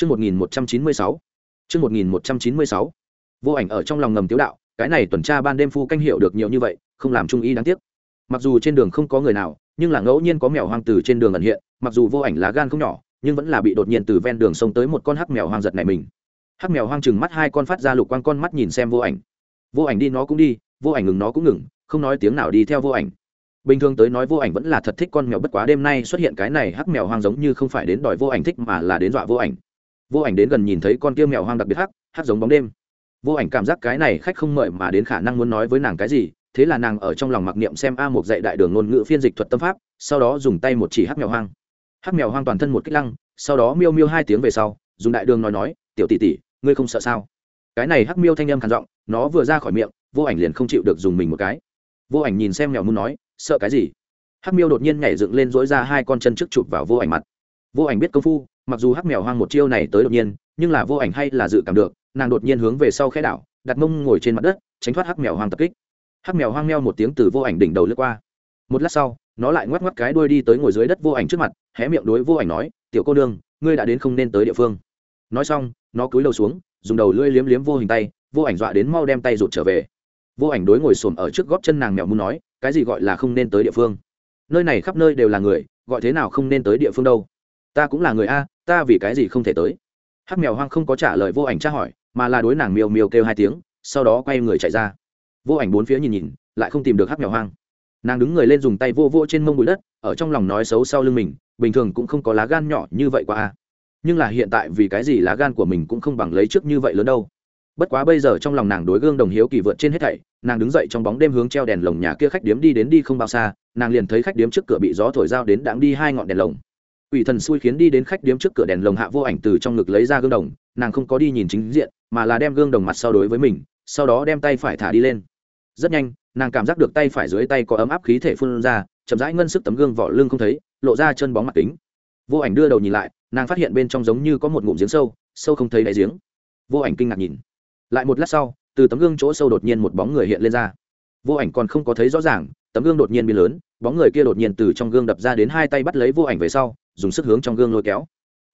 Chương 1196. Chương 1196. Vô ảnh ở trong lòng ngầm tiếu đạo, cái này tuần tra ban đêm phu canh hiệu được nhiều như vậy, không làm trung ý đáng tiếc. Mặc dù trên đường không có người nào, nhưng là ngẫu nhiên có mèo hoang từ trên đường ẩn hiện, mặc dù vô ảnh lá gan không nhỏ, nhưng vẫn là bị đột nhiên từ ven đường sông tới một con hắc mèo hoang giật này mình. Hắc mèo hoang chừng mắt hai con phát ra lục quang con mắt nhìn xem vô ảnh. Vô ảnh đi nó cũng đi, vô ảnh ngừng nó cũng ngừng, không nói tiếng nào đi theo vô ảnh bình thường tới nói vô ảnh vẫn là thật thích con mèo bất quá đêm nay xuất hiện cái này hắc mèo hoang giống như không phải đến đòi vô ảnh thích mà là đến dọa vô ảnh vô ảnh đến gần nhìn thấy con kia mèo hoang đặc biệt hắc hắc giống bóng đêm. Vô ảnh cảm giác cái này khách không mời mà đến khả năng muốn nói với nàng cái gì, thế là nàng ở trong lòng mặc niệm xem a một dạy đại đường ngôn ngữ phiên dịch thuật tâm pháp, sau đó dùng tay một chỉ hắc mèo hoang. Hắc mèo hoang toàn thân một kích lăng, sau đó miêu miêu hai tiếng về sau, dùng đại đường nói nói, tiểu tỷ tỷ, ngươi không sợ sao? Cái này hắc miêu thanh âm khàn giọng, nó vừa ra khỏi miệng, vô ảnh liền không chịu được dùng mình một cái. Vô ảnh nhìn xem mèo muốn nói, sợ cái gì? Hắc miêu đột nhiên nhảy dựng lên dối ra hai con chân trước chụp vào vô ảnh mặt. Vô ảnh biết công phu mặc dù hắc mèo hoang một chiêu này tới đột nhiên, nhưng là vô ảnh hay là dự cảm được, nàng đột nhiên hướng về sau khẽ đảo, đặt mông ngồi trên mặt đất, tránh thoát hắc mèo hoang tập kích. Hắc mèo hoang meo một tiếng từ vô ảnh đỉnh đầu lướt qua. Một lát sau, nó lại ngoắc ngoắc cái đuôi đi tới ngồi dưới đất vô ảnh trước mặt, hé miệng đối vô ảnh nói, tiểu cô nương, ngươi đã đến không nên tới địa phương. Nói xong, nó cúi đầu xuống, dùng đầu lưỡi liếm liếm vô hình tay, vô ảnh dọa đến mau đem tay rụt trở về. Vô ảnh đối ngồi xổm ở trước góp chân nàng mèo muốn nói, cái gì gọi là không nên tới địa phương? Nơi này khắp nơi đều là người, gọi thế nào không nên tới địa phương đâu? Ta cũng là người a ta vì cái gì không thể tới? Hắc mèo hoang không có trả lời vô ảnh tra hỏi, mà là đối nàng miêu miêu kêu hai tiếng, sau đó quay người chạy ra. Vô ảnh bốn phía nhìn nhìn, lại không tìm được hắc mèo hoang. Nàng đứng người lên dùng tay vô vô trên mông bụi đất, ở trong lòng nói xấu sau lưng mình, bình thường cũng không có lá gan nhỏ như vậy qua à. nhưng là hiện tại vì cái gì lá gan của mình cũng không bằng lấy trước như vậy lớn đâu. Bất quá bây giờ trong lòng nàng đối gương đồng hiếu kỳ vượt trên hết thảy, nàng đứng dậy trong bóng đêm hướng treo đèn lồng nhà kia khách điếm đi đến đi không bao xa, nàng liền thấy khách điếm trước cửa bị gió thổi dao đến đáng đi hai ngọn đèn lồng ủy thần xui khiến đi đến khách điếm trước cửa đèn lồng hạ vô ảnh từ trong ngực lấy ra gương đồng, nàng không có đi nhìn chính diện, mà là đem gương đồng mặt sau đối với mình, sau đó đem tay phải thả đi lên. Rất nhanh, nàng cảm giác được tay phải dưới tay có ấm áp khí thể phun ra, chậm rãi ngân sức tấm gương vỏ lưng không thấy, lộ ra chân bóng mặt kính. Vô ảnh đưa đầu nhìn lại, nàng phát hiện bên trong giống như có một ngụm giếng sâu sâu không thấy đáy giếng. Vô ảnh kinh ngạc nhìn. Lại một lát sau, từ tấm gương chỗ sâu đột nhiên một bóng người hiện lên ra. Vô ảnh còn không có thấy rõ ràng, tấm gương đột nhiên biến lớn bóng người kia đột nhiên từ trong gương đập ra đến hai tay bắt lấy vô ảnh về sau, dùng sức hướng trong gương lôi kéo.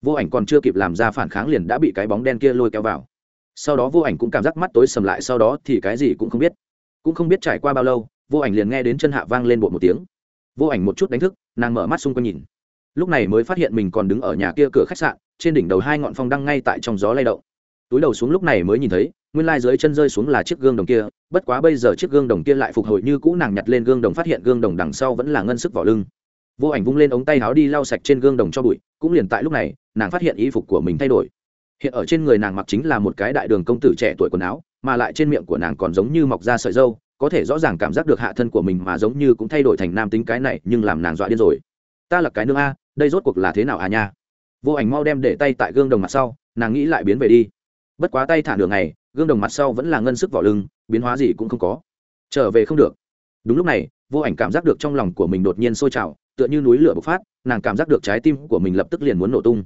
Vô ảnh còn chưa kịp làm ra phản kháng liền đã bị cái bóng đen kia lôi kéo vào. Sau đó vô ảnh cũng cảm giác mắt tối sầm lại, sau đó thì cái gì cũng không biết. Cũng không biết trải qua bao lâu, vô ảnh liền nghe đến chân hạ vang lên bộ một tiếng. Vô ảnh một chút đánh thức, nàng mở mắt xung quanh nhìn. Lúc này mới phát hiện mình còn đứng ở nhà kia cửa khách sạn, trên đỉnh đầu hai ngọn phong đăng ngay tại trong gió lay động. Túi đầu xuống lúc này mới nhìn thấy nguyên lai dưới chân rơi xuống là chiếc gương đồng kia, bất quá bây giờ chiếc gương đồng kia lại phục hồi như cũ, nàng nhặt lên gương đồng phát hiện gương đồng đằng sau vẫn là ngân sức vỏ lưng. Vô ảnh vung lên ống tay áo đi lau sạch trên gương đồng cho bụi, cũng liền tại lúc này, nàng phát hiện y phục của mình thay đổi. Hiện ở trên người nàng mặc chính là một cái đại đường công tử trẻ tuổi quần áo, mà lại trên miệng của nàng còn giống như mọc ra sợi dâu, có thể rõ ràng cảm giác được hạ thân của mình mà giống như cũng thay đổi thành nam tính cái này, nhưng làm nàng dọa điên rồi. Ta là cái nương a, đây rốt cuộc là thế nào à nha? Vô ảnh mau đem để tay tại gương đồng mặt sau, nàng nghĩ lại biến về đi. Bất quá tay thả đường này gương đồng mặt sau vẫn là ngân sức vỏ lưng, biến hóa gì cũng không có. Trở về không được. Đúng lúc này, vô ảnh cảm giác được trong lòng của mình đột nhiên sôi trào, tựa như núi lửa bộc phát, nàng cảm giác được trái tim của mình lập tức liền muốn nổ tung.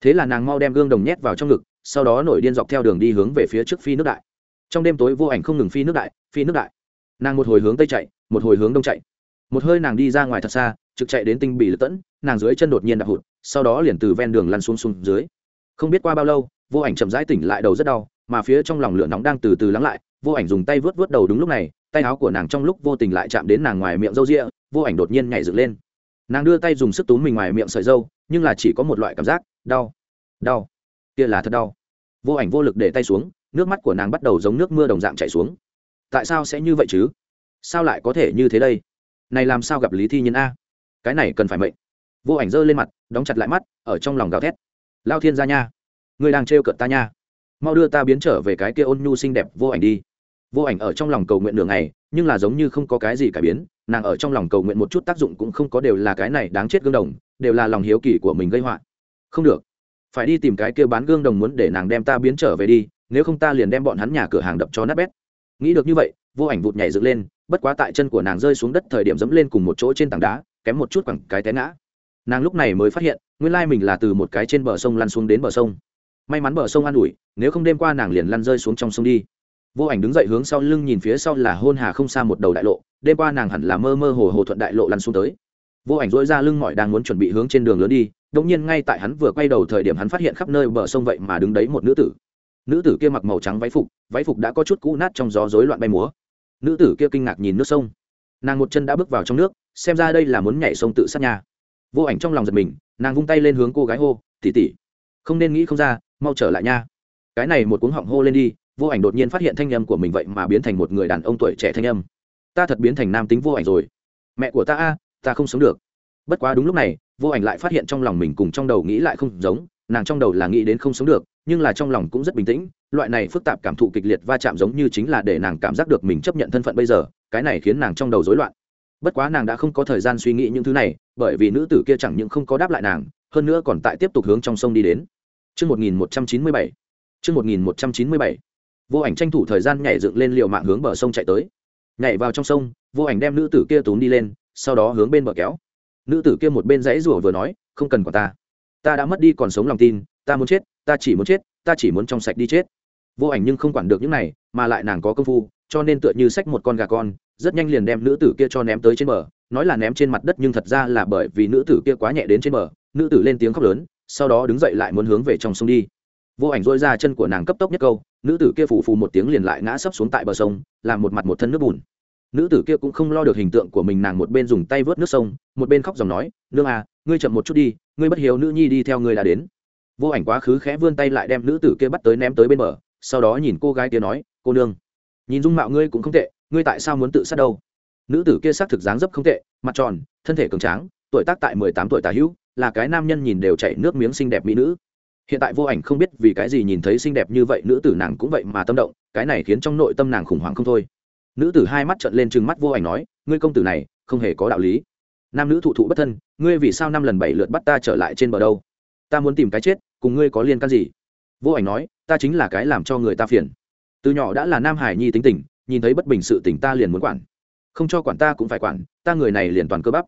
Thế là nàng mau đem gương đồng nhét vào trong ngực, sau đó nổi điên dọc theo đường đi hướng về phía trước phi nước đại. Trong đêm tối vô ảnh không ngừng phi nước đại, phi nước đại. Nàng một hồi hướng tây chạy, một hồi hướng đông chạy. Một hơi nàng đi ra ngoài thật xa, trực chạy đến tinh bị lật tẫn, nàng dưới chân đột nhiên đạp hụt, sau đó liền từ ven đường lăn xuống xuống dưới. Không biết qua bao lâu, vô ảnh chậm rãi tỉnh lại đầu rất đau mà phía trong lòng lửa nóng đang từ từ lắng lại, vô ảnh dùng tay vớt vớt đầu đúng lúc này, tay áo của nàng trong lúc vô tình lại chạm đến nàng ngoài miệng râu rịa vô ảnh đột nhiên nhảy dựng lên. Nàng đưa tay dùng sức túm mình ngoài miệng sợi dâu nhưng là chỉ có một loại cảm giác, đau đau. Kia là thật đau. Vô ảnh vô lực để tay xuống, nước mắt của nàng bắt đầu giống nước mưa đồng dạng chảy xuống. Tại sao sẽ như vậy chứ? Sao lại có thể như thế đây? Này làm sao gặp lý thi nhân a? Cái này cần phải mệnh. Vô ảnh giơ lên mặt, đóng chặt lại mắt, ở trong lòng gào thét. Lao thiên ra nha. Ngươi đang trêu cợt ta nha mau đưa ta biến trở về cái kia ôn nhu xinh đẹp vô ảnh đi. Vô ảnh ở trong lòng cầu nguyện đường này nhưng là giống như không có cái gì cải biến, nàng ở trong lòng cầu nguyện một chút tác dụng cũng không có đều là cái này đáng chết gương đồng, đều là lòng hiếu kỳ của mình gây họa. Không được. Phải đi tìm cái kia bán gương đồng muốn để nàng đem ta biến trở về đi, nếu không ta liền đem bọn hắn nhà cửa hàng đập cho nát bét. Nghĩ được như vậy, vô ảnh vụt nhảy dựng lên, bất quá tại chân của nàng rơi xuống đất thời điểm dẫm lên cùng một chỗ trên tảng đá, kém một chút quẳng cái té ngã. Nàng lúc này mới phát hiện, nguyên lai mình là từ một cái trên bờ sông lăn xuống đến bờ sông may mắn bờ sông an ủi, nếu không đêm qua nàng liền lăn rơi xuống trong sông đi. Vô ảnh đứng dậy hướng sau lưng nhìn phía sau là hôn hà không xa một đầu đại lộ, đêm qua nàng hẳn là mơ mơ hồ hồ thuận đại lộ lăn xuống tới. Vô ảnh dỗi ra lưng mỏi đang muốn chuẩn bị hướng trên đường lớn đi đống nhiên ngay tại hắn vừa quay đầu thời điểm hắn phát hiện khắp nơi bờ sông vậy mà đứng đấy một nữ tử. Nữ tử kia mặc màu trắng váy phục váy phục đã có chút cũ nát trong gió rối loạn bay múa. Nữ tử kia kinh ngạc nhìn nước sông. Nàng một chân đã bước vào trong nước, xem ra đây là muốn nhảy sông tự sát nhà. Vô ảnh trong lòng giật mình, nàng vung tay lên hướng cô gái hô tỉ tỉ không nên nghĩ không ra mau trở lại nha. Cái này một cuống họng hô lên đi, vô ảnh đột nhiên phát hiện thanh âm của mình vậy mà biến thành một người đàn ông tuổi trẻ thanh âm. Ta thật biến thành nam tính vô ảnh rồi. Mẹ của ta a, ta không sống được. Bất quá đúng lúc này, vô ảnh lại phát hiện trong lòng mình cùng trong đầu nghĩ lại không giống, nàng trong đầu là nghĩ đến không sống được, nhưng là trong lòng cũng rất bình tĩnh, loại này phức tạp cảm thụ kịch liệt va chạm giống như chính là để nàng cảm giác được mình chấp nhận thân phận bây giờ, cái này khiến nàng trong đầu rối loạn. Bất quá nàng đã không có thời gian suy nghĩ những thứ này, bởi vì nữ tử kia chẳng những không có đáp lại nàng, hơn nữa còn tại tiếp tục hướng trong sông đi đến. Chương 1197. Chương 1197. Vô ảnh tranh thủ thời gian nhảy dựng lên liều mạng hướng bờ sông chạy tới. Nhảy vào trong sông, vô ảnh đem nữ tử kia túm đi lên, sau đó hướng bên bờ kéo. Nữ tử kia một bên giãy giụa vừa nói, không cần của ta. Ta đã mất đi còn sống lòng tin, ta muốn chết, ta chỉ muốn chết, ta chỉ muốn trong sạch đi chết. Vô ảnh nhưng không quản được những này, mà lại nàng có công phu, cho nên tựa như xách một con gà con, rất nhanh liền đem nữ tử kia cho ném tới trên bờ nói là ném trên mặt đất nhưng thật ra là bởi vì nữ tử kia quá nhẹ đến trên bờ nữ tử lên tiếng khóc lớn sau đó đứng dậy lại muốn hướng về trong sông đi. Vô ảnh dôi ra chân của nàng cấp tốc nhất câu, nữ tử kia phù phù một tiếng liền lại ngã sấp xuống tại bờ sông, làm một mặt một thân nước bùn. Nữ tử kia cũng không lo được hình tượng của mình, nàng một bên dùng tay vớt nước sông, một bên khóc dòng nói, nương à ngươi chậm một chút đi, ngươi bất hiếu nữ nhi đi theo ngươi đã đến. Vô ảnh quá khứ khẽ vươn tay lại đem nữ tử kia bắt tới ném tới bên bờ, sau đó nhìn cô gái kia nói, cô nương, nhìn dung mạo ngươi cũng không tệ, ngươi tại sao muốn tự sát đâu? Nữ tử kia xác thực dáng dấp không tệ, mặt tròn, thân thể cường tráng, tuổi tác tại mười tám tuổi tà hữu là cái nam nhân nhìn đều chảy nước miếng xinh đẹp mỹ nữ. Hiện tại vô ảnh không biết vì cái gì nhìn thấy xinh đẹp như vậy, nữ tử nàng cũng vậy mà tâm động, cái này khiến trong nội tâm nàng khủng hoảng không thôi. Nữ tử hai mắt trợn lên trừng mắt vô ảnh nói, ngươi công tử này, không hề có đạo lý. Nam nữ thụ thụ bất thân, ngươi vì sao năm lần bảy lượt bắt ta trở lại trên bờ đâu? Ta muốn tìm cái chết, cùng ngươi có liên can gì? Vô ảnh nói, ta chính là cái làm cho người ta phiền. Từ nhỏ đã là nam hải nhi tính tình, nhìn thấy bất bình sự tình ta liền muốn quản. Không cho quản ta cũng phải quản, ta người này liền toàn cơ bắp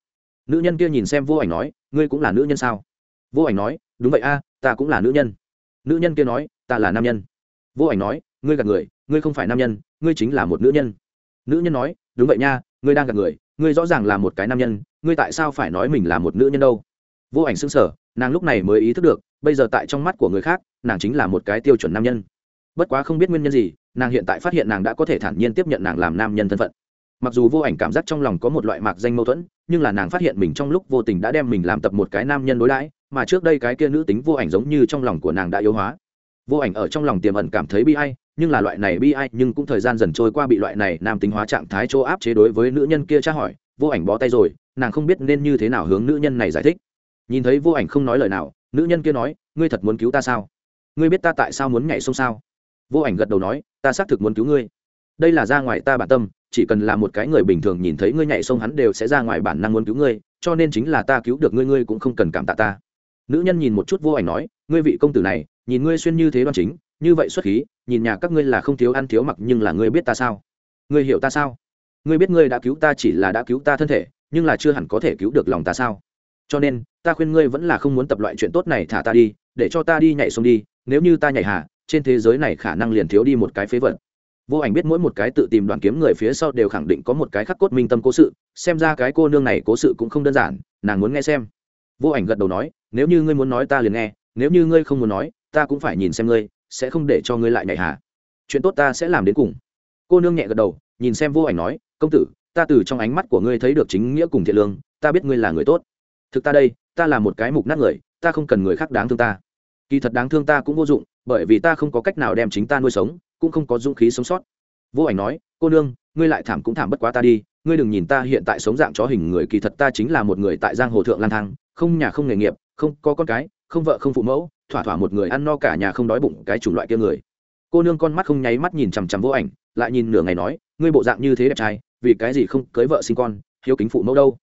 nữ nhân kia nhìn xem vô ảnh nói, ngươi cũng là nữ nhân sao? Vô ảnh nói, đúng vậy a, ta cũng là nữ nhân. Nữ nhân kia nói, ta là nam nhân. Vô ảnh nói, ngươi gạt người, ngươi không phải nam nhân, ngươi chính là một nữ nhân. Nữ nhân nói, đúng vậy nha, ngươi đang gạt người, ngươi rõ ràng là một cái nam nhân, ngươi tại sao phải nói mình là một nữ nhân đâu? Vô ảnh xứng sở nàng lúc này mới ý thức được, bây giờ tại trong mắt của người khác, nàng chính là một cái tiêu chuẩn nam nhân. Bất quá không biết nguyên nhân gì, nàng hiện tại phát hiện nàng đã có thể thản nhiên tiếp nhận nàng làm nam nhân thân phận. Mặc dù vô ảnh cảm giác trong lòng có một loại mạc danh mâu thuẫn nhưng là nàng phát hiện mình trong lúc vô tình đã đem mình làm tập một cái nam nhân đối đãi, mà trước đây cái kia nữ tính vô ảnh giống như trong lòng của nàng đã yếu hóa. Vô ảnh ở trong lòng tiềm ẩn cảm thấy bi ai, nhưng là loại này bi ai nhưng cũng thời gian dần trôi qua bị loại này nam tính hóa trạng thái chỗ áp chế đối với nữ nhân kia tra hỏi, vô ảnh bó tay rồi, nàng không biết nên như thế nào hướng nữ nhân này giải thích. Nhìn thấy vô ảnh không nói lời nào, nữ nhân kia nói, ngươi thật muốn cứu ta sao? Ngươi biết ta tại sao muốn nhảy sông sao? Vô ảnh gật đầu nói, ta xác thực muốn cứu ngươi đây là ra ngoài ta bản tâm, chỉ cần là một cái người bình thường nhìn thấy ngươi nhảy sông hắn đều sẽ ra ngoài bản năng muốn cứu ngươi, cho nên chính là ta cứu được ngươi ngươi cũng không cần cảm tạ ta. Nữ nhân nhìn một chút vô ảnh nói, ngươi vị công tử này, nhìn ngươi xuyên như thế đoan chính, như vậy xuất khí, nhìn nhà các ngươi là không thiếu ăn thiếu mặc, nhưng là ngươi biết ta sao? Ngươi hiểu ta sao? Ngươi biết ngươi đã cứu ta chỉ là đã cứu ta thân thể, nhưng là chưa hẳn có thể cứu được lòng ta sao? Cho nên, ta khuyên ngươi vẫn là không muốn tập loại chuyện tốt này thả ta đi, để cho ta đi nhảy sông đi, nếu như ta nhảy hà, trên thế giới này khả năng liền thiếu đi một cái phế vật vô ảnh biết mỗi một cái tự tìm đoàn kiếm người phía sau đều khẳng định có một cái khắc cốt minh tâm cố sự, xem ra cái cô nương này cố sự cũng không đơn giản, nàng muốn nghe xem. Vô ảnh gật đầu nói, nếu như ngươi muốn nói ta liền nghe, nếu như ngươi không muốn nói, ta cũng phải nhìn xem ngươi, sẽ không để cho ngươi lại nhảy hà. Chuyện tốt ta sẽ làm đến cùng. Cô nương nhẹ gật đầu, nhìn xem vô ảnh nói, công tử, ta từ trong ánh mắt của ngươi thấy được chính nghĩa cùng thiện lương, ta biết ngươi là người tốt. Thực ta đây, ta là một cái mục nát người, ta không cần người khác đáng thương ta. Kỳ thật đáng thương ta cũng vô dụng, bởi vì ta không có cách nào đem chính ta nuôi sống cũng không có dũng khí sống sót. Vô ảnh nói, cô nương, ngươi lại thảm cũng thảm bất quá ta đi, ngươi đừng nhìn ta hiện tại sống dạng chó hình người, kỳ thật ta chính là một người tại giang hồ thượng lang thang, không nhà không nghề nghiệp, không có con cái, không vợ không phụ mẫu, thỏa thỏa một người ăn no cả nhà không đói bụng cái chủng loại kia người. Cô nương con mắt không nháy mắt nhìn chằm chằm vô ảnh, lại nhìn nửa ngày nói, ngươi bộ dạng như thế đẹp trai, vì cái gì không cưới vợ sinh con, hiếu kính phụ mẫu đâu?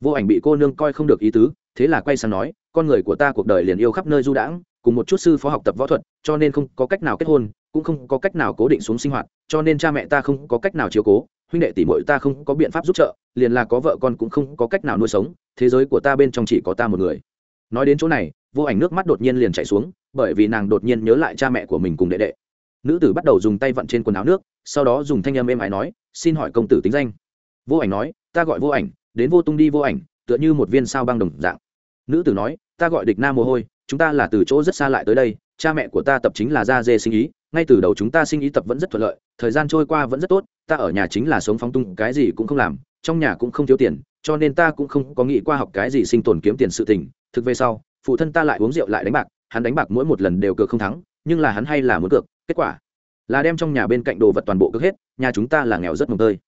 Vô ảnh bị cô nương coi không được ý tứ, thế là quay sang nói, con người của ta cuộc đời liền yêu khắp nơi du đãng, cùng một chút sư phó học tập võ thuật, cho nên không có cách nào kết hôn cũng không có cách nào cố định xuống sinh hoạt, cho nên cha mẹ ta không có cách nào chiếu cố, huynh đệ tỷ muội ta không có biện pháp giúp trợ, liền là có vợ con cũng không có cách nào nuôi sống, thế giới của ta bên trong chỉ có ta một người. Nói đến chỗ này, vô ảnh nước mắt đột nhiên liền chảy xuống, bởi vì nàng đột nhiên nhớ lại cha mẹ của mình cùng đệ đệ. Nữ tử bắt đầu dùng tay vặn trên quần áo nước, sau đó dùng thanh âm êm ái nói, xin hỏi công tử tính danh. Vô ảnh nói, ta gọi vô ảnh, đến vô tung đi vô ảnh, tựa như một viên sao băng đồng dạng. Nữ tử nói, ta gọi địch nam mồ hôi, chúng ta là từ chỗ rất xa lại tới đây, cha mẹ của ta tập chính là da dê sinh ý ngay từ đầu chúng ta sinh ý tập vẫn rất thuận lợi, thời gian trôi qua vẫn rất tốt, ta ở nhà chính là sống phóng tung cái gì cũng không làm, trong nhà cũng không thiếu tiền, cho nên ta cũng không có nghĩ qua học cái gì sinh tồn kiếm tiền sự tình. Thực về sau, phụ thân ta lại uống rượu lại đánh bạc, hắn đánh bạc mỗi một lần đều cược không thắng, nhưng là hắn hay là muốn cược, kết quả là đem trong nhà bên cạnh đồ vật toàn bộ cược hết, nhà chúng ta là nghèo rất mồm tơi.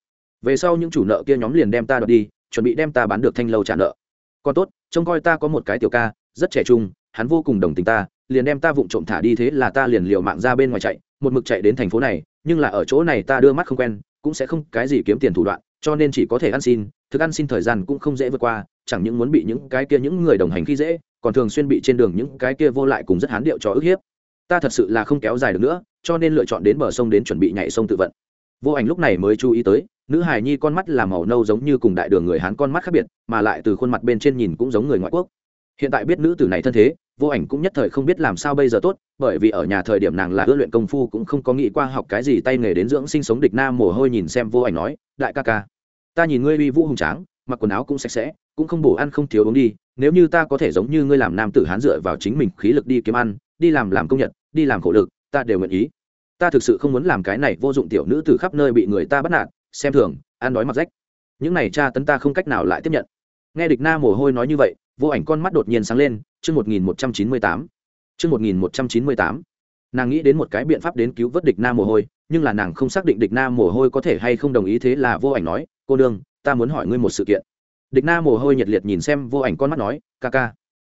Về sau những chủ nợ kia nhóm liền đem ta đoạt đi, chuẩn bị đem ta bán được thanh lâu trả nợ. Còn tốt, trông coi ta có một cái tiểu ca, rất trẻ trung, hắn vô cùng đồng tình ta liền đem ta vụng trộm thả đi thế là ta liền liều mạng ra bên ngoài chạy, một mực chạy đến thành phố này, nhưng là ở chỗ này ta đưa mắt không quen, cũng sẽ không cái gì kiếm tiền thủ đoạn, cho nên chỉ có thể ăn xin, thực ăn xin thời gian cũng không dễ vượt qua, chẳng những muốn bị những cái kia những người đồng hành khi dễ, còn thường xuyên bị trên đường những cái kia vô lại cùng rất hán điệu cho ức hiếp. Ta thật sự là không kéo dài được nữa, cho nên lựa chọn đến bờ sông đến chuẩn bị nhảy sông tự vận. Vô ảnh lúc này mới chú ý tới, nữ hài nhi con mắt là màu nâu giống như cùng đại đường người hán con mắt khác biệt, mà lại từ khuôn mặt bên trên nhìn cũng giống người ngoại quốc. Hiện tại biết nữ tử này thân thế vô ảnh cũng nhất thời không biết làm sao bây giờ tốt, bởi vì ở nhà thời điểm nàng là ưa luyện công phu cũng không có nghĩ qua học cái gì tay nghề đến dưỡng sinh sống địch nam mồ hôi nhìn xem vô ảnh nói, đại ca ca, ta nhìn ngươi uy vũ hùng tráng, mặc quần áo cũng sạch sẽ, cũng không bổ ăn không thiếu uống đi, nếu như ta có thể giống như ngươi làm nam tử hán dựa vào chính mình khí lực đi kiếm ăn, đi làm làm công nhật, đi làm khổ lực, ta đều nguyện ý. Ta thực sự không muốn làm cái này vô dụng tiểu nữ từ khắp nơi bị người ta bắt nạt, xem thường, ăn đói mặc rách. Những này cha tấn ta không cách nào lại tiếp nhận. Nghe địch na mồ hôi nói như vậy vô ảnh con mắt đột nhiên sáng lên, chương một nghìn một trăm chín mươi tám, chương một nghìn một trăm chín mươi tám. Nàng nghĩ đến một cái biện pháp đến cứu vớt địch na mồ hôi, nhưng là nàng không xác định địch na mồ hôi có thể hay không đồng ý thế là vô ảnh nói, cô đương ta muốn hỏi ngươi một sự kiện. Địch na mồ hôi nhiệt liệt nhìn xem vô ảnh con mắt nói, ca ca,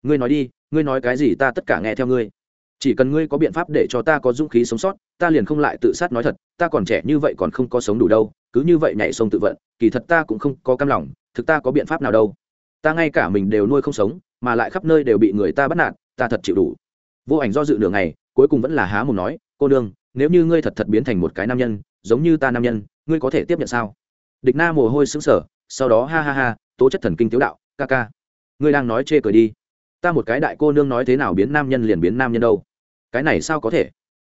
ngươi nói đi, ngươi nói cái gì ta tất cả nghe theo ngươi. Chỉ cần ngươi có biện pháp để cho ta có dũng khí sống sót, ta liền không lại tự sát nói thật, ta còn trẻ như vậy còn không có sống đủ đâu, cứ như vậy nhảy sông tự vận, kỳ thật ta cũng không có cam lòng, thực ta có biện pháp nào đâu ta ngay cả mình đều nuôi không sống mà lại khắp nơi đều bị người ta bắt nạt ta thật chịu đủ. Vô ảnh do dự nửa ngày cuối cùng vẫn là há mồm nói cô nương, nếu như ngươi thật thật biến thành một cái nam nhân giống như ta nam nhân ngươi có thể tiếp nhận sao? Địch na mồ hôi sững sờ sau đó ha ha ha tố chất thần kinh tiếu đạo ca ca ngươi đang nói chê cười đi. Ta một cái đại cô nương nói thế nào biến nam nhân liền biến nam nhân đâu? Cái này sao có thể?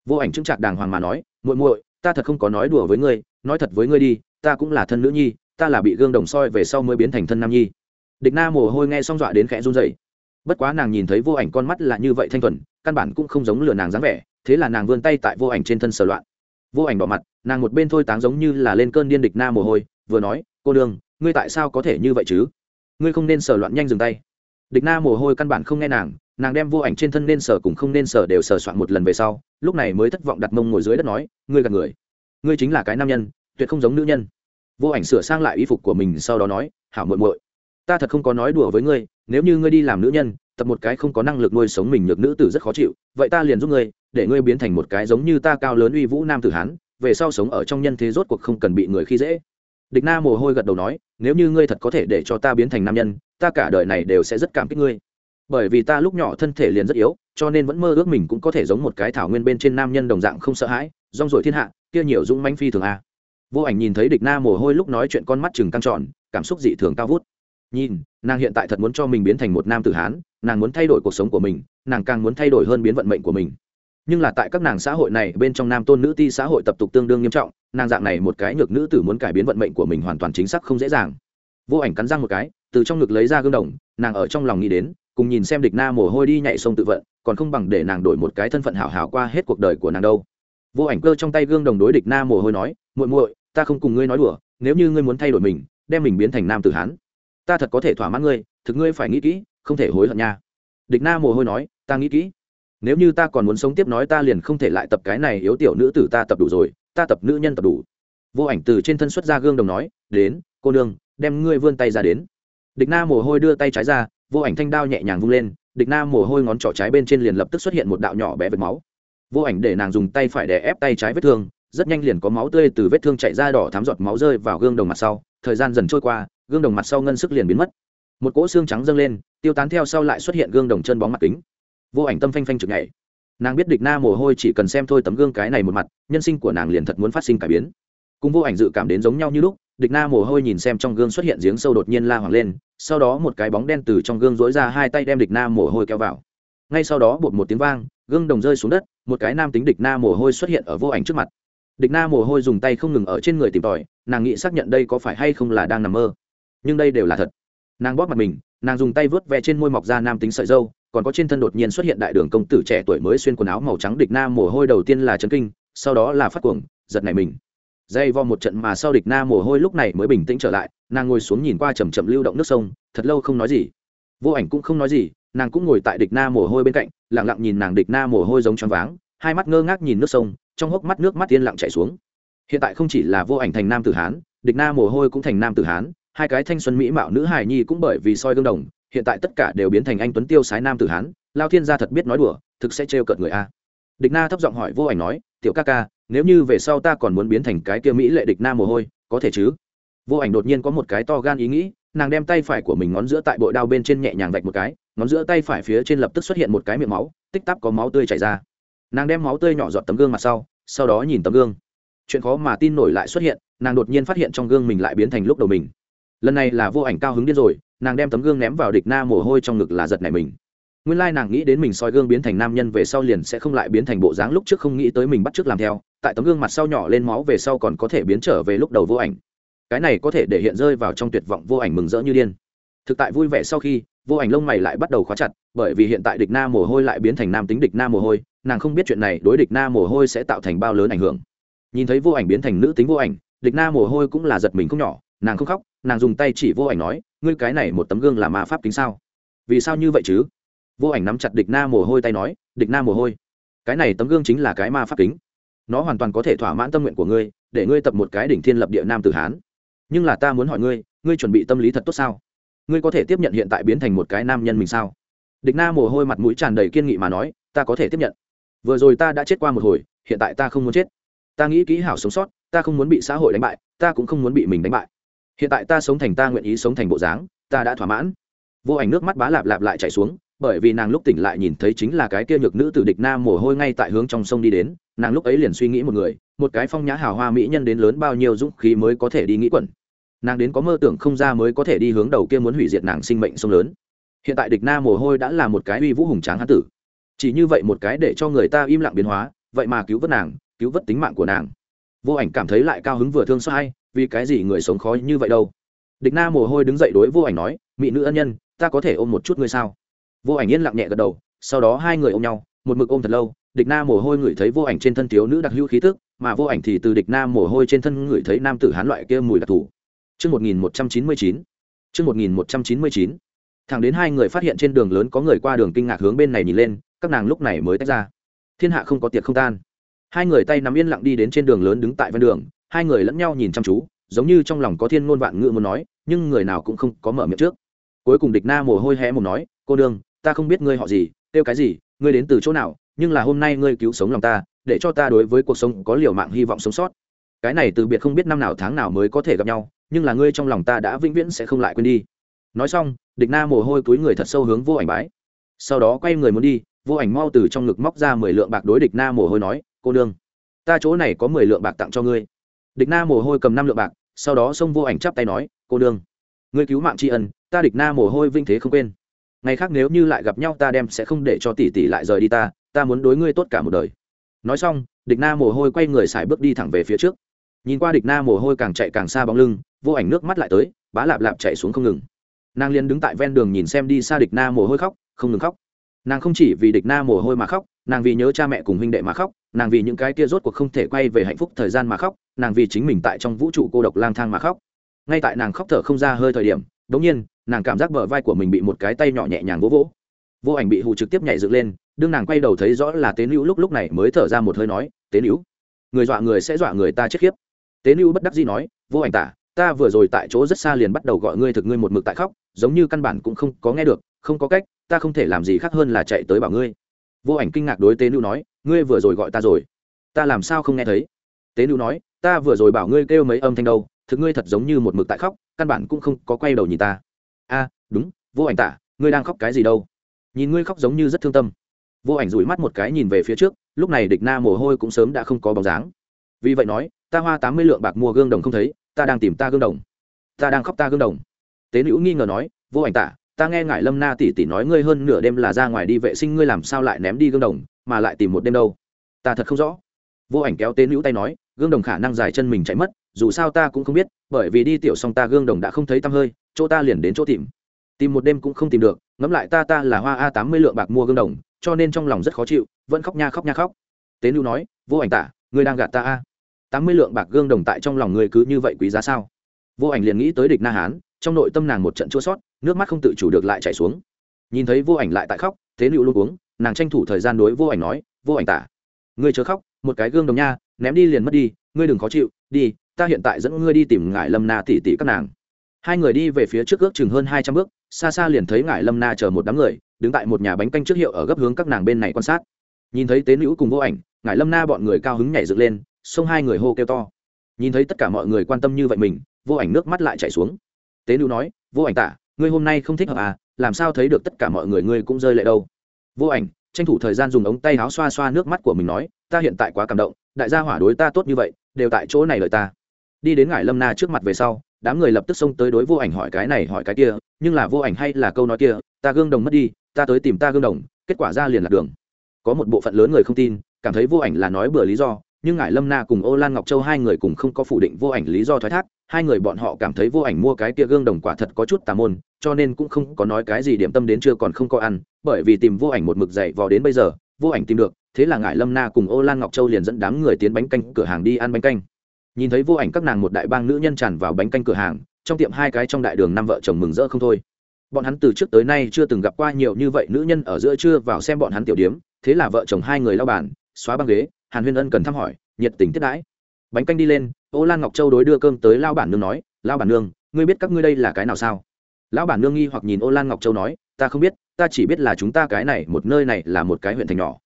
Vô ảnh chứng trạc đàng hoàng mà nói muội muội ta thật không có nói đùa với ngươi nói thật với ngươi đi ta cũng là thân nữ nhi ta là bị gương đồng soi về sau mới biến thành thân nam nhi địch na mồ hôi nghe xong dọa đến khẽ run dậy bất quá nàng nhìn thấy vô ảnh con mắt là như vậy thanh thuần, căn bản cũng không giống lừa nàng dáng vẻ, thế là nàng vươn tay tại vô ảnh trên thân sờ loạn. Vô ảnh bỏ mặt, nàng một bên thôi táng giống như là lên cơn điên địch na mồ hôi, vừa nói, cô đương ngươi tại sao có thể như vậy chứ? Ngươi không nên sờ loạn nhanh dừng tay. Địch na mồ hôi căn bản không nghe nàng nàng đem vô ảnh trên thân nên sờ cùng không nên sờ đều sờ soạn một lần về sau, lúc này mới thất vọng đặt mông ngồi dưới đất nói, ngươi gạt người. Ngươi chính là cái nam nhân, tuyệt không giống nữ nhân. Vô ảnh sửa sang lại y phục của mình sau đó nói, hảo muội muội ta thật không có nói đùa với ngươi, nếu như ngươi đi làm nữ nhân, tập một cái không có năng lực nuôi sống mình được nữ tử rất khó chịu, vậy ta liền giúp ngươi, để ngươi biến thành một cái giống như ta cao lớn uy vũ nam tử hán, về sau sống ở trong nhân thế rốt cuộc không cần bị người khi dễ. Địch na mồ hôi gật đầu nói, nếu như ngươi thật có thể để cho ta biến thành nam nhân, ta cả đời này đều sẽ rất cảm kích ngươi. Bởi vì ta lúc nhỏ thân thể liền rất yếu, cho nên vẫn mơ ước mình cũng có thể giống một cái thảo nguyên bên trên nam nhân đồng dạng không sợ hãi, rong rổi thiên hạ, kia nhiều dũng manh phi thường a. Vô ảnh nhìn thấy địch na mồ hôi lúc nói chuyện con mắt chừng căng tròn, cảm xúc dị thường cao vút nhìn, nàng hiện tại thật muốn cho mình biến thành một nam tử hán, nàng muốn thay đổi cuộc sống của mình, nàng càng muốn thay đổi hơn biến vận mệnh của mình. Nhưng là tại các nàng xã hội này, bên trong nam tôn nữ ti xã hội tập tục tương đương nghiêm trọng, nàng dạng này một cái nhược nữ tử muốn cải biến vận mệnh của mình hoàn toàn chính xác không dễ dàng. Vô ảnh cắn răng một cái, từ trong ngực lấy ra gương đồng, nàng ở trong lòng nghĩ đến, cùng nhìn xem địch na mồ hôi đi nhảy sông tự vận, còn không bằng để nàng đổi một cái thân phận hảo hảo qua hết cuộc đời của nàng đâu. Vô ảnh cơ trong tay gương đồng đối địch na mồ hôi nói, muội muội, ta không cùng ngươi nói đùa, nếu như ngươi muốn thay đổi mình, đem mình biến thành nam tử hán ta thật có thể thỏa mãn ngươi, thực ngươi phải nghĩ kỹ, không thể hối hận nha. Địch na mồ hôi nói, ta nghĩ kỹ. Nếu như ta còn muốn sống tiếp nói ta liền không thể lại tập cái này yếu tiểu nữ tử ta tập đủ rồi, ta tập nữ nhân tập đủ. Vô ảnh từ trên thân xuất ra gương đồng nói, đến, cô nương, đem ngươi vươn tay ra đến. Địch na mồ hôi đưa tay trái ra, vô ảnh thanh đao nhẹ nhàng vung lên, địch na mồ hôi ngón trỏ trái bên trên liền lập tức xuất hiện một đạo nhỏ bé vết máu. Vô ảnh để nàng dùng tay phải để ép tay trái vết thương, rất nhanh liền có máu tươi từ vết thương chạy ra đỏ thám giọt máu rơi vào gương đồng mặt sau, thời gian dần trôi qua gương đồng mặt sau ngân sức liền biến mất. Một cỗ xương trắng dâng lên, tiêu tán theo sau lại xuất hiện gương đồng chân bóng mặt kính. Vô ảnh tâm phanh phanh trực nhảy. Nàng biết địch na mồ hôi chỉ cần xem thôi tấm gương cái này một mặt, nhân sinh của nàng liền thật muốn phát sinh cải biến. Cùng vô ảnh dự cảm đến giống nhau như lúc, địch na mồ hôi nhìn xem trong gương xuất hiện giếng sâu đột nhiên la hoàng lên, sau đó một cái bóng đen từ trong gương dối ra hai tay đem địch na mồ hôi kéo vào. Ngay sau đó bột một tiếng vang, gương đồng rơi xuống đất, một cái nam tính địch na mồ hôi xuất hiện ở vô ảnh trước mặt. Địch na mồ hôi dùng tay không ngừng ở trên người tìm tòi, nàng nghĩ xác nhận đây có phải hay không là đang nằm mơ nhưng đây đều là thật. Nàng bóp mặt mình, nàng dùng tay vớt ve trên môi mọc ra nam tính sợi dâu, còn có trên thân đột nhiên xuất hiện đại đường công tử trẻ tuổi mới xuyên quần áo màu trắng địch nam mồ hôi đầu tiên là chấn kinh, sau đó là phát cuồng, giật nảy mình. Dây vo một trận mà sau địch na mồ hôi lúc này mới bình tĩnh trở lại, nàng ngồi xuống nhìn qua chầm chậm lưu động nước sông, thật lâu không nói gì. Vô ảnh cũng không nói gì, nàng cũng ngồi tại địch na mồ hôi bên cạnh lẳng lặng nhìn nàng địch na mồ hôi giống choáng váng, hai mắt ngơ ngác nhìn nước sông, trong hốc mắt nước mắt yên lặng chảy xuống. Hiện tại không chỉ là vô ảnh thành nam tử hán, địch na mồ hôi cũng thành nam tử hán hai cái thanh xuân mỹ mạo nữ hài nhi cũng bởi vì soi gương đồng, hiện tại tất cả đều biến thành anh tuấn tiêu sái nam tử hán, lao thiên gia thật biết nói đùa, thực sẽ trêu cợt người a. Địch na thấp giọng hỏi vô ảnh nói, tiểu ca ca, nếu như về sau ta còn muốn biến thành cái kia mỹ lệ địch na mồ hôi, có thể chứ? Vô ảnh đột nhiên có một cái to gan ý nghĩ, nàng đem tay phải của mình ngón giữa tại bội đao bên trên nhẹ nhàng vạch một cái, ngón giữa tay phải phía trên lập tức xuất hiện một cái miệng máu, tích tắc có máu tươi chảy ra. Nàng đem máu tươi nhỏ giọt tấm gương mặt sau sau đó nhìn tấm gương. Chuyện khó mà tin nổi lại xuất hiện, nàng đột nhiên phát hiện trong gương mình lại biến thành lúc đầu mình lần này là vô ảnh cao hứng điên rồi, nàng đem tấm gương ném vào địch na mồ hôi trong ngực là giật này mình. Nguyên lai nàng nghĩ đến mình soi gương biến thành nam nhân về sau liền sẽ không lại biến thành bộ dáng lúc trước không nghĩ tới mình bắt trước làm theo, tại tấm gương mặt sau nhỏ lên máu về sau còn có thể biến trở về lúc đầu vô ảnh. Cái này có thể để hiện rơi vào trong tuyệt vọng vô ảnh mừng rỡ như điên. Thực tại vui vẻ sau khi, vô ảnh lông mày lại bắt đầu khóa chặt, bởi vì hiện tại địch na mồ hôi lại biến thành nam tính địch na mồ hôi, nàng không biết chuyện này đối địch na mồ hôi sẽ tạo thành bao lớn ảnh hưởng. Nhìn thấy vô ảnh biến thành nữ tính vô ảnh, địch na mồ hôi cũng là giật mình không nhỏ, nàng không khóc nàng dùng tay chỉ vô ảnh nói, ngươi cái này một tấm gương là ma pháp kính sao? Vì sao như vậy chứ? Vô ảnh nắm chặt địch na mồ hôi tay nói, địch na mồ hôi, cái này tấm gương chính là cái ma pháp kính. Nó hoàn toàn có thể thỏa mãn tâm nguyện của ngươi, để ngươi tập một cái đỉnh thiên lập địa nam tử hán. Nhưng là ta muốn hỏi ngươi ngươi chuẩn bị tâm lý thật tốt sao? Ngươi có thể tiếp nhận hiện tại biến thành một cái nam nhân mình sao? Địch na mồ hôi mặt mũi tràn đầy kiên nghị mà nói, ta có thể tiếp nhận. Vừa rồi ta đã chết qua một hồi, hiện tại ta không muốn chết. Ta nghĩ kỹ hảo sống sót, ta không muốn bị xã hội đánh bại, ta cũng không muốn bị mình đánh bại hiện tại ta sống thành ta nguyện ý sống thành bộ dáng, ta đã thỏa mãn. Vô ảnh nước mắt bá lạp lạp lại chảy xuống, bởi vì nàng lúc tỉnh lại nhìn thấy chính là cái kia nhược nữ tử địch nam mồ hôi ngay tại hướng trong sông đi đến, nàng lúc ấy liền suy nghĩ một người, một cái phong nhã hào hoa mỹ nhân đến lớn bao nhiêu dũng khí mới có thể đi nghĩ quẩn. Nàng đến có mơ tưởng không ra mới có thể đi hướng đầu kia muốn hủy diệt nàng sinh mệnh sông lớn. Hiện tại địch nam mồ hôi đã là một cái uy vũ hùng tráng hán tử. Chỉ như vậy một cái để cho người ta im lặng biến hóa, vậy mà cứu vớt nàng, cứu vớt tính mạng của nàng. Vô ảnh cảm thấy lại cao hứng vừa thương xót vì cái gì người sống khó như vậy đâu địch na mồ hôi đứng dậy đối vô ảnh nói mỹ nữ ân nhân ta có thể ôm một chút ngươi sao vô ảnh yên lặng nhẹ gật đầu sau đó hai người ôm nhau một mực ôm thật lâu địch na mồ hôi ngửi thấy vô ảnh trên thân thiếu nữ đặc hữu khí tức mà vô ảnh thì từ địch na mồ hôi trên thân ngửi thấy nam tử hán loại kia mùi đặc thù Trước 1199. Trước 1199. Thẳng đến hai người phát hiện trên đường lớn có người qua đường kinh ngạc hướng bên này nhìn lên, các nàng lúc này mới tách ra. Thiên hạ không có tiệc không tan. Hai người tay nắm yên lặng đi đến trên đường lớn đứng tại ven đường, hai người lẫn nhau nhìn chăm chú, giống như trong lòng có thiên ngôn vạn ngữ muốn nói, nhưng người nào cũng không có mở miệng trước. Cuối cùng địch na mồ hôi hé mồm nói, "Cô đương, ta không biết ngươi họ gì kêu cái gì ngươi đến từ chỗ nào nhưng là hôm nay ngươi cứu sống lòng ta để cho ta đối với cuộc sống có liều mạng hy vọng sống sót. Cái này từ biệt không biết năm nào tháng nào mới có thể gặp nhau nhưng là ngươi trong lòng ta đã vĩnh viễn sẽ không lại quên đi. Nói xong địch na mồ hôi túi người thật sâu hướng vô ảnh bái. Sau đó quay người muốn đi vô ảnh mau từ trong ngực móc ra mười lượng bạc đối địch na mồ hôi nói cô đương ta chỗ này có mười lượng bạc tặng cho ngươi địch na mồ hôi cầm năm lượng bạc, sau đó xông vô ảnh chắp tay nói, cô đương ngươi cứu mạng tri ân, ta địch na mồ hôi vinh thế không quên. Ngày khác nếu như lại gặp nhau ta đem sẽ không để cho tỷ tỷ lại rời đi ta ta muốn đối ngươi tốt cả một đời. Nói xong, địch na mồ hôi quay người xài bước đi thẳng về phía trước. Nhìn qua địch na mồ hôi càng chạy càng xa bóng lưng, vô ảnh nước mắt lại tới, bá lạp lạp chạy xuống không ngừng. Nàng Liên đứng tại ven đường nhìn xem đi xa địch na mồ hôi khóc, không ngừng khóc nàng không chỉ vì địch na mồ hôi mà khóc, nàng vì nhớ cha mẹ cùng huynh đệ mà khóc, nàng vì những cái kia rốt cuộc không thể quay về hạnh phúc thời gian mà khóc, nàng vì chính mình tại trong vũ trụ cô độc lang thang mà khóc. Ngay tại nàng khóc thở không ra hơi thời điểm đ ỗ n g nhiên, nàng cảm giác bờ vai của mình bị một cái tay nhỏ nhẹ nhàng vỗ vỗ. Vô ảnh bị hù trực tiếp nhảy dựng lên, đương nàng quay đầu thấy rõ là tế nữ lúc lúc này mới thở ra một hơi nói, tế nữ người dọa người sẽ dọa người ta chết khiếp. Tế nữ bất đắc dĩ nói, vô ảnh tả, ta vừa rồi tại chỗ rất xa liền bắt đầu gọi ngươi thực ngươi một mực tại khóc, giống như căn bản cũng không có nghe được, không có cách ta không thể làm gì khác hơn là chạy tới bảo ngươi. Vô ảnh kinh ngạc đối tế nữ nói, ngươi vừa rồi gọi ta rồi. Ta làm sao không nghe thấy? Tế nữ nói, ta vừa rồi bảo ngươi kêu mấy âm thanh đâu, thực ngươi thật giống như một mực tại khóc, căn bản cũng không có quay đầu nhìn ta. A, đúng, vô ảnh tả, ngươi đang khóc cái gì đâu? Nhìn ngươi khóc giống như rất thương tâm. Vô ảnh rủi mắt một cái nhìn về phía trước, lúc này địch na mồ hôi cũng sớm đã không có bóng dáng. Vì vậy nói, ta hoa tám mươi lượng bạc mua gương đồng không thấy, ta đang tìm ta gương đồng. Ta đang khóc ta gương đồng. Tế nữ nghi ngờ nói, vô ảnh tả ta nghe ngại lâm na tỷ tỷ nói ngươi hơn nửa đêm là ra ngoài đi vệ sinh, ngươi làm sao lại ném đi gương đồng, mà lại tìm một đêm đâu? Ta thật không rõ. Vô ảnh kéo tế nữ tay nói, gương đồng khả năng dài chân mình chạy mất, dù sao ta cũng không biết, bởi vì đi tiểu xong ta gương đồng đã không thấy tăm hơi, chỗ ta liền đến chỗ tìm. Tìm một đêm cũng không tìm được, ngẫm lại ta ta là hoa a tám mươi lượng bạc mua gương đồng, cho nên trong lòng rất khó chịu, vẫn khóc nha khóc nha khóc. Tế lưu nói, vô ảnh tả, ngươi đang gạt ta a? tám mươi lượng bạc gương đồng tại trong lòng ngươi cứ như vậy quý giá sao? Vô ảnh liền nghĩ tới địch na hán, trong nội tâm nàng một trận chua sót nước mắt không tự chủ được lại chảy xuống. Nhìn thấy vô ảnh lại tại khóc, thế lưu luôn uống nàng tranh thủ thời gian đối vô ảnh nói, vô ảnh tả, ngươi chớ khóc, một cái gương đồng nha, ném đi liền mất đi, ngươi đừng khó chịu, đi, ta hiện tại dẫn ngươi đi tìm ngải lâm na tỉ tỉ các nàng. Hai người đi về phía trước ước chừng hơn hai trăm bước, xa xa liền thấy ngải lâm na chờ một đám người, đứng tại một nhà bánh canh trước hiệu ở gấp hướng các nàng bên này quan sát. Nhìn thấy tế nữ cùng vô ảnh, ngải lâm na bọn người cao hứng nhảy dựng lên, xông hai người hô kêu to. Nhìn thấy tất cả mọi người quan tâm như vậy mình, vô ảnh nước mắt lại chảy xuống. Tế nữ nói, vô ảnh tả ngươi hôm nay không thích hợp à làm sao thấy được tất cả mọi người ngươi cũng rơi lệ đâu. Vô ảnh, tranh thủ thời gian dùng ống tay áo xoa xoa nước mắt của mình nói, ta hiện tại quá cảm động, đại gia hỏa đối ta tốt như vậy, đều tại chỗ này lợi ta. Đi đến ngải lâm na trước mặt về sau, đám người lập tức xông tới đối vô ảnh hỏi cái này hỏi cái kia, nhưng là vô ảnh hay là câu nói kia, ta gương đồng mất đi, ta tới tìm ta gương đồng, kết quả ra liền lạc đường. Có một bộ phận lớn người không tin, cảm thấy vô ảnh là nói bừa lý do, nhưng ngải lâm na cùng ô lan ngọc châu hai người cùng không có phủ định vô ảnh lý do thoái thác hai người bọn họ cảm thấy vô ảnh mua cái kia gương đồng quả thật có chút tà môn, cho nên cũng không có nói cái gì điểm tâm đến chưa còn không có ăn, bởi vì tìm vô ảnh một mực dậy vò đến bây giờ, vô ảnh tìm được, thế là ngải lâm na cùng ô lan ngọc châu liền dẫn đám người tiến bánh canh cửa hàng đi ăn bánh canh. Nhìn thấy vô ảnh các nàng một đại bang nữ nhân tràn vào bánh canh cửa hàng, trong tiệm hai cái trong đại đường năm vợ chồng mừng rỡ không thôi. Bọn hắn từ trước tới nay chưa từng gặp qua nhiều như vậy nữ nhân ở giữa trưa vào xem bọn hắn tiểu điếm, thế là vợ chồng hai người lao bàn, xóa băng ghế, hàn huyên ân cần thăm hỏi, nhiệt tình tiếp đãi bánh canh đi lên, ô lan ngọc châu đối đưa cơm tới lao bản nương nói lao bản nương, ngươi biết các ngươi đây là cái nào sao? Lão bản nương nghi hoặc nhìn ô lan ngọc châu nói, ta không biết, ta chỉ biết là chúng ta cái này, một nơi này là một cái huyện thành nhỏ.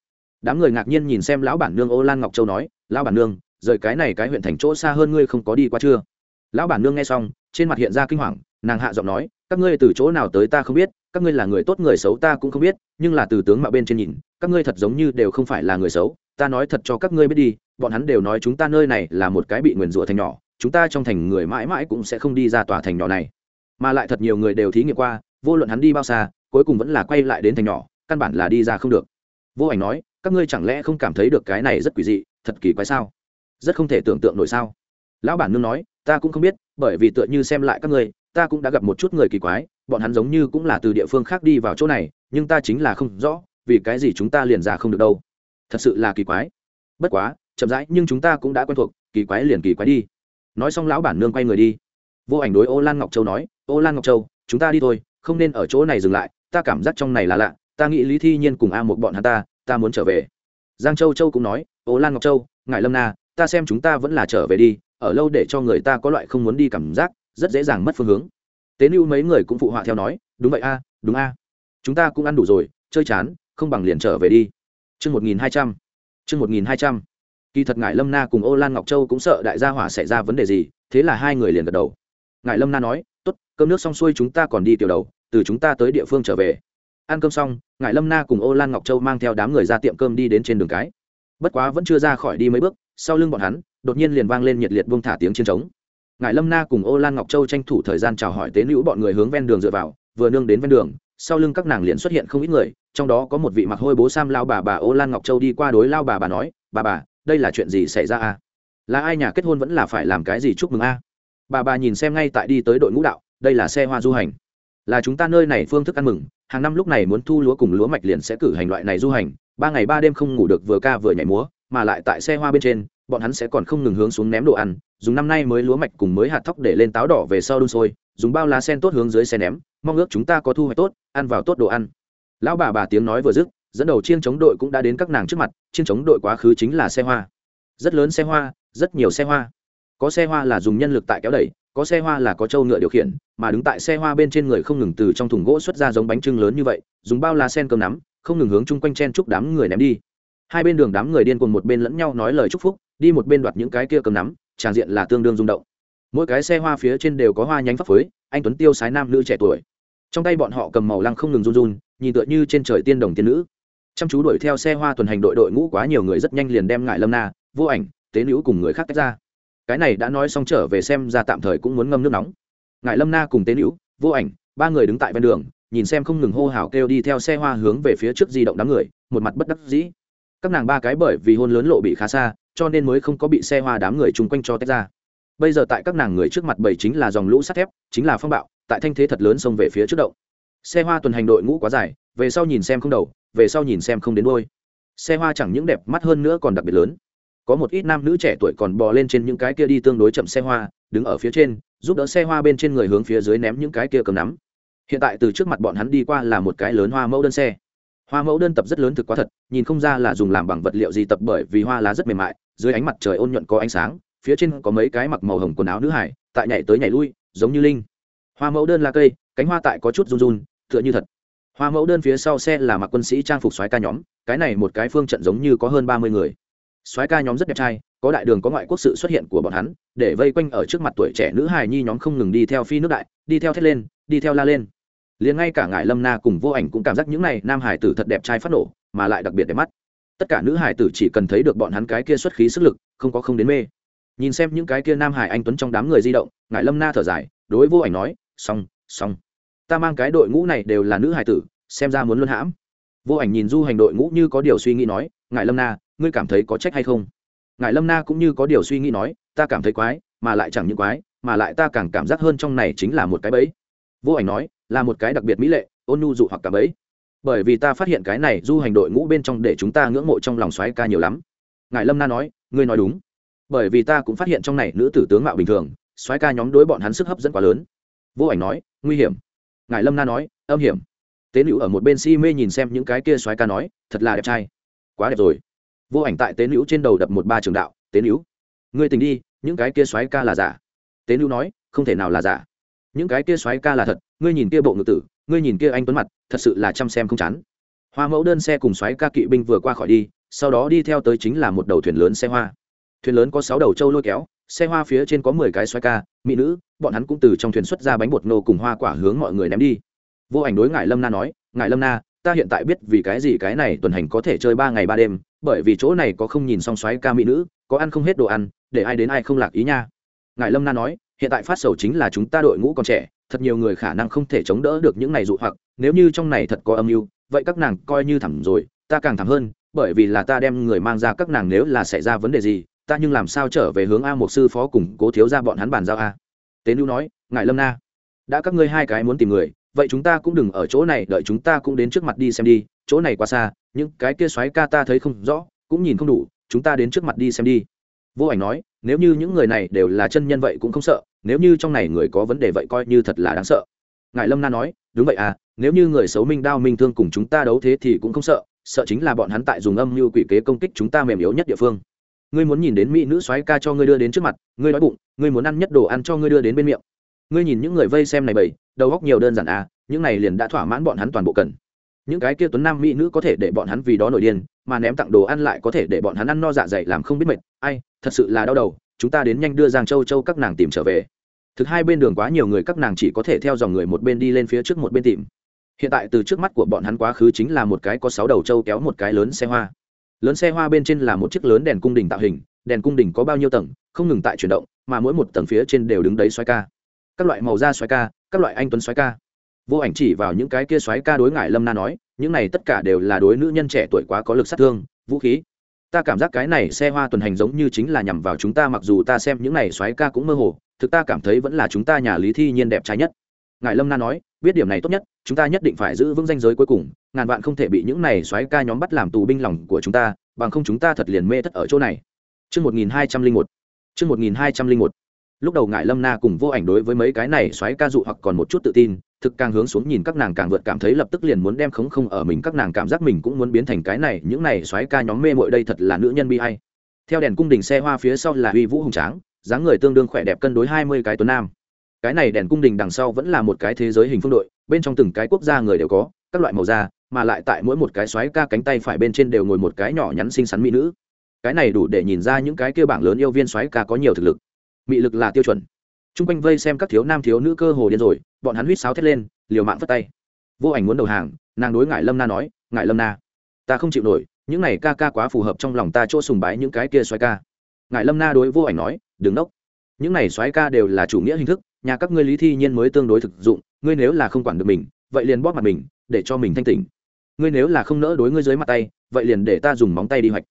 Đám người ngạc nhiên nhìn xem lão bản nương, ô lan ngọc châu nói, lão bản nương, rời cái này cái huyện thành chỗ xa hơn ngươi không có đi qua chưa? Lão bản nương nghe xong, trên mặt hiện ra kinh hoàng nàng hạ giọng nói, các ngươi từ chỗ nào tới ta không biết, các ngươi là người tốt người xấu ta cũng không biết, nhưng là từ tướng mạo bên trên nhìn, các ngươi thật giống như đều không phải là người xấu, ta nói thật cho các ngươi biết đi, bọn hắn đều nói chúng ta nơi này là một cái bị nguyền rủa thành nhỏ, chúng ta trong thành người mãi mãi cũng sẽ không đi ra tòa thành nhỏ này. Mà lại thật nhiều người đều thí nghiệm qua, vô luận hắn đi bao xa, cuối cùng vẫn là quay lại đến thành nhỏ, căn bản là đi ra không được. Vô ảnh nói, các ngươi chẳng lẽ không cảm thấy được cái này rất quỷ dị, thật kỳ quái sao? Rất không thể tưởng tượng nổi sao? Lão bản nương nói, ta cũng không biết, bởi vì tựa như xem lại các ngươi ta cũng đã gặp một chút người kỳ quái, bọn hắn giống như cũng là từ địa phương khác đi vào chỗ này, nhưng ta chính là không rõ, vì cái gì chúng ta liền ra không được đâu. Thật sự là kỳ quái. Bất quá, chậm rãi, nhưng chúng ta cũng đã quen thuộc, kỳ quái liền kỳ quái đi. Nói xong lão bản nương quay người đi. Vô ảnh đối ô lan ngọc châu nói, ô lan ngọc châu, chúng ta đi thôi, không nên ở chỗ này dừng lại, ta cảm giác trong này là lạ, ta nghĩ lý thi nhiên cùng a một bọn hắn ta ta muốn trở về. Giang châu châu cũng nói, ô lan ngọc châu ngại lâm na, ta xem chúng ta vẫn là trở về đi, ở lâu để cho người ta có loại không muốn đi cảm giác rất dễ dàng mất phương hướng. Tế lưu mấy người cũng phụ họa theo nói, đúng vậy a, đúng a. Chúng ta cũng ăn đủ rồi, chơi chán, không bằng liền trở về đi. Chương một nghìn hai trăm, chương một nghìn hai trăm. Kỳ thật ngài lâm na cùng ô lan ngọc châu cũng sợ đại gia hỏa xảy ra vấn đề gì, thế là hai người liền gật đầu. Ngài lâm na nói, tốt, cơm nước xong xuôi chúng ta còn đi tiểu đầu, từ chúng ta tới địa phương trở về. Ăn cơm xong ngài lâm na cùng ô lan ngọc châu mang theo đám người ra tiệm cơm đi đến trên đường cái. Bất quá vẫn chưa ra khỏi đi mấy bước, sau lưng bọn hắn, đột nhiên liền vang lên nhiệt liệt buông thả tiếng chiến trống ngài lâm na cùng ô lan ngọc châu tranh thủ thời gian chào hỏi tế nữ bọn người hướng ven đường dựa vào, vừa nương đến ven đường, sau lưng các nàng liền xuất hiện không ít người, trong đó có một vị mặc hôi bố sam lao bà bà ô lan ngọc châu đi qua đối lao bà bà nói, bà bà, đây là chuyện gì xảy ra à là ai nhà kết hôn vẫn là phải làm cái gì chúc mừng a? Bà bà nhìn xem ngay tại đi tới đội ngũ đạo, đây là xe hoa du hành. Là chúng ta nơi này phương thức ăn mừng. Hàng năm lúc này muốn thu lúa cùng lúa mạch liền sẽ cử hành loại này du hành. Ba ngày ba đêm không ngủ được vừa ca vừa nhảy múa, mà lại tại xe hoa bên trên bọn hắn sẽ còn không ngừng hướng xuống ném đồ ăn, dùng năm nay mới lúa mạch cùng mới hạt thóc để lên táo đỏ về sau đun sôi, dùng bao lá sen tốt hướng dưới xe ném, mong ước chúng ta có thu hoạch tốt, ăn vào tốt đồ ăn. Lão bà bà tiếng nói vừa dứt, dẫn đầu chiên chống đội cũng đã đến các nàng trước mặt chiên chống đội quá khứ chính là xe hoa. Rất lớn xe hoa, rất nhiều xe hoa. Có xe hoa là dùng nhân lực tại kéo đẩy, có xe hoa là có trâu ngựa điều khiển, mà đứng tại xe hoa bên trên người không ngừng từ trong thùng gỗ xuất ra giống bánh trưng lớn như vậy, dùng bao lá sen cơm nắm, không ngừng hướng chung quanh chen chúc đám người ném đi. Hai bên đường đám người điên cùng một bên lẫn nhau nói lời chúc phúc đi một bên đoạt những cái kia cầm nắm tràn diện là tương đương rung động. Mỗi cái xe hoa phía trên đều có hoa nhánh pháp phới anh tuấn tiêu sái nam nữ trẻ tuổi. Trong tay bọn họ cầm màu lăng không ngừng run run, nhìn tựa như trên trời tiên đồng tiên nữ. Chăm chú đuổi theo xe hoa tuần hành đội đội ngũ quá nhiều người rất nhanh liền đem ngại lâm na, vô ảnh, tế nữ cùng người khác tách ra. Cái này đã nói xong trở về xem ra tạm thời cũng muốn ngâm nước nóng. Ngại lâm na cùng tế nữ, vô ảnh, ba người đứng tại ven đường, nhìn xem không ngừng hô hào kêu đi theo xe hoa hướng về phía trước di động đám người, một mặt bất đắc dĩ. Các nàng ba cái bởi vì hôn lớn lộ bị khá xa cho nên mới không có bị xe hoa đám người chung quanh cho tách ra. Bây giờ tại các nàng người trước mặt bảy chính là dòng lũ sắt thép, chính là phong bạo, tại thanh thế thật lớn xông về phía trước động. Xe hoa tuần hành đội ngũ quá dài, về sau nhìn xem không đầu, về sau nhìn xem không đến đôi xe hoa chẳng những đẹp mắt hơn nữa còn đặc biệt lớn. Có một ít nam nữ trẻ tuổi còn bò lên trên những cái kia đi tương đối chậm xe hoa, đứng ở phía trên, giúp đỡ xe hoa bên trên người hướng phía dưới ném những cái kia cầm nắm. Hiện tại từ trước mặt bọn hắn đi qua là một cái lớn hoa mẫu đơn xe. Hoa mẫu đơn tập rất lớn thực quá thật, nhìn không ra là dùng làm bằng vật liệu gì tập bởi vì hoa lá rất mềm mại dưới ánh mặt trời ôn nhuận có ánh sáng, phía trên có mấy cái mặc màu hồng quần áo nữ hải, tại nhảy tới nhảy lui, giống như linh. Hoa mẫu đơn là cây, cánh hoa tại có chút run run, tựa như thật. Hoa mẫu đơn phía sau xe là mặc quân sĩ trang phục xoáy ca nhóm, cái này một cái phương trận giống như có hơn ba mươi người. Xoáy ca nhóm rất đẹp trai, có đại đường có ngoại quốc sự xuất hiện của bọn hắn, để vây quanh ở trước mặt tuổi trẻ nữ hài nhi nhóm không ngừng đi theo phi nước đại, đi theo thét lên, đi theo la lên. Liền ngay cả ngài lâm na cùng vô ảnh cũng cảm giác những này nam hải tử thật đẹp trai phát nổ, mà lại đặc biệt đẹp mắt tất cả nữ hải tử chỉ cần thấy được bọn hắn cái kia xuất khí sức lực, không có không đến mê. Nhìn xem những cái kia nam hải anh tuấn trong đám người di động ngại lâm na thở dài, đối vô ảnh nói, xong xong. Ta mang cái đội ngũ này đều là nữ hải tử, xem ra muốn luân hãm. Vô ảnh nhìn du hành đội ngũ như có điều suy nghĩ nói ngại lâm na, ngươi cảm thấy có trách hay không? Ngại lâm na cũng như có điều suy nghĩ nói, ta cảm thấy quái, mà lại chẳng những quái, mà lại ta càng cảm giác hơn trong này chính là một cái bẫy. Vô ảnh nói, là một cái đặc biệt mỹ lệ, ôn nhu dụ hoặc cả bẫy bởi vì ta phát hiện cái này du hành đội ngũ bên trong để chúng ta ngưỡng mộ trong lòng xoáy ca nhiều lắm. Ngài lâm na nói, ngươi nói đúng. Bởi vì ta cũng phát hiện trong này nữ tử tướng mạo bình thường xoáy ca nhóm đối bọn hắn sức hấp dẫn quá lớn. Vô ảnh nói, nguy hiểm. Ngài lâm na nói, âm hiểm. Tế nữ ở một bên si mê nhìn xem những cái kia xoáy ca nói, thật là đẹp trai. Quá đẹp rồi. Vô ảnh tại tế nữ trên đầu đập một ba trường đạo, tế nữ, ngươi tình đi, những cái kia xoáy ca là giả. Tế nữ nói, không thể nào là giả. Những cái kia xoáy ca là thật, ngươi nhìn kia bộ ngự tử ngươi nhìn kia anh tuấn mặt, thật sự là chăm xem không chán. Hoa mẫu đơn xe cùng xoáy ca kỵ binh vừa qua khỏi đi, sau đó đi theo tới chính là một đầu thuyền lớn xe hoa. Thuyền lớn có sáu đầu trâu lôi kéo, xe hoa phía trên có mười cái xoáy ca, mỹ nữ, bọn hắn cũng từ trong thuyền xuất ra bánh bột nô cùng hoa quả hướng mọi người ném đi. Vô ảnh đối ngại lâm na nói ngại lâm na, ta hiện tại biết vì cái gì cái này tuần hành có thể chơi ba ngày ba đêm, bởi vì chỗ này có không nhìn xong xoáy ca mỹ nữ, có ăn không hết đồ ăn, để ai đến ai không lạc ý nha. Ngài lâm na nói, hiện tại phát sầu chính là chúng ta đội ngũ còn trẻ thật nhiều người khả năng không thể chống đỡ được những này dụ hoặc, nếu như trong này thật có âm mưu, vậy các nàng coi như thẳm rồi, ta càng thẳm hơn, bởi vì là ta đem người mang ra các nàng nếu là xảy ra vấn đề gì, ta nhưng làm sao trở về hướng a một sư phó cùng cố thiếu ra bọn hắn bàn giao a. Tế nữ nói, ngài lâm na, đã các ngươi hai cái muốn tìm người, vậy chúng ta cũng đừng ở chỗ này, đợi chúng ta cũng đến trước mặt đi xem đi, chỗ này quá xa, những cái kia xoáy ca ta thấy không rõ, cũng nhìn không đủ, chúng ta đến trước mặt đi xem đi. Vô ảnh nói, nếu như những người này đều là chân nhân vậy cũng không sợ nếu như trong này người có vấn đề vậy coi như thật là đáng sợ. Ngài lâm na nói, đúng vậy à nếu như người xấu minh đao minh thương cùng chúng ta đấu thế thì cũng không sợ sợ chính là bọn hắn tại dùng âm mưu quỷ kế công kích chúng ta mềm yếu nhất địa phương. Ngươi muốn nhìn đến mỹ nữ soái ca cho ngươi đưa đến trước mặt, ngươi đói bụng, ngươi muốn ăn nhất đồ ăn cho ngươi đưa đến bên miệng. Ngươi nhìn những người vây xem này bầy, đầu góc nhiều đơn giản à những này liền đã thỏa mãn bọn hắn toàn bộ cần. Những cái kia tuấn nam mỹ nữ có thể để bọn hắn vì đó nổi điên, mà ném tặng đồ ăn lại có thể để bọn hắn ăn no dạ dày làm không biết mệt. Ai, thật sự là đau đầu chúng ta đến nhanh đưa giang châu châu các nàng tìm trở về. Thực hai bên đường quá nhiều người, các nàng chỉ có thể theo dòng người một bên đi lên phía trước một bên tìm. Hiện tại từ trước mắt của bọn hắn quá khứ chính là một cái có sáu đầu châu kéo một cái lớn xe hoa. Lớn xe hoa bên trên là một chiếc lớn đèn cung đình tạo hình, đèn cung đình có bao nhiêu tầng, không ngừng tại chuyển động, mà mỗi một tầng phía trên đều đứng đấy xoáy ca. Các loại màu da xoáy ca, các loại anh tuấn xoáy ca. Vô ảnh chỉ vào những cái kia xoáy ca đối ngại lâm na nói, những này tất cả đều là đối nữ nhân trẻ tuổi quá có lực sát thương, vũ khí ta cảm giác cái này xe hoa tuần hành giống như chính là nhằm vào chúng ta, mặc dù ta xem những này xoáy ca cũng mơ hồ, thực ta cảm thấy vẫn là chúng ta nhà lý thi nhiên đẹp trai nhất. Ngài lâm na nói, biết điểm này tốt nhất, chúng ta nhất định phải giữ vững danh giới cuối cùng, ngàn vạn không thể bị những này xoáy ca nhóm bắt làm tù binh lòng của chúng ta, bằng không chúng ta thật liền mê thất ở chỗ này. Trước 1201. Trước 1201 lúc đầu ngại lâm na cùng vô ảnh đối với mấy cái này xoáy ca dụ hoặc còn một chút tự tin, thực càng hướng xuống nhìn các nàng càng vượt cảm thấy lập tức liền muốn đem khống không ở mình các nàng cảm giác mình cũng muốn biến thành cái này, những này xoáy ca nhóm mê mội đây thật là nữ nhân bi hay theo đèn cung đình xe hoa phía sau là uy vũ hùng tráng, dáng người tương đương khỏe đẹp cân đối hai mươi cái tuấn nam. Cái này đèn cung đình đằng sau vẫn là một cái thế giới hình phương đội, bên trong từng cái quốc gia người đều có, các loại màu da, mà lại tại mỗi một cái xoáy ca cánh tay phải bên trên đều ngồi một cái nhỏ nhắn xinh xắn mỹ nữ. Cái này đủ để nhìn ra những cái kia bảng lớn yêu viên xoáy ca có nhiều thực lực mị lực là tiêu chuẩn. T r u n g quanh vây xem các thiếu nam thiếu nữ cơ hồ điên rồi, bọn hắn huýt sáo thét lên, liều mạng phất tay. Vô ảnh muốn đầu hàng, nàng đối ngại lâm na nói ngại lâm na, ta không chịu nổi, những này ca ca quá phù hợp trong lòng ta chỗ sùng bái những cái kia xoáy ca. Ngại lâm na đối vô ảnh nói, đừng đốc những này xoáy ca đều là chủ nghĩa hình thức, nhà các ngươi lý thi nhiên mới tương đối thực dụng, ngươi nếu là không quản được mình, vậy liền bóp mặt mình, để cho mình thanh tỉnh. Ngươi nếu là không nỡ đối ngươi dưới mặt tay, vậy liền để ta dùng móng tay đi hoạch.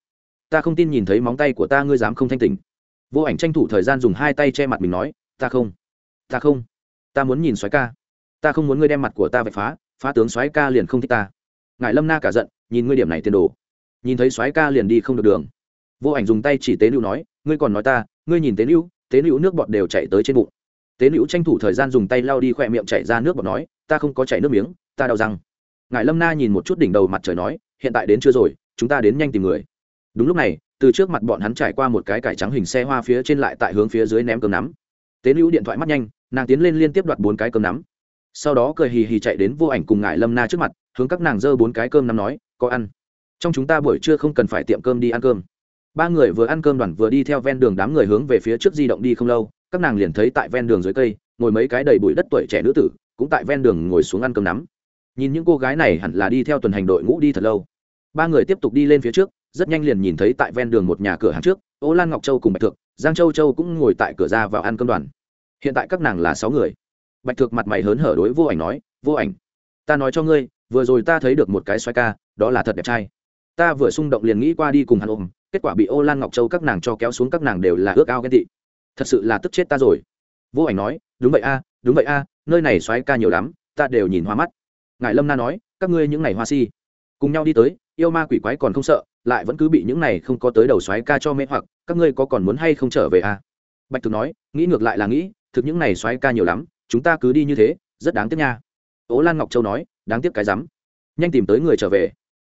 Ta không tin nhìn thấy móng tay của ta, ngươi dám không thanh tỉnh vô ảnh tranh thủ thời gian dùng hai tay che mặt mình nói, ta không ta không, ta muốn nhìn xoáy ca. Ta không muốn ngươi đem mặt của ta vạch phá phá tướng soái ca liền không thích ta. Ngài lâm na cả giận, nhìn ngươi điểm này tiền đồ. Nhìn thấy soái ca liền đi không được đường. Vô ảnh dùng tay chỉ tế lưu nói, ngươi còn nói ta, ngươi nhìn tế lưu tế lưu nước bọt đều chạy tới trên bụng. Tế lưu tranh thủ thời gian dùng tay lau đi khỏe miệng chạy ra nước bọt nói, ta không có chảy nước miếng, ta đau răng. Ngài lâm na nhìn một chút đỉnh đầu mặt trời nói, hiện tại đến chưa rồi, chúng ta đến nhanh tìm người. Đúng lúc này từ trước mặt bọn hắn trải qua một cái cải trắng hình xe hoa phía trên lại tại hướng phía dưới ném cơm nắm. Tế lưu điện thoại mắt nhanh, nàng tiến lên liên tiếp đoạt bốn cái cơm nắm. Sau đó cười hì hì chạy đến vô ảnh cùng ngài lâm na trước mặt, hướng các nàng dơ bốn cái cơm nắm nói, có ăn. Trong chúng ta buổi trưa không cần phải tiệm cơm đi ăn cơm. Ba người vừa ăn cơm đoàn vừa đi theo ven đường đám người hướng về phía trước di động đi không lâu, các nàng liền thấy tại ven đường dưới cây, ngồi mấy cái đầy bụi đất tuổi trẻ nữ tử, cũng tại ven đường ngồi xuống ăn cơm nắm. Nhìn những cô gái này hẳn là đi theo tuần hành đội ngũ đi thật lâu. Ba người tiếp tục đi lên phía trước rất nhanh liền nhìn thấy tại ven đường một nhà cửa hàng trước, ô lan ngọc châu cùng bạch thượng giang châu châu cũng ngồi tại cửa ra vào ăn cơm đoàn. Hiện tại các nàng là sáu người. Bạch thượng mặt mày hớn hở đối vô ảnh nói, vô ảnh, ta nói cho ngươi, vừa rồi ta thấy được một cái xoay ca, đó là thật đẹp trai. Ta vừa xung động liền nghĩ qua đi cùng hắn ôm, kết quả bị ô lan ngọc châu các nàng cho kéo xuống các nàng đều là ước ao ghen tị. Thật sự là tức chết ta rồi. Vô ảnh nói, đúng vậy a, đúng vậy a, nơi này xoáy ca nhiều lắm, ta đều nhìn hoa mắt. Ngài lâm na nói, các ngươi những ngày hoa si, cùng nhau đi tới yêu ma quỷ quái còn không sợ, lại vẫn cứ bị những này không có tới đầu xoáy ca cho mê hoặc, các ngươi có còn muốn hay không trở về à? bạch thực nói, nghĩ ngược lại là nghĩ, thực những này xoáy ca nhiều lắm, chúng ta cứ đi như thế, rất đáng tiếc nha. Ố lan ngọc châu nói, đáng tiếc cái rắm. Nhanh tìm tới người trở về.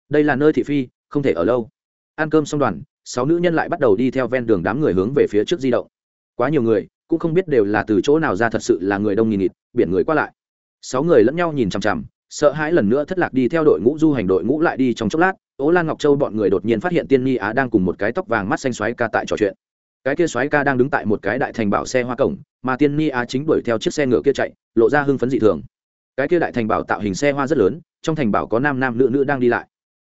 Đây là nơi thị phi, không thể ở lâu. Ăn cơm xong đoàn, sáu nữ nhân lại bắt đầu đi theo ven đường đám người hướng về phía trước di động. Quá nhiều người, cũng không biết đều là từ chỗ nào ra thật sự là người đông nghìn nghịt, biển người qua lại. Sáu người lẫn nhau nhìn chằm chằm sợ hãi lần nữa thất lạc đi theo đội ngũ du hành đội ngũ lại đi trong chốc lát ố lan ngọc châu bọn người đột nhiên phát hiện tiên ni á đang cùng một cái tóc vàng mắt xanh xoáy ca tại trò chuyện. Cái kia xoáy ca đang đứng tại một cái đại thành bảo xe hoa cổng, mà tiên ni á chính đuổi theo chiếc xe ngựa kia chạy, lộ ra hưng phấn dị thường. Cái kia đại thành bảo tạo hình xe hoa rất lớn, trong thành bảo có nam nam nữ nữ đang đi lại.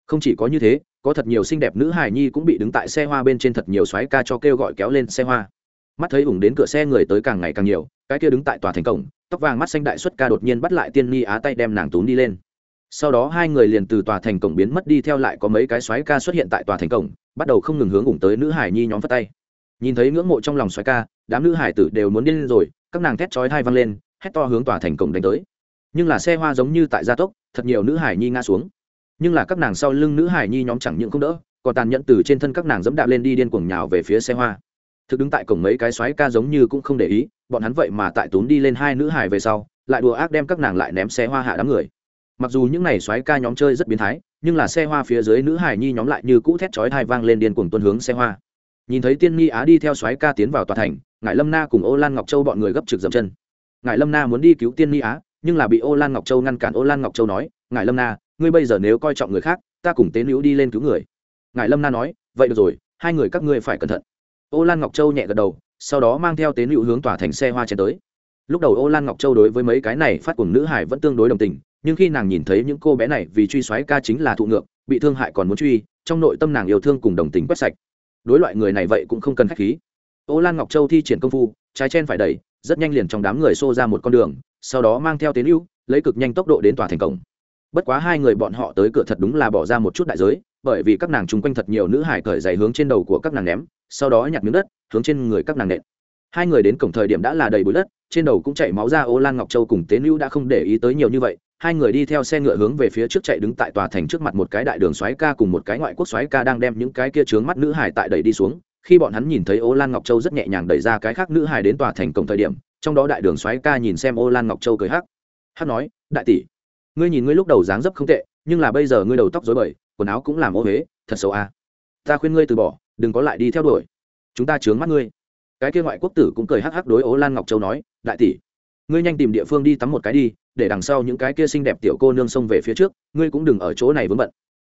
Không chỉ có như thế, có thật nhiều xinh đẹp nữ hài nhi cũng bị đứng tại xe hoa bên trên thật nhiều xoáy ca cho kêu gọi kéo lên xe hoa. Mắt thấy ủng đến cửa xe người tới càng ngày càng nhiều, cái kia đứng tại tòa thành cổng tóc vàng mắt xanh đại xuất ca đột nhiên bắt lại tiên ni á tay đem nàng tún đi lên. Sau đó hai người liền từ tòa thành cổng biến mất đi theo lại có mấy cái xoáy ca xuất hiện tại tòa thành cổng, bắt đầu không ngừng hướng ủng tới nữ hải nhi nhóm phất tay. Nhìn thấy ngưỡng mộ trong lòng xoáy ca, đám nữ hải tử đều muốn điên lên rồi, các nàng thét chói hai văng lên, hét to hướng tòa thành cổng đánh tới. Nhưng là xe hoa giống như tại gia tốc, thật nhiều nữ hải nhi ngã xuống. Nhưng là các nàng sau lưng nữ hải nhi nhóm chẳng những không đỡ, còn tàn nhẫn từ trên thân các nàng dẫm đạp lên đi điên cuồng nhào về phía xe hoa. Thực đứng tại cổng mấy cái xoáy ca giống như cũng không để ý bọn hắn vậy mà tại tốn đi lên hai nữ hải về sau, lại đùa ác đem các nàng lại ném xe hoa hạ đám người. Mặc dù những n à y xoáy ca nhóm chơi rất biến thái, nhưng là xe hoa phía dưới nữ hải nhi nhóm lại như cũ thét chói hai vang lên điên cuồng tuân hướng xe hoa. Nhìn thấy tiên nhi á đi theo xoáy ca tiến vào tòa thành ngại lâm na cùng ô lan ngọc châu bọn người gấp trực dậm chân. Ngại lâm na muốn đi cứu tiên nhi á, nhưng là bị ô lan ngọc châu ngăn cản. Ô lan ngọc châu nói ngại lâm na, ngươi bây giờ nếu coi trọng người khác, ta cùng tế nữ đi lên cứu người. Ngại lâm na nói, vậy được rồi, hai người các ngươi phải cẩn thận. Ô lan ngọc châu nhẹ gật đầu sau đó mang theo tế nữ hướng tỏa thành xe hoa chen tới. Lúc đầu ô lan ngọc châu đối với mấy cái này phát cùng nữ hải vẫn tương đối đồng tình, nhưng khi nàng nhìn thấy những cô bé này vì truy xoáy ca chính là thụ ngược, bị thương hại còn muốn truy, trong nội tâm nàng yêu thương cùng đồng tình quét sạch. Đối loại người này vậy cũng không cần khách khí. Ô lan ngọc châu thi triển công phu, trái chen phải đẩy, rất nhanh liền trong đám người xô ra một con đường, sau đó mang theo tế lưu lấy cực nhanh tốc độ đến tòa thành cổng. Bất quá hai người bọn họ tới cửa thật đúng là bỏ ra một chút đại giới, bởi vì các nàng chung quanh thật nhiều nữ hải cởi giày hướng trên đầu của các nàng ném, sau đó nhặt miếng đất hướng trên người các nàng nện. Hai người đến cổng thời điểm đã là đầy bụi đất, trên đầu cũng chảy máu ra ô lan ngọc châu cùng tế nữ đã không để ý tới nhiều như vậy. Hai người đi theo xe ngựa hướng về phía trước chạy đứng tại tòa thành trước mặt một cái đại đường xoáy ca cùng một cái ngoại quốc xoáy ca đang đem những cái kia trướng mắt nữ hải tại đẩy đi xuống. Khi bọn hắn nhìn thấy ô lan ngọc châu rất nhẹ nhàng đẩy ra cái khác nữ hải đến tòa thành cổng thời điểm, trong đó đại đường xoáy ca nhìn xem ô lan ngọc châu cười hắc. Hắc nói, đại tỷ, ngươi nhìn ngươi lúc đầu dáng dấp không tệ, nhưng là bây giờ ngươi đầu tóc dối bời, quần áo cũng làm ô huế thật xấu à. ta khuyên ngươi từ bỏ, đừng có lại đi theo đuổi chúng ta chướng mắt ngươi. Cái kia ngoại quốc tử cũng cười hắc hắc đối ố lan ngọc châu nói đại tỷ ngươi nhanh tìm địa phương đi tắm một cái đi để đằng sau những cái kia xinh đẹp tiểu cô nương xông về phía trước ngươi cũng đừng ở chỗ này vướng bận.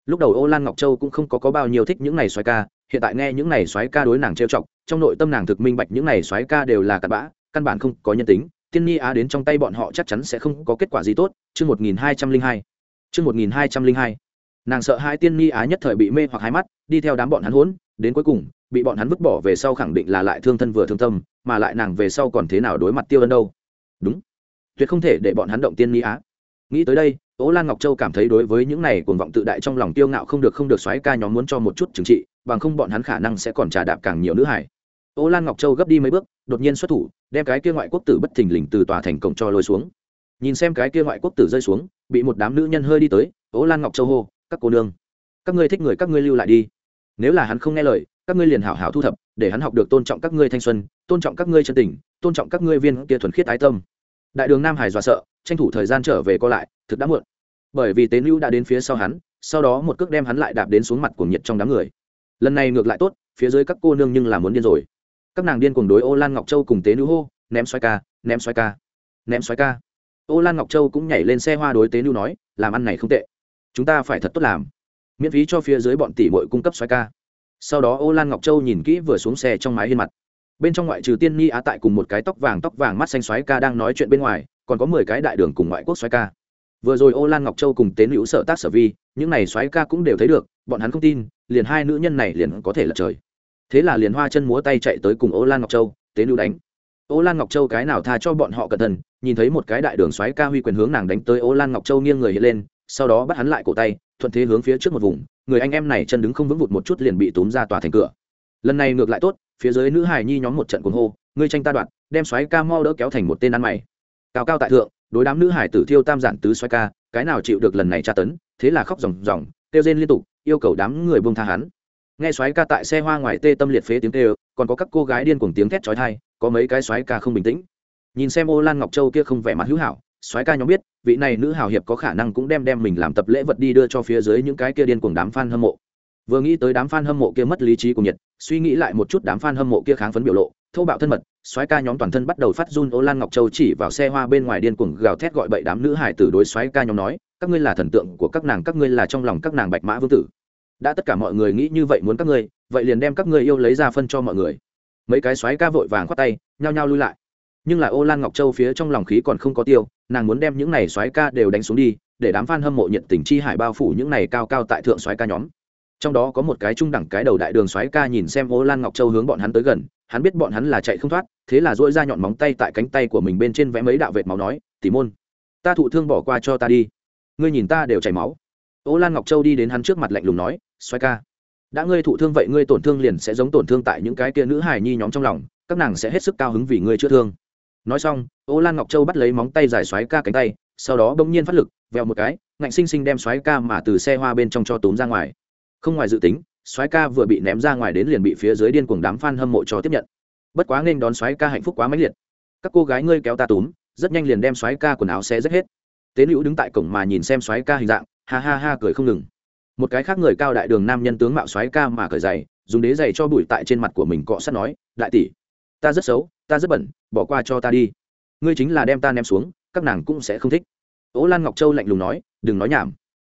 Lúc đầu ô lan ngọc châu cũng không có, có bao nhiêu thích những này xoáy ca hiện tại nghe những này xoáy ca đối nàng trêu chọc trong nội tâm nàng thực minh bạch những này xoáy ca đều là cặn bã căn bản không có nhân tính tiên nhi á đến trong tay bọn họ chắc chắn sẽ không có kết quả gì tốt chương một nghìn hai trăm linh hai chương một nghìn hai trăm linh hai. Nàng sợ hai tiên nhi á nhất thời bị mê hoặc hai mắt đi theo đám bọn hắn hỗn đến cuối cùng, bị bọn hắn vứt bỏ về sau khẳng định là lại thương thân vừa thương tâm, mà lại nàng về sau còn thế nào đối mặt tiêu ân đâu? Đúng. Tuyệt không thể để bọn hắn động tiên ni á. Nghĩ tới đây ố lan ngọc châu cảm thấy đối với những này cuồng vọng tự đại trong lòng tiêu ngạo không được không được xoáy ca nhóm muốn cho một chút trừng trị, bằng không bọn hắn khả năng sẽ còn trà đạp càng nhiều nữ hải. Ố lan ngọc châu gấp đi mấy bước, đột nhiên xuất thủ, đem cái kia ngoại quốc tử bất thình lình từ tòa thành cổng cho lôi xuống. Nhìn xem cái kia ngoại quốc tử rơi xuống, bị một đám nữ nhân hơi đi tới ố lan ngọc châu hô, các cô nương, các ngươi thích người các ngươi lưu lại đi nếu là hắn không nghe lời, các ngươi liền hảo hảo thu thập, để hắn học được tôn trọng các ngươi thanh xuân, tôn trọng các ngươi chân tình, tôn trọng các ngươi viên kia thuần khiết ái tâm. Đại đường nam hải dọa sợ, tranh thủ thời gian trở về co lại, thực đã muộn. Bởi vì tế nữ đã đến phía sau hắn, sau đó một cước đem hắn lại đạp đến xuống mặt của nhiệt trong đám người. Lần này ngược lại tốt, phía dưới các cô nương nhưng là muốn điên rồi. Các nàng điên cùng đối ô lan ngọc châu cùng tế nữ hô, ném xoay ca, ném xoay ca, ném xoay ca. Ô lan ngọc châu cũng nhảy lên xe hoa đối tế nữ nói, làm ăn này không tệ. Chúng ta phải thật tốt làm miễn phí cho phía dưới bọn tỷ bội cung cấp xoay ca. Sau đó, ô lan ngọc châu nhìn kỹ vừa xuống xe trong mái hiên mặt. Bên trong ngoại trừ tiên ni á tại cùng một cái tóc vàng tóc vàng mắt xanh xoáy ca đang nói chuyện bên ngoài, còn có mười cái đại đường cùng ngoại quốc xoáy ca. Vừa rồi ô lan ngọc châu cùng tế hữu sợ tác sở vi, những này xoáy ca cũng đều thấy được, bọn hắn không tin, liền hai nữ nhân này liền có thể lật trời. Thế là liền hoa chân múa tay chạy tới cùng ô lan ngọc châu tế hữu đánh. Ô lan ngọc châu cái nào tha cho bọn họ cẩn thận, nhìn thấy một cái đại đường xoáy ca huy quyền hướng nàng đánh tới, ô lan ngọc châu nghiêng người hiện lên sau đó bắt hắn lại cổ tay, thuận thế hướng phía trước một vùng, người anh em này chân đứng không vững vụt một chút liền bị túm ra tòa thành cửa. Lần này ngược lại tốt, phía dưới nữ hài nhi nhóm một trận cuồng hô, ngươi tranh ta đoạn đem xoáy ca mau đỡ kéo thành một tên ăn mày. Cao cao tại thượng, đối đám nữ hải tử thiêu tam giản tứ xoáy ca, cái nào chịu được lần này tra tấn, thế là khóc ròng ròng, kêu rên liên tục, yêu cầu đám người buông tha hắn. Nghe xoáy ca tại xe hoa ngoài tê tâm liệt phế tiếng kêu, còn có các cô gái điên cuồng tiếng thét chói tai, có mấy cái xoáy ca không bình tĩnh. Nhìn xem ô lan ngọc châu kia không vẻ mặt hữu hảo xoáy ca nhóm biết vị này nữ hào hiệp có khả năng cũng đem đem mình làm tập lễ vật đi đưa cho phía dưới những cái kia điên cuồng đám fan hâm mộ. Vừa nghĩ tới đám fan hâm mộ kia mất lý trí cùng nhiệt suy nghĩ lại một chút đám fan hâm mộ kia kháng phấn biểu lộ, thô bạo thân mật xoáy ca nhóm toàn thân bắt đầu phát run, ô lan ngọc châu chỉ vào xe hoa bên ngoài điên cuồng gào thét gọi bậy đám nữ hải tử đối xoáy ca nhóm nói, các ngươi là thần tượng của các nàng, các ngươi là trong lòng các nàng bạch mã vương tử. Đã tất cả mọi người nghĩ như vậy muốn các ngươi, vậy liền đem các ngươi yêu lấy ra phân cho mọi người. Mấy cái xoáy ca vội vàng khoát tay, nhao nhao lui lại nhưng là ô lan ngọc châu phía trong lòng khí còn không có tiêu, nàng muốn đem những này xoáy ca đều đánh xuống đi, để đám f a n hâm mộ nhận tình chi hải bao phủ những này cao cao tại thượng xoáy ca nhóm. Trong đó có một cái trung đẳng cái đầu đại đường xoáy ca nhìn xem ô lan ngọc châu hướng bọn hắn tới gần, hắn biết bọn hắn là chạy không thoát, thế là dỗi ra nhọn móng tay tại cánh tay của mình bên trên vẽ mấy đạo vệt máu nói, tỉ môn, ta thụ thương bỏ qua cho ta đi. Ngươi nhìn ta đều chảy máu. Ô lan ngọc châu đi đến hắn trước mặt lạnh lùng nói xoáy ca, đã ngươi thụ thương vậy ngươi tổn thương liền sẽ giống tổn thương tại những cái kia nữ hài nhi nhóm trong lòng, các nàng sẽ hết sức cao hứng vì ngươi chữa thương nói xong, ô lan ngọc châu bắt lấy móng tay dài xoáy ca cánh tay, sau đó bỗng nhiên phát lực, vèo một cái, ngạnh xinh xinh đem xoáy ca mà từ xe hoa bên trong cho túm ra ngoài. Không ngoài dự tính, xoáy ca vừa bị ném ra ngoài đến liền bị phía dưới điên cuồng đám f a n hâm mộ cho tiếp nhận. Bất quá nên đón xoáy ca hạnh phúc quá mãnh liệt. Các cô gái ngươi kéo ta túm, rất nhanh liền đem xoáy ca quần áo xe rách hết. Tế nữ đứng tại cổng mà nhìn xem xoáy ca hình dạng, ha ha ha cười không ngừng. Một cái khác người cao đại đường nam nhân tướng mạo xoáy ca mà cởi dày dùng đế giày cho bụi tại trên mặt của mình cọ sát nói, đại tỷ, ta rất xấu ta rất bẩn, bỏ qua cho ta đi. Ngươi chính là đem ta ném xuống, các nàng cũng sẽ không thích. Ố lan ngọc châu lạnh lùng nói, đừng nói nhảm.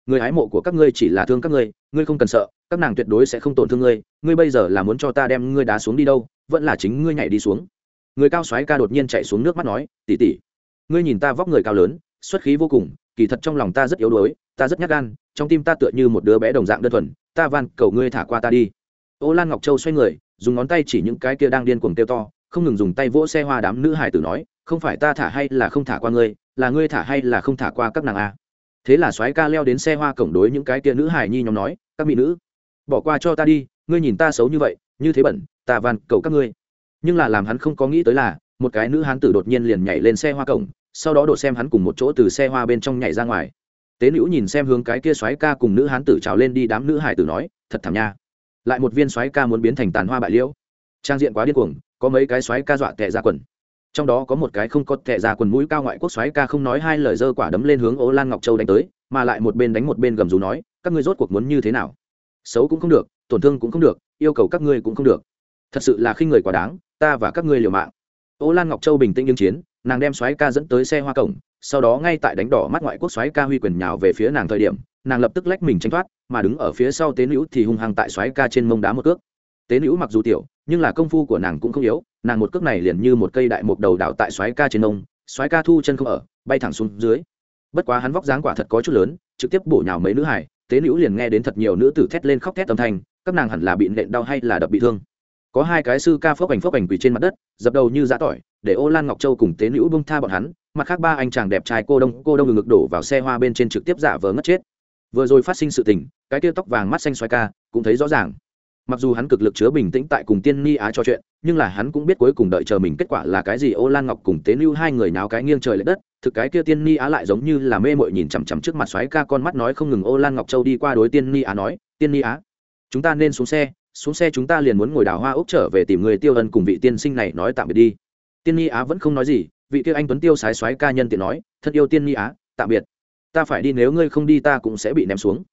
Người hái mộ của các ngươi chỉ là thương các ngươi ngươi không cần sợ, các nàng tuyệt đối sẽ không tổn thương ngươi. Ngươi bây giờ là muốn cho ta đem ngươi đá xuống đi đâu, vẫn là chính ngươi nhảy đi xuống. Người cao soái ca đột nhiên chạy xuống nước mắt nói tỉ tỉ ngươi nhìn ta vóc người cao lớn, xuất khí vô cùng, kỳ thật trong lòng ta rất yếu đuối, ta rất nhát gan, trong tim ta tựa như một đứa bé đồng dạng đơn thuần, ta van cầu ngươi thả qua ta đi. Ô lan ngọc châu xoay người, dùng ngón tay chỉ những cái kia đang điên cuồng kêu to không ngừng dùng tay vỗ xe hoa đám nữ hải tử nói, không phải ta thả hay là không thả qua ngươi, là ngươi thả hay là không thả qua các nàng a? Thế là soái ca leo đến xe hoa cổng đối những cái tia nữ hải nhi nhóm nói, các mỹ nữ, bỏ qua cho ta đi, ngươi nhìn ta xấu như vậy, như thế bẩn, ta van cầu các ngươi. Nhưng là làm hắn không có nghĩ tới là, một cái nữ hán tử đột nhiên liền nhảy lên xe hoa cổng, sau đó đột xem hắn cùng một chỗ từ xe hoa bên trong nhảy ra ngoài. Tế nữ nhìn xem hướng cái kia xoáy ca cùng nữ hán tử trào lên đi đám nữ hải tử nói, thật thảm nha. Lại một viên xoáy ca muốn biến thành tàn hoa bại liễu trang diện quá điên cuồng, có mấy cái xoáy ca dọa tệ ra quần. Trong đó có một cái không có tệ ra quần mũi cao ngoại quốc xoáy ca không nói hai lời dơ quả đấm lên hướng ô lan ngọc châu đánh tới, mà lại một bên đánh một bên gầm rú nói, các ngươi rốt cuộc muốn như thế nào? Xấu cũng không được, tổn thương cũng không được, yêu cầu các ngươi cũng không được. Thật sự là khi người quá đáng, ta và các ngươi liều mạng. Ô lan ngọc châu bình tĩnh ứng chiến, nàng đem xoáy ca dẫn tới xe hoa cổng, sau đó ngay tại đánh đỏ mắt ngoại quốc xoáy ca huy quyền nhào về phía nàng thời điểm, nàng lập tức lách mình tranh thoát, mà đứng ở phía sau tế nữ thì hung hăng tại xoáy ca trên mông đá một cước tế nữ mặc dù tiểu nhưng là công phu của nàng cũng không yếu nàng một cước này liền như một cây đại mục đầu đạo tại xoáy ca trên ông, xoáy ca thu chân không ở bay thẳng xuống dưới. Bất quá hắn vóc dáng quả thật có chút lớn trực tiếp bổ nhào mấy nữ hải tế nữ liền nghe đến thật nhiều nữ tử thét lên khóc thét âm thanh các nàng hẳn là bị nện đau hay là đập bị thương. Có hai cái sư ca phốc ảnh phốc ảnh quỳ trên mặt đất dập đầu như giã tỏi để ô lan ngọc châu cùng tế nữ bông tha bọn hắn mặt khác ba anh chàng đẹp trai cô đông cô đông ngực đổ vào xe hoa bên trên trực tiếp giả vờ ngất chết. Vừa rồi phát sinh sự tình cái tia tóc vàng mắt xanh xoay ca cũng thấy rõ ràng mặc dù hắn cực lực chứa bình tĩnh tại cùng tiên ni á trò chuyện, nhưng là hắn cũng biết cuối cùng đợi chờ mình kết quả là cái gì. Ô lan ngọc cùng tế lưu hai người náo cái nghiêng trời l ệ đất, thực cái kia tiên ni á lại giống như là mê mội nhìn chằm chằm trước mặt xoáy ca con mắt nói không ngừng. Ô lan ngọc châu đi qua đối tiên ni á nói, tiên ni á, chúng ta nên xuống xe xuống xe chúng ta liền muốn ngồi đào hoa ốc trở về tìm người tiêu ân cùng vị tiên sinh này nói tạm biệt đi. Tiên ni á vẫn không nói gì, vị kia anh tuấn tiêu sái xoáy ca nhân tiện nói, thật yêu tiên ni á, tạm biệt. Ta phải đi, nếu ngươi không đi ta cũng sẽ bị ném xuống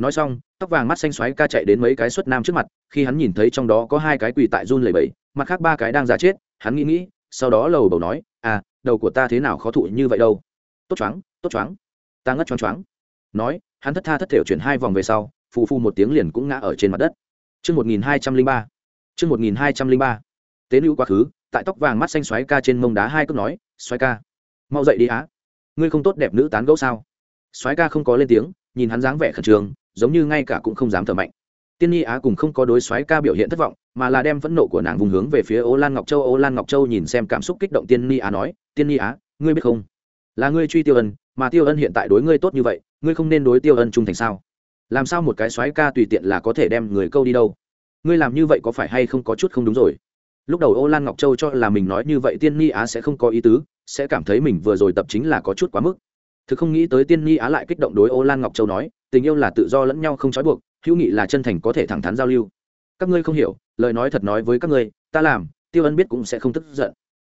nói xong tóc vàng mắt xanh xoáy ca chạy đến mấy cái xuất nam trước mặt khi hắn nhìn thấy trong đó có hai cái quỳ tại run lầy bẫy mặt khác ba cái đang ra chết hắn nghĩ nghĩ sau đó lầu bầu nói à đầu của ta thế nào khó thụ như vậy đâu tốt choáng tốt choáng ta ngất choáng choáng nói hắn thất tha thất thểu chuyển hai vòng về sau phù phù một tiếng liền cũng ngã ở trên mặt đất Chương 1203. Chương 1203. Tế nữ quá khứ, tại tóc vàng mắt xanh xoáy ca trên mông đá hai cước nói, "Xoáy ca, mau dậy đi á. Ngươi không tốt đẹp nữ tán gẫu sao?" Xoáy ca không có lên tiếng, nhìn hắn dáng vẻ khẩn trương, giống như ngay cả cũng không dám thở mạnh. Tiên Nhi Á cùng không có đối xoáy ca biểu hiện thất vọng, mà là đem phẫn nộ của nàng vùng hướng về phía Ô Lan Ngọc Châu. Ô Lan Ngọc Châu nhìn xem cảm xúc kích động Tiên Nhi Á nói, "Tiên Nhi Á, ngươi biết không? Là ngươi truy Tiêu Ân, mà Tiêu Ân hiện tại đối ngươi tốt như vậy, ngươi không nên đối Tiêu Ân trung thành sao?" làm sao một cái xoáy ca tùy tiện là có thể đem người câu đi đâu ngươi làm như vậy có phải hay không có chút không đúng rồi lúc đầu ô lan ngọc châu cho là mình nói như vậy tiên ni á sẽ không có ý tứ sẽ cảm thấy mình vừa rồi tập chính là có chút quá mức thực không nghĩ tới tiên ni á lại kích động đối ô lan ngọc châu nói tình yêu là tự do lẫn nhau không trói buộc, hữu nghị là chân thành có thể thẳng thắn giao lưu. Các ngươi không hiểu, lời nói thật nói với các ngươi, ta làm, tiêu ân biết cũng sẽ không tức giận.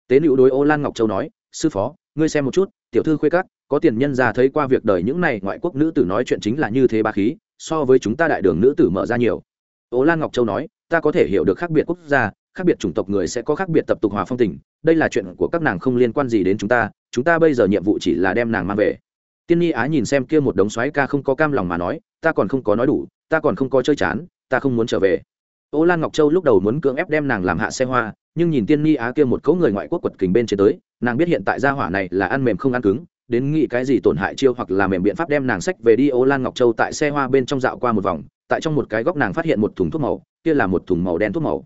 Tế nữ đối ô lan ngọc châu nói, sư phó, ngươi xem một chút, tiểu thư khuê cát có tiền nhân già thấy qua việc đời những này ngoại quốc nữ tử nói chuyện chính là như thế ba khí, so với chúng ta đại đường nữ tử mở ra nhiều. Ô lan ngọc châu nói, ta có thể hiểu được khác biệt quốc gia, khác biệt chủng tộc người sẽ có khác biệt tập tục hòa phong tình, đây là chuyện của các nàng không liên quan gì đến chúng ta chúng ta bây giờ nhiệm vụ chỉ là đem nàng mang về tiên nhi á nhìn xem kia một đống xoáy ca không có cam lòng mà nói, ta còn không có nói đủ, ta còn không có chơi chán, ta không muốn trở về. Ô lan ngọc châu lúc đầu muốn cưỡng ép đem nàng làm hạ xe hoa, nhưng nhìn tiên nhi á kia một cấu người ngoại quốc quật kình bên trên tới, nàng biết hiện tại gia hỏa này là ăn mềm không ăn cứng, đến nghĩ cái gì tổn hại chiêu hoặc là mềm biện pháp đem nàng sách về đi, ô lan ngọc châu tại xe hoa bên trong dạo qua một vòng, tại trong một cái góc nàng phát hiện một thùng thuốc màu, kia là một thùng màu đen thuốc màu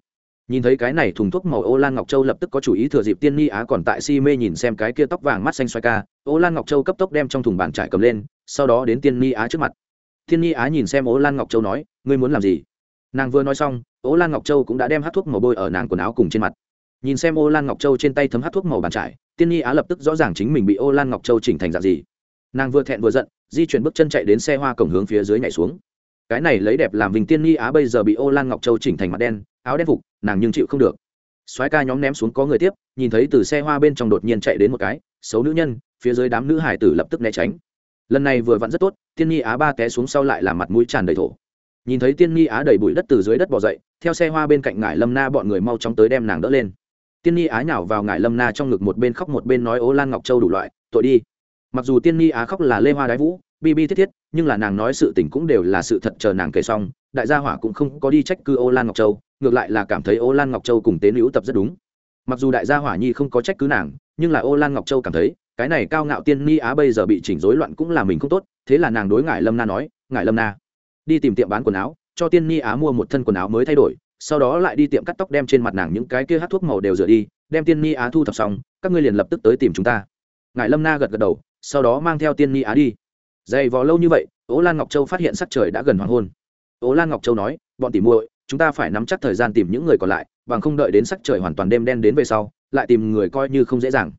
nhìn thấy cái này thùng thuốc màu ô lan ngọc châu lập tức có chủ ý thừa dịp tiên ni á còn tại si mê nhìn xem cái kia tóc vàng mắt xanh xoay ca, ô lan ngọc châu cấp tốc đem trong thùng bàn trải cầm lên, sau đó đến tiên ni á trước mặt. Tiên ni á nhìn xem ô lan ngọc châu nói, ngươi muốn làm gì? Nàng vừa nói xong, ô lan ngọc châu cũng đã đem hát thuốc màu bôi ở nàng quần áo cùng trên mặt. Nhìn xem ô lan ngọc châu trên tay thấm hát thuốc màu bàn trải, tiên nhi á lập tức rõ ràng chính mình bị ô lan ngọc châu chỉnh thành dạng gì. Nàng vừa thẹn vừa giận, di chuyển bước chân chạy đến xe hoa cổng hướng phía dưới nhảy xuống. Cái này lấy đẹp làm vinh tiên nhi á bây giờ bị ô lan ngọc châu chỉnh thành mặt đen áo đen phục, nàng nhưng chịu không được. Soái ca nhóm ném xuống có người tiếp, nhìn thấy từ xe hoa bên trong đột nhiên chạy đến một cái, xấu nữ nhân, phía dưới đám nữ hải tử lập tức né tránh. Lần này vừa vặn rất tốt, tiên nhi á ba té xuống sau lại làm mặt mũi tràn đầy thổ. Nhìn thấy tiên nhi á đầy bụi đất từ dưới đất bỏ dậy, theo xe hoa bên cạnh ngải lâm na bọn người mau chóng tới đem nàng đỡ lên. Tiên nhi á nhào vào ngải lâm na trong ngực một bên khóc một bên nói, ô lan ngọc châu đủ loại, tội đi. Mặc dù tiên nhi á khóc là lê hoa đái vũ, bi bi thiết thiết, nhưng là nàng nói sự tình cũng đều là sự thật chờ nàng kể xong, đại gia hỏa cũng không có đi trách cứ ô lan ngọc châu ngược lại là cảm thấy ô lan ngọc châu cùng tế nữ tập rất đúng. Mặc dù đại gia hỏa nhi không có trách cứ nàng, nhưng là ô lan ngọc châu cảm thấy, cái này cao ngạo tiên nhi á bây giờ bị chỉnh rối loạn cũng là mình không tốt, thế là nàng đối ngải lâm na nói, ngải lâm na, đi tìm tiệm bán quần áo, cho tiên nhi á mua một thân quần áo mới thay đổi, sau đó lại đi tiệm cắt tóc đem trên mặt nàng những cái kia hát thuốc màu đều rửa đi, đem tiên ni á thu thập xong, các ngươi liền lập tức tới tìm chúng ta. Ngại lâm na gật gật đầu, sau đó mang theo tiên ni á đi. Dày vò lâu như vậy ố lan ngọc châu phát hiện sắc trời đã gần hoàng hôn. Ố lan ngọc châu nói, bọn tỉ muội chúng ta phải nắm chắc thời gian tìm những người còn lại, bằng không đợi đến sắc trời hoàn toàn đêm đen đến về sau, lại tìm người coi như không dễ dàng.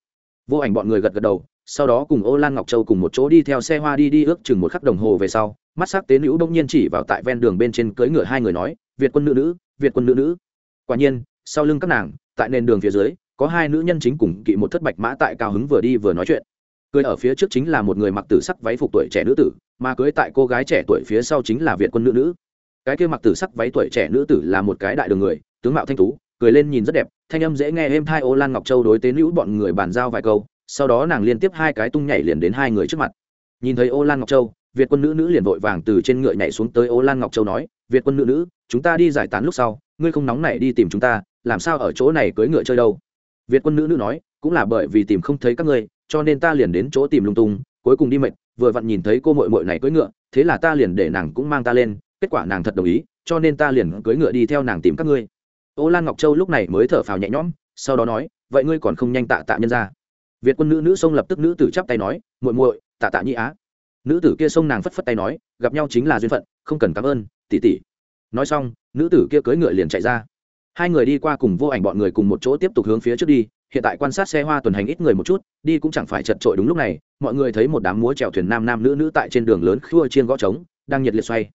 Vô ảnh bọn người gật gật đầu, sau đó cùng ô lan ngọc châu cùng một chỗ đi theo xe hoa đi đi ước chừng một khắc đồng hồ về sau, mắt s ắ c tế nữ bỗng nhiên chỉ vào tại ven đường bên trên cưỡi ngựa hai người nói, việt quân nữ nữ, việt quân nữ nữ. Quả nhiên, sau lưng các nàng, tại nền đường phía dưới, có hai nữ nhân chính cùng kỵ một thất bạch mã tại cao hứng vừa đi vừa nói chuyện. Cưới ở phía trước chính là một người mặc tử sắc váy phục tuổi trẻ nữ tử, mà cưới tại cô gái trẻ tuổi phía sau chính là việt quân nữ nữ cái kia mặc tử sắc váy tuổi trẻ nữ tử là một cái đại đường người, tướng mạo thanh tú, cười lên nhìn rất đẹp, thanh âm dễ nghe êm thai ô lan ngọc châu đối tế nữ bọn người bàn giao vài câu, sau đó nàng liên tiếp hai cái tung nhảy liền đến hai người trước mặt. Nhìn thấy ô lan ngọc châu, việt quân nữ nữ liền vội vàng từ trên ngựa nhảy xuống tới ô lan ngọc châu nói, việt quân nữ nữ, chúng ta đi giải tán lúc sau, ngươi không nóng này đi tìm chúng ta, làm sao ở chỗ này cưỡi ngựa chơi đâu? Việt quân nữ nữ nói, cũng là bởi vì tìm không thấy các ngươi, cho nên ta liền đến chỗ tìm lung tung, cuối cùng đi mệt, vừa vặn nhìn thấy cô mội mội này cưỡi ngựa, thế là ta liền để nàng cũng mang ta lên kết quả nàng thật đồng ý, cho nên ta liền cưỡi ngựa đi theo nàng tìm các ngươi. Ô lan ngọc châu lúc này mới thở phào nhẹ nhõm, sau đó nói, vậy ngươi còn không nhanh tạ tạ nhân ra. Việt quân nữ nữ xông lập tức nữ tử chắp tay nói, muội muội, tạ tạ nhị á. Nữ tử kia xông nàng phất phất tay nói, gặp nhau chính là duyên phận, không cần cảm ơn, tỷ tỷ. Nói xong, nữ tử kia cưỡi ngựa liền chạy ra. Hai người đi qua cùng vô ảnh bọn người cùng một chỗ tiếp tục hướng phía trước đi, hiện tại quan sát xe hoa tuần hành ít người một chút, đi cũng chẳng phải chật trội đúng lúc này, mọi người thấy một đám múa chèo thuyền nam nam nữ nữ tại trên đường lớn khua chiên gõ trống, đang nhiệt liệt xoay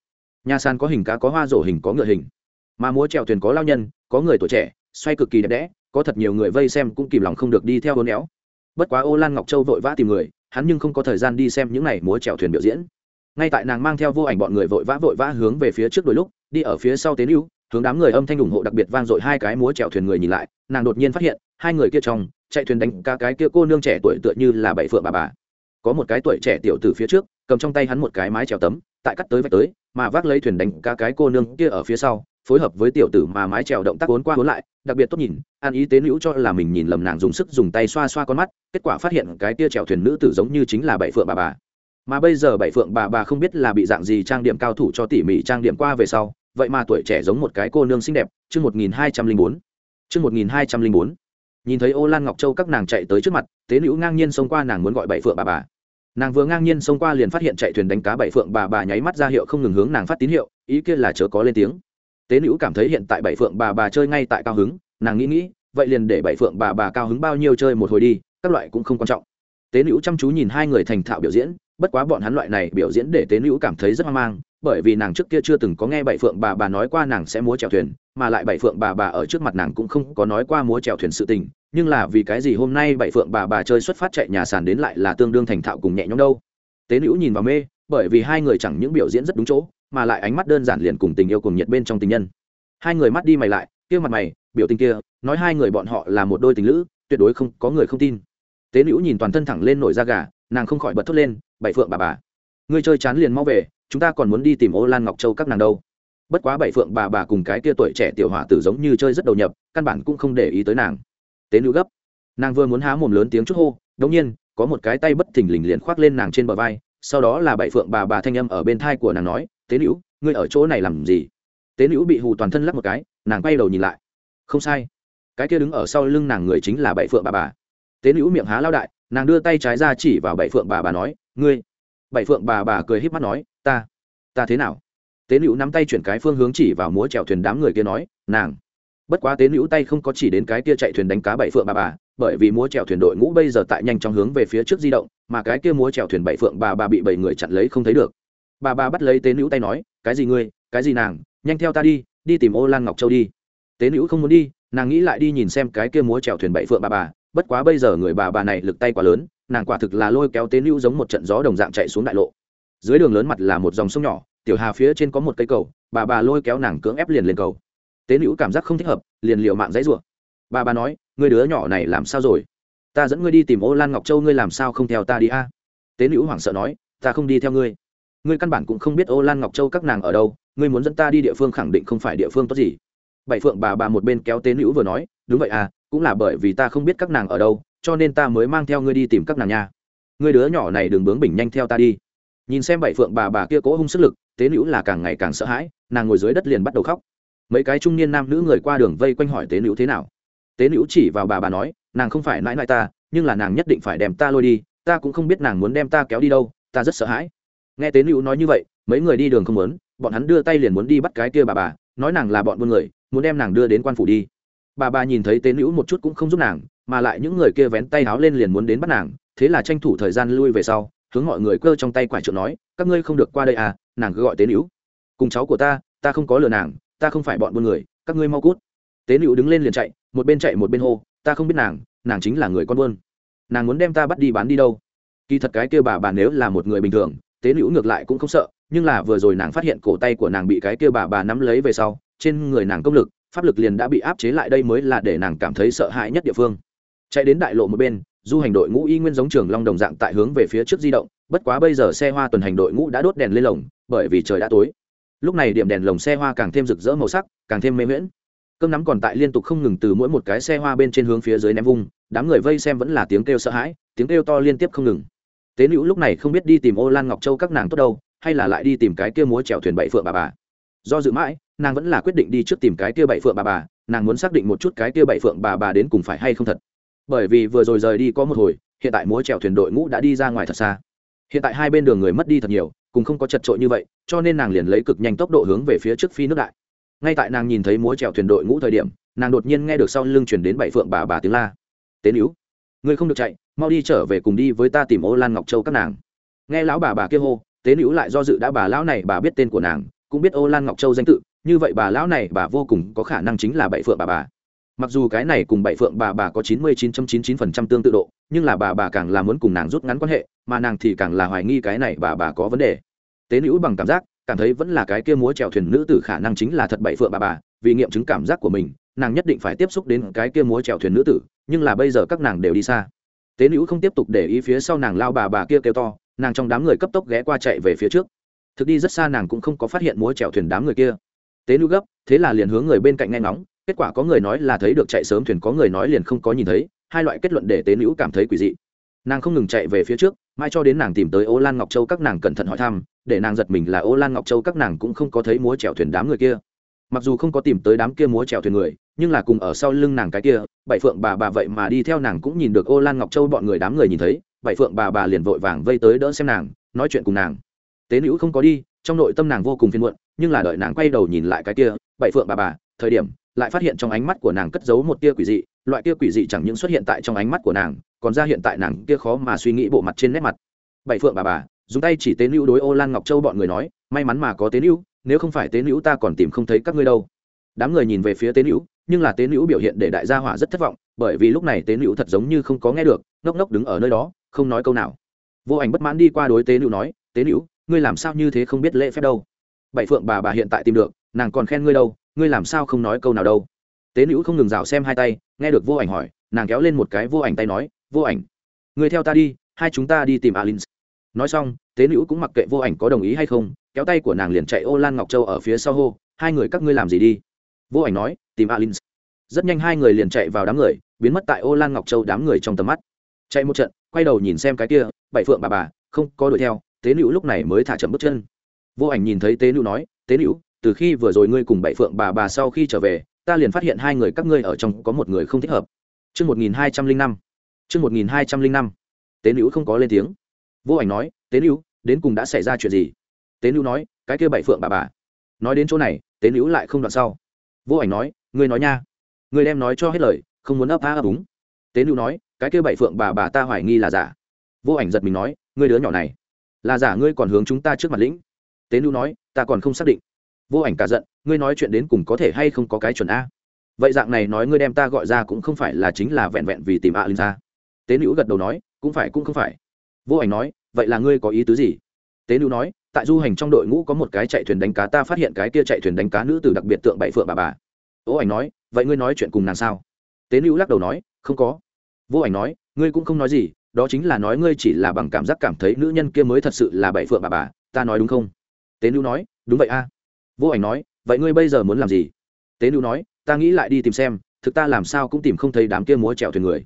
nhà sàn có hình cá, có hoa rổ hình, có ngựa hình. Mà múa chèo thuyền có lao nhân, có người tuổi trẻ, xoay cực kỳ đẹp đẽ, có thật nhiều người vây xem cũng kìm lòng không được đi theo hôn éo. Bất quá ô lan ngọc châu vội vã tìm người, hắn nhưng không có thời gian đi xem những n à y múa chèo thuyền biểu diễn. Ngay tại nàng mang theo vô ảnh bọn người vội vã vội vã hướng về phía trước đôi lúc, đi ở phía sau tế lưu hướng đám người âm thanh ủng hộ đặc biệt vang dội hai cái múa chèo thuyền người nhìn lại, nàng đột nhiên phát hiện, hai người kia trong, chạy thuyền đánh ca cái kia cô nương trẻ tuổi tựa như là bảy phượng bà bà. Có một cái tuổi trẻ tiểu từ phía trước, cầm trong tay hắn một cái mái chèo tấm, tại cắt tới vạch tới mà vác lấy thuyền đánh cá cái cô nương kia ở phía sau, phối hợp với tiểu tử mà mái trèo động tác cuốn qua cuốn lại, đặc biệt tốt nhìn an ý tế nữ cho là mình nhìn lầm nàng dùng sức dùng tay xoa xoa con mắt, kết quả phát hiện cái kia trèo thuyền nữ tử giống như chính là bảy phượng bà bà. Mà bây giờ bảy phượng bà bà không biết là bị dạng gì trang điểm cao thủ cho tỉ mỉ trang điểm qua về sau, vậy mà tuổi trẻ giống một cái cô nương xinh đẹp, chương một nghìn hai trăm linh bốn, chương một nghìn hai trăm linh bốn. Nhìn thấy ô lan ngọc châu các nàng chạy tới trước mặt, tế nữ ngang nhiên xông qua nàng muốn gọi bảy phượng bà bà nàng vừa ngang nhiên xông qua liền phát hiện chạy thuyền đánh cá bảy phượng bà bà nháy mắt ra hiệu không ngừng hướng nàng phát tín hiệu, ý kia là chớ có lên tiếng. Tế nữ cảm thấy hiện tại bảy phượng bà bà chơi ngay tại cao hứng, nàng nghĩ nghĩ, vậy liền để bảy phượng bà bà cao hứng bao nhiêu chơi một hồi đi, các loại cũng không quan trọng. Tế nữ chăm chú nhìn hai người thành thạo biểu diễn, bất quá bọn hắn loại này biểu diễn để tế nữ cảm thấy rất hoang mang, bởi vì nàng trước kia chưa từng có nghe bảy phượng bà bà nói qua nàng sẽ múa chèo thuyền mà lại bảy phượng bà bà ở trước mặt nàng cũng không có nói qua múa trèo thuyền sự tình, nhưng là vì cái gì hôm nay bảy phượng bà bà chơi xuất phát chạy nhà sàn đến lại là tương đương thành thạo cùng nhẹ nhõm đâu? Tế nữ nhìn vào mê, bởi vì hai người chẳng những biểu diễn rất đúng chỗ, mà lại ánh mắt đơn giản liền cùng tình yêu cùng nhiệt bên trong tình nhân. Hai người mắt đi mày lại, kia mặt mày, biểu tình kia, nói hai người bọn họ là một đôi tình lữ, tuyệt đối không có người không tin. Tế nữ nhìn toàn thân thẳng lên nổi da gà, nàng không khỏi bật thốt lên, bảy phượng bà bà, ngươi chơi chán liền mau về, chúng ta còn muốn đi tìm ô lan ngọc châu các nàng đâu? Bất quá bảy phượng bà bà cùng cái kia tuổi trẻ tiểu hỏa tử giống như chơi rất đầu nhập, căn bản cũng không để ý tới nàng. Tế nữ gấp. Nàng vừa muốn há mồm lớn tiếng chút hô đống nhiên, có một cái tay bất thình lình liền khoác lên nàng trên bờ vai, sau đó là bảy phượng bà bà thanh âm ở bên thai của nàng nói, tế nữ, ngươi ở chỗ này làm gì? Tế nữ bị hù toàn thân lắc một cái, nàng quay đầu nhìn lại. Không sai. Cái kia đứng ở sau lưng nàng người chính là bảy phượng bà bà. Tế nữ miệng há lao đại, nàng đưa tay trái ra chỉ vào bảy phượng bà bà nói, ngươi. Bảy phượng bà bà cười h í p mắt nói, ta ta thế nào? Tế nữ nắm tay chuyển cái phương hướng chỉ vào múa chèo thuyền đám người kia nói, nàng. Bất quá tế nữ tay không có chỉ đến cái kia chạy thuyền đánh cá bảy phượng bà bà, bởi vì múa chèo thuyền đội ngũ bây giờ tại nhanh chóng hướng về phía trước di động, mà cái kia múa chèo thuyền bảy phượng bà bà bị bảy người chặn lấy không thấy được. Bà bà bắt lấy tế nữ tay nói, cái gì ngươi, cái gì nàng, nhanh theo ta đi đi tìm ô lan ngọc châu đi. Tế nữ không muốn đi, nàng nghĩ lại đi nhìn xem cái kia múa chèo thuyền bảy phượng bà bà, bất quá bây giờ người bà bà này lực tay quá lớn, nàng quả thực là lôi kéo tế nữ giống một trận gió đồng dạng chạy xuống đại lộ dưới đường lớn mặt là một dòng sông nhỏ, tiểu hà phía trên có một cây cầu, bà bà lôi kéo nàng cưỡng ép liền lên cầu. Tế nữ cảm giác không thích hợp, liền liều mạng dãy rủa. Bà bà nói người đứa nhỏ này làm sao rồi? Ta dẫn ngươi đi tìm ô lan ngọc châu, ngươi làm sao không theo ta đi a? Tế nữ hoảng sợ nói, ta không đi theo ngươi. Ngươi căn bản cũng không biết ô lan ngọc châu các nàng ở đâu, ngươi muốn dẫn ta đi địa phương khẳng định không phải địa phương tốt gì. Bảy phượng bà bà một bên kéo tế nữ vừa nói, đúng vậy à cũng là bởi vì ta không biết các nàng ở đâu, cho nên ta mới mang theo ngươi đi tìm các nàng nha. Ngươi đứa nhỏ này đừng bướng bỉnh nhanh theo ta đi nhìn xem bảy phượng bà bà kia cố hung sức lực, tế nữ là càng ngày càng sợ hãi, nàng ngồi dưới đất liền bắt đầu khóc. Mấy cái trung niên nam nữ người qua đường vây quanh hỏi tế nữ thế nào. Tế nữ chỉ vào bà bà nói, nàng không phải nãi nãi ta, nhưng là nàng nhất định phải đem ta lôi đi, ta cũng không biết nàng muốn đem ta kéo đi đâu, ta rất sợ hãi. Nghe tế nữ nói như vậy, mấy người đi đường không muốn, bọn hắn đưa tay liền muốn đi bắt cái kia bà bà, nói nàng là bọn buôn người, muốn đem nàng đưa đến quan phủ đi. Bà bà nhìn thấy tế nữ một chút cũng không giúp nàng, mà lại những người kia vén tay áo lên liền muốn đến bắt nàng, thế là tranh thủ thời gian lui về sau hướng mọi người cơ trong tay quải trượng nói, các ngươi không được qua đây à nàng cứ gọi tế nữ cùng cháu của ta ta không có lừa nàng, ta không phải bọn buôn người, các ngươi mau cút. Tế nữ đứng lên liền chạy, một bên chạy một bên hô, ta không biết nàng nàng chính là người con buôn. Nàng muốn đem ta bắt đi bán đi đâu? Kỳ thật cái kia bà bà nếu là một người bình thường, tế nữ ngược lại cũng không sợ, nhưng là vừa rồi nàng phát hiện cổ tay của nàng bị cái kia bà bà nắm lấy về sau, trên người nàng công lực, pháp lực liền đã bị áp chế lại đây mới là để nàng cảm thấy sợ hãi nhất địa phương. Chạy đến đại lộ một bên du hành đội ngũ y nguyên giống trường long đồng dạng tại hướng về phía trước di động, bất quá bây giờ xe hoa tuần hành đội ngũ đã đốt đèn lên lồng, bởi vì trời đã tối. Lúc này điểm đèn lồng xe hoa càng thêm rực rỡ màu sắc, càng thêm mê miễn cơm nắm còn tại liên tục không ngừng từ mỗi một cái xe hoa bên trên hướng phía dưới ném vung, đám người vây xem vẫn là tiếng kêu sợ hãi, tiếng kêu to liên tiếp không ngừng. Tế nữ lúc này không biết đi tìm ô lan ngọc châu các nàng tốt đâu, hay là lại đi tìm cái kia múa trèo thuyền bảy phượng bà bà. Do dự mãi, nàng vẫn là quyết định đi trước tìm cái kia bảy phượng bà bà, nàng muốn xác định một chút cái kia bảy phượng bà bà đến cùng phải hay không thật bởi vì vừa rồi rời đi có một hồi, hiện tại múa trèo thuyền đội ngũ đã đi ra ngoài thật xa. Hiện tại hai bên đường người mất đi thật nhiều, cùng không có chật trội như vậy, cho nên nàng liền lấy cực nhanh tốc độ hướng về phía trước phi nước đại. Ngay tại nàng nhìn thấy múa trèo thuyền đội ngũ thời điểm, nàng đột nhiên nghe được sau lưng chuyển đến bảy phượng bà bà tiếng la. Tế níu, ngươi không được chạy, mau đi trở về cùng đi với ta tìm ô lan ngọc châu các nàng. Nghe lão bà bà kia hô, tế nữ lại do dự đã bà lão này bà biết tên của nàng, cũng biết ô lan ngọc châu danh tự, như vậy bà lão này bà vô cùng có khả năng chính là bảy phượng bà bà mặc dù cái này cùng bảy phượng bà bà có chín mươi chín chín chín phần trăm tương tự độ, nhưng là bà bà càng là muốn cùng nàng rút ngắn quan hệ, mà nàng thì càng là hoài nghi cái này bà bà có vấn đề. Tế nữ bằng cảm giác, cảm thấy vẫn là cái kia múa trèo thuyền nữ tử khả năng chính là thật bảy phượng bà bà, vì nghiệm chứng cảm giác của mình, nàng nhất định phải tiếp xúc đến cái kia múa trèo thuyền nữ tử, nhưng là bây giờ các nàng đều đi xa. Tế nữ không tiếp tục để ý phía sau nàng lao bà bà kia kêu to, nàng trong đám người cấp tốc ghé qua chạy về phía trước. Thực đi rất xa nàng cũng không có phát hiện múa trèo thuyền đám người kia. Tế nữ gấp, thế là liền hướng người bên cạnh nghe ngóng kết quả có người nói là thấy được chạy sớm thuyền, có người nói liền không có nhìn thấy, hai loại kết luận để tế nữ cảm thấy quỷ dị. Nàng không ngừng chạy về phía trước, mai cho đến nàng tìm tới ô lan ngọc châu các nàng cẩn thận hỏi thăm, để nàng giật mình là ô lan ngọc châu các nàng cũng không có thấy múa chèo thuyền đám người kia. Mặc dù không có tìm tới đám kia múa chèo thuyền người, nhưng là cùng ở sau lưng nàng cái kia, bảy phượng bà bà vậy mà đi theo nàng cũng nhìn được ô lan ngọc châu bọn người đám người nhìn thấy, bảy phượng bà bà liền vội vàng vây tới đỡ xem nàng, nói chuyện cùng nàng. Tế nữ không có đi, trong nội tâm nàng vô cùng phiền muộn, nhưng là đợi nàng quay đầu nhìn lại cái kia, bảy phượng bà bà, thời điểm lại phát hiện trong ánh mắt của nàng cất giấu một tia quỷ dị, loại tia quỷ dị chẳng những xuất hiện tại trong ánh mắt của nàng, còn ra hiện tại nàng kia khó mà suy nghĩ bộ mặt trên nét mặt. Bảy phượng bà bà, dùng tay chỉ tế nữ đối ô lan ngọc châu bọn người nói, may mắn mà có tế nữ, nếu không phải tế nữ ta còn tìm không thấy các ngươi đâu. Đám người nhìn về phía tế nữ, nhưng là tế nữ biểu hiện để đại gia hỏa rất thất vọng, bởi vì lúc này tế nữ thật giống như không có nghe được, ngốc ngốc đứng ở nơi đó, không nói câu nào. Vô ảnh bất mãn đi qua đối tế nữ nói, tế nữ, ngươi làm sao như thế không biết lễ phép đâu? Bảy phượng bà bà hiện tại tìm được, nàng còn khen ngươi đâu ngươi làm sao không nói câu nào đâu? Tế nữ không ngừng rào xem hai tay, nghe được vô ảnh hỏi, nàng kéo lên một cái vô ảnh tay nói, vô ảnh, ngươi theo ta đi, hai chúng ta đi tìm alin nói xong, tế nữ cũng mặc kệ vô ảnh có đồng ý hay không, kéo tay của nàng liền chạy ô lan ngọc châu ở phía sau hô, hai người các ngươi làm gì đi? Vô ảnh nói, tìm alin rất nhanh hai người liền chạy vào đám người, biến mất tại ô lan ngọc châu đám người trong tầm mắt. Chạy một trận, quay đầu nhìn xem cái kia, bảy phượng bà bà, không có đuổi theo, tế nữ lúc này mới thả chậm bước chân. Vô ảnh nhìn thấy tế nữ nói, tế nữ từ khi vừa rồi ngươi cùng bảy phượng bà bà sau khi trở về ta liền phát hiện hai người các ngươi ở trong có một người không thích hợp Chương 1205. Chương 1205. Tế Nữu không có lên tiếng. Vô Ảnh nói, "Tế Nữu, đến cùng đã xảy ra chuyện gì?" Tế Nữu nói, "Cái kia bảy phượng bà bà." Nói đến chỗ này, Tế Nữu lại không đoạn sau. Vô Ảnh nói, "Ngươi nói nha." Ngươi đem nói cho hết lời, không muốn ấp a ấp úng. Tế Nữu nói, "Cái kia bảy phượng bà bà ta hoài nghi là giả." Vô Ảnh giật mình nói, "Ngươi đứa nhỏ này, là giả ngươi còn hướng chúng ta trước mặt lĩnh." Tế Nữu nói, "Ta còn không xác định." Vô Ảnh cả giận, "Ngươi nói chuyện đến cùng có thể hay không có cái chuẩn a?" vậy dạng này nói ngươi đem ta gọi ra cũng không phải là chính là vẹn vẹn vì tìm a linh ra. Tế nữ gật đầu nói cũng phải cũng không phải. Vô ảnh nói vậy là ngươi có ý tứ gì? Tế nữ nói tại du hành trong đội ngũ có một cái chạy thuyền đánh cá ta phát hiện cái kia chạy thuyền đánh cá nữ từ đặc biệt tượng bảy phượng bà bà. Vô ảnh nói vậy ngươi nói chuyện cùng nàng sao? Tế nữ lắc đầu nói không có. Vô ảnh nói ngươi cũng không nói gì đó chính là nói ngươi chỉ là bằng cảm giác cảm thấy nữ nhân kia mới thật sự là bảy phượng bà bà ta nói đúng không? Tế nữ nói đúng vậy a vô ảnh nói, vậy ngươi bây giờ muốn làm gì? Tế nữ nói, ta nghĩ lại đi tìm xem, thực ta làm sao cũng tìm không thấy đám kia múa trèo thuyền người.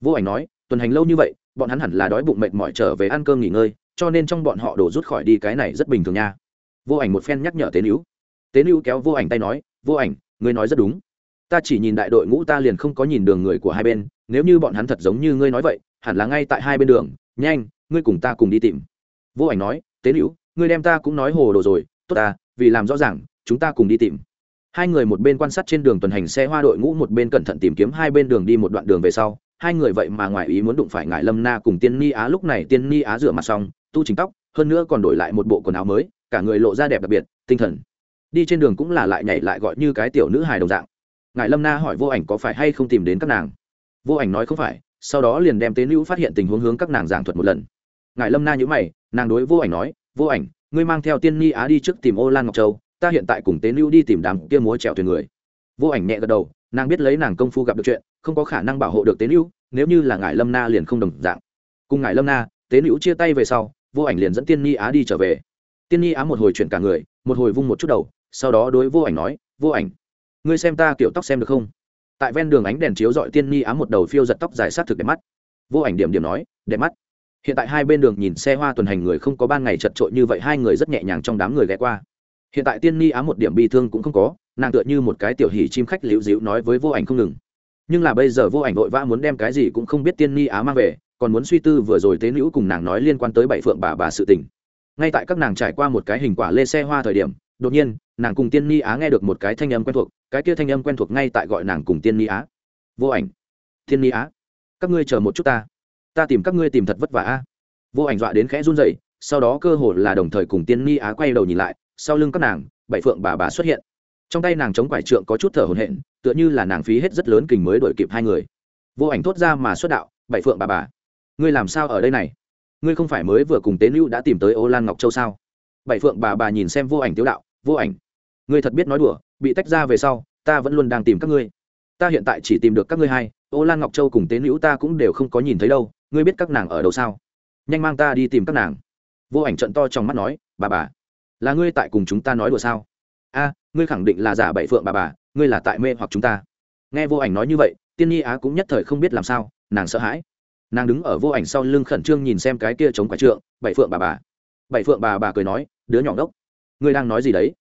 Vô ảnh nói, tuần hành lâu như vậy, bọn hắn hẳn là đói bụng mệt mỏi trở về ăn cơm nghỉ ngơi, cho nên trong bọn họ đổ rút khỏi đi cái này rất bình thường nha. Vô ảnh một phen nhắc nhở tế nữ tế nữ kéo vô ảnh tay nói, vô ảnh, ngươi nói rất đúng. Ta chỉ nhìn đại đội ngũ ta liền không có nhìn đường người của hai bên, nếu như bọn hắn thật giống như ngươi nói vậy, hẳn là ngay tại hai bên đường, nhanh, ngươi cùng ta cùng đi tìm. Vô ảnh nói, tế nữ ngươi đem ta cũng nói hồ đồ rồi, tốt ta vì làm rõ ràng, chúng ta cùng đi tìm. Hai người một bên quan sát trên đường tuần hành xe hoa đội ngũ, một bên cẩn thận tìm kiếm hai bên đường đi một đoạn đường về sau. Hai người vậy mà ngoài ý muốn đụng phải ngải lâm na cùng tiên ni á. Lúc này tiên ni á rửa mặt xong, tu chính tóc, hơn nữa còn đổi lại một bộ quần áo mới, cả người lộ ra đẹp đặc biệt, tinh thần. Đi trên đường cũng là lại nhảy lại gọi như cái tiểu nữ hài đồng dạng. Ngài lâm na hỏi vô ảnh có phải hay không tìm đến các nàng. Vô ảnh nói không phải, sau đó liền đem tế nữ phát hiện tình huống hướng các nàng giảng thuật một lần. Ngài lâm na nhữ mày, nàng đối vô ảnh nói, vô ảnh ngươi mang theo tiên ni á đi trước tìm ô lan ngọc châu, ta hiện tại cùng tế lưu đi tìm đám kia múa trèo thuyền người. Vô ảnh nhẹ gật đầu, nàng biết lấy nàng công phu gặp được chuyện, không có khả năng bảo hộ được tế lưu nếu như là ngài lâm na liền không đồng dạng. Cùng ngài lâm na, tế lưu chia tay về sau, vô ảnh liền dẫn tiên ni á đi trở về. Tiên ni á một hồi chuyển cả người, một hồi vung một chút đầu, sau đó đối vô ảnh nói, vô ảnh, ngươi xem ta kiểu tóc xem được không? Tại ven đường ánh đèn chiếu dọi tiên ni á một đầu phiêu giật tóc dài sát thực đẹp mắt. Vô ảnh điểm điểm nói, đẹp mắt hiện tại hai bên đường nhìn xe hoa tuần hành người không có ban ngày chật trội như vậy, hai người rất nhẹ nhàng trong đám người ghé qua. Hiện tại tiên ni á một điểm bi thương cũng không có, nàng tựa như một cái tiểu hỉ chim khách liễu dịu nói với vô ảnh không ngừng. Nhưng là bây giờ vô ảnh vội vã muốn đem cái gì cũng không biết tiên ni á mang về, còn muốn suy tư vừa rồi tế nữ cùng nàng nói liên quan tới bảy phượng bà bà sự tình. Ngay tại các nàng trải qua một cái hình quả lê xe hoa thời điểm, đột nhiên, nàng cùng tiên ni á nghe được một cái thanh âm quen thuộc, cái kia thanh âm quen thuộc ngay tại gọi nàng cùng tiên ni á. Vô ảnh, tiên ni á, các ngươi chờ một chút ta ta tìm các ngươi tìm thật vất vả a. Vô ảnh dọa đến khẽ run rẩy, sau đó cơ hồ là đồng thời cùng tiên ni á quay đầu nhìn lại, sau lưng các nàng, bảy phượng bà bà xuất hiện. Trong tay nàng chống quải trượng có chút thở hổn hển, tựa như là nàng phí hết rất lớn kình mới đổi kịp hai người. Vô ảnh thốt ra mà xuất đạo, bảy phượng bà bà, ngươi làm sao ở đây này? Ngươi không phải mới vừa cùng tế lưu đã tìm tới ô lan ngọc châu sao? Bảy phượng bà bà nhìn xem vô ảnh tiếu đạo, vô ảnh, ngươi thật biết nói đùa, bị tách ra về sau, ta vẫn luôn đang tìm các ngươi. Ta hiện tại chỉ tìm được các ngươi hai, ô lan ngọc châu cùng tế nữ ta cũng đều không có nhìn thấy đâu ngươi biết các nàng ở đâu sao? Nhanh mang ta đi tìm các nàng. Vô ảnh trận to trong mắt nói, bà bà, là ngươi tại cùng chúng ta nói đùa sao? A, ngươi khẳng định là giả bảy phượng bà bà, ngươi là tại mê hoặc chúng ta. Nghe vô ảnh nói như vậy, tiên nhi á cũng nhất thời không biết làm sao, nàng sợ hãi. Nàng đứng ở vô ảnh sau lưng khẩn trương nhìn xem cái kia chống quả trượng, bảy phượng bà bà. Bảy phượng bà bà cười nói, đứa nhỏ đốc ngươi đang nói gì đấy?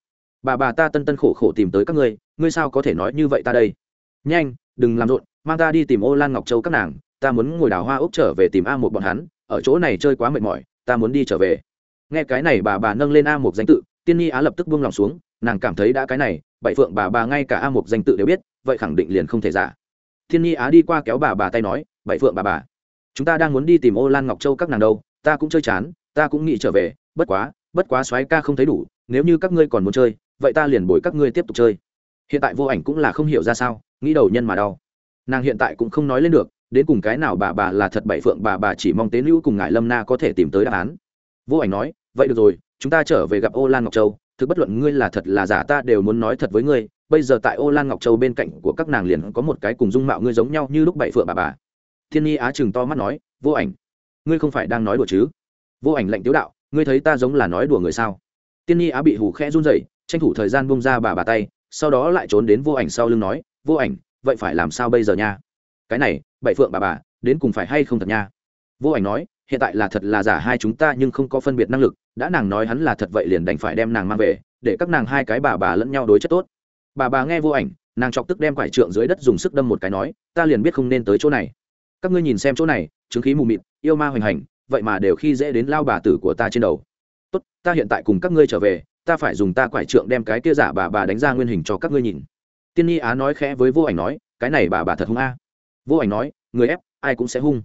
Bà bà ta tân tân khổ khổ tìm tới các ngươi ngươi sao có thể nói như vậy ta đây? Nhanh, đừng làm rộn, mang ta đi tìm ô lan ngọc châu các nàng ta muốn ngồi đào hoa ốc trở về tìm a một bọn hắn, ở chỗ này chơi quá mệt mỏi, ta muốn đi trở về. Nghe cái này bà bà nâng lên a một danh tự, tiên nhi á lập tức buông lòng xuống, nàng cảm thấy đã cái này, bảy phượng bà bà ngay cả a một danh tự đều biết, vậy khẳng định liền không thể giả. Thiên nhi á đi qua kéo bà bà tay nói, bảy phượng bà bà, chúng ta đang muốn đi tìm ô lan ngọc châu các nàng đâu, ta cũng chơi chán, ta cũng nghĩ trở về, bất quá bất quá soái ca không thấy đủ, nếu như các ngươi còn muốn chơi, vậy ta liền bồi các ngươi tiếp tục chơi. Hiện tại vô ảnh cũng là không hiểu ra sao, nghĩ đầu nhân mà đau. Nàng hiện tại cũng không nói lên được đến cùng cái nào bà bà là thật bảy phượng bà bà chỉ mong tế nữ cùng ngài lâm na có thể tìm tới đáp án. Vô ảnh nói, vậy được rồi, chúng ta trở về gặp ô lan ngọc châu. Thực bất luận ngươi là thật là giả ta đều muốn nói thật với ngươi. Bây giờ tại ô lan ngọc châu bên cạnh của các nàng liền có một cái cùng dung mạo ngươi giống nhau như lúc bảy phượng bà bà. Thiên nhi á chừng to mắt nói, vô ảnh, ngươi không phải đang nói đùa chứ? Vô ảnh lệnh tiếu đạo, ngươi thấy ta giống là nói đùa người sao? Tiên nhi á bị hù khẽ run rẩy, tranh thủ thời gian bông ra bà bà tay, sau đó lại trốn đến vô ảnh sau lưng nói, vô ảnh, vậy phải làm sao bây giờ nha? Cái này, bảy phượng bà bà, đến cùng phải hay không thật nha? Vô ảnh nói, hiện tại là thật là giả hai chúng ta nhưng không có phân biệt năng lực, đã nàng nói hắn là thật vậy liền đành phải đem nàng mang về, để các nàng hai cái bà bà lẫn nhau đối chất tốt. Bà bà nghe vô ảnh, nàng chọc tức đem quải trượng dưới đất dùng sức đâm một cái nói, ta liền biết không nên tới chỗ này. Các ngươi nhìn xem chỗ này, chứng khí mù mịt, yêu ma hoành hành, vậy mà đều khi dễ đến lao bà tử của ta trên đầu. Tốt, ta hiện tại cùng các ngươi trở về, ta phải dùng ta quải trượng đem cái kia giả bà bà đánh ra nguyên hình cho các ngươi nhìn. Tiên nhi á nói khẽ với vô ảnh nói, cái này bà bà thật hung a vô ảnh nói người ép ai cũng sẽ hung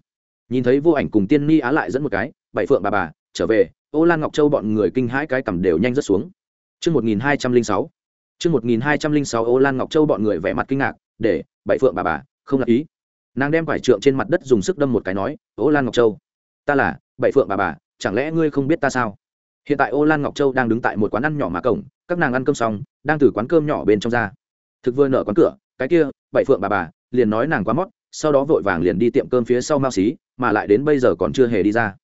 nhìn thấy vô ảnh cùng tiên ni á lại dẫn một cái bảy phượng bà bà trở về ô lan ngọc châu bọn người kinh hãi cái cầm đều nhanh rất xuống Trước 1206, Trước 1206 ô lan ngọc châu bọn người vẻ mặt kinh ngạc, để, bảy phượng bà bà, không lạc ý. Nàng đem quải trượng trên mặt đất dùng sức đâm một cái nói, ô lan ngọc châu, ta là, bảy phượng bà bà, chẳng lẽ ngươi không biết ta sao? Hiện tại ô lan ngọc châu đang đứng tại một quán ăn nhỏ mà cổng, các nàng ăn cơm xong, đang từ quán cơm nhỏ bên trong ra. Thực vừa nở quán cửa, cái kia, bảy phượng bà bà, liền nói nàng quá mót, sau đó vội vàng liền đi tiệm cơm phía sau mao xí, mà lại đến bây giờ còn chưa hề đi ra.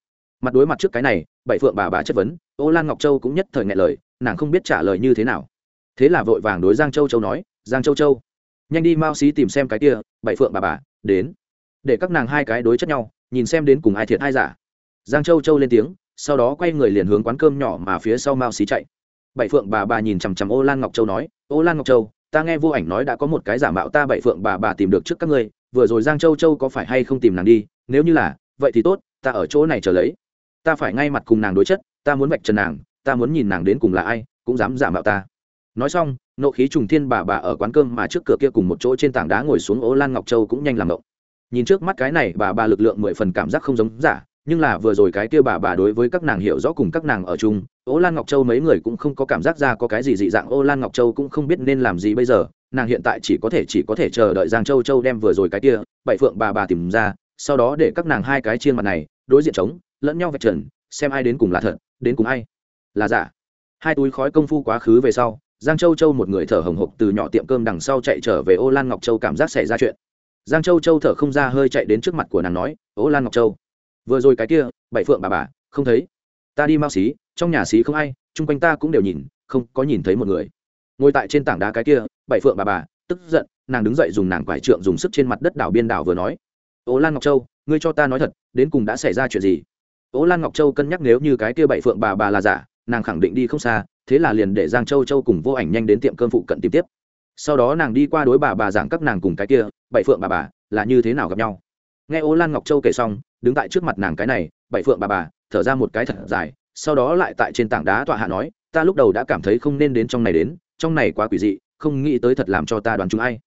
Mặt đối mặt trước cái này bảy phượng bà bà chất vấn ô lan ngọc châu cũng nhất thời ngại lời nàng không biết trả lời như thế nào. Thế là vội vàng đối giang châu châu nói giang châu châu nhanh đi mao xí tìm xem cái kia bảy phượng bà bà đến. Để các nàng hai cái đối chất nhau nhìn xem đến cùng ai thiệt ai giả. Giang châu châu lên tiếng sau đó quay người liền hướng quán cơm nhỏ mà phía sau mao xí chạy. Bảy phượng bà bà nhìn chằm chằm ô lan ngọc châu nói ô lan ngọc châu ta nghe vô ảnh nói đã có một cái giả mạo ta bảy phượng bà bà tìm được trước các ngươi vừa rồi giang châu châu có phải hay không tìm nàng đi, nếu như là, vậy thì tốt, ta ở chỗ này chờ lấy. Ta phải ngay mặt cùng nàng đối chất, ta muốn vạch trần nàng, ta muốn nhìn nàng đến cùng là ai, cũng dám giả mạo ta. Nói xong, nộ khí trùng thiên bà bà ở quán cơm mà trước cửa kia cùng một chỗ trên tảng đá ngồi xuống ố lan ngọc châu cũng nhanh làm động. Nhìn trước mắt cái này, bà bà lực lượng mười phần cảm giác không giống giả, nhưng là vừa rồi cái kia bà bà đối với các nàng hiểu rõ cùng các nàng ở chung, ố lan ngọc châu mấy người cũng không có cảm giác ra có cái gì dị dạng ô lan ngọc châu cũng không biết nên làm gì bây giờ nàng hiện tại chỉ có thể, chỉ có thể chờ đợi giang châu châu đem vừa rồi cái kia, bảy phượng bà bà tìm ra, sau đó để các nàng hai cái chiên mặt này, đối diện trống, lẫn nhau vạch trần, xem ai đến cùng là thật, đến cùng ai là giả. Hai túi khói công phu quá khứ về sau, giang châu châu một người thở hồng hộc từ nhỏ tiệm cơm đằng sau chạy trở về ô lan ngọc châu cảm giác xảy ra chuyện. Giang châu châu thở không ra hơi chạy đến trước mặt của nàng nói, ô lan ngọc châu, vừa rồi cái kia, bảy phượng bà bà, không thấy? Ta đi mau xí, trong nhà xí không ai, chung quanh ta cũng đều nhìn, không có nhìn thấy một người ngồi tại trên tảng đá cái kia, bảy phượng bà bà, tức giận, nàng đứng dậy dùng nàng quải trượng dùng sức trên mặt đất đảo biên đảo vừa nói ố lan ngọc châu, ngươi cho ta nói thật, đến cùng đã xảy ra chuyện gì? Ố lan ngọc châu cân nhắc nếu như cái kia bảy phượng bà bà là giả, nàng khẳng định đi không xa, thế là liền để giang châu châu cùng vô ảnh nhanh đến tiệm cơm phụ cận tìm tiếp. Sau đó nàng đi qua đối bà bà giảng các nàng cùng cái kia, bảy phượng bà bà, là như thế nào gặp nhau. Nghe ố lan ngọc châu kể xong, đứng tại trước mặt nàng cái này, bảy phượng bà bà, thở ra một cái thật dài, sau đó lại tại trên tảng đá tọa hạ nói, ta lúc đầu đã cảm thấy không nên đến trong này đến trong này quá quỷ dị, không nghĩ tới thật làm cho ta đoán chúng ai.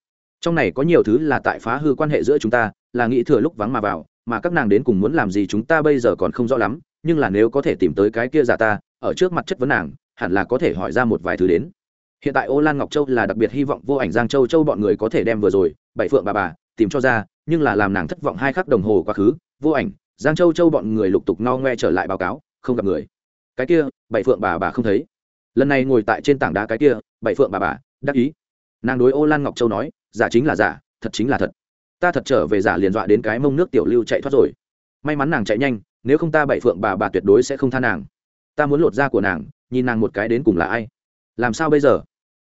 Trong này có nhiều thứ là tại phá hư quan hệ giữa chúng ta, là nghĩ thừa lúc vắng mà vào, mà các nàng đến cùng muốn làm gì chúng ta bây giờ còn không rõ lắm, nhưng là nếu có thể tìm tới cái kia giả ta, ở trước mặt chất vấn nàng, hẳn là có thể hỏi ra một vài thứ đến. Hiện tại ô lan ngọc châu là đặc biệt hy vọng vô ảnh giang châu châu bọn người có thể đem vừa rồi, bảy phượng bà bà, tìm cho ra, nhưng là làm nàng thất vọng hai khắc đồng hồ quá khứ, vô ảnh, giang châu châu bọn người lục tục no ngoe trở lại báo cáo, không gặp người. Cái kia, bảy phượng bà bà không thấy lần này ngồi tại trên tảng đá cái kia, bảy phượng bà bà, đắc ý. Nàng đối ô lan ngọc châu nói, giả chính là giả, thật chính là thật. Ta thật trở về giả liền dọa đến cái mông nước tiểu lưu chạy thoát rồi. May mắn nàng chạy nhanh, nếu không ta bảy phượng bà bà tuyệt đối sẽ không tha nàng. Ta muốn lột da của nàng, nhìn nàng một cái đến cùng là ai. Làm sao bây giờ?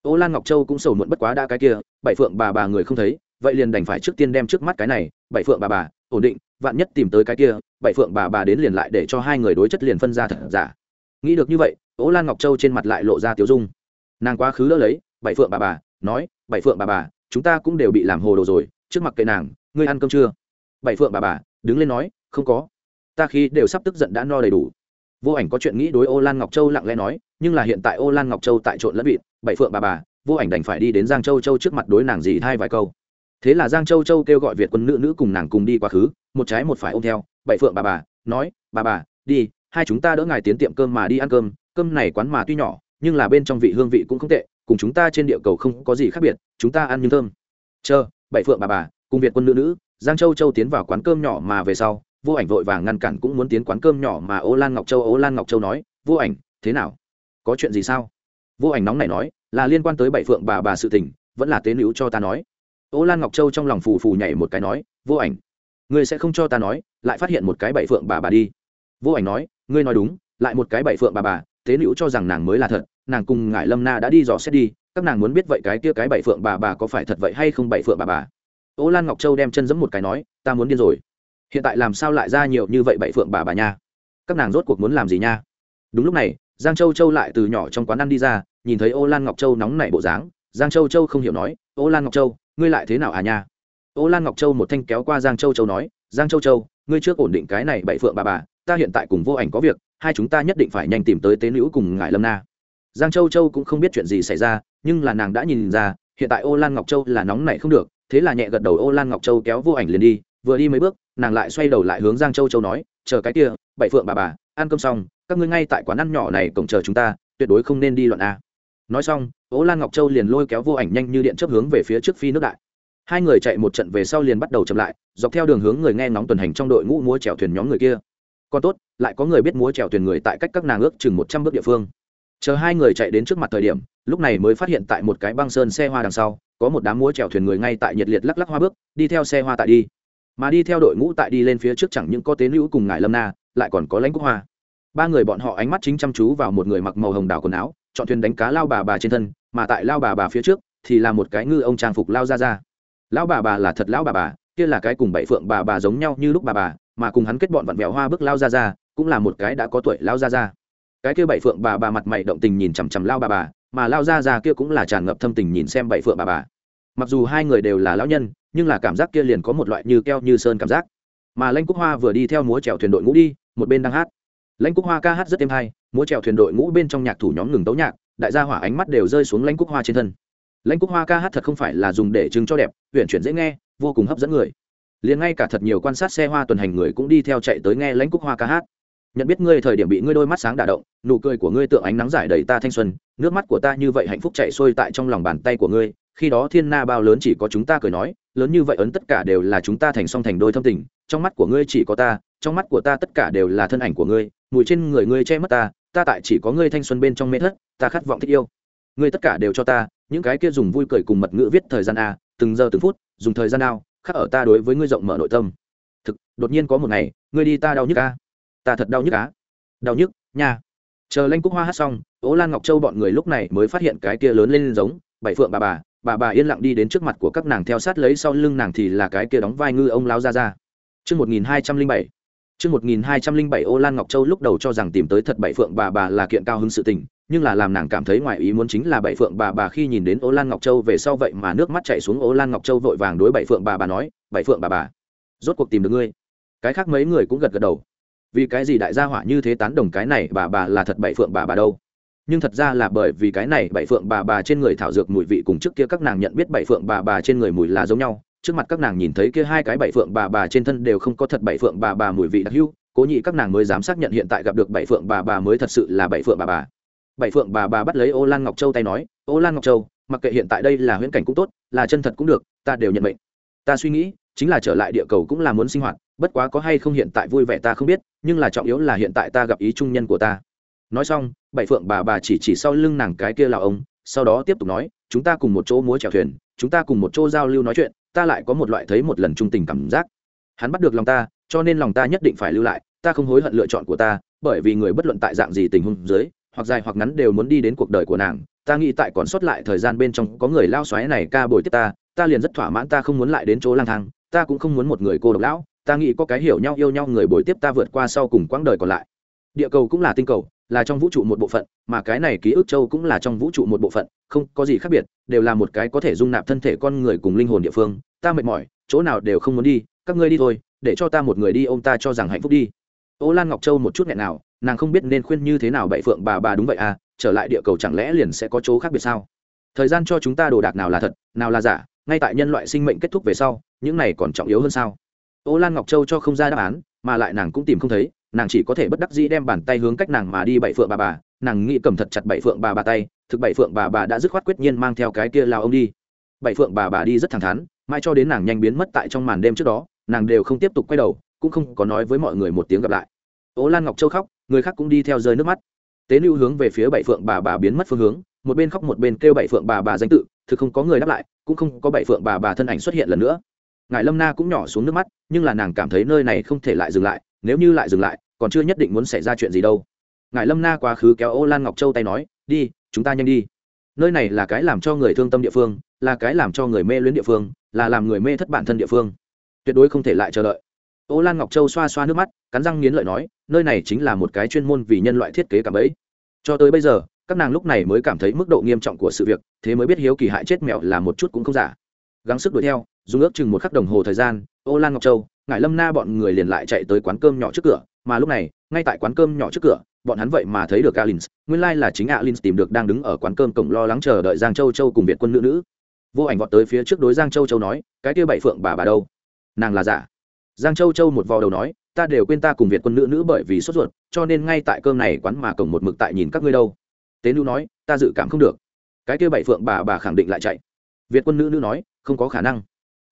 Ô lan ngọc châu cũng sầu muộn bất quá đã cái kia, bảy phượng bà bà người không thấy, vậy liền đành phải trước tiên đem trước mắt cái này, bảy phượng bà bà, ổn định, vạn nhất tìm tới cái kia, bảy phượng bà bà đến liền lại để cho hai người đối chất liền phân ra thật giả nghĩ được như vậy ố lan ngọc châu trên mặt lại lộ ra tiếu dung. Nàng quá khứ đỡ lấy, bảy phượng bà bà, nói, bảy phượng bà bà, chúng ta cũng đều bị làm hồ đồ rồi, trước mặt kệ nàng, ngươi ăn cơm chưa? Bảy phượng bà bà, đứng lên nói, không có. Ta khi đều sắp tức giận đã no đầy đủ. Vô ảnh có chuyện nghĩ đối ô lan ngọc châu lặng lẽ nói, nhưng là hiện tại ô lan ngọc châu tại trộn lẫn vịt, bảy phượng bà bà, vô ảnh đành phải đi đến giang châu châu trước mặt đối nàng dì thay vài câu. Thế là giang châu châu kêu gọi việt quân nữ nữ cùng nàng cùng đi quá khứ, một trái một phải ôm theo, bảy phượng bà bà, nói, bà bà, đi hai chúng ta đỡ ngài tiến tiệm cơm mà đi ăn cơm cơm này quán mà tuy nhỏ, nhưng là bên trong vị hương vị cũng không tệ, cùng chúng ta trên địa cầu không có gì khác biệt, chúng ta ăn nhưng thơm. Chờ, bảy phượng bà bà, cùng việt quân nữ nữ, giang châu châu tiến vào quán cơm nhỏ mà về sau, vô ảnh vội vàng ngăn cản cũng muốn tiến quán cơm nhỏ mà ô lan ngọc châu, ô lan ngọc châu nói, vô ảnh, thế nào? Có chuyện gì sao? Vô ảnh nóng này nói, là liên quan tới bảy phượng bà bà sự tình, vẫn là tế nữ cho ta nói. Ô lan ngọc châu trong lòng phù phù nhảy một cái nói, vô ảnh, ngươi sẽ không cho ta nói, lại phát hiện một cái bảy phượng bà bà đi vô ảnh nói, ngươi nói đúng, lại một cái bảy phượng bà bà tế nữ cho rằng nàng mới là thật, nàng cùng ngải lâm na đã đi dò xét đi, các nàng muốn biết vậy cái kia cái bảy phượng bà bà có phải thật vậy hay không bảy phượng bà bà? Ô lan ngọc châu đem chân giẫm một cái nói, ta muốn điên rồi. Hiện tại làm sao lại ra nhiều như vậy bảy phượng bà bà nha? Các nàng rốt cuộc muốn làm gì nha? Đúng lúc này, giang châu châu lại từ nhỏ trong quán ăn đi ra, nhìn thấy ô lan ngọc châu nóng nảy bộ dáng, giang châu châu không hiểu nói, ô lan ngọc châu, ngươi lại thế nào à nha? Ô lan ngọc châu một thanh kéo qua giang châu châu nói, giang châu châu, ngươi trước ổn định cái này bảy phượng bà bà ta hiện tại cùng vô ảnh có việc, hai chúng ta nhất định phải nhanh tìm tới tế nữ cùng ngài lâm na. Giang châu châu cũng không biết chuyện gì xảy ra, nhưng là nàng đã nhìn ra, hiện tại ô lan ngọc châu là nóng nảy không được, thế là nhẹ gật đầu ô lan ngọc châu kéo vô ảnh liền đi, vừa đi mấy bước, nàng lại xoay đầu lại hướng giang châu châu nói, chờ cái kia, bảy phượng bà bà, ăn cơm xong, các ngươi ngay tại quán ăn nhỏ này cổng chờ chúng ta, tuyệt đối không nên đi loạn a. Nói xong, ô lan ngọc châu liền lôi kéo vô ảnh nhanh như điện chấp hướng về phía trước phi nước đại. Hai người chạy một trận về sau liền bắt đầu chậm lại, dọc theo đường hướng người nghe ngóng tuần hành trong đội ngũ múa chèo thuyền nhóm người kia còn tốt, lại có người biết múa trèo thuyền người tại cách các nàng ước chừng một trăm bước địa phương. Chờ hai người chạy đến trước mặt thời điểm, lúc này mới phát hiện tại một cái băng sơn xe hoa đằng sau, có một đám múa trèo thuyền người ngay tại nhiệt liệt lắc lắc hoa bước, đi theo xe hoa tại đi. Mà đi theo đội ngũ tại đi lên phía trước chẳng những có tế nữ cùng ngài lâm na, lại còn có lãnh quốc hoa. Ba người bọn họ ánh mắt chính chăm chú vào một người mặc màu hồng đào quần áo, chọn thuyền đánh cá lao bà bà trên thân, mà tại lao bà bà phía trước thì là một cái ngư ông trang phục lao ra ra. Lão bà bà là thật lão bà bà, kia là cái cùng bảy phượng bà bà giống nhau như lúc bà bà mà cùng hắn kết bọn vặn vẹo hoa bước lao ra ra, cũng là một cái đã có tuổi lao ra ra. Cái kia bảy phượng bà bà mặt mày động tình nhìn chằm chằm lao bà bà, mà lao ra ra kia cũng là tràn ngập thâm tình nhìn xem bảy phượng bà bà. Mặc dù hai người đều là lão nhân, nhưng là cảm giác kia liền có một loại như keo như sơn cảm giác. Mà lanh cúc hoa vừa đi theo múa trèo thuyền đội ngũ đi, một bên đang hát. Lãnh cúc hoa ca hát rất êm hay, múa trèo thuyền đội ngũ bên trong nhạc thủ nhóm ngừng tấu nhạc, đại gia hỏa ánh mắt đều rơi xuống lãnh cúc hoa trên thân. Lãnh cúc hoa ca hát thật không phải là dùng để chứng cho đẹp huyện chuyển dễ nghe, vô cùng hấp dẫn người liền ngay cả thật nhiều quan sát xe hoa tuần hành người cũng đi theo chạy tới nghe lãnh cúc hoa ca hát. Nhận biết ngươi thời điểm bị ngươi đôi mắt sáng đả động, nụ cười của ngươi tượng ánh nắng giải đầy ta thanh xuân, nước mắt của ta như vậy hạnh phúc chạy xuôi tại trong lòng bàn tay của ngươi, khi đó thiên na bao lớn chỉ có chúng ta cười nói, lớn như vậy ấn tất cả đều là chúng ta thành song thành đôi thâm tình, trong mắt của ngươi chỉ có ta, trong mắt của ta tất cả đều là thân ảnh của ngươi, mùi trên người ngươi che mất ta ta tại chỉ có ngươi thanh xuân bên trong mê thất, ta khát vọng thích yêu. Ngươi tất cả đều cho ta, những cái kia dùng vui cười cùng mật ngữ viết thời gian a, từng giờ từng phút, dùng thời gian nào khác ở ta đối với ngươi rộng mở nội tâm. Thực đột nhiên có một ngày ngươi đi ta đau nhức a ta thật đau nhức á. Đau nhức nha. Chờ lanh cúc hoa hát xong ố lan ngọc châu bọn người lúc này mới phát hiện cái kia lớn lên giống bảy phượng bà bà bà bà yên lặng đi đến trước mặt của các nàng theo sát lấy sau lưng nàng thì là cái kia đóng vai ngư ông lao ra ra Trước 1207, Trước 1207 Ô Lan Ngọc Châu lúc đầu cho rằng tìm tới thật bảy phượng bà bà là kiện cao hứng sự tình, nhưng là làm nàng cảm thấy ngoài ý muốn chính là bảy phượng bà bà khi nhìn đến Ô Lan Ngọc Châu về sau vậy mà nước mắt chảy xuống Ô Lan Ngọc Châu vội vàng đối bảy phượng bà bà nói, "Bảy phượng bà bà, rốt cuộc tìm được ngươi." Cái khác mấy người cũng gật gật đầu. Vì cái gì đại gia hỏa như thế tán đồng cái này bà bà là thật bảy phượng bà bà đâu? nhưng thật ra là bởi vì cái này bảy phượng bà bà trên người thảo dược mùi vị cùng trước kia các nàng nhận biết bảy phượng bà bà trên người mùi là giống nhau trước mặt các nàng nhìn thấy kia hai cái bảy phượng bà bà trên thân đều không có thật bảy phượng bà bà mùi vị đặc hữu cố nhị các nàng mới dám xác nhận hiện tại gặp được bảy phượng bà bà mới thật sự là bảy phượng bà bà bảy phượng bà bà bắt lấy ô lan ngọc châu tay nói, ô lan ngọc châu, mặc kệ hiện tại đây là huyễn cảnh cũng tốt, là chân thật cũng được, ta đều nhận mệnh. Ta suy nghĩ, chính là trở lại địa cầu cũng là muốn sinh hoạt, bất quá có hay không hiện tại vui vẻ ta không biết, nhưng là trọng yếu là hiện tại ta gặp ý trung nhân của ta. Nói xong, bảy phượng bà bà chỉ chỉ sau lưng nàng cái kia là ông, sau đó tiếp tục nói, chúng ta cùng một chỗ múa chèo thuyền, chúng ta cùng một chỗ giao lưu nói chuyện, ta lại có một loại thấy một lần trung tình cảm giác. Hắn bắt được lòng ta, cho nên lòng ta nhất định phải lưu lại, ta không hối hận lựa chọn của ta, bởi vì người bất luận tại dạng gì tình huống dưới hoặc dài hoặc ngắn đều muốn đi đến cuộc đời của nàng. Ta nghĩ tại còn sót lại thời gian bên trong, có người lao xoáy này ca bồi tiếp ta ta liền rất thỏa mãn, ta không muốn lại đến chỗ lang thang, ta cũng không muốn một người cô độc lão. Ta nghĩ có cái hiểu nhau, yêu nhau người bồi tiếp ta vượt qua sau cùng quãng đời còn lại. Địa cầu cũng là tinh cầu, là trong vũ trụ một bộ phận, mà cái này ký ức châu cũng là trong vũ trụ một bộ phận, không có gì khác biệt, đều là một cái có thể dung nạp thân thể con người cùng linh hồn địa phương. Ta mệt mỏi, chỗ nào đều không muốn đi, các ngươi đi thôi, để cho ta một người đi ô m ta cho rằng hạnh phúc đi. Ô lan ngọc châu một chút nghẹn nào nàng không biết nên khuyên như thế nào bậy phượng bà bà đúng vậy à trở lại địa cầu chẳng lẽ liền sẽ có chỗ khác biệt sao? Thời gian cho chúng ta đồ đạc nào là thật, nào là giả, ngay tại nhân loại sinh mệnh kết thúc về sau, những này còn trọng yếu hơn sao? Ô lan ngọc châu cho không ra đáp án, mà lại nàng cũng tìm không thấy, nàng chỉ có thể bất đắc dĩ đem bàn tay hướng cách nàng mà đi bảy phượng bà bà, nàng nghĩ cầm thật chặt bảy phượng bà bà tay, thực bảy phượng bà bà đã dứt khoát quyết nhiên mang theo cái kia lao ông đi. Bảy phượng bà bà đi rất thẳng thắn mai cho đến nàng nhanh biến mất tại trong màn đêm trước đó, nàng đều không tiếp tục quay đầu, cũng không có nói với mọi người một tiếng gặp lại ố lan ngọc châu khóc, người khác cũng đi theo rơi nước mắt. Tế lưu hướng về phía bảy phượng bà bà biến mất phương hướng, một bên khóc một bên kêu bảy phượng bà bà danh tự, thực không có người đáp lại, cũng không có bảy phượng bà bà thân ảnh xuất hiện lần nữa. Ngài lâm na cũng nhỏ xuống nước mắt, nhưng là nàng cảm thấy nơi này không thể lại dừng lại, nếu như lại dừng lại, còn chưa nhất định muốn xảy ra chuyện gì đâu. Ngài lâm na quá khứ kéo ô lan ngọc châu tay nói, đi, chúng ta nhanh đi. Nơi này là cái làm cho người thương tâm địa phương, là cái làm cho người mê luyến địa phương, là làm người mê thất bản thân địa phương. Tuyệt đối không thể lại chờ đợi. Ô lan ngọc châu xoa xoa nước mắt, cắn răng nghiến lợi nói nơi này chính là một cái chuyên môn vì nhân loại thiết kế cảm ấy. Cho tới bây giờ, các nàng lúc này mới cảm thấy mức độ nghiêm trọng của sự việc, thế mới biết hiếu kỳ hại chết mẹo là một chút cũng không giả. Gắng sức đuổi theo, dùng ước chừng một khắc đồng hồ thời gian, ô lan ngọc châu, ngải lâm na bọn người liền lại chạy tới quán cơm nhỏ trước cửa, mà lúc này, ngay tại quán cơm nhỏ trước cửa, bọn hắn vậy mà thấy được alins, nguyên lai、like、là chính alins tìm được đang đứng ở quán cơm cổng lo lắng chờ đợi giang châu châu cùng việt quân nữ nữ. Vô ảnh vọt tới phía trước đối giang châu châu nói, cái kia bảy phượng bà bà đâu? Nàng là giả. Giang châu châu một vò đầu nói ta đều quên ta cùng việt quân nữ nữ bởi vì sốt ruột, cho nên ngay tại cơm này quán mà cổng một mực tại nhìn các ngươi đâu. Tế nữ nói, ta dự cảm không được. Cái kia bảy phượng bà bà khẳng định lại chạy. Việt quân nữ nữ nói, không có khả năng.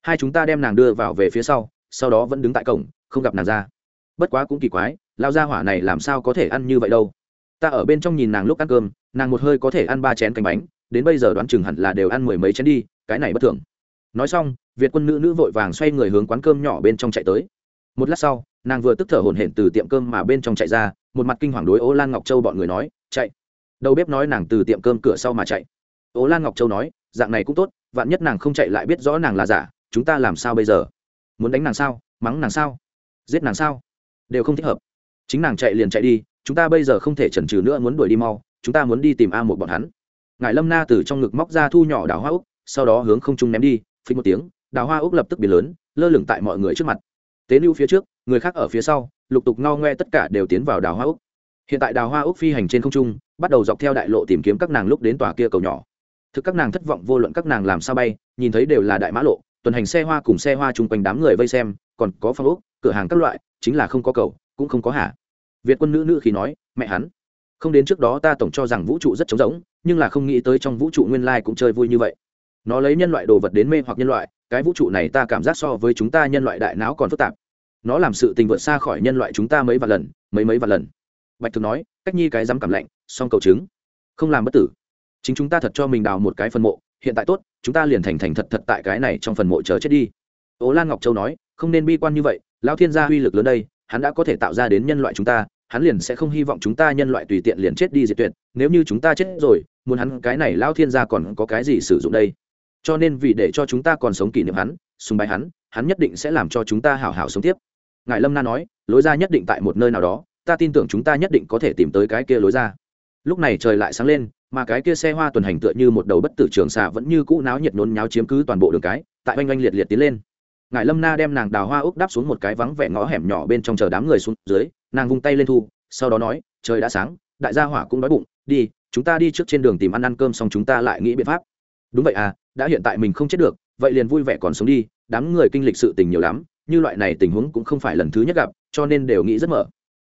Hai chúng ta đem nàng đưa vào về phía sau sau đó vẫn đứng tại cổng, không gặp nàng ra. Bất quá cũng kỳ quái lao ra hỏa này làm sao có thể ăn như vậy đâu. Ta ở bên trong nhìn nàng lúc ăn cơm, nàng một hơi có thể ăn ba chén canh bánh, đến bây giờ đoán chừng hẳn là đều ăn mười mấy chén đi, cái này bất thường. Nói xong, việt quân nữ nữ vội vàng xoay người hướng quán cơm nhỏ bên trong chạy tới. Một lát sau nàng vừa tức thở hổn hển từ tiệm cơm mà bên trong chạy ra, một mặt kinh hoàng đối ố lan ngọc châu bọn người nói, chạy. Đầu bếp nói nàng từ tiệm cơm cửa sau mà chạy. Ố lan ngọc châu nói, dạng này cũng tốt, vạn nhất nàng không chạy lại biết rõ nàng là giả, chúng ta làm sao bây giờ? Muốn đánh nàng sao? Mắng nàng sao? Giết nàng sao? Đều không thích hợp. Chính nàng chạy liền chạy đi, chúng ta bây giờ không thể chần chừ nữa muốn đuổi đi mau, chúng ta muốn đi tìm a một bọn hắn. Ngài lâm na từ trong ngực móc ra thu nhỏ đào hoa úc, sau đó hướng không trung ném đi phí một tiếng, đào hoa úc lập tức biến lớn, lơ lửng tại mọi người trước mặt tế lưu phía trước, người khác ở phía sau, lục tục ngao ngoe tất cả đều tiến vào đào hoa úc. Hiện tại đào hoa úc phi hành trên không trung, bắt đầu dọc theo đại lộ tìm kiếm các nàng lúc đến tòa kia cầu nhỏ. Thực các nàng thất vọng vô luận các nàng làm sao bay, nhìn thấy đều là đại mã lộ, tuần hành xe hoa cùng xe hoa chung quanh đám người vây xem, còn có phong úc cửa hàng các loại, chính là không có cầu, cũng không có hả việt quân nữ nữ khi nói, mẹ hắn, không đến trước đó ta tổng cho rằng vũ trụ rất trống rỗng, nhưng là không nghĩ tới trong vũ trụ nguyên lai cũng chơi vui như vậy nó lấy nhân loại đồ vật đến mê hoặc nhân loại, cái vũ trụ này ta cảm giác so với chúng ta nhân loại đại não còn phức tạp. Nó làm sự tình vượt xa khỏi nhân loại chúng ta mấy vài lần, mấy mấy vài lần. Bạch thực nói, cách nhi cái dám cảm lạnh, song cầu chứng. Không làm bất tử. Chính chúng ta thật cho mình đào một cái phần mộ, hiện tại tốt, chúng ta liền thành thành thật thật tại cái này trong phần mộ chờ chết đi. Ố lan ngọc châu nói, không nên bi quan như vậy, lão thiên gia uy lực lớn đây, hắn đã có thể tạo ra đến nhân loại chúng ta, hắn liền sẽ không hy vọng chúng ta nhân loại tùy tiện liền chết đi diệt tuyệt, nếu như chúng ta chết rồi, muốn hắn cái này lão thiên gia còn có cái gì sử dụng đây? Cho nên vì để cho chúng ta còn sống kỷ niệm hắn, sùng bái hắn hắn nhất định sẽ làm cho chúng ta hào hào sống tiếp. Ngài lâm na nói, lối ra nhất định tại một nơi nào đó, ta tin tưởng chúng ta nhất định có thể tìm tới cái kia lối ra. Lúc này trời lại sáng lên, mà cái kia xe hoa tuần hành tựa như một đầu bất tử trường xà vẫn như cũ náo nhiệt nôn nháo chiếm cứ toàn bộ đường cái, tại oanh oanh liệt liệt tiến lên. Ngài lâm na đem nàng đào hoa úc đáp xuống một cái vắng vẻ ngõ hẻm nhỏ bên trong chờ đám người xuống dưới, nàng vung tay lên thu, sau đó nói, trời đã sáng, đại gia hỏa cũng đói bụng, đi, chúng ta đi trước trên đường tìm ăn ăn cơm xong chúng ta lại nghĩ biện pháp. Đúng vậy à đã hiện tại mình không chết được, vậy liền vui vẻ còn sống đi, đám người kinh lịch sự tình nhiều lắm, như loại này tình huống cũng không phải lần thứ nhất gặp, cho nên đều nghĩ rất mở.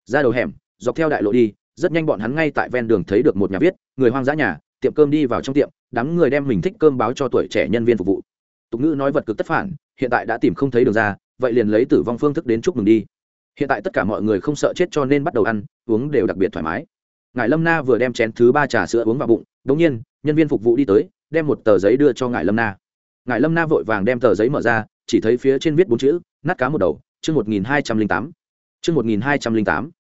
Ra đầu hẻm, dọc theo đại lộ đi, rất nhanh bọn hắn ngay tại ven đường thấy được một nhà viết, người hoang dã nhà, tiệm cơm đi vào trong tiệm, đám người đem mình thích cơm báo cho tuổi trẻ nhân viên phục vụ. Tục ngữ nói vật cực tất phản, hiện tại đã tìm không thấy đường ra, vậy liền lấy tử vong phương thức đến chúc mừng đi. Hiện tại tất cả mọi người không sợ chết cho nên bắt đầu ăn, uống đều đặc biệt thoải mái ngài lâm na vừa đem chén thứ ba trà sữa uống vào bụng đ ỗ n g nhiên, nhân viên phục vụ đi tới, đem một tờ giấy đưa cho ngài lâm na. Ngài lâm na vội vàng đem tờ giấy mở ra, chỉ thấy phía trên viết bốn chữ, nát cá một đầu chương một nghìn hai trăm linh tám. Chương một nghìn hai trăm linh tám.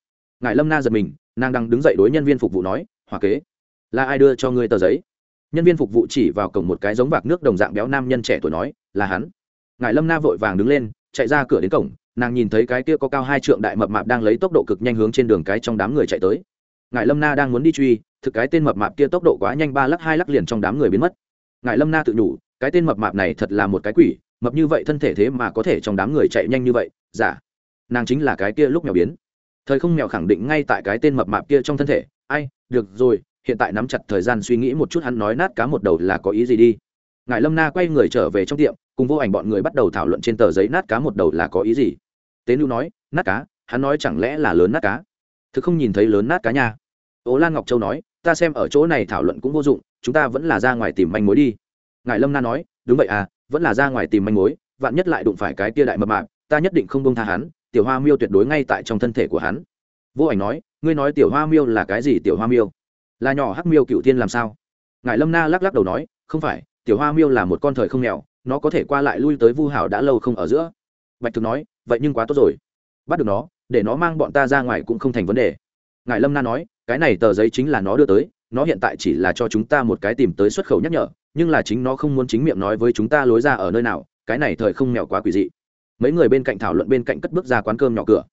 Ngài lâm na giật mình, nàng đang đứng dậy đối nhân viên phục vụ nói hòa kế, là ai đưa cho ngươi tờ giấy? Nhân viên phục vụ chỉ vào cổng một cái giống vạc nước đồng dạng béo nam nhân trẻ tuổi nói, là hắn. Ngài lâm na vội vàng đứng lên, chạy ra cửa đến cổng, nàng nhìn thấy cái kia có cao hai trượng đại mập mạp đang lấy tốc độ cực nhanh hướng trên đường cái trong đám người chạy tới ngài lâm na đang muốn đi truy, thực cái tên mập mạp kia tốc độ quá nhanh, ba lắc, hai lắc liền trong đám người biến mất. Ngài lâm na tự nhủ, cái tên mập mạp này thật là một cái quỷ, mập như vậy thân thể thế mà có thể trong đám người chạy nhanh như vậy giả dạ. nàng chính là cái kia lúc mèo biến. Thời không mèo khẳng định ngay tại cái tên mập mạp kia trong thân thể. Ai, được rồi, hiện tại nắm chặt thời gian suy nghĩ một chút, hắn nói nát cá một đầu là có ý gì đi. Ngài lâm na quay người trở về trong tiệm, cùng vô ảnh bọn người bắt đầu thảo luận trên tờ giấy nát cá một đầu là có ý gì. Tế lưu nói, nát cá, hắn nói chẳng lẽ là lớn nát cá? Thực không nhìn thấy lớn nát cá nha. Ố lan ngọc châu nói, ta xem ở chỗ này thảo luận cũng vô dụng, chúng ta vẫn là ra ngoài tìm manh mối đi. Ngài lâm na nói, đúng vậy à vẫn là ra ngoài tìm manh mối, vạn nhất lại đụng phải cái tia đại mập mạp, ta nhất định không bông tha hắn, tiểu hoa miêu tuyệt đối ngay tại trong thân thể của hắn. Vô ảnh nói, ngươi nói tiểu hoa miêu là cái gì tiểu hoa miêu? Là nhỏ hắc miêu cựu tiên làm sao? Ngài lâm na lắc lắc đầu nói, không phải, tiểu hoa miêu là một con thời không nghèo nó có thể qua lại lui tới vu hảo đã lâu không ở giữa. Bạch thực nói, vậy nhưng quá tốt rồi. Bắt được nó để nó mang bọn ta ra ngoài cũng không thành vấn đề. Ngài lâm na nói, cái này tờ giấy chính là nó đưa tới, nó hiện tại chỉ là cho chúng ta một cái tìm tới xuất khẩu nhắc nhở, nhưng là chính nó không muốn chính miệng nói với chúng ta lối ra ở nơi nào, cái này thời không mèo quá quỷ dị. Mấy người bên cạnh thảo luận bên cạnh cất bước ra quán cơm nhỏ cửa.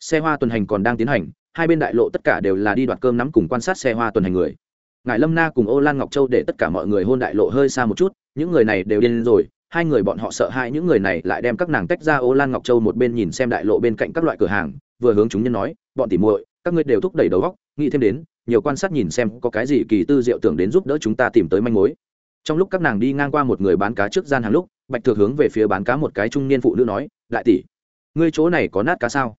Xe hoa tuần hành còn đang tiến hành, hai bên đại lộ tất cả đều là đi đoạt cơm nắm cùng quan sát xe hoa tuần hành người. Ngài lâm na cùng ô lan ngọc châu để tất cả mọi người hôn đại lộ hơi xa một chút, những người này đều điên rồi hai người bọn họ sợ hãi những người này lại đem các nàng tách ra. Ô lan ngọc châu một bên nhìn xem đại lộ bên cạnh các loại cửa hàng, vừa hướng chúng nhân nói, bọn tỉ muội, các ngươi đều thúc đẩy đầu góc nghĩ thêm đến, nhiều quan sát nhìn xem có cái gì kỳ tư diệu tưởng đến giúp đỡ chúng ta tìm tới manh mối. Trong lúc các nàng đi ngang qua một người bán cá trước gian hàng lúc, bạch thược hướng về phía bán cá một cái trung niên phụ nữ nói, đại tỷ, ngươi chỗ này có nát cá sao?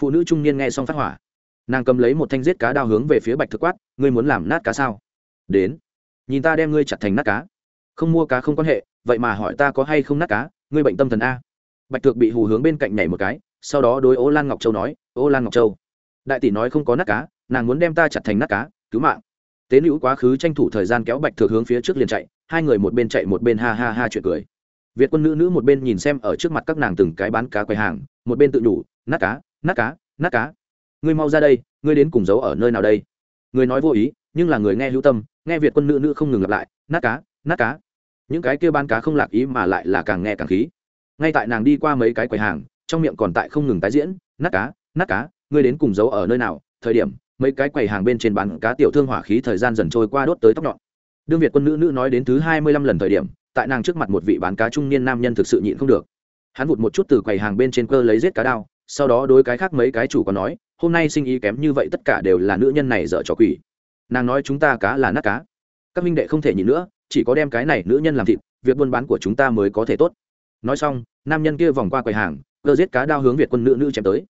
Phụ nữ trung niên nghe xong phát hỏa. Nàng cầm lấy một thanh giết cá đao hướng về phía bạch thực quát, ngươi muốn làm nát cá sao? Đến, nhìn ta đem ngươi chặt thành nát cá không mua cá không quan hệ, vậy mà hỏi ta có hay không nát cá, ngươi bệnh tâm thần a. Bạch Thược bị hù hướng bên cạnh nhảy một cái, sau đó đối ô lan ngọc châu nói, ô lan ngọc châu, đại tỷ nói không có nát cá, nàng muốn đem ta chặt thành nát cá, cứu mạng. Tế nữ quá khứ tranh thủ thời gian kéo bạch Thược hướng phía trước liền chạy, hai người một bên chạy một bên ha ha ha chuyện cười. Việt quân nữ nữ một bên nhìn xem ở trước mặt các nàng từng cái bán cá quầy hàng, một bên tự nhủ, nát cá nát cá nát cá. Ngươi mau ra đây, ngươi đến cùng giấu ở nơi nào đây? Người nói vô ý, nhưng là người nghe hữu tâm, nghe việt quân nữ nữ không ngừng lặp lại, nát cá nát cá. Những cái kia bán cá không lạc ý mà lại là càng nghe càng khí. Ngay tại nàng đi qua mấy cái quầy hàng, trong miệng còn tại không ngừng tái diễn, nát cá nát cá, ngươi đến cùng giấu ở nơi nào? Thời điểm, mấy cái quầy hàng bên trên bán cá tiểu thương hỏa khí thời gian dần trôi qua đốt tới tóc nhọn. Đương việt quân nữ nữ nói đến thứ hai mươi lăm lần thời điểm, tại nàng trước mặt một vị bán cá trung niên nam nhân thực sự nhịn không được. Hắn vụt một chút từ quầy hàng bên trên cơ lấy giết cá đao, sau đó đối cái khác mấy cái chủ còn nói, hôm nay sinh ý kém như vậy tất cả đều là nữ nhân này dở trò quỷ. Nàng nói chúng ta cá là nát cá. Các minh đệ không thể nhịn nữa chỉ có đem cái này nữ nhân làm thịt, việc buôn bán của chúng ta mới có thể tốt. Nói xong, nam nhân kia vòng qua quầy hàng, cơ giết cá đao hướng việt quân nữ nữ chém tới.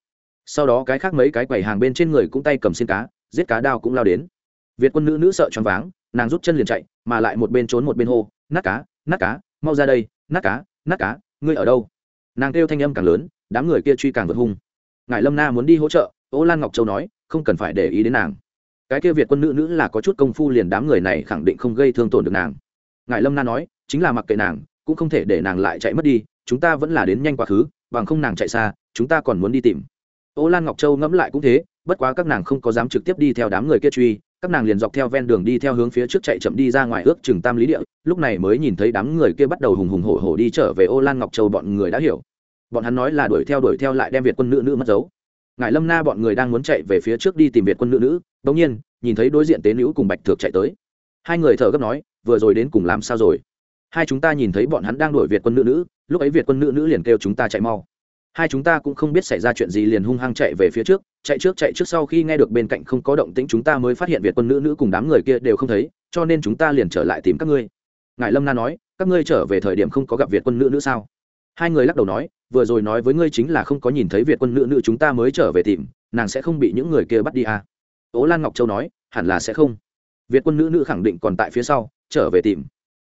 Sau đó cái khác mấy cái quầy hàng bên trên người cũng tay cầm xin cá, giết cá đao cũng lao đến. Việt quân nữ nữ sợ choáng váng, nàng rút chân liền chạy, mà lại một bên trốn một bên hô, nát cá nát cá, mau ra đây, nát cá nát cá, ngươi ở đâu? Nàng kêu thanh âm càng lớn, đám người kia truy càng vượt hung. Ngài lâm na muốn đi hỗ trợ, ô lan ngọc châu nói, không cần phải để ý đến nàng. Cái kia việt quân nữ nữ là có chút công phu liền đám người này khẳng định không gây thương tổn được nàng ngài lâm na nói, chính là mặc kệ nàng, cũng không thể để nàng lại chạy mất đi, chúng ta vẫn là đến nhanh quá khứ, bằng không nàng chạy xa, chúng ta còn muốn đi tìm. Ô lan ngọc châu ngẫm lại cũng thế, bất quá các nàng không có dám trực tiếp đi theo đám người kia truy, các nàng liền dọc theo ven đường đi theo hướng phía trước chạy chậm đi ra ngoài ước chừng tam lý địa, lúc này mới nhìn thấy đám người kia bắt đầu hùng hùng hổ hổ đi trở về ô lan ngọc châu bọn người đã hiểu. Bọn hắn nói là đuổi theo đuổi theo lại đem việt quân nữ nữ mất dấu. Ngài lâm na bọn người đang muốn chạy về phía trước đi tìm việt quân nữ nữ, bỗng nhiên, nhìn thấy đối diện tế nữ cùng bạch thược chạy tới hai người thở gấp nói, vừa rồi đến cùng làm sao rồi? Hai chúng ta nhìn thấy bọn hắn đang đuổi việt quân nữ nữ, lúc ấy việt quân nữ nữ liền kêu chúng ta chạy mau. Hai chúng ta cũng không biết xảy ra chuyện gì liền hung hăng chạy về phía trước, chạy trước chạy trước sau khi nghe được bên cạnh không có động tĩnh chúng ta mới phát hiện việt quân nữ nữ cùng đám người kia đều không thấy, cho nên chúng ta liền trở lại tìm các ngươi. Ngài lâm na nói, các ngươi trở về thời điểm không có gặp việt quân nữ nữ sao? Hai người lắc đầu nói, vừa rồi nói với ngươi chính là không có nhìn thấy việt quân nữ nữ chúng ta mới trở về tìm, nàng sẽ không bị những người kia bắt đi à. ố lan ngọc châu nói, hẳn là sẽ không việt quân nữ nữ khẳng định còn tại phía sau, trở về tìm.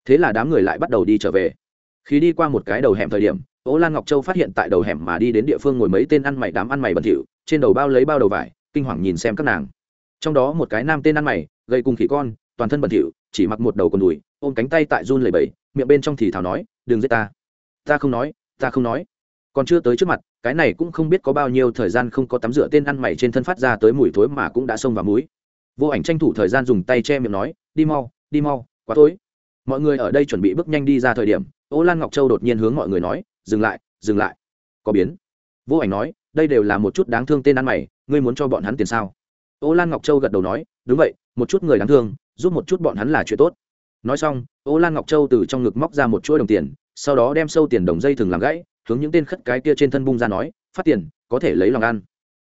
Thế là đám người lại bắt đầu đi trở về. Khi đi qua một cái đầu hẻm thời điểm ố lan ngọc châu phát hiện tại đầu hẻm mà đi đến địa phương ngồi mấy tên ăn mày, đám ăn mày bẩn thỉu, trên đầu bao lấy bao đầu vải, kinh hoàng nhìn xem các nàng. Trong đó một cái nam tên ăn mày gây cùng khỉ con, toàn thân bẩn thỉu, chỉ mặc một đầu con đùi, ôm cánh tay tại run lầy bẫy miệng bên trong thì thào nói, đừng giết ta. Ta không nói, ta không nói. Còn chưa tới trước mặt, cái này cũng không biết có bao nhiêu thời gian không có tắm rửa, tên ăn mày trên thân phát ra tới mùi thối mà cũng đã xông vào mũi vô ảnh tranh thủ thời gian dùng tay che miệng nói, đi mau đi mau, quá tối. Mọi người ở đây chuẩn bị bước nhanh đi ra thời điểm, ô lan ngọc châu đột nhiên hướng mọi người nói, dừng lại dừng lại. Có biến. Vô ảnh nói, đây đều là một chút đáng thương tên ăn mày, ngươi muốn cho bọn hắn tiền sao? Ô lan ngọc châu gật đầu nói, đúng vậy, một chút người đáng thương, giúp một chút bọn hắn là chuyện tốt. Nói xong, ô lan ngọc châu từ trong ngực móc ra một chuỗi đồng tiền, sau đó đem sâu tiền đồng dây thừng làm gãy, hướng những tên khất cái kia trên thân bung ra nói, phát tiền, có thể lấy lòng ăn.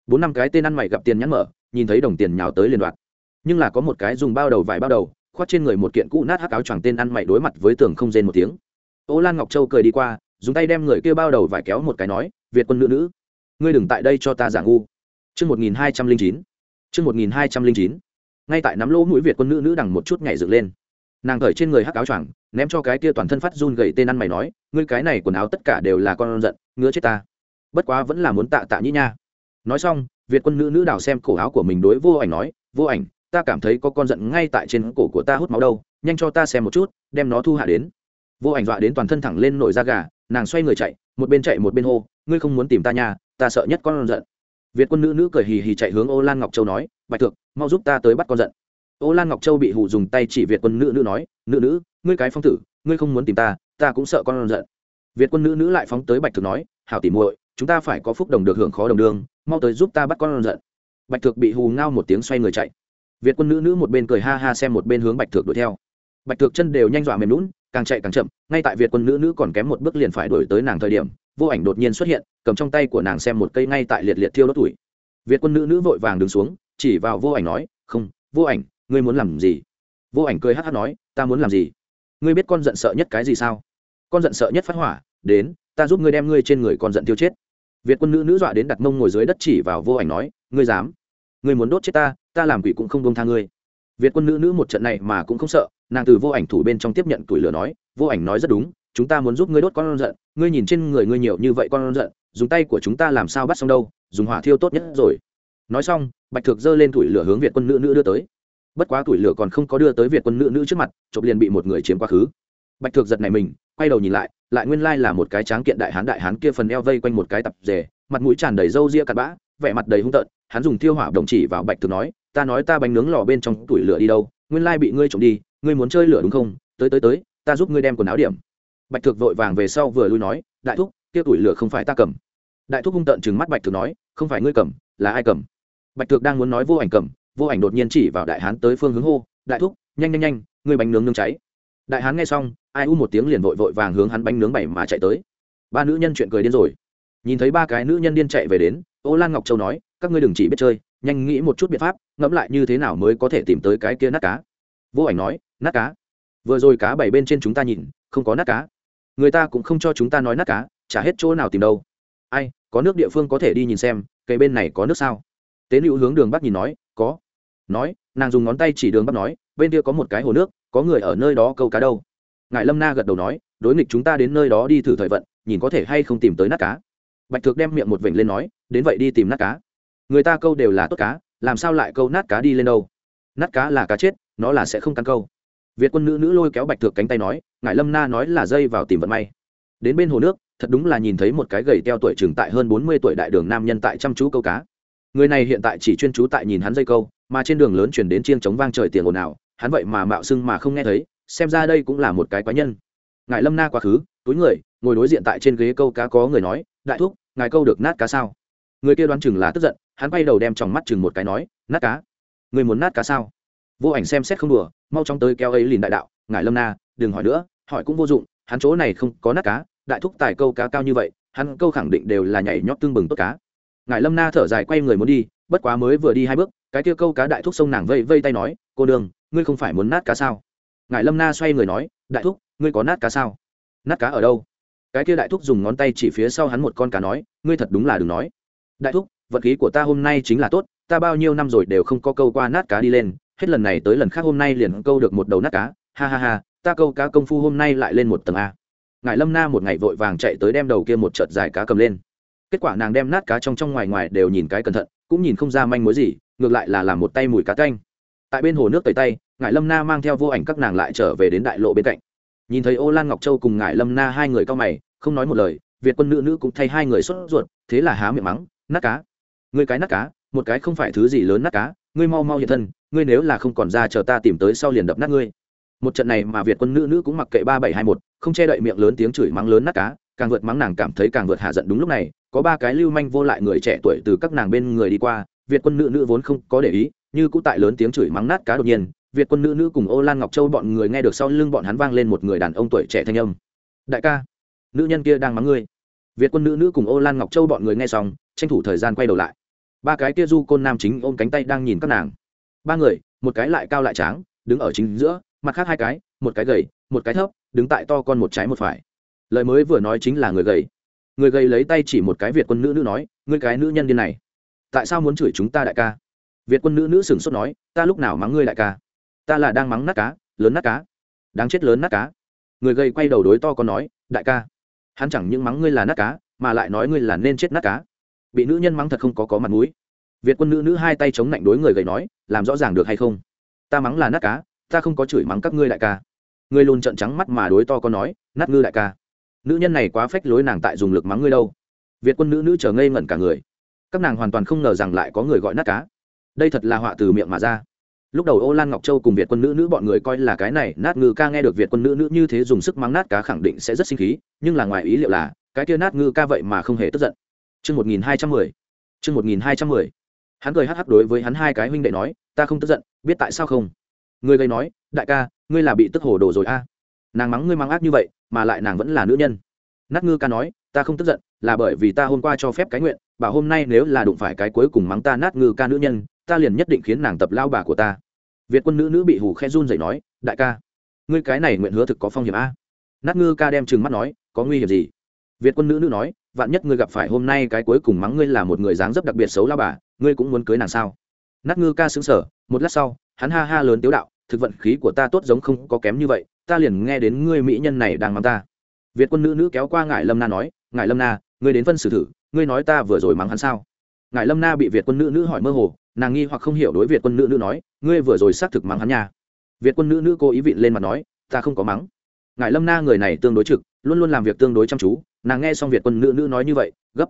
Bốn năm cái tên ăn mày gặp tiền nhắn mở, nhìn thấy đồng tiền nhào tới liên đoạt nhưng là có một cái dùng bao đầu vải bao đầu, khoác trên người một kiện cũ nát hắc áo choàng tên ăn mày đối mặt với tường không rên một tiếng. Ô lan ngọc châu cười đi qua, dùng tay đem người kia bao đầu vải kéo một cái nói, việt quân nữ nữ, ngươi đừng tại đây cho ta giả ngu. Chương một nghìn hai trăm linh chín, chương một nghìn hai trăm linh chín. Ngay tại nắm lỗ mũi việt quân nữ nữ đằng một chút nhảy dựng lên. Nàng cởi trên người hắc áo choàng, ném cho cái kia toàn thân phát run gậy tên ăn mày nói, ngươi cái này quần áo tất cả đều là con giận, ngứa chết ta. Bất quá vẫn là muốn tạ tạ nhĩ nha. Nói xong, việt quân nữ nữ đào xem cổ áo của mình đối vô ảnh nói, vô ảnh ta cảm thấy có con giận ngay tại trên cổ của ta hút máu đâu, nhanh cho ta xem một chút, đem nó thu hạ đến. Vô ảnh dọa đến toàn thân thẳng lên nổi da gà, nàng xoay người chạy, một bên chạy một bên hô, ngươi không muốn tìm ta nhà ta sợ nhất con giận. Việt quân nữ nữ cười hì hì chạy hướng ô lan ngọc châu nói, bạch thượng mau giúp ta tới bắt con giận. Ô lan ngọc châu bị hù dùng tay chỉ việt quân nữ nữ nói, nữ nữ, ngươi cái phong tử, ngươi không muốn tìm ta ta cũng sợ con giận. Việt quân nữ nữ lại phóng tới bạch thượng nói, hảo tỉ muội, chúng ta phải có phúc đồng được hưởng khó đồng đương, mau tới giúp ta bắt con giận. Bạch thượng bị hù ngao một tiếng xoay người chạy việt quân nữ nữ một bên cười ha ha xem một bên hướng bạch Thược đuổi theo. Bạch Thược chân đều nhanh dọa mềm lún càng chạy càng chậm, ngay tại việt quân nữ nữ còn kém một bước liền phải đuổi tới nàng thời điểm, vô ảnh đột nhiên xuất hiện, cầm trong tay của nàng xem một cây ngay tại liệt liệt thiêu đốt tuổi. Việt quân nữ nữ vội vàng đứng xuống, chỉ vào vô ảnh nói, không, vô ảnh, ngươi muốn làm gì? Vô ảnh cười hát hát nói, ta muốn làm gì? Ngươi biết con giận sợ nhất cái gì sao? Con giận sợ nhất phát hỏa, đến, ta giúp ngươi đem ngươi trên người con giận tiêu chết. Việt quân nữ nữ dọa đến đặt mông ngồi dưới đất chỉ vào vô ảnh nói, ngươi dám? Ngươi muốn đốt chết ta ta làm quỷ cũng không bông tha ngươi. Việt quân nữ nữ một trận này mà cũng không sợ, nàng từ vô ảnh thủ bên trong tiếp nhận tuổi lửa nói, vô ảnh nói rất đúng, chúng ta muốn giúp ngươi đốt con giận, ngươi nhìn trên người ngươi nhiều như vậy con giận, dùng tay của chúng ta làm sao bắt xong đâu, dùng hỏa thiêu tốt nhất rồi. Nói xong, bạch thực giơ lên tuổi lửa hướng việt quân nữ nữ đưa tới. Bất quá tuổi lửa còn không có đưa tới việt quân nữ nữ trước mặt, chộp liền bị một người chiếm quá khứ. Bạch thực giật này mình, quay đầu nhìn lại lại nguyên lai là một cái tráng kiện đại hán đại hán kia phần eo vây quanh một cái tập rề mặt mũi tràn đầy râu ria cặn bã, vẻ mặt đầy hung tợn hắn dùng thiêu hỏa đồng chỉ vào bạch thực nói, ta nói ta bánh nướng lò bên trong tuổi lửa đi đâu, nguyên lai bị ngươi trộm đi, ngươi muốn chơi lửa đúng không? Tới tới tới, ta giúp ngươi đem quần áo điểm. Bạch thực vội vàng về sau vừa lui nói, đại thúc, kia tuổi lửa không phải ta cầm. Đại thúc hung tợn chừng mắt bạch thực nói, không phải ngươi cầm, là ai cầm? Bạch thực đang muốn nói vô ảnh cầm, vô ảnh đột nhiên chỉ vào đại hán tới phương hướng hô, đại thúc, nhanh nhanh nhanh, ngươi bánh nướng nướng cháy. Đại hán nghe xong, ai u một tiếng liền vội vội vàng hướng hắn bánh nướng bảy mà chạy tới. Ba nữ nhân chuyện cười điên rồi. Nhìn thấy ba cái nữ nhân điên chạy về đến, ô lan ngọc châu nói các ngươi đừng chỉ biết chơi, nhanh nghĩ một chút biện pháp, ngẫm lại như thế nào mới có thể tìm tới cái kia nát cá. Vô ảnh nói, nát cá? Vừa rồi cá bảy bên trên chúng ta nhìn, không có nát cá. Người ta cũng không cho chúng ta nói nát cá, chả hết chỗ nào tìm đâu. Ai, có nước địa phương có thể đi nhìn xem cây bên này có nước sao? Tế nữ hướng đường bắc nhìn nói, có. Nói, nàng dùng ngón tay chỉ đường bắc nói, bên kia có một cái hồ nước, có người ở nơi đó câu cá đâu. Ngài lâm na gật đầu nói, đối nghịch chúng ta đến nơi đó đi thử thời vận, nhìn có thể hay không tìm tới nát cá. Bạch thực đem miệng một vểnh lên nói, đến vậy đi tìm nát cá người ta câu đều là tốt cá, làm sao lại câu nát cá đi lên đâu? Nát cá là cá chết, nó là sẽ không cắn câu. Việt quân nữ nữ lôi kéo bạch thược cánh tay nói, ngài lâm na nói là dây vào tìm vận may. Đến bên hồ nước, thật đúng là nhìn thấy một cái gầy teo tuổi chừng tại hơn bốn mươi tuổi đại đường nam nhân tại chăm chú câu cá. Người này hiện tại chỉ chuyên chú tại nhìn hắn dây câu, mà trên đường lớn chuyển đến chiêng chống vang trời tiền ồn ào, hắn vậy mà mạo xưng mà không nghe thấy, xem ra đây cũng là một cái quái nhân. Ngài lâm na quá khứ, túi người, ngồi đối diện tại trên ghế câu cá có người nói, đại thúc, ngài câu được nát cá sao? Người kia đoán chừng là tức giận hắn quay đầu đem tròng mắt chừng một cái nói, nát cá. Người muốn nát cá sao? Vô ảnh xem xét không đùa, mau chóng tới keo ấy lìn đại đạo ngài lâm na, đừng hỏi nữa, hỏi cũng vô dụng, hắn chỗ này không có nát cá, đại thúc tài câu cá cao như vậy, hắn câu khẳng định đều là nhảy nhót tương bừng tốt cá. Ngài lâm na thở dài quay người muốn đi, bất quá mới vừa đi hai bước, cái kia câu cá đại thúc sông nàng vây vây tay nói, cô đường, ngươi không phải muốn nát cá sao? Ngài lâm na xoay người nói, đại thúc, ngươi có nát cá sao? Nát cá ở đâu? Cái kia đại thúc dùng ngón tay chỉ phía sau hắn một con cá nói, ngươi thật đúng là đừng nói. Đại thúc vật khí của ta hôm nay chính là tốt, ta bao nhiêu năm rồi đều không có câu qua nát cá đi lên, hết lần này tới lần khác hôm nay liền câu được một đầu nát cá, ha ha ha, ta câu cá công phu hôm nay lại lên một tầng a. Ngài lâm na một ngày vội vàng chạy tới đem đầu kia một trận dài cá cầm lên. Kết quả nàng đem nát cá trong trong ngoài ngoài đều nhìn cái cẩn thận, cũng nhìn không ra manh mối gì, ngược lại là làm một tay mùi cá canh. Tại bên hồ nước tẩy tay, ngài lâm na mang theo vô ảnh các nàng lại trở về đến đại lộ bên cạnh. Nhìn thấy ô lan ngọc châu cùng ngài lâm na hai người cao mày, không nói một lời, việt quân nữ nữ cũng thay hai người xuất ruột, thế là há miệng mắng, nát cá người cái nát cá, một cái không phải thứ gì lớn nát cá, ngươi mau mau hiện thân, ngươi nếu là không còn ra chờ ta tìm tới sau liền đập nát ngươi. Một trận này mà việt quân nữ nữ cũng mặc kệ ba bảy hai một, không che đậy miệng lớn tiếng chửi mắng lớn nát cá, càng vượt mắng nàng cảm thấy càng vượt hạ giận đúng lúc này, có ba cái lưu manh vô lại người trẻ tuổi từ các nàng bên người đi qua, việt quân nữ nữ vốn không có để ý, như cũ tại lớn tiếng chửi mắng nát cá đột nhiên, việt quân nữ nữ cùng ô lan ngọc châu bọn người nghe được sau lưng bọn hắn vang lên một người đàn ông tuổi trẻ thanh âm. Đại ca, nữ nhân kia đang mắng ngươi. Việt quân nữ nữ cùng ô lan ngọc châu bọn người nghe xong, tranh thủ thời gian quay đầu lại ba cái kia du côn nam chính ôm cánh tay đang nhìn các nàng. Ba người, một cái lại cao lại tráng, đứng ở chính giữa, mặt khác hai cái, một cái gầy, một cái thấp, đứng tại to con một trái một phải. Lời mới vừa nói chính là người gầy. Người gầy lấy tay chỉ một cái việt quân nữ nữ nói, ngươi cái nữ nhân điên này, tại sao muốn chửi chúng ta đại ca? Việt quân nữ nữ sửng sốt nói, ta lúc nào mắng ngươi đại ca? Ta là đang mắng nát cá, lớn nát cá. Đáng chết lớn nát cá. Người gầy quay đầu đối to con nói, đại ca, hắn chẳng những mắng ngươi là nát cá, mà lại nói ngươi là nên chết nát cá bị nữ nhân mắng thật không có có mặt mũi. Việt quân nữ nữ hai tay chống lạnh đối người gầy nói, làm rõ ràng được hay không? Ta mắng là nát cá, ta không có chửi mắng các ngươi đại ca. Ngươi luôn trợn trắng mắt mà đối to có nói, nát ngư đại ca. Nữ nhân này quá phách lối nàng tại dùng lực mắng ngươi đâu. Việt quân nữ nữ trở ngây ngẩn cả người. Các nàng hoàn toàn không ngờ rằng lại có người gọi nát cá. Đây thật là họa từ miệng mà ra. Lúc đầu ô lan ngọc châu cùng việt quân nữ nữ bọn người coi là cái này, nát ngư ca nghe được việt quân nữ nữ như thế dùng sức mắng nát cá khẳng định sẽ rất sinh khí, nhưng là ngoài ý liệu là, cái kia nát ngư ca vậy mà không hề tức giận chương một nghìn hai trăm mười. Chương một nghìn hai trăm mười. Hắn cười hắc hắc đối với hắn hai cái huynh đệ nói, ta không tức giận, biết tại sao không? Người gây nói, đại ca, ngươi là bị tức hồ đồ rồi a. Nàng mắng ngươi mắng ác như vậy, mà lại nàng vẫn là nữ nhân. Nát ngư ca nói, ta không tức giận, là bởi vì ta hôm qua cho phép cái nguyện, bảo hôm nay nếu là đụng phải cái cuối cùng mắng ta nát ngư ca nữ nhân, ta liền nhất định khiến nàng tập lao bà của ta. Việt quân nữ nữ bị hù khe run dậy nói, đại ca, ngươi cái này nguyện hứa thực có phong hiểm a. Nát ngư ca đem trừng mắt nói, có nguy hiểm gì? Việt quân nữ nữ nói vạn nhất ngươi gặp phải hôm nay cái cuối cùng mắng ngươi là một người dáng dấp đặc biệt xấu lao bà, ngươi cũng muốn cưới nàng sao? Nát ngư ca xứng sở một lát sau, hắn ha ha lớn tiếu đạo, thực vận khí của ta tốt giống không có kém như vậy, ta liền nghe đến ngươi mỹ nhân này đang mắng ta. Việt quân nữ nữ kéo qua ngài lâm na nói ngài lâm na, ngươi đến phân xử thử, ngươi nói ta vừa rồi mắng hắn sao? Ngài lâm na bị việt quân nữ nữ hỏi mơ hồ, nàng nghi hoặc không hiểu đối việt quân nữ nữ nói, ngươi vừa rồi xác thực mắng hắn nha. Việt quân nữ nữ cố ý vịn lên mặt nói, ta không có mắng. Ngài lâm na người này tương đối trực luôn luôn làm việc tương đối chăm chú, nàng nghe xong việt quân nữ nữ nói như vậy, gấp.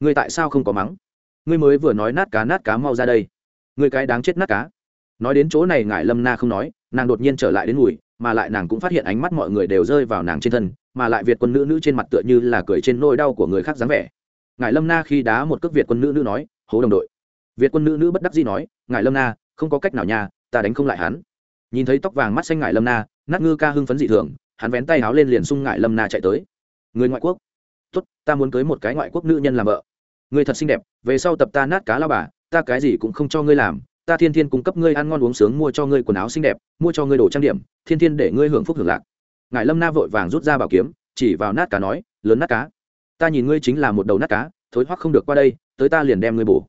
Ngươi tại sao không có mắng? Ngươi mới vừa nói nát cá nát cá mau ra đây. Ngươi cái đáng chết nát cá. Nói đến chỗ này ngại lâm na không nói, nàng đột nhiên trở lại đến mùi mà lại nàng cũng phát hiện ánh mắt mọi người đều rơi vào nàng trên thân, mà lại việt quân nữ nữ trên mặt tựa như là cười trên nỗi đau của người khác dáng vẻ. Ngài lâm na khi đá một cước việt quân nữ nữ nói, hố đồng đội. Việt quân nữ nữ bất đắc dĩ nói ngài lâm na, không có cách nào nha, ta đánh không lại hắn. Nhìn thấy tóc vàng mắt xanh ngài lâm na, nát ngư ca hưng phấn dị thường hắn vén tay háo lên liền sung ngại lâm na chạy tới. Người ngoại quốc, tốt, ta muốn cưới một cái ngoại quốc nữ nhân làm vợ. Người thật xinh đẹp, về sau tập ta nát cá lao bà, ta cái gì cũng không cho ngươi làm. Ta thiên thiên cung cấp ngươi ăn ngon uống sướng, mua cho ngươi quần áo xinh đẹp, mua cho ngươi đồ trang điểm, thiên thiên để ngươi hưởng phúc hưởng lạc. Ngài lâm na vội vàng rút ra bảo kiếm, chỉ vào nát cá nói, lớn nát cá, ta nhìn ngươi chính là một đầu nát cá, thối hoắc không được qua đây, tới ta liền đem ngươi bổ.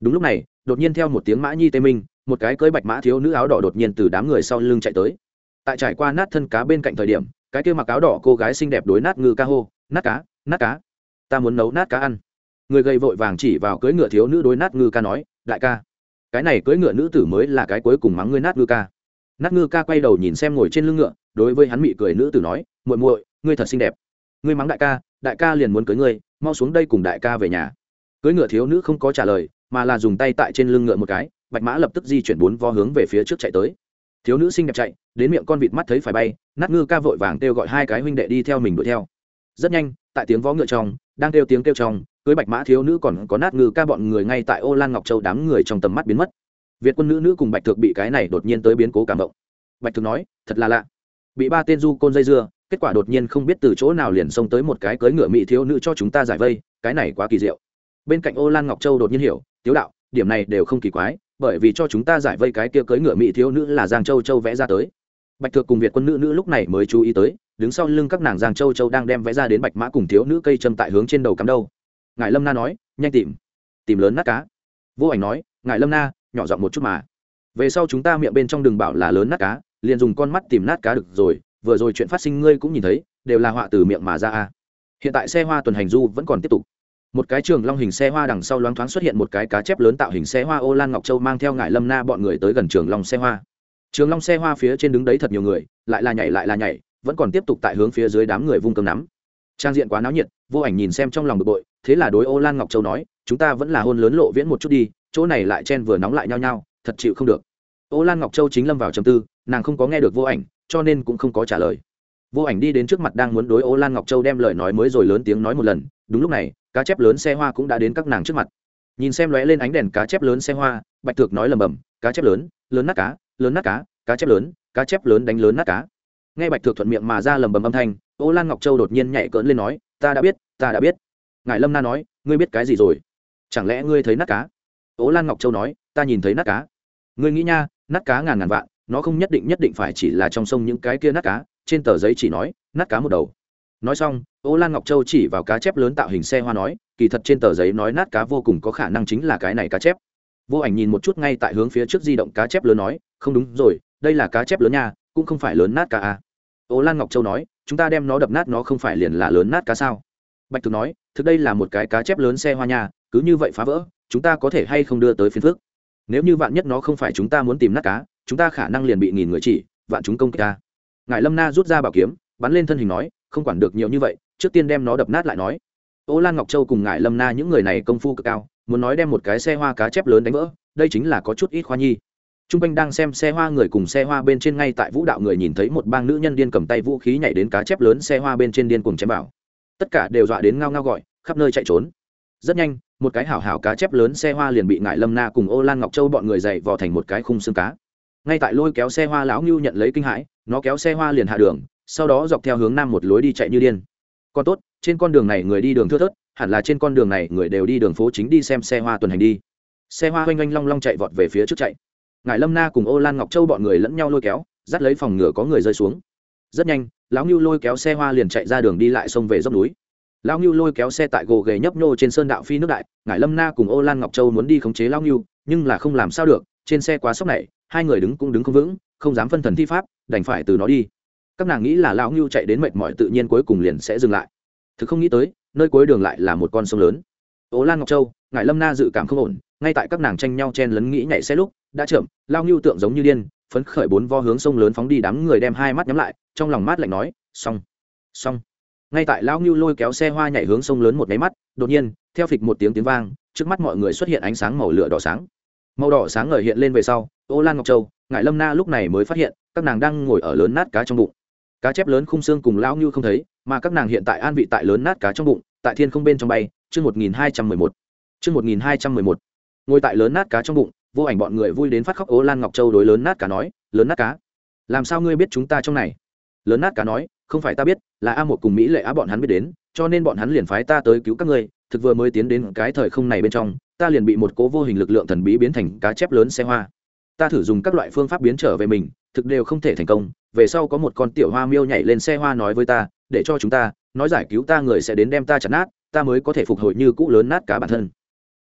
Đúng lúc này, đột nhiên theo một tiếng mã nhi tê minh, một cái cưới bạch mã thiếu nữ áo đỏ đột nhiên từ đám người sau lưng chạy tới tại trải qua nát thân cá bên cạnh thời điểm, cái kia mặc áo đỏ cô gái xinh đẹp đối nát ngư ca hô, nát cá nát cá, ta muốn nấu nát cá ăn. Người gầy vội vàng chỉ vào cưới ngựa thiếu nữ đối nát ngư ca nói, đại ca, cái này cưới ngựa nữ tử mới là cái cuối cùng mắng ngươi nát ngư ca. Nát ngư ca quay đầu nhìn xem ngồi trên lưng ngựa, đối với hắn mị cười nữ tử nói, muội muội, ngươi thật xinh đẹp. Ngươi mắng đại ca đại ca liền muốn cưới ngươi, mau xuống đây cùng đại ca về nhà. Cưới ngựa thiếu nữ không có trả lời, mà là dùng tay tại trên lưng ngựa một cái, bạch mã lập tức di chuyển bốn vo hướng về phía trước chạy tới thiếu nữ xinh đẹp chạy, đến miệng con vịt mắt thấy phải bay, nát ngư ca vội vàng kêu gọi hai cái huynh đệ đi theo mình đuổi theo. Rất nhanh, tại tiếng vó ngựa trong, đang kêu tiếng kêu trong, cưới bạch mã thiếu nữ còn có nát ngư ca bọn người ngay tại ô lan ngọc châu đám người trong tầm mắt biến mất. Việt quân nữ nữ cùng bạch thực bị cái này đột nhiên tới biến cố cảm động. Bạch thực nói, thật là lạ. Bị ba tên du côn dây dưa, kết quả đột nhiên không biết từ chỗ nào liền xông tới một cái cưới ngựa mỹ thiếu nữ cho chúng ta giải vây, cái này quá kỳ diệu. Bên cạnh ô lan ngọc châu đột nhiên hiểu, tiếu đạo, điểm này đều không kỳ quái bởi vì cho chúng ta giải vây cái kia cưới ngựa mỹ thiếu nữ là giang châu châu vẽ ra tới. Bạch thược cùng việt quân nữ nữ lúc này mới chú ý tới, đứng sau lưng các nàng giang châu châu đang đem vẽ ra đến bạch mã cùng thiếu nữ cây châm tại hướng trên đầu cắm đâu. Ngài lâm na nói, nhanh tìm tìm lớn nát cá. Vô ảnh nói ngài lâm na, nhỏ giọng một chút mà. Về sau chúng ta miệng bên trong đường bảo là lớn nát cá, liền dùng con mắt tìm nát cá được rồi, vừa rồi chuyện phát sinh ngươi cũng nhìn thấy, đều là họa từ miệng mà ra a. Hiện tại xe hoa tuần hành du vẫn còn tiếp tục một cái trường long hình xe hoa đằng sau loáng thoáng xuất hiện một cái cá chép lớn tạo hình xe hoa ô lan ngọc châu mang theo ngải lâm na bọn người tới gần trường long xe hoa. Trường long xe hoa phía trên đứng đấy thật nhiều người, lại là nhảy lại là nhảy, vẫn còn tiếp tục tại hướng phía dưới đám người vung cầm nắm. Trang diện quá náo nhiệt, vô ảnh nhìn xem trong lòng bực bội, thế là đối ô lan ngọc châu nói, chúng ta vẫn là hôn lớn lộ viễn một chút đi, chỗ này lại chen vừa nóng lại nhau nhau thật chịu không được. Ô lan ngọc châu chính lâm vào trầm tư, nàng không có nghe được vô ảnh, cho nên cũng không có trả lời vô ảnh đi đến trước mặt đang muốn đối ô lan ngọc châu đem lời nói mới rồi lớn tiếng nói một lần, đúng lúc này, cá chép lớn xe hoa cũng đã đến các nàng trước mặt. Nhìn xem lóe lên ánh đèn cá chép lớn xe hoa, bạch thực nói lầm bầm cá chép lớn lớn nát cá, lớn nát cá cá chép lớn, cá chép lớn đánh lớn nát cá. Nghe bạch thực thuận miệng mà ra lầm bầm âm thanh, ô lan ngọc châu đột nhiên nhảy cỡn lên nói, ta đã biết, ta đã biết. Ngài lâm na nói, ngươi biết cái gì rồi? Chẳng lẽ ngươi thấy nát cá? Ô lan ngọc châu nói, ta nhìn thấy nát cá. Ngươi nghĩ nha, nát cá ngàn ngàn vạn, nó không nhất định nhất định phải chỉ là trong sông những cái kia nát cá trên tờ giấy chỉ nói, nát cá một đầu. Nói xong, ô lan ngọc châu chỉ vào cá chép lớn tạo hình xe hoa nói, kỳ thật trên tờ giấy nói nát cá vô cùng có khả năng chính là cái này cá chép. Vô ảnh nhìn một chút ngay tại hướng phía trước di động cá chép lớn nói, không đúng rồi, đây là cá chép lớn nha, cũng không phải lớn nát cá à. ô lan ngọc châu nói, chúng ta đem nó đập nát nó không phải liền là lớn nát cá sao? Bạch thực nói, thực đây là một cái cá chép lớn xe hoa nha, cứ như vậy phá vỡ, chúng ta có thể hay không đưa tới phiên phước nếu như vạn nhất nó không phải chúng ta muốn tìm nát cá, chúng ta khả năng liền bị nghìn người chỉ, vạn chúng công kích ta ngài lâm na rút ra bảo kiếm, bắn lên thân hình nói, không quản được nhiều như vậy, trước tiên đem nó đập nát lại nói. Ô lan ngọc châu cùng ngài lâm na những người này công phu cực cao, muốn nói đem một cái xe hoa cá chép lớn đánh vỡ, đây chính là có chút ít khoa nhi. T r u n g quanh đang xem xe hoa người cùng xe hoa bên trên ngay tại vũ đạo người nhìn thấy một bang nữ nhân điên cầm tay vũ khí nhảy đến cá chép lớn xe hoa bên trên điên cùng chém vào. Tất cả đều dọa đến ngao ngao gọi, khắp nơi chạy trốn. Rất nhanh, một cái hảo hảo cá chép lớn xe hoa liền bị ngại lâm na cùng ô lan ngọc châu bọn người dày vò thành một cái khung xương cá ngay tại lôi kéo xe hoa lão ngưu nhận lấy kinh hãi, nó kéo xe hoa liền hạ đường, sau đó dọc theo hướng nam một lối đi chạy như điên. Còn tốt, trên con đường này người đi đường thưa thớt, hẳn là trên con đường này người đều đi đường phố chính đi xem xe hoa tuần hành đi. Xe hoa oanh oanh long long chạy vọt về phía trước chạy. Ngài lâm na cùng ô lan ngọc châu bọn người lẫn nhau lôi kéo, dắt lấy phòng ngựa có người rơi xuống. Rất nhanh, lão ngưu lôi kéo xe hoa liền chạy ra đường đi lại sông về dốc núi. Lão ngưu lôi kéo xe tại gồ ghề nhấp nhô trên sơn đạo phi nước đại ngài lâm na cùng ô lan ngọc châu muốn đi khống chế lão ngưu, nhưng là không làm sao được, trên xe quá sốc này hai người đứng cũng đứng không vững, không dám phân thần thi pháp, đành phải từ nó đi. Các nàng nghĩ là lão ngưu chạy đến mệt mỏi tự nhiên cuối cùng liền sẽ dừng lại. Thực không nghĩ tới, nơi cuối đường lại là một con sông lớn. Ố lan ngọc châu ngài lâm na dự cảm không ổn, ngay tại các nàng tranh nhau chen lấn nghĩ nhảy xe lúc, đã chậm lao ngưu tượng giống như điên, phấn khởi bốn vo hướng sông lớn phóng đi đám người đem hai mắt nhắm lại, trong lòng mát lạnh nói, xong xong. Ngay tại lao ngưu lôi kéo xe hoa nhảy hướng sông lớn một nháy mắt, đột nhiên, theo phịch một tiếng tiếng vang, trước mắt mọi người xuất hiện ánh sáng màu lửa đỏ sáng. Màu đỏ sáng ngời hiện lên về sau ô lan ngọc châu ngại lâm na lúc này mới phát hiện, các nàng đang ngồi ở lớn nát cá trong bụng. Cá chép lớn khung xương cùng lão như không thấy, mà các nàng hiện tại an vị tại lớn nát cá trong bụng, tại thiên không bên trong bay, chương một nghìn hai trăm mười một. Chương một nghìn hai trăm mười một. Ngồi tại lớn nát cá trong bụng, vô ảnh bọn người vui đến phát khóc ô lan ngọc châu đối lớn nát cá nói, lớn nát cá, làm sao ngươi biết chúng ta trong này? Lớn nát cá nói, không phải ta biết, là a một cùng mỹ lệ á bọn hắn biết đến, cho nên bọn hắn liền phái ta tới cứu các ngươi, thực vừa mới tiến đến cái thời không này bên trong, ta liền bị một cố vô hình lực lượng thần bí biến thành cá chép lớn xe hoa ta thử dùng các loại phương pháp biến trở về mình, thực đều không thể thành công, về sau có một con tiểu hoa miêu nhảy lên xe hoa nói với ta, để cho chúng ta, nói giải cứu ta người sẽ đến đem ta chặt nát, ta mới có thể phục hồi như cũ lớn nát cá bản thân.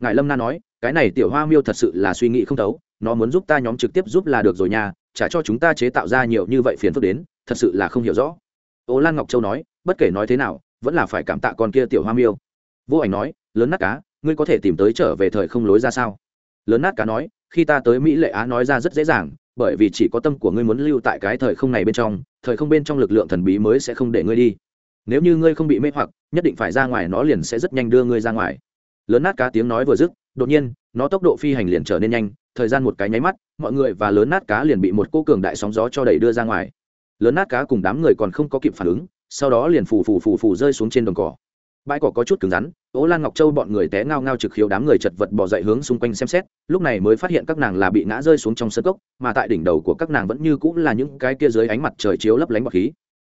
Ngài lâm na nói, cái này tiểu hoa miêu thật sự là suy nghĩ không thấu, nó muốn giúp ta nhóm trực tiếp giúp là được rồi nha trả cho chúng ta chế tạo ra nhiều như vậy phiền phức đến, thật sự là không hiểu rõ. Ô lan ngọc châu nói, bất kể nói thế nào, vẫn là phải cảm tạ con kia tiểu hoa miêu. Vô ảnh nói, lớn nát cá, ngươi có thể tìm tới trở về thời không lối ra sao? Lớn nát cá nói khi ta tới mỹ lệ á nói ra rất dễ dàng, bởi vì chỉ có tâm của ngươi muốn lưu tại cái thời không này bên trong, thời không bên trong lực lượng thần bí mới sẽ không để ngươi đi. Nếu như ngươi không bị mê hoặc, nhất định phải ra ngoài nó liền sẽ rất nhanh đưa ngươi ra ngoài. Lớn nát cá tiếng nói vừa dứt, đột nhiên, nó tốc độ phi hành liền trở nên nhanh, thời gian một cái nháy mắt, mọi người và lớn nát cá liền bị một cô cường đại sóng gió cho đẩy đưa ra ngoài. Lớn nát cá cùng đám người còn không có kịp phản ứng, sau đó liền phù phù phù phù rơi xuống trên đồng cỏ bãi cỏ có chút cứng rắn, ố lan ngọc châu bọn người té ngao ngao trực khiếu đám người chật vật bỏ dậy hướng xung quanh xem xét, lúc này mới phát hiện các nàng là bị ngã rơi xuống trong sân cốc, mà tại đỉnh đầu của các nàng vẫn như cũng là những cái kia dưới ánh mặt trời chiếu lấp lánh bọc khí.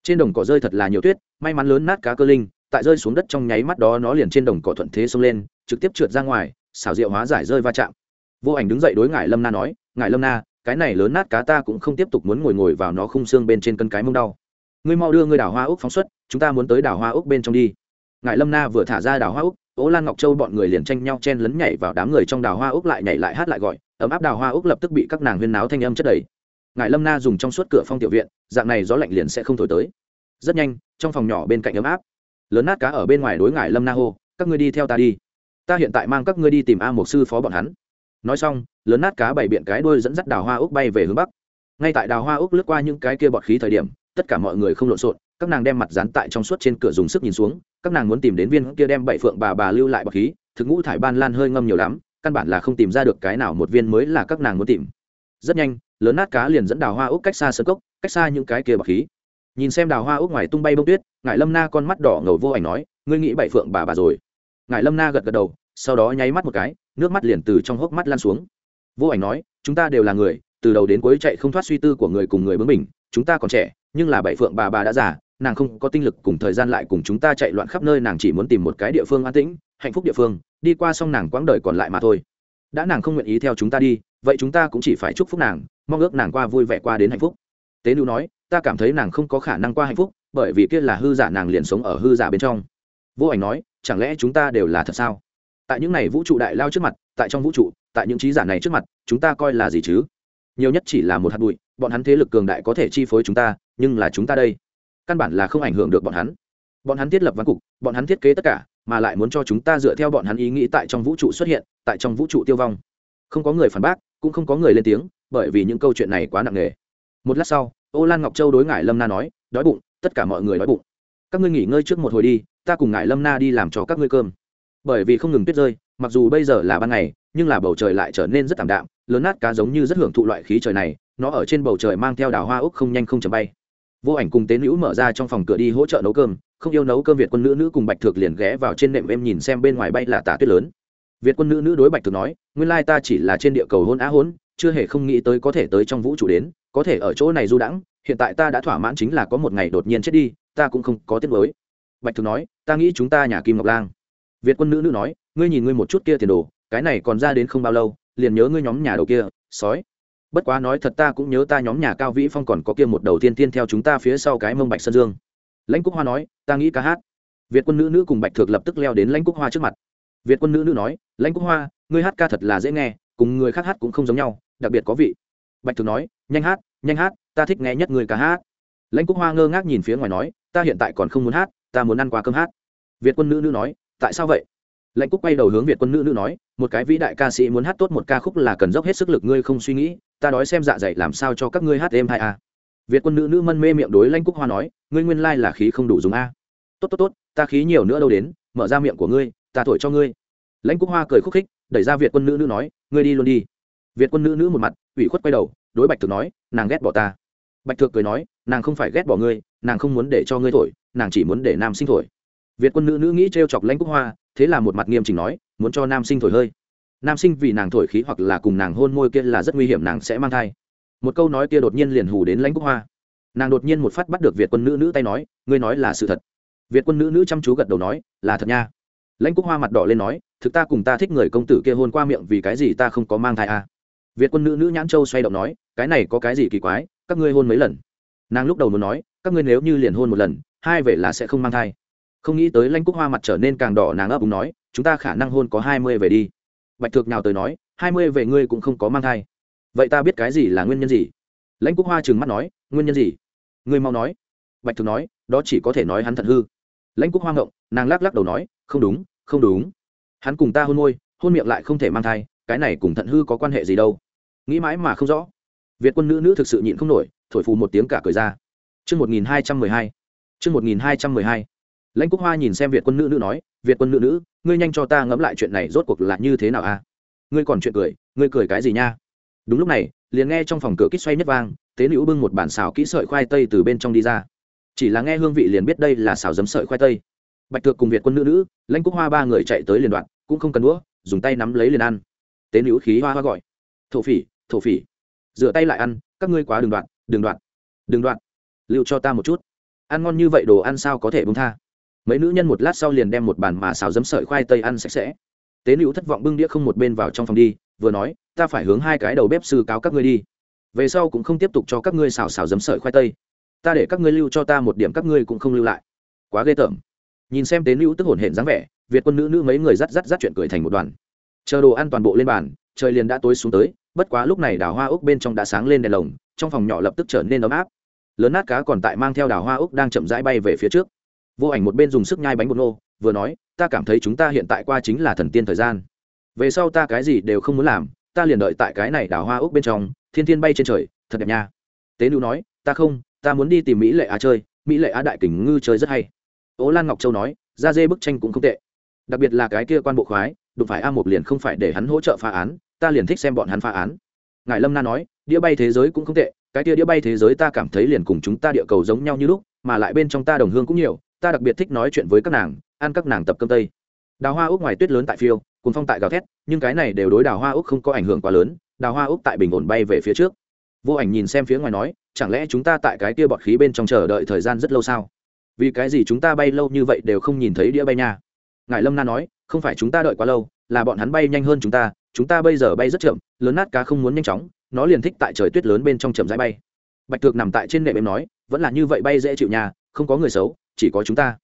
Trên đồng cỏ rơi thật là nhiều tuyết, may mắn lớn nát cá cơ linh, tại rơi xuống đất trong nháy mắt đó nó liền trên đồng cỏ thuận thế xông lên, trực tiếp trượt ra ngoài, xảo diệu hóa giải rơi va chạm. Vô ảnh đứng dậy đối ngại lâm na nói ngại lâm na, cái này lớn nát cá ta cũng không tiếp tục muốn ngồi ngồi vào nó khung xương bên trên cân cái mông đau. Ngươi mau đưa ngươi đảo hoa úc phóng xuất, chúng ta muốn tới đảo hoa úc bên trong đi ngài lâm na vừa thả ra đào hoa úc, ố lan ngọc châu bọn người liền tranh nhau chen lấn nhảy vào đám người trong đào hoa úc lại nhảy lại hát lại gọi, ấm áp đào hoa úc lập tức bị các nàng huyên náo thanh âm chất đầy. Ngài lâm na dùng trong suốt cửa phong tiểu viện, dạng này gió lạnh liền sẽ không thổi tới. Rất nhanh, trong phòng nhỏ bên cạnh ấm áp, lớn nát cá ở bên ngoài đối ngài lâm na hô, các ngươi đi theo ta đi. Ta hiện tại mang các ngươi đi tìm a một sư phó bọn hắn. Nói xong, lớn nát cá bày biện cái đuôi dẫn dắt đào hoa úc bay về hướng bắc. Ngay tại đào hoa úc lướt qua những cái kia bọt khí thời điểm, tất cả mọi người không lộn xộn, các nàng đem mặt dán tại trong suốt trên cửa dùng sức nhìn xuống các nàng muốn tìm đến viên kia đem bảy phượng bà bà lưu lại bọc khí, thực ngũ thải ban lan hơi ngâm nhiều lắm, căn bản là không tìm ra được cái nào một viên mới là các nàng muốn tìm. Rất nhanh, lớn nát cá liền dẫn đào hoa úc cách xa sơ cốc, cách xa những cái kia bọc khí. Nhìn xem đào hoa úc ngoài tung bay bông tuyết ngại lâm na con mắt đỏ ngầu vô ảnh nói, ngươi nghĩ bảy phượng bà bà rồi? Ngại lâm na gật gật đầu, sau đó nháy mắt một cái, nước mắt liền từ trong hốc mắt lan xuống. Vô ảnh nói, chúng ta đều là người, từ đầu đến cuối chạy không thoát suy tư của người cùng người bướng mình chúng ta còn trẻ, nhưng là bảy phượng bà bà đã già nàng không có tinh lực cùng thời gian lại cùng chúng ta chạy loạn khắp nơi, nàng chỉ muốn tìm một cái địa phương an tĩnh, hạnh phúc địa phương, đi qua xong nàng quãng đời còn lại mà thôi. Đã nàng không nguyện ý theo chúng ta đi, vậy chúng ta cũng chỉ phải chúc phúc nàng, mong ước nàng qua vui vẻ, qua đến hạnh phúc. Tế nữ nói, ta cảm thấy nàng không có khả năng qua hạnh phúc, bởi vì kia là hư giả nàng liền sống ở hư giả bên trong. Vô ảnh nói, chẳng lẽ chúng ta đều là thật sao? Tại những này vũ trụ đại lao trước mặt, tại trong vũ trụ, tại những trí giả này trước mặt, chúng ta coi là gì chứ? Nhiều nhất chỉ là một hạt bụi, bọn hắn thế lực cường đại có thể chi phối chúng ta, nhưng là chúng ta đây căn bản là không ảnh hưởng được bọn hắn. Bọn hắn thiết lập văn cục, bọn hắn thiết kế tất cả, mà lại muốn cho chúng ta dựa theo bọn hắn ý nghĩ tại trong vũ trụ xuất hiện, tại trong vũ trụ tiêu vong. Không có người phản bác, cũng không có người lên tiếng, bởi vì những câu chuyện này quá nặng nề. Một lát sau, ô lan ngọc châu đối ngại lâm na nói, đói bụng, tất cả mọi người đói bụng. Các ngươi nghỉ ngơi trước một hồi đi, ta cùng ngại lâm na đi làm cho các ngươi cơm. Bởi vì không ngừng tuyết rơi, mặc dù bây giờ là ban ngày, nhưng là bầu trời lại trở nên rất thảm đạm, lớn nát cá giống như rất hưởng thụ loại khí trời này, nó ở trên bầu trời mang theo đào hoa úc không nhanh không chậm bay vô ảnh cùng tế nữ mở ra trong phòng cửa đi hỗ trợ nấu cơm, không yêu nấu cơm việt quân nữ nữ cùng bạch thực liền ghé vào trên nệm em nhìn xem bên ngoài bay là tả tuyết lớn. Việt quân nữ nữ đối bạch thực nói, nguyên lai ta chỉ là trên địa cầu hôn á hôn, chưa hề không nghĩ tới có thể tới trong vũ trụ đến, có thể ở chỗ này du đãng, hiện tại ta đã thỏa mãn chính là có một ngày đột nhiên chết đi, ta cũng không có tiếc mới bạch thực nói, ta nghĩ chúng ta nhà kim ngọc lang. Việt quân nữ nữ nói, ngươi nhìn ngươi một chút kia tiền đồ, cái này còn ra đến không bao lâu, liền nhớ ngươi nhóm nhà đầu kia, sói bất quá nói thật ta cũng nhớ ta nhóm nhà cao vĩ phong còn có kia một đầu tiên tiên theo chúng ta phía sau cái mông bạch sơn dương. Lãnh cúc hoa nói, ta nghĩ ca hát. Việt quân nữ nữ cùng bạch thược lập tức leo đến lãnh cúc hoa trước mặt. Việt quân nữ nữ nói, lãnh cúc hoa, ngươi hát ca thật là dễ nghe, cùng người khác hát cũng không giống nhau, đặc biệt có vị. Bạch thược nói, nhanh hát nhanh hát, ta thích nghe nhất người ca hát. Lãnh cúc hoa ngơ ngác nhìn phía ngoài nói, ta hiện tại còn không muốn hát, ta muốn ăn qua cơm hát. Việt quân nữ nữ nói, tại sao vậy? Lãnh cúc quay đầu hướng việt quân nữ nữ nói, một cái vĩ đại ca sĩ muốn hát tốt một ca khúc là cần dốc hết sức lực, ngươi không suy nghĩ ta đói xem dạ dày làm sao cho các ngươi hát êm hai a à. việt quân nữ nữ mân mê miệng đối lãnh cúc hoa nói, ngươi nguyên lai là khí không đủ dùng a. Tốt tốt tốt, ta khí nhiều nữa đâu đến, mở ra miệng của ngươi, ta thổi cho ngươi. Lãnh cúc hoa cười khúc khích, đẩy ra việt quân nữ nữ nói, ngươi đi luôn đi. Việt quân nữ nữ một mặt, ủy khuất quay đầu, đối bạch thực nói, nàng ghét bỏ ta. Bạch thực cười nói, nàng không phải ghét bỏ ngươi, nàng không muốn để cho ngươi thổi, nàng chỉ muốn để nam sinh thổi. Việt quân nữ nữ nghĩ t chọc lãnh cúc hoa, thế là một mặt nghiêm chỉnh nói, muốn cho nam sinh thổi hơi nam sinh vì nàng thổi khí hoặc là cùng nàng hôn môi kia là rất nguy hiểm, nàng sẽ mang thai. Một câu nói kia đột nhiên liền hù đến lãnh quốc hoa. Nàng đột nhiên một phát bắt được việt quân nữ nữ tay nói, ngươi nói là sự thật. Việt quân nữ nữ chăm chú gật đầu nói, là thật nha. Lãnh quốc hoa mặt đỏ lên nói, thực ta cùng ta thích người công tử kia hôn qua miệng vì cái gì ta không có mang thai à. việt quân nữ nữ nhãn châu xoay động nói, cái này có cái gì kỳ quái, các ngươi hôn mấy lần? Nàng lúc đầu muốn nói, các ngươi nếu như liền hôn một lần, hai về là sẽ không mang thai. Không nghĩ tới lãnh quốc hoa mặt trở nên càng đỏ, nàng ấp úng nói, chúng ta khả năng hôn có hai mươi về đi bạch Thược nào tới nói, hai mươi về ngươi cũng không có mang thai. Vậy ta biết cái gì là nguyên nhân gì? Lãnh cúc hoa trừng mắt nói, nguyên nhân gì? Ngươi mau nói. Bạch thược nói, đó chỉ có thể nói hắn thật hư. Lãnh cúc hoa ngộng, nàng lắc lắc đầu nói, không đúng không đúng. Hắn cùng ta hôn môi, hôn miệng lại không thể mang thai, cái này cùng thận hư có quan hệ gì đâu? Nghĩ mãi mà không rõ. Việt quân nữ nữ thực sự nhịn không nổi, thổi phù một tiếng cả cười ra. Trư một nghìn hai trăm mười hai. Trư một nghìn hai trăm mười hai lãnh cúc hoa nhìn xem việt quân nữ nữ nói, việt quân nữ nữ, ngươi nhanh cho ta ngẫm lại chuyện này rốt cuộc là như thế nào a ngươi còn chuyện cười, ngươi cười cái gì nha? Đúng lúc này, liền nghe trong phòng cửa kít xoay nhất vang, tế nữ bưng một bản xào kỹ sợi khoai tây từ bên trong đi ra. Chỉ là nghe hương vị liền biết đây là xào giấm sợi khoai tây. Bạch thược cùng việt quân nữ nữ, lãnh cúc hoa ba người chạy tới liền đoạn, cũng không cần đũa, dùng tay nắm lấy liền ăn. Tế nữ khí hoa hoa gọi, thổ phỉ thổ phỉ, rửa tay lại ăn, các ngươi quá đừng đoạn đừng đoạn đừng đoạn liệu cho ta một chút. Ăn ngon như vậy đồ ăn sao có thể bông tha? Mấy nữ nhân một lát sau liền đem một bàn mà xào dấm sợi khoai tây ăn sạch sẽ. Tế nữ thất vọng bưng đĩa không một bên vào trong phòng đi, vừa nói, ta phải hướng hai cái đầu bếp sư cáo các ngươi đi. Về sau cũng không tiếp tục cho các ngươi xào xào giấm sợi khoai tây. Ta để các ngươi lưu cho ta một điểm các ngươi cũng không lưu lại. Quá ghê tởm. Nhìn xem tế nữ tức hổn hển dáng vẻ, việt quân nữ nữ mấy người rắt rắt rắt chuyện cười thành một đoàn. Chờ đồ ăn toàn bộ lên bàn, trời liền đã tối xuống tới, bất quá lúc này đào hoa úc bên trong đã sáng lên đèn lồng, trong phòng nhỏ lập tức trở nên ấm áp. Lớn nát cá còn tại mang theo đào hoa úc đang chậm rãi bay về phía trước vô ảnh một bên dùng sức nhai bánh bột nô, vừa nói, ta cảm thấy chúng ta hiện tại qua chính là thần tiên thời gian. Về sau ta cái gì đều không muốn làm, ta liền đợi tại cái này đào hoa úc bên trong, thiên thiên bay trên trời, thật đẹp nha. Tế nữ nói, ta không, ta muốn đi tìm mỹ lệ á chơi, mỹ lệ á đại kình ngư chơi rất hay. Ố lan ngọc châu nói, ra dê bức tranh cũng không tệ. Đặc biệt là cái kia quan bộ khoái, đụng phải a một liền không phải để hắn hỗ trợ phá án, ta liền thích xem bọn hắn phá án. Ngài lâm na nói, đĩa bay thế giới cũng không tệ, cái kia đĩa bay thế giới ta cảm thấy liền cùng chúng ta địa cầu giống nhau như lúc, mà lại bên trong ta đồng hương cũng nhiều ta đặc biệt thích nói chuyện với các nàng, ăn các nàng tập cơm tây. Đào hoa úc ngoài tuyết lớn tại phiêu cùng phong tại gào thét, nhưng cái này đều đối đào hoa úc không có ảnh hưởng quá lớn, đào hoa úc tại bình ổn bay về phía trước. Vô ảnh nhìn xem phía ngoài nói, chẳng lẽ chúng ta tại cái kia bọt khí bên trong chờ đợi thời gian rất lâu sao? Vì cái gì chúng ta bay lâu như vậy đều không nhìn thấy đĩa bay nha? Ngài lâm na nói, không phải chúng ta đợi quá lâu, là bọn hắn bay nhanh hơn chúng ta chúng ta bây giờ bay rất chậm, lớn nát cá không muốn nhanh chóng, nó liền thích tại trời tuyết lớn bên trong chậm rãi bay. Bạch thược nằm tại trên nệm em nói, vẫn là như vậy bay dễ chịu nhà không có người xấu chỉ có chúng ta.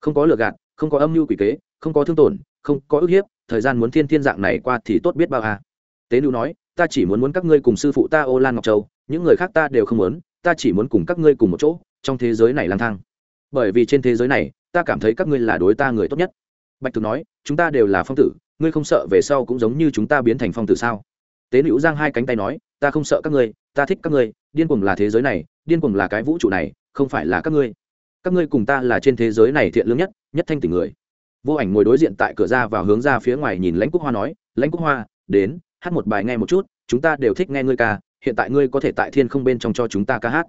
Không có lừa gạt, không có âm mưu quỷ kế, không có thương tổn, không có ức hiếp, thời gian muốn thiên thiên dạng này qua thì tốt biết bao à. tế nữ nói, ta chỉ muốn muốn các ngươi cùng sư phụ ta ô lan ngọc châu, những người khác ta đều không muốn, ta chỉ muốn cùng các ngươi cùng một chỗ, trong thế giới này lang thang. Bởi vì trên thế giới này, ta cảm thấy các ngươi là đối ta người tốt nhất. Bạch thực nói, chúng ta đều là phong tử, ngươi không sợ về sau cũng giống như chúng ta biến thành phong tử sao? Tế nữ giang hai cánh tay nói, ta không sợ các ngươi, ta thích các ngươi, điên cuồng là thế giới này, điên cuồng là cái vũ trụ này, không phải là các ngươi các ngươi cùng ta là trên thế giới này thiện lương nhất nhất thanh tình người. Vô ảnh ngồi đối diện tại cửa ra và hướng ra phía ngoài nhìn lãnh quốc hoa nói, lãnh quốc hoa, đến, hát một bài nghe một chút, chúng ta đều thích nghe ngươi ca, hiện tại ngươi có thể tại thiên không bên trong cho chúng ta ca hát.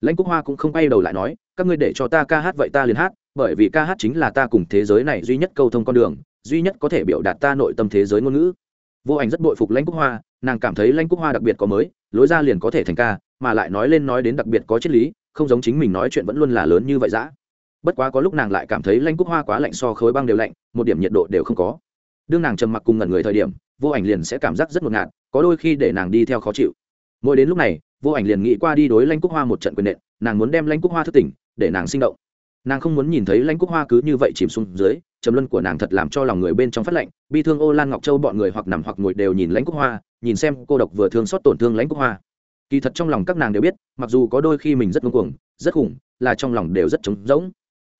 Lãnh quốc hoa cũng không quay đầu lại nói, các ngươi để cho ta ca hát vậy ta liền hát, bởi vì ca hát chính là ta cùng thế giới này duy nhất câu thông con đường, duy nhất có thể biểu đạt ta nội tâm thế giới ngôn ngữ. Vô ảnh rất bội phục lãnh quốc hoa, nàng cảm thấy lãnh quốc hoa đặc biệt có mới, lối ra liền có thể thành ca, mà lại nói lên nói đến đặc biệt có triết lý không giống chính mình nói chuyện vẫn luôn là lớn như vậy dã. Bất quá có lúc nàng lại cảm thấy lãnh cúc hoa quá lạnh so khối băng đều lạnh, một điểm nhiệt độ đều không có. Đương nàng trầm mặc cùng ngẩn người thời điểm, vô ảnh liền sẽ cảm giác rất ngột ngạt, có đôi khi để nàng đi theo khó chịu. Mỗi đến lúc này, vô ảnh liền nghĩ qua đi đối lãnh cúc hoa một trận quyền nện, nàng muốn đem lãnh cúc hoa thức tỉnh, để nàng sinh động. Nàng không muốn nhìn thấy lãnh cúc hoa cứ như vậy chìm xuống dưới, trầm luân của nàng thật làm cho lòng người bên trong phát lạnh, bi thương ô lan ngọc châu bọn người hoặc nằm hoặc ngồi đều nhìn lãnh cúc hoa, nhìn xem cô độc vừa thương xót tổn thương lãnh cúc hoa kỳ thật trong lòng các nàng đều biết, mặc dù có đôi khi mình rất ngưng cuồng, rất khủng, là trong lòng đều rất trống rỗng.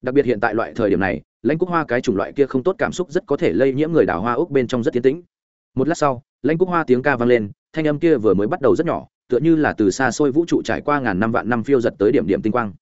Đặc biệt hiện tại loại thời điểm này, lãnh cúc hoa cái chủng loại kia không tốt cảm xúc rất có thể lây nhiễm người đào hoa úc bên trong rất tiến tĩnh. Một lát sau, lãnh cúc hoa tiếng ca vang lên, thanh âm kia vừa mới bắt đầu rất nhỏ, tựa như là từ xa xôi vũ trụ trải qua ngàn năm vạn năm phiêu giật tới điểm điểm tinh quang.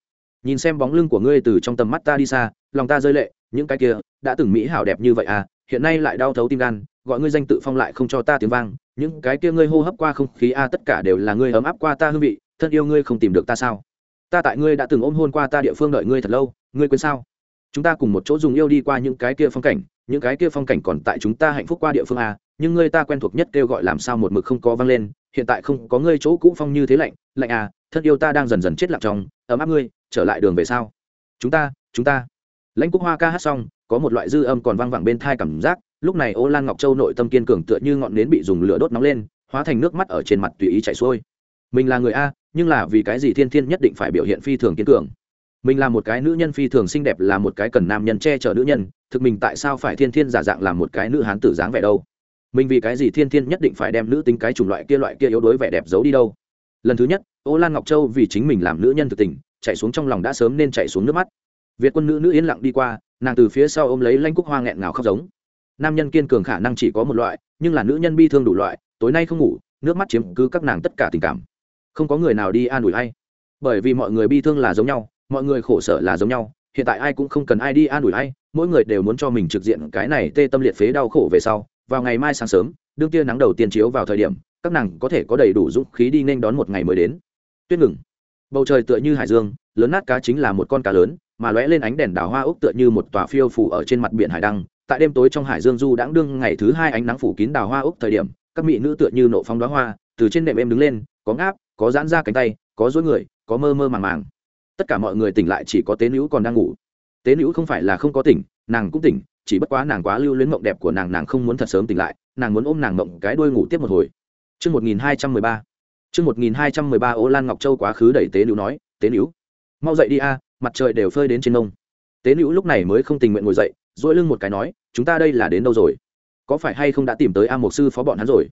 Nhìn xem bóng lưng của ngươi từ trong tầm mắt ta đi xa, lòng ta rơi lệ, những cái kia, đã từng mỹ hảo đẹp như vậy à hiện nay lại đau thấu tim gan, gọi ngươi danh tự phong lại không cho ta tiếng vang những cái kia ngươi hô hấp qua không khí a à, tất cả đều là ngươi ấm áp qua ta hương vị thân yêu ngươi không tìm được ta sao? Ta tại ngươi đã từng ôm hôn qua ta địa phương đợi ngươi thật lâu ngươi quên sao? Chúng ta cùng một chỗ dùng yêu đi qua những cái kia phong cảnh những cái kia phong cảnh còn tại chúng ta hạnh phúc qua địa phương a nhưng ngươi ta quen thuộc nhất kêu gọi làm sao một mực không có vang lên hiện tại không có ngươi chỗ cũ phong như thế lạnh lạnh à thân yêu ta đang dần dần chết lặng trong ấm áp ngươi trở lại đường về sau chúng ta chúng ta. Lãnh cúc hoa ca hát xong có một loại dư âm còn vang vẳng bên thai cảm giác lúc này ô lan ngọc châu nội tâm kiên cường tựa như ngọn nến bị dùng lửa đốt nóng lên, hóa thành nước mắt ở trên mặt tùy ý chảy xuôi. Mình là người a, nhưng là vì cái gì thiên thiên nhất định phải biểu hiện phi thường kiên cường? Mình là một cái nữ nhân phi thường xinh đẹp, là một cái cần nam nhân che chở nữ nhân, thực mình tại sao phải thiên thiên giả dạng làm một cái nữ hán tử dáng vẻ đâu? Mình vì cái gì thiên thiên nhất định phải đem nữ tính cái chủng loại kia loại kia yếu đuối vẻ đẹp giấu đi đâu? Lần thứ nhất, ô lan ngọc châu vì chính mình làm nữ nhân thực tình, chạy xuống trong lòng đã sớm nên chạy xuống nước mắt. Việt quân nữ nữ yên lặng đi qua, nàng từ phía sau ôm lấy lanh cúc hoa nghẹn ngào khóc giống nam nhân kiên cường khả năng chỉ có một loại, nhưng là nữ nhân bi thương đủ loại, tối nay không ngủ, nước mắt chiếm cứ các nàng tất cả tình cảm. Không có người nào đi an ủi hay bởi vì mọi người bi thương là giống nhau, mọi người khổ sở là giống nhau, hiện tại ai cũng không cần ai đi an ủi hay mỗi người đều muốn cho mình trực diện cái này tê tâm liệt phế đau khổ về sau. Vào ngày mai sáng sớm, đương tia nắng đầu tiên chiếu vào thời điểm, các nàng có thể có đầy đủ dũng khí đi nên đón một ngày mới đến. Tuyết ngừng. Bầu trời tựa như hải dương, lớn nát cá chính là một con cá lớn, mà lóe lên ánh đèn đào hoa úc tựa như một tòa phiêu phủ ở trên mặt biển hải đăng tại đêm tối trong hải dương du đãng đương ngày thứ hai ánh nắng phủ kín đào hoa úc thời điểm các mỹ nữ tựa như nộ phong đoá hoa từ trên nệm em đứng lên có ngáp có giãn ra cánh tay có dối người có mơ mơ màng màng. Tất cả mọi người tỉnh lại chỉ có tế nữ còn đang ngủ. Tế nữ không phải là không có tỉnh nàng cũng tỉnh chỉ bất quá nàng quá lưu luyến mộng đẹp của nàng nàng không muốn thật sớm tỉnh lại nàng muốn ôm nàng mộng cái đuôi ngủ tiếp một hồi. Trước 1213, Trước 1213 Ô Lan Ngọc Châu quá khứ đẩy tế nữ nói, tế nữ, mau dậy đi a, mặt trời đều phơi đến trên nông. Tế nữ lúc này mới không tình nguyện ngồi dậy, dỗi lưng một cái nói, chúng ta đây là đến đâu rồi? Có phải hay không đã tìm tới A Mục sư phó bọn hắn rồi?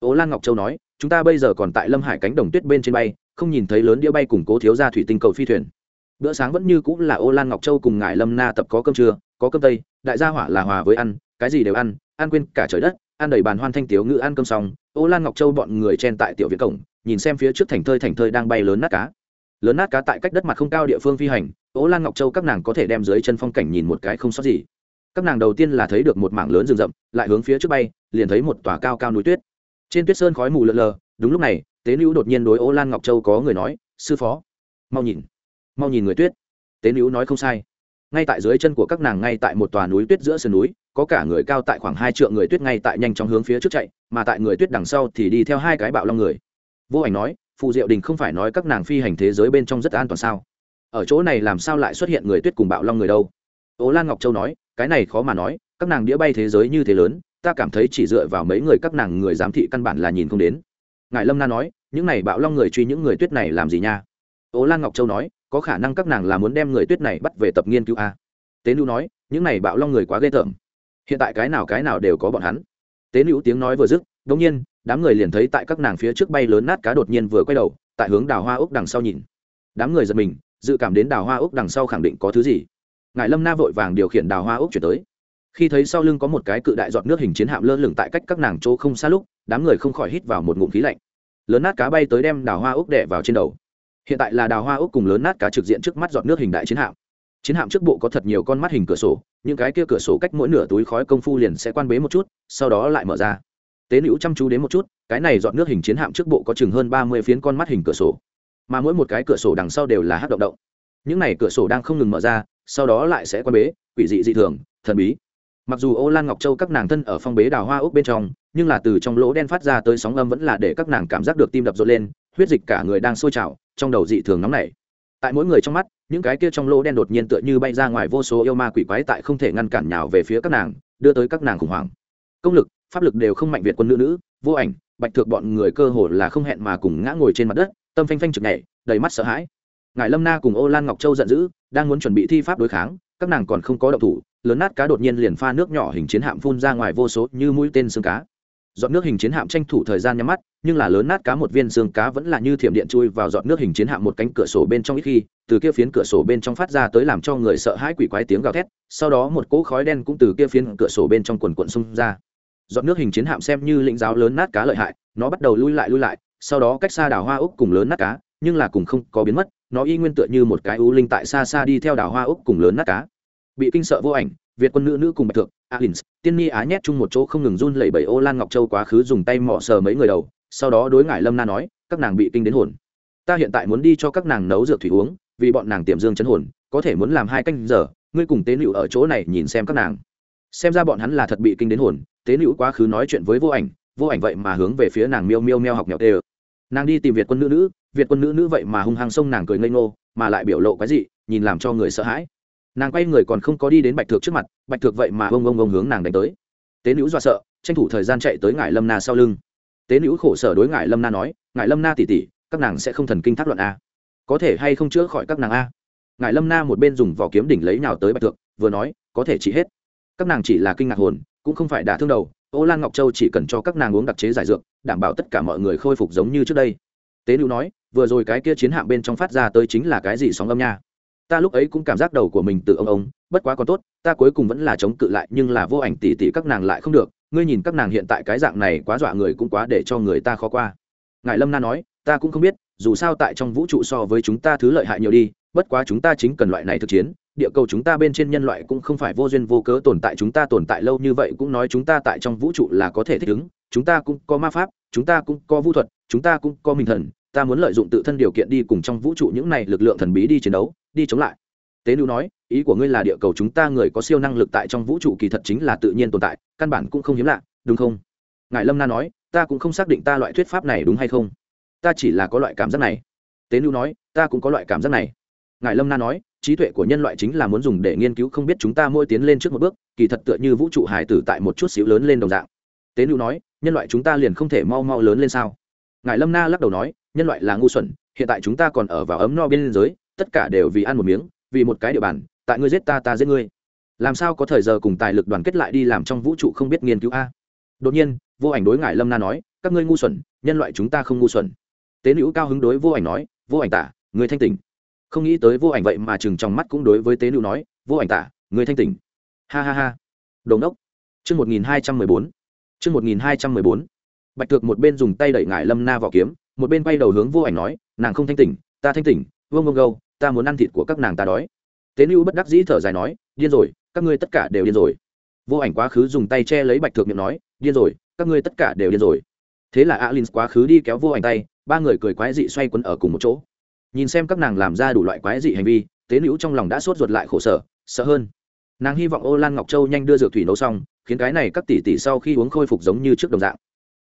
ố Lan Ngọc Châu nói, chúng ta bây giờ còn tại Lâm Hải cánh đồng tuyết bên trên bay, không nhìn thấy lớn đĩa bay cùng cố thiếu gia thủy tinh cầu phi thuyền. Bữa sáng vẫn như cũng là Ô Lan Ngọc Châu cùng ngài Lâm Na tập có cơm trưa, có cơm tây, đại gia hỏa là hòa với ăn, cái gì đều ăn, ăn quên cả trời đất, ăn đầy bàn hoan thanh tiếu ngữ ăn cơm xong, Ô Lan Ngọc Châu bọn người chen tại tiểu viện cổng, nhìn xem phía trước thành thơi thành thơi đang bay lớn nát cá. Lớn nát cá tại cách đất mặt không cao địa phương phi hành, Ô Lan Ngọc Châu các nàng có thể đem dưới chân phong cảnh nhìn một cái không sót gì. Các nàng đầu tiên là thấy được một mảng lớn rừng rậm, lại hướng phía trước bay, liền thấy một tòa cao cao núi tuyết. Trên tuyết sơn khói mù lợn lờ, đúng lúc này, Tế nữ đột nhiên đối Ô Lan Ngọc Châu có người nói, "Sư phó, mau nhìn, mau nhìn người tuyết." Tế nữ nói không sai. Ngay tại dưới chân của các nàng ngay tại một tòa núi tuyết giữa sườn núi, có cả người cao tại khoảng hai trượng người tuyết ngay tại nhanh chóng hướng phía trước chạy, mà tại người tuyết đằng sau thì đi theo hai cái bạo long người. Vô Ảnh nói, phụ Diệu Đình không phải nói các nàng phi hành thế giới bên trong rất an toàn sao? Ở chỗ này làm sao lại xuất hiện người tuyết cùng bạo long người đâu? Ô Lan Ngọc Châu nói, cái này khó mà nói, các nàng đĩa bay thế giới như thế lớn, ta cảm thấy chỉ dựa vào mấy người các nàng người giám thị căn bản là nhìn không đến. Ngài Lâm Na nói, những này bạo long người truy những người tuyết này làm gì nha? Ô Lan Ngọc Châu nói, có khả năng các nàng là muốn đem người tuyết này bắt về tập nghiên cứu a. Tế nữ nói, những này bạo long người quá ghê tởm. Hiện tại cái nào cái nào đều có bọn hắn. Tế nữ tiếng nói vừa dứt, đột nhiên, đám người liền thấy tại các nàng phía trước bay lớn nát cá đột nhiên vừa quay đầu, tại hướng Đào Hoa Úc đằng sau nhìn. Đám người giật mình, dự cảm đến Đào Hoa Úc đằng sau khẳng định có thứ gì. Ngài Lâm Na vội vàng điều khiển Đào Hoa Úc chuyển tới. Khi thấy sau lưng có một cái cự đại giọt nước hình chiến hạm lơ lửng tại cách các nàng chỗ không xa lúc, đám người không khỏi hít vào một ngụm khí lạnh. Lớn nát cá bay tới đem Đào Hoa Úc đẻ vào trên đầu. hiện tại là đào hoa úc cùng lớn nát cá trực diện trước mắt giọt nước hình đại chiến hạm. chiến hạm trước bộ có thật nhiều con mắt hình cửa sổ những cái kia cửa sổ cách mỗi nửa túi khói công phu liền sẽ quan bế một chút sau đó lại mở ra. tế nữ chăm chú đến một chút cái này dọn nước hình chiến hạm trước bộ có chừng hơn ba mươi phiến con mắt hình cửa sổ. mà mỗi một cái cửa sổ đằng sau đều là hát động động. những này cửa sổ đang không ngừng mở ra sau đó lại sẽ quan bế, quỷ dị dị thường, thần bí. Mặc dù ô lan ngọc châu các nàng thân ở phong bế đào hoa úc bên trong, nhưng là từ trong lỗ đen phát ra tới sóng âm vẫn là để các nàng cảm giác được tim đập rộn lên, huyết dịch cả người đang sôi trào, trong đầu dị thường nóng nảy. Tại mỗi người trong mắt, những cái kia trong lỗ đen đột nhiên tựa như bay ra ngoài vô số yêu ma quỷ quái tại không thể ngăn cản nhào về phía các nàng, đưa tới các nàng khủng hoảng. Công lực, pháp lực đều không mạnh việt quân nữ nữ, vô ảnh, bạch thượng bọn người cơ hồ là không hẹn mà cùng ngã ngồi trên mặt đất, tâm phanh phanh trực nhảy, đầy mắt sợ hãi. Ngài lâm na cùng ô lan ngọc châu giận dữ đang muốn chuẩn bị thi pháp đối kháng, các nàng còn không có động thủ, lớn nát cá đột nhiên liền pha nước nhỏ hình chiến hạm phun ra ngoài vô số như mũi tên xương cá. Giọt nước hình chiến hạm tranh thủ thời gian nhắm mắt, nhưng là lớn nát cá một viên xương cá vẫn là như thiểm điện chui vào giọt nước hình chiến hạm một cánh cửa sổ bên trong ít khi, từ kia phiến cửa sổ bên trong phát ra tới làm cho người sợ hãi quỷ quái tiếng gào thét, sau đó một cỗ khói đen cũng từ kia phiến cửa sổ bên trong quần quận xung ra. Giọt nước hình chiến hạm xem như lĩnh giáo lớn nát cá lợi hại, nó bắt đầu lui lại lui lại, sau đó cách xa đảo hoa úc cùng lớn nát cá nhưng là cùng không có biến mất, nó y nguyên tựa như một cái u linh tại xa xa đi theo đảo hoa úc cùng lớn nát cá. Bị kinh sợ vô ảnh, việt quân nữ nữ cùng bạch thượng, alins, tiên ni á nhét chung một chỗ không ngừng run lẩy bẩy ô lan ngọc châu quá khứ dùng tay mò sờ mấy người đầu, sau đó đối ngại lâm na nói, các nàng bị kinh đến hồn. Ta hiện tại muốn đi cho các nàng nấu dược thủy uống, vì bọn nàng tiềm dương chấn hồn, có thể muốn làm hai canh giờ, ngươi cùng tế nữ ở chỗ này nhìn xem các nàng. Xem ra bọn hắn là thật bị kinh đến hồn, tế nữ quá khứ nói chuyện với vô ảnh vô ảnh vậy mà hướng về phía nàng miêu miêu meo học nhọc tê nàng đi tìm việt quân nữ nữ, việt quân nữ nữ vậy mà hung hăng sông nàng cười ngây ngô, mà lại biểu lộ cái gì nhìn làm cho người sợ hãi. Nàng quay người còn không có đi đến bạch thược trước mặt, bạch thược vậy mà ông ông ông hướng nàng đánh tới. Tế nữ dọa sợ, tranh thủ thời gian chạy tới ngải lâm na sau lưng. Tế nữ khổ sở đối ngải lâm na nói, ngải lâm na tỉ tỉ các nàng sẽ không thần kinh thác luận a. Có thể hay không chữa khỏi các nàng a? Ngải lâm na một bên dùng vỏ kiếm đỉnh lấy nào tới bạch thược, vừa nói, có thể trị hết. Các nàng chỉ là kinh ngạc hồn, cũng không phải đả thương đầu ô lan ngọc châu chỉ cần cho các nàng uống đặc chế giải dược, đảm bảo tất cả mọi người khôi phục giống như trước đây. Tế lưu nói, vừa rồi cái kia chiến hạm bên trong phát ra tới chính là cái gì sóng âm nha? Ta lúc ấy cũng cảm giác đầu của mình tự ông ông, bất quá còn tốt, ta cuối cùng vẫn là chống cự lại, nhưng là vô ảnh tỉ tỉ các nàng lại không được. Ngươi nhìn các nàng hiện tại cái dạng này quá dọa người cũng quá để cho người ta khó qua. Ngài lâm na nói, ta cũng không biết, dù sao tại trong vũ trụ so với chúng ta thứ lợi hại nhiều đi, bất quá chúng ta chính cần loại này thực chiến địa cầu chúng ta bên trên nhân loại cũng không phải vô duyên vô cớ tồn tại, chúng ta tồn tại lâu như vậy cũng nói chúng ta tại trong vũ trụ là có thể thích ứng, chúng ta cũng có ma pháp, chúng ta cũng có vũ thuật, chúng ta cũng có minh thần, ta muốn lợi dụng tự thân điều kiện đi cùng trong vũ trụ những này lực lượng thần bí đi chiến đấu, đi chống lại. Tế nữ nói, ý của ngươi là địa cầu chúng ta người có siêu năng lực tại trong vũ trụ kỳ thật chính là tự nhiên tồn tại, căn bản cũng không hiếm lạ, đúng không? Ngài lâm na nói, ta cũng không xác định ta loại thuyết pháp này đúng hay không. Ta chỉ là có loại cảm giác này. Tế nữ nói, ta cũng có loại cảm giác này ngài lâm na nói, trí tuệ của nhân loại chính là muốn dùng để nghiên cứu không biết chúng ta mỗi tiến lên trước một bước, kỳ thật tựa như vũ trụ hải tử tại một chút xíu lớn lên đồng dạng. Tế nữ nói, nhân loại chúng ta liền không thể mau mau lớn lên sao? Ngài lâm na lắc đầu nói, nhân loại là ngu xuẩn, hiện tại chúng ta còn ở vào ấm no biên giới, tất cả đều vì ăn một miếng, vì một cái địa bàn, tại ngươi giết ta ta giết ngươi. Làm sao có thời giờ cùng tài lực đoàn kết lại đi làm trong vũ trụ không biết nghiên cứu a? Đột nhiên, vô ảnh đối ngại lâm na nói, các ngươi ngu xuẩn, nhân loại chúng ta không ngu xuẩn. Tế nữ cao hứng đối vô ảnh nói, vô ảnh tả người thanh tỉnh không nghĩ tới vô ảnh vậy mà chừng trong mắt cũng đối với tế nữ nói, vô ảnh tả, người thanh tỉnh. Ha ha ha. Đồn đốc chương một nghìn hai trăm mười bốn. Chương một nghìn hai trăm mười bốn. Bạch thược một bên dùng tay đẩy ngải lâm na vào kiếm, một bên quay đầu hướng vô ảnh nói, nàng không thanh tỉnh, ta thanh tỉnh, vương vương gâu, ta muốn ăn thịt của các nàng ta đói. Tế nữ bất đắc dĩ thở dài nói, điên rồi, các ngươi tất cả đều điên rồi. Vô ảnh quá khứ dùng tay che lấy bạch thượng miệng nói, điên rồi, các ngươi tất cả đều điên rồi. Thế là alin quá khứ đi kéo vô ảnh tay, ba người cười quái dị xoay quấn ở cùng một chỗ nhìn xem các nàng làm ra đủ loại quái dị hành vi, tế nữ trong lòng đã sốt ruột lại khổ sở, sợ hơn. Nàng hy vọng ô lan ngọc châu nhanh đưa dược thủy nấu xong, khiến cái này các tỷ tỷ sau khi uống khôi phục giống như trước đồng dạng.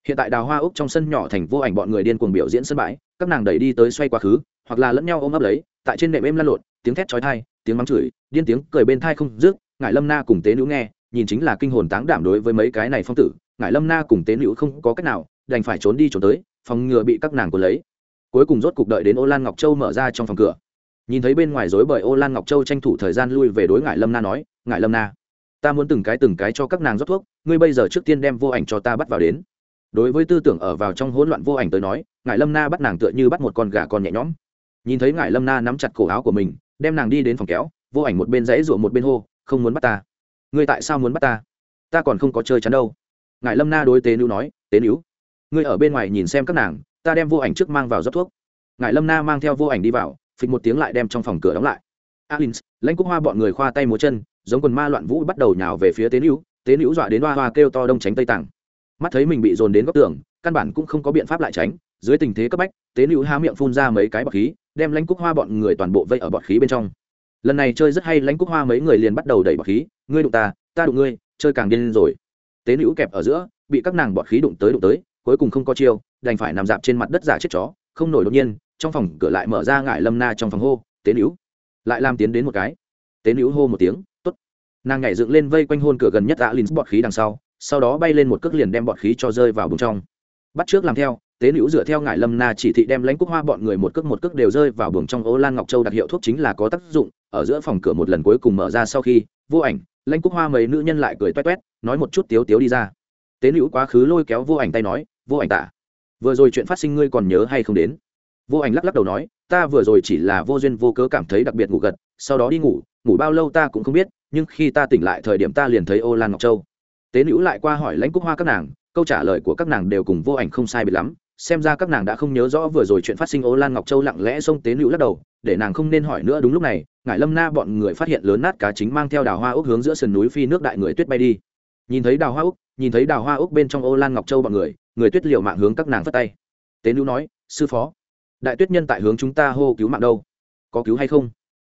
Hiện tại đào hoa úc trong sân nhỏ thành vô ảnh bọn người điên cuồng biểu diễn sân bãi, các nàng đẩy đi tới xoay quá khứ, hoặc là lẫn nhau ôm ấp lấy, tại trên nệm êm lăn lộn, tiếng thét chói thai tiếng mắng chửi, điên tiếng cười bên thai không rước ngại lâm na cùng tế nữ nghe, nhìn chính là kinh hồn táng đảm đối với mấy cái này phong tử ngại lâm na cùng tế nữ không có cách nào, đành phải trốn đi trốn tới, phòng ngừa bị các nàng cuốn lấy cuối cùng rốt cục đợi đến ô lan ngọc châu mở ra trong phòng cửa. Nhìn thấy bên ngoài rối bởi ô lan ngọc châu tranh thủ thời gian lui về đối ngại lâm na nói ngại lâm na, ta muốn từng cái từng cái cho các nàng rót thuốc, ngươi bây giờ trước tiên đem vô ảnh cho ta bắt vào đến. Đối với tư tưởng ở vào trong hỗn loạn vô ảnh tới nói ngại lâm na bắt nàng tựa như bắt một con gà con nhẹ nhõm. Nhìn thấy ngại lâm na nắm chặt cổ áo của mình, đem nàng đi đến phòng kéo, vô ảnh một bên dãy ruộng một bên hô, không muốn bắt ta. Ngươi tại sao muốn bắt ta? Ta còn không có chơi chắn đâu. Ngại lâm na đối tế nữ nói, tế nữ ngươi ở bên ngoài nhìn xem các nàng ta đem vô ảnh trước mang vào rót thuốc. Ngài lâm na mang theo vô ảnh đi vào, phịch một tiếng lại đem trong phòng cửa đóng lại. Alins, lãnh cúc hoa bọn người khoa tay múa chân, giống quần ma loạn vũ bắt đầu nhào về phía tế nữ. Tế nữ dọa đến hoa hoa kêu to đông tránh tây tàng mắt thấy mình bị dồn đến góc tường, căn bản cũng không có biện pháp lại tránh. Dưới tình thế cấp bách, tế nữ há miệng phun ra mấy cái bọt khí, đem lãnh cúc hoa bọn người toàn bộ vây ở bọt khí bên trong. Lần này chơi rất hay, lãnh cúc hoa mấy người liền bắt đầu đẩy bọt khí. Ngươi đụng ta ta đụng ngươi, chơi càng điên rồi. Tế nữ kẹp ở giữa, bị các nàng bọt khí đụng tới đụng tới, cuối cùng không có chiêu đành phải nằm dạp trên mặt đất giả chết chó, không nổi đột nhiên, trong phòng cửa lại mở ra ngại lâm na trong phòng hô, tế nữ. Lại làm tiến đến một cái. Tế nữ hô một tiếng t ố t nàng nhảy dựng lên vây quanh hôn cửa gần nhất đã lìn bọt khí đằng sau sau đó bay lên một cước liền đem bọt khí cho rơi vào bùng trong. Bắt trước làm theo, tế nữ dựa theo ngại lâm na chỉ thị đem lãnh cúc hoa bọn người một cước một cước đều rơi vào buồng trong ô lan ngọc châu đặc hiệu thuốc chính là có tác dụng, ở giữa phòng cửa một lần cuối cùng mở ra sau khi, vô ảnh, lãnh cúc hoa mấy nữ nhân lại cười toét toét, nói một chút tiếu tiếu đi ra. Tế nữ quá khứ lôi kéo vô ảnh tay nói, vô ảnh tả vừa rồi chuyện phát sinh ngươi còn nhớ hay không đến? Vô ảnh lắc lắc đầu nói, ta vừa rồi chỉ là vô duyên vô cớ cảm thấy đặc biệt ngủ gật, sau đó đi ngủ ngủ bao lâu ta cũng không biết, nhưng khi ta tỉnh lại thời điểm ta liền thấy ô lan ngọc châu. Tế nữ lại qua hỏi lãnh cúc hoa các nàng, câu trả lời của các nàng đều cùng vô ảnh không sai biệt lắm, xem ra các nàng đã không nhớ rõ vừa rồi chuyện phát sinh ô lan ngọc châu lặng lẽ xông tế nữ lắc đầu, để nàng không nên hỏi nữa đúng lúc này, ngải lâm na bọn người phát hiện lớn nát cá chính mang theo đào hoa úc hướng giữa sườn núi phi nước đại người tuyết bay đi. Nhìn thấy đào hoa úc nhìn thấy đào hoa úc bên trong ô lan ngọc châu bọn người người tuyết liều mạng hướng các nàng phất tay. Tế nữ nói, sư phó, đại tuyết nhân tại hướng chúng ta hô cứu mạng đâu? Có cứu hay không?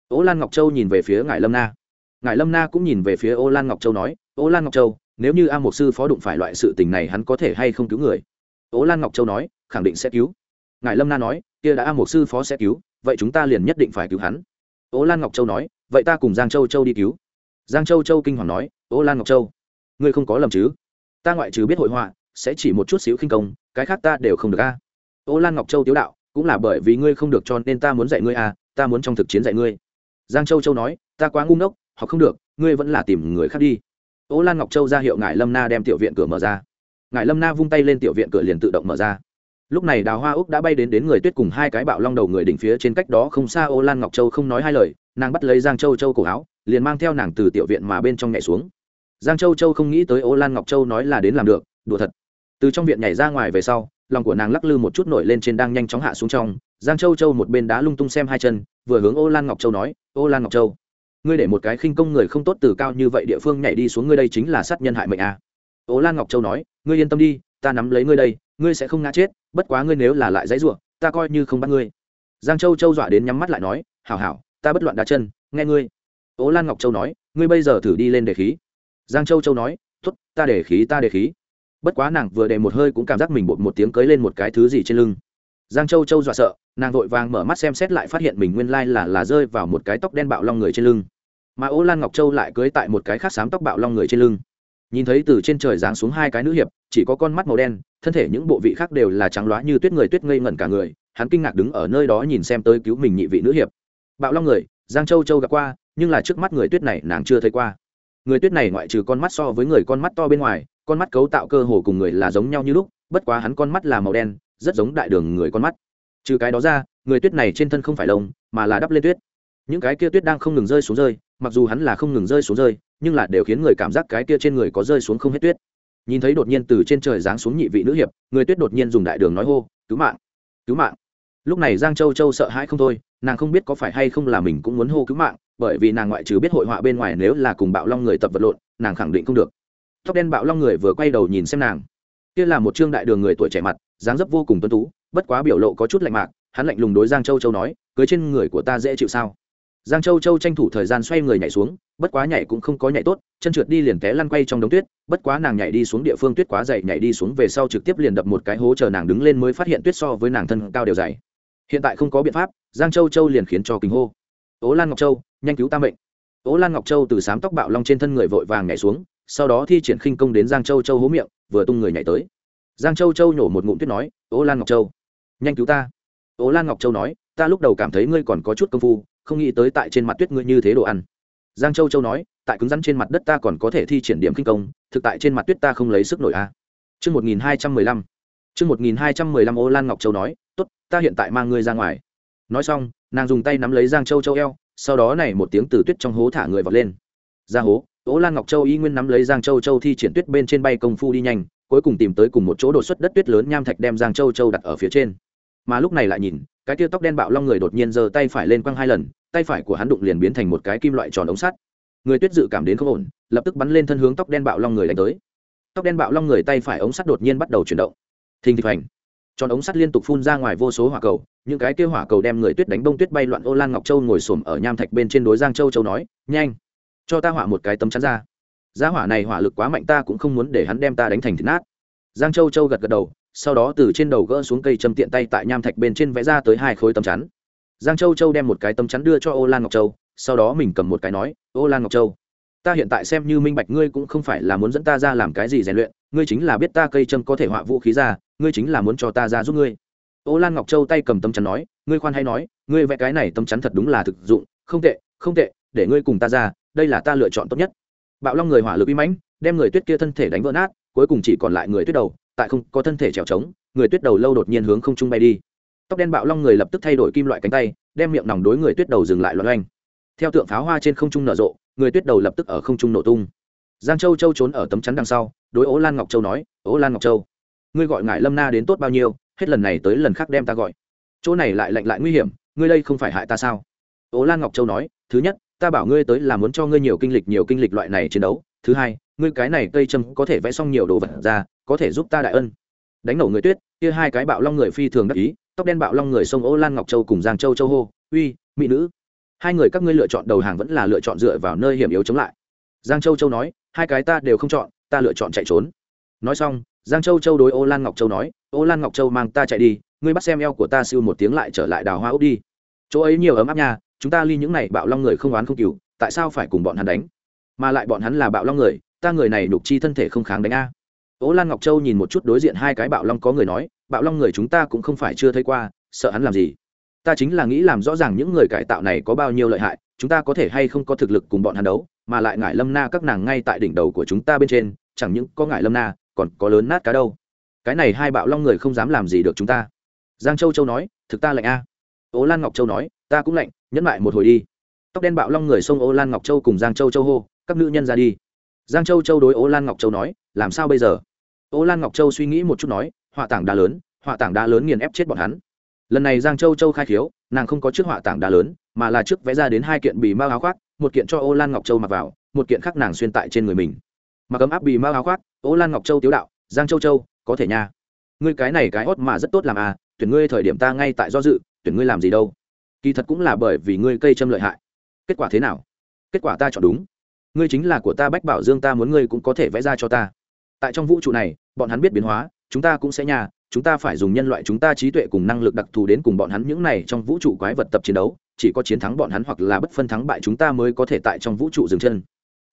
Ô lan ngọc châu nhìn về phía ngải lâm na. Ngải lâm na cũng nhìn về phía ô lan ngọc châu nói, ô lan ngọc châu, nếu như a một sư phó đụng phải loại sự tình này hắn có thể hay không cứu người? Ô lan ngọc châu nói, khẳng định sẽ cứu. Ngài lâm na nói, kia đã a một sư phó sẽ cứu, vậy chúng ta liền nhất định phải cứu hắn. Ô lan ngọc châu nói, vậy ta cùng giang châu châu đi cứu. Giang châu châu kinh hoàng nói, Ô lan ngọc châu, ngươi không có lầm chứ? Ta ngoại trừ biết hội họa sẽ chỉ một chút xíu khinh công, cái khác ta đều không được a. Ô lan ngọc châu tiếu đạo, cũng là bởi vì ngươi không được cho nên ta muốn dạy ngươi a, ta muốn trong thực chiến dạy ngươi. Giang châu châu nói, ta quá ngu ngốc họ không được, ngươi vẫn là tìm người khác đi. Ô lan ngọc châu ra hiệu ngải lâm na đem tiểu viện cửa mở ra. Ngải lâm na vung tay lên tiểu viện cửa liền tự động mở ra. Lúc này đào hoa úc đã bay đến đến người tuyết cùng hai cái bạo long đầu người đỉnh phía trên cách đó không xa, ô lan ngọc châu không nói hai lời, nàng bắt lấy giang châu châu cổ áo, liền mang theo nàng từ tiểu viện mà bên trong nhảy xuống. Giang châu châu không nghĩ tới ô lan ngọc châu nói là đến làm được, đùa thật từ trong viện nhảy ra ngoài về sau, lòng của nàng lắc lư một chút nổi lên trên đang nhanh chóng hạ xuống trong, giang châu châu một bên đá lung tung xem hai chân, vừa hướng ô lan ngọc châu nói, ô lan ngọc châu, ngươi để một cái khinh công người không tốt từ cao như vậy địa phương nhảy đi xuống ngươi đây chính là sát nhân hại mệnh à. ô lan ngọc châu nói, ngươi yên tâm đi, ta nắm lấy ngươi đây, ngươi sẽ không ngã chết, bất quá ngươi nếu là lại dãy ruộng ta coi như không bắt ngươi. Giang châu châu dọa đến nhắm mắt lại nói, hảo hảo, ta bất loạn đá chân, nghe ngươi. Ô lan ngọc châu nói, ngươi bây giờ thử đi lên đề khí. Giang châu châu nói t t ta để khí, ta để khí bất quá nàng vừa để một hơi cũng cảm giác mình bột một tiếng cưới lên một cái thứ gì trên lưng. Giang châu châu dọa sợ, nàng vội vàng mở mắt xem xét lại phát hiện mình nguyên lai là là rơi vào một cái tóc đen bạo long người trên lưng. Mà ô lan ngọc châu lại cưới tại một cái khác xám tóc bạo long người trên lưng. Nhìn thấy từ trên trời giáng xuống hai cái nữ hiệp, chỉ có con mắt màu đen, thân thể những bộ vị khác đều là trắng loá như tuyết người tuyết ngây ngẩn cả người, hắn kinh ngạc đứng ở nơi đó nhìn xem tới cứu mình nhị vị nữ hiệp. Bạo long người, giang châu châu gặp qua, nhưng là trước mắt người tuyết này nàng chưa thấy qua người tuyết này ngoại trừ con mắt so với người con mắt to bên ngoài, con mắt cấu tạo cơ hồ cùng người là giống nhau như lúc, bất quá hắn con mắt là màu đen, rất giống đại đường người con mắt. Trừ cái đó ra, người tuyết này trên thân không phải lông, mà là đắp lên tuyết. Những cái kia tuyết đang không ngừng rơi xuống rơi, mặc dù hắn là không ngừng rơi xuống rơi, nhưng là đều khiến người cảm giác cái kia trên người có rơi xuống không hết tuyết. Nhìn thấy đột nhiên từ trên trời giáng xuống nhị vị nữ hiệp, người tuyết đột nhiên dùng đại đường nói hô, cứu mạng cứu mạng. Lúc này giang châu châu sợ hãi không thôi, nàng không biết có phải hay không là mình cũng muốn hô cứu mạng bởi vì nàng ngoại trừ biết hội họa bên ngoài nếu là cùng bạo long người tập vật lộn, nàng khẳng định không được. Tóc đen bạo long người vừa quay đầu nhìn xem nàng. Kia là một trương đại đường người tuổi trẻ mặt, dáng dấp vô cùng tuân tú, bất quá biểu lộ có chút lạnh mạc, hắn lạnh lùng đối giang châu châu nói, cưới trên người của ta dễ chịu sao? Giang châu châu tranh thủ thời gian xoay người nhảy xuống, bất quá nhảy cũng không có nhảy tốt, chân trượt đi liền té lăn quay trong đống tuyết, bất quá nàng nhảy đi xuống địa phương tuyết quá dày, nhảy đi xuống về sau trực tiếp liền đập một cái hố chờ nàng đứng lên mới phát hiện tuyết so với nàng thân cao đều dày. Hiện tại không có biện pháp, giang châu châu liền khiến cho kính hô ố lan ngọc châu, nhanh cứu ta mệnh. Ố lan ngọc châu từ sám tóc bạo long trên thân người vội vàng nhảy xuống, sau đó thi triển khinh công đến giang châu châu hố miệng, vừa tung người nhảy tới. Giang châu châu nhổ một ngụm tuyết nói ố lan ngọc châu, nhanh cứu ta. Ố lan ngọc châu nói, ta lúc đầu cảm thấy ngươi còn có chút công phu, không nghĩ tới tại trên mặt tuyết ngươi như thế đồ ăn. Giang châu châu nói, tại cứng rắn trên mặt đất ta còn có thể thi triển điểm kinh công, thực tại trên mặt tuyết ta không lấy sức nổi a. À. chương một nghìn hai trăm mười lăm, chương một nghìn hai trăm mười lăm, ô lan ngọc châu nói, tốt, ta hiện tại mang ngươi ra ngoài. Nói xong nàng dùng tay nắm lấy giang châu châu eo, sau đó này một tiếng từ tuyết trong hố thả người vọt lên. Ra hố ô lan ngọc châu y nguyên nắm lấy giang châu châu thi triển tuyết bên trên bay công phu đi nhanh, cuối cùng tìm tới cùng một chỗ đột xuất đất tuyết lớn nham thạch đem giang châu châu đặt ở phía trên. Mà lúc này lại nhìn, cái tia tóc đen bạo long người đột nhiên giơ tay phải lên quăng hai lần, tay phải của hắn đụng liền biến thành một cái kim loại tròn ống sắt. Người tuyết dự cảm đến không ổn, lập tức bắn lên thân hướng tóc đen bạo long người đánh tới. Tóc đen bạo long người tay phải ống sắt đột nhiên bắt đầu chuyển động. Thình thịch hành tròn ống sắt liên tục phun ra ngoài vô số hỏa cầu, những cái kia hỏa cầu đem người tuyết đánh bông tuyết bay loạn ô lan ngọc châu ngồi xổm ở nham thạch bên trên đối giang châu châu nói, nhanh, cho ta hỏa một cái tấm chắn ra. Giá hỏa này hỏa lực quá mạnh ta cũng không muốn để hắn đem ta đánh thành thịt nát. Giang châu châu gật gật đầu, sau đó từ trên đầu gỡ xuống cây châm tiện tay tại nham thạch bên trên vẽ ra tới hai khối tấm chắn. Giang châu châu đem một cái tấm chắn đưa cho ô lan ngọc châu, sau đó mình cầm một cái nói, ô lan ngọc châu, ta hiện tại xem như minh bạch ngươi cũng không phải là muốn dẫn ta ra làm cái gì rèn luyện, ngươi chính là biết ta cây châm có thể họa vũ khí ra ngươi chính là muốn cho ta ra giúp ngươi. Ô lan ngọc châu tay cầm tấm chắn nói, ngươi khoan hay nói, ngươi vẽ cái này tấm chắn thật đúng là thực dụng, không tệ không tệ, để ngươi cùng ta ra, đây là ta lựa chọn tốt nhất. Bạo long người hỏa lực uy mãnh, đem người tuyết kia thân thể đánh vỡ nát, cuối cùng chỉ còn lại người tuyết đầu, tại không có thân thể trèo trống, người tuyết đầu lâu đột nhiên hướng không trung bay đi. Tóc đen bạo long người lập tức thay đổi kim loại cánh tay, đem miệng nòng đối người tuyết đầu dừng lại loạn oanh. Theo tượng pháo hoa trên không trung nở rộ, người tuyết đầu lập tức ở không trung nổ tung. Giang châu châu trốn ở tấm chắn đằng sau, đối ố lan ngọc châu nói ố lan ngọc châu ngươi gọi ngại lâm na đến tốt bao nhiêu, hết lần này tới lần khác đem ta gọi. Chỗ này lại lạnh lại nguy hiểm, ngươi đây không phải hại ta sao? Ố lan ngọc châu nói, thứ nhất, ta bảo ngươi tới là muốn cho ngươi nhiều kinh lịch nhiều kinh lịch loại này chiến đấu. Thứ hai, ngươi cái này cây châm có thể vẽ xong nhiều đồ vật ra, có thể giúp ta đại ân. Đánh nổ người tuyết, kia hai cái bạo long người phi thường đắc ý, tóc đen bạo long người sông ô lan ngọc châu cùng giang châu châu hô, uy, mỹ nữ. Hai người các ngươi lựa chọn đầu hàng vẫn là lựa chọn dựa vào nơi hiểm yếu chống lại. Giang châu châu nói, hai cái ta đều không chọn, ta lựa chọn chạy trốn. Nói xong giang châu châu đối ô lan ngọc châu nói, ô lan ngọc châu mang ta chạy đi, ngươi bắt xem eo của ta siêu một tiếng lại trở lại đào hoa úc đi. Chỗ ấy nhiều ấm áp nha, chúng ta ly những này bạo long người không oán không cừu, tại sao phải cùng bọn hắn đánh? Mà lại bọn hắn là bạo long người, ta người này đục chi thân thể không kháng đánh a. Ô lan ngọc châu nhìn một chút đối diện hai cái bạo long có người nói, bạo long người chúng ta cũng không phải chưa thấy qua, sợ hắn làm gì? Ta chính là nghĩ làm rõ ràng những người cải tạo này có bao nhiêu lợi hại, chúng ta có thể hay không có thực lực cùng bọn hắn đấu, mà lại ngại lâm na các nàng ngay tại đỉnh đầu của chúng ta bên trên, chẳng những có ngại lâm na còn có lớn nát cá đâu. Cái này hai bạo long người không dám làm gì được chúng ta. Giang châu châu nói, thực ta lạnh a. À. lan ngọc châu nói, ta cũng lạnh, nhẫn lại một hồi đi. Tóc đen bạo long người xông ô lan ngọc châu cùng giang châu châu hô, các nữ nhân ra đi. Giang châu châu đối ô lan ngọc châu nói, làm sao bây giờ? Ô lan ngọc châu suy nghĩ một chút nói, họa tảng đá lớn, họa tảng đá lớn nghiền ép chết bọn hắn. Lần này giang châu châu khai khiếu, nàng không có trước họa tảng đá lớn, mà là trước vẽ ra đến hai kiện bì mao áo khoác, một kiện cho ô lan ngọc châu mặc vào, một kiện khác nàng xuyên tại trên người mình mặc ấm áp bì mao áo khoác, ô lan ngọc châu tiếu đạo, giang châu châu, có thể nha. Ngươi cái này cái hót mà rất tốt làm à tuyển ngươi thời điểm ta ngay tại do dự, tuyển ngươi làm gì đâu. Kỳ thật cũng là bởi vì ngươi cây châm lợi hại. Kết quả thế nào? Kết quả ta chọn đúng. Ngươi chính là của ta bách bảo dương, ta muốn ngươi cũng có thể vẽ ra cho ta. Tại trong vũ trụ này, bọn hắn biết biến hóa, chúng ta cũng sẽ nhà chúng ta phải dùng nhân loại chúng ta trí tuệ cùng năng lực đặc thù đến cùng bọn hắn những này trong vũ trụ quái vật tập chiến đấu, chỉ có chiến thắng bọn hắn hoặc là bất phân thắng bại chúng ta mới có thể tại trong vũ trụ dừng chân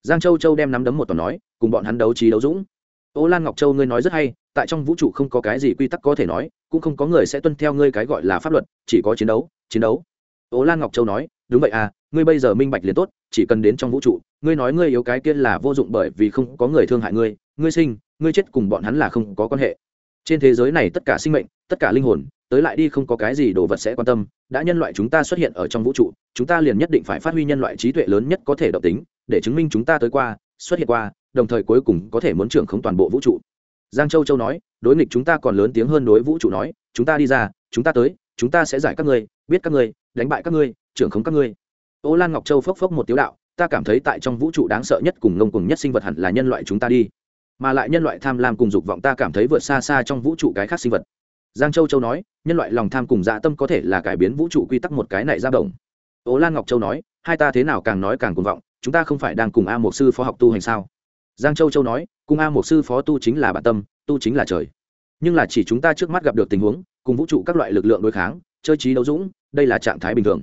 giang châu châu đem nắm đấm một tòa nói, cùng bọn hắn đấu trí đấu dũng. Ô lan ngọc châu ngươi nói rất hay, tại trong vũ trụ không có cái gì quy tắc có thể nói, cũng không có người sẽ tuân theo ngươi cái gọi là pháp luật, chỉ có chiến đấu chiến đấu. Ô lan ngọc châu nói, đúng vậy à ngươi bây giờ minh bạch liền tốt, chỉ cần đến trong vũ trụ, ngươi nói ngươi yếu cái kia là vô dụng bởi vì không có người thương hại ngươi ngươi sinh, ngươi chết cùng bọn hắn là không có quan hệ. Trên thế giới này tất cả sinh mệnh, tất cả linh hồn, tới lại đi không có cái gì đồ vật sẽ quan tâm, đã nhân loại chúng ta xuất hiện ở trong vũ trụ, chúng ta liền nhất định phải phát huy nhân loại trí tuệ lớn nhất có thể độc tính để chứng minh chúng ta tới qua, xuất hiện qua, đồng thời cuối cùng có thể muốn trưởng không toàn bộ vũ trụ. Giang châu châu nói, đối nghịch chúng ta còn lớn tiếng hơn đối vũ trụ nói, chúng ta đi ra, chúng ta tới, chúng ta sẽ giải các ngươi, biết các ngươi, đánh bại các ngươi, trưởng không các ngươi. Ô lan ngọc châu phốc phốc một tiếu đạo, ta cảm thấy tại trong vũ trụ đáng sợ nhất cùng ngông cùng nhất sinh vật hẳn là nhân loại chúng ta đi. Mà lại nhân loại tham lam cùng dục vọng ta cảm thấy vượt xa xa trong vũ trụ cái khác sinh vật. Giang châu châu nói, nhân loại lòng tham cùng dạ tâm có thể là cải biến vũ trụ quy tắc một cái này ra đồng ố lan ngọc châu nói, hai ta thế nào càng nói càng cuồng vọng, chúng ta không phải đang cùng a một sư phó học tu hành sao? Giang châu châu nói, cùng a một sư phó tu chính là bản tâm, tu chính là trời. Nhưng là chỉ chúng ta trước mắt gặp được tình huống, cùng vũ trụ các loại lực lượng đối kháng, chơi trí đấu dũng, đây là trạng thái bình thường.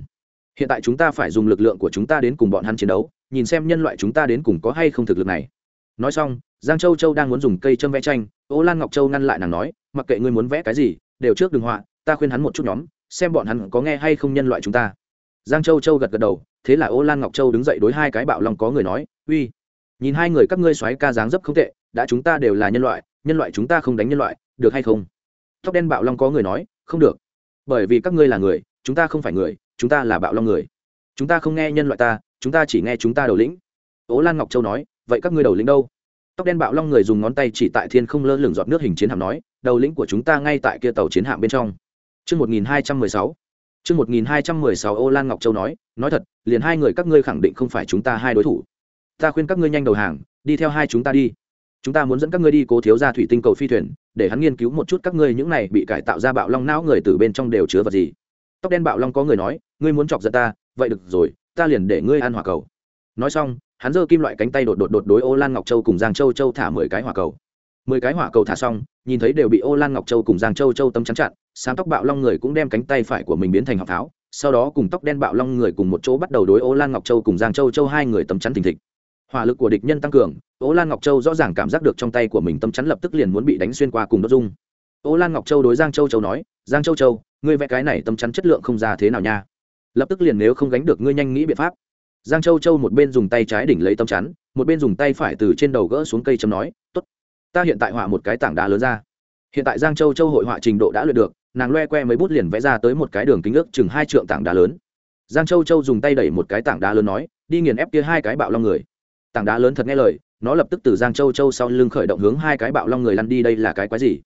Hiện tại chúng ta phải dùng lực lượng của chúng ta đến cùng bọn hắn chiến đấu, nhìn xem nhân loại chúng ta đến cùng có hay không thực lực này. Nói xong, giang châu châu đang muốn dùng cây châm vẽ tranh, ô lan ngọc châu ngăn lại nàng nói, mặc kệ ngươi muốn vẽ cái gì, đều trước đừng họa, ta khuyên hắn một chút nhóm, xem bọn hắn có nghe hay không nhân loại chúng ta giang châu châu gật gật đầu, thế là ô lan ngọc châu đứng dậy đối hai cái bạo lòng có người nói, uy, nhìn hai người các ngươi xoáy ca dáng dấp không tệ, đã chúng ta đều là nhân loại nhân loại chúng ta không đánh nhân loại, được hay không? Tóc đen bạo long có người nói, không được, bởi vì các ngươi là người, chúng ta không phải người, chúng ta là bạo long người. Chúng ta không nghe nhân loại ta, chúng ta chỉ nghe chúng ta đầu lĩnh. Ố lan ngọc châu nói, vậy các ngươi đầu lĩnh đâu? Tóc đen bạo long người dùng ngón tay chỉ tại thiên không lơ lửng giọt nước hình chiến hạm nói, đầu lĩnh của chúng ta ngay tại kia tàu chiến hạm bên trong. Trước 1216. Chương 1216 Ô Lan Ngọc Châu nói, nói thật, liền hai người các ngươi khẳng định không phải chúng ta hai đối thủ. Ta khuyên các ngươi nhanh đầu hàng, đi theo hai chúng ta đi. Chúng ta muốn dẫn các ngươi đi cố thiếu gia thủy tinh cầu phi thuyền, để hắn nghiên cứu một chút các ngươi những này bị cải tạo ra bạo long não người từ bên trong đều chứa vật gì. Tóc đen bạo long có người nói, ngươi muốn chọc giận ta, vậy được rồi, ta liền để ngươi ăn hỏa cầu. Nói xong, hắn giơ kim loại cánh tay đột đột đột đối ô lan ngọc châu cùng giang châu châu thả mười cái hỏa cầu mười cái hỏa cầu thả xong nhìn thấy đều bị ô lan ngọc châu cùng giang châu châu tâm chắn chặn sáng tóc bạo long người cũng đem cánh tay phải của mình biến thành học tháo, sau đó cùng tóc đen bạo long người cùng một chỗ bắt đầu đối ô lan ngọc châu cùng giang châu châu hai người tấm chắn thình thịch. Hỏa lực của địch nhân tăng cường, ô lan ngọc châu rõ ràng cảm giác được trong tay của mình tấm chắn lập tức liền muốn bị đánh xuyên qua cùng đốt dung ô lan ngọc châu đối giang châu châu nói, giang châu châu, ngươi vẽ cái này tấm chắn chất lượng không ra thế nào nha. Lập tức liền nếu không gánh được ngươi nhanh nghĩ biện pháp. Giang châu châu một bên dùng tay trái đỉnh lấy tấm chắn, một bên dùng tay phải từ trên đầu gỡ xuống cây châm nói, tốt, ta hiện tại họa một cái tảng đá lớn ra. Hiện tại giang châu châu hội họa trình độ đã luyện được nàng loe que mấy bút liền vẽ ra tới một cái đường kính ước chừng hai trượng tảng đá lớn. Giang châu châu dùng tay đẩy một cái tảng đá lớn nói, đi nghiền ép kia hai cái bạo long người. Tảng đá lớn thật nghe lời, nó lập tức từ giang châu châu sau lưng khởi động hướng hai cái bạo long người lăn đi, đây là cái quái gì?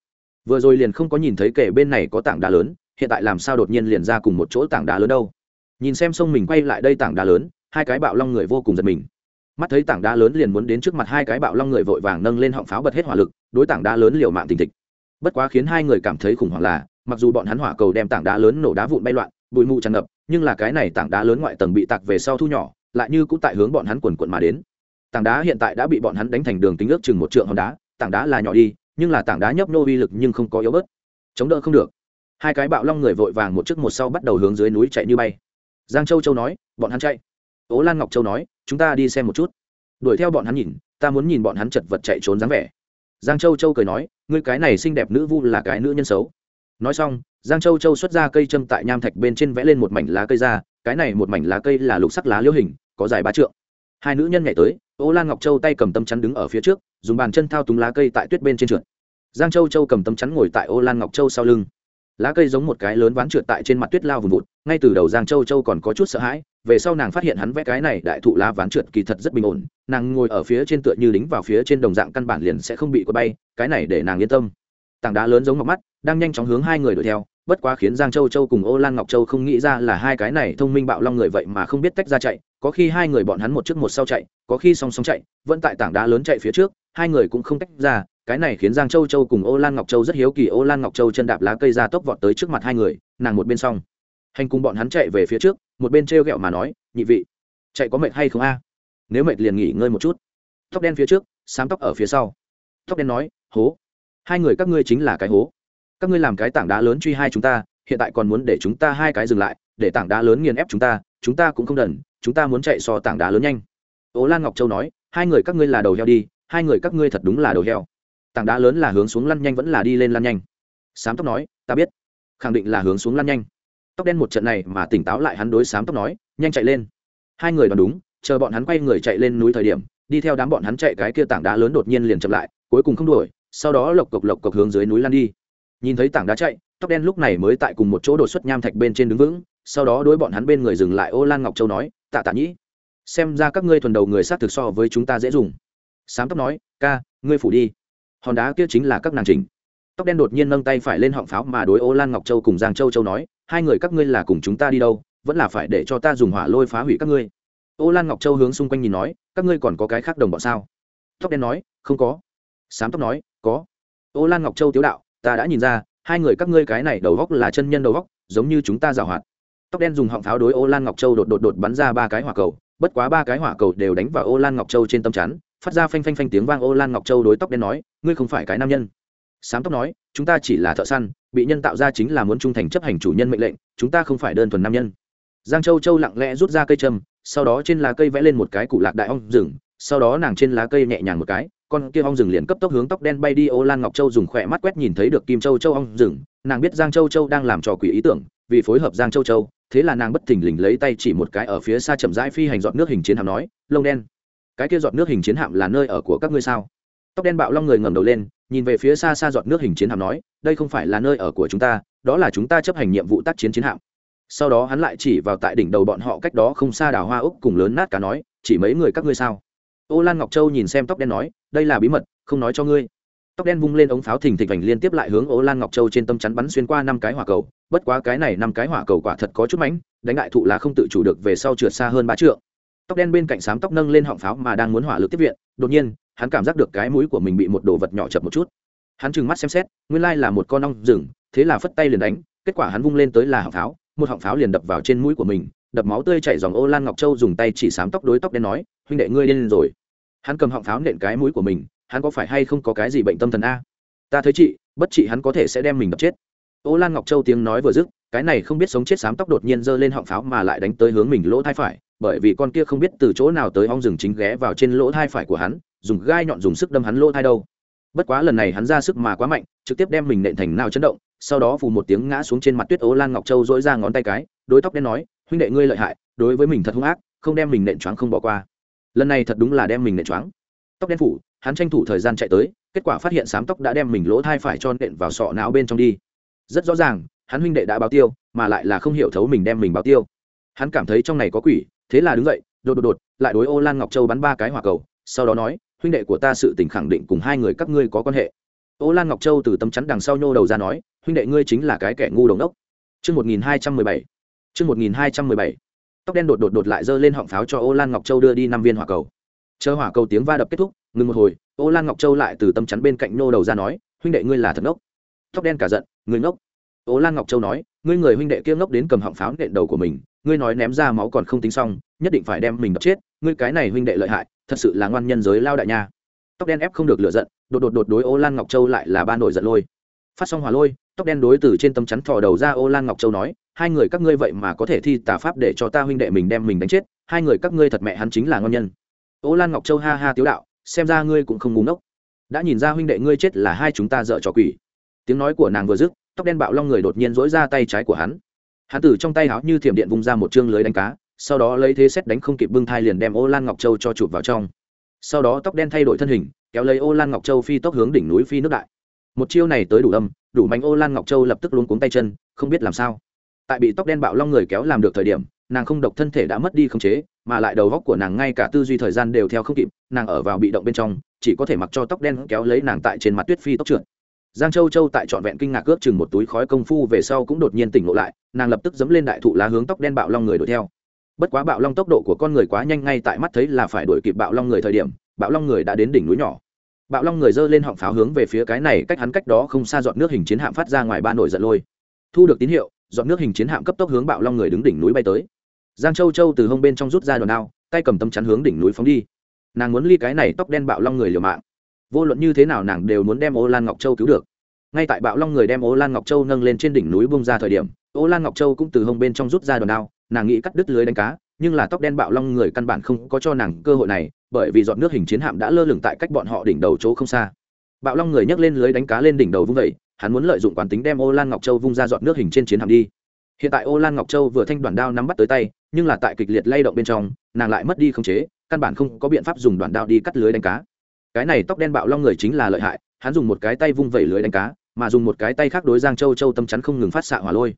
Vừa rồi liền không có nhìn thấy kể bên này có tảng đá lớn, hiện tại làm sao đột nhiên liền ra cùng một chỗ tảng đá lớn đâu? Nhìn xem sông mình quay lại đây tảng đá lớn, hai cái bạo long người vô cùng giật mình. Mắt thấy tảng đá lớn liền muốn đến trước mặt hai cái bạo long người vội vàng nâng lên họng pháo bật hết hỏa lực, đối tảng đá lớn liều mạng tình thịch. Bất quá khiến hai người cảm thấy khủng hoảng là mặc dù bọn hắn hỏa cầu đem tảng đá lớn nổ đá vụn bay loạn, bụi mù tràn ngập, nhưng là cái này tảng đá lớn ngoại tầng bị tạc về sau thu nhỏ, lại như cũng tại hướng bọn hắn quần quận mà đến. Tảng đá hiện tại đã bị bọn hắn đánh thành đường tính ước chừng một trượng hòn đá, tảng đá là nhỏ đi, nhưng là tảng đá nhấp nô uy lực nhưng không có yếu bớt. Chống đỡ không được. Hai cái bạo long người vội vàng một trước một sau bắt đầu hướng dưới núi chạy như bay. Giang châu châu nói, bọn hắn chạy. Ố lan ngọc châu nói, chúng ta đi xem một chút. Đuổi theo bọn hắn nhìn, ta muốn nhìn bọn hắn chật vật chạy trốn dáng vẻ. Giang châu châu cười nói, ngươi cái này xinh đẹp nữ vu là cái nữ nhân xấu nói xong, giang châu châu xuất ra cây châm tại nham thạch bên trên vẽ lên một mảnh lá cây ra, cái này một mảnh lá cây là lục sắc lá liêu hình, có dài ba trượng. Hai nữ nhân nhảy tới, ô lan ngọc châu tay cầm tâm chắn đứng ở phía trước, dùng bàn chân thao túng lá cây tại tuyết bên trên trượt. Giang châu châu cầm tâm chắn ngồi tại ô lan ngọc châu sau lưng. Lá cây giống một cái lớn ván trượt tại trên mặt tuyết lao vùng vụt, ngay từ đầu giang châu châu còn có chút sợ hãi, về sau nàng phát hiện hắn vẽ cái này đại thụ lá ván trượt kỳ thật rất bình ổn, nàng ngồi ở phía trên tựa như đính vào phía trên đồng dạng căn bản liền sẽ không bị quật bay, cái này để nàng yên tâm tảng đá lớn giống ngọc mắt, đang nhanh chóng hướng hai người đuổi theo, bất quá khiến giang châu châu cùng ô lan ngọc châu không nghĩ ra là hai cái này thông minh bạo long người vậy mà không biết tách ra chạy, có khi hai người bọn hắn một trước một sau chạy, có khi song song chạy, vẫn tại tảng đá lớn chạy phía trước, hai người cũng không tách ra, cái này khiến giang châu châu cùng ô lan ngọc châu rất hiếu kỳ, ô lan ngọc châu chân đạp lá cây ra tốc vọt tới trước mặt hai người, nàng một bên xong. Hành cùng bọn hắn chạy về phía trước, một bên t r e o g ẹ o mà nói, nhị vị, chạy có mệt hay không a? Nếu mệt liền nghỉ ngơi một chút. Tóc đen phía trước, sám tóc ở phía sau. Tóc đen nói, hố hai người các ngươi chính là cái hố. Các ngươi làm cái tảng đá lớn truy hai chúng ta, hiện tại còn muốn để chúng ta hai cái dừng lại, để tảng đá lớn nghiền ép chúng ta chúng ta cũng không đần, chúng ta muốn chạy so tảng đá lớn nhanh. Ố lan ngọc châu nói, hai người các ngươi là đầu heo đi, hai người các ngươi thật đúng là đầu heo. Tảng đá lớn là hướng xuống lăn nhanh vẫn là đi lên lăn nhanh. Sám tóc nói, ta biết. Khẳng định là hướng xuống lăn nhanh. Tóc đen một trận này mà tỉnh táo lại hắn đối sám tóc nói, nhanh chạy lên. Hai người đoán đúng, chờ bọn hắn quay người chạy lên núi thời điểm, đi theo đám bọn hắn chạy cái kia tảng đá lớn đột nhiên liền chậm lại, cuối cùng không đuổi sau đó lộc cộc lộc cộc hướng dưới núi lăn đi. Nhìn thấy tảng đá chạy, tóc đen lúc này mới tại cùng một chỗ đột xuất nham thạch bên trên đứng vững, sau đó đối bọn hắn bên người dừng lại ô lan ngọc châu nói, tạ tạ nhĩ, xem ra các ngươi thuần đầu người sát thực so với chúng ta dễ dùng. Sám tóc nói, ca, ngươi phủ đi. Hòn đá kia chính là các nàng trình tóc đen đột nhiên nâng tay phải lên họng pháo mà đối ô lan ngọc châu cùng giang châu châu nói, hai người các ngươi là cùng chúng ta đi đâu, vẫn là phải để cho ta dùng hỏa lôi phá hủy các ngươi. Ô lan ngọc châu hướng xung quanh nhìn nói, các ngươi còn có cái khác đồng bọn sao? Tóc đen nói, không có. Sám tóc nói có. Ô lan ngọc châu tiếu đạo, ta đã nhìn ra, hai người các ngươi cái này đầu góc là chân nhân đầu góc, giống như chúng ta giảo hoạt. Tóc đen dùng họng pháo đối ô lan ngọc châu đột đột đột bắn ra ba cái hỏa cầu, bất quá ba cái hỏa cầu đều đánh vào ô lan ngọc châu trên tâm chắn, phát ra phanh phanh phanh tiếng vang ô lan ngọc châu đối tóc đen nói, ngươi không phải cái nam nhân. Sám tóc nói, chúng ta chỉ là thợ săn, bị nhân tạo ra chính là muốn trung thành chấp hành chủ nhân mệnh lệnh, chúng ta không phải đơn thuần nam nhân. Giang châu châu lặng lẽ rút ra cây châm, sau đó trên lá cây vẽ lên một cái cụ lạc đại ong rừng, sau đó nàng trên lá cây nhẹ nhàng một cái con kia ong rừng liền cấp tốc hướng tóc đen bay đi, ô lan ngọc châu dùng khỏe mắt quét nhìn thấy được kim châu châu ong rừng, nàng biết giang châu châu đang làm trò quỷ ý tưởng, vì phối hợp giang châu châu, thế là nàng bất thình lình lấy tay chỉ một cái ở phía xa chậm rãi phi hành giọt nước hình chiến hạm nói, lông đen, cái kia giọt nước hình chiến hạm là nơi ở của các ngươi sao? Tóc đen bạo long người ngẩng đầu lên, nhìn về phía xa xa giọt nước hình chiến hạm nói, đây không phải là nơi ở của chúng ta, đó là chúng ta chấp hành nhiệm vụ tác chiến chiến hạm. Sau đó hắn lại chỉ vào tại đỉnh đầu bọn họ cách đó không xa đào hoa úc cùng lớn nát cả nói, chỉ mấy người các ngươi sao? Ô lan ngọc châu nhìn xem tóc đen nói, đây là bí mật, không nói cho ngươi. Tóc đen vung lên ống pháo thình thịch vành liên tiếp lại hướng ô lan ngọc châu trên tâm chắn bắn xuyên qua năm cái hỏa cầu. Bất quá cái này năm cái hỏa cầu quả thật có chút mánh đánh đại thụ lá không tự chủ được về sau trượt xa hơn ba trượng. Tóc đen bên cạnh sám tóc nâng lên họng pháo mà đang muốn hỏa lực tiếp viện, đột nhiên, hắn cảm giác được cái mũi của mình bị một đồ vật nhỏ chập một chút. Hắn trừng mắt xem xét, nguyên lai là một con ong rừng, thế là phất tay liền đánh, kết quả hắn vung lên tới là họng pháo, một họng pháo liền đập vào trên mũi của mình đập máu tươi chảy dòng ô lan ngọc châu dùng tay chỉ sám tóc đối tóc đen nói, huynh đệ ngươi lên rồi. Hắn cầm họng pháo nện cái mũi của mình, hắn có phải hay không có cái gì bệnh tâm thần a? Ta thấy chị, bất chị hắn có thể sẽ đem mình đập chết. Ô lan ngọc châu tiếng nói vừa dứt, cái này không biết sống chết sám tóc đột nhiên giơ lên họng pháo mà lại đánh tới hướng mình lỗ thai phải, bởi vì con kia không biết từ chỗ nào tới ong rừng chính ghé vào trên lỗ thai phải của hắn, dùng gai nhọn dùng sức đâm hắn lỗ thai đâu. Bất quá lần này hắn ra sức mà quá mạnh, trực tiếp đem mình nện thành nào chấn động, sau đó phù một tiếng ngã xuống trên mặt tuyết ô lan ngọc châu dỗi ra ngón tay cái, đối tóc đen nói huynh đệ ngươi lợi hại, đối với mình thật hung ác, không đem mình nện choáng không bỏ qua. Lần này thật đúng là đem mình nện choáng. Tóc đen phủ, hắn tranh thủ thời gian chạy tới, kết quả phát hiện sám tóc đã đem mình lỗ thai phải cho nện vào sọ não bên trong đi. Rất rõ ràng, hắn huynh đệ đã báo tiêu, mà lại là không hiểu thấu mình đem mình báo tiêu. Hắn cảm thấy trong này có quỷ, thế là đứng dậy, đột đột đột, lại đối ô lan ngọc châu bắn ba cái hỏa cầu, sau đó nói, huynh đệ của ta sự tình khẳng định cùng hai người các ngươi có quan hệ. Ô lan ngọc châu từ tấm chắn đằng sau nhô đầu ra nói, huynh đệ ngươi chính là cái kẻ ngu đồng đốc. Trước 1217. Trước 1217. Tóc đen đột đột đột lại giơ lên họng pháo cho Ô Lan Ngọc Châu đưa đi năm viên hỏa cầu. Chờ hỏa cầu tiếng va đập kết thúc, ngừng một hồi, Ô Lan Ngọc Châu lại từ tâm chắn bên cạnh nô đầu ra nói, huynh đệ ngươi là thật ngốc. Tóc đen cả giận, ngươi ngốc. Ô Lan Ngọc Châu nói, ngươi người huynh đệ kia ngốc đến cầm họng pháo nện đầu của mình, ngươi nói ném ra máu còn không tính xong, nhất định phải đem mình đập chết, ngươi cái này huynh đệ lợi hại, thật sự là ngoan nhân giới lao đại nha. Tóc đen ép không được lựa giận, đột đột đột đối Ô Lan Ngọc Châu lại là ba nổi giận lôi. Phát xong hỏa lôi, tóc đen đối từ trên tấm chắn thò đầu ra Ô Lan Ngọc Châu nói, hai người các ngươi vậy mà có thể thi tà pháp để cho ta huynh đệ mình đem mình đánh chết, hai người các ngươi thật mẹ hắn chính là ngon nhân. Ô Lan Ngọc Châu ha ha tiếu đạo, xem ra ngươi cũng không ngu ngốc. Đã nhìn ra huynh đệ ngươi chết là hai chúng ta dợ trò quỷ. Tiếng nói của nàng vừa dứt, tóc đen bạo long người đột nhiên dỗi ra tay trái của hắn hắn tử trong tay háo như thiểm điện vung ra một chương lưới đánh cá sau đó lấy thế xét đánh không kịp bưng thai liền đem ô lan ngọc châu cho chụp vào trong sau đó tóc đen thay đổi thân hình kéo lấy ô lan ngọc châu phi tốc hướng đỉnh núi phi nước đại một chiêu này tới đủ âm, đủ mạnh, ô lan ngọc châu lập tức luống cuống tay chân, không biết làm sao. Tại bị tóc đen bạo long người kéo làm được thời điểm, nàng không độc thân thể đã mất đi khống chế, mà lại đầu góc của nàng ngay cả tư duy thời gian đều theo không kịp, nàng ở vào bị động bên trong, chỉ có thể mặc cho tóc đen kéo lấy nàng tại trên mặt tuyết phi tốc trượt. Giang châu châu tại trọn vẹn kinh ngạc ướp chừng một túi khói công phu về sau cũng đột nhiên tỉnh ngộ lại, nàng lập tức dẫm lên đại thụ lá hướng tóc đen bạo long người đuổi theo. Bất quá bạo long tốc độ của con người quá nhanh, ngay tại mắt thấy là phải đuổi kịp bạo long người thời điểm, bạo long người đã đến đỉnh núi nhỏ bạo long người dơ lên họng pháo hướng về phía cái này cách hắn cách đó không xa dọn nước hình chiến hạm phát ra ngoài ba nổi giận lôi. Thu được tín hiệu dọn nước hình chiến hạm cấp tốc hướng bạo long người đứng đỉnh núi bay tới. Giang châu châu từ hông bên trong rút ra đòn đao, tay cầm tâm chắn hướng đỉnh núi phóng đi. Nàng muốn ly cái này tóc đen bạo long người liều mạng. Vô luận như thế nào nàng đều muốn đem ô lan ngọc châu cứu được. Ngay tại bạo long người đem ô lan ngọc châu nâng lên trên đỉnh núi bung ra thời điểm, ô lan ngọc châu cũng từ hông bên trong rút ra đòn đao, nàng nghĩ cắt đứt lưới đánh cá, nhưng là tóc đen bạo long người căn bản không có cho nàng cơ hội này bởi vì dọn nước hình chiến hạm đã lơ lửng tại cách bọn họ đỉnh đầu chỗ không xa. Bạo long người nhấc lên lưới đánh cá lên đỉnh đầu vung vẩy hắn muốn lợi dụng quán tính đem ô lan ngọc châu vung ra dọn nước hình trên chiến hạm đi. Hiện tại ô lan ngọc châu vừa thanh đoàn đao nắm bắt tới tay, nhưng là tại kịch liệt lay động bên trong, nàng lại mất đi khống chế, căn bản không có biện pháp dùng đoàn đao đi cắt lưới đánh cá. Cái này tóc đen bạo long người chính là lợi hại, hắn dùng một cái tay vung vẩy lưới đánh cá, mà dùng một cái tay khác đối giang châu châu tâm chắn không ngừng phát xạ hỏa lôi.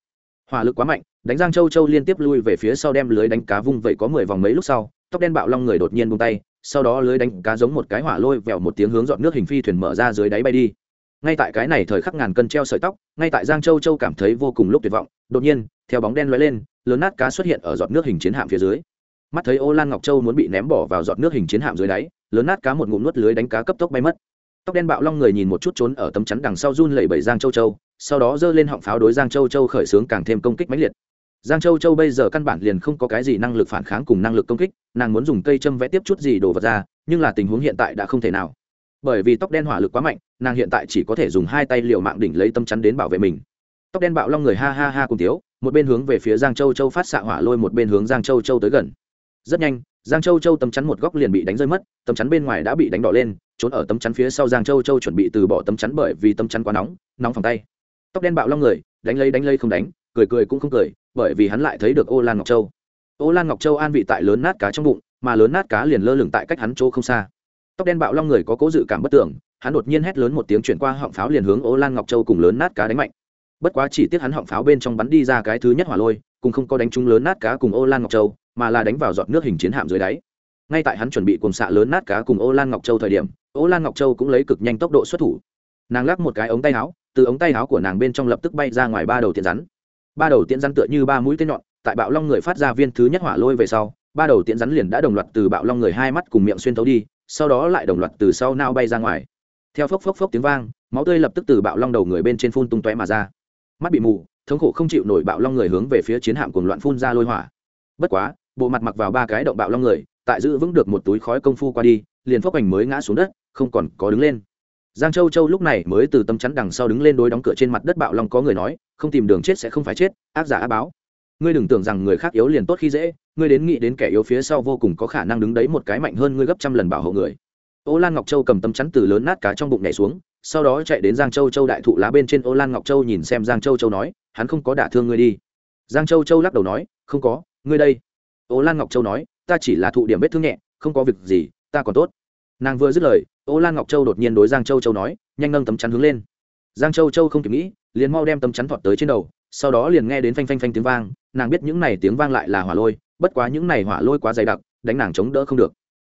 Hỏa lực quá mạnh, đánh giang châu châu liên tiếp lui về phía sau đem lưới đánh cá vung vẩy có mười vòng mấy lúc sau, tóc đen bạo long người đột nhiên buông tay sau đó lưới đánh cá giống một cái hỏa lôi vèo một tiếng hướng dọn nước hình phi thuyền mở ra dưới đáy bay đi. Ngay tại cái này thời khắc ngàn cân treo sợi tóc, ngay tại giang châu châu cảm thấy vô cùng lúc tuyệt vọng, đột nhiên, theo bóng đen lóe lên, lớn nát cá xuất hiện ở giọt nước hình chiến hạm phía dưới. Mắt thấy ô lan ngọc châu muốn bị ném bỏ vào giọt nước hình chiến hạm dưới đáy, lớn nát cá một ngụm nuốt lưới đánh cá cấp tốc bay mất. Tóc đen bạo long người nhìn một chút trốn ở tấm chắn đằng sau run lẩy bẩy giang châu châu, sau đó giơ lên họng pháo đối giang châu châu khởi xướng càng thêm công kích mãnh liệt giang châu châu bây giờ căn bản liền không có cái gì năng lực phản kháng cùng năng lực công kích, nàng muốn dùng cây châm vẽ tiếp chút gì đồ vật ra, nhưng là tình huống hiện tại đã không thể nào. Bởi vì tóc đen hỏa lực quá mạnh, nàng hiện tại chỉ có thể dùng hai tay liều mạng đỉnh lấy tâm chắn đến bảo vệ mình. Tóc đen bạo long người ha ha ha cùng tiếu một bên hướng về phía giang châu châu phát xạ hỏa lôi, một bên hướng giang châu châu tới gần. Rất nhanh, giang châu châu tấm chắn một góc liền bị đánh rơi mất tấm chắn bên ngoài đã bị đánh đỏ lên, trốn ở tấm chắn phía sau giang châu châu chuẩn bị từ bỏ tấm chắn bởi vì tấm chắn quá nóng nóng phòng tay. Tóc đen bạo long người, đánh lấy đánh lấy không đánh, cười cười cũng không cười bởi vì hắn lại thấy được ô lan ngọc châu. Ô lan ngọc châu an vị tại lớn nát cá trong bụng, mà lớn nát cá liền lơ lửng tại cách hắn chỗ không xa. Tóc đen bạo long người có cố dự cảm bất tưởng, hắn đột nhiên hét lớn một tiếng chuyển qua họng pháo liền hướng ô lan ngọc châu cùng lớn nát cá đánh mạnh. Bất quá chỉ tiếc hắn họng pháo bên trong bắn đi ra cái thứ nhất hỏa lôi, cùng không có đánh trúng lớn nát cá cùng ô lan ngọc châu, mà là đánh vào giọt nước hình chiến hạm dưới đáy. Ngay tại hắn chuẩn bị cùng xạ lớn nát cá cùng ô lan ngọc châu thời điểm, ô lan ngọc châu cũng lấy cực nhanh tốc độ xuất thủ. Nàng lắc một cái ống tay áo, từ ống tay áo của nàng bên trong lập tức bay ra ngoài ba đầu tiện rắn ba đầu tiễn rắn tựa như ba mũi tên nhọn, tại bạo long người phát ra viên thứ nhất hỏa lôi về sau, ba đầu tiễn rắn liền đã đồng loạt từ bạo long người hai mắt cùng miệng xuyên thấu đi, sau đó lại đồng loạt từ sau nao bay ra ngoài. Theo phốc phốc phốc tiếng vang, máu tươi lập tức từ bạo long đầu người bên trên phun tung tóe mà ra. Mắt bị mù, thống khổ không chịu nổi bạo long người hướng về phía chiến hạm cùng loạn phun ra lôi hỏa. Bất quá, bộ mặt mặc vào ba cái động bạo long người, tại giữ vững được một túi khói công phu qua đi, liền phốc ảnh mới ngã xuống đất, không còn có đứng lên giang châu châu lúc này mới từ tấm chắn đằng sau đứng lên đối đóng cửa trên mặt đất bạo long có người nói, không tìm đường chết sẽ không phải chết, ác giả á báo. Ngươi đừng tưởng rằng người khác yếu liền tốt khi dễ, ngươi đến nghĩ đến kẻ yếu phía sau vô cùng có khả năng đứng đấy một cái mạnh hơn ngươi gấp trăm lần bảo hộ người. Ô lan ngọc châu cầm tấm chắn từ lớn nát cá trong bụng nhảy xuống, sau đó chạy đến giang châu châu đại thụ lá bên trên. Ô lan ngọc châu nhìn xem giang châu châu nói, hắn không có đả thương ngươi đi. Giang châu châu lắc đầu nói, không có, ngươi đây. Ô lan ngọc châu nói, ta chỉ là thụ điểm vết thương nhẹ, không có việc gì, ta còn tốt nàng vừa dứt lời, ô lan ngọc châu đột nhiên đối giang châu châu nói, nhanh nâng tấm chắn hướng lên. Giang châu châu không kịp nghĩ, liền mau đem tấm chắn thọt tới trên đầu, sau đó liền nghe đến phanh phanh phanh tiếng vang, nàng biết những này tiếng vang lại là hỏa lôi, bất quá những này hỏa lôi quá dày đặc, đánh nàng chống đỡ không được.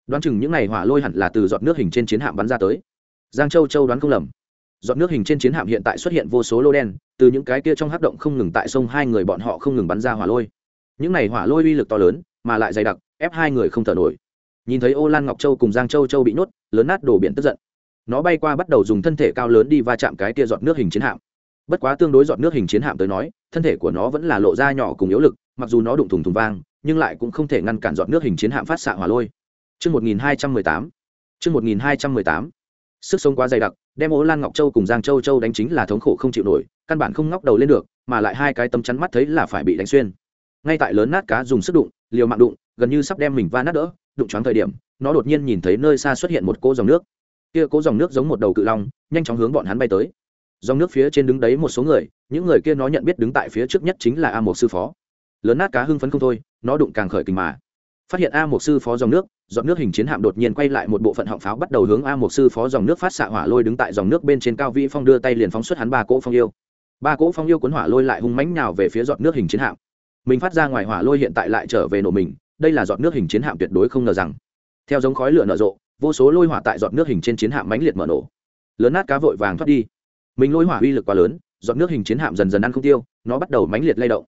Đoán chừng những này hỏa lôi hẳn là từ giọt nước hình trên chiến hạm bắn ra tới. Giang châu châu đoán không lầm. Giọt nước hình trên chiến hạm hiện tại xuất hiện vô số lô đen, từ những cái kia trong hắc động không ngừng tại sông hai người bọn họ không ngừng bắn ra hỏa lôi. Những này hỏa lôi uy lực to lớn, mà lại dày đặc, ép hai người không thở nổi nhìn thấy ô lan ngọc châu cùng giang châu châu bị nhốt lớn nát đổ biển tức giận nó bay qua bắt đầu dùng thân thể cao lớn đi va chạm cái tia giọt nước hình chiến hạm bất quá tương đối giọt nước hình chiến hạm tới nói thân thể của nó vẫn là lộ ra nhỏ cùng yếu lực mặc dù nó đụng thùng thùng vang nhưng lại cũng không thể ngăn cản giọt nước hình chiến hạm phát xạ hỏa lôi Trước 1218. Trước 1218. Sức sống quá dày đặc, đem Ô Lan Ngọc Châu cùng Giang Châu Châu đánh chính là thống khổ không chịu nổi, căn bản không ngóc đầu lên được, mà lại hai cái tấm chắn mắt thấy là phải bị đánh xuyên. Ngay tại lớn nát cá dùng sức đụng, liều mạng đụng, gần như sắp đem mình va nát đỡ, đụng choáng thời điểm, nó đột nhiên nhìn thấy nơi xa xuất hiện một cỗ dòng nước. Kia cỗ dòng nước giống một đầu cự long, nhanh chóng hướng bọn hắn bay tới. Dòng nước phía trên đứng đấy một số người, những người kia nó nhận biết đứng tại phía trước nhất chính là A Mộc sư phó. Lớn nát cá hưng phấn không thôi, nó đụng càng khởi kình mà. Phát hiện A Mộc sư phó dòng nước, dòng nước hình chiến hạm đột nhiên quay lại một bộ phận họng pháo bắt đầu hướng a một sư phó dòng nước phát xạ hỏa lôi đứng tại dòng nước bên trên cao vĩ phong đưa tay liền phóng xuất hắn ba cỗ phong yêu ba cỗ phong yêu cuốn hỏa lôi lại hung mãnh nào về phía giọt nước hình chiến hạm mình phát ra ngoài hỏa lôi hiện tại lại trở về nổ mình đây là giọt nước hình chiến hạm tuyệt đối không ngờ rằng. Theo giống khói lửa nở rộ, vô số lôi hỏa tại giọt nước hình trên chiến hạm mãnh liệt mở nổ. Lớn nát cá vội vàng thoát đi. Mình lôi hỏa uy lực quá lớn, giọt nước hình chiến hạm dần dần ăn không tiêu, nó bắt đầu mãnh liệt lay động.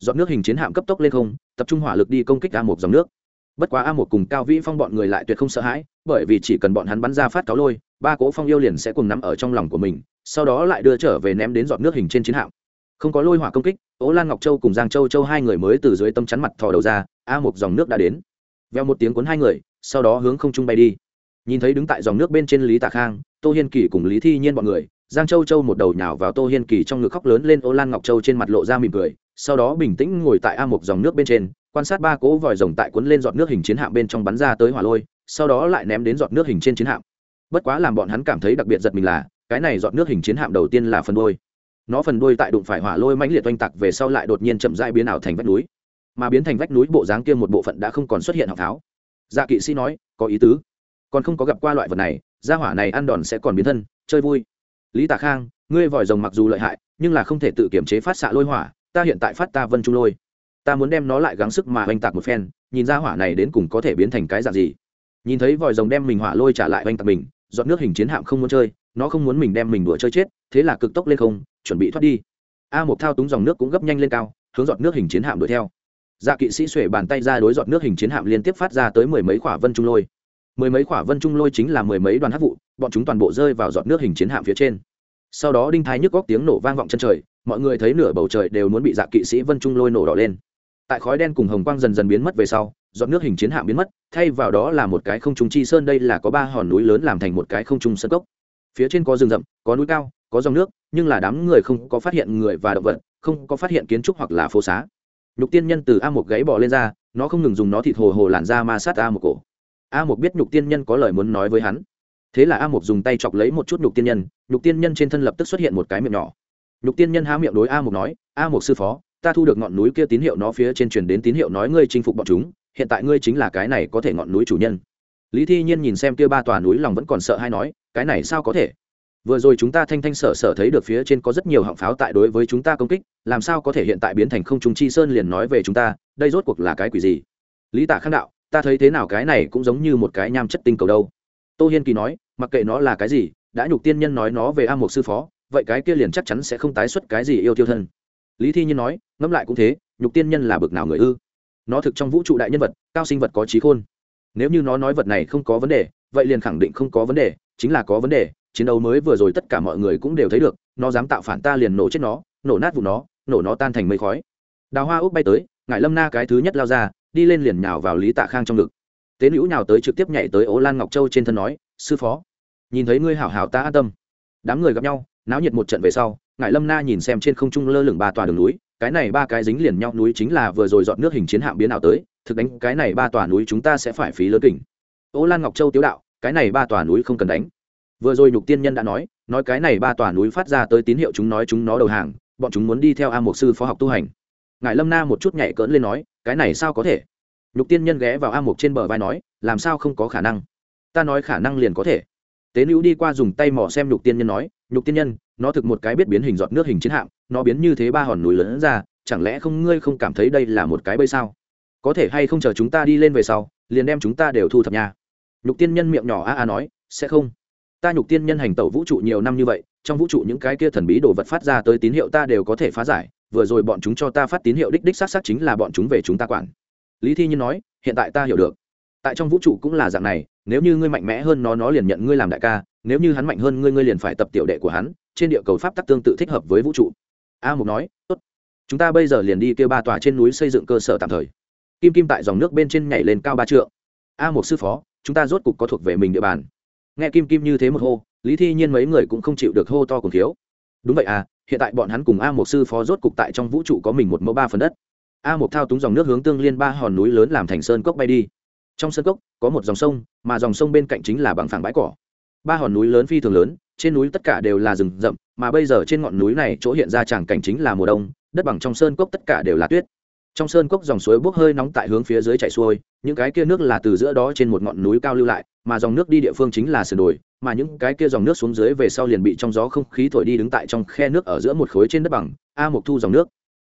Giọt nước hình chiến hạm cấp tốc lên không, tập trung hỏa lực đi công kích a một dòng nước. Bất quá a một cùng cao vĩ phong bọn người lại tuyệt không sợ hãi, bởi vì chỉ cần bọn hắn bắn ra phát cáo lôi, ba cỗ phong yêu liền sẽ cùng nắm ở trong lòng của mình, sau đó lại đưa trở về ném đến giọt nước hình trên chiến hạm. Không có lôi hỏa công kích, ố lan ngọc châu cùng giang châu châu hai người mới từ dưới tâm chắn mặt thò đầu ra a một dòng nước đã đến. Veo một tiếng cuốn hai người, sau đó hướng không trung bay đi. Nhìn thấy đứng tại dòng nước bên trên lý tạ khang, tô hiên kỳ cùng lý thi nhiên bọn người, giang châu châu một đầu nhào vào tô hiên kỳ trong ngực khóc lớn lên, ô lan ngọc châu trên mặt lộ ra mỉm cười, sau đó bình tĩnh ngồi tại a một dòng nước bên trên, quan sát ba cỗ vòi rồng tại cuốn lên giọt nước hình chiến hạm bên trong bắn ra tới hỏa lôi, sau đó lại ném đến giọt nước hình trên chiến hạm. Bất quá làm bọn hắn cảm thấy đặc biệt giật mình là, cái này giọt nước hình chiến hạm đầu tiên là phần đôi nó phần đôi tại đụng phải hỏa lôi mãnh liệt oanh tạc về sau lại đột nhiên chậm rãi biến ảo thành vách núi mà biến thành vách núi bộ dáng kia một bộ phận đã không còn xuất hiện học tháo. Dạ kỵ sĩ nói, có ý tứ. Còn không có gặp qua loại vật này, gia hỏa này ăn đòn sẽ còn biến thân, chơi vui. Lý tạ khang, ngươi vòi rồng mặc dù lợi hại, nhưng là không thể tự kiểm chế phát xạ lôi hỏa, ta hiện tại phát ta vân trung lôi. Ta muốn đem nó lại gắng sức mà oanh tạc một phen, nhìn ra hỏa này đến cùng có thể biến thành cái dạng gì. Nhìn thấy vòi rồng đem mình hỏa lôi trả lại oanh tạc mình dọn nước hình chiến hạm không muốn chơi, nó không muốn mình đem mình đùa chơi chết, thế là cực tốc lên không, chuẩn bị thoát đi. A một thao túng dòng nước cũng gấp nhanh lên cao, hướng dọn nước hình chiến hạm đuổi theo dạ kỵ sĩ xuể bàn tay ra đối giọt nước hình chiến hạm liên tiếp phát ra tới mười mấy quả vân trung lôi. Mười mấy quả vân trung lôi chính là mười mấy đoàn hát vụ, bọn chúng toàn bộ rơi vào giọt nước hình chiến hạm phía trên. Sau đó đinh thái nhức góc tiếng nổ vang vọng chân trời, mọi người thấy nửa bầu trời đều muốn bị dạ kỵ sĩ vân trung lôi nổ đỏ lên. Tại khói đen cùng hồng quang dần dần biến mất về sau, giọt nước hình chiến hạm biến mất, thay vào đó là một cái không trung chi sơn, đây là có ba hòn núi lớn làm thành một cái không trung sân cốc. Phía trên có rừng rậm, có núi cao, có dòng nước, nhưng là đám người không có phát hiện người và động vật, không có phát hiện kiến trúc hoặc là phố xá nhục tiên nhân từ a một gáy bỏ lên ra, nó không ngừng dùng nó thịt hồ hồ làn ra ma sát a một cổ. A một biết nhục tiên nhân có lời muốn nói với hắn. Thế là a một dùng tay chọc lấy một chút nhục tiên nhân, nhục tiên nhân trên thân lập tức xuất hiện một cái miệng nhỏ. Nhục tiên nhân há miệng đối a một nói, a một sư phó, ta thu được ngọn núi kia tín hiệu nó phía trên truyền đến tín hiệu nói ngươi chinh phục bọn chúng, hiện tại ngươi chính là cái này có thể ngọn núi chủ nhân. Lý thi nhiên nhìn xem kia ba tòa núi lòng vẫn còn sợ hay nói, cái này sao có thể? Vừa rồi chúng ta thanh thanh sở sở thấy được phía trên có rất nhiều họng pháo tại đối với chúng ta công kích, làm sao có thể hiện tại biến thành không trung chi sơn liền nói về chúng ta, đây rốt cuộc là cái quỷ gì? Lý tả khang đạo, ta thấy thế nào cái này cũng giống như một cái nham chất tinh cầu đâu. Tô hiên kỳ nói, mặc kệ nó là cái gì, đã nhục tiên nhân nói nó về a một sư phó, vậy cái kia liền chắc chắn sẽ không tái xuất cái gì yêu tiêu thân. Lý thi nhiên nói, ngẫm lại cũng thế, nhục tiên nhân là bực nào người ư? Nó thực trong vũ trụ đại nhân vật, cao sinh vật có trí khôn. Nếu như nó nói vật này không có vấn đề, vậy liền khẳng định không có vấn đề, chính là có vấn đề chiến đấu mới vừa rồi tất cả mọi người cũng đều thấy được, nó dám tạo phản ta liền nổ chết nó, nổ nát vụ nó, nổ nó tan thành mây khói. Đào hoa úc bay tới ngại lâm na cái thứ nhất lao ra, đi lên liền nhào vào lý tạ khang trong ngực. Tế nữ nhào tới trực tiếp nhảy tới ố lan ngọc châu trên thân nói, sư phó, nhìn thấy ngươi hảo hảo ta an tâm. Đám người gặp nhau, náo nhiệt một trận về sau ngại lâm na nhìn xem trên không trung lơ lửng ba tòa đường núi, cái này ba cái dính liền nhau núi chính là vừa rồi dọn nước hình chiến hạm biến nào tới, thực đánh cái này ba tòa núi chúng ta sẽ phải phí lớn kỉnh ố lan ngọc châu tiếu đạo, cái này ba tòa núi không cần đánh vừa rồi nhục tiên nhân đã nói nói cái này ba tòa núi phát ra tới tín hiệu chúng nói chúng nó đầu hàng, bọn chúng muốn đi theo a mục sư phó học tu hành. Ngài lâm na một chút nhảy cỡn lên nói, cái này sao có thể? Nhục tiên nhân ghé vào a mục trên bờ vai nói, làm sao không có khả năng? Ta nói khả năng liền có thể. Tế nữ đi qua dùng tay mò xem nhục tiên nhân nói, nhục tiên nhân, nó thực một cái biết biến hình giọt nước hình chiến hạm, nó biến như thế ba hòn núi lớn ra, chẳng lẽ không ngươi không cảm thấy đây là một cái bơi sao? Có thể hay không chờ chúng ta đi lên về sau, liền đem chúng ta đều thu thập nhà nhục tiên nhân miệng nhỏ a a nói, sẽ không ta nhục tiên nhân hành tẩu vũ trụ nhiều năm như vậy, trong vũ trụ những cái kia thần bí đồ vật phát ra tới tín hiệu ta đều có thể phá giải, vừa rồi bọn chúng cho ta phát tín hiệu đích đích xác xác chính là bọn chúng về chúng ta quản. Lý thi nhiên nói, hiện tại ta hiểu được. Tại trong vũ trụ cũng là dạng này, nếu như ngươi mạnh mẽ hơn nó nó liền nhận ngươi làm đại ca, nếu như hắn mạnh hơn ngươi ngươi liền phải tập tiểu đệ của hắn, trên địa cầu pháp tắc tương tự thích hợp với vũ trụ. A mục nói, tốt. Chúng ta bây giờ liền đi kêu ba tòa trên núi xây dựng cơ sở tạm thời. Kim kim tại dòng nước bên trên nhảy lên cao ba trượng. A một sư phó, chúng ta rốt cục có thuộc về mình địa bàn nghe kim kim như thế một hô, lý thi nhiên mấy người cũng không chịu được hô to cùng thiếu. Đúng vậy à hiện tại bọn hắn cùng a một sư phó rốt cục tại trong vũ trụ có mình một mẫu ba phần đất. A một thao túng dòng nước hướng tương liên ba hòn núi lớn làm thành sơn cốc bay đi. Trong sơn cốc, có một dòng sông, mà dòng sông bên cạnh chính là bằng phẳng bãi cỏ. Ba hòn núi lớn phi thường lớn, trên núi tất cả đều là rừng rậm, mà bây giờ trên ngọn núi này chỗ hiện ra tràng cảnh chính là mùa đông, đất bằng trong sơn cốc tất cả đều là tuyết trong sơn cốc dòng suối bốc hơi nóng tại hướng phía dưới chảy xuôi, những cái kia nước là từ giữa đó trên một ngọn núi cao lưu lại, mà dòng nước đi địa phương chính là sườn đồi, mà những cái kia dòng nước xuống dưới về sau liền bị trong gió không khí thổi đi đứng tại trong khe nước ở giữa một khối trên đất bằng, a một thu dòng nước.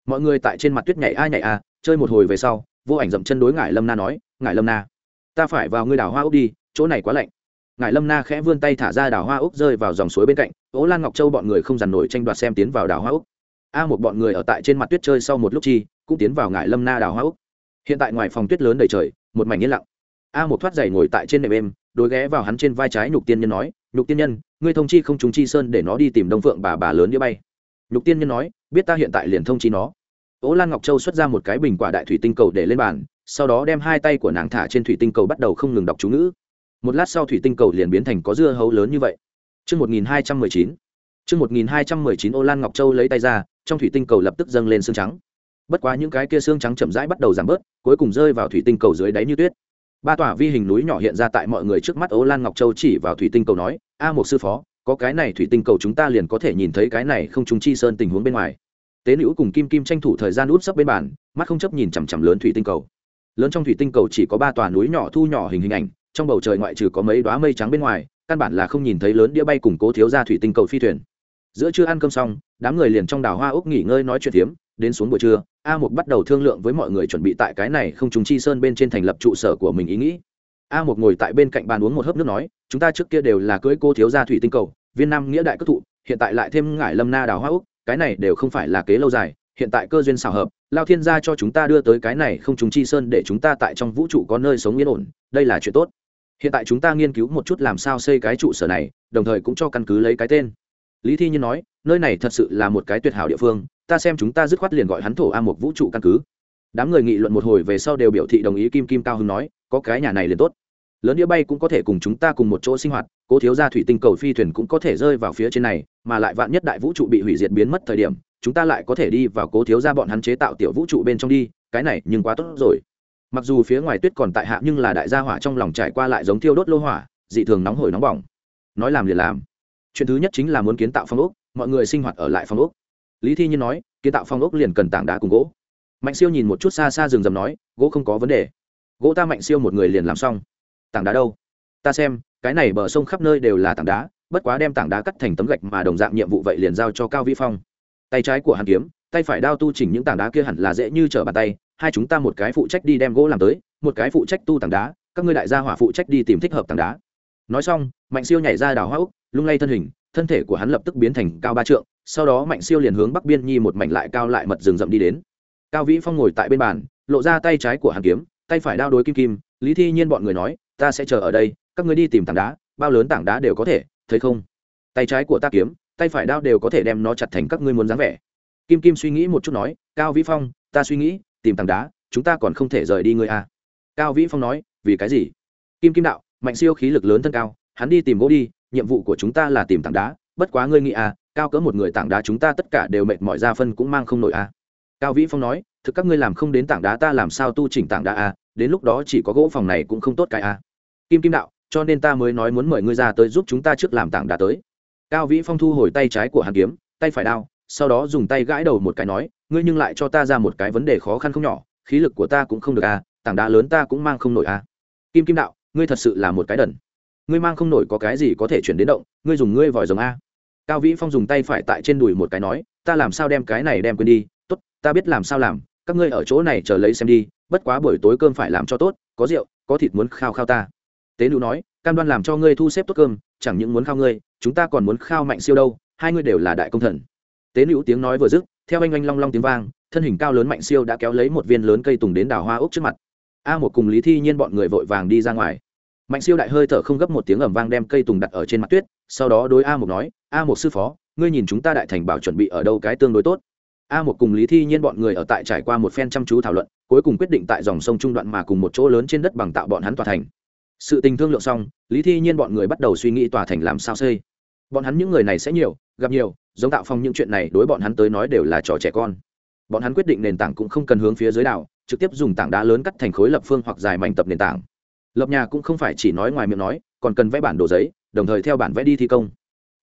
Mọi người tại trên mặt tuyết nhảy a nhảy a, chơi một hồi về sau, vô ảnh dậm chân đối ngải lâm na nói, ngải lâm na, ta phải vào ngươi đảo hoa úc đi, chỗ này quá lạnh. Ngải lâm na khẽ vươn tay thả ra đảo hoa úc rơi vào dòng suối bên cạnh ố lan ngọc châu bọn người không dằn nổi tranh đoạt xem tiến vào đảo hoa úc. A một bọn người ở tại trên mặt tuyết chơi sau một lúc chi cũng tiến vào ngải lâm na đào hoa úc. Hiện tại ngoài phòng tuyết lớn đầy trời một mảnh yên lặng. A một thoát giày ngồi tại trên nệm êm đối ghé vào hắn trên vai trái nhục tiên nhân nói nhục tiên nhân ngươi thông chi không chúng chi sơn để nó đi tìm đông phượng bà bà lớn đĩa bay. Nhục tiên nhân nói biết ta hiện tại liền thông chi nó. Ố lan ngọc châu xuất ra một cái bình quả đại thủy tinh cầu để lên bàn sau đó đem hai tay của nàng thả trên thủy tinh cầu bắt đầu không ngừng đọc chú ngữ. Một lát sau thủy tinh cầu liền biến thành có dưa hấu lớn như vậy. Trước 1219, Trước 1219 Ô Lan Ngọc Châu lấy tay ra, trong thủy tinh cầu lập tức dâng lên xương trắng. Bất quá những cái kia xương trắng chậm rãi bắt đầu giảm bớt, cuối cùng rơi vào thủy tinh cầu dưới đáy như tuyết. ba tòa vi hình núi nhỏ hiện ra tại mọi người trước mắt ố lan ngọc châu chỉ vào thủy tinh cầu nói a một sư phó có cái này thủy tinh cầu chúng ta liền có thể nhìn thấy cái này không trùng chi sơn tình huống bên ngoài. Tế nữ cùng kim kim tranh thủ thời gian út sấp bên bàn mắt không chấp nhìn chằm chằm lớn thủy tinh cầu. Lớn trong thủy tinh cầu chỉ có ba tòa núi nhỏ thu nhỏ hình hình ảnh trong bầu trời ngoại trừ có mấy đoá mây trắng bên ngoài căn bản là không nhìn thấy lớn đĩa bay cùng cố thiếu ra thủy tinh cầu phi thuyền. Giữa chưa ăn cơm xong đám người liền trong đảo hoa úc nghỉ ngơi nói chuyện phiếm đến xuống buổi trưa, a Mục bắt đầu thương lượng với mọi người chuẩn bị tại cái này không chúng chi sơn bên trên thành lập trụ sở của mình ý nghĩ. A Mục ngồi tại bên cạnh bàn uống một hớp nước nói, chúng ta trước kia đều là cưới cô thiếu gia thủy tinh cầu, viên nam nghĩa đại cất thụ, hiện tại lại thêm ngải lâm na đào hoa úc, cái này đều không phải là kế lâu dài, hiện tại cơ duyên xảo hợp, lao thiên gia cho chúng ta đưa tới cái này không chúng chi sơn để chúng ta tại trong vũ trụ có nơi sống yên ổn, đây là chuyện tốt. Hiện tại chúng ta nghiên cứu một chút làm sao xây cái trụ sở này, đồng thời cũng cho căn cứ lấy cái tên. Lý thi nhiên nói, nơi này thật sự là một cái tuyệt hảo địa phương ta xem chúng ta dứt khoát liền gọi hắn thổ a một vũ trụ căn cứ. Đám người nghị luận một hồi về sau đều biểu thị đồng ý, kim kim cao hưng nói, có cái nhà này liền tốt. Lớn đĩa bay cũng có thể cùng chúng ta cùng một chỗ sinh hoạt, cố thiếu gia thủy tinh cầu phi thuyền cũng có thể rơi vào phía trên này, mà lại vạn nhất đại vũ trụ bị hủy diệt biến mất thời điểm, chúng ta lại có thể đi vào cố thiếu gia bọn hắn chế tạo tiểu vũ trụ bên trong đi, cái này nhưng quá tốt rồi. Mặc dù phía ngoài tuyết còn tại hạ nhưng là đại gia hỏa trong lòng trải qua lại giống thiêu đốt lô hỏa, dị thường nóng hổi nóng bỏng. Nói làm liền làm. Chuyện thứ nhất chính là muốn kiến tạo phong ốc, mọi người sinh hoạt ở lại phong ốc lý thi nhiên nói, kiến tạo phong ốc liền cần tảng đá cùng gỗ. Mạnh siêu nhìn một chút xa xa rừng rầm nói, gỗ không có vấn đề. Gỗ ta mạnh siêu một người liền làm xong. Tảng đá đâu? Ta xem, cái này bờ sông khắp nơi đều là tảng đá, bất quá đem tảng đá cắt thành tấm gạch mà đồng dạng nhiệm vụ vậy liền giao cho cao Vi phong. Tay trái của hàn kiếm, tay phải đao tu chỉnh những tảng đá kia hẳn là dễ như trở bàn tay, hai chúng ta một cái phụ trách đi đem gỗ làm tới, một cái phụ trách tu tảng đá, các ngươi đại gia hỏa phụ trách đi tìm thích hợp tảng đá. Nói xong, mạnh siêu nhảy ra đào hoa úc, lung lay thân hình, thân thể của hắn lập tức biến thành cao ba trượng sau đó mạnh siêu liền hướng bắc biên nhi một mảnh lại cao lại mật rừng rậm đi đến cao vĩ phong ngồi tại bên bàn lộ ra tay trái của hàn kiếm tay phải đao đối kim kim lý thi nhiên bọn người nói ta sẽ chờ ở đây các ngươi đi tìm tảng đá bao lớn tảng đá đều có thể thấy không tay trái của ta kiếm tay phải đao đều có thể đem nó chặt thành các ngươi muốn dáng vẻ kim kim suy nghĩ một chút nói cao vĩ phong ta suy nghĩ tìm tảng đá chúng ta còn không thể rời đi ngươi à. cao vĩ phong nói vì cái gì kim kim đạo mạnh siêu khí lực lớn thân cao hắn đi tìm gỗ đi nhiệm vụ của chúng ta là tìm tảng đá bất quá ngươi nghĩ à cao cỡ một người tảng đá chúng ta tất cả đều mệt mỏi ra phân cũng mang không nổi à. Cao vĩ phong nói, thực các ngươi làm không đến tảng đá ta làm sao tu chỉnh tảng đá à đến lúc đó chỉ có gỗ phòng này cũng không tốt cái à. Kim kim đạo, cho nên ta mới nói muốn mời ngươi ra tới giúp chúng ta trước làm tảng đá tới. Cao vĩ phong thu hồi tay trái của hàn kiếm, tay phải đao, sau đó dùng tay gãi đầu một cái nói, ngươi nhưng lại cho ta ra một cái vấn đề khó khăn không nhỏ, khí lực của ta cũng không được à tảng đá lớn ta cũng mang không nổi à. Kim kim đạo, ngươi thật sự là một cái đần. Ngươi mang không nổi có cái gì có thể chuyển đến động, ngươi dùng ngươi vòi rồng a cao vĩ phong dùng tay phải tại trên đùi một cái nói, ta làm sao đem cái này đem quên đi? Tốt, ta biết làm sao làm, các ngươi ở chỗ này chờ lấy xem đi, bất quá buổi tối cơm phải làm cho tốt, có rượu, có thịt muốn khao khao ta. Tế nữ nói, cam đoan làm cho ngươi thu xếp tốt cơm, chẳng những muốn khao ngươi, chúng ta còn muốn khao mạnh siêu đâu, hai ngươi đều là đại công thần. Tế nữ tiếng nói vừa dứt, theo anh anh long long tiếng vang, thân hình cao lớn mạnh siêu đã kéo lấy một viên lớn cây tùng đến đào hoa ốc trước mặt. A một cùng lý thi nhiên bọn người vội vàng đi ra ngoài. Mạnh siêu đại hơi thở không gấp một tiếng ẩm vang đem cây tùng đặt ở trên mặt tuyết, sau đó đối a một nói a một sư phó, ngươi nhìn chúng ta đại thành bảo chuẩn bị ở đâu cái tương đối tốt. A một cùng lý thi nhiên bọn người ở tại trải qua một phen chăm chú thảo luận, cuối cùng quyết định tại dòng sông trung đoạn mà cùng một chỗ lớn trên đất bằng tạo bọn hắn tòa thành. Sự tình thương lượng xong, lý thi nhiên bọn người bắt đầu suy nghĩ tòa thành làm sao xây. Bọn hắn những người này sẽ nhiều, gặp nhiều, giống tạo phong những chuyện này đối bọn hắn tới nói đều là trò trẻ con. Bọn hắn quyết định nền tảng cũng không cần hướng phía dưới đảo, trực tiếp dùng tảng đá lớn cắt thành khối lập phương hoặc dài mảnh tập nền tảng. Lập nhà cũng không phải chỉ nói ngoài miệng nói, còn cần vẽ bản đồ giấy, đồng thời theo bản vẽ đi thi công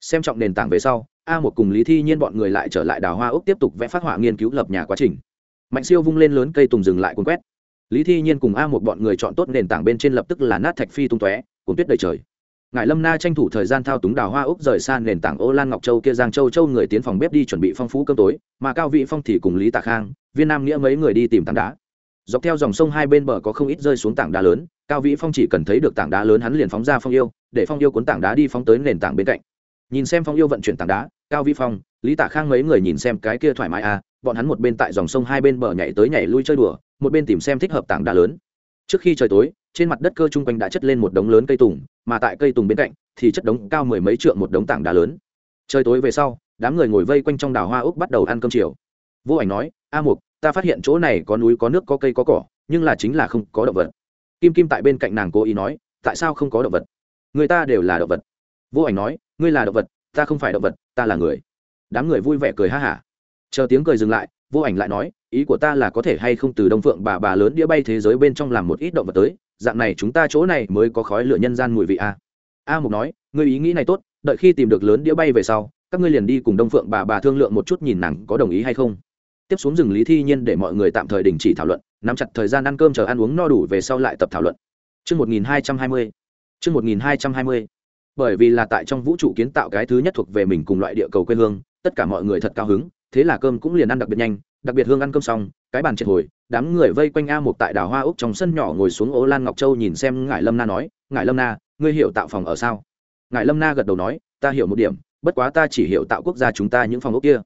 xem trọng nền tảng về sau, a một cùng lý thi nhiên bọn người lại trở lại đào hoa úc tiếp tục vẽ phát họa nghiên cứu lập nhà quá trình. Mạnh siêu vung lên lớn cây tùng dừng lại cuốn quét. Lý thi nhiên cùng a một bọn người chọn tốt nền tảng bên trên lập tức là nát thạch phi tung tóe, cuốn tuyết đầy trời. Ngài lâm na tranh thủ thời gian thao túng đào hoa úc rời xa nền tảng ô lan ngọc châu kia giang châu châu người tiến phòng bếp đi chuẩn bị phong phú cơm tối, mà cao vị phong thì cùng lý tạ khang, viên nam nghĩa mấy người đi tìm tảng đá. Dọc theo dòng sông hai bên bờ có không ít rơi xuống tảng đá lớn, cao vĩ phong chỉ cần thấy được tảng đá lớn hắn liền phóng ra phong yêu, để phong yêu cuốn tảng đá đi phóng tới nền tảng bên cạnh nhìn xem phong yêu vận chuyển tảng đá, cao vi phong, lý tả khang mấy người nhìn xem cái kia thoải mái à bọn hắn một bên tại dòng sông hai bên bờ nhảy tới nhảy lui chơi đùa, một bên tìm xem thích hợp tảng đá lớn. Trước khi trời tối, trên mặt đất cơ chung quanh đã chất lên một đống lớn cây tùng, mà tại cây tùng bên cạnh thì chất đống cao mười mấy trượng một đống tảng đá lớn. Trời tối về sau, đám người ngồi vây quanh trong đào hoa úc bắt đầu ăn cơm chiều. Vô ảnh nói, a mục, ta phát hiện chỗ này có núi, có nước, có cây, có cỏ, nhưng là chính là không có động vật. Kim kim tại bên cạnh nàng cố ý nói, tại sao không có động vật? Người ta đều là động vật. Vô ảnh nói ngươi là động vật, ta không phải động vật, ta là người. Đám người vui vẻ cười ha hả. Chờ tiếng cười dừng lại, vô ảnh lại nói, ý của ta là có thể hay không từ đông phượng bà bà lớn đĩa bay thế giới bên trong làm một ít động vật tới, dạng này chúng ta chỗ này mới có khói lửa nhân gian mùi vị a a mục nói, ngươi ý nghĩ này tốt, đợi khi tìm được lớn đĩa bay về sau, các ngươi liền đi cùng đông phượng bà bà thương lượng một chút nhìn nàng có đồng ý hay không. Tiếp xuống rừng lý thi nhiên để mọi người tạm thời đình chỉ thảo luận, nắm chặt thời gian ăn cơm chờ ăn uống no đủ về sau lại tập thảo luận. Trước 1220. Trước 1220. Bởi vì là tại trong vũ trụ kiến tạo cái thứ nhất thuộc về mình cùng loại địa cầu quê hương, tất cả mọi người thật cao hứng, thế là cơm cũng liền ăn đặc biệt nhanh, đặc biệt hương ăn cơm xong, cái bàn triệt hồi, đám người vây quanh A Mục tại đảo Hoa Úc trong sân nhỏ ngồi xuống Ố Lan Ngọc Châu nhìn xem Ngải Lâm Na nói, "Ngải Lâm Na, ngươi hiểu tạo phòng ở sao?" Ngải Lâm Na gật đầu nói, "Ta hiểu một điểm, bất quá ta chỉ hiểu tạo quốc gia chúng ta những phòng ốc kia."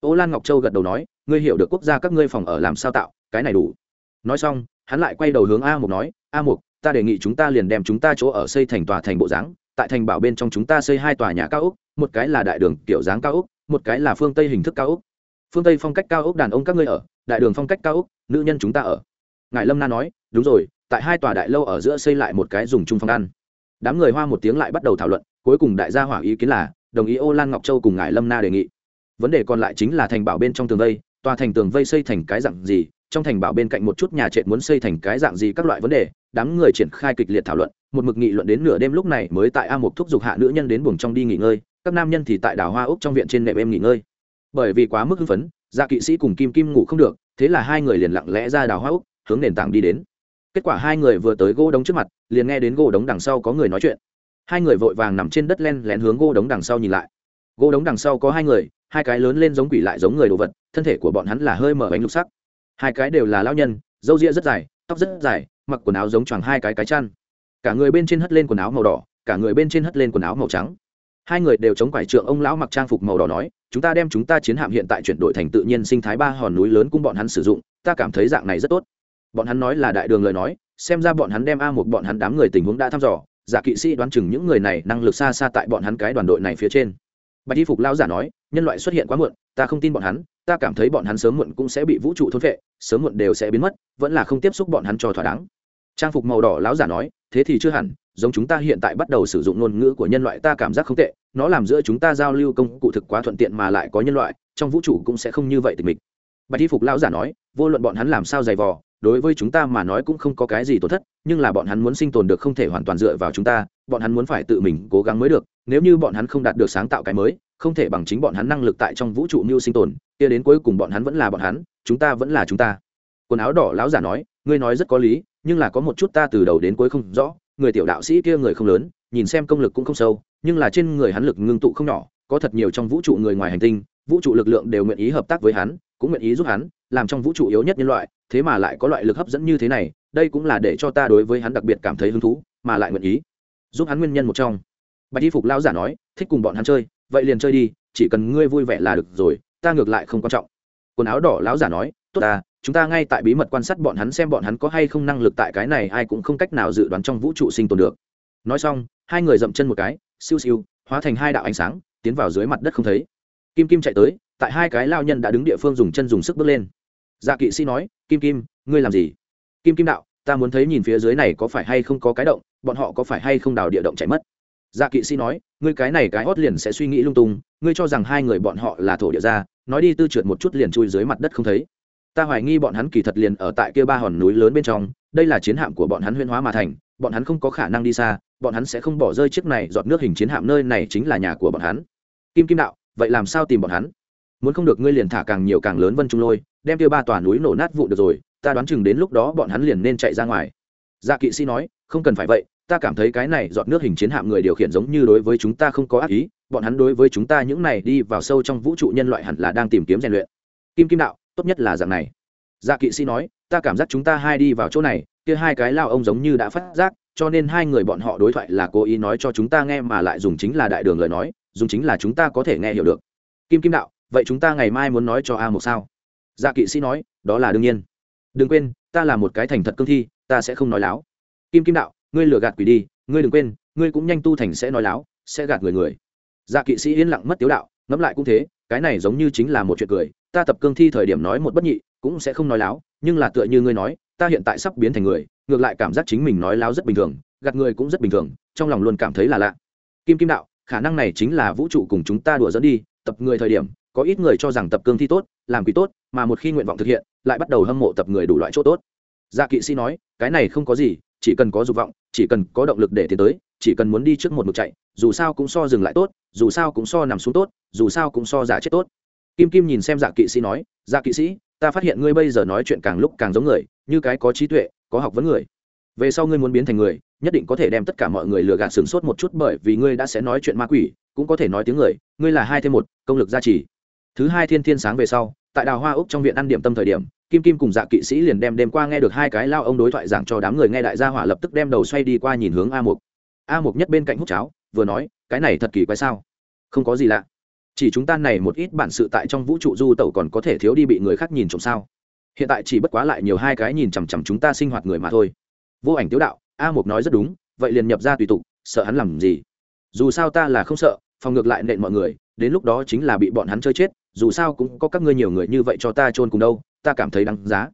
Ố Lan Ngọc Châu gật đầu nói, "Ngươi hiểu được quốc gia các ngươi phòng ở làm sao tạo, cái này đủ." Nói xong, hắn lại quay đầu hướng A Mục nói, "A Mục, ta đề nghị chúng ta liền đem chúng ta chỗ ở xây thành tòa thành bộ dáng tại thành bảo bên trong chúng ta xây hai tòa nhà cao ốc, một cái là đại đường kiểu dáng cao ốc, một cái là phương tây hình thức cao ốc. Phương tây phong cách cao ốc đàn ông các ngươi ở, đại đường phong cách cao ốc, nữ nhân chúng ta ở. Ngài lâm na nói, đúng rồi, tại hai tòa đại lâu ở giữa xây lại một cái dùng chung phòng ăn. Đám người hoa một tiếng lại bắt đầu thảo luận, cuối cùng đại gia hỏa ý kiến là, đồng ý ô lan ngọc châu cùng ngài lâm na đề nghị. Vấn đề còn lại chính là thành bảo bên trong tường vây, tòa thành tường vây xây thành cái dạng gì trong thành bảo bên cạnh một chút nhà trệt muốn xây thành cái dạng gì các loại vấn đề, đám người triển khai kịch liệt thảo luận, một mực nghị luận đến nửa đêm lúc này mới tại a mục thúc giục hạ nữ nhân đến buồng trong đi nghỉ ngơi, các nam nhân thì tại đào hoa úc trong viện trên nệm em nghỉ ngơi. Bởi vì quá mức hưng phấn dạ kỵ sĩ cùng kim kim ngủ không được, thế là hai người liền lặng lẽ ra đào hoa úc, hướng nền tảng đi đến. Kết quả hai người vừa tới gỗ đống trước mặt, liền nghe đến gỗ đống đằng sau có người nói chuyện. Hai người vội vàng nằm trên đất len lén hướng gỗ đống đằng sau nhìn lại. Gỗ đống đằng sau có hai người, hai cái lớn lên giống quỷ lại giống người đồ vật, thân thể của bọn hắn là hơi mở bánh lục sắc hai cái đều là lao nhân, râu ria rất dài, tóc rất dài, mặc quần áo giống choàng hai cái cái chăn. Cả người bên trên hất lên quần áo màu đỏ, cả người bên trên hất lên quần áo màu trắng. Hai người đều chống quải trượng, ông lão mặc trang phục màu đỏ nói, chúng ta đem chúng ta chiến hạm hiện tại chuyển đổi thành tự nhiên sinh thái ba hòn núi lớn cung bọn hắn sử dụng, ta cảm thấy dạng này rất tốt. Bọn hắn nói là đại đường lời nói, xem ra bọn hắn đem a một bọn hắn đám người tình huống đã thăm dò, giả kỵ sĩ đoán chừng những người này năng lực xa xa tại bọn hắn cái đoàn đội này phía trên. Bạch y phục lão giả nói, nhân loại xuất hiện quá muộn, ta không tin bọn hắn ta cảm thấy bọn hắn sớm muộn cũng sẽ bị vũ trụ thôn vệ sớm muộn đều sẽ biến mất, vẫn là không tiếp xúc bọn hắn cho thỏa đáng. Trang phục màu đỏ lão giả nói, thế thì chưa hẳn, giống chúng ta hiện tại bắt đầu sử dụng ngôn ngữ của nhân loại ta cảm giác không tệ, nó làm giữa chúng ta giao lưu công cụ thực quá thuận tiện mà lại có nhân loại, trong vũ trụ cũng sẽ không như vậy tịch mịch. Bạch y phục lão giả nói, vô luận bọn hắn làm sao dày vò, đối với chúng ta mà nói cũng không có cái gì tổn thất, nhưng là bọn hắn muốn sinh tồn được không thể hoàn toàn dựa vào chúng ta, bọn hắn muốn phải tự mình cố gắng mới được, nếu như bọn hắn không đạt được sáng tạo cái mới không thể bằng chính bọn hắn năng lực tại trong vũ trụ mưu sinh tồn, kia đến cuối cùng bọn hắn vẫn là bọn hắn, chúng ta vẫn là chúng ta. Quần áo đỏ lão giả nói, ngươi nói rất có lý, nhưng là có một chút ta từ đầu đến cuối không rõ, người tiểu đạo sĩ kia người không lớn, nhìn xem công lực cũng không sâu, nhưng là trên người hắn lực ngưng tụ không nhỏ, có thật nhiều trong vũ trụ người ngoài hành tinh, vũ trụ lực lượng đều nguyện ý hợp tác với hắn, cũng nguyện ý giúp hắn, làm trong vũ trụ yếu nhất nhân loại, thế mà lại có loại lực hấp dẫn như thế này, đây cũng là để cho ta đối với hắn đặc biệt cảm thấy hứng thú, mà lại nguyện ý giúp hắn nguyên nhân một trong. Bạch y phục lao giả nói, thích cùng bọn hắn chơi vậy liền chơi đi, chỉ cần ngươi vui vẻ là được rồi, ta ngược lại không quan trọng. Quần áo đỏ lão giả nói, tốt ta, chúng ta ngay tại bí mật quan sát bọn hắn xem bọn hắn có hay không năng lực tại cái này, ai cũng không cách nào dự đoán trong vũ trụ sinh tồn được. Nói xong, hai người dậm chân một cái, siêu siêu, hóa thành hai đạo ánh sáng, tiến vào dưới mặt đất không thấy. Kim kim chạy tới, tại hai cái lao nhân đã đứng địa phương dùng chân dùng sức bước lên. Dạ kỵ sĩ nói, kim kim, ngươi làm gì? Kim kim đạo, ta muốn thấy nhìn phía dưới này có phải hay không có cái động, bọn họ có phải hay không đào địa động chạy mất? Dạ kỵ sĩ nói, ngươi cái này cái hót liền sẽ suy nghĩ lung tung, ngươi cho rằng hai người bọn họ là thổ địa ra nói đi tư trượt một chút liền chui dưới mặt đất không thấy. Ta hoài nghi bọn hắn kỳ thật liền ở tại kia ba hòn núi lớn bên trong, đây là chiến hạm của bọn hắn huyên hóa mà thành, bọn hắn không có khả năng đi xa, bọn hắn sẽ không bỏ rơi chiếc này dọn nước hình chiến hạm nơi này chính là nhà của bọn hắn. Kim kim đạo, vậy làm sao tìm bọn hắn? Muốn không được ngươi liền thả càng nhiều càng lớn vân trung lôi, đem kia ba tòa núi nổ nát vụ được rồi, ta đoán chừng đến lúc đó bọn hắn liền nên chạy ra ngoài. Dạ kỵ sĩ nói, không cần phải vậy ta cảm thấy cái này dọn nước hình chiến hạm người điều khiển giống như đối với chúng ta không có ác ý, bọn hắn đối với chúng ta những này đi vào sâu trong vũ trụ nhân loại hẳn là đang tìm kiếm rèn luyện. Kim kim đạo, tốt nhất là dạng này. Dạ kỵ sĩ nói, ta cảm giác chúng ta hai đi vào chỗ này, kia hai cái lao ông giống như đã phát giác, cho nên hai người bọn họ đối thoại là cố ý nói cho chúng ta nghe mà lại dùng chính là đại đường lời nói, dùng chính là chúng ta có thể nghe hiểu được. Kim kim đạo, vậy chúng ta ngày mai muốn nói cho a một sao? Dạ kỵ sĩ nói, đó là đương nhiên. Đừng quên, ta là một cái thành thật cương thi, ta sẽ không nói láo. Kim kim đạo ngươi lừa gạt quỷ đi, ngươi đừng quên, ngươi cũng nhanh tu thành sẽ nói láo, sẽ gạt người người. Dạ kỵ sĩ yên lặng mất tiếu đạo, ngẫm lại cũng thế, cái này giống như chính là một chuyện cười, ta tập cương thi thời điểm nói một bất nhị, cũng sẽ không nói láo, nhưng là tựa như ngươi nói, ta hiện tại sắp biến thành người, ngược lại cảm giác chính mình nói láo rất bình thường, gạt người cũng rất bình thường, trong lòng luôn cảm thấy là lạ. Kim kim đạo, khả năng này chính là vũ trụ cùng chúng ta đùa dẫn đi, tập người thời điểm, có ít người cho rằng tập cương thi tốt, làm quỷ tốt, mà một khi nguyện vọng thực hiện, lại bắt đầu hâm mộ tập người đủ loại chỗ tốt. Dạ kỵ sĩ nói, cái này không có gì, chỉ cần có dục vọng chỉ cần có động lực để tiến tới, chỉ cần muốn đi trước một mực chạy, dù sao cũng so dừng lại tốt, dù sao cũng so nằm xuống tốt, dù sao cũng so giả chết tốt. Kim kim nhìn xem dạ kỵ sĩ nói dạ kỵ sĩ, ta phát hiện ngươi bây giờ nói chuyện càng lúc càng giống người, như cái có trí tuệ, có học vấn người. Về sau ngươi muốn biến thành người, nhất định có thể đem tất cả mọi người lừa gạt sửng sốt một chút bởi vì ngươi đã sẽ nói chuyện ma quỷ, cũng có thể nói tiếng người, ngươi là hai thêm một, công lực gia trì. Thứ hai thiên thiên sáng về sau, tại đào hoa úc trong viện ăn điểm tâm thời điểm kim kim cùng dạ kỵ sĩ liền đem đêm qua nghe được hai cái lao ông đối thoại giảng cho đám người nghe đại gia hỏa lập tức đem đầu xoay đi qua nhìn hướng a mục. A mục nhất bên cạnh hút cháo, vừa nói, cái này thật kỳ quái sao? Không có gì lạ. Chỉ chúng ta này một ít bản sự tại trong vũ trụ du tẩu còn có thể thiếu đi bị người khác nhìn trộm sao? Hiện tại chỉ bất quá lại nhiều hai cái nhìn chằm chằm chúng ta sinh hoạt người mà thôi. Vô ảnh tiếu đạo, a mục nói rất đúng, vậy liền nhập ra tùy tục, sợ hắn làm gì? Dù sao ta là không sợ, phòng ngược lại nện mọi người, đến lúc đó chính là bị bọn hắn chơi chết dù sao cũng có các ngươi nhiều người như vậy cho ta chôn cùng đâu, ta cảm thấy đáng giá.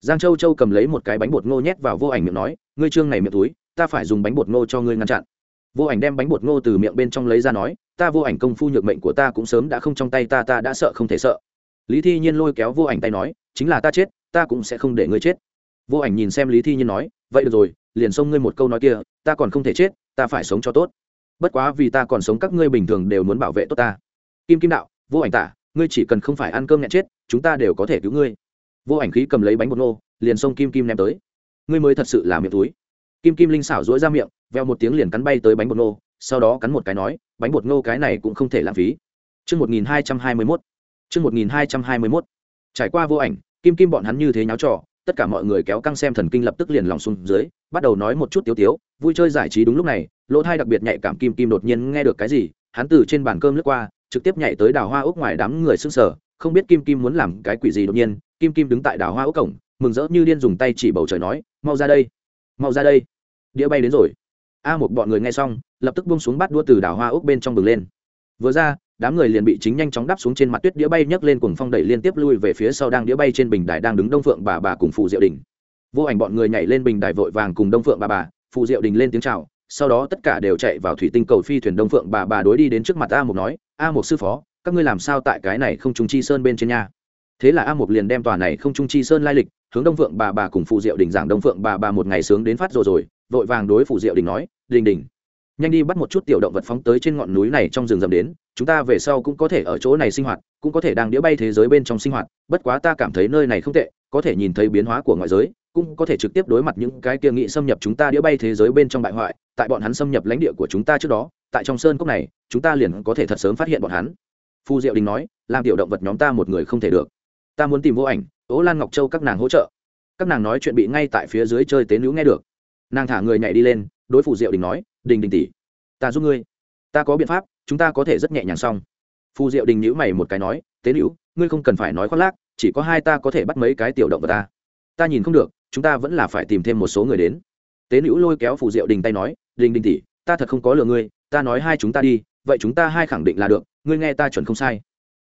Giang châu châu cầm lấy một cái bánh bột ngô nhét vào vô ảnh miệng nói, ngươi trương này miệng túi, ta phải dùng bánh bột ngô cho ngươi ngăn chặn. Vô ảnh đem bánh bột ngô từ miệng bên trong lấy ra nói, ta vô ảnh công phu nhược mệnh của ta cũng sớm đã không trong tay ta ta đã sợ không thể sợ. Lý thi nhiên lôi kéo vô ảnh tay nói, chính là ta chết, ta cũng sẽ không để ngươi chết. Vô ảnh nhìn xem lý thi nhiên nói, vậy được rồi, liền xông ngươi một câu nói kia, ta còn không thể chết, ta phải sống cho tốt. Bất quá vì ta còn sống các ngươi bình thường đều muốn bảo vệ tốt ta. Kim kim đạo, vô ảnh tả ngươi chỉ cần không phải ăn cơm nhẹ chết chúng ta đều có thể cứu ngươi vô ảnh khí cầm lấy bánh bột nô liền xông kim kim ném tới ngươi mới thật sự là miệng túi kim kim linh xảo dỗi ra miệng veo một tiếng liền cắn bay tới bánh bột nô sau đó cắn một cái nói bánh bột ngô cái này cũng không thể lãng phí Trước 1221. Trước 1221. Trải qua vô ảnh, kim kim bọn hắn như thế nháo trò, tất cả mọi người kéo căng xem thần kinh lập tức liền lòng xuống dưới, bắt đầu nói một chút tiếu tiếu, vui chơi giải trí đúng lúc này, lỗ thai đặc biệt nhạy cảm kim kim đột nhiên nghe được cái gì, hắn từ trên bàn cơm lướt qua, trực tiếp nhảy tới đào hoa ốc ngoài đám người sưng sờ, không biết kim kim muốn làm cái quỷ gì đột nhiên, kim kim đứng tại đào hoa ốc cổng, mừng rỡ như điên dùng tay chỉ bầu trời nói, mau ra đây, mau ra đây, đĩa bay đến rồi. A một bọn người nghe xong, lập tức buông xuống bắt đua từ đào hoa ốc bên trong bừng lên. Vừa ra, đám người liền bị chính nhanh chóng đáp xuống trên mặt tuyết đĩa bay nhấc lên cùng phong đẩy liên tiếp lui về phía sau đang đĩa bay trên bình đài đang đứng đông phượng bà bà cùng phụ diệu đình vô ảnh bọn người nhảy lên bình đài vội vàng cùng đông phượng bà bà phụ diệu đình lên tiếng chào sau đó tất cả đều chạy vào thủy tinh cầu phi thuyền đông phượng, bà bà đối đi đến trước mặt a mục nói, a mục sư phó, các ngươi làm sao tại cái này không trung chi sơn bên trên nhà thế là a mục liền đem tòa này không trung chi sơn lai lịch, hướng đông phượng, bà bà cùng phụ diệu đình giảng đông phượng, bà bà một ngày sướng đến phát rồi rồi, vội vàng đối phụ diệu đình nói, đình đình, nhanh đi bắt một chút tiểu động vật phóng tới trên ngọn núi này trong rừng rầm đến, chúng ta về sau cũng có thể ở chỗ này sinh hoạt, cũng có thể đang đĩa bay thế giới bên trong sinh hoạt, bất quá ta cảm thấy nơi này không tệ, có thể nhìn thấy biến hóa của ngoại giới cũng có thể trực tiếp đối mặt những cái kia nghị xâm nhập chúng ta đĩa bay thế giới bên trong bại hoại, tại bọn hắn xâm nhập lãnh địa của chúng ta trước đó, tại trong sơn cốc này, chúng ta liền có thể thật sớm phát hiện bọn hắn. Phu diệu đình nói, làm tiểu động vật nhóm ta một người không thể được. Ta muốn tìm vô ảnh, ố lan ngọc châu các nàng hỗ trợ. Các nàng nói chuyện bị ngay tại phía dưới chơi tế nữ nghe được. Nàng thả người nhảy đi lên, đối phủ diệu đình nói, đình đình tỷ, ta giúp ngươi. Ta có biện pháp, chúng ta có thể rất nhẹ nhàng xong. Phù diệu đình nhữ mày một cái nói, tế nữ, ngươi không cần phải nói khoác lác, chỉ có hai ta có thể bắt mấy cái tiểu động vật ta. Ta nhìn không được chúng ta vẫn là phải tìm thêm một số người đến. Tế nữ lôi kéo phù diệu đình tay nói, đình đình tỷ, ta thật không có lừa ngươi, ta nói hai chúng ta đi, vậy chúng ta hai khẳng định là được, ngươi nghe ta chuẩn không sai.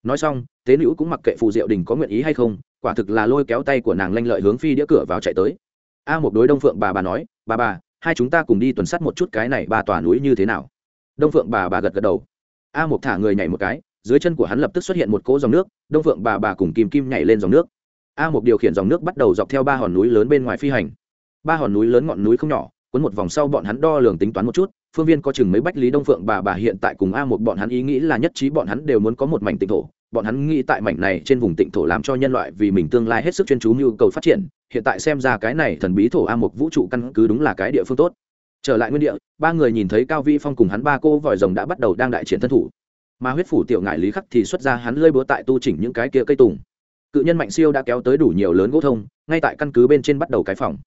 Nói xong, tế nữ cũng mặc kệ phù diệu đình có nguyện ý hay không, quả thực là lôi kéo tay của nàng lanh lợi hướng phi đĩa cửa vào chạy tới. A một đối đông phượng bà bà nói, bà bà, hai chúng ta cùng đi tuần sát một chút cái này ba tòa núi như thế nào? Đông phượng bà bà gật gật đầu. A một thả người nhảy một cái, dưới chân của hắn lập tức xuất hiện một cỗ dòng nước, đông phượng bà bà cùng kim kim nhảy lên dòng nước a một điều khiển dòng nước bắt đầu dọc theo ba hòn núi lớn bên ngoài phi hành. Ba hòn núi lớn ngọn núi không nhỏ, cuốn một vòng sau bọn hắn đo lường tính toán một chút, phương viên có chừng mấy bách lý đông phượng bà bà hiện tại cùng a một bọn hắn ý nghĩ là nhất trí bọn hắn đều muốn có một mảnh tịnh thổ. Bọn hắn nghĩ tại mảnh này trên vùng tịnh thổ làm cho nhân loại vì mình tương lai hết sức chuyên chú nhu cầu phát triển. Hiện tại xem ra cái này thần bí thổ a một vũ trụ căn cứ đúng là cái địa phương tốt. Trở lại nguyên địa, ba người nhìn thấy cao vi phong cùng hắn ba cô vòi rồng đã bắt đầu đang đại triển thân thủ. Mà huyết phủ tiểu ngại lý khắc thì xuất ra hắn lơi búa tại tu chỉnh những cái kia cây tùng cự nhân mạnh siêu đã kéo tới đủ nhiều lớn gỗ thông, ngay tại căn cứ bên trên bắt đầu cái phòng.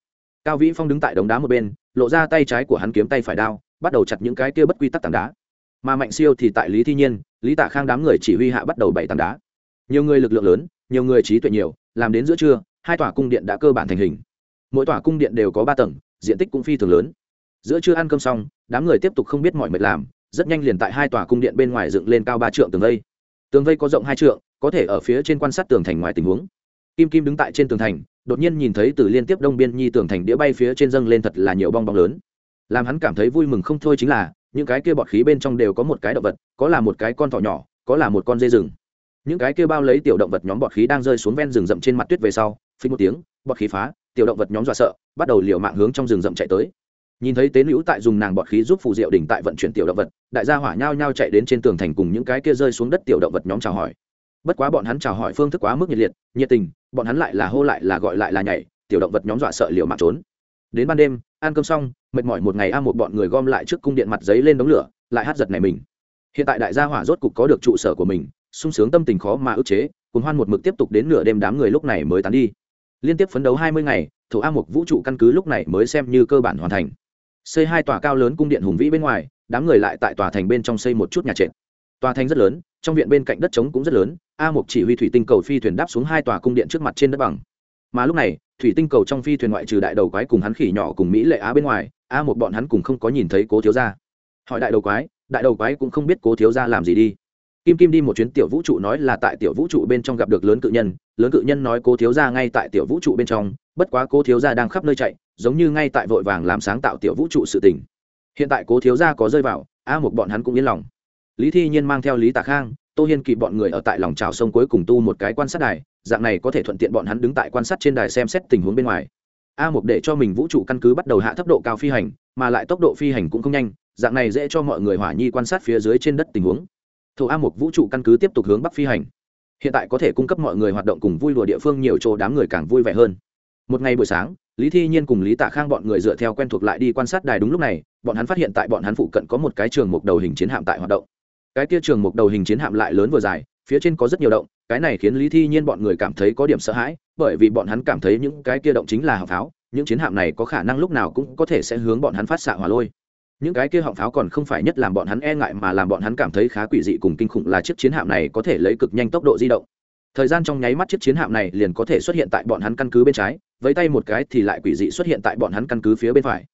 Cao vĩ phong đứng tại đống đá một bên, lộ ra tay trái của hắn kiếm tay phải đao, bắt đầu chặt những cái kia bất quy tắc tảng đá. Mà mạnh siêu thì tại lý thi nhiên, lý tạ khang đám người chỉ huy hạ bắt đầu bảy tảng đá. Nhiều người lực lượng lớn, nhiều người trí tuệ nhiều, làm đến giữa trưa, hai tòa cung điện đã cơ bản thành hình. Mỗi tòa cung điện đều có ba tầng, diện tích cũng phi thường lớn. Giữa trưa ăn cơm xong, đám người tiếp tục không biết mọi mệt làm, rất nhanh liền tại hai tòa cung điện bên ngoài dựng lên cao ba trượng tường lây tường vây có rộng hai trượng, có thể ở phía trên quan sát tường thành ngoài tình huống. Kim kim đứng tại trên tường thành, đột nhiên nhìn thấy từ liên tiếp đông biên nhi tường thành đĩa bay phía trên dâng lên thật là nhiều bong bóng lớn. Làm hắn cảm thấy vui mừng không thôi chính là, những cái kia bọt khí bên trong đều có một cái động vật, có là một cái con thỏ nhỏ, có là một con dê rừng. Những cái kia bao lấy tiểu động vật nhóm bọt khí đang rơi xuống ven rừng rậm trên mặt tuyết về sau phí một tiếng, bọt khí phá, tiểu động vật nhóm dọa sợ, bắt đầu liều mạng hướng trong rừng rậm chạy tới nhìn thấy tế nữ tại dùng nàng bọt khí giúp phù diệu đỉnh tại vận chuyển tiểu động vật, đại gia hỏa nhao nhao chạy đến trên tường thành cùng những cái kia rơi xuống đất tiểu động vật nhóm chào hỏi. Bất quá bọn hắn chào hỏi phương thức quá mức nhiệt liệt, nhiệt tình, bọn hắn lại là hô lại là gọi lại là nhảy, tiểu động vật nhóm dọa sợ liều mạng trốn. Đến ban đêm, ăn cơm xong, mệt mỏi một ngày a một bọn người gom lại trước cung điện mặt giấy lên đống lửa, lại hát giật này mình. Hiện tại đại gia hỏa rốt cục có được trụ sở của mình, sung sướng tâm tình khó mà ức chế cùng hoan một mực tiếp tục đến nửa đêm đám người lúc này mới tán đi. Liên tiếp phấn đấu hai mươi ngày thủ a một vũ trụ căn cứ lúc này mới xem như cơ bản hoàn thành xây hai tòa cao lớn cung điện hùng vĩ bên ngoài, đám người lại tại tòa thành bên trong xây một chút nhà trệt. Tòa thành rất lớn, trong viện bên cạnh đất trống cũng rất lớn, a một chỉ huy thủy tinh cầu phi thuyền đáp xuống hai tòa cung điện trước mặt trên đất bằng. Mà lúc này, thủy tinh cầu trong phi thuyền ngoại trừ đại đầu quái cùng hắn khỉ nhỏ cùng mỹ lệ á bên ngoài, a một bọn hắn cùng không có nhìn thấy cố thiếu gia. Hỏi đại đầu quái, đại đầu quái cũng không biết cố thiếu gia làm gì đi. Kim kim đi một chuyến tiểu vũ trụ nói là tại tiểu vũ trụ bên trong gặp được lớn cự nhân, lớn cự nhân nói cố thiếu gia ngay tại tiểu vũ trụ bên trong, bất quá cố thiếu gia đang khắp nơi chạy giống như ngay tại vội vàng làm sáng tạo tiểu vũ trụ sự tình. Hiện tại cố thiếu gia có rơi vào, a một bọn hắn cũng yên lòng. Lý thi nhiên mang theo lý tạ khang, tô hiên kỵ bọn người ở tại lòng trào sông cuối cùng tu một cái quan sát đài, dạng này có thể thuận tiện bọn hắn đứng tại quan sát trên đài xem xét tình huống bên ngoài. A một để cho mình vũ trụ căn cứ bắt đầu hạ thấp độ cao phi hành, mà lại tốc độ phi hành cũng không nhanh, dạng này dễ cho mọi người hỏa nhi quan sát phía dưới trên đất tình huống. Thổ a một vũ trụ căn cứ tiếp tục hướng bắc phi hành. Hiện tại có thể cung cấp mọi người hoạt động cùng vui đùa địa phương, nhiều chỗ đám người càng vui vẻ hơn. Một ngày buổi sáng lý thi nhiên cùng lý tạ khang bọn người dựa theo quen thuộc lại đi quan sát đài đúng lúc này, bọn hắn phát hiện tại bọn hắn phụ cận có một cái trường mục đầu hình chiến hạm tại hoạt động. Cái kia trường mục đầu hình chiến hạm lại lớn vừa dài, phía trên có rất nhiều động, cái này khiến lý thi nhiên bọn người cảm thấy có điểm sợ hãi, bởi vì bọn hắn cảm thấy những cái kia động chính là hạng pháo, những chiến hạm này có khả năng lúc nào cũng có thể sẽ hướng bọn hắn phát xạ hỏa lôi. Những cái kia họng pháo còn không phải nhất làm bọn hắn e ngại mà làm bọn hắn cảm thấy khá quỷ dị cùng kinh khủng là chiếc chiến hạm này có thể lấy cực nhanh tốc độ di động. Thời gian trong nháy mắt chiếc chiến hạm này liền có thể xuất hiện tại bọn hắn căn cứ bên trái với tay một cái thì lại quỷ dị xuất hiện tại bọn hắn căn cứ phía bên phải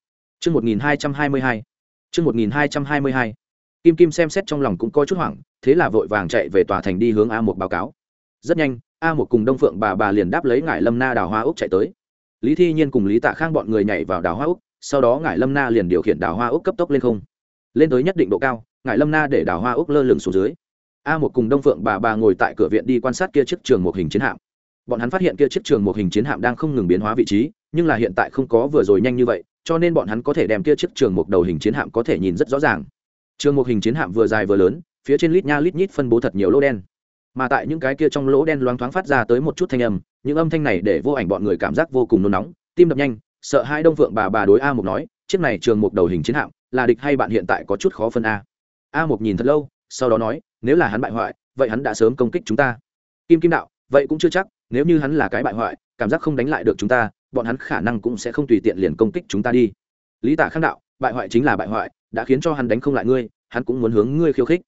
Trước 1222. Trước 1222. Kim Kim xem xét trong lòng cũng có chút hoảng, thế là vội vàng chạy về tòa thành đi hướng A1 báo cáo. Rất nhanh, A1 cùng Đông Phượng bà bà liền đáp lấy ngải Lâm Na đào hoa úc chạy tới. Lý Thi Nhiên cùng Lý Tạ Khang bọn người nhảy vào đào hoa úc, sau đó ngải Lâm Na liền điều khiển đào hoa úc cấp tốc lên không. Lên tới nhất định độ cao, ngải Lâm Na để đào hoa úc lơ lửng xuống dưới. A1 cùng Đông Phượng bà bà ngồi tại cửa viện đi quan sát kia chiếc trường một hình chiến hạm bọn hắn phát hiện kia chiếc trường một hình chiến hạm đang không ngừng biến hóa vị trí, nhưng là hiện tại không có vừa rồi nhanh như vậy, cho nên bọn hắn có thể đem kia chiếc trường một đầu hình chiến hạm có thể nhìn rất rõ ràng. Trường một hình chiến hạm vừa dài vừa lớn, phía trên lít nha lít nhít phân bố thật nhiều lỗ đen. Mà tại những cái kia trong lỗ đen loáng thoáng phát ra tới một chút thanh âm, những âm thanh này để vô ảnh bọn người cảm giác vô cùng nôn nóng, tim đập nhanh, sợ hai đông phượng bà bà đối a một nói, chiếc này trường một đầu hình chiến hạm, là địch hay bạn hiện tại có chút khó phân a? A một nhìn thật lâu, sau đó nói, nếu là hắn bại hoại, vậy hắn đã sớm công kích chúng ta. Kim kim đạo, vậy cũng chưa chắc nếu như hắn là cái bại hoại, cảm giác không đánh lại được chúng ta, bọn hắn khả năng cũng sẽ không tùy tiện liền công kích chúng ta đi. Lý tả khang đạo, bại hoại chính là bại hoại, đã khiến cho hắn đánh không lại ngươi, hắn cũng muốn hướng ngươi khiêu khích.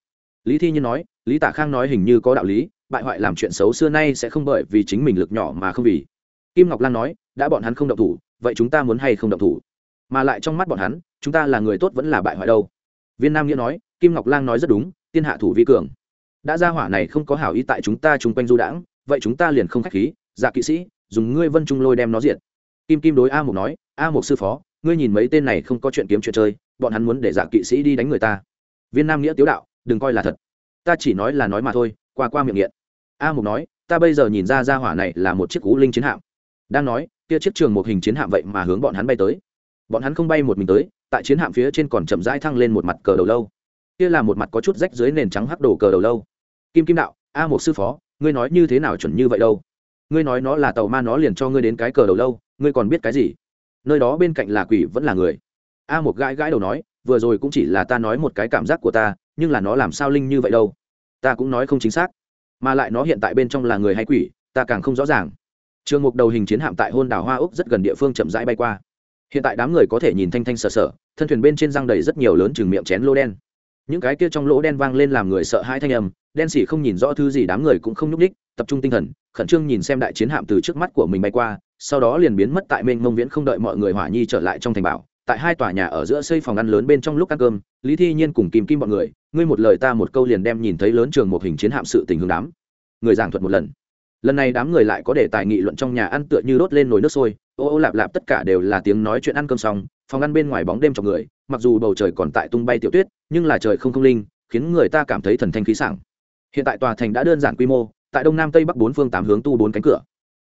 Lý thi nhiên nói, lý tả khang nói hình như có đạo lý, bại hoại làm chuyện xấu xưa nay sẽ không bởi vì chính mình lực nhỏ mà không vì. Kim ngọc lan nói, đã bọn hắn không động thủ, vậy chúng ta muốn hay không động thủ? Mà lại trong mắt bọn hắn, chúng ta là người tốt vẫn là bại hoại đâu? Viên nam nghĩa nói, kim ngọc lan nói rất đúng, tiên hạ thủ vi cường. Đã ra hỏa này không có hảo ý tại chúng ta chung quanh du đãng vậy chúng ta liền không khách khí dạ kỵ sĩ, dùng ngươi vân trung lôi đem nó diện kim kim đối a mục nói, a mục sư phó, ngươi nhìn mấy tên này không có chuyện kiếm chuyện chơi, bọn hắn muốn để dạ kỵ sĩ đi đánh người ta. Viên nam nghĩa tiếu đạo, đừng coi là thật. Ta chỉ nói là nói mà thôi, qua qua miệng nghiện. A mục nói, ta bây giờ nhìn ra ra hỏa này là một chiếc cú linh chiến hạm. Đang nói, kia chiếc trường một hình chiến hạm vậy mà hướng bọn hắn bay tới. Bọn hắn không bay một mình tới, tại chiến hạm phía trên còn chậm rãi thăng lên một mặt cờ đầu lâu. Kia là một mặt có chút rách dưới nền trắng hắc đổ cờ đầu lâu. Kim kim đạo, a một sư phó ngươi nói như thế nào chuẩn như vậy đâu? Ngươi nói nó là tàu ma nó liền cho ngươi đến cái cờ đầu lâu, ngươi còn biết cái gì? Nơi đó bên cạnh là quỷ vẫn là người? A một gãi gãi đầu nói, vừa rồi cũng chỉ là ta nói một cái cảm giác của ta, nhưng là nó làm sao linh như vậy đâu? Ta cũng nói không chính xác, mà lại nó hiện tại bên trong là người hay quỷ, ta càng không rõ ràng. Trường mục đầu hình chiến hạm tại hôn đảo hoa úc rất gần địa phương chậm rãi bay qua. Hiện tại đám người có thể nhìn thanh thanh sờ sờ, thân thuyền bên trên răng đầy rất nhiều lớn chừng miệng chén lô đen những cái kia trong lỗ đen vang lên làm người sợ hai thanh âm, đen xỉ không nhìn rõ thứ gì, đám người cũng không nhúc ních tập trung tinh thần, khẩn trương nhìn xem đại chiến hạm từ trước mắt của mình bay qua, sau đó liền biến mất tại mênh mông viễn không đợi mọi người hỏa nhi trở lại trong thành bảo. Tại hai tòa nhà ở giữa xây phòng ăn lớn bên trong lúc ăn cơm, lý thi nhiên cùng kìm kim bọn người, ngươi một lời ta một câu liền đem nhìn thấy lớn trường một hình chiến hạm sự tình hướng đám người giảng thuật một lần. Lần này đám người lại có để tài nghị luận trong nhà ăn tựa như đốt lên nồi nước sôi, ô ô lạp lạp tất cả đều là tiếng nói chuyện ăn cơm xong phòng ăn bên ngoài bóng đêm trong người, mặc dù bầu trời còn tại tung bay tiểu tuyết, nhưng là trời không không linh, khiến người ta cảm thấy thần thanh khí sảng. Hiện tại tòa thành đã đơn giản quy mô, tại đông nam tây bắc bốn phương tám hướng tu bốn cánh cửa.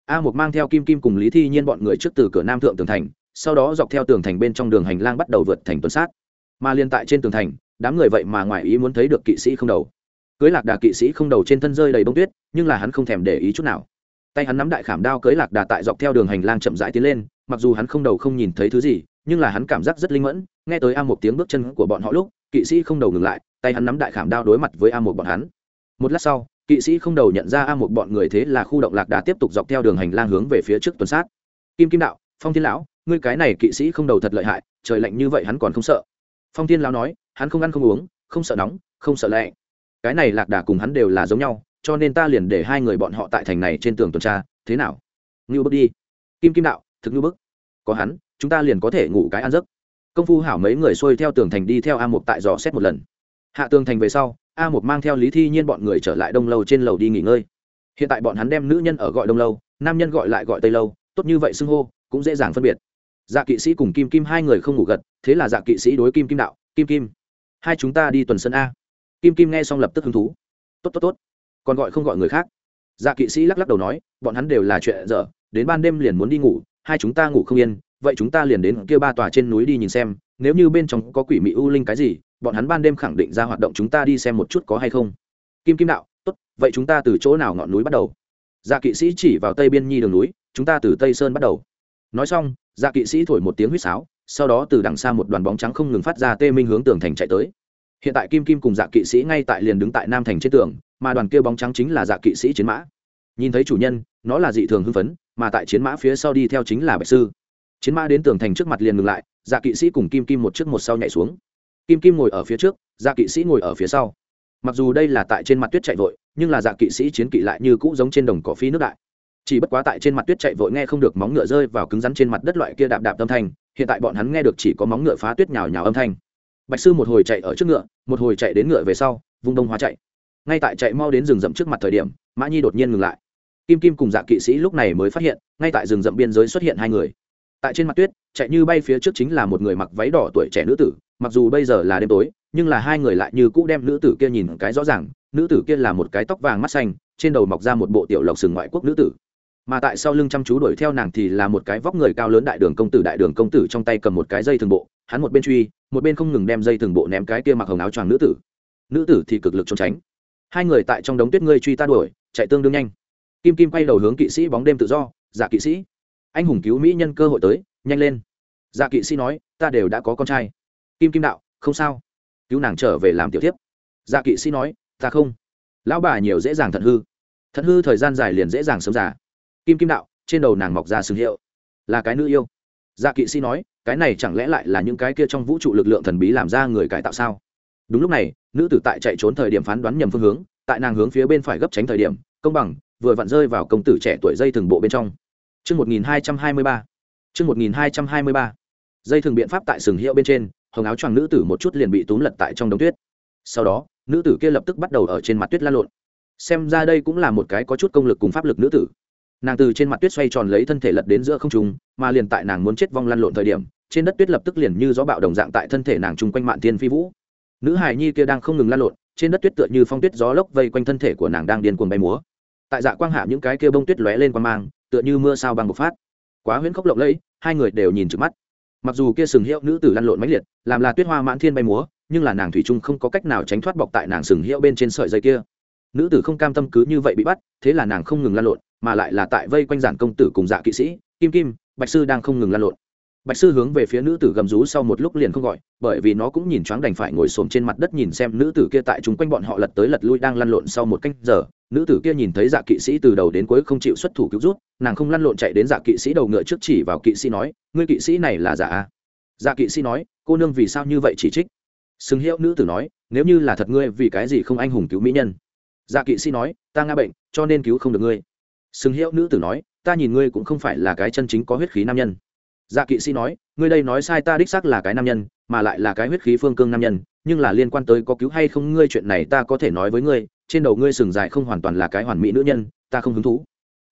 A một mang theo kim kim cùng lý thi nhiên bọn người trước từ cửa nam thượng tường thành, sau đó dọc theo tường thành bên trong đường hành lang bắt đầu vượt thành tuần sát. Mà liên tại trên tường thành, đám người vậy mà ngoài ý muốn thấy được kỵ sĩ không đầu. Cưới lạc đà kỵ sĩ không đầu trên thân rơi đầy bông tuyết, nhưng là hắn không thèm để ý chút nào. Tay hắn nắm đại khảm đao cưới lạc đà tại dọc theo đường hành lang chậm rãi tiến lên, mặc dù hắn không đầu không nhìn thấy thứ gì nhưng là hắn cảm giác rất linh mẫn, nghe tới a một tiếng bước chân của bọn họ lúc, kỵ sĩ không đầu ngừng lại, tay hắn nắm đại khảm đao đối mặt với a một bọn hắn. Một lát sau, kỵ sĩ không đầu nhận ra a một bọn người thế là khu động lạc đà tiếp tục dọc theo đường hành lang hướng về phía trước tuần sát. Kim kim đạo, phong thiên lão, ngươi cái này kỵ sĩ không đầu thật lợi hại, trời lạnh như vậy hắn còn không sợ. Phong thiên lão nói, hắn không ăn không uống, không sợ nóng, không sợ lạnh. Cái này lạc đà cùng hắn đều là giống nhau, cho nên ta liền để hai người bọn họ tại thành này trên tường tuần tra, thế nào? Ngưu bước đi. Kim kim đạo, thực ngưu bức có hắn chúng ta liền có thể ngủ cái ăn giấc. Công phu hảo mấy người xuôi theo tường thành đi theo a một tại dò xét một lần. Hạ tường thành về sau, a một mang theo lý thi nhiên bọn người trở lại đông lâu trên lầu đi nghỉ ngơi. Hiện tại bọn hắn đem nữ nhân ở gọi đông lâu, nam nhân gọi lại gọi tây lâu, tốt như vậy xưng hô, cũng dễ dàng phân biệt. Dạ kỵ sĩ cùng kim kim hai người không ngủ gật, thế là dạ kỵ sĩ đối kim kim đạo, kim kim, hai chúng ta đi tuần sân a. Kim kim nghe xong lập tức hứng thú. Tốt tốt tốt, còn gọi không gọi người khác? Dạ kỵ sĩ lắc lắc đầu nói, bọn hắn đều là chuyện dở, đến ban đêm liền muốn đi ngủ, hai chúng ta ngủ không yên vậy chúng ta liền đến kia ba tòa trên núi đi nhìn xem, nếu như bên trong có quỷ mị u linh cái gì, bọn hắn ban đêm khẳng định ra hoạt động chúng ta đi xem một chút có hay không. Kim kim đạo, tốt, vậy chúng ta từ chỗ nào ngọn núi bắt đầu? Dạ kỵ sĩ chỉ vào tây biên nhi đường núi, chúng ta từ tây sơn bắt đầu. Nói xong dạ kỵ sĩ thổi một tiếng huýt sáo, sau đó từ đằng xa một đoàn bóng trắng không ngừng phát ra tê minh hướng tường thành chạy tới. Hiện tại kim kim cùng dạ kỵ sĩ ngay tại liền đứng tại nam thành trên tường, mà đoàn kia bóng trắng chính là dạ kỵ sĩ chiến mã. Nhìn thấy chủ nhân, nó là dị thường hưng phấn, mà tại chiến mã phía sau đi theo chính là bạch sư chiến mã đến tường thành trước mặt liền ngừng lại dạ kỵ sĩ cùng kim kim một trước một sau nhảy xuống. Kim kim ngồi ở phía trước dạ kỵ sĩ ngồi ở phía sau. Mặc dù đây là tại trên mặt tuyết chạy vội, nhưng là dạ kỵ sĩ chiến kỵ lại như cũ giống trên đồng cỏ phi nước đại. Chỉ bất quá tại trên mặt tuyết chạy vội nghe không được móng ngựa rơi vào cứng rắn trên mặt đất loại kia đạp đạp âm thanh, hiện tại bọn hắn nghe được chỉ có móng ngựa phá tuyết nhào nhào âm thanh. Bạch sư một hồi chạy ở trước ngựa, một hồi chạy đến ngựa về sau, vung đông hóa chạy. Ngay tại chạy mau đến rừng rậm trước mặt thời điểm, mã nhi đột nhiên ngừng lại. Kim kim cùng dạ kỵ sĩ lúc này mới phát hiện, ngay tại rừng rậm biên giới xuất hiện hai người tại trên mặt tuyết, chạy như bay phía trước chính là một người mặc váy đỏ tuổi trẻ nữ tử, mặc dù bây giờ là đêm tối, nhưng là hai người lại như cũ đem nữ tử kia nhìn cái rõ ràng, nữ tử kia là một cái tóc vàng mắt xanh, trên đầu mọc ra một bộ tiểu lộc sừng ngoại quốc nữ tử. Mà tại sau lưng chăm chú đuổi theo nàng thì là một cái vóc người cao lớn đại đường công tử, đại đường công tử trong tay cầm một cái dây thường bộ, hắn một bên truy, một bên không ngừng đem dây thường bộ ném cái kia mặc hồng áo choàng nữ tử. Nữ tử thì cực lực trốn tránh. Hai người tại trong đống tuyết ngươi truy ta đuổi, chạy tương đương nhanh. Kim kim quay đầu hướng kỵ sĩ bóng đêm tự do giả kỵ sĩ anh hùng cứu mỹ nhân cơ hội tới, nhanh lên. Dạ kỵ sĩ nói, ta đều đã có con trai. Kim kim đạo, không sao. Cứu nàng trở về làm tiểu tiếp dạ kỵ sĩ nói, ta không. Lão bà nhiều dễ dàng thận hư. Thận hư thời gian dài liền dễ dàng sớm già. Kim kim đạo, trên đầu nàng mọc ra sừng hiệu. Là cái nữ yêu. Dạ kỵ sĩ nói, cái này chẳng lẽ lại là những cái kia trong vũ trụ lực lượng thần bí làm ra người cải tạo sao? Đúng lúc này, nữ tử tại chạy trốn thời điểm phán đoán nhầm phương hướng, tại nàng hướng phía bên phải gấp tránh thời điểm, công bằng, vừa vặn rơi vào công tử trẻ tuổi dây thừng bộ bên trong. Chương 1223. Chương 1223. Dây thường biện pháp tại sừng hiệu bên trên, hồng áo choàng nữ tử một chút liền bị túm lật tại trong đống tuyết. Sau đó, nữ tử kia lập tức bắt đầu ở trên mặt tuyết lăn lộn. Xem ra đây cũng là một cái có chút công lực cùng pháp lực nữ tử. Nàng từ trên mặt tuyết xoay tròn lấy thân thể lật đến giữa không trung, mà liền tại nàng muốn chết vong lăn lộn thời điểm, trên đất tuyết lập tức liền như gió bạo đồng dạng tại thân thể nàng trung quanh mạn thiên phi vũ. Nữ hài nhi kia đang không ngừng lăn lộn, trên đất tuyết tựa như phong tuyết gió lốc vây quanh thân thể của nàng đang điên cuồng bay múa. Tại dạ quang hạ những cái kia bông tuyết lóe lên qua mang, tựa như mưa sao băng bộc phát. Quá huyễn khốc lộng lẫy hai người đều nhìn trực mắt. Mặc dù kia sừng hiệu nữ tử lăn lộn mãnh liệt làm là tuyết hoa mãn thiên bay múa nhưng là nàng thủy trung không có cách nào tránh thoát bọc tại nàng sừng hiệu bên trên sợi dây kia. Nữ tử không cam tâm cứ như vậy bị bắt thế là nàng không ngừng lăn lộn mà lại là tại vây quanh giản công tử cùng dạ kỵ sĩ kim kim bạch sư đang không ngừng lăn lộn bạch sư hướng về phía nữ tử gầm rú sau một lúc liền không gọi, bởi vì nó cũng nhìn choáng đành phải ngồi xổm trên mặt đất nhìn xem nữ tử kia tại chúng quanh bọn họ lật tới lật lui đang lăn lộn sau một canh giờ. Nữ tử kia nhìn thấy dạ kỵ sĩ từ đầu đến cuối không chịu xuất thủ cứu rút, nàng không lăn lộn chạy đến dạ kỵ sĩ đầu ngựa trước chỉ vào kỵ sĩ nói, ngươi kỵ sĩ này là giả? À? dạ kỵ sĩ nói, cô nương vì sao như vậy chỉ trích? Xứng hiệu nữ tử nói, nếu như là thật ngươi, vì cái gì không anh hùng cứu mỹ nhân? Dạ kỵ sĩ nói, ta ngã bệnh, cho nên cứu không được ngươi. Xứng hiệu nữ tử nói, ta nhìn ngươi cũng không phải là cái chân chính có huyết khí nam nhân dạ kỵ sĩ nói, ngươi đây nói sai ta đích xác là cái nam nhân, mà lại là cái huyết khí phương cương nam nhân, nhưng là liên quan tới có cứu hay không ngươi chuyện này ta có thể nói với ngươi, trên đầu ngươi sừng dài không hoàn toàn là cái hoàn mỹ nữ nhân, ta không hứng thú.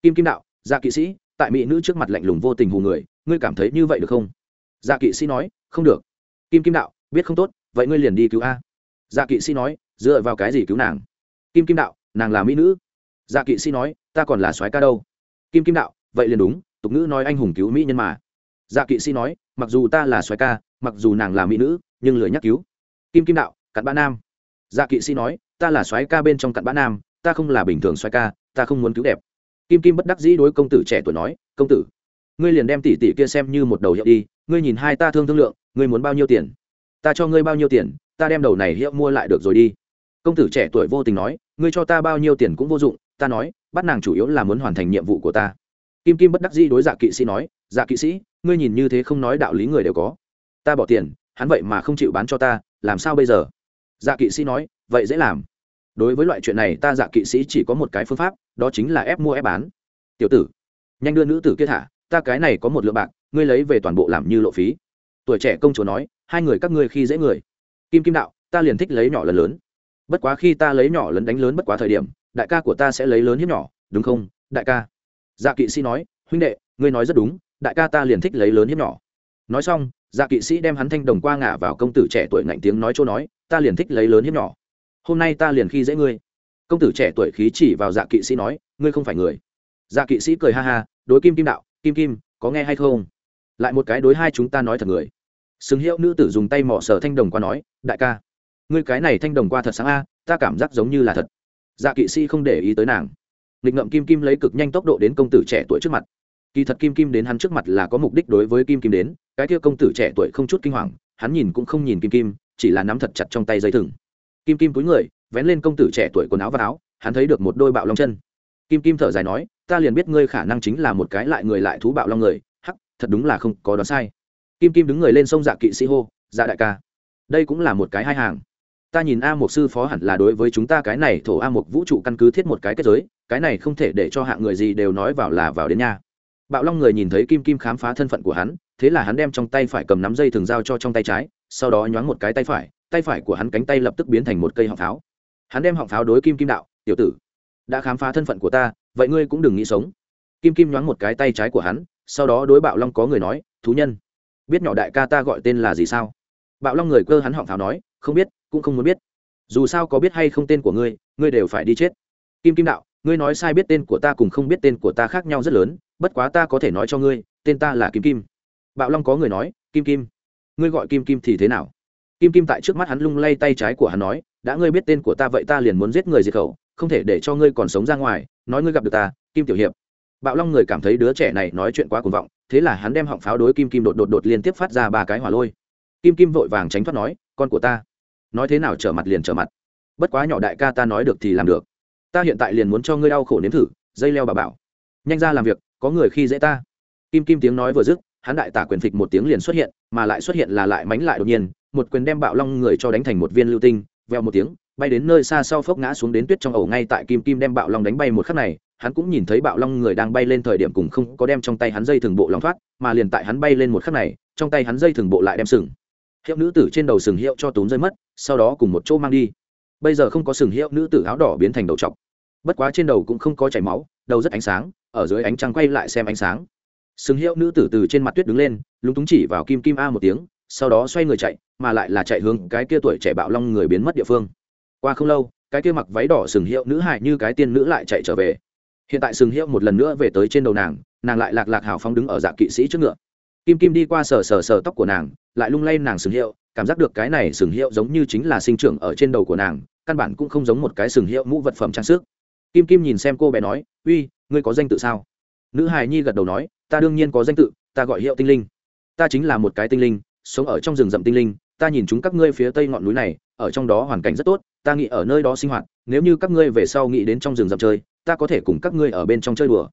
Kim kim đạo dạ kỵ sĩ, tại mỹ nữ trước mặt lạnh lùng vô tình hù người, ngươi cảm thấy như vậy được không? Dạ kỵ sĩ nói, không được. Kim kim đạo, biết không tốt, vậy ngươi liền đi cứu a. Dạ kỵ sĩ nói, dựa vào cái gì cứu nàng? Kim kim đạo, nàng là mỹ nữ. Dạ kỵ sĩ nói, ta còn là soái ca đâu. Kim kim đạo, vậy liền đúng, tục ngữ nói anh hùng cứu mỹ nhân mà dạ kỵ sĩ nói, mặc dù ta là xoài ca, mặc dù nàng là mỹ nữ, nhưng lười nhắc cứu. Kim kim đạo, cặn bã nam. Dạ kỵ sĩ nói, ta là xoáy ca bên trong cặn bã nam, ta không là bình thường xoáy ca, ta không muốn cứu đẹp. Kim kim bất đắc dĩ đối công tử trẻ tuổi nói, công tử, ngươi liền đem tỷ tỷ kia xem như một đầu hiệu đi, ngươi nhìn hai ta thương thương lượng, ngươi muốn bao nhiêu tiền? Ta cho ngươi bao nhiêu tiền, ta đem đầu này hiệu mua lại được rồi đi. Công tử trẻ tuổi vô tình nói, ngươi cho ta bao nhiêu tiền cũng vô dụng, ta nói, bắt nàng chủ yếu là muốn hoàn thành nhiệm vụ của ta. Kim kim bất đắc dĩ đối dạ kỵ sĩ nói dạ kỵ sĩ ngươi nhìn như thế không nói đạo lý người đều có. Ta bỏ tiền, hắn vậy mà không chịu bán cho ta, làm sao bây giờ? Dạ kỵ sĩ nói, vậy dễ làm. Đối với loại chuyện này, ta dạ kỵ sĩ chỉ có một cái phương pháp, đó chính là ép mua ép bán. Tiểu tử, nhanh đưa nữ tử kia thả, ta cái này có một lượng bạc, ngươi lấy về toàn bộ làm như lộ phí. Tuổi trẻ công chúa nói, hai người các ngươi khi dễ người. Kim kim đạo, ta liền thích lấy nhỏ lần lớn. Bất quá khi ta lấy nhỏ lớn đánh lớn bất quá thời điểm, đại ca của ta sẽ lấy lớn hiếp nhỏ, đúng không, đại ca? Dạ kỵ sĩ nói, huynh đệ, ngươi nói rất đúng đại ca ta liền thích lấy lớn hiếp nhỏ. Nói xong dạ kỵ sĩ đem hắn thanh đồng qua ngả vào công tử trẻ tuổi ngạnh tiếng nói chỗ nói, ta liền thích lấy lớn hiếp nhỏ. Hôm nay ta liền khi dễ ngươi. Công tử trẻ tuổi khí chỉ vào dạ kỵ sĩ nói, ngươi không phải người. Dạ kỵ sĩ cười ha ha, đối kim kim đạo, kim kim, có nghe hay không? Lại một cái đối hai chúng ta nói thật người. Xứng hiệu nữ tử dùng tay mỏ sở thanh đồng qua nói, đại ca, ngươi cái này thanh đồng qua thật sáng a, ta cảm giác giống như là thật. Dạ kỵ sĩ không để ý tới nàng. Nghịch ngậm kim kim lấy cực nhanh tốc độ đến công tử trẻ tuổi trước mặt kỳ thật kim kim đến hắn trước mặt là có mục đích đối với kim kim đến, cái kia công tử trẻ tuổi không chút kinh hoàng, hắn nhìn cũng không nhìn kim kim, chỉ là nắm thật chặt trong tay dây thừng. Kim kim túi người, vén lên công tử trẻ tuổi quần áo và áo, hắn thấy được một đôi bạo long chân. Kim kim thở dài nói, ta liền biết ngươi khả năng chính là một cái lại người lại thú bạo long người, hắc, thật đúng là không có đoán sai. Kim kim đứng người lên sông dạ kỵ sĩ hô dạ đại ca, đây cũng là một cái hai hàng. Ta nhìn a một sư phó hẳn là đối với chúng ta cái này thổ a một vũ trụ căn cứ thiết một cái kết giới, cái này không thể để cho hạng người gì đều nói vào là vào đến nhà bạo long người nhìn thấy kim kim khám phá thân phận của hắn, thế là hắn đem trong tay phải cầm nắm dây thường giao cho trong tay trái, sau đó nhoáng một cái tay phải tay phải của hắn cánh tay lập tức biến thành một cây họng pháo. Hắn đem họng pháo đối kim kim đạo, tiểu tử, đã khám phá thân phận của ta, vậy ngươi cũng đừng nghĩ sống. Kim kim nhoáng một cái tay trái của hắn, sau đó đối bạo long có người nói, thú nhân, biết nhỏ đại ca ta gọi tên là gì sao? Bạo long người cơ hắn họng pháo nói, không biết, cũng không muốn biết. Dù sao có biết hay không tên của ngươi ngươi đều phải đi chết. Kim kim đạo, ngươi nói sai biết tên của ta cùng không biết tên của ta khác nhau rất lớn bất quá ta có thể nói cho ngươi, tên ta là kim kim. Bạo long có người nói, kim kim. Ngươi gọi kim kim thì thế nào? Kim kim tại trước mắt hắn lung lay tay trái của hắn nói, đã ngươi biết tên của ta vậy ta liền muốn giết người diệt khẩu, không thể để cho ngươi còn sống ra ngoài, nói ngươi gặp được ta, kim tiểu hiệp. Bạo long người cảm thấy đứa trẻ này nói chuyện quá cuồng vọng, thế là hắn đem họng pháo đối kim kim đột đột đột liên tiếp phát ra ba cái hỏa lôi. Kim kim vội vàng tránh thoát nói, con của ta, nói thế nào trở mặt liền trở mặt. Bất quá nhỏ đại ca ta nói được thì làm được. Ta hiện tại liền muốn cho ngươi đau khổ nếm thử, dây leo bà bảo. Nhanh ra làm việc có người khi dễ ta. Kim kim tiếng nói vừa dứt, hắn đại tả quyền phịch một tiếng liền xuất hiện, mà lại xuất hiện là lại mánh lại đột nhiên, một quyền đem bạo long người cho đánh thành một viên lưu tinh, veo một tiếng, bay đến nơi xa sau phốc ngã xuống đến tuyết trong ẩu ngay tại kim kim đem bạo long đánh bay một khắc này, hắn cũng nhìn thấy bạo long người đang bay lên thời điểm cùng không có đem trong tay hắn dây thường bộ lòng thoát, mà liền tại hắn bay lên một khắc này, trong tay hắn dây thường bộ lại đem sừng. Hiệu nữ tử trên đầu sừng hiệu cho tốn rơi mất, sau đó cùng một chỗ mang đi. Bây giờ không có sừng hiệu nữ tử áo đỏ biến thành đầu chọc bất quá trên đầu cũng không có chảy máu, đầu rất ánh sáng, ở dưới ánh trăng quay lại xem ánh sáng. Sừng hiệu nữ tử từ trên mặt tuyết đứng lên, lúng túng chỉ vào kim kim a một tiếng, sau đó xoay người chạy, mà lại là chạy hướng cái kia tuổi trẻ bạo long người biến mất địa phương. Qua không lâu, cái kia mặc váy đỏ sừng hiệu nữ hại như cái tiên nữ lại chạy trở về. Hiện tại sừng hiệu một lần nữa về tới trên đầu nàng nàng lại lạc lạc hào phong đứng ở dạ kỵ sĩ trước ngựa. Kim kim đi qua sờ sờ sờ tóc của nàng, lại lung lay nàng sừng hiệu, cảm giác được cái này sừng hiệu giống như chính là sinh trưởng ở trên đầu của nàng, căn bản cũng không giống một cái sừng hiệu mũ vật phẩm trang sức kim kim nhìn xem cô bé nói, uy, ngươi có danh tự sao? Nữ hài nhi gật đầu nói, ta đương nhiên có danh tự, ta gọi hiệu tinh linh. Ta chính là một cái tinh linh, sống ở trong rừng rậm tinh linh, ta nhìn chúng các ngươi phía tây ngọn núi này, ở trong đó hoàn cảnh rất tốt, ta nghĩ ở nơi đó sinh hoạt, nếu như các ngươi về sau nghĩ đến trong rừng rậm chơi, ta có thể cùng các ngươi ở bên trong chơi đùa.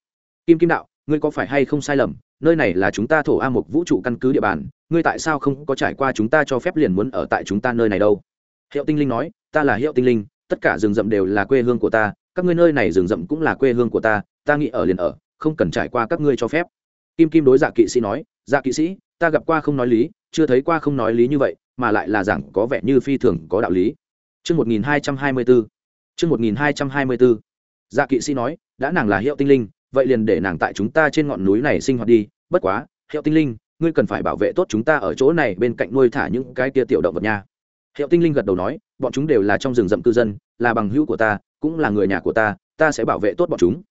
Kim kim đạo, ngươi có phải hay không sai lầm, nơi này là chúng ta thổ a một vũ trụ căn cứ địa bàn, ngươi tại sao không có trải qua chúng ta cho phép liền muốn ở tại chúng ta nơi này đâu? Hiệu tinh linh nói, ta là hiệu tinh linh, tất cả rừng rậm đều là quê hương của ta các ngươi nơi này rừng rậm cũng là quê hương của ta ta nghĩ ở liền ở không cần trải qua các ngươi cho phép kim kim đối dạ kỵ sĩ nói dạ kỵ sĩ ta gặp qua không nói lý chưa thấy qua không nói lý như vậy mà lại là giảng có vẻ như phi thường có đạo lý trước 1224. trước 1224. Dạ kỵ sĩ nói, đã nàng là hiệu tinh linh, vậy liền để nàng tại chúng ta trên ngọn núi này sinh hoạt đi, bất quá, hiệu tinh linh, ngươi cần phải bảo vệ tốt chúng ta ở chỗ này bên cạnh nuôi thả những cái kia tiểu động vật nha. Hiệu tinh linh gật đầu nói, bọn chúng đều là trong rừng rậm cư dân, là bằng hữu của ta, cũng là người nhà của ta, ta sẽ bảo vệ tốt bọn chúng.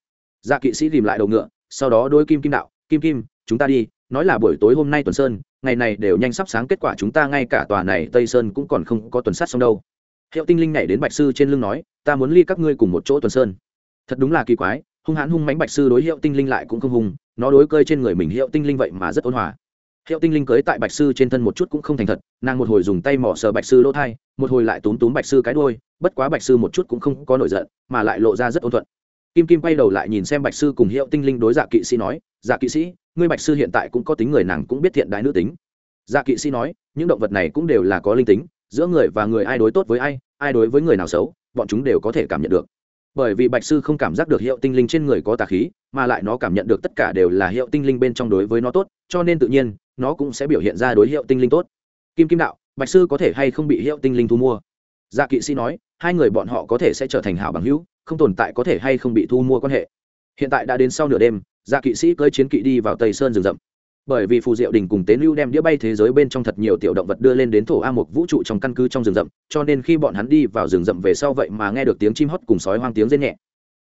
Dạ kỵ sĩ rìm lại đầu ngựa, sau đó đôi kim kim đạo kim kim chúng ta đi nói là buổi tối hôm nay tuần sơn ngày này đều nhanh sắp sáng kết quả chúng ta ngay cả tòa này tây sơn cũng còn không có tuần sát xong đâu. Hiệu tinh linh nhảy đến bạch sư trên lưng nói ta muốn ly các ngươi cùng một chỗ tuần sơn. Thật đúng là kỳ quái hung hãn hung mánh bạch sư đối hiệu tinh linh lại cũng không hung nó đối cơi trên người mình hiệu tinh linh vậy mà rất ôn hòa. Hiệu tinh linh cưới tại bạch sư trên thân một chút cũng không thành thật nàng một hồi dùng tay mỏ sờ bạch sư lỗ thai một hồi lại túm túm bạch sư cái đôi bất quá bạch sư một chút cũng không có nổi giận, mà lại lộ ra rất ôn thuận. Kim kim quay đầu lại nhìn xem bạch sư cùng hiệu tinh linh đối dạ kỵ sĩ nói dạ kỵ sĩ, ngươi bạch sư hiện tại cũng có tính người nàng cũng biết thiện đại nữ tính. Dạ kỵ sĩ nói, những động vật này cũng đều là có linh tính, giữa người và người ai đối tốt với ai ai đối với người nào xấu, bọn chúng đều có thể cảm nhận được. Bởi vì bạch sư không cảm giác được hiệu tinh linh trên người có tà khí, mà lại nó cảm nhận được tất cả đều là hiệu tinh linh bên trong đối với nó tốt, cho nên tự nhiên, nó cũng sẽ biểu hiện ra đối hiệu tinh linh tốt. Kim kim đạo, bạch sư có thể hay không bị hiệu tinh linh thu mua? Dạ kỵ sĩ nói hai người bọn họ có thể sẽ trở thành hảo bằng hữu, không tồn tại có thể hay không bị thu mua quan hệ. Hiện tại đã đến sau nửa đêm dạ kỵ sĩ cưỡi chiến kỵ đi vào tây sơn rừng rậm. Bởi vì phù diệu đình cùng tế lưu đem đĩa bay thế giới bên trong thật nhiều tiểu động vật đưa lên đến thổ a một vũ trụ trong căn cứ trong rừng rậm, cho nên khi bọn hắn đi vào rừng rậm về sau vậy mà nghe được tiếng chim hót cùng sói hoang tiếng rên nhẹ.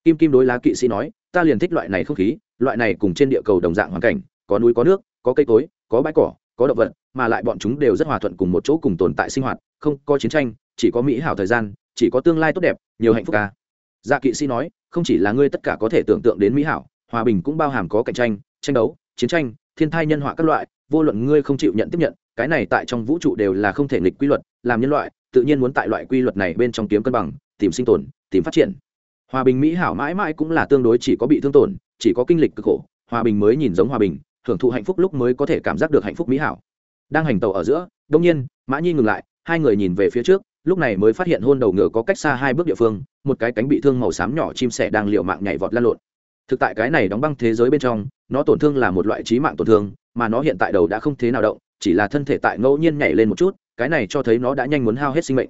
Kim kim đối lá kỵ sĩ nói, ta liền thích loại này không khí, loại này cùng trên địa cầu đồng dạng hoàn cảnh, có núi, có nước, có cây cối, có bãi cỏ, có động vật, mà lại bọn chúng đều rất hòa thuận cùng một chỗ cùng tồn tại sinh hoạt, không có chiến tranh, chỉ có mỹ hảo thời gian chỉ có tương lai tốt đẹp, nhiều hạnh phúc ca dạ kỵ sĩ nói, không chỉ là ngươi tất cả có thể tưởng tượng đến mỹ hảo, hòa bình cũng bao hàm có cạnh tranh tranh đấu, chiến tranh, thiên thai nhân họa các loại, vô luận ngươi không chịu nhận tiếp nhận, cái này tại trong vũ trụ đều là không thể nghịch quy luật, làm nhân loại, tự nhiên muốn tại loại quy luật này bên trong kiếm cân bằng, tìm sinh tồn, tìm phát triển. Hòa bình mỹ hảo mãi mãi cũng là tương đối chỉ có bị thương tổn, chỉ có kinh lịch cực khổ, hòa bình mới nhìn giống hòa bình, hưởng thụ hạnh phúc lúc mới có thể cảm giác được hạnh phúc mỹ hảo. Đang hành tàu ở giữa, đông nhiên, mã nhi ngừng lại, hai người nhìn về phía trước lúc này mới phát hiện hôn đầu ngựa có cách xa hai bước địa phương, một cái cánh bị thương màu xám nhỏ chim sẻ đang liều mạng nhảy vọt lan lộn. Thực tại cái này đóng băng thế giới bên trong, nó tổn thương là một loại trí mạng tổn thương, mà nó hiện tại đầu đã không thế nào động, chỉ là thân thể tại ngẫu nhiên nhảy lên một chút, cái này cho thấy nó đã nhanh muốn hao hết sinh mệnh.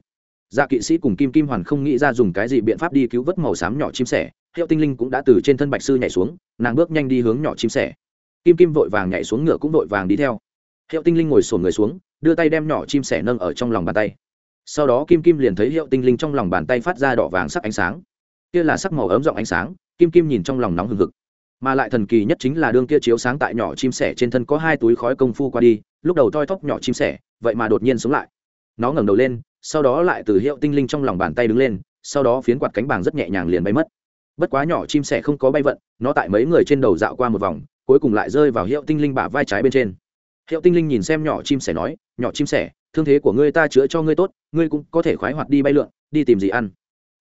Dạ kỵ sĩ cùng kim kim hoàn không nghĩ ra dùng cái gì biện pháp đi cứu vớt màu xám nhỏ chim sẻ, hiệu tinh linh cũng đã từ trên thân bạch sư nhảy xuống, nàng bước nhanh đi hướng nhỏ chim sẻ. Kim kim vội vàng nhảy xuống ngựa cũng vội vàng đi theo. Hiệu tinh linh ngồi sổn người xuống, đưa tay đem nhỏ chim sẻ nâng ở trong lòng bàn tay sau đó kim kim liền thấy hiệu tinh linh trong lòng bàn tay phát ra đỏ vàng sắc ánh sáng. Kia là sắc màu ấm giọng ánh sáng, kim kim nhìn trong lòng nóng hừng hực. Mà lại thần kỳ nhất chính là đương kia chiếu sáng tại nhỏ chim sẻ trên thân có hai túi khói công phu qua đi, lúc đầu toi thóp nhỏ chim sẻ, vậy mà đột nhiên sống lại. Nó ngẩng đầu lên, sau đó lại từ hiệu tinh linh trong lòng bàn tay đứng lên, sau đó phiến quạt cánh bàng rất nhẹ nhàng liền bay mất. Bất quá nhỏ chim sẻ không có bay vận, nó tại mấy người trên đầu dạo qua một vòng, cuối cùng lại rơi vào hiệu tinh linh bả vai trái bên trên. Hiệu tinh linh nhìn xem nhỏ chim sẻ nói, nhỏ chim sẻ thương thế của ngươi ta chữa cho ngươi tốt, ngươi cũng có thể khoái hoạt đi bay lượn, đi tìm gì ăn.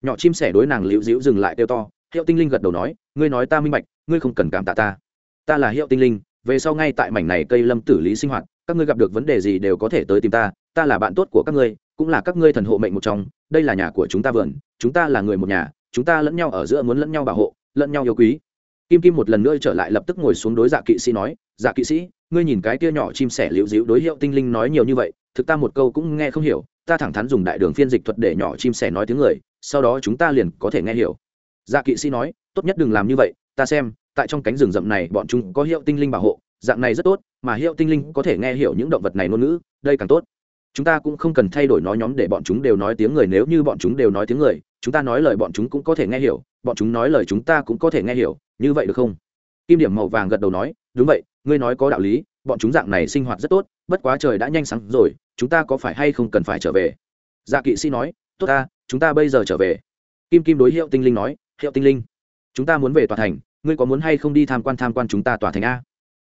Nhỏ chim sẻ đối nàng liễu dĩu dừng lại kêu to, hiệu tinh linh gật đầu nói, ngươi nói ta minh bạch, ngươi không cần cảm tạ ta. Ta là hiệu tinh linh, về sau ngay tại mảnh này cây lâm tử lý sinh hoạt, các ngươi gặp được vấn đề gì đều có thể tới tìm ta ta là bạn tốt của các ngươi, cũng là các ngươi thần hộ mệnh một trong, đây là nhà của chúng ta vườn, chúng ta là người một nhà, chúng ta lẫn nhau ở giữa muốn lẫn nhau bảo hộ, lẫn nhau yêu quý. Kim kim một lần nữa trở lại lập tức ngồi xuống đối dạ kỵ sĩ nói dạ kỵ sĩ, ngươi nhìn cái kia nhỏ chim sẻ liễu dĩu đối hiệu tinh linh nói nhiều như vậy thực ta một câu cũng nghe không hiểu, ta thẳng thắn dùng đại đường phiên dịch thuật để nhỏ chim sẻ nói tiếng người, sau đó chúng ta liền có thể nghe hiểu. Dạ kỵ sĩ nói, tốt nhất đừng làm như vậy, ta xem, tại trong cánh rừng rậm này bọn chúng có hiệu tinh linh bảo hộ, dạng này rất tốt, mà hiệu tinh linh có thể nghe hiểu những động vật này ngôn ngữ, đây càng tốt. Chúng ta cũng không cần thay đổi nói nhóm để bọn chúng đều nói tiếng người, nếu như bọn chúng đều nói tiếng người, chúng ta nói lời bọn chúng cũng có thể nghe hiểu, bọn chúng nói lời chúng ta cũng có thể nghe hiểu, như vậy được không? Kim điểm màu vàng gật đầu nói, đúng vậy, ngươi nói có đạo lý, bọn chúng dạng này sinh hoạt rất tốt bất quá trời đã nhanh sáng rồi, chúng ta có phải hay không cần phải trở về? Dạ kỵ sĩ nói, tốt ta, chúng ta bây giờ trở về. Kim kim đối hiệu tinh linh nói, hiệu tinh linh, chúng ta muốn về tòa thành, ngươi có muốn hay không đi tham quan tham quan chúng ta tòa thành a?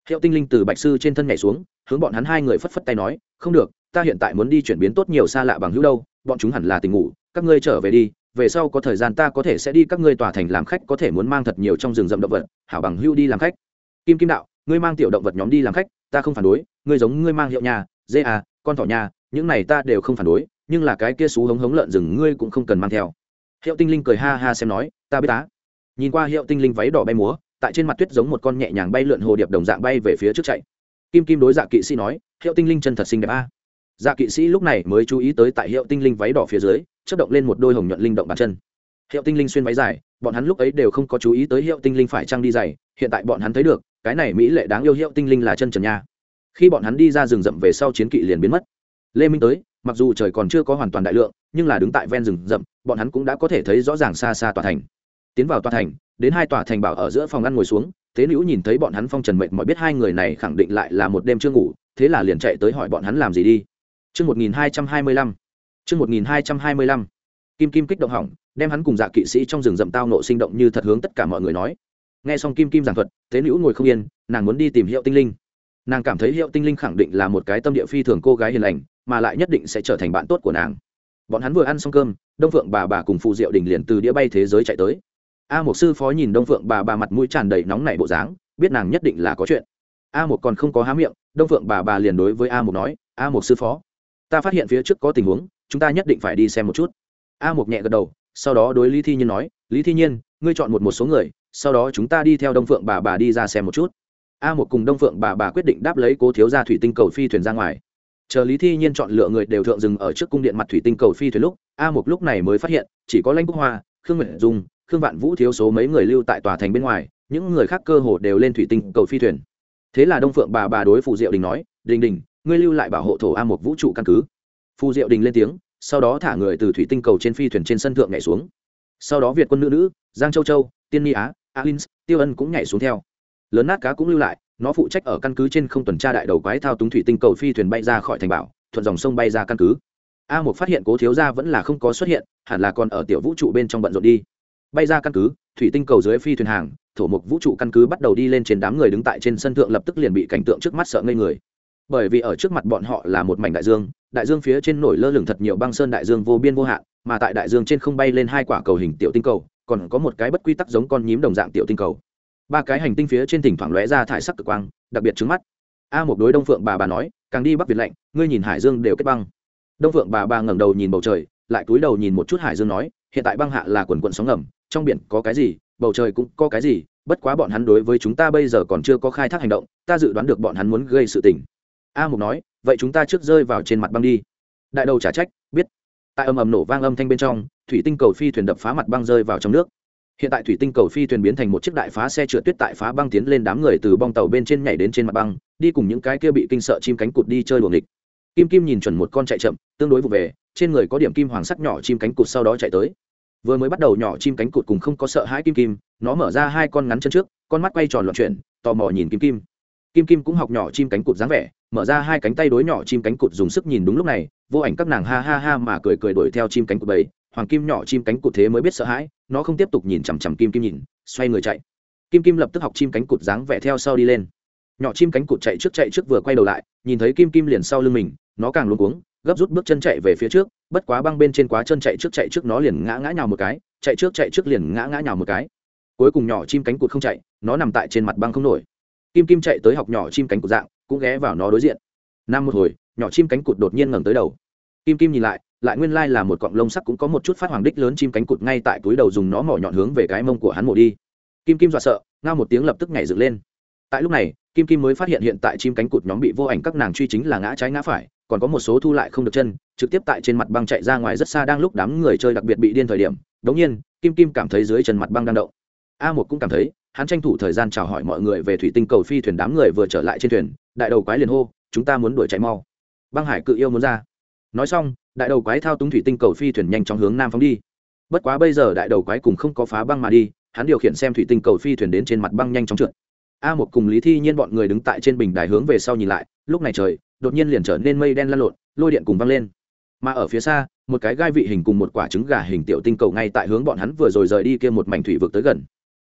Hiệu tinh linh từ bạch sư trên thân nhảy xuống, hướng bọn hắn hai người phất phất tay nói, không được, ta hiện tại muốn đi chuyển biến tốt nhiều xa lạ bằng hữu đâu, bọn chúng hẳn là tình ngủ, các ngươi trở về đi, về sau có thời gian ta có thể sẽ đi các ngươi tòa thành làm khách, có thể muốn mang thật nhiều trong rừng rậm động vật, hảo bằng hữu đi làm khách. Kim kim đạo ngươi mang tiểu động vật nhóm đi làm khách, ta không phản đối, ngươi giống ngươi mang hiệu nhà, dê à con thỏ nhà, những này ta đều không phản đối, nhưng là cái kia xú hống hống lợn rừng ngươi cũng không cần mang theo. Hiệu tinh linh cười ha ha xem nói, ta biết tá nhìn qua hiệu tinh linh váy đỏ bay múa, tại trên mặt tuyết giống một con nhẹ nhàng bay lượn hồ điệp đồng dạng bay về phía trước chạy. Kim kim đối dạ kỵ sĩ nói, hiệu tinh linh chân thật xinh đẹp a. Dạ kỵ sĩ lúc này mới chú ý tới tại hiệu tinh linh váy đỏ phía dưới chất động lên một đôi hồng nhuận linh động bàn chân. Hiệu tinh linh xuyên váy dài, bọn hắn lúc ấy đều không có chú ý tới hiệu tinh linh phải trang đi dày hiện tại bọn hắn thấy được cái này mỹ lệ đáng yêu hiệu tinh linh là chân trần nha khi bọn hắn đi ra rừng rậm về sau chiến kỵ liền biến mất lê minh tới mặc dù trời còn chưa có hoàn toàn đại lượng nhưng là đứng tại ven rừng rậm bọn hắn cũng đã có thể thấy rõ ràng xa xa tòa thành tiến vào tòa thành đến hai tòa thành bảo ở giữa phòng ăn ngồi xuống thế nữ nhìn thấy bọn hắn phong trần mệnh mọi biết hai người này khẳng định lại là một đêm chưa ngủ thế là liền chạy tới hỏi bọn hắn làm gì đi Trước 1225. Trước 1225. Kim Kim kích động hỏng, đem hắn cùng dạ kỵ sĩ trong rừng rậm tao nộ sinh động như thật hướng tất cả mọi người nói. Nghe xong Kim Kim giảng thuật, Tế Nữ ngồi không yên, nàng muốn đi tìm Hiệu Tinh Linh. Nàng cảm thấy Hiệu Tinh Linh khẳng định là một cái tâm địa phi thường cô gái hiền lành, mà lại nhất định sẽ trở thành bạn tốt của nàng. Bọn hắn vừa ăn xong cơm, Đông Phượng bà bà cùng phụ Diệu Đình liền từ đĩa bay thế giới chạy tới. A một sư phó nhìn Đông Phượng bà bà mặt mũi tràn đầy nóng nảy bộ dáng, biết nàng nhất định là có chuyện. A một còn không có há miệng, Đông Phượng bà bà liền đối với A một nói, "A một sư phó, ta phát hiện phía trước có tình huống, chúng ta nhất định phải đi xem một chút." A một nhẹ gật đầu, sau đó đối Lý Thi Nhiên nói, "Lý Thi Nhiên, ngươi chọn một một số người, sau đó chúng ta đi theo Đông Phượng bà bà đi ra xem một chút." A một cùng Đông Phượng bà bà quyết định đáp lấy Cố thiếu gia thủy tinh cầu phi thuyền ra ngoài. Chờ lý thi nhiên chọn lựa người đều thượng dừng ở trước cung điện mặt thủy tinh cầu phi thuyền lúc, a một lúc này mới phát hiện, chỉ có lanh quốc hoa, khương nguyện dung, khương vạn vũ thiếu số mấy người lưu tại tòa thành bên ngoài, những người khác cơ hồ đều lên thủy tinh cầu phi thuyền. Thế là đông phượng bà bà đối phụ diệu đình nói, đình đình, ngươi lưu lại bảo hộ thổ a một vũ trụ căn cứ. Phù diệu đình lên tiếng, sau đó thả người từ thủy tinh cầu trên phi thuyền trên sân thượng nhảy xuống. Sau đó việt quân nữ nữ, giang châu châu, tiên ni á alins, tiêu ân cũng nhảy xuống theo. Lớn nát cá cũng lưu lại, nó phụ trách ở căn cứ trên không tuần tra đại đầu quái thao túng thủy tinh cầu phi thuyền bay ra khỏi thành bảo, thuận dòng sông bay ra căn cứ. A một phát hiện cố thiếu gia vẫn là không có xuất hiện, hẳn là còn ở tiểu vũ trụ bên trong bận rộn đi. Bay ra căn cứ, thủy tinh cầu dưới phi thuyền hàng, thổ mục vũ trụ căn cứ bắt đầu đi lên trên đám người đứng tại trên sân thượng lập tức liền bị cảnh tượng trước mắt sợ ngây người. Bởi vì ở trước mặt bọn họ là một mảnh đại dương đại dương phía trên nổi lơ lửng thật nhiều băng sơn đại dương vô biên vô hạn, mà tại đại dương trên không bay lên hai quả cầu hình tiểu tinh cầu còn có một cái bất quy tắc giống con nhím đồng dạng tiểu tinh cầu. Ba cái hành tinh phía trên thỉnh thoảng lóe ra thải sắc cực quang, đặc biệt trứng mắt. A một đối đông phượng bà bà nói, càng đi bắc việt lạnh, ngươi nhìn hải dương đều kết băng. Đông phượng bà bà ngẩng đầu nhìn bầu trời, lại cúi đầu nhìn một chút hải dương nói, hiện tại băng hạ là quần quận sóng ngầm, trong biển có cái gì, bầu trời cũng có cái gì, bất quá bọn hắn đối với chúng ta bây giờ còn chưa có khai thác hành động, ta dự đoán được bọn hắn muốn gây sự tình. A mục nói, vậy chúng ta trước rơi vào trên mặt băng đi. Đại đầu trả trách, biết. Tại âm ầm nổ vang âm thanh bên trong thủy tinh cầu phi thuyền đập phá mặt băng rơi vào trong nước. Hiện tại thủy tinh cầu phi thuyền biến thành một chiếc đại phá xe trượt tuyết tại phá băng tiến lên đám người từ bong tàu bên trên nhảy đến trên mặt băng, đi cùng những cái kia bị kinh sợ chim cánh cụt đi chơi luồng địch kim kim nhìn chuẩn một con chạy chậm, tương đối vụ về, trên người có điểm kim hoàng sắc nhỏ chim cánh cụt sau đó chạy tới. Vừa mới bắt đầu nhỏ chim cánh cụt cùng không có sợ hãi kim kim, nó mở ra hai con ngắn chân trước, con mắt quay tròn loạn chuyển, tò mò nhìn kim kim. Kim kim cũng học nhỏ chim cánh cụt dáng vẻ, mở ra hai cánh tay đối nhỏ chim cánh cụt dùng sức nhìn đúng lúc này, vô ảnh các nàng ha ha ha mà cười cười đuổi theo chim cánh cụt bầy hoàng kim nhỏ chim cánh cụt thế mới biết sợ hãi, nó không tiếp tục nhìn chằm chằm kim kim nhìn, xoay người chạy. Kim kim lập tức học chim cánh cụt dáng vẻ theo sau đi lên. Nhỏ chim cánh cụt chạy trước chạy trước vừa quay đầu lại, nhìn thấy kim kim liền sau lưng mình, nó càng luôn cuống, gấp rút bước chân chạy về phía trước, bất quá băng bên trên quá chân chạy trước chạy trước nó liền ngã ngã nhào một cái, chạy trước chạy trước liền ngã ngã nhào một cái. Cuối cùng nhỏ chim cánh cụt không chạy, nó nằm tại trên mặt băng không nổi. Kim kim chạy tới học nhỏ chim cánh cụt dạng, cũng ghé vào nó đối diện. Năm một hồi, nhỏ chim cánh cụt đột nhiên ngẩng tới đầu. Kim kim nhìn lại lại nguyên lai là một cọng lông sắc cũng có một chút phát hoàng đích lớn chim cánh cụt ngay tại túi đầu dùng nó mỏ nhọn hướng về cái mông của hắn mổ đi. Kim kim dọa sợ, ngao một tiếng lập tức nhảy dựng lên. Tại lúc này, kim kim mới phát hiện hiện tại chim cánh cụt nhóm bị vô ảnh các nàng truy chính là ngã trái ngã phải, còn có một số thu lại không được chân, trực tiếp tại trên mặt băng chạy ra ngoài rất xa đang lúc đám người chơi đặc biệt bị điên thời điểm. Đống nhiên, kim kim cảm thấy dưới chân mặt băng đang động. A một cũng cảm thấy, hắn tranh thủ thời gian chào hỏi mọi người về thủy tinh cầu phi thuyền đám người vừa trở lại trên thuyền, đại đầu quái liền hô, chúng ta muốn đuổi chạy mau. Băng hải cự yêu muốn ra nói xong, đại đầu quái thao túng thủy tinh cầu phi thuyền nhanh chóng hướng nam phóng đi. Bất quá bây giờ đại đầu quái cùng không có phá băng mà đi, hắn điều khiển xem thủy tinh cầu phi thuyền đến trên mặt băng nhanh chóng trượt. A một cùng lý thi nhiên bọn người đứng tại trên bình đài hướng về sau nhìn lại, lúc này trời, đột nhiên liền trở nên mây đen lăn lộn, lôi điện cùng văng lên. Mà ở phía xa, một cái gai vị hình cùng một quả trứng gà hình tiểu tinh cầu ngay tại hướng bọn hắn vừa rồi rời đi kia một mảnh thủy vực tới gần.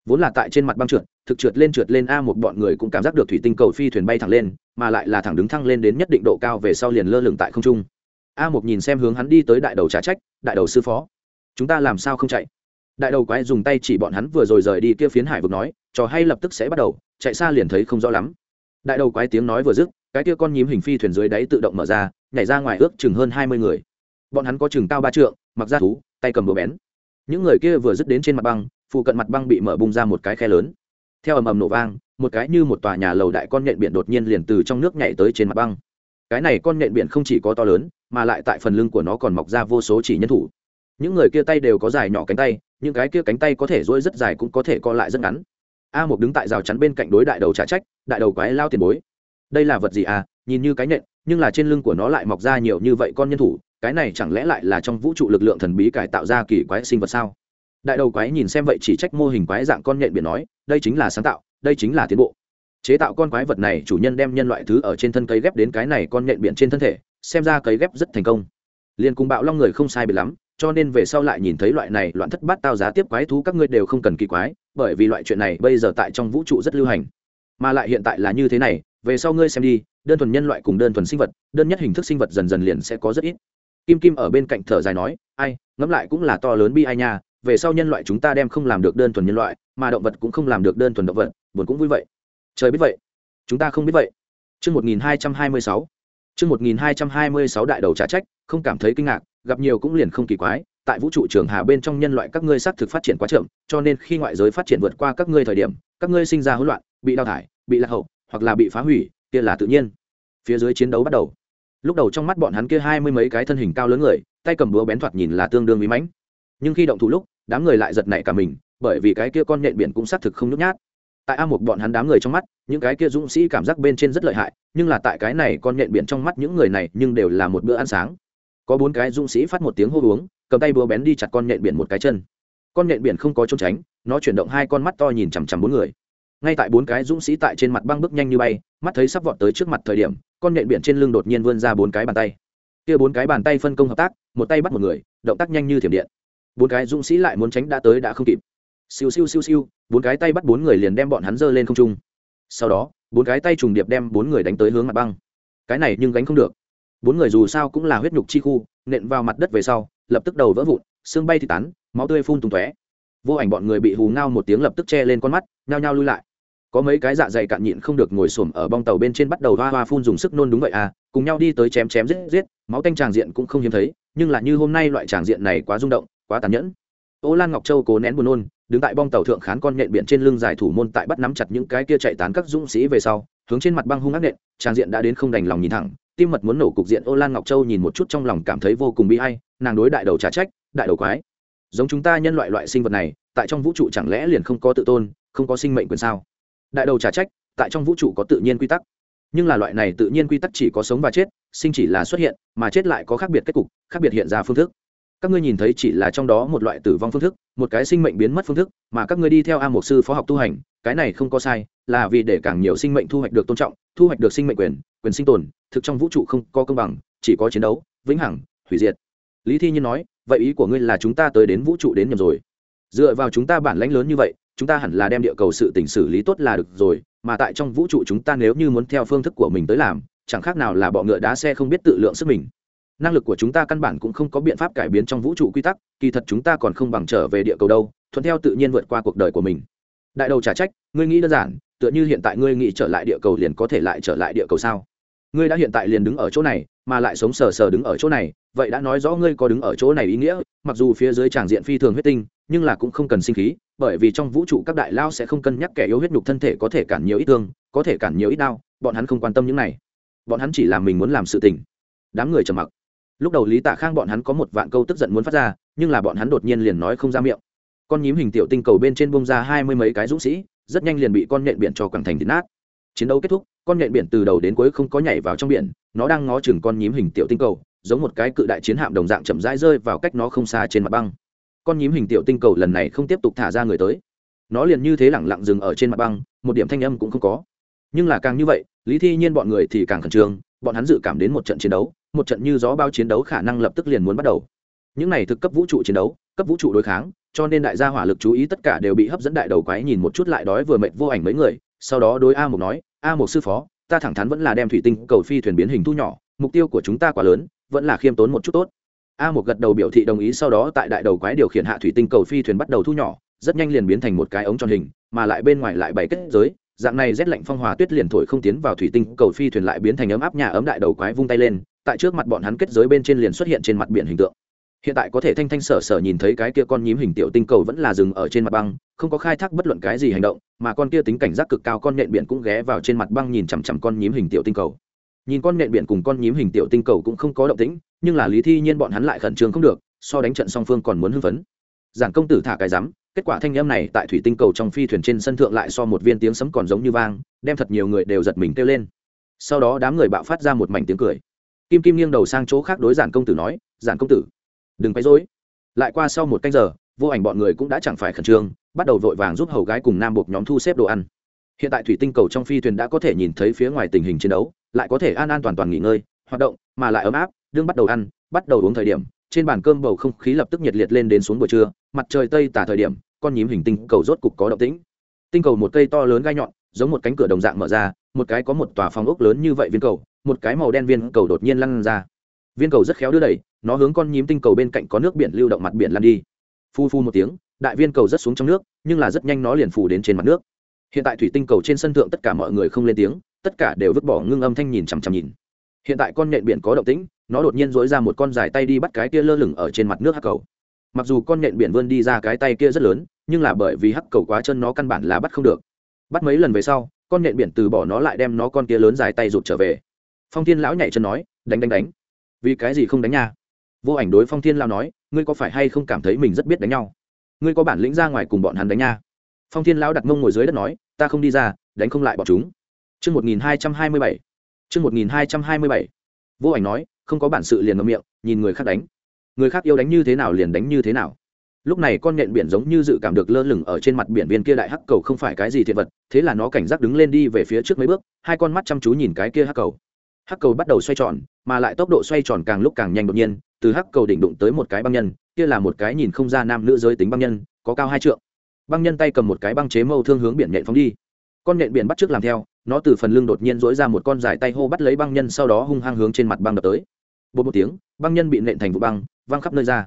Vốn là tại trên mặt băng trượt, thực trượt lên trượt lên, a một bọn người cũng cảm giác được thủy tinh cầu phi thuyền bay thẳng lên, mà lại là thẳng đứng thăng lên đến nhất định độ cao về sau liền lơ lửng tại không trung a một nhìn xem hướng hắn đi tới đại đầu trả trách, đại đầu sư phó. Chúng ta làm sao không chạy? Đại đầu quái dùng tay chỉ bọn hắn vừa rồi rời đi kia phiến hải vực nói, trò hay lập tức sẽ bắt đầu, chạy xa liền thấy không rõ lắm. Đại đầu quái tiếng nói vừa dứt, cái kia con nhím hình phi thuyền dưới đáy tự động mở ra, nhảy ra ngoài ước chừng hơn hai mươi người. Bọn hắn có chừng cao ba trượng, mặc ra thú, tay cầm đồ bén. Những người kia vừa dứt đến trên mặt băng, phụ cận mặt băng bị mở bung ra một cái khe lớn. Theo ầm ầm nổ vang, một cái như một tòa nhà lầu đại con nhện biển đột nhiên liền từ trong nước nhảy tới trên mặt băng. Cái này con nhện biển không chỉ có to lớn mà lại tại phần lưng của nó còn mọc ra vô số chỉ nhân thủ. Những người kia tay đều có dài nhỏ cánh tay, những cái kia cánh tay có thể dỗi rất dài cũng có thể co lại rất ngắn. A một đứng tại rào chắn bên cạnh đối đại đầu trả trách, đại đầu quái lao tiền bối. Đây là vật gì à? Nhìn như cái nhện, nhưng là trên lưng của nó lại mọc ra nhiều như vậy con nhân thủ, cái này chẳng lẽ lại là trong vũ trụ lực lượng thần bí cải tạo ra kỳ quái sinh vật sao? Đại đầu quái nhìn xem vậy chỉ trách mô hình quái dạng con nhện biển nói, đây chính là sáng tạo, đây chính là tiến bộ. Chế tạo con quái vật này chủ nhân đem nhân loại thứ ở trên thân cây ghép đến cái này con nhện biển trên thân thể xem ra cấy ghép rất thành công. Liền cùng bạo long người không sai biệt lắm, cho nên về sau lại nhìn thấy loại này loạn thất bát tao giá tiếp quái thú các ngươi đều không cần kỳ quái, bởi vì loại chuyện này bây giờ tại trong vũ trụ rất lưu hành. Mà lại hiện tại là như thế này, về sau ngươi xem đi, đơn thuần nhân loại cùng đơn thuần sinh vật, đơn nhất hình thức sinh vật dần dần liền sẽ có rất ít. Kim kim ở bên cạnh thở dài nói, ai, ngẫm lại cũng là to lớn bi ai nha, về sau nhân loại chúng ta đem không làm được đơn thuần nhân loại, mà động vật cũng không làm được đơn thuần động vật, buồn cũng vui vậy. Trời biết vậy, chúng ta không biết vậy. Chương 1226. Chương 1226 đại đầu trả trách, không cảm thấy kinh ngạc, gặp nhiều cũng liền không kỳ quái, tại vũ trụ trường hà bên trong nhân loại các ngươi xác thực phát triển quá chậm, cho nên khi ngoại giới phát triển vượt qua các ngươi thời điểm, các ngươi sinh ra hỗn loạn, bị đào thải, bị lạc hậu, hoặc là bị phá hủy, kia là tự nhiên. Phía dưới chiến đấu bắt đầu. Lúc đầu trong mắt bọn hắn kia hai mươi mấy cái thân hình cao lớn người, tay cầm búa bén thoạt nhìn là tương đương uy mãnh. Nhưng khi động thủ lúc, đám người lại giật nảy cả mình, bởi vì cái kia con nhện biển cũng xác thực không nhút nhát tại a một bọn hắn đám người trong mắt, những cái kia dũng sĩ cảm giác bên trên rất lợi hại, nhưng là tại cái này con nhện biển trong mắt những người này nhưng đều là một bữa ăn sáng. Có bốn cái dũng sĩ phát một tiếng hô uống, cầm tay búa bén đi chặt con nhện biển một cái chân. Con nhện biển không có trốn tránh, nó chuyển động hai con mắt to nhìn chằm chằm bốn người. Ngay tại bốn cái dũng sĩ tại trên mặt băng bước nhanh như bay, mắt thấy sắp vọt tới trước mặt thời điểm, con nhện biển trên lưng đột nhiên vươn ra bốn cái bàn tay. Kia bốn cái bàn tay phân công hợp tác, một tay bắt một người, động tác nhanh như thiểm điện. Bốn cái dũng sĩ lại muốn tránh đã tới đã không kịp siêu siêu siêu siêu, bốn cái tay bắt bốn người liền đem bọn hắn giơ lên không trung. Sau đó, bốn cái tay trùng điệp đem bốn người đánh tới hướng mặt băng. Cái này nhưng gánh không được. Bốn người dù sao cũng là huyết nhục chi khu, nện vào mặt đất về sau, lập tức đầu vỡ vụn, xương bay thì tán, máu tươi phun tung tóe. Vô ảnh bọn người bị hù ngao một tiếng lập tức che lên con mắt, nhao nhao lui lại. Có mấy cái dạ dày cạn nhịn không được ngồi xổm ở bong tàu bên trên bắt đầu hoa hoa phun dùng sức nôn đúng vậy à cùng nhau đi tới chém chém giết giết, máu tanh tràng diện cũng không hiếm thấy, nhưng là như hôm nay loại tràng diện này quá rung động, quá tàn nhẫn ô lan ngọc châu cố nén buồn nôn, đứng tại bong tàu thượng khán con nhện biển trên lưng giải thủ môn tại bắt nắm chặt những cái kia chạy tán các dũng sĩ về sau, hướng trên mặt băng hung ác nện, trang diện đã đến không đành lòng nhìn thẳng, tim mật muốn nổ cục diện ô lan ngọc châu nhìn một chút trong lòng cảm thấy vô cùng bi hay nàng đối đại đầu trả trách, đại đầu quái. Giống chúng ta nhân loại loại sinh vật này, tại trong vũ trụ chẳng lẽ liền không có tự tôn, không có sinh mệnh quyền sao? Đại đầu trả trách, tại trong vũ trụ có tự nhiên quy tắc. Nhưng là loại này tự nhiên quy tắc chỉ có sống và chết, sinh chỉ là xuất hiện, mà chết lại có khác biệt kết cục, khác biệt hiện ra phương thức các ngươi nhìn thấy chỉ là trong đó một loại tử vong phương thức, một cái sinh mệnh biến mất phương thức, mà các ngươi đi theo a một sư phó học tu hành, cái này không có sai, là vì để càng nhiều sinh mệnh thu hoạch được tôn trọng, thu hoạch được sinh mệnh quyền quyền sinh tồn, thực trong vũ trụ không có công bằng, chỉ có chiến đấu, vĩnh hằng, hủy diệt. Lý thi nhiên nói, vậy ý của ngươi là chúng ta tới đến vũ trụ đến nhầm rồi. Dựa vào chúng ta bản lãnh lớn như vậy, chúng ta hẳn là đem địa cầu sự tỉnh xử lý tốt là được rồi, mà tại trong vũ trụ chúng ta nếu như muốn theo phương thức của mình tới làm, chẳng khác nào là bọ ngựa đá xe không biết tự lượng sức mình năng lực của chúng ta căn bản cũng không có biện pháp cải biến trong vũ trụ quy tắc, kỳ thật chúng ta còn không bằng trở về địa cầu đâu, thuận theo tự nhiên vượt qua cuộc đời của mình. Đại đầu trả trách, ngươi nghĩ đơn giản, tựa như hiện tại ngươi nghĩ trở lại địa cầu liền có thể lại trở lại địa cầu sao? Ngươi đã hiện tại liền đứng ở chỗ này, mà lại sống sờ sờ đứng ở chỗ này, vậy đã nói rõ ngươi có đứng ở chỗ này ý nghĩa, mặc dù phía dưới tràng diện phi thường huyết tinh, nhưng là cũng không cần sinh khí, bởi vì trong vũ trụ các đại lao sẽ không cân nhắc kẻ yếu huyết nhục thân thể có thể cản nhiều ít thương, có thể cản nhiều ít đau, bọn hắn không quan tâm những này. Bọn hắn chỉ làm mình muốn làm sự tình. Đám người trầm mặc lúc đầu lý tạ khang bọn hắn có một vạn câu tức giận muốn phát ra, nhưng là bọn hắn đột nhiên liền nói không ra miệng. Con nhím hình tiểu tinh cầu bên trên bông ra hai mươi mấy cái dũng sĩ, rất nhanh liền bị con nhện biển cho quẳng thành thịt nát. Chiến đấu kết thúc, con nhện biển từ đầu đến cuối không có nhảy vào trong biển, nó đang ngó chừng con nhím hình tiểu tinh cầu, giống một cái cự đại chiến hạm đồng dạng chậm rãi rơi vào cách nó không xa trên mặt băng. Con nhím hình tiểu tinh cầu lần này không tiếp tục thả ra người tới. Nó liền như thế lẳng lặng dừng ở trên mặt băng, một điểm thanh âm cũng không có. Nhưng là càng như vậy, lý thi nhiên bọn người thì càng khẩn trương, bọn hắn dự cảm đến một trận chiến đấu một trận như gió bao chiến đấu khả năng lập tức liền muốn bắt đầu. Những này thực cấp vũ trụ chiến đấu, cấp vũ trụ đối kháng, cho nên đại gia hỏa lực chú ý tất cả đều bị hấp dẫn đại đầu quái nhìn một chút lại đói vừa mệt vô ảnh mấy người, sau đó đối a một nói, a một sư phó, ta thẳng thắn vẫn là đem thủy tinh cầu phi thuyền biến hình thu nhỏ, mục tiêu của chúng ta quá lớn, vẫn là khiêm tốn một chút tốt. A một gật đầu biểu thị đồng ý, sau đó tại đại đầu quái điều khiển hạ thủy tinh cầu phi thuyền bắt đầu thu nhỏ, rất nhanh liền biến thành một cái ống tròn hình, mà lại bên ngoài lại bảy kết giới, dạng này rét lạnh phong hòa tuyết liền thổi không tiến vào thủy tinh cầu phi thuyền lại biến thành ấm áp nhà ấm đại đầu quái vung tay lên tại trước mặt bọn hắn kết giới bên trên liền xuất hiện trên mặt biển hình tượng. Hiện tại có thể thanh thanh sở sở nhìn thấy cái kia con nhím hình tiểu tinh cầu vẫn là dừng ở trên mặt băng, không có khai thác bất luận cái gì hành động, mà con kia tính cảnh giác cực cao con nện biển cũng ghé vào trên mặt băng nhìn chằm chằm con nhím hình tiểu tinh cầu. Nhìn con nện biển cùng con nhím hình tiểu tinh cầu cũng không có động tĩnh, nhưng là lý thi nhiên bọn hắn lại khẩn trương không được, so đánh trận song phương còn muốn hưng phấn. Giảng công tử thả cái rắm, kết quả thanh âm này tại thủy tinh cầu trong phi thuyền trên sân thượng lại so một viên tiếng sấm còn giống như vang, đem thật nhiều người đều giật mình kêu lên. Sau đó đám người bạo phát ra một mảnh tiếng cười kim kim nghiêng đầu sang chỗ khác đối giản công tử nói, giản công tử, đừng quấy rối. Lại qua sau một canh giờ, vô ảnh bọn người cũng đã chẳng phải khẩn trương, bắt đầu vội vàng giúp hầu gái cùng nam buộc nhóm thu xếp đồ ăn. Hiện tại thủy tinh cầu trong phi thuyền đã có thể nhìn thấy phía ngoài tình hình chiến đấu, lại có thể an an toàn toàn nghỉ ngơi, hoạt động, mà lại ấm áp, đương bắt đầu ăn, bắt đầu uống thời điểm, trên bàn cơm bầu không khí lập tức nhiệt liệt lên đến xuống buổi trưa, mặt trời tây tả thời điểm, con nhím hình tinh cầu rốt cục có động tĩnh. Tinh cầu một cây to lớn gai nhọn, giống một cánh cửa đồng dạng mở ra, một cái có một tòa phòng ốc lớn như vậy viên cầu một cái màu đen viên cầu đột nhiên lăn ra. Viên cầu rất khéo đưa đẩy, nó hướng con nhím tinh cầu bên cạnh có nước biển lưu động mặt biển lăn đi. Phu phu một tiếng, đại viên cầu rất xuống trong nước, nhưng là rất nhanh nó liền phủ đến trên mặt nước. Hiện tại thủy tinh cầu trên sân thượng tất cả mọi người không lên tiếng, tất cả đều vứt bỏ ngưng âm thanh nhìn chằm chằm nhìn. Hiện tại con nhện biển có động tĩnh, nó đột nhiên dối ra một con dài tay đi bắt cái kia lơ lửng ở trên mặt nước hắc cầu. Mặc dù con nhện biển vươn đi ra cái tay kia rất lớn, nhưng là bởi vì hắc cầu quá chân nó căn bản là bắt không được. Bắt mấy lần về sau, con nhện biển từ bỏ nó lại đem nó con kia lớn dài tay rụt trở về phong thiên lão nhảy chân nói đánh đánh đánh vì cái gì không đánh nha vô ảnh đối phong thiên lao nói ngươi có phải hay không cảm thấy mình rất biết đánh nhau ngươi có bản lĩnh ra ngoài cùng bọn hắn đánh nha phong thiên lão đặt mông ngồi dưới đất nói ta không đi ra đánh không lại bọn chúng Chân một nghìn hai trăm hai mươi bảy. Chân một nghìn hai trăm hai mươi bảy. Vô ảnh nói, không có bản sự liền ngậm miệng, nhìn người khác đánh. Người khác yêu đánh như thế nào liền đánh như thế nào. Lúc này con nện biển giống như dự cảm được lơ lửng ở trên mặt biển viên kia đại hắc cầu không phải cái gì thiệt vật, thế là nó cảnh giác đứng lên đi về phía trước mấy bước, hai con mắt chăm chú nhìn cái kia hắc cầu. Hắc cầu bắt đầu xoay tròn, mà lại tốc độ xoay tròn càng lúc càng nhanh đột nhiên, từ hắc cầu đỉnh đụng tới một cái băng nhân, kia là một cái nhìn không ra nam nữ giới tính băng nhân, có cao hai trượng. Băng nhân tay cầm một cái băng chế mâu thương hướng biển nhện phóng đi. Con nhện biển bắt trước làm theo, nó từ phần lưng đột nhiên dỗi ra một con dài tay hô bắt lấy băng nhân sau đó hung hăng hướng trên mặt băng đập tới bột một tiếng băng nhân bị nện thành vụ băng văng khắp nơi ra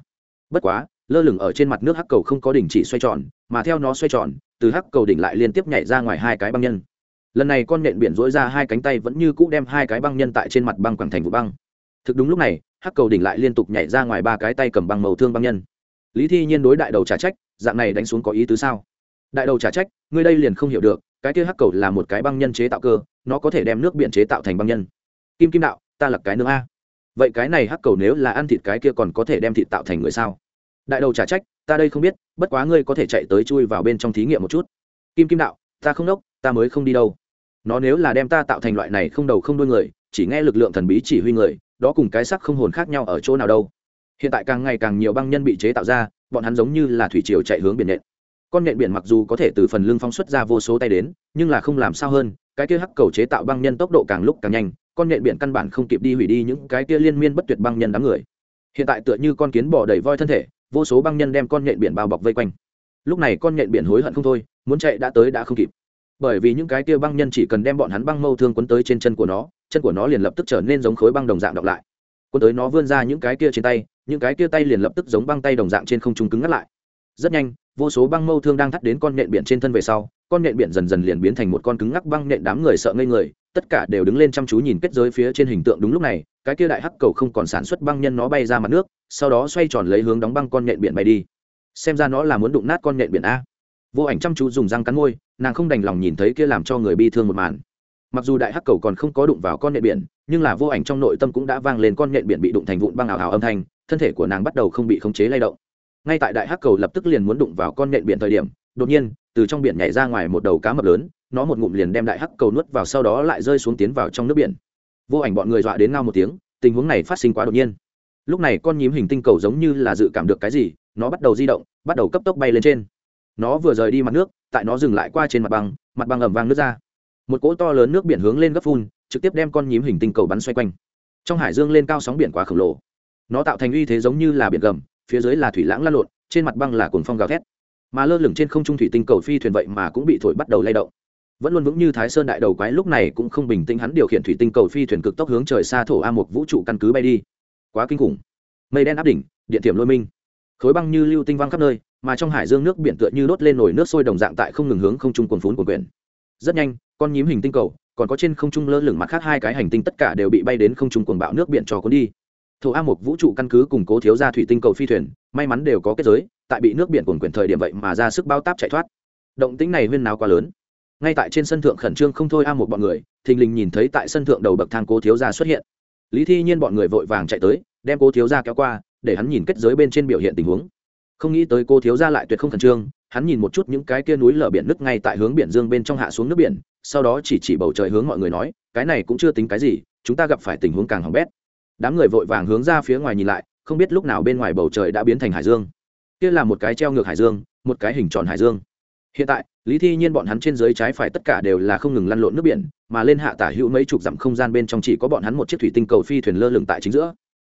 bất quá lơ lửng ở trên mặt nước hắc cầu không có đỉnh chỉ xoay tròn mà theo nó xoay tròn từ hắc cầu đỉnh lại liên tiếp nhảy ra ngoài hai cái băng nhân lần này con nện biển dỗi ra hai cánh tay vẫn như cũ đem hai cái băng nhân tại trên mặt băng quẳng thành vụ băng. Thực đúng lúc này, hắc cầu đỉnh lại liên tục nhảy ra ngoài ba cái tay cầm băng màu thương băng nhân. Lý thi nhiên đối đại đầu trả trách, dạng này đánh xuống có ý tứ sao? Đại đầu trả trách, ngươi đây liền không hiểu được, cái kia hắc cầu là một cái băng nhân chế tạo cơ, nó có thể đem nước biển chế tạo thành băng nhân. Kim kim đạo, ta là cái nương a. Vậy cái này hắc cầu nếu là ăn thịt cái kia còn có thể đem thịt tạo thành người sao? Đại đầu trả trách, ta đây không biết, bất quá ngươi có thể chạy tới chui vào bên trong thí nghiệm một chút. Kim kim đạo, ta không đốc, ta mới không đi đâu nó nếu là đem ta tạo thành loại này không đầu không đuôi người, chỉ nghe lực lượng thần bí chỉ huy người, đó cùng cái sắc không hồn khác nhau ở chỗ nào đâu. Hiện tại càng ngày càng nhiều băng nhân bị chế tạo ra, bọn hắn giống như là thủy triều chạy hướng biển nện. Con nện biển mặc dù có thể từ phần lưng phóng xuất ra vô số tay đến, nhưng là không làm sao hơn, cái kia hắc cầu chế tạo băng nhân tốc độ càng lúc càng nhanh, con nện biển căn bản không kịp đi hủy đi những cái kia liên miên bất tuyệt băng nhân đám người. Hiện tại tựa như con kiến bò đầy voi thân thể, vô số băng nhân đem con nện biển bao bọc vây quanh. Lúc này con nện biển hối hận không thôi, muốn chạy đã tới đã không kịp bởi vì những cái kia băng nhân chỉ cần đem bọn hắn băng mâu thương quấn tới trên chân của nó, chân của nó liền lập tức trở nên giống khối băng đồng dạng đọc lại. Quấn tới nó vươn ra những cái kia trên tay, những cái kia tay liền lập tức giống băng tay đồng dạng trên không trung cứng ngắt lại. Rất nhanh, vô số băng mâu thương đang thắt đến con nện biển trên thân về sau, con nện biển dần dần liền biến thành một con cứng ngắc băng nện đám người sợ ngây người, tất cả đều đứng lên chăm chú nhìn kết giới phía trên hình tượng đúng lúc này, cái kia đại hắc cầu không còn sản xuất băng nhân nó bay ra mặt nước, sau đó xoay tròn lấy hướng đóng băng con nện biển bay đi. Xem ra nó là muốn đụng nát con nện biển a. Vô ảnh chăm chú dùng răng cắn môi nàng không đành lòng nhìn thấy kia làm cho người bi thương một màn. Mặc dù đại hắc cầu còn không có đụng vào con nhện biển, nhưng là vô ảnh trong nội tâm cũng đã vang lên con nhện biển bị đụng thành vụn băng ảo ảo âm thanh, thân thể của nàng bắt đầu không bị khống chế lay động. Ngay tại đại hắc cầu lập tức liền muốn đụng vào con nhện biển thời điểm, đột nhiên, từ trong biển nhảy ra ngoài một đầu cá mập lớn, nó một ngụm liền đem đại hắc cầu nuốt vào sau đó lại rơi xuống tiến vào trong nước biển. Vô ảnh bọn người dọa đến ngao một tiếng, tình huống này phát sinh quá đột nhiên. Lúc này con nhím hình tinh cầu giống như là dự cảm được cái gì, nó bắt đầu di động, bắt đầu cấp tốc bay lên trên. Nó vừa rời đi mặt nước tại nó dừng lại qua trên mặt băng mặt băng ẩm vang nước ra. Một cỗ to lớn nước biển hướng lên gấp phun, trực tiếp đem con nhím hình tinh cầu bắn xoay quanh. Trong hải dương lên cao sóng biển quá khổng lồ. Nó tạo thành uy thế giống như là biển gầm, phía dưới là thủy lãng lan lộn, trên mặt băng là cồn phong gào thét. Mà lơ lửng trên không trung thủy tinh cầu phi thuyền vậy mà cũng bị thổi bắt đầu lay động. Vẫn luôn vững như thái sơn đại đầu quái lúc này cũng không bình tĩnh hắn điều khiển thủy tinh cầu phi thuyền cực tốc hướng trời xa thổ a một vũ trụ căn cứ bay đi. Quá kinh khủng. Mây đen áp đỉnh, điện tiệm lôi minh. Khối băng như lưu tinh văng khắp nơi mà trong hải dương nước biển tựa như đốt lên nổi nước sôi đồng dạng tại không ngừng hướng không trung quần phún của quyển rất nhanh, con nhím hình tinh cầu, còn có trên không trung lơ lửng mặt khác hai cái hành tinh tất cả đều bị bay đến không trung cuồng bão nước biển cho cuốn đi. Thổ a một vũ trụ căn cứ củng cố thiếu ra thủy tinh cầu phi thuyền, may mắn đều có kết giới, tại bị nước biển cuồn quyển thời điểm vậy mà ra sức bao táp chạy thoát. Động tính này huyên nào quá lớn. Ngay tại trên sân thượng khẩn trương không thôi a một bọn người, thình lình nhìn thấy tại sân thượng đầu bậc thang cố thiếu gia xuất hiện. Lý thi nhiên bọn người vội vàng chạy tới, đem cố thiếu gia kéo qua, để hắn nhìn kết giới bên trên biểu hiện tình huống không nghĩ tới cô thiếu gia lại tuyệt không khẩn trương, hắn nhìn một chút những cái kia núi lở biển nước ngay tại hướng biển dương bên trong hạ xuống nước biển, sau đó chỉ chỉ bầu trời hướng mọi người nói, cái này cũng chưa tính cái gì, chúng ta gặp phải tình huống càng hỏng bét. Đám người vội vàng hướng ra phía ngoài nhìn lại, không biết lúc nào bên ngoài bầu trời đã biến thành hải dương. Kia là một cái treo ngược hải dương, một cái hình tròn hải dương. Hiện tại, lý thi nhiên bọn hắn trên dưới trái phải tất cả đều là không ngừng lăn lộn nước biển, mà lên hạ tả hữu mấy chục dặm không gian bên trong chỉ có bọn hắn một chiếc thủy tinh cầu phi thuyền lơ lửng tại chính giữa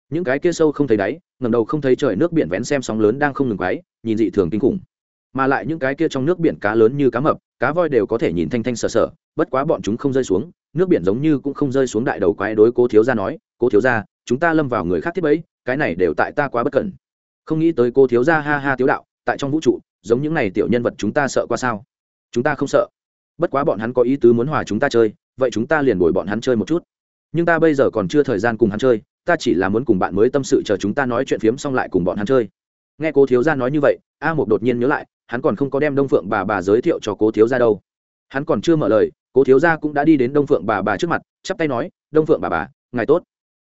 những cái kia sâu không thấy đáy ngầm đầu không thấy trời nước biển vén xem sóng lớn đang không ngừng quáy nhìn dị thường kinh khủng. Mà lại những cái kia trong nước biển cá lớn như cá mập, cá voi đều có thể nhìn thanh thanh sờ sờ, bất quá bọn chúng không rơi xuống, nước biển giống như cũng không rơi xuống đại đầu quái đối cố thiếu gia nói, cố thiếu gia, chúng ta lâm vào người khác thiết bẫy, cái này đều tại ta quá bất cẩn. Không nghĩ tới cô thiếu gia ha ha tiếu đạo, tại trong vũ trụ, giống những này tiểu nhân vật chúng ta sợ qua sao? Chúng ta không sợ. Bất quá bọn hắn có ý tứ muốn hòa chúng ta chơi, vậy chúng ta liền bồi bọn hắn chơi một chút. Nhưng ta bây giờ còn chưa thời gian cùng hắn chơi ta chỉ là muốn cùng bạn mới tâm sự chờ chúng ta nói chuyện phiếm xong lại cùng bọn hắn chơi. Nghe cố thiếu gia nói như vậy, a một đột nhiên nhớ lại, hắn còn không có đem đông phượng bà bà giới thiệu cho cố thiếu gia đâu. Hắn còn chưa mở lời, cố thiếu gia cũng đã đi đến đông phượng bà bà trước mặt, chắp tay nói, đông phượng bà bà, ngài tốt.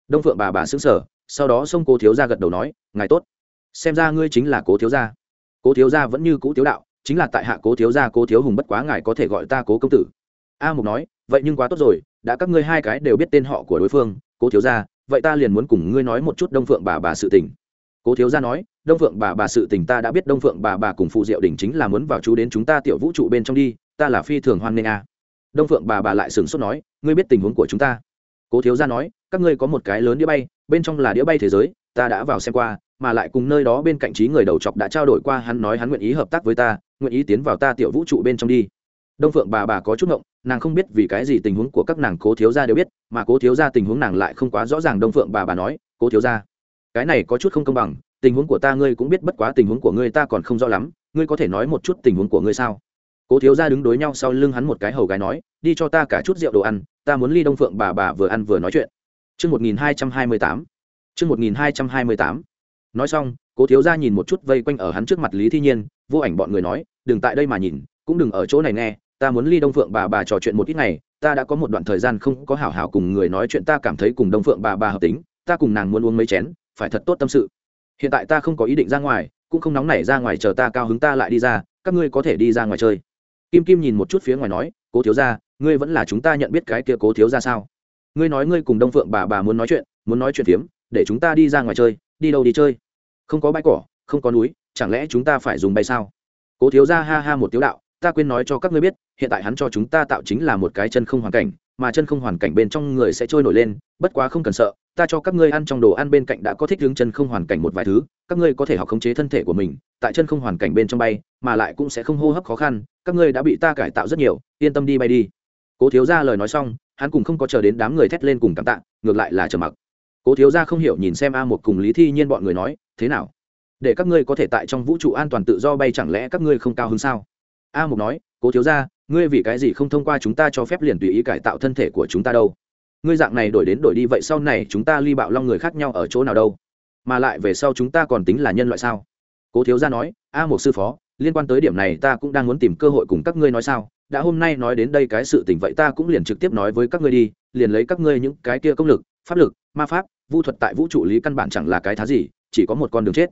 Đông phượng bà bà xứng sở sau đó xông cố thiếu gia gật đầu nói, ngài tốt. Xem ra ngươi chính là cố thiếu gia. Cố thiếu gia vẫn như cũ thiếu đạo, chính là tại hạ cố thiếu gia, cố thiếu hùng bất quá ngài có thể gọi ta cố công tử. A mục nói, vậy nhưng quá tốt rồi, đã các ngươi hai cái đều biết tên họ của đối phương, cố thiếu gia vậy ta liền muốn cùng ngươi nói một chút đông phượng bà bà sự tình. Cố thiếu gia nói, đông phượng bà bà sự tình ta đã biết, đông phượng bà bà cùng phụ diệu đỉnh chính là muốn vào chú đến chúng ta tiểu vũ trụ bên trong đi, ta là phi thường hoan nghênh a. Đông phượng bà bà lại sửng sốt nói, ngươi biết tình huống của chúng ta. Cố thiếu gia nói, các ngươi có một cái lớn đĩa bay, bên trong là đĩa bay thế giới, ta đã vào xem qua, mà lại cùng nơi đó bên cạnh trí người đầu chọc đã trao đổi qua, hắn nói hắn nguyện ý hợp tác với ta, nguyện ý tiến vào ta tiểu vũ trụ bên trong đi đông phượng bà bà có chút ngộng nàng không biết vì cái gì tình huống của các nàng cố thiếu gia đều biết mà cố thiếu gia tình huống nàng lại không quá rõ ràng đông phượng bà bà nói cố thiếu gia cái này có chút không công bằng tình huống của ta ngươi cũng biết bất quá tình huống của ngươi ta còn không rõ lắm ngươi có thể nói một chút tình huống của ngươi sao cố thiếu gia đứng đối nhau sau lưng hắn một cái hầu gái nói đi cho ta cả chút rượu đồ ăn ta muốn ly đông phượng bà bà vừa ăn vừa nói chuyện Trước 1228. Trước 1228. Nói xong, cố thiếu gia nhìn một chút vây quanh ở hắn trước mặt Lý Thi Nhiên, vô ảnh bọn người nói, đừng tại đây mà nhìn, cũng đừng ở chỗ này nghe, ta muốn ly Đông Phượng bà bà trò chuyện một ít ngày, ta đã có một đoạn thời gian không có hảo hảo cùng người nói chuyện ta cảm thấy cùng Đông Phượng bà bà hợp tính, ta cùng nàng muốn uống mấy chén, phải thật tốt tâm sự. Hiện tại ta không có ý định ra ngoài, cũng không nóng nảy ra ngoài chờ ta cao hứng ta lại đi ra, các ngươi có thể đi ra ngoài chơi. Kim Kim nhìn một chút phía ngoài nói, cố thiếu gia, ngươi vẫn là chúng ta nhận biết cái kia cố thiếu gia sao? Ngươi nói ngươi cùng Đông Phượng bà bà muốn nói chuyện, muốn nói chuyện phiếm, để chúng ta đi ra ngoài chơi, đi đâu đi chơi? không có bãi cỏ không có núi chẳng lẽ chúng ta phải dùng bay sao cố thiếu ra ha ha một tiếu đạo ta quên nói cho các ngươi biết, hiện tại hắn cho chúng ta tạo chính là một cái chân không hoàn cảnh, mà chân không hoàn cảnh bên trong người sẽ trôi nổi lên, bất quá không cần sợ, ta cho các ngươi ăn trong đồ ăn bên cạnh đã có thích hướng chân không hoàn cảnh một vài thứ, các ngươi có thể học khống chế thân thể của mình, tại chân không hoàn cảnh bên trong bay, mà lại cũng sẽ không hô hấp khó khăn, các ngươi đã bị ta cải tạo rất nhiều, yên tâm đi bay đi. Cố thiếu ra lời nói xong, hắn cùng không có chờ đến đám người thét lên cùng cảm tạ, ngược lại là chờ mặc. Cố thiếu ra không hiểu nhìn xem a một cùng lý thi nhiên bọn người nói, thế nào? Để các ngươi có thể tại trong vũ trụ an toàn tự do bay chẳng lẽ các ngươi không cao hơn sao? A mục nói, cố thiếu ra ngươi vì cái gì không thông qua chúng ta cho phép liền tùy ý cải tạo thân thể của chúng ta đâu? Ngươi dạng này đổi đến đổi đi vậy sau này chúng ta ly bạo long người khác nhau ở chỗ nào đâu? Mà lại về sau chúng ta còn tính là nhân loại sao? Cố thiếu ra nói, a một sư phó, liên quan tới điểm này ta cũng đang muốn tìm cơ hội cùng các ngươi nói sao. Đã hôm nay nói đến đây cái sự tình vậy ta cũng liền trực tiếp nói với các ngươi đi, liền lấy các ngươi những cái kia công lực, pháp lực, ma pháp, vu thuật tại vũ trụ lý căn bản chẳng là cái thá gì, chỉ có một con đường chết.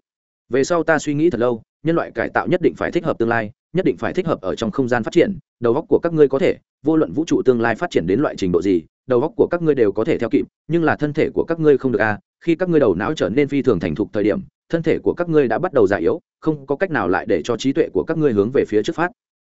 Về sau ta suy nghĩ thật lâu, nhân loại cải tạo nhất định phải thích hợp tương lai nhất định phải thích hợp ở trong không gian phát triển, đầu góc của các ngươi có thể, vô luận vũ trụ tương lai phát triển đến loại trình độ gì, đầu góc của các ngươi đều có thể theo kịp, nhưng là thân thể của các ngươi không được a à. khi các ngươi đầu não trở nên phi thường thành thục thời điểm, thân thể của các ngươi đã bắt đầu già yếu, không có cách nào lại để cho trí tuệ của các ngươi hướng về phía trước phát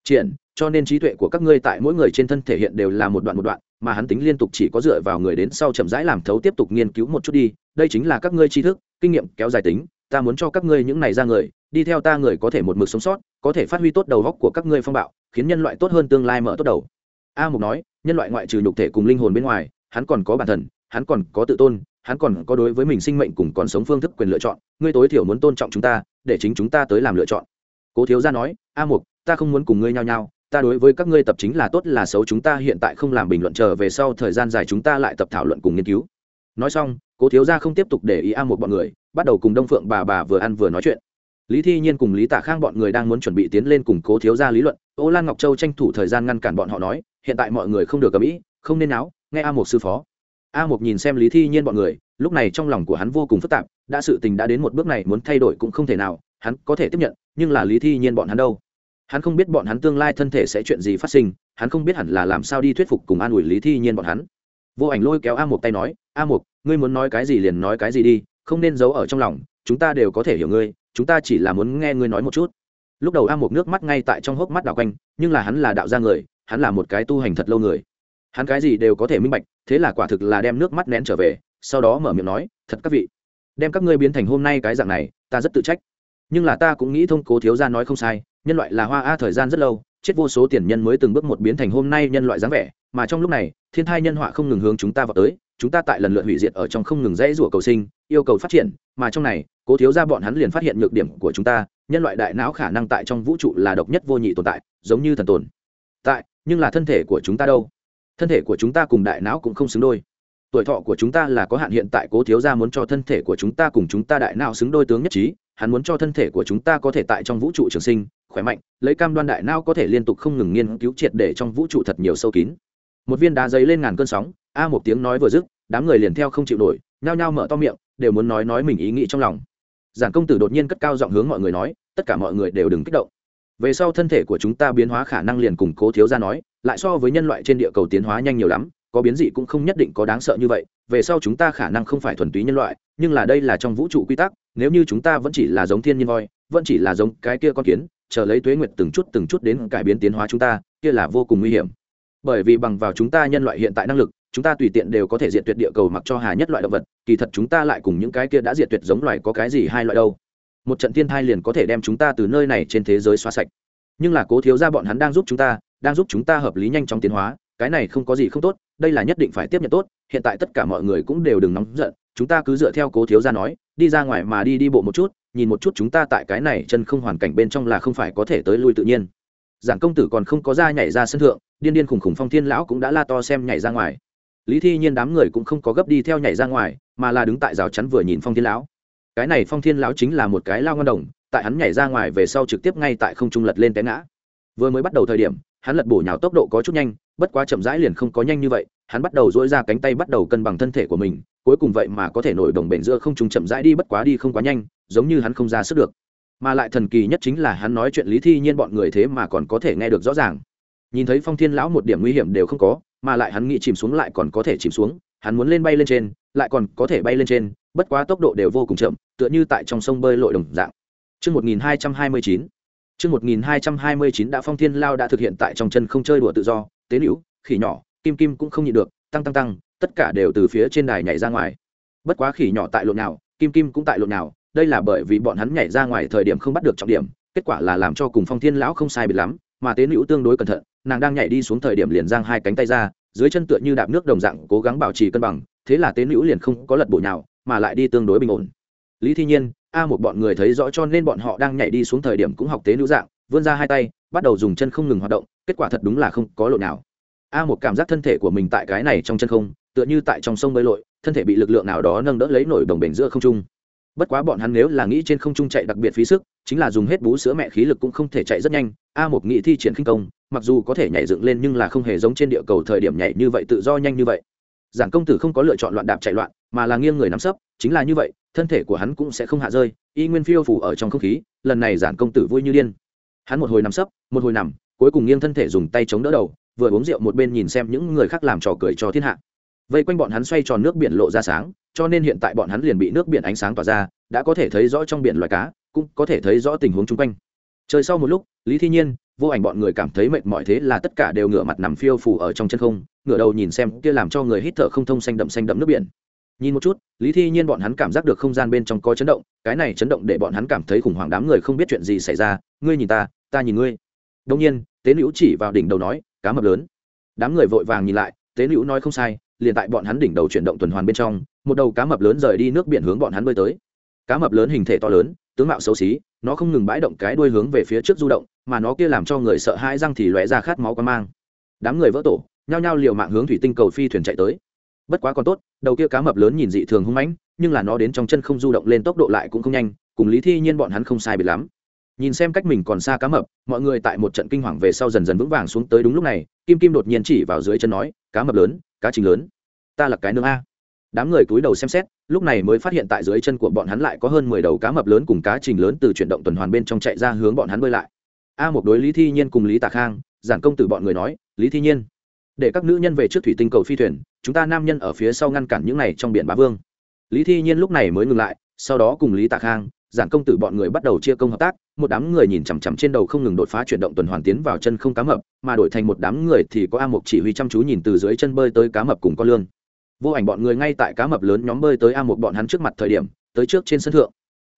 triển, cho nên trí tuệ của các ngươi tại mỗi người trên thân thể hiện đều là một đoạn một đoạn, mà hắn tính liên tục chỉ có dựa vào người đến sau chậm rãi làm thấu tiếp tục nghiên cứu một chút đi, đây chính là các ngươi tri thức, kinh nghiệm kéo dài tính, ta muốn cho các ngươi những này ra người đi theo ta người có thể một mực sống sót, có thể phát huy tốt đầu góc của các ngươi phong bạo, khiến nhân loại tốt hơn tương lai mở tốt đầu. A mục nói, nhân loại ngoại trừ nhục thể cùng linh hồn bên ngoài, hắn còn có bản thân, hắn còn có tự tôn, hắn còn có đối với mình sinh mệnh cùng còn sống phương thức quyền lựa chọn. Ngươi tối thiểu muốn tôn trọng chúng ta, để chính chúng ta tới làm lựa chọn. Cố thiếu gia nói, a mục, ta không muốn cùng ngươi nhau nhau ta đối với các ngươi tập chính là tốt là xấu chúng ta hiện tại không làm bình luận chờ về sau thời gian dài chúng ta lại tập thảo luận cùng nghiên cứu. Nói xong, cố thiếu gia không tiếp tục để ý a một bọn người, bắt đầu cùng đông phượng bà bà vừa ăn vừa nói chuyện lý thi nhiên cùng lý tạ khang bọn người đang muốn chuẩn bị tiến lên cùng cố thiếu gia lý luận. Ô lan ngọc châu tranh thủ thời gian ngăn cản bọn họ nói, hiện tại mọi người không được cầm ý, không nên áo nghe a một sư phó. A một nhìn xem lý thi nhiên bọn người, lúc này trong lòng của hắn vô cùng phức tạp, đã sự tình đã đến một bước này muốn thay đổi cũng không thể nào, hắn có thể tiếp nhận, nhưng là lý thi nhiên bọn hắn đâu? Hắn không biết bọn hắn tương lai thân thể sẽ chuyện gì phát sinh, hắn không biết hẳn là làm sao đi thuyết phục cùng an ủi lý thi nhiên bọn hắn. Vô ảnh lôi kéo a một tay nói, a một ngươi muốn nói cái gì liền nói cái gì đi, không nên giấu ở trong lòng, chúng ta đều có thể hiểu ngươi chúng ta chỉ là muốn nghe ngươi nói một chút. Lúc đầu a một nước mắt ngay tại trong hốc mắt đảo quanh, nhưng là hắn là đạo gia người, hắn là một cái tu hành thật lâu người. Hắn cái gì đều có thể minh bạch, thế là quả thực là đem nước mắt nén trở về, sau đó mở miệng nói, thật các vị, đem các ngươi biến thành hôm nay cái dạng này, ta rất tự trách. Nhưng là ta cũng nghĩ thông cố thiếu gia nói không sai, nhân loại là hoa a thời gian rất lâu, chết vô số tiền nhân mới từng bước một biến thành hôm nay nhân loại dáng vẻ, mà trong lúc này, thiên thai nhân họa không ngừng hướng chúng ta vào tới chúng ta tại lần lượt hủy diệt ở trong không ngừng dãy rủa cầu sinh, yêu cầu phát triển, mà trong này, cố thiếu gia bọn hắn liền phát hiện nhược điểm của chúng ta, nhân loại đại não khả năng tại trong vũ trụ là độc nhất vô nhị tồn tại, giống như thần tồn. Tại, nhưng là thân thể của chúng ta đâu? Thân thể của chúng ta cùng đại não cũng không xứng đôi. Tuổi thọ của chúng ta là có hạn hiện tại cố thiếu gia muốn cho thân thể của chúng ta cùng chúng ta đại não xứng đôi tướng nhất trí, hắn muốn cho thân thể của chúng ta có thể tại trong vũ trụ trường sinh, khỏe mạnh, lấy cam đoan đại não có thể liên tục không ngừng nghiên cứu triệt để trong vũ trụ thật nhiều sâu kín. Một viên đá giấy lên ngàn cơn sóng a một tiếng nói vừa dứt, đám người liền theo không chịu nổi, nhao nhao mở to miệng, đều muốn nói nói mình ý nghĩ trong lòng. Giản công tử đột nhiên cất cao giọng hướng mọi người nói, tất cả mọi người đều đừng kích động. Về sau thân thể của chúng ta biến hóa khả năng liền cùng cố thiếu ra nói, lại so với nhân loại trên địa cầu tiến hóa nhanh nhiều lắm, có biến dị cũng không nhất định có đáng sợ như vậy, về sau chúng ta khả năng không phải thuần túy nhân loại, nhưng là đây là trong vũ trụ quy tắc, nếu như chúng ta vẫn chỉ là giống thiên nhiên voi, vẫn chỉ là giống cái kia con kiến, chờ lấy tuế nguyệt từng chút từng chút đến cải biến tiến hóa chúng ta, kia là vô cùng nguy hiểm. Bởi vì bằng vào chúng ta nhân loại hiện tại năng lực chúng ta tùy tiện đều có thể diệt tuyệt địa cầu mặc cho hà nhất loại động vật, kỳ thật chúng ta lại cùng những cái kia đã diệt tuyệt giống loài có cái gì hai loại đâu. Một trận thiên thai liền có thể đem chúng ta từ nơi này trên thế giới xóa sạch. Nhưng là cố thiếu ra bọn hắn đang giúp chúng ta, đang giúp chúng ta hợp lý nhanh chóng tiến hóa, cái này không có gì không tốt, đây là nhất định phải tiếp nhận tốt, hiện tại tất cả mọi người cũng đều đừng nóng giận, chúng ta cứ dựa theo cố thiếu ra nói, đi ra ngoài mà đi đi bộ một chút, nhìn một chút chúng ta tại cái này chân không hoàn cảnh bên trong là không phải có thể tới lui tự nhiên. Giảng công tử còn không có ra nhảy ra sân thượng, điên điên khùng khùng phong thiên lão cũng đã la to xem nhảy ra ngoài lý thi nhiên đám người cũng không có gấp đi theo nhảy ra ngoài, mà là đứng tại rào chắn vừa nhìn phong thiên lão. Cái này phong thiên lão chính là một cái lao ngân đồng, tại hắn nhảy ra ngoài về sau trực tiếp ngay tại không trung lật lên té ngã. Vừa mới bắt đầu thời điểm, hắn lật bổ nhào tốc độ có chút nhanh, bất quá chậm rãi liền không có nhanh như vậy, hắn bắt đầu dỗi ra cánh tay bắt đầu cân bằng thân thể của mình, cuối cùng vậy mà có thể nổi đồng bền giữa không trung chậm rãi đi bất quá đi không quá nhanh, giống như hắn không ra sức được. Mà lại thần kỳ nhất chính là hắn nói chuyện lý thi nhiên bọn người thế mà còn có thể nghe được rõ ràng. Nhìn thấy phong thiên lão một điểm nguy hiểm đều không có mà lại hắn nghĩ chìm xuống lại còn có thể chìm xuống hắn muốn lên bay lên trên lại còn có thể bay lên trên bất quá tốc độ đều vô cùng chậm tựa như tại trong sông bơi lội đồng dạng Trước 1229, Trước 1229 đã phong thiên lao đã thực hiện tại trong chân không chơi đùa tự do, tế nữ, khỉ nhỏ, kim kim cũng không nhịn được, tăng tăng tăng, tất cả đều từ phía trên đài nhảy ra ngoài. Bất quá khỉ nhỏ tại lộn nào, kim kim cũng tại lộn nào, đây là bởi vì bọn hắn nhảy ra ngoài thời điểm không bắt được trọng điểm, kết quả là làm cho cùng phong thiên lão không sai biệt lắm, mà tế nữ tương đối cẩn thận, nàng đang nhảy đi xuống thời điểm liền giang hai cánh tay ra, dưới chân tựa như đạp nước đồng dạng cố gắng bảo trì cân bằng, thế là tế nữ liền không có lật bổ nào, mà lại đi tương đối bình ổn. Lý Thi Nhiên, a một bọn người thấy rõ cho nên bọn họ đang nhảy đi xuống thời điểm cũng học tế nữ dạng vươn ra hai tay bắt đầu dùng chân không ngừng hoạt động kết quả thật đúng là không có lộn nào a một cảm giác thân thể của mình tại cái này trong chân không tựa như tại trong sông bơi lội thân thể bị lực lượng nào đó nâng đỡ lấy nổi đồng bền giữa không trung bất quá bọn hắn nếu là nghĩ trên không trung chạy đặc biệt phí sức, chính là dùng hết bú sữa mẹ khí lực cũng không thể chạy rất nhanh. A một nghị thi triển khinh công, mặc dù có thể nhảy dựng lên nhưng là không hề giống trên địa cầu thời điểm nhảy như vậy tự do nhanh như vậy. Giảng công tử không có lựa chọn loạn đạp chạy loạn, mà là nghiêng người nắm sấp, chính là như vậy, thân thể của hắn cũng sẽ không hạ rơi, y nguyên phiêu phủ ở trong không khí, lần này giảng công tử vui như điên. Hắn một hồi nằm sấp, một hồi nằm, cuối cùng nghiêng thân thể dùng tay chống đỡ đầu, vừa uống rượu một bên nhìn xem những người khác làm trò cười cho thiên hạ vây quanh bọn hắn xoay tròn nước biển lộ ra sáng, cho nên hiện tại bọn hắn liền bị nước biển ánh sáng tỏa ra, đã có thể thấy rõ trong biển loài cá, cũng có thể thấy rõ tình huống chung quanh. Trời sau một lúc, lý thi nhiên, vô ảnh bọn người cảm thấy mệt mỏi thế là tất cả đều ngửa mặt nằm phiêu phủ ở trong chân không, ngửa đầu nhìn xem kia làm cho người hít thở không thông xanh đậm xanh đậm nước biển. Nhìn một chút, lý thi nhiên bọn hắn cảm giác được không gian bên trong có chấn động, cái này chấn động để bọn hắn cảm thấy khủng hoảng đám người không biết chuyện gì xảy ra, ngươi nhìn ta ta nhìn ngươi. Đông nhiên, tế nữ chỉ vào đỉnh đầu nói, cá mập lớn. Đám người vội vàng nhìn lại, tế nữ nói không sai liền tại bọn hắn đỉnh đầu chuyển động tuần hoàn bên trong, một đầu cá mập lớn rời đi nước biển hướng bọn hắn bơi tới. Cá mập lớn hình thể to lớn, tướng mạo xấu xí, nó không ngừng bãi động cái đuôi hướng về phía trước du động, mà nó kia làm cho người sợ hãi răng thì lóe ra khát máu quan mang. Đám người vỡ tổ, nhao nhao liều mạng hướng thủy tinh cầu phi thuyền chạy tới. Bất quá còn tốt, đầu kia cá mập lớn nhìn dị thường hung mãnh, nhưng là nó đến trong chân không du động lên tốc độ lại cũng không nhanh, cùng lý thi nhiên bọn hắn không sai biệt lắm nhìn xem cách mình còn xa cá mập, mọi người tại một trận kinh hoàng về sau dần dần vững vàng xuống tới đúng lúc này, kim kim đột nhiên chỉ vào dưới chân nói, cá mập lớn, cá trình lớn. Ta là cái nương a. Đám người cúi đầu xem xét, lúc này mới phát hiện tại dưới chân của bọn hắn lại có hơn mười đầu cá mập lớn cùng cá trình lớn từ chuyển động tuần hoàn bên trong chạy ra hướng bọn hắn bơi lại. A một đối lý thi nhiên cùng lý tạ khang, giảng công tử bọn người nói, lý thi nhiên, để các nữ nhân về trước thủy tinh cầu phi thuyền, chúng ta nam nhân ở phía sau ngăn cản những này trong biển bá vương. Lý thi nhiên lúc này mới ngừng lại, sau đó cùng lý tạ khang, giảng công tử bọn người bắt đầu chia công hợp tác một đám người nhìn chằm chằm trên đầu không ngừng đột phá chuyển động tuần hoàn tiến vào chân không cá mập, mà đổi thành một đám người thì có a mục chỉ huy chăm chú nhìn từ dưới chân bơi tới cá mập cùng con lương vô ảnh bọn người ngay tại cá mập lớn nhóm bơi tới a một bọn hắn trước mặt thời điểm, tới trước trên sân thượng.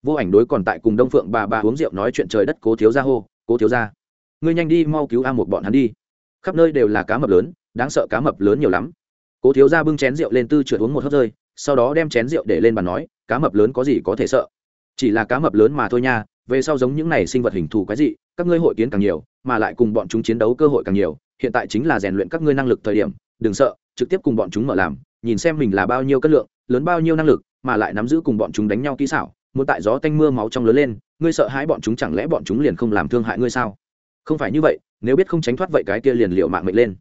Vô ảnh đối còn tại cùng đông phượng bà bà uống rượu nói chuyện trời đất cố thiếu ra hô, cố thiếu ra ngươi nhanh đi mau cứu a một bọn hắn đi. Khắp nơi đều là cá mập lớn, đáng sợ cá mập lớn nhiều lắm. Cố thiếu ra bưng chén rượu lên tư trượt uống một hớp rơi, sau đó đem chén rượu để lên bàn nói, cá mập lớn có gì có thể sợ? Chỉ là cá mập lớn mà thôi nha về sau giống những này sinh vật hình thù quái dị, các ngươi hội kiến càng nhiều, mà lại cùng bọn chúng chiến đấu cơ hội càng nhiều, hiện tại chính là rèn luyện các ngươi năng lực thời điểm, đừng sợ, trực tiếp cùng bọn chúng mở làm, nhìn xem mình là bao nhiêu cân lượng, lớn bao nhiêu năng lực, mà lại nắm giữ cùng bọn chúng đánh nhau kỹ xảo, muốn tại gió tanh mưa máu trong lớn lên, ngươi sợ hãi bọn chúng chẳng lẽ bọn chúng liền không làm thương hại ngươi sao? Không phải như vậy, nếu biết không tránh thoát vậy cái kia liền liệu mạng mệnh lên.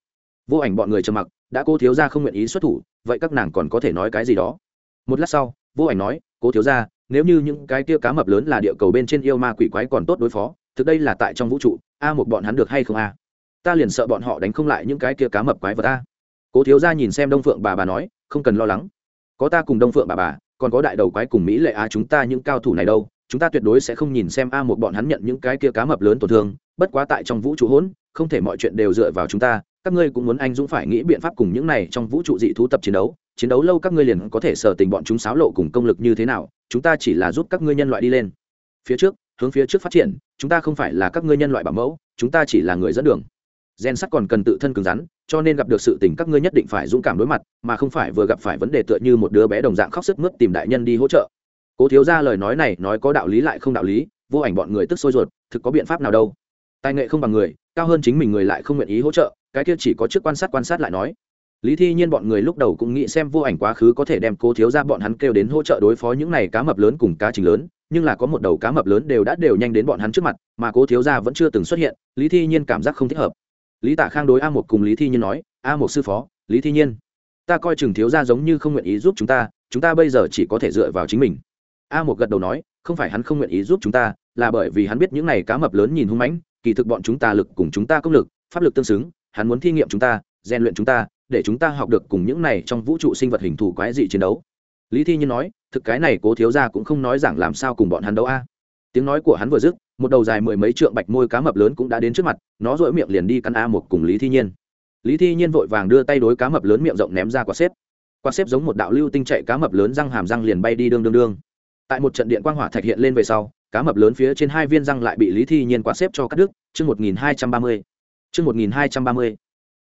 Vô ảnh bọn người trầm mặc, đã cô thiếu gia không nguyện ý xuất thủ, vậy các nàng còn có thể nói cái gì đó? Một lát sau, vô ảnh nói, cố thiếu gia nếu như những cái kia cá mập lớn là địa cầu bên trên yêu ma quỷ quái còn tốt đối phó, thực đây là tại trong vũ trụ, a một bọn hắn được hay không a? Ta liền sợ bọn họ đánh không lại những cái kia cá mập quái vật a. Cố thiếu gia nhìn xem đông phượng bà bà nói, không cần lo lắng. Có ta cùng đông phượng bà bà, còn có đại đầu quái cùng mỹ lệ a chúng ta những cao thủ này đâu, chúng ta tuyệt đối sẽ không nhìn xem a một bọn hắn nhận những cái kia cá mập lớn tổn thương, bất quá tại trong vũ trụ hỗn, không thể mọi chuyện đều dựa vào chúng ta, các ngươi cũng muốn anh dũng phải nghĩ biện pháp cùng những này trong vũ trụ dị thú tập chiến đấu chiến đấu lâu các ngươi liền có thể sở tình bọn chúng xáo lộ cùng công lực như thế nào, chúng ta chỉ là giúp các ngươi nhân loại đi lên. Phía trước, hướng phía trước phát triển, chúng ta không phải là các ngươi nhân loại bảo mẫu, chúng ta chỉ là người dẫn đường. Gen sắt còn cần tự thân cứng rắn, cho nên gặp được sự tình các ngươi nhất định phải dũng cảm đối mặt, mà không phải vừa gặp phải vấn đề tựa như một đứa bé đồng dạng khóc sức mướt tìm đại nhân đi hỗ trợ. Cố thiếu ra lời nói này nói có đạo lý lại không đạo lý, vô ảnh bọn người tức sôi ruột, thực có biện pháp nào đâu. Tài nghệ không bằng người, cao hơn chính mình người lại không nguyện ý hỗ trợ, cái kia chỉ có trước quan sát quan sát lại nói lý thi nhiên bọn người lúc đầu cũng nghĩ xem vô ảnh quá khứ có thể đem cố thiếu ra bọn hắn kêu đến hỗ trợ đối phó những này cá mập lớn cùng cá trình lớn, nhưng là có một đầu cá mập lớn đều đã đều nhanh đến bọn hắn trước mặt, mà cố thiếu ra vẫn chưa từng xuất hiện, lý thi nhiên cảm giác không thích hợp. Lý tạ khang đối a một cùng lý thi nhiên nói, a một sư phó, lý thi nhiên, ta coi chừng thiếu ra giống như không nguyện ý giúp chúng ta chúng ta bây giờ chỉ có thể dựa vào chính mình. A một gật đầu nói, không phải hắn không nguyện ý giúp chúng ta, là bởi vì hắn biết những này cá mập lớn nhìn hung mãnh, kỳ thực bọn chúng ta lực cùng chúng ta công lực, pháp lực tương xứng, hắn muốn thi nghiệm chúng ta, rèn luyện chúng ta để chúng ta học được cùng những này trong vũ trụ sinh vật hình thù quái dị chiến đấu. Lý thi nhiên nói, thực cái này cố thiếu ra cũng không nói rằng làm sao cùng bọn hắn đấu a. Tiếng nói của hắn vừa dứt, một đầu dài mười mấy trượng bạch môi cá mập lớn cũng đã đến trước mặt, nó rỗi miệng liền đi cắn a một cùng lý thi nhiên. Lý thi nhiên vội vàng đưa tay đối cá mập lớn miệng rộng ném ra quả xếp. Quả xếp giống một đạo lưu tinh chạy cá mập lớn răng hàm răng liền bay đi đương đương đương. Tại một trận điện quang hỏa thạch hiện lên về sau, cá mập lớn phía trên hai viên răng lại bị lý thi nhiên quả xếp cho cắt đứt. Chương một nghìn hai trăm ba mươi. Chương một nghìn hai trăm ba mươi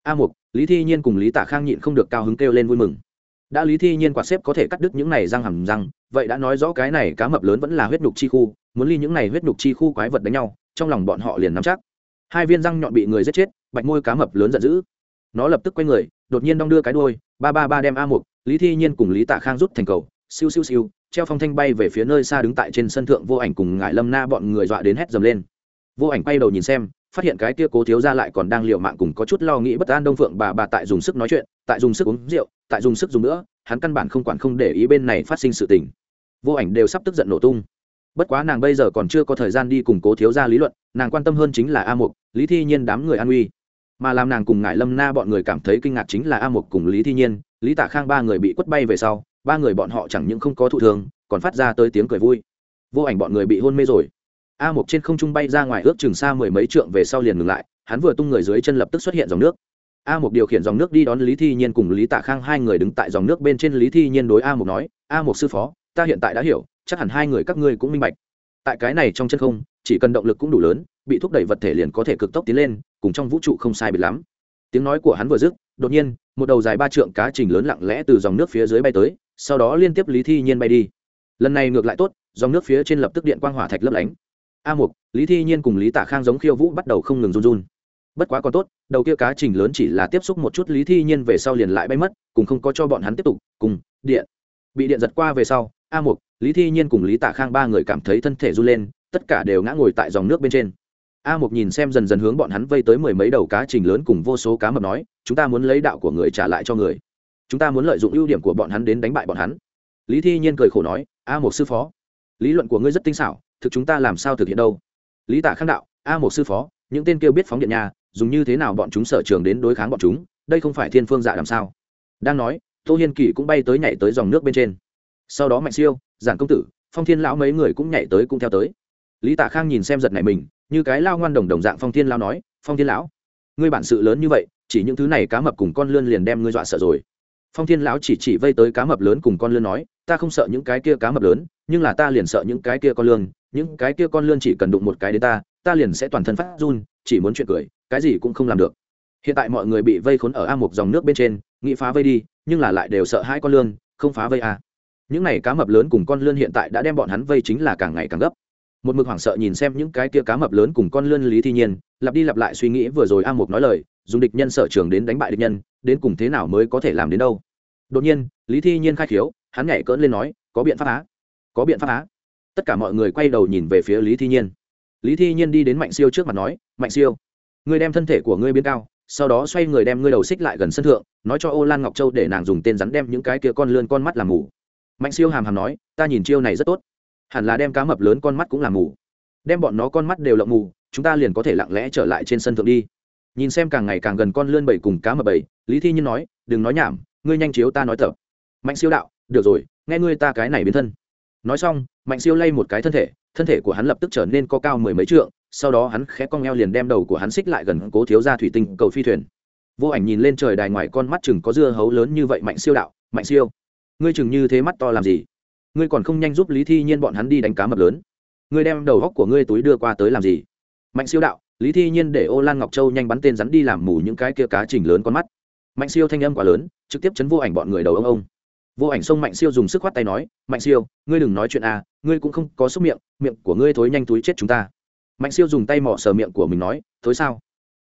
a mục, lý thi nhiên cùng lý tả khang nhịn không được cao hứng kêu lên vui mừng. Đã lý thi nhiên quả xếp có thể cắt đứt những này răng hầm răng, vậy đã nói rõ cái này cá mập lớn vẫn là huyết nhục chi khu, muốn ly những này huyết nhục chi khu quái vật đánh nhau, trong lòng bọn họ liền nắm chắc. Hai viên răng nhọn bị người giết chết, bạch môi cá mập lớn giận dữ. Nó lập tức quay người, đột nhiên đong đưa cái đuôi, ba ba ba đem a mục, lý thi nhiên cùng lý tạ khang rút thành cầu, siêu siêu siêu, treo phong thanh bay về phía nơi xa đứng tại trên sân thượng vô ảnh cùng ngại lâm na bọn người dọa đến hét dầm lên. Vô ảnh quay đầu nhìn xem phát hiện cái kia cố thiếu ra lại còn đang liều mạng cùng có chút lo nghĩ bất an đông phượng bà bà tại dùng sức nói chuyện, tại dùng sức uống rượu, tại dùng sức dùng nữa, hắn căn bản không quản không để ý bên này phát sinh sự tình. Vô ảnh đều sắp tức giận nổ tung. Bất quá nàng bây giờ còn chưa có thời gian đi cùng cố thiếu ra lý luận, nàng quan tâm hơn chính là a mục, lý thi nhiên đám người an uy mà làm nàng cùng ngại lâm na bọn người cảm thấy kinh ngạc chính là a mục cùng lý thi nhiên, lý tạ khang ba người bị quất bay về sau, ba người bọn họ chẳng những không có thụ thường còn phát ra tới tiếng cười vui. Vô ảnh bọn người bị hôn mê rồi a mục trên không trung bay ra ngoài ước chừng xa mười mấy trượng về sau liền ngừng lại, hắn vừa tung người dưới chân lập tức xuất hiện dòng nước. A mục điều khiển dòng nước đi đón lý thi nhiên cùng lý tạ khang, hai người đứng tại dòng nước bên trên. Lý thi nhiên đối a mục nói, a mục sư phó, ta hiện tại đã hiểu, chắc hẳn hai người các ngươi cũng minh bạch. Tại cái này trong chân không, chỉ cần động lực cũng đủ lớn, bị thúc đẩy vật thể liền có thể cực tốc tiến lên, cùng trong vũ trụ không sai biệt lắm. Tiếng nói của hắn vừa dứt, đột nhiên, một đầu dài ba trượng cá trình lớn lặng lẽ từ dòng nước phía dưới bay tới, sau đó liên tiếp lý thi nhiên bay đi. Lần này ngược lại tốt, dòng nước phía trên lập tức điện quang hỏa thạch lấp lánh a mục, lý thi nhiên cùng lý tả khang giống khiêu vũ bắt đầu không ngừng run run. Bất quá còn tốt, đầu kia cá trình lớn chỉ là tiếp xúc một chút lý thi nhiên về sau liền lại bay mất, cùng không có cho bọn hắn tiếp tục, cùng, điện. Bị điện giật qua về sau, a mục, lý thi nhiên cùng lý Tả khang ba người cảm thấy thân thể run lên, tất cả đều ngã ngồi tại dòng nước bên trên. A mục nhìn xem dần dần hướng bọn hắn vây tới mười mấy đầu cá trình lớn cùng vô số cá mập nói, chúng ta muốn lấy đạo của người trả lại cho người. Chúng ta muốn lợi dụng ưu điểm của bọn hắn đến đánh bại bọn hắn. Lý thi nhiên cười khổ nói, a Mục sư phó, lý luận của ngươi rất tinh xảo thực chúng ta làm sao thực hiện đâu? Lý tạ khang đạo, a một sư phó, những tên kêu biết phóng điện nhà, dùng như thế nào bọn chúng sở trường đến đối kháng bọn chúng, đây không phải thiên phương dạ làm sao? Đang nói, tô hiên kỳ cũng bay tới nhảy tới dòng nước bên trên. Sau đó mạnh siêu, giản công tử, phong thiên lão mấy người cũng nhảy tới cũng theo tới. Lý tạ khang nhìn xem giật này mình, như cái lao ngoan đồng đồng dạng phong thiên lao nói, phong thiên lão, ngươi bản sự lớn như vậy, chỉ những thứ này cá mập cùng con lươn liền đem ngươi dọa sợ rồi. Phong thiên lão chỉ chỉ vây tới cá mập lớn cùng con lươn nói, ta không sợ những cái kia cá mập lớn, nhưng là ta liền sợ những cái kia con lươn những cái kia con lươn chỉ cần đụng một cái đến ta ta liền sẽ toàn thân phát run, chỉ muốn chuyện cười, cái gì cũng không làm được. Hiện tại mọi người bị vây khốn ở a một dòng nước bên trên, nghĩ phá vây đi, nhưng là lại đều sợ hai con lươn, không phá vây a. Những này cá mập lớn cùng con lươn hiện tại đã đem bọn hắn vây chính là càng ngày càng gấp. Một mực hoảng sợ nhìn xem những cái kia cá mập lớn cùng con lươn lý thi nhiên, lặp đi lặp lại suy nghĩ vừa rồi a mục nói lời, dùng địch nhân sở trường đến đánh bại địch nhân, đến cùng thế nào mới có thể làm đến đâu. Đột nhiên, lý thi nhiên khai khiếu, hắn nhảy cỡn lên nói, có biện pháp á? Có biện pháp á? Tất cả mọi người quay đầu nhìn về phía lý thi nhiên. Lý thi nhiên đi đến mạnh siêu trước mặt nói, mạnh siêu, ngươi đem thân thể của ngươi biến cao, sau đó xoay người đem ngươi đầu xích lại gần sân thượng, nói cho ô lan ngọc châu để nàng dùng tên rắn đem những cái kia con lươn con mắt làm mù. Mạnh siêu hàm hàm nói, ta nhìn chiêu này rất tốt. Hẳn là đem cá mập lớn con mắt cũng làm mù. Đem bọn nó con mắt đều lộng mù, chúng ta liền có thể lặng lẽ trở lại trên sân thượng đi. Nhìn xem càng ngày càng gần con lươn bảy cùng cá mập bảy, lý thi nhiên nói, đừng nói nhảm, ngươi nhanh chiếu ta nói tập. Mạnh siêu đạo, được rồi, nghe ngươi ta cái này biến thân nói xong, mạnh siêu lay một cái thân thể thân thể của hắn lập tức trở nên có cao mười mấy trượng, sau đó hắn khẽ cong eo liền đem đầu của hắn xích lại gần cố thiếu ra thủy tinh cầu phi thuyền. Vô ảnh nhìn lên trời đài ngoài con mắt chừng có dưa hấu lớn như vậy mạnh siêu đạo, mạnh siêu, ngươi chừng như thế mắt to làm gì? Ngươi còn không nhanh giúp lý thi nhiên bọn hắn đi đánh cá mập lớn. Ngươi đem đầu góc của ngươi túi đưa qua tới làm gì? Mạnh siêu đạo, lý thi nhiên để ô lan ngọc châu nhanh bắn tên rắn đi làm mù những cái kia cá trình lớn con mắt. Mạnh siêu thanh âm quá lớn, trực tiếp chấn vô ảnh bọn người đầu ông ông vô ảnh sông mạnh siêu dùng sức khoát tay nói, mạnh siêu, ngươi đừng nói chuyện à ngươi cũng không có xúc miệng miệng của ngươi thối nhanh túi chết chúng ta. Mạnh siêu dùng tay mỏ sờ miệng của mình nói, thối sao?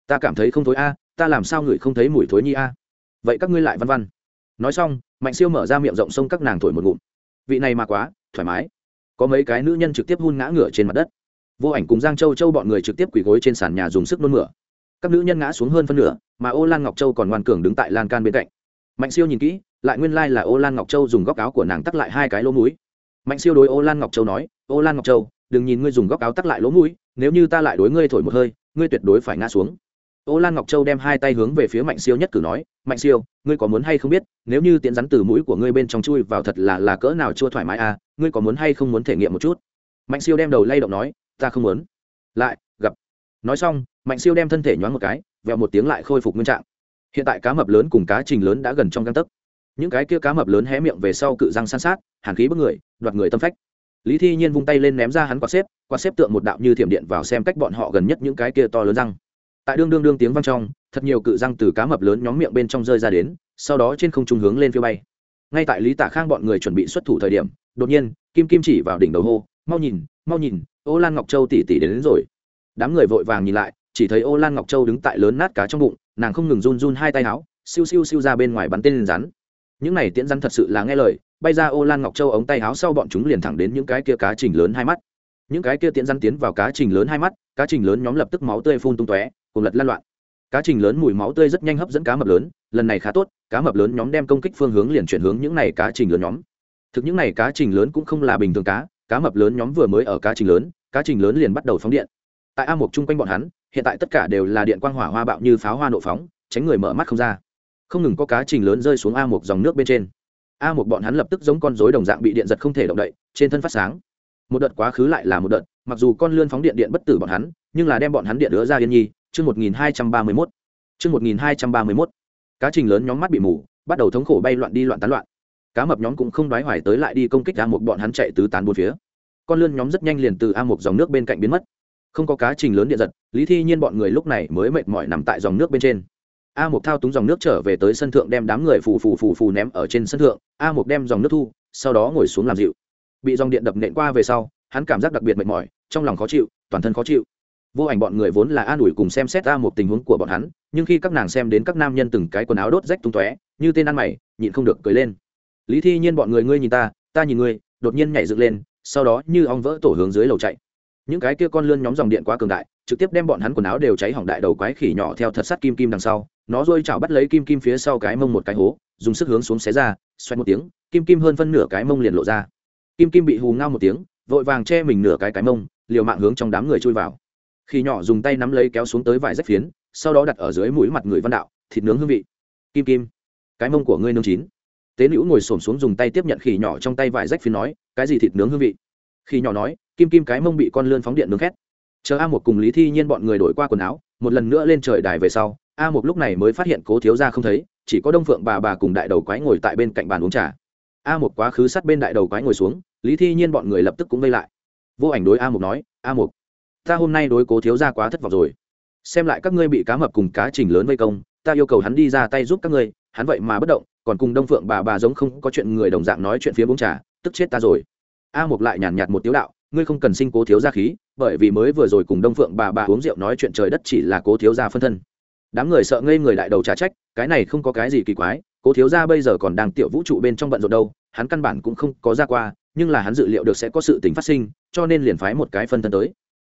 Ta cảm thấy không thối a, ta làm sao người không thấy mùi thối nhi a? Vậy các ngươi lại văn văn. Nói xong, mạnh siêu mở ra miệng rộng sông các nàng thổi một ngụm. Vị này mà quá, thoải mái. Có mấy cái nữ nhân trực tiếp hun ngã ngửa trên mặt đất. Vô ảnh cùng giang châu châu bọn người trực tiếp quỳ gối trên sàn nhà dùng sức nôn mửa. Các nữ nhân ngã xuống hơn phân nửa, mà ô lan ngọc châu còn ngoan cường đứng tại lan can bên cạnh. Mạnh siêu nhìn kỹ lại nguyên lai là ô lan ngọc châu dùng góc áo của nàng tắc lại hai cái lỗ mũi. Mạnh siêu đối ô lan ngọc châu nói, ô lan ngọc châu, đừng nhìn ngươi dùng góc áo tắc lại lỗ mũi, nếu như ta lại đối ngươi thổi một hơi, ngươi tuyệt đối phải ngã xuống. Ô lan ngọc châu đem hai tay hướng về phía mạnh siêu nhất cử nói, mạnh siêu, ngươi có muốn hay không biết, nếu như tiễn rắn từ mũi của ngươi bên trong chui vào thật là là cỡ nào chưa thoải mái à ngươi có muốn hay không muốn thể nghiệm một chút? Mạnh siêu đem đầu lay động nói, ta không muốn. Lại, gặp. Nói xong, mạnh siêu đem thân thể nhoáng một cái, vẹo một tiếng lại khôi phục nguyên trạng. Hiện tại cá mập lớn cùng cá trình lớn đã gần trong găng tấc những cái kia cá mập lớn hé miệng về sau cự răng san sát hàn khí bức người đoạt người tâm phách. Lý thi nhiên vung tay lên ném ra hắn quạt xếp quạt xếp tượng một đạo như thiểm điện vào xem cách bọn họ gần nhất những cái kia to lớn răng. Tại đương đương đương tiếng vang trong thật nhiều cự răng từ cá mập lớn nhóm miệng bên trong rơi ra đến sau đó trên không trung hướng lên phía bay. Ngay tại lý tả khang bọn người chuẩn bị xuất thủ thời điểm đột nhiên kim kim chỉ vào đỉnh đầu hô mau nhìn mau nhìn ô lan ngọc châu tỉ tỉ đến, đến rồi. Đám người vội vàng nhìn lại chỉ thấy ô lan ngọc châu đứng tại lớn nát cá trong bụng nàng không ngừng run run hai tay áo siêu siêu siêu ra bên ngoài bắn tên rắn những này tiễn rắn thật sự là nghe lời, bay ra ô lan ngọc châu ống tay áo sau bọn chúng liền thẳng đến những cái kia cá trình lớn hai mắt. Những cái kia tiễn rắn tiến vào cá trình lớn hai mắt, cá trình lớn nhóm lập tức máu tươi phun tung tóe cùng lật lan loạn. Cá trình lớn mùi máu tươi rất nhanh hấp dẫn cá mập lớn, lần này khá tốt, cá mập lớn nhóm đem công kích phương hướng liền chuyển hướng những này cá trình lớn nhóm. Thực những này cá trình lớn cũng không là bình thường cá cá mập lớn nhóm vừa mới ở cá trình lớn, cá trình lớn liền bắt đầu phóng điện. Tại a một chung quanh bọn hắn, hiện tại tất cả đều là điện quang hỏa hoa bạo như pháo hoa nộ phóng, tránh người mở mắt không ra không ngừng có cá trình lớn rơi xuống a một dòng nước bên trên. A một bọn hắn lập tức giống con rối đồng dạng bị điện giật không thể động đậy, trên thân phát sáng. Một đợt quá khứ lại là một đợt, mặc dù con lươn phóng điện điện bất tử bọn hắn, nhưng là đem bọn hắn điện đứa ra yên nhi, chương một nghìn hai trăm ba mươi mốt. Chương một nghìn hai trăm ba mươi mốt. Cá trình lớn nhóm mắt bị mù, bắt đầu thống khổ bay loạn đi loạn tán loạn. Cá mập nhóm cũng không đoái hoài tới lại đi công kích a một bọn hắn chạy tứ tán bốn phía. Con lươn nhóm rất nhanh liền từ a một dòng nước bên cạnh biến mất. Không có cá trình lớn điện giật, lý thi nhiên bọn người lúc này mới mệt mỏi nằm tại dòng nước bên trên a một thao túng dòng nước trở về tới sân thượng đem đám người phù phù phù phù ném ở trên sân thượng. A một đem dòng nước thu, sau đó ngồi xuống làm dịu. Bị dòng điện đập nện qua về sau, hắn cảm giác đặc biệt mệt mỏi, trong lòng khó chịu, toàn thân khó chịu. Vô ảnh bọn người vốn là an ủi cùng xem xét a một tình huống của bọn hắn, nhưng khi các nàng xem đến các nam nhân từng cái quần áo đốt rách tung tóe, như tên ăn mày, nhịn không được cười lên. Lý thi nhiên bọn người ngươi nhìn ta ta nhìn ngươi, đột nhiên nhảy dựng lên, sau đó như ong vỡ tổ hướng dưới lầu chạy. Những cái kia con lươn nhóm dòng điện quá cường đại trực tiếp đem bọn hắn quần áo đều cháy hỏng đại đầu quái khỉ nhỏ theo thật sắt kim kim đằng sau, nó rôi chảo bắt lấy kim kim phía sau cái mông một cái hố, dùng sức hướng xuống xé ra xoay một tiếng, kim kim hơn phân nửa cái mông liền lộ ra. Kim kim bị hù ngao một tiếng, vội vàng che mình nửa cái cái mông, liều mạng hướng trong đám người chui vào. Khi nhỏ dùng tay nắm lấy kéo xuống tới vài rách phiến, sau đó đặt ở dưới mũi mặt người văn đạo, thịt nướng hương vị. Kim kim, cái mông của ngươi nương chín. Tế nữ ngồi xổm xuống dùng tay tiếp nhận khỉ nhỏ trong tay vài rách phiến nói, cái gì thịt nướng hương vị? Khi nhỏ nói, kim kim cái mông bị con lươn phóng điện nướng khét chờ a một cùng lý thi nhiên bọn người đổi qua quần áo, một lần nữa lên trời đài về sau, a một lúc này mới phát hiện cố thiếu ra không thấy, chỉ có đông phượng bà bà cùng đại đầu quái ngồi tại bên cạnh bàn uống trà. A một quá khứ sát bên đại đầu quái ngồi xuống, lý thi nhiên bọn người lập tức cũng vây lại. Vô ảnh đối a một nói, a một ta hôm nay đối cố thiếu ra quá thất vọng rồi. Xem lại các ngươi bị cá mập cùng cá trình lớn vây công, ta yêu cầu hắn đi ra tay giúp các ngươi, hắn vậy mà bất động, còn cùng đông phượng bà bà giống không có chuyện người đồng dạng nói chuyện phía bóng trà, tức chết ta rồi. A một lại nhàn nhạt một tiếu đạo, ngươi không cần sinh cố thiếu gia khí bởi vì mới vừa rồi cùng đông phượng bà bà uống rượu nói chuyện trời đất chỉ là cố thiếu gia phân thân. Đám người sợ ngây người đại đầu trả trách, cái này không có cái gì kỳ quái, cố thiếu gia bây giờ còn đang tiểu vũ trụ bên trong bận rộn đâu, hắn căn bản cũng không có ra qua, nhưng là hắn dự liệu được sẽ có sự tình phát sinh, cho nên liền phái một cái phân thân tới.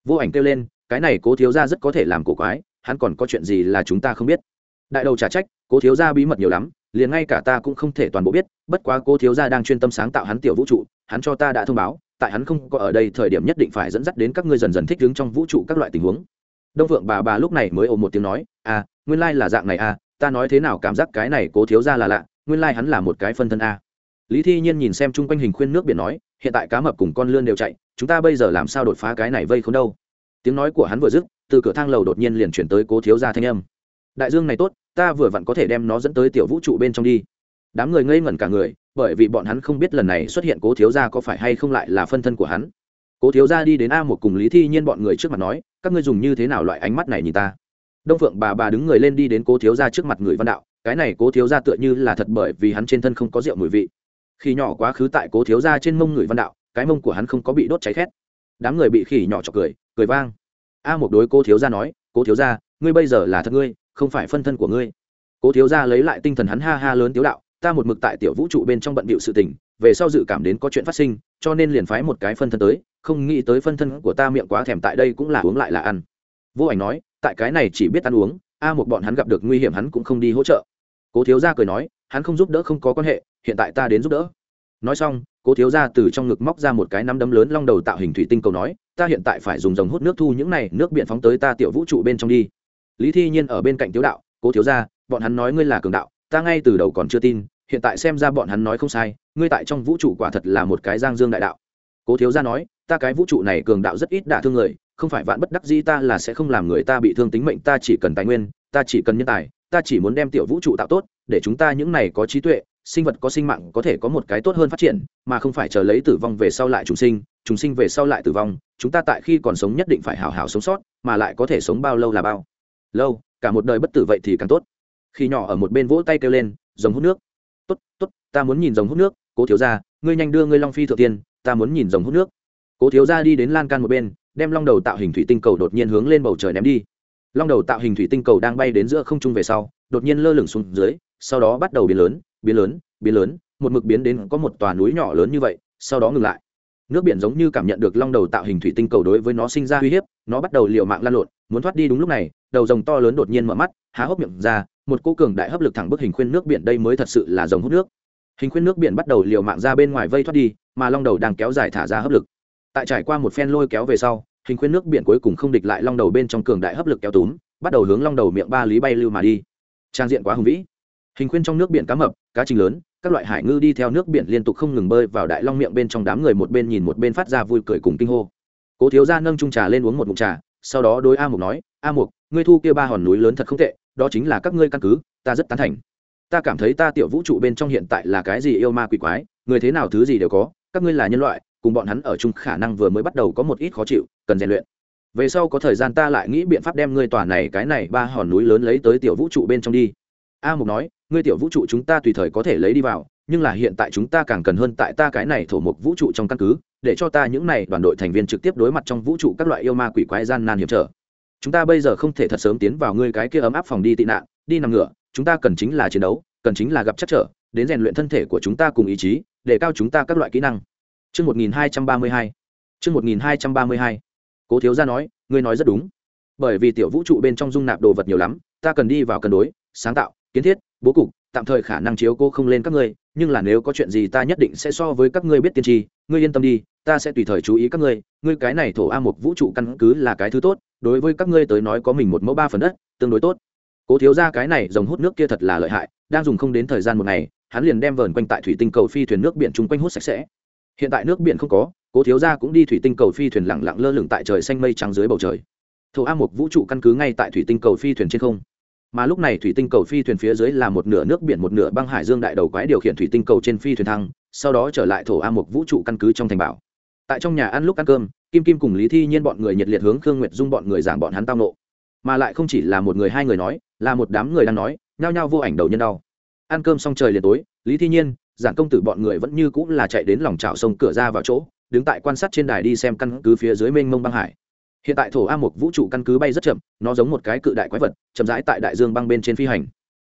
Vô ảnh kêu lên, cái này cố thiếu gia rất có thể làm cổ quái, hắn còn có chuyện gì là chúng ta không biết. Đại đầu trả trách, cố thiếu gia bí mật nhiều lắm liền ngay cả ta cũng không thể toàn bộ biết, bất quá cô thiếu gia đang chuyên tâm sáng tạo hắn tiểu vũ trụ, hắn cho ta đã thông báo, tại hắn không có ở đây thời điểm nhất định phải dẫn dắt đến các ngươi dần dần thích ứng trong vũ trụ các loại tình huống. Đông vượng bà bà lúc này mới ồ một tiếng nói à nguyên lai là dạng này à ta nói thế nào cảm giác cái này cố thiếu ra là lạ, nguyên lai hắn là một cái phân thân a. Lý thi nhiên nhìn xem chung quanh hình khuyên nước biển nói, hiện tại cá mập cùng con lươn đều chạy, chúng ta bây giờ làm sao đột phá cái này vây không đâu? Tiếng nói của hắn vừa dứt, từ cửa thang lầu đột nhiên liền chuyển tới cố thiếu gia thanh âm. Đại dương này tốt ta vừa vặn có thể đem nó dẫn tới tiểu vũ trụ bên trong đi. Đám người ngây ngẩn cả người, bởi vì bọn hắn không biết lần này xuất hiện cố thiếu gia có phải hay không lại là phân thân của hắn. Cố thiếu gia đi đến a một cùng lý thi nhiên bọn người trước mặt nói, các ngươi dùng như thế nào loại ánh mắt này nhìn ta? Đông phượng bà bà đứng người lên đi đến cố thiếu gia trước mặt người văn đạo, cái này cố thiếu gia tựa như là thật bởi vì hắn trên thân không có rượu mùi vị. Khi nhỏ quá khứ tại cố thiếu gia trên mông người văn đạo, cái mông của hắn không có bị đốt cháy khét. Đám người bị khỉ nhỏ chọc cười cười vang. A một đối cố thiếu gia nói, cố thiếu gia, ngươi bây giờ là thật ngươi? Không phải phân thân của ngươi. Cố thiếu gia lấy lại tinh thần hắn ha ha lớn tiếu đạo, ta một mực tại tiểu vũ trụ bên trong bận bịu sự tình, về sau dự cảm đến có chuyện phát sinh, cho nên liền phái một cái phân thân tới, không nghĩ tới phân thân của ta miệng quá thèm tại đây cũng là uống lại là ăn. Vô ảnh nói, tại cái này chỉ biết ăn uống, a một bọn hắn gặp được nguy hiểm hắn cũng không đi hỗ trợ. Cố thiếu gia cười nói, hắn không giúp đỡ không có quan hệ, hiện tại ta đến giúp đỡ. Nói xong, cố thiếu gia từ trong ngực móc ra một cái nắm đấm lớn long đầu tạo hình thủy tinh cầu nói, ta hiện tại phải dùng dòng hút nước thu những này, nước biển phóng tới ta tiểu vũ trụ bên trong đi lý thi nhiên ở bên cạnh tiếu đạo, cố thiếu gia, bọn hắn nói ngươi là cường đạo, ta ngay từ đầu còn chưa tin, hiện tại xem ra bọn hắn nói không sai, ngươi tại trong vũ trụ quả thật là một cái giang dương đại đạo. Cố thiếu gia nói, ta cái vũ trụ này cường đạo rất ít đả thương người, không phải vạn bất đắc dĩ ta là sẽ không làm người ta bị thương tính mệnh, ta chỉ cần tài nguyên, ta chỉ cần nhân tài, ta chỉ muốn đem tiểu vũ trụ tạo tốt, để chúng ta những này có trí tuệ, sinh vật có sinh mạng có thể có một cái tốt hơn phát triển, mà không phải chờ lấy tử vong về sau lại trùng sinh trùng sinh về sau lại tử vong, chúng ta tại khi còn sống nhất định phải hào hào sống sót, mà lại có thể sống bao lâu là bao lâu, cả một đời bất tử vậy thì càng tốt. Khi nhỏ ở một bên vỗ tay kêu lên giống hút nước. Tốt tốt, ta muốn nhìn giống hút nước, cố thiếu gia, ngươi nhanh đưa ngươi long phi thượng tiên, ta muốn nhìn giống hút nước. Cố thiếu gia đi đến lan can một bên, đem long đầu tạo hình thủy tinh cầu đột nhiên hướng lên bầu trời ném đi. Long đầu tạo hình thủy tinh cầu đang bay đến giữa không trung về sau, đột nhiên lơ lửng xuống dưới, sau đó bắt đầu biến lớn biến lớn biến lớn, một mực biến đến có một tòa núi nhỏ lớn như vậy, sau đó ngừng lại nước biển giống như cảm nhận được long đầu tạo hình thủy tinh cầu đối với nó sinh ra uy hiếp, nó bắt đầu liều mạng lan lộn, muốn thoát đi đúng lúc này, đầu rồng to lớn đột nhiên mở mắt, há hốc miệng ra, một cô cường đại hấp lực thẳng bức hình khuyên nước biển đây mới thật sự là rồng hút nước. Hình khuyên nước biển bắt đầu liều mạng ra bên ngoài vây thoát đi, mà long đầu đang kéo dài thả ra hấp lực. Tại trải qua một phen lôi kéo về sau, hình khuyên nước biển cuối cùng không địch lại long đầu bên trong cường đại hấp lực kéo túm, bắt đầu hướng long đầu miệng ba lý bay lưu mà đi. Trang diện quá hùng vĩ hình khuyên trong nước biển cá mập, cá trình lớn, các loại hải ngư đi theo nước biển liên tục không ngừng bơi vào đại long miệng bên trong đám người một bên nhìn một bên phát ra vui cười cùng kinh hô. Cố thiếu gia nâng trung trà lên uống một mục trà, sau đó đối a mục nói, a mục, ngươi thu kia ba hòn núi lớn thật không tệ, đó chính là các ngươi căn cứ, ta rất tán thành. Ta cảm thấy ta tiểu vũ trụ bên trong hiện tại là cái gì yêu ma quỷ quái, người thế nào thứ gì đều có, các ngươi là nhân loại, cùng bọn hắn ở chung khả năng vừa mới bắt đầu có một ít khó chịu, cần rèn luyện. Về sau có thời gian ta lại nghĩ biện pháp đem ngươi tòa này, cái này ba hòn núi lớn lấy tới tiểu vũ trụ bên trong đi. A mục nói ngươi tiểu vũ trụ chúng ta tùy thời có thể lấy đi vào nhưng là hiện tại chúng ta càng cần hơn tại ta cái này thổ mục vũ trụ trong căn cứ để cho ta những này đoàn đội thành viên trực tiếp đối mặt trong vũ trụ các loại yêu ma quỷ quái gian nan hiểm trở chúng ta bây giờ không thể thật sớm tiến vào ngươi cái kia ấm áp phòng đi tị nạn đi nằm ngửa chúng ta cần chính là chiến đấu cần chính là gặp chắc trở đến rèn luyện thân thể của chúng ta cùng ý chí để cao chúng ta các loại kỹ năng Trước 1232. Trước 1232. Cố thiếu gia nói, ngươi nói rất đúng. Bởi vì tiểu vũ trụ bên trong dung nạp đồ vật nhiều lắm, ta cần đi vào cân đối, sáng tạo, kiến thiết, bố cục, tạm thời khả năng chiếu cô không lên các ngươi, nhưng là nếu có chuyện gì ta nhất định sẽ so với các ngươi biết tiên tri, ngươi yên tâm đi, ta sẽ tùy thời chú ý các ngươi, ngươi cái này thổ a một vũ trụ căn cứ là cái thứ tốt, đối với các ngươi tới nói có mình một mẫu ba phần đất, tương đối tốt. Cố thiếu gia cái này dòng hút nước kia thật là lợi hại, đang dùng không đến thời gian một ngày, hắn liền đem vờn quanh tại thủy tinh cầu phi thuyền nước biển chung quanh hút sạch sẽ. Hiện tại nước biển không có cố thiếu gia cũng đi thủy tinh cầu phi thuyền lẳng lặng lơ lửng tại trời xanh mây trắng dưới bầu trời. Thổ a một vũ trụ căn cứ ngay tại thủy tinh cầu phi thuyền trên không mà lúc này thủy tinh cầu phi thuyền phía dưới là một nửa nước biển, một nửa băng hải dương đại đầu quái điều khiển thủy tinh cầu trên phi thuyền thăng, sau đó trở lại thổ a một vũ trụ căn cứ trong thành bảo. Tại trong nhà ăn lúc ăn cơm, kim kim cùng lý thi nhiên bọn người nhiệt liệt hướng khương nguyệt dung bọn người giảng bọn hắn tao nộ mà lại không chỉ là một người, hai người nói, là một đám người đang nói, nhao nhao vô ảnh đầu nhân đau. Ăn cơm xong trời liền tối, lý thi nhiên, giảng công tử bọn người vẫn như cũng là chạy đến lòng trào sông cửa ra vào chỗ, đứng tại quan sát trên đài đi xem căn cứ phía dưới mênh mông băng hải hiện tại thổ a một vũ trụ căn cứ bay rất chậm, nó giống một cái cự đại quái vật, chậm rãi tại đại dương băng bên trên phi hành.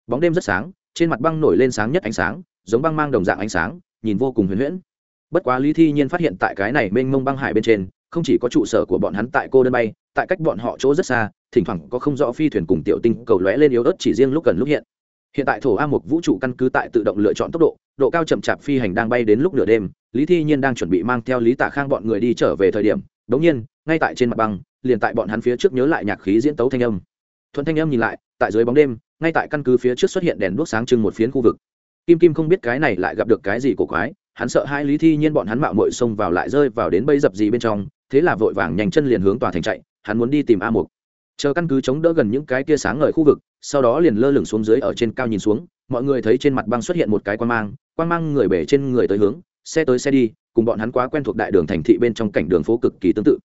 Bóng đêm rất sáng, trên mặt băng nổi lên sáng nhất ánh sáng, giống băng mang đồng dạng ánh sáng, nhìn vô cùng huyền huyễn. Bất quá lý thi nhiên phát hiện tại cái này mênh mông băng hải bên trên, không chỉ có trụ sở của bọn hắn tại cô đơn bay, tại cách bọn họ chỗ rất xa, thỉnh thoảng có không rõ phi thuyền cùng tiểu tinh cầu lóe lên yếu ớt chỉ riêng lúc cần lúc hiện. Hiện tại thổ a một vũ trụ căn cứ tại tự động lựa chọn tốc độ độ cao chậm chạp phi hành đang bay đến lúc nửa đêm, lý thi nhiên đang chuẩn bị mang theo lý tả khang bọn người đi trở về thời điểm đ ỗ n g nhiên ngay tại trên mặt băng, liền tại bọn hắn phía trước nhớ lại nhạc khí diễn tấu thanh âm. Thuận thanh âm nhìn lại, tại dưới bóng đêm, ngay tại căn cứ phía trước xuất hiện đèn đuốc sáng trưng một phiến khu vực. Kim kim không biết cái này lại gặp được cái gì cổ quái, hắn sợ hai lý thi nhiên bọn hắn mạo mội xông vào lại rơi vào đến bây dập gì bên trong, thế là vội vàng nhanh chân liền hướng tòa thành chạy, hắn muốn đi tìm a mục. Chờ căn cứ chống đỡ gần những cái tia sáng ngời khu vực, sau đó liền lơ lửng xuống dưới ở trên cao nhìn xuống, mọi người thấy trên mặt băng xuất hiện một cái quan mang quan mang người bể trên người tới hướng, xe tới xe đi, cùng bọn hắn quá quen thuộc đại đường thành thị bên trong cảnh đường phố cực kỳ tương tự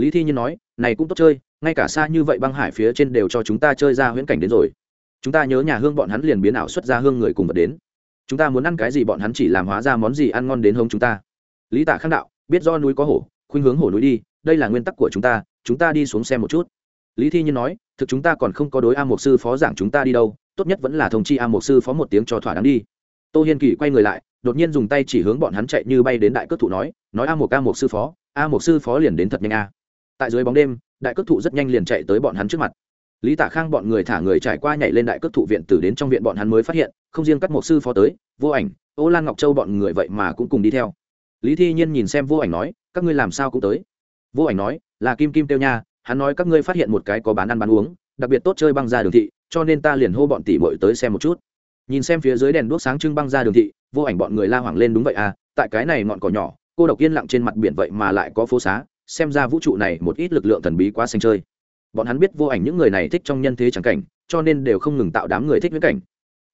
lý thi nhiên nói, này cũng tốt chơi, ngay cả xa như vậy băng hải phía trên đều cho chúng ta chơi ra huyễn cảnh đến rồi. Chúng ta nhớ nhà hương bọn hắn liền biến ảo xuất ra hương người cùng vật đến. Chúng ta muốn ăn cái gì bọn hắn chỉ làm hóa ra món gì ăn ngon đến hông chúng ta. Lý tạ khang đạo, biết do núi có hổ, khuynh hướng hổ núi đi, đây là nguyên tắc của chúng ta chúng ta đi xuống xem một chút. Lý thi nhiên nói, thực chúng ta còn không có đối a mục sư phó giảng chúng ta đi đâu, tốt nhất vẫn là thông chi a mục sư phó một tiếng cho thỏa đáng đi. Tô hiên kỳ quay người lại, đột nhiên dùng tay chỉ hướng bọn hắn chạy như bay đến đại cước thủ nói nói a mục a mục sư phó, a mục sư phó liền đến thật nhanh a tại dưới bóng đêm, đại cước thụ rất nhanh liền chạy tới bọn hắn trước mặt. Lý tả khang bọn người thả người trải qua nhảy lên đại cước thụ viện tử đến trong viện bọn hắn mới phát hiện, không riêng các mục sư phó tới, vô ảnh, ô lan ngọc châu bọn người vậy mà cũng cùng đi theo. Lý thi nhiên nhìn xem vô ảnh nói, các ngươi làm sao cũng tới? Vô ảnh nói, là kim kim tiêu nha, hắn nói các ngươi phát hiện một cái có bán ăn bán uống, đặc biệt tốt chơi băng ra đường thị, cho nên ta liền hô bọn tỷ muội tới xem một chút. Nhìn xem phía dưới đèn đuốc sáng trưng băng ra đường thị, vô ảnh bọn người la hoảng lên, đúng vậy à tại cái này ngọn cỏ nhỏ, cô độc yên lặng trên mặt biển vậy mà lại có phố xá xem ra vũ trụ này một ít lực lượng thần bí quá xanh chơi. Bọn hắn biết vô ảnh những người này thích trong nhân thế chẳng cảnh, cho nên đều không ngừng tạo đám người thích viễn cảnh.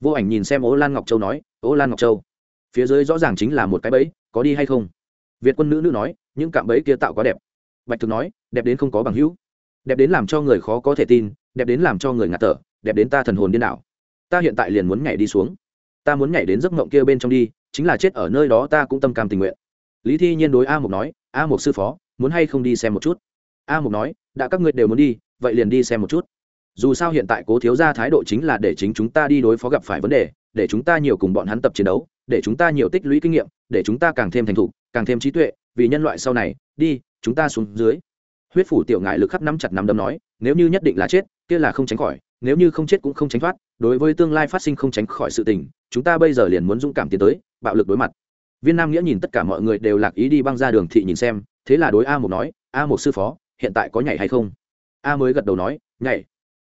Vô ảnh nhìn xem ố lan ngọc châu nói ố lan ngọc châu, phía dưới rõ ràng chính là một cái bẫy, có đi hay không? Việt quân nữ nữ nói, những cạm bẫy kia tạo quá đẹp. Bạch thực nói, đẹp đến không có bằng hữu. Đẹp đến làm cho người khó có thể tin, đẹp đến làm cho người ngạt thở, đẹp đến ta thần hồn điên đảo. Ta hiện tại liền muốn nhảy đi xuống. Ta muốn nhảy đến giấc mộng kia bên trong đi, chính là chết ở nơi đó ta cũng tâm cam tình nguyện. Lý thi nhiên đối a mục nói a mục sư phó, muốn hay không đi xem một chút? A mục nói, đã các ngươi đều muốn đi, vậy liền đi xem một chút. Dù sao hiện tại cố thiếu ra thái độ chính là để chính chúng ta đi đối phó gặp phải vấn đề, để chúng ta nhiều cùng bọn hắn tập chiến đấu, để chúng ta nhiều tích lũy kinh nghiệm, để chúng ta càng thêm thành thục, càng thêm trí tuệ, vì nhân loại sau này, đi, chúng ta xuống dưới. Huyết phủ tiểu ngại lực khắp nắm chặt nắm đấm nói, nếu như nhất định là chết, kia là không tránh khỏi, nếu như không chết cũng không tránh thoát, đối với tương lai phát sinh không tránh khỏi sự tình, chúng ta bây giờ liền muốn dũng cảm tiến tới, bạo lực đối mặt viên nam nghĩa nhìn tất cả mọi người đều lạc ý đi băng ra đường thị nhìn xem, thế là đối a một nói, a một sư phó, hiện tại có nhảy hay không? A mới gật đầu nói, nhảy.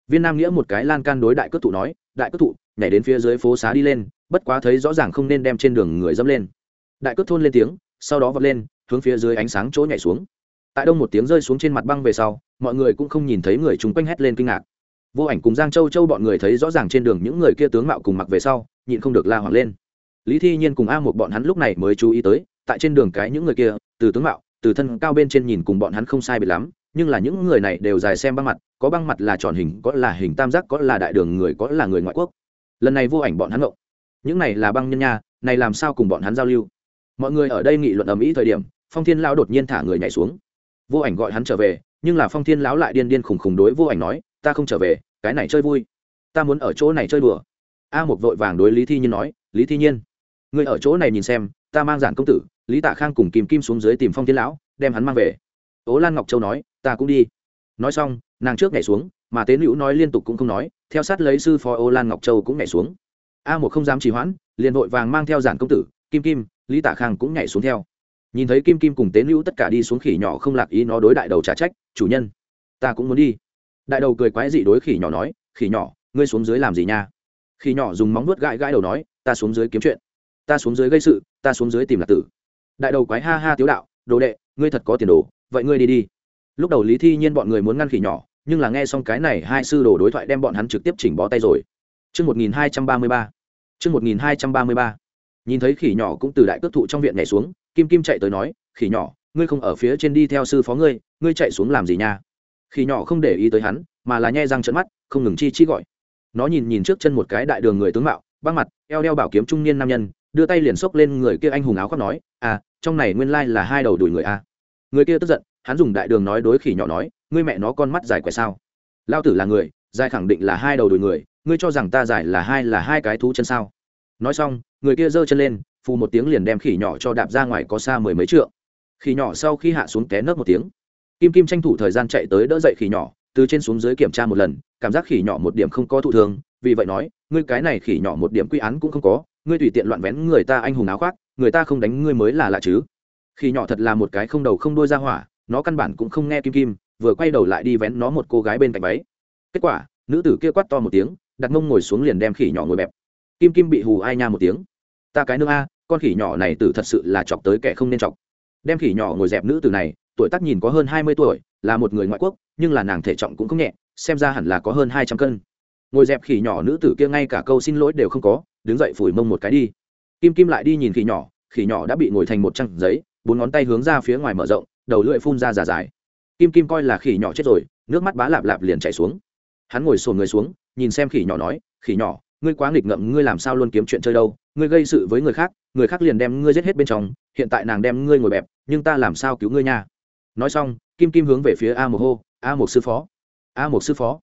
Viên nam nghĩa một cái lan can đối đại cất thụ nói, đại cất thụ, nhảy đến phía dưới phố xá đi lên, bất quá thấy rõ ràng không nên đem trên đường người dẫm lên. Đại cất thôn lên tiếng, sau đó vọt lên, hướng phía dưới ánh sáng chỗ nhảy xuống. Tại đông một tiếng rơi xuống trên mặt băng về sau, mọi người cũng không nhìn thấy người chúng quanh hét lên kinh ngạc. Vô ảnh cùng giang châu châu bọn người thấy rõ ràng trên đường những người kia tướng mạo cùng mặc về sau, nhịn không được la hoảng lên lý thi nhiên cùng a một bọn hắn lúc này mới chú ý tới, tại trên đường cái những người kia, từ tướng mạo, từ thân cao bên trên nhìn cùng bọn hắn không sai biệt lắm, nhưng là những người này đều dài xem băng mặt, có băng mặt là tròn hình, có là hình tam giác, có là đại đường người, có là người ngoại quốc. Lần này vô ảnh bọn hắn ngộ. Những này là băng nhân nha, này làm sao cùng bọn hắn giao lưu? Mọi người ở đây nghị luận ầm ĩ thời điểm, phong thiên lão đột nhiên thả người nhảy xuống. Vô ảnh gọi hắn trở về, nhưng là phong thiên lão lại điên điên khùng khùng đối vô ảnh nói, ta không trở về, cái này chơi vui. Ta muốn ở chỗ này chơi đùa. A một vội vàng đối lý thi nhiên nói, lý thi nhiên người ở chỗ này nhìn xem, ta mang giản công tử, lý tạ khang cùng kìm kim xuống dưới tìm phong thiên lão, đem hắn mang về. Ố lan ngọc châu nói, ta cũng đi. Nói xong, nàng trước nhảy xuống, mà tế nữ nói liên tục cũng không nói, theo sát lấy sư phó ô lan ngọc châu cũng nhảy xuống. A một không dám trì hoãn, liền vội vàng mang theo giản công tử, kim kim, lý tạ khang cũng nhảy xuống theo. Nhìn thấy kim kim cùng tế nữ tất cả đi xuống khỉ nhỏ không lạc ý nó đối đại đầu trả trách, chủ nhân, ta cũng muốn đi. Đại đầu cười quái dị đối khỉ nhỏ nói, khỉ nhỏ, ngươi xuống dưới làm gì nha? Khỉ nhỏ dùng móng nuốt gãi gãi đầu nói, ta xuống dưới kiếm chuyện ta xuống dưới gây sự ta xuống dưới tìm lạc tử đại đầu quái ha ha tiếu đạo đồ đệ ngươi thật có tiền đồ vậy ngươi đi đi lúc đầu lý thi nhiên bọn người muốn ngăn khỉ nhỏ nhưng là nghe xong cái này hai sư đồ đối thoại đem bọn hắn trực tiếp chỉnh bó tay rồi Trước 1233. Trước 1233. Nhìn thấy khỉ nhỏ cũng từ đại cước thụ trong viện nhảy xuống, Kim Kim chạy tới nói, "Khỉ nhỏ, ngươi không ở phía trên đi theo sư phó ngươi, ngươi chạy xuống làm gì nha?" Khỉ nhỏ không để ý tới hắn, mà là nhai răng trợn mắt, không ngừng chi chi gọi. Nó nhìn nhìn trước chân một cái đại đường người tướng mạo, băng mặt, eo đeo bảo kiếm trung niên nam nhân, đưa tay liền xốc lên người kia anh hùng áo khoác nói, "À, trong này nguyên lai là hai đầu đuổi người a." À. Người kia tức giận, hắn dùng đại đường nói đối khỉ nhỏ nói, "Ngươi mẹ nó con mắt dài quẻ sao? Lao tử là người, dài khẳng định là hai đầu đuổi người, ngươi cho rằng ta giải là hai là hai cái thú chân sao nói xong người kia giơ chân lên phù một tiếng liền đem khỉ nhỏ cho đạp ra ngoài có xa mười mấy trượng khỉ nhỏ sau khi hạ xuống té nớp một tiếng kim kim tranh thủ thời gian chạy tới đỡ dậy khỉ nhỏ từ trên xuống dưới kiểm tra một lần cảm giác khỉ nhỏ một điểm không có thụ thường vì vậy nói ngươi cái này khỉ nhỏ một điểm quy án cũng không có ngươi tùy tiện loạn vén người ta anh hùng áo khoác, người ta không đánh ngươi mới là lạ chứ. Khi nhỏ thật là một cái không đầu không đôi ra hỏa, nó căn bản cũng không nghe kim kim, vừa quay đầu lại đi vén nó một cô gái bên cạnh váy. Kết quả, nữ tử kia quát to một tiếng, đặt mông ngồi xuống liền đem khỉ nhỏ ngồi bẹp. Kim kim bị hù ai nha một tiếng. Ta cái nương a, con khỉ nhỏ này tử thật sự là chọc tới kẻ không nên chọc. Đem khỉ nhỏ ngồi dẹp nữ tử này, tuổi tác nhìn có hơn hai mươi tuổi, là một người ngoại quốc, nhưng là nàng thể trọng cũng không nhẹ, xem ra hẳn là có hơn hai trăm cân ngồi dẹp khỉ nhỏ nữ tử kia ngay cả câu xin lỗi đều không có, đứng dậy phủi mông một cái đi. Kim kim lại đi nhìn khỉ nhỏ khỉ nhỏ đã bị ngồi thành một trăng giấy, bốn ngón tay hướng ra phía ngoài mở rộng, đầu lưỡi phun ra giả dài kim kim coi là khỉ nhỏ chết rồi, nước mắt bá lạp lạp liền chảy xuống. Hắn ngồi sồn người xuống, nhìn xem khỉ nhỏ nói, khỉ nhỏ, ngươi quá nghịch ngợm, ngươi làm sao luôn kiếm chuyện chơi đâu? Ngươi gây sự với người khác người khác liền đem ngươi giết hết bên trong, hiện tại nàng đem ngươi ngồi bẹp, nhưng ta làm sao cứu ngươi nha? Nói xong, kim kim hướng về phía a một hô, a một sư phó, a một sư phó,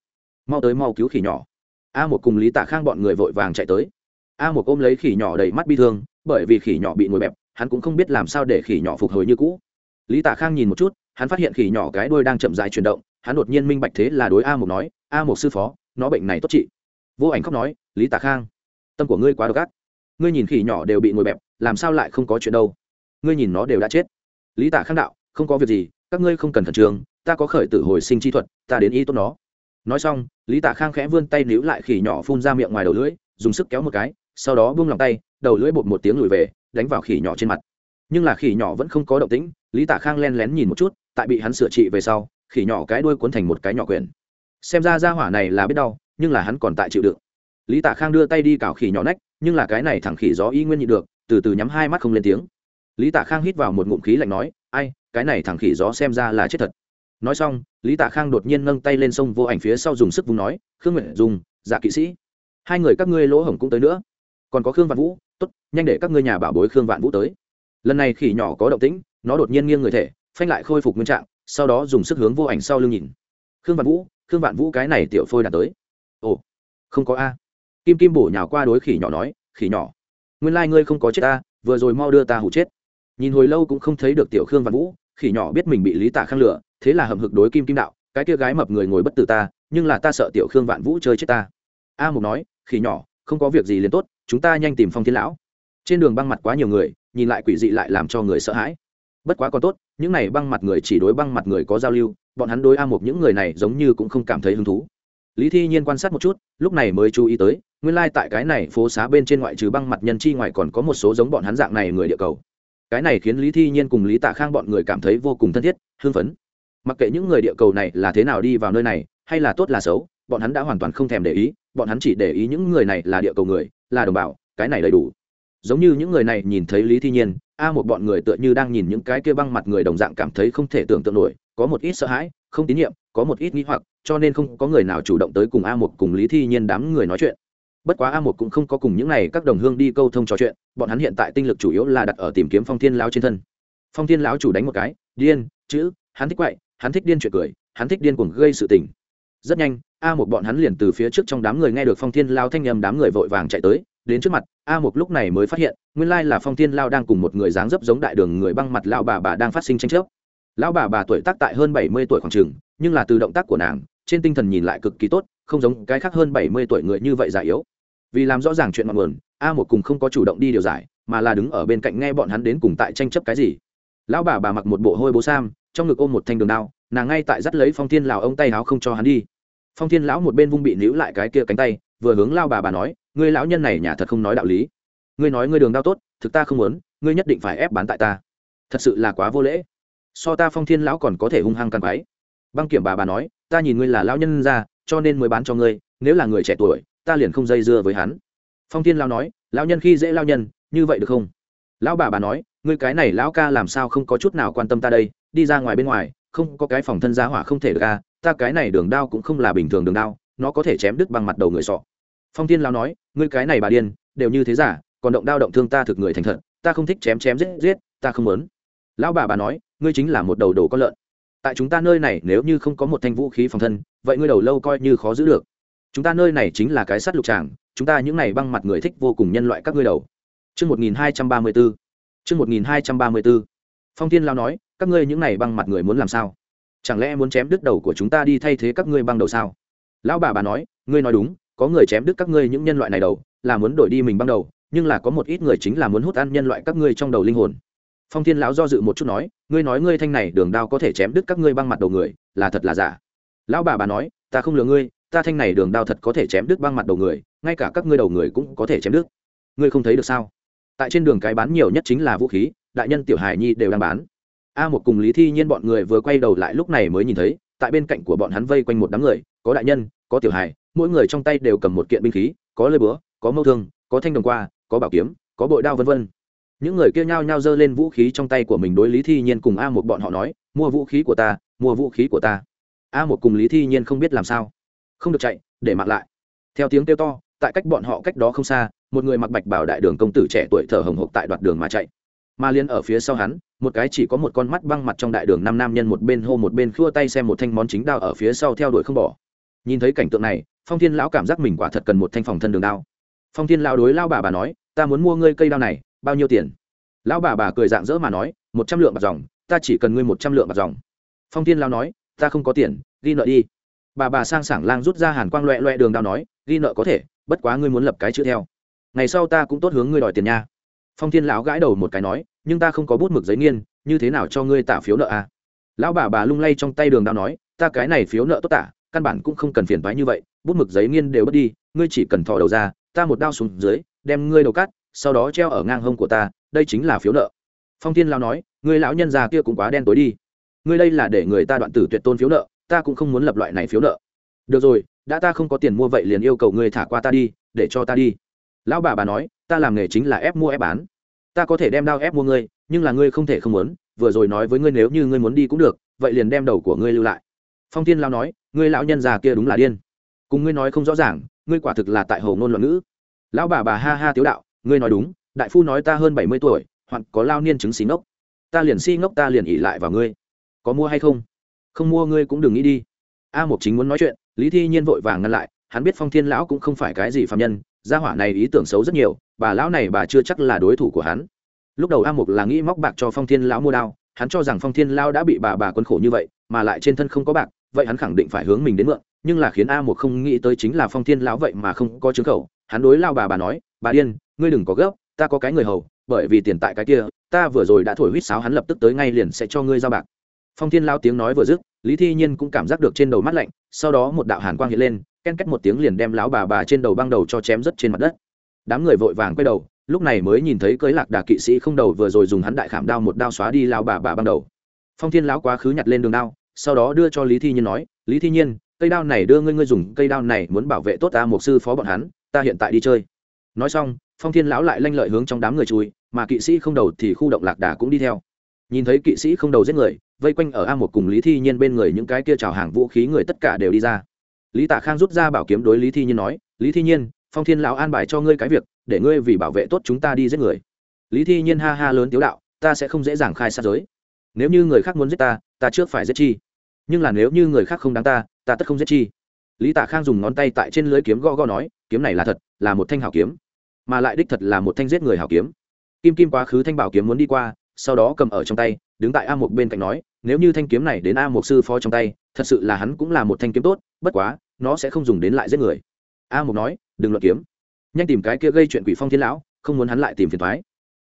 mau tới mau cứu khỉ nhỏ a một cùng lý tạ khang bọn người vội vàng chạy tới. A một ôm lấy khỉ nhỏ đầy mắt bi thương, bởi vì khỉ nhỏ bị ngồi bẹp, hắn cũng không biết làm sao để khỉ nhỏ phục hồi như cũ. Lý tạ khang nhìn một chút, hắn phát hiện khỉ nhỏ cái đuôi đang chậm dại chuyển động, hắn đột nhiên minh bạch thế là đối a một nói, a một sư phó, nó bệnh này tốt trị vô ảnh khóc nói, lý tạ khang, tâm của ngươi quá độc ác. Ngươi nhìn khỉ nhỏ đều bị ngồi bẹp, làm sao lại không có chuyện đâu? Ngươi nhìn nó đều đã chết. Lý tạ khang đạo, không có việc gì, các ngươi không cần khẩn trương, ta có khởi tử hồi sinh chi thuật, ta đến y tốt nó nói xong, lý tạ khang khẽ vươn tay níu lại khỉ nhỏ phun ra miệng ngoài đầu lưỡi, dùng sức kéo một cái, sau đó buông lòng tay, đầu lưỡi bột một tiếng lùi về, đánh vào khỉ nhỏ trên mặt. Nhưng là khỉ nhỏ vẫn không có động tĩnh, lý tạ khang len lén nhìn một chút, tại bị hắn sửa trị về sau, khỉ nhỏ cái đuôi cuốn thành một cái nhỏ quyển. Xem ra ra hỏa này là biết đau, nhưng là hắn còn tại chịu đựng. Lý tạ khang đưa tay đi cào khỉ nhỏ nách, nhưng là cái này thẳng khỉ gió y nguyên nhịn được, từ từ nhắm hai mắt không lên tiếng. Lý tạ khang hít vào một ngụm khí lạnh nói, ai, cái này thẳng khỉ gió xem ra là chết thật nói xong, lý tạ khang đột nhiên nâng tay lên sông vô ảnh phía sau dùng sức vùng nói, khương nguyện dùng dạ kỵ sĩ, hai người các ngươi lỗ hổng cũng tới nữa. Còn có khương vạn vũ t ố t nhanh để các ngươi nhà bảo bối khương vạn vũ tới. Lần này khỉ nhỏ có động tĩnh, nó đột nhiên nghiêng người thể, phanh lại khôi phục nguyên trạng, sau đó dùng sức hướng vô ảnh sau lưng nhìn. Khương vạn vũ, khương vạn vũ cái này tiểu phôi đạt tới. Ồ, không có a. Kim kim bổ nhào qua đối khỉ nhỏ nói, khỉ nhỏ, nguyên lai、like、ngươi không có chết ta, vừa rồi mau đưa ta hụ chết. Nhìn hồi lâu cũng không thấy được tiểu khương Vạn vũ khỉ nhỏ biết mình bị lý tả khang lửa thế là hầm hực đối kim kim đạo, cái kia gái mập người ngồi bất tử ta, nhưng là ta sợ tiểu khương vạn vũ chơi chết ta. A mục nói, khỉ nhỏ, không có việc gì liền tốt, chúng ta nhanh tìm phong thiên lão. Trên đường băng mặt quá nhiều người, nhìn lại quỷ dị lại làm cho người sợ hãi. Bất quá còn tốt, những này băng mặt người chỉ đối băng mặt người có giao lưu, bọn hắn đối a mục những người này giống như cũng không cảm thấy hứng thú. Lý thi nhiên quan sát một chút, lúc này mới chú ý tới, nguyên lai、like、tại cái này phố xá bên trên ngoại trừ băng mặt nhân chi ngoài còn có một số giống bọn hắn dạng này người địa cầu cái này khiến lý thi nhiên cùng lý tạ khang bọn người cảm thấy vô cùng thân thiết, hưng phấn. Mặc kệ những người địa cầu này là thế nào đi vào nơi này, hay là tốt là xấu, bọn hắn đã hoàn toàn không thèm để ý, bọn hắn chỉ để ý những người này là địa cầu người, là đồng bào, cái này đầy đủ. Giống như những người này nhìn thấy lý thi nhiên, a một bọn người tựa như đang nhìn những cái kia băng mặt người đồng dạng cảm thấy không thể tưởng tượng nổi, có một ít sợ hãi, không tín nhiệm, có một ít nghĩ hoặc, cho nên không có người nào chủ động tới cùng a một cùng lý thi nhiên đám người nói chuyện bất quá a một cũng không có cùng những n à y các đồng hương đi câu thông trò chuyện, bọn hắn hiện tại tinh lực chủ yếu là đặt ở tìm kiếm phong thiên lão trên thân. Phong thiên lão chủ đánh một cái, điên, chữ, hắn thích quậy, hắn thích điên chuyện cười, hắn thích điên cuồng gây sự tình. Rất nhanh, a một bọn hắn liền từ phía trước trong đám người nghe được phong thiên lao thanh nhầm đám người vội vàng chạy tới, đến trước mặt, a một lúc này mới phát hiện, nguyên lai là phong thiên lao đang cùng một người dáng dấp giống đại đường người băng mặt lao bà bà đang phát sinh tranh chấp. Lão bà bà tuổi tác tại hơn bảy mươi tuổi khoảng trường nhưng là từ động tác của nàng, trên tinh thần nhìn lại cực kỳ tốt, không giống cái khác hơn bảy mươi tuổi người như vậy già yếu vì làm rõ ràng chuyện ngọn nguồn, a một cùng không có chủ động đi điều giải, mà là đứng ở bên cạnh nghe bọn hắn đến cùng tại tranh chấp cái gì. Lão bà bà mặc một bộ hôi bố sam, trong ngực ôm một thanh đường đao, nàng ngay tại dắt lấy phong thiên lào ông tay áo không cho hắn đi. Phong thiên lão một bên vung bị níu lại cái kia cánh tay, vừa hướng lao bà bà nói, ngươi lão nhân này nhà thật không nói đạo lý. Ngươi nói ngươi đường đao tốt, thực ta không muốn, ngươi nhất định phải ép bán tại ta. Thật sự là quá vô lễ. So ta phong thiên lão còn có thể hung hăng càng quái. Băng kiểm bà bà nói, ta nhìn ngươi là lão nhân ra, cho nên mới bán cho ngươi, nếu là người trẻ tuổi ta liền không dây dưa với hắn. Phong thiên lão nói, lão nhân khi dễ lão nhân, như vậy được không? Lão bà bà nói, ngươi cái này lão ca làm sao không có chút nào quan tâm ta đây, đi ra ngoài bên ngoài, không có cái phòng thân giá hỏa không thể được ca ta cái này đường đao cũng không là bình thường đường đao, nó có thể chém đứt bằng mặt đầu người sọ. Phong thiên lão nói, ngươi cái này bà điên, đều như thế giả, còn động đao động thương ta thực người thành thật, ta không thích chém chém giết giết, ta không muốn. Lão bà bà nói, ngươi chính là một đầu đồ con lợn. Tại chúng ta nơi này nếu như không có một thanh vũ khí phòng thân, vậy ngươi đầu lâu coi như khó giữ được chúng ta nơi này chính là cái sắt lục tràng chúng ta những này băng mặt người thích vô cùng nhân loại các ngươi đầu Chương 1234. Chương 1234. Phong Thiên Lao nói, các ngươi những này băng mặt người muốn làm sao? Chẳng lẽ muốn chém đứt đầu của chúng ta đi thay thế các ngươi băng đầu sao? Lão bà bà nói, ngươi nói đúng, có người chém đứt các ngươi những nhân loại này đầu, là muốn đổi đi mình băng đầu, nhưng là có một ít người chính là muốn hút ăn nhân loại các ngươi trong đầu linh hồn. Phong Thiên lão do dự một chút nói, ngươi nói ngươi thanh này đường đao có thể chém đứt các ngươi băng mặt đầu người, là thật là giả? Lão bà bà nói, ta không lừa ngươi, ta thanh này đường đao thật có thể chém đứt băng mặt đầu người, ngay cả các ngươi đầu người cũng có thể chém đứt. Ngươi không thấy được sao? tại trên đường cái bán nhiều nhất chính là vũ khí đại nhân tiểu hải nhi đều đang bán a một cùng lý thi nhiên bọn người vừa quay đầu lại lúc này mới nhìn thấy tại bên cạnh của bọn hắn vây quanh một đám người có đại nhân có tiểu hải mỗi người trong tay đều cầm một kiện binh khí có lơi búa có mâu thương có thanh đồng qua có bảo kiếm có bội đao vân vân những người kia nhao nhao giơ lên vũ khí trong tay của mình đối lý thi nhiên cùng a một bọn họ nói mua vũ khí của ta mua vũ khí của ta a một cùng lý thi nhiên không biết làm sao không được chạy, để mặc lại. Theo tiếng kêu to, tại cách bọn họ cách đó không xa, một người mặc bạch bảo đại đường công tử trẻ tuổi thở hồng hộc tại đoạt đường mà chạy. Mà liên ở phía sau hắn, một cái chỉ có một con mắt băng mặt trong đại đường năm nam nhân một bên hô một bên khua tay xem một thanh món chính đao ở phía sau theo đuổi không bỏ. Nhìn thấy cảnh tượng này, phong thiên lão cảm giác mình quả thật cần một thanh phòng thân đường đao. Phong thiên lão đối lao bà bà nói, ta muốn mua ngươi cây đao này, bao nhiêu tiền? Lão bà bà cười dạng dỡ mà nói, một trăm lượng bạc dòng, ta chỉ cần ngươi một trăm lượng bạc dòng. Phong thiên lão nói, ta không có tiền ghi nợ đi bà bà sang sảng lang rút ra hàn quang loẹ loẹ đường đao nói, ghi nợ có thể, bất quá ngươi muốn lập cái chữ theo. Ngày sau ta cũng tốt hướng ngươi đòi tiền nha. Phong thiên lão gãi đầu một cái nói, nhưng ta không có bút mực giấy nghiên, như thế nào cho ngươi tả phiếu nợ à? lão bà bà lung lay trong tay đường đao nói, ta cái này phiếu nợ tốt tả, căn bản cũng không cần phiền thoái như vậy, bút mực giấy nghiên đều mất đi, ngươi chỉ cần thò đầu ra, ta một đao xuống dưới, đem ngươi đầu cắt, sau đó treo ở ngang hông của ta, đây chính là phiếu nợ. Phong thiên lão nói, ngươi lão nhân già kia cũng quá đen tối đi. Ngươi đây là để người ta đoạn tử tuyệt tôn phiếu nợ ta cũng không muốn lập loại này phiếu nợ. Được rồi, đã ta không có tiền mua vậy liền yêu cầu ngươi thả qua ta đi, để cho ta đi. Lão bà bà nói, ta làm nghề chính là ép mua ép bán. Ta có thể đem đao ép mua ngươi, nhưng là ngươi không thể không muốn, vừa rồi nói với ngươi nếu như ngươi muốn đi cũng được, vậy liền đem đầu của ngươi lưu lại. Phong thiên lao nói, ngươi lão nhân già kia đúng là điên. Cùng ngươi nói không rõ ràng, ngươi quả thực là tại hầu ngôn loạn ngữ. Lão bà bà ha ha tiếu đạo, ngươi nói đúng, đại phu nói ta hơn bảy mươi tuổi hoặc có lao niên chứng xí ngốc. Ta liền si ngốc ta liền ỉ lại vào ngươi. Có mua hay không? Không mua ngươi cũng đừng nghĩ đi. A Mục chính muốn nói chuyện, lý thi nhiên vội vàng ngăn lại, hắn biết phong thiên lão cũng không phải cái gì phạm nhân, gia hỏa này ý tưởng xấu rất nhiều, bà lão này bà chưa chắc là đối thủ của hắn. Lúc đầu a mục là nghĩ móc bạc cho phong thiên lão mua đao, hắn cho rằng phong thiên lão đã bị bà bà quân khổ như vậy, mà lại trên thân không có bạc, vậy hắn khẳng định phải hướng mình đến mượn, nhưng là khiến a mục không nghĩ tới chính là phong thiên lão vậy mà không có chứng khẩu. Hắn đối lao bà bà nói, bà điên, ngươi đừng có gấp, ta có cái người hầu, bởi vì tiền tại cái kia, ta vừa rồi đã thổi huýt sáo hắn lập tức tới ngay liền sẽ cho ngươi giao bạc phong thiên lao tiếng nói vừa dứt, lý thi nhiên cũng cảm giác được trên đầu mắt lạnh, sau đó một đạo hàn quang hiện lên, ken két một tiếng liền đem lão bà bà trên đầu băng đầu cho chém rất trên mặt đất. Đám người vội vàng quay đầu, lúc này mới nhìn thấy cưới lạc đà kỵ sĩ không đầu vừa rồi dùng hắn đại khảm đao một đao xóa đi lão bà bà băng đầu. Phong thiên lão quá khứ nhặt lên đường đao, sau đó đưa cho lý thi nhiên nói, lý thi nhiên, cây đao này đưa ngươi ngươi dùng cây đao này muốn bảo vệ tốt ta một sư phó bọn hắn, ta hiện tại đi chơi. Nói xong, phong thiên lão lại lanh lợi hướng trong đám người chui, mà kỵ sĩ không đầu thì khu động lạc đà cũng đi theo. Nhìn thấy kỵ sĩ không đầu giết người vây quanh ở a một cùng lý thi nhiên bên người những cái kia trào hàng vũ khí người tất cả đều đi ra. Lý tạ khang rút ra bảo kiếm đối lý thi nhiên nói, lý thi nhiên, phong thiên lão an bài cho ngươi cái việc, để ngươi vì bảo vệ tốt chúng ta đi giết người. Lý thi nhiên ha ha lớn tiếu đạo, ta sẽ không dễ dàng khai sát giới. Nếu như người khác muốn giết ta ta trước phải giết chi. Nhưng là nếu như người khác không đáng ta ta tất không giết chi. Lý tạ khang dùng ngón tay tại trên lưới kiếm gõ gõ nói, kiếm này là thật, là một thanh hảo kiếm, mà lại đích thật là một thanh giết người hảo kiếm. Kim kim quá khứ thanh bảo kiếm muốn đi qua, sau đó cầm ở trong tay, đứng tại a một bên cạnh nói nếu như thanh kiếm này đến a một sư phó trong tay, thật sự là hắn cũng là một thanh kiếm tốt, bất quá, nó sẽ không dùng đến lại giết người. A một nói, đừng luận kiếm. Nhanh tìm cái kia gây chuyện quỷ phong thiên lão, không muốn hắn lại tìm phiền thoái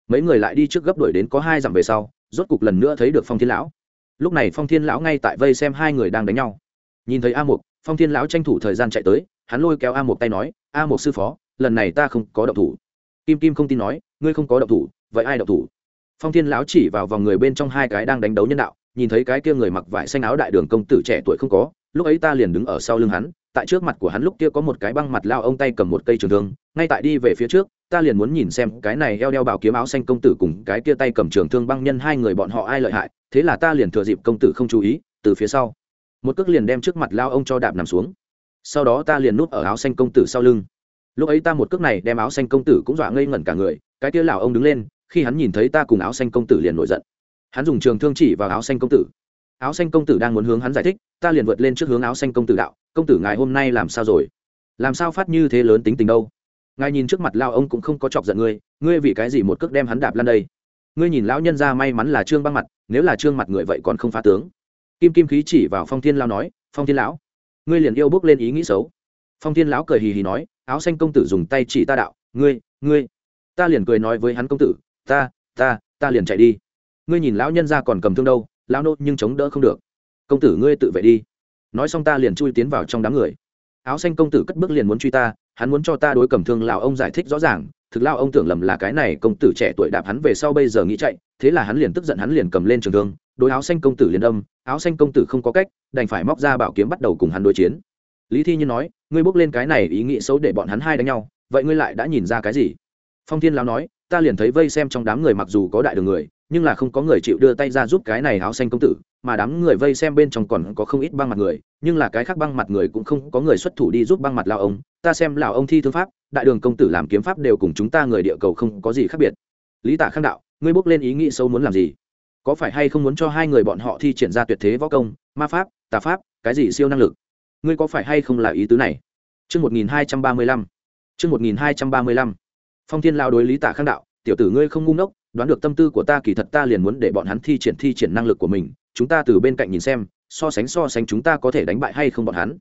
mấy người lại đi trước gấp đuổi đến có hai dặm về sau, rốt cục lần nữa thấy được phong thiên lão. Lúc này phong thiên lão ngay tại vây xem hai người đang đánh nhau. Nhìn thấy a một phong thiên lão tranh thủ thời gian chạy tới, hắn lôi kéo a một tay nói, a một sư phó, lần này ta không có động thủ. Kim kim không tin nói, ngươi không có động thủ, vậy ai động thủ? Phong thiên lão chỉ vào vòng người bên trong hai cái đang đánh đấu nhân đạo nhìn thấy cái kia người mặc vải xanh áo đại đường công tử trẻ tuổi không có, lúc ấy ta liền đứng ở sau lưng hắn, tại trước mặt của hắn lúc kia có một cái băng mặt lao ông tay cầm một cây trường thương, ngay tại đi về phía trước, ta liền muốn nhìn xem cái này eo đeo bảo kiếm áo xanh công tử cùng cái kia tay cầm trường thương băng nhân hai người bọn họ ai lợi hại, thế là ta liền thừa dịp công tử không chú ý, từ phía sau. Một cước liền đem trước mặt lao ông cho đạp nằm xuống. Sau đó ta liền núp ở áo xanh công tử sau lưng. Lúc ấy ta một cước này đem áo xanh công tử cũng dọa ngây ngẩn cả người, cái kia lão ông đứng lên, khi hắn nhìn thấy ta cùng áo xanh công tử liền nổi giận hắn dùng trường thương chỉ vào áo xanh công tử. Áo xanh công tử đang muốn hướng hắn giải thích, ta liền vượt lên trước hướng áo xanh công tử đạo, công tử, ngài hôm nay làm sao rồi? Làm sao phát như thế lớn tính tình đâu? Ngài nhìn trước mặt lao ông cũng không có chọc giận ngươi ngươi vì cái gì một cước đem hắn đạp lan đây? Ngươi nhìn lão nhân ra may mắn là trương băng mặt, nếu là trương mặt người vậy còn không phá tướng. Kim kim khí chỉ vào phong thiên lao nói, phong thiên lão, ngươi liền yêu bước lên ý nghĩ xấu. Phong thiên lão cười hì hì nói, áo xanh công tử dùng tay chỉ ta đạo, ngươi ngươi, ta liền cười nói với hắn công tử, ta ta ta liền chạy đi ngươi nhìn lão nhân ra còn cầm thương đâu, lão nô nhưng chống đỡ không được. Công tử ngươi tự vệ đi. Nói xong ta liền chui tiến vào trong đám người. Áo xanh công tử cất bước liền muốn truy ta, hắn muốn cho ta đối cầm thương lão ông giải thích rõ ràng, thực lao ông tưởng lầm là cái này, công tử trẻ tuổi đạp hắn về sau bây giờ nghĩ chạy, thế là hắn liền tức giận hắn liền cầm lên trường thương, đối áo xanh công tử liền âm, áo xanh công tử không có cách, đành phải móc ra bảo kiếm bắt đầu cùng hắn đối chiến. Lý thi nhiên nói, ngươi bước lên cái này ý nghĩ xấu để bọn hắn hai đánh nhau, vậy ngươi lại đã nhìn ra cái gì? Phong thiên lão nói ta liền thấy vây xem trong đám người mặc dù có đại đường người, nhưng là không có người chịu đưa tay ra giúp cái này áo xanh công tử, mà đám người vây xem bên trong còn có không ít băng mặt người, nhưng là cái khác băng mặt người cũng không có người xuất thủ đi giúp băng mặt lao ông. Ta xem lão ông thi thư pháp, đại đường công tử làm kiếm pháp đều cùng chúng ta người địa cầu không có gì khác biệt. Lý tả khang đạo, ngươi bước lên ý nghĩ sâu muốn làm gì? Có phải hay không muốn cho hai người bọn họ thi triển ra tuyệt thế võ công, ma pháp, tà pháp, cái gì siêu năng lực? Ngươi có phải hay không là ý tứ này? Trước 1235. Trước 1235. Phong Thiên lao đối Lý Tả Khang đạo, tiểu tử ngươi không ngu ngốc, đoán được tâm tư của ta kỳ thật ta liền muốn để bọn hắn thi triển thi triển năng lực của mình, chúng ta từ bên cạnh nhìn xem, so sánh so sánh chúng ta có thể đánh bại hay không bọn hắn.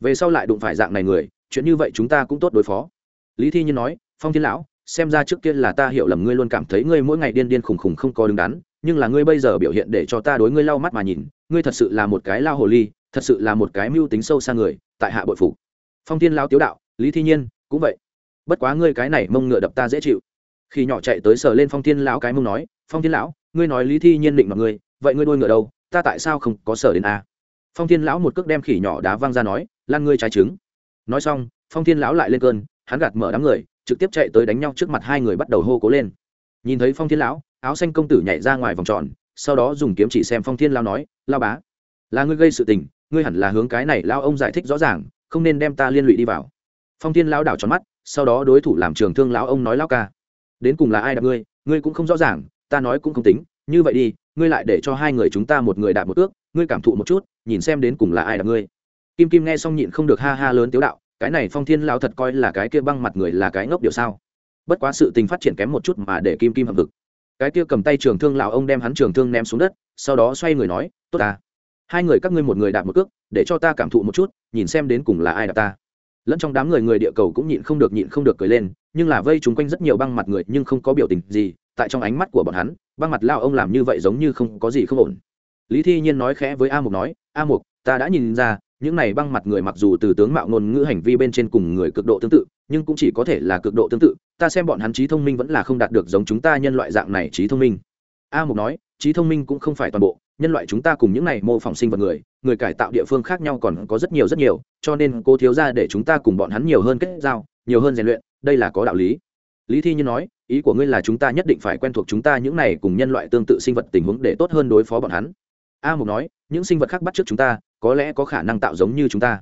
Về sau lại đụng phải dạng này người, chuyện như vậy chúng ta cũng tốt đối phó. Lý Thi Nhiên nói, Phong Thiên lão, xem ra trước kia là ta hiểu lầm ngươi luôn cảm thấy ngươi mỗi ngày điên điên khùng khùng không có đứng đắn, nhưng là ngươi bây giờ biểu hiện để cho ta đối ngươi lau mắt mà nhìn, ngươi thật sự là một cái lao hồ ly, thật sự là một cái mưu tính sâu xa người, tại hạ bội phục. Phong Thiên lão tiếu đạo, Lý Thi Nhiên, cũng vậy bất quá ngươi cái này mông ngựa đập ta dễ chịu. Khi nhỏ chạy tới sờ lên phong thiên lão cái mông nói, phong thiên lão, ngươi nói lý thi nhiên định mọi ngươi, vậy ngươi đôi ngựa đâu, ta tại sao không có sở đến a? Phong thiên lão một cước đem khỉ nhỏ đá văng ra nói, lan ngươi trái trứng. Nói xong, phong thiên lão lại lên cơn, hắn gạt mở đám người, trực tiếp chạy tới đánh nhau trước mặt hai người bắt đầu hô cố lên. Nhìn thấy phong thiên lão, áo xanh công tử nhảy ra ngoài vòng tròn, sau đó dùng kiếm chỉ xem phong thiên lão nói lao bá, là ngươi gây sự tình, ngươi hẳn là hướng cái này lao ông giải thích rõ ràng, không nên đem ta liên lụy đi vào. Phong thiên lão đảo tròn mắt sau đó đối thủ làm trường thương lão ông nói lão ca, đến cùng là ai đạp ngươi ngươi cũng không rõ ràng, ta nói cũng không tính, như vậy đi, ngươi lại để cho hai người chúng ta một người đạp một ước, ngươi cảm thụ một chút, nhìn xem đến cùng là ai đạp ngươi. Kim kim nghe xong nhịn không được ha ha lớn tiếu đạo, cái này phong thiên lão thật coi là cái kia băng mặt người là cái ngốc điều sao? Bất quá sự tình phát triển kém một chút mà để kim kim hợp vực cái kia cầm tay trường thương lão ông đem hắn trường thương ném xuống đất, sau đó xoay người nói, tốt ta, hai người các ngươi một người đạp một cước, để cho ta cảm thụ một chút, nhìn xem đến cùng là ai đạp ta lẫn trong đám người người địa cầu cũng nhịn không được nhịn không được cười lên, nhưng là vây chúng quanh rất nhiều băng mặt người nhưng không có biểu tình gì, tại trong ánh mắt của bọn hắn, băng mặt lao ông làm như vậy giống như không có gì không ổn. Lý thi nhiên nói khẽ với a mục nói, a mục, ta đã nhìn ra, những này băng mặt người mặc dù từ tướng mạo ngôn ngữ hành vi bên trên cùng người cực độ tương tự, nhưng cũng chỉ có thể là cực độ tương tự, ta xem bọn hắn trí thông minh vẫn là không đạt được giống chúng ta nhân loại dạng này trí thông minh a mục nói, trí thông minh cũng không phải toàn bộ, nhân loại chúng ta cùng những này mô phỏng sinh vật người người cải tạo địa phương khác nhau còn có rất nhiều rất nhiều, cho nên cô thiếu ra để chúng ta cùng bọn hắn nhiều hơn kết giao, nhiều hơn rèn luyện, đây là có đạo lý. Lý thi như nói, ý của ngươi là chúng ta nhất định phải quen thuộc chúng ta những này cùng nhân loại tương tự sinh vật tình huống để tốt hơn đối phó bọn hắn. A mục nói, những sinh vật khác bắt trước chúng ta, có lẽ có khả năng tạo giống như chúng ta.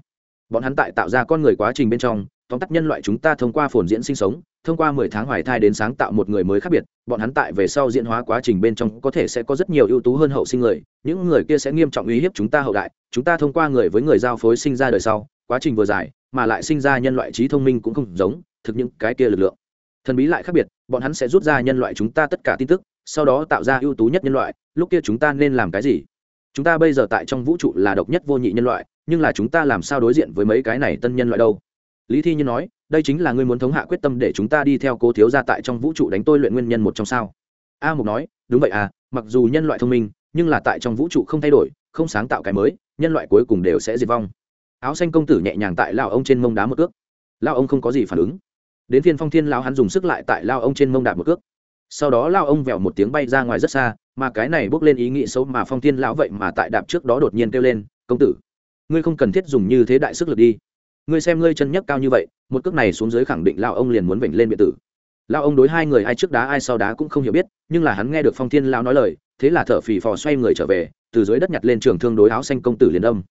Bọn hắn tại tạo ra con người quá trình bên trong tóm tắt nhân loại chúng ta thông qua phồn diễn sinh sống, thông qua mười tháng hoài thai đến sáng tạo một người mới khác biệt, bọn hắn tại về sau diễn hóa quá trình bên trong có thể sẽ có rất nhiều ưu tú hơn hậu sinh người, những người kia sẽ nghiêm trọng uy hiếp chúng ta hậu đại, chúng ta thông qua người với người giao phối sinh ra đời sau, quá trình vừa dài, mà lại sinh ra nhân loại trí thông minh cũng không giống, thực những cái kia lực lượng. Thần bí lại khác biệt, bọn hắn sẽ rút ra nhân loại chúng ta tất cả tin tức, sau đó tạo ra ưu tú nhất nhân loại, lúc kia chúng ta nên làm cái gì? Chúng ta bây giờ tại trong vũ trụ là độc nhất vô nhị nhân loại, nhưng là chúng ta làm sao đối diện với mấy cái này tân nhân loại đâu? Lý thi nhiên nói, đây chính là ngươi muốn thống hạ quyết tâm để chúng ta đi theo cố thiếu gia tại trong vũ trụ đánh tôi luyện nguyên nhân một trong sao. A mục nói, đúng vậy à mặc dù nhân loại thông minh, nhưng là tại trong vũ trụ không thay đổi, không sáng tạo cái mới, nhân loại cuối cùng đều sẽ diệt vong. Áo xanh công tử nhẹ nhàng tại lao ông trên mông đá một ước lao ông không có gì phản ứng. Đến phiên phong thiên lao hắn dùng sức lại tại lao ông trên mông đạp một ước sau đó lao ông vẹo một tiếng bay ra ngoài rất xa, mà cái này bốc lên ý nghĩ xấu mà phong thiên lão vậy mà tại đạp trước đó đột nhiên kêu lên, công tử, ngươi không cần thiết dùng như thế đại sức lực đi ngươi xem ngươi chân nhấc cao như vậy, một cước này xuống dưới khẳng định lao ông liền muốn vểnh lên biệt tử. Lao ông đối hai người ai trước đá ai sau đá cũng không hiểu biết, nhưng là hắn nghe được phong thiên lao nói lời, thế là thở phì phò xoay người trở về, từ dưới đất nhặt lên trường thương đối áo xanh công tử liền đông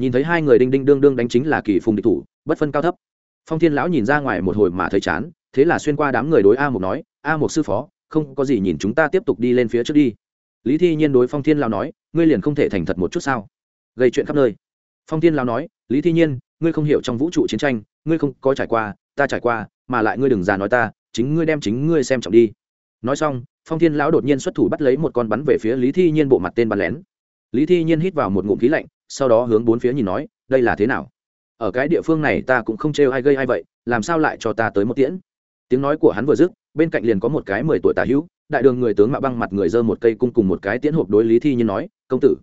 nhìn thấy hai người đinh đinh đương đương đánh chính là kỳ phùng địch thủ, bất phân cao thấp. Phong thiên lão nhìn ra ngoài một hồi mà thấy chán, thế là xuyên qua đám người đối a một nói, a một sư phó, không có gì nhìn chúng ta tiếp tục đi lên phía trước đi. Lý thi nhiên đối phong thiên lão nói, ngươi liền không thể thành thật một chút sao? Gây chuyện khắp nơi. Phong thiên lão nói, lý thi nhiên ngươi không hiểu trong vũ trụ chiến tranh, ngươi không có trải qua, ta trải qua, mà lại ngươi đừng già nói ta, chính ngươi đem chính ngươi xem trọng đi. Nói xong, phong thiên lão đột nhiên xuất thủ bắt lấy một con bắn về phía lý thi nhiên bộ mặt tên bắn lén. Lý thi nhiên hít vào một ngụm khí lạnh, sau đó hướng bốn phía nhìn nói, đây là thế nào? Ở cái địa phương này ta cũng không trêu ai gây ai vậy, làm sao lại cho ta tới một tiễn? Tiếng nói của hắn vừa dứt, bên cạnh liền có một cái mười tuổi tà hữu, đại đường người tướng mạo băng mặt người dơ một cây cung cùng một cái tiễn hộp đối lý thi nhiên nói, công tử,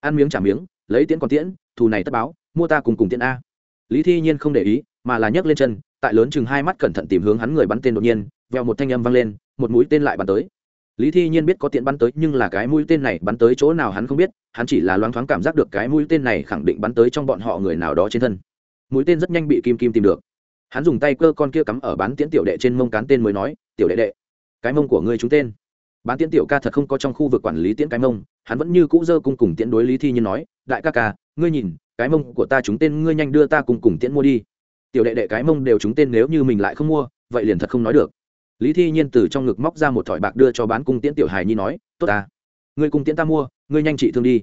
ăn miếng trả miếng, lấy tiễn còn tiễn, thù này tất báo, mua ta cùng cùng tiễn a lý thi nhiên không để ý, mà là nhấc lên chân, tại lớn chừng hai mắt cẩn thận tìm hướng hắn người bắn tên đột nhiên veo một thanh âm vang lên, một mũi tên lại bắn tới. Lý thi nhiên biết có tiện bắn tới, nhưng là cái mũi tên này bắn tới chỗ nào hắn không biết, hắn chỉ là loáng thoáng cảm giác được cái mũi tên này khẳng định bắn tới trong bọn họ người nào đó trên thân. Mũi tên rất nhanh bị kim kim tìm được. Hắn dùng tay cơ con kia cắm ở bán tiễn tiểu đệ trên mông cán tên mới nói, tiểu đệ đệ, cái mông của ngươi trúng tên bán tiễn tiểu ca thật không có trong khu vực quản lý tiễn cái mông, hắn vẫn như cũ dơ cung cùng tiễn đối lý thi nhiên nói, đại ca ca, ngươi nhìn, cái mông của ta chúng tên ngươi nhanh đưa ta cùng cùng tiễn mua đi. Tiểu đệ đệ cái mông đều chúng tên nếu như mình lại không mua, vậy liền thật không nói được. Lý thi nhiên từ trong ngực móc ra một thỏi bạc đưa cho bán cung tiễn tiểu hài nhi nói, tốt ta, ngươi cung tiễn ta mua, ngươi nhanh trị thương đi.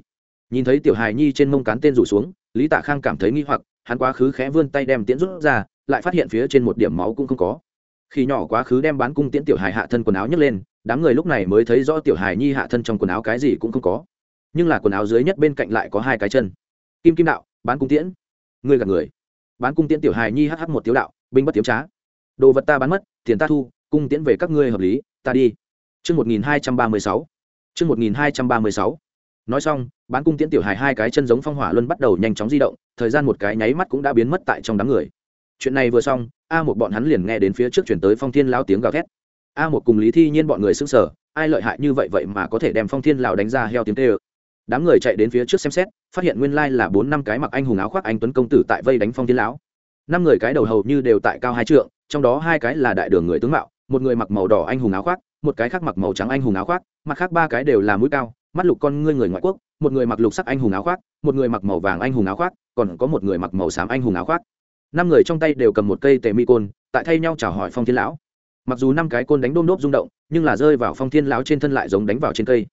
Nhìn thấy tiểu hài nhi trên mông cán tên rủ xuống, lý tạ khang cảm thấy nghi hoặc, hắn quá khứ khẽ vươn tay đem tiễn rút ra, lại phát hiện phía trên một điểm máu cũng không có khi nhỏ quá khứ đem bán cung tiễn tiểu hài hạ thân quần áo nhấc lên, đám người lúc này mới thấy rõ tiểu hài nhi hạ thân trong quần áo cái gì cũng không có. Nhưng là quần áo dưới nhất bên cạnh lại có hai cái chân. Kim kim đạo, bán cung tiễn. Ngươi gạt người. Bán cung tiễn tiểu hài nhi hh một tiếu đạo, binh bất tiếu trá. Đồ vật ta bán mất, tiền ta thu, cung tiễn về các ngươi hợp lý, ta đi. Chương một nghìn hai trăm ba mươi sáu. Chương một nghìn hai trăm ba mươi sáu. Nói xong, bán cung tiễn tiểu hài hai cái chân giống phong hỏa luân bắt đầu nhanh chóng di động, thời gian một cái nháy mắt cũng đã biến mất tại trong đám người chuyện này vừa xong, a một bọn hắn liền nghe đến phía trước chuyển tới phong thiên lao tiếng gào thét. A một cùng lý thi nhiên bọn người s ư n g sở ai lợi hại như vậy vậy mà có thể đem phong thiên lao đánh ra heo tiếng tê ơ. Đám người chạy đến phía trước xem xét, phát hiện nguyên lai là bốn năm cái mặc anh hùng áo khoác anh tuấn công tử tại vây đánh phong thiên lão. Năm người cái đầu hầu như đều tại cao hai trượng, trong đó hai cái là đại đường người tướng mạo, một người mặc màu đỏ anh hùng áo khoác, một cái khác mặc màu trắng anh hùng áo khoác, mặt khác ba cái đều là mũi cao, mắt lục con ngươi người ngoại quốc, một người mặc lục sắc anh hùng áo khoác, một người mặc màu vàng anh hùng áo khoác, còn có một người mặc màu xám anh hùng áo khoác năm người trong tay đều cầm một cây tề mi côn, tại thay nhau chào hỏi phong thiên lão. Mặc dù năm cái côn đánh đôm đốp rung động, nhưng là rơi vào phong thiên lão trên thân lại giống đánh vào trên cây.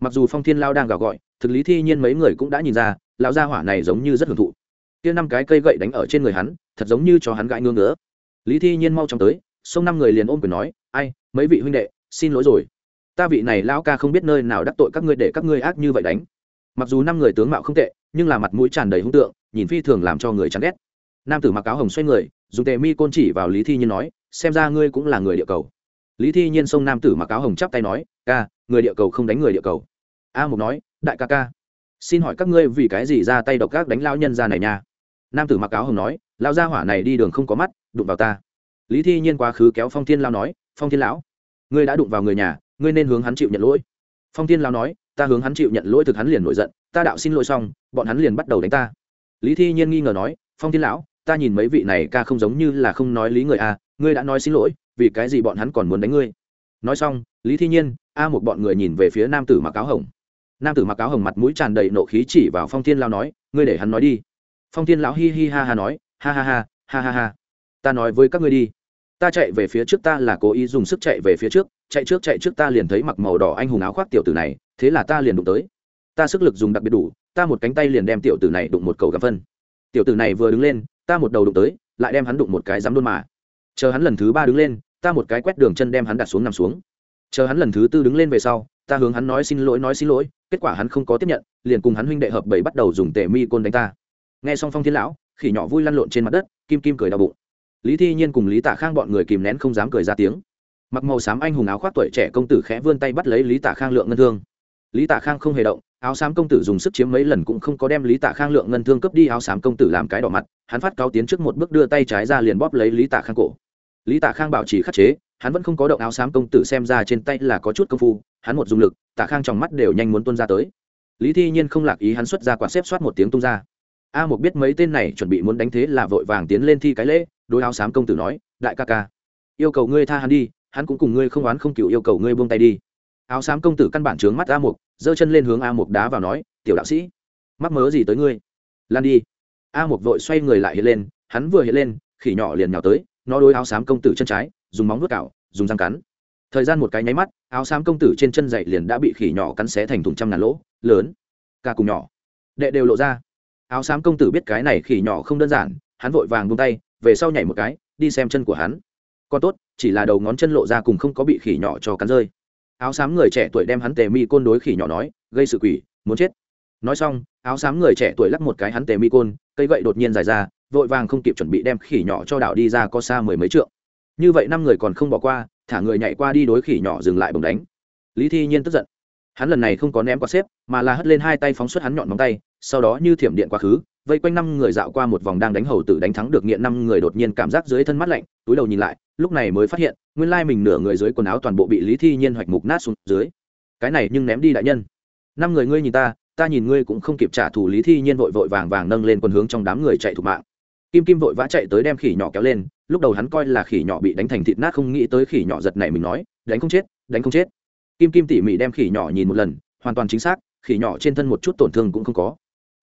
Mặc dù phong thiên lão đang gào gọi, thực lý thi nhiên mấy người cũng đã nhìn ra, lão gia hỏa này giống như rất hưởng thụ. Kia năm cái cây gậy đánh ở trên người hắn, thật giống như cho hắn gãi ngưỡng nữa lý thi nhiên mau chóng tới, xông năm người liền ôm quyền nói, ai, mấy vị huynh đệ, xin lỗi rồi. Ta vị này lão ca không biết nơi nào đắc tội các ngươi để các ngươi ác như vậy đánh. Mặc dù năm người tướng mạo không tệ, nhưng là mặt mũi tràn đầy hung tượng, nhìn phi thường làm cho người chán ghét nam tử mặc áo hồng xoay người, dùng tề mi côn chỉ vào lý thi nhiên nói, xem ra ngươi cũng là người địa cầu. Lý thi nhiên xông nam tử mặc áo hồng chắp tay nói, ca, người địa cầu không đánh người địa cầu. A mục nói, đại ca ca, xin hỏi các ngươi vì cái gì ra tay độc ác đánh lao nhân ra này nha? Nam tử mặc áo hồng nói lao gia hỏa này đi đường không có mắt, đụng vào ta. Lý thi nhiên quá khứ kéo phong thiên lao nói, phong thiên lão, ngươi đã đụng vào người nhà, ngươi nên hướng hắn chịu nhận lỗi. Phong thiên lao nói, ta hướng hắn chịu nhận lỗi thực hắn liền nổi giận, ta đạo xin lỗi xong, bọn hắn liền bắt đầu đánh ta. Lý thi nhiên nghi ngờ nói phong thiên lão ta nhìn mấy vị này ca không giống như là không nói lý người a à, ngươi đã nói xin lỗi vì cái gì bọn hắn còn muốn đánh ngươi? Nói xong lý thi nhiên a một bọn người nhìn về phía nam tử mặc áo hồng. Nam tử mặc áo hồng mặt mũi tràn đầy nộ khí chỉ vào phong thiên lao nói ngươi để hắn nói đi. Phong thiên lão hi hi ha ha nói ha ha ha ha ha ha. Ta nói với các ngươi đi. Ta chạy về phía trước ta là cố ý dùng sức chạy về phía trước chạy trước chạy trước ta liền thấy mặc màu đỏ anh hùng áo khoác tiểu tử này thế là ta liền đụng tới. Ta sức lực dùng đặc biệt đủ ta một cánh tay liền đem tiểu tử này đụng một cầu gặp phân tiểu tử này vừa đứng lên, ta một đầu đụng tới, lại đem hắn đụng một cái dám đôn mà. Chờ hắn lần thứ ba đứng lên, ta một cái quét đường chân đem hắn đặt xuống nằm xuống. Chờ hắn lần thứ tư đứng lên về sau, ta hướng hắn nói xin lỗi, nói xin lỗi, kết quả hắn không có tiếp nhận, liền cùng hắn huynh đệ hợp bảy bắt đầu dùng tề mi côn đánh ta. Nghe xong phong thiên lão, khỉ nhỏ vui lăn lộn trên mặt đất, kim kim cười đau bụng. Lý thi nhiên cùng lý tạ khang bọn người kìm nén không dám cười ra tiếng. Mặc màu xám anh hùng áo khoác tuổi trẻ công tử khẽ vươn tay bắt lấy lý tạ khang lượng ngân thương. Lý tạ khang không hề động áo xám công tử dùng sức chiếm mấy lần cũng không có đem lý tạ khang lượng ngân thương cướp đi áo xám công tử làm cái đỏ mặt, hắn phát cao tiến trước một bước đưa tay trái ra liền bóp lấy lý tạ khang cổ. Lý tạ khang bảo trì khắc chế, hắn vẫn không có động áo xám công tử xem ra trên tay là có chút công phu, hắn một dùng lực, tạ khang trong mắt đều nhanh muốn tuân ra tới. Lý thi nhiên không lạc ý hắn xuất ra quạt xếp soát một tiếng tung ra. A một biết mấy tên này chuẩn bị muốn đánh thế là vội vàng tiến lên thi cái lễ, đối áo xám công tử nói, đại ca ca, yêu cầu ngươi tha hắn đi, hắn cũng cùng ngươi không oán không cựu yêu cầu ngươi buông tay đi áo xám công tử căn bản trướng mắt a mục, giơ chân lên hướng a mục đá vào nói, tiểu đạo sĩ, mắc mớ gì tới ngươi? Lan đi. A mục vội xoay người lại hiện lên, hắn vừa hiện lên, khỉ nhỏ liền nhào tới, nó đôi áo xám công tử chân trái, dùng móng vuốt cào, dùng răng cắn. Thời gian một cái nháy mắt, áo xám công tử trên chân dậy liền đã bị khỉ nhỏ cắn xé thành thùng trăm ngàn lỗ, lớn ca cùng nhỏ. Đệ đều lộ ra. Áo xám công tử biết cái này khỉ nhỏ không đơn giản, hắn vội vàng buông tay, về sau nhảy một cái, đi xem chân của hắn. Còn tốt, chỉ là đầu ngón chân lộ ra cùng không có bị khỉ nhỏ cho cắn rơi áo xám người trẻ tuổi đem hắn tề mi côn đối khỉ nhỏ nói, gây sự quỷ, muốn chết. Nói xong, áo xám người trẻ tuổi lắc một cái hắn tề mi côn, cây gậy đột nhiên dài ra, vội vàng không kịp chuẩn bị đem khỉ nhỏ cho đảo đi ra có xa mười mấy trượng. Như vậy năm người còn không bỏ qua, thả người nhảy qua đi đối khỉ nhỏ dừng lại bồng đánh. Lý thi nhiên tức giận. Hắn lần này không có ném qua xếp, mà là hất lên hai tay phóng xuất hắn nhọn móng tay, sau đó như thiểm điện quá khứ vây quanh năm người dạo qua một vòng đang đánh hầu tử đánh thắng được nghiện năm người đột nhiên cảm giác dưới thân mắt lạnh, túi đầu nhìn lại, lúc này mới phát hiện, nguyên lai mình nửa người dưới quần áo toàn bộ bị lý thi nhiên hoạch mục nát xuống dưới. Cái này nhưng ném đi đại nhân. Năm người ngươi nhìn ta ta nhìn ngươi cũng không kịp trả thù lý thi nhiên vội vội vàng vàng nâng lên quần hướng trong đám người chạy thủ mạng. Kim kim vội vã chạy tới đem khỉ nhỏ kéo lên, lúc đầu hắn coi là khỉ nhỏ bị đánh thành thịt nát không nghĩ tới khỉ nhỏ giật này mình nói, đánh không chết, đánh không chết. Kim kim tỉ mỉ đem khỉ nhỏ nhìn một lần, hoàn toàn chính xác, khỉ nhỏ trên thân một chút tổn thương cũng không có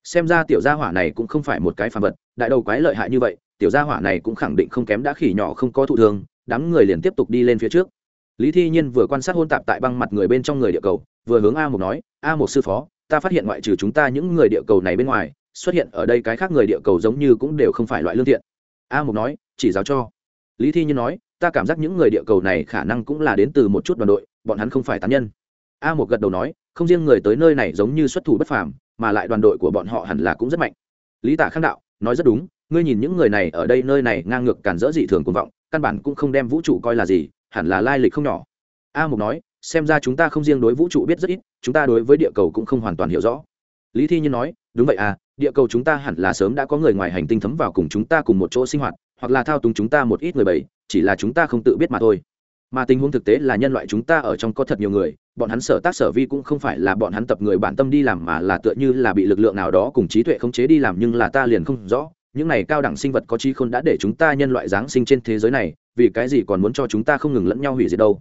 xem ra tiểu gia hỏa này cũng không phải một cái phàm vật, đại đầu quái lợi hại như vậy, tiểu gia hỏa này cũng khẳng định không kém đã khỉ nhỏ không có thụ thương, đám người liền tiếp tục đi lên phía trước. Lý thi nhiên vừa quan sát hôn tạp tại băng mặt người bên trong người địa cầu, vừa hướng a một nói, a một sư phó, ta phát hiện ngoại trừ chúng ta những người địa cầu này bên ngoài, xuất hiện ở đây cái khác người địa cầu giống như cũng đều không phải loại lương thiện. A một nói, chỉ giáo cho. Lý thi nhiên nói, ta cảm giác những người địa cầu này khả năng cũng là đến từ một chút đoàn đội, bọn hắn không phải tán nhân. A một gật đầu nói, không riêng người tới nơi này giống như xuất thủ bất phàm mà lại đoàn đội của bọn họ hẳn là cũng rất mạnh. Lý tả khang đạo, nói rất đúng, ngươi nhìn những người này ở đây nơi này ngang ngược cản rỡ dị thường cuồng vọng, căn bản cũng không đem vũ trụ coi là gì, hẳn là lai lịch không nhỏ. A mục nói, xem ra chúng ta không riêng đối vũ trụ biết rất ít, chúng ta đối với địa cầu cũng không hoàn toàn hiểu rõ. Lý thi nhiên nói, đúng vậy à địa cầu chúng ta hẳn là sớm đã có người ngoài hành tinh thấm vào cùng chúng ta cùng một chỗ sinh hoạt, hoặc là thao túng chúng ta một ít người bảy chỉ là chúng ta không tự biết mà thôi mà tình huống thực tế là nhân loại chúng ta ở trong có thật nhiều người, bọn hắn sở tác sở vi cũng không phải là bọn hắn tập người bản tâm đi làm mà là tựa như là bị lực lượng nào đó cùng trí tuệ khống chế đi làm nhưng là ta liền không rõ. Những này cao đẳng sinh vật có trí khôn đã để chúng ta nhân loại giáng sinh trên thế giới này, vì cái gì còn muốn cho chúng ta không ngừng lẫn nhau hủy diệt đâu?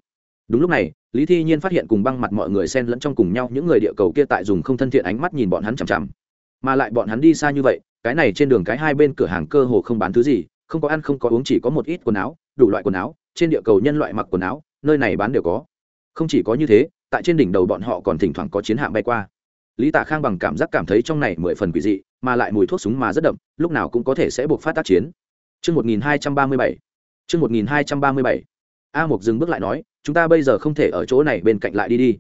Đúng lúc này, lý thi nhiên phát hiện cùng băng mặt mọi người xen lẫn trong cùng nhau, những người địa cầu kia tại dùng không thân thiện ánh mắt nhìn bọn hắn chằm chằm. Mà lại bọn hắn đi xa như vậy, cái này trên đường cái hai bên cửa hàng cơ hồ không bán thứ gì, không có ăn không có uống chỉ có một ít quần áo, đủ loại quần áo trên địa cầu nhân loại mặc quần áo nơi này bán đều có không chỉ có như thế tại trên đỉnh đầu bọn họ còn thỉnh thoảng có chiến hạm bay qua lý tạ khang bằng cảm giác cảm thấy trong này mười phần quỷ dị mà lại mùi thuốc súng mà rất đậm lúc nào cũng có thể sẽ buộc phát tác chiến Trước 1237. Trước 1237. A Mục dừng bước lại nói, chúng ta bây giờ không thể ở chỗ này bên cạnh lại đi đi.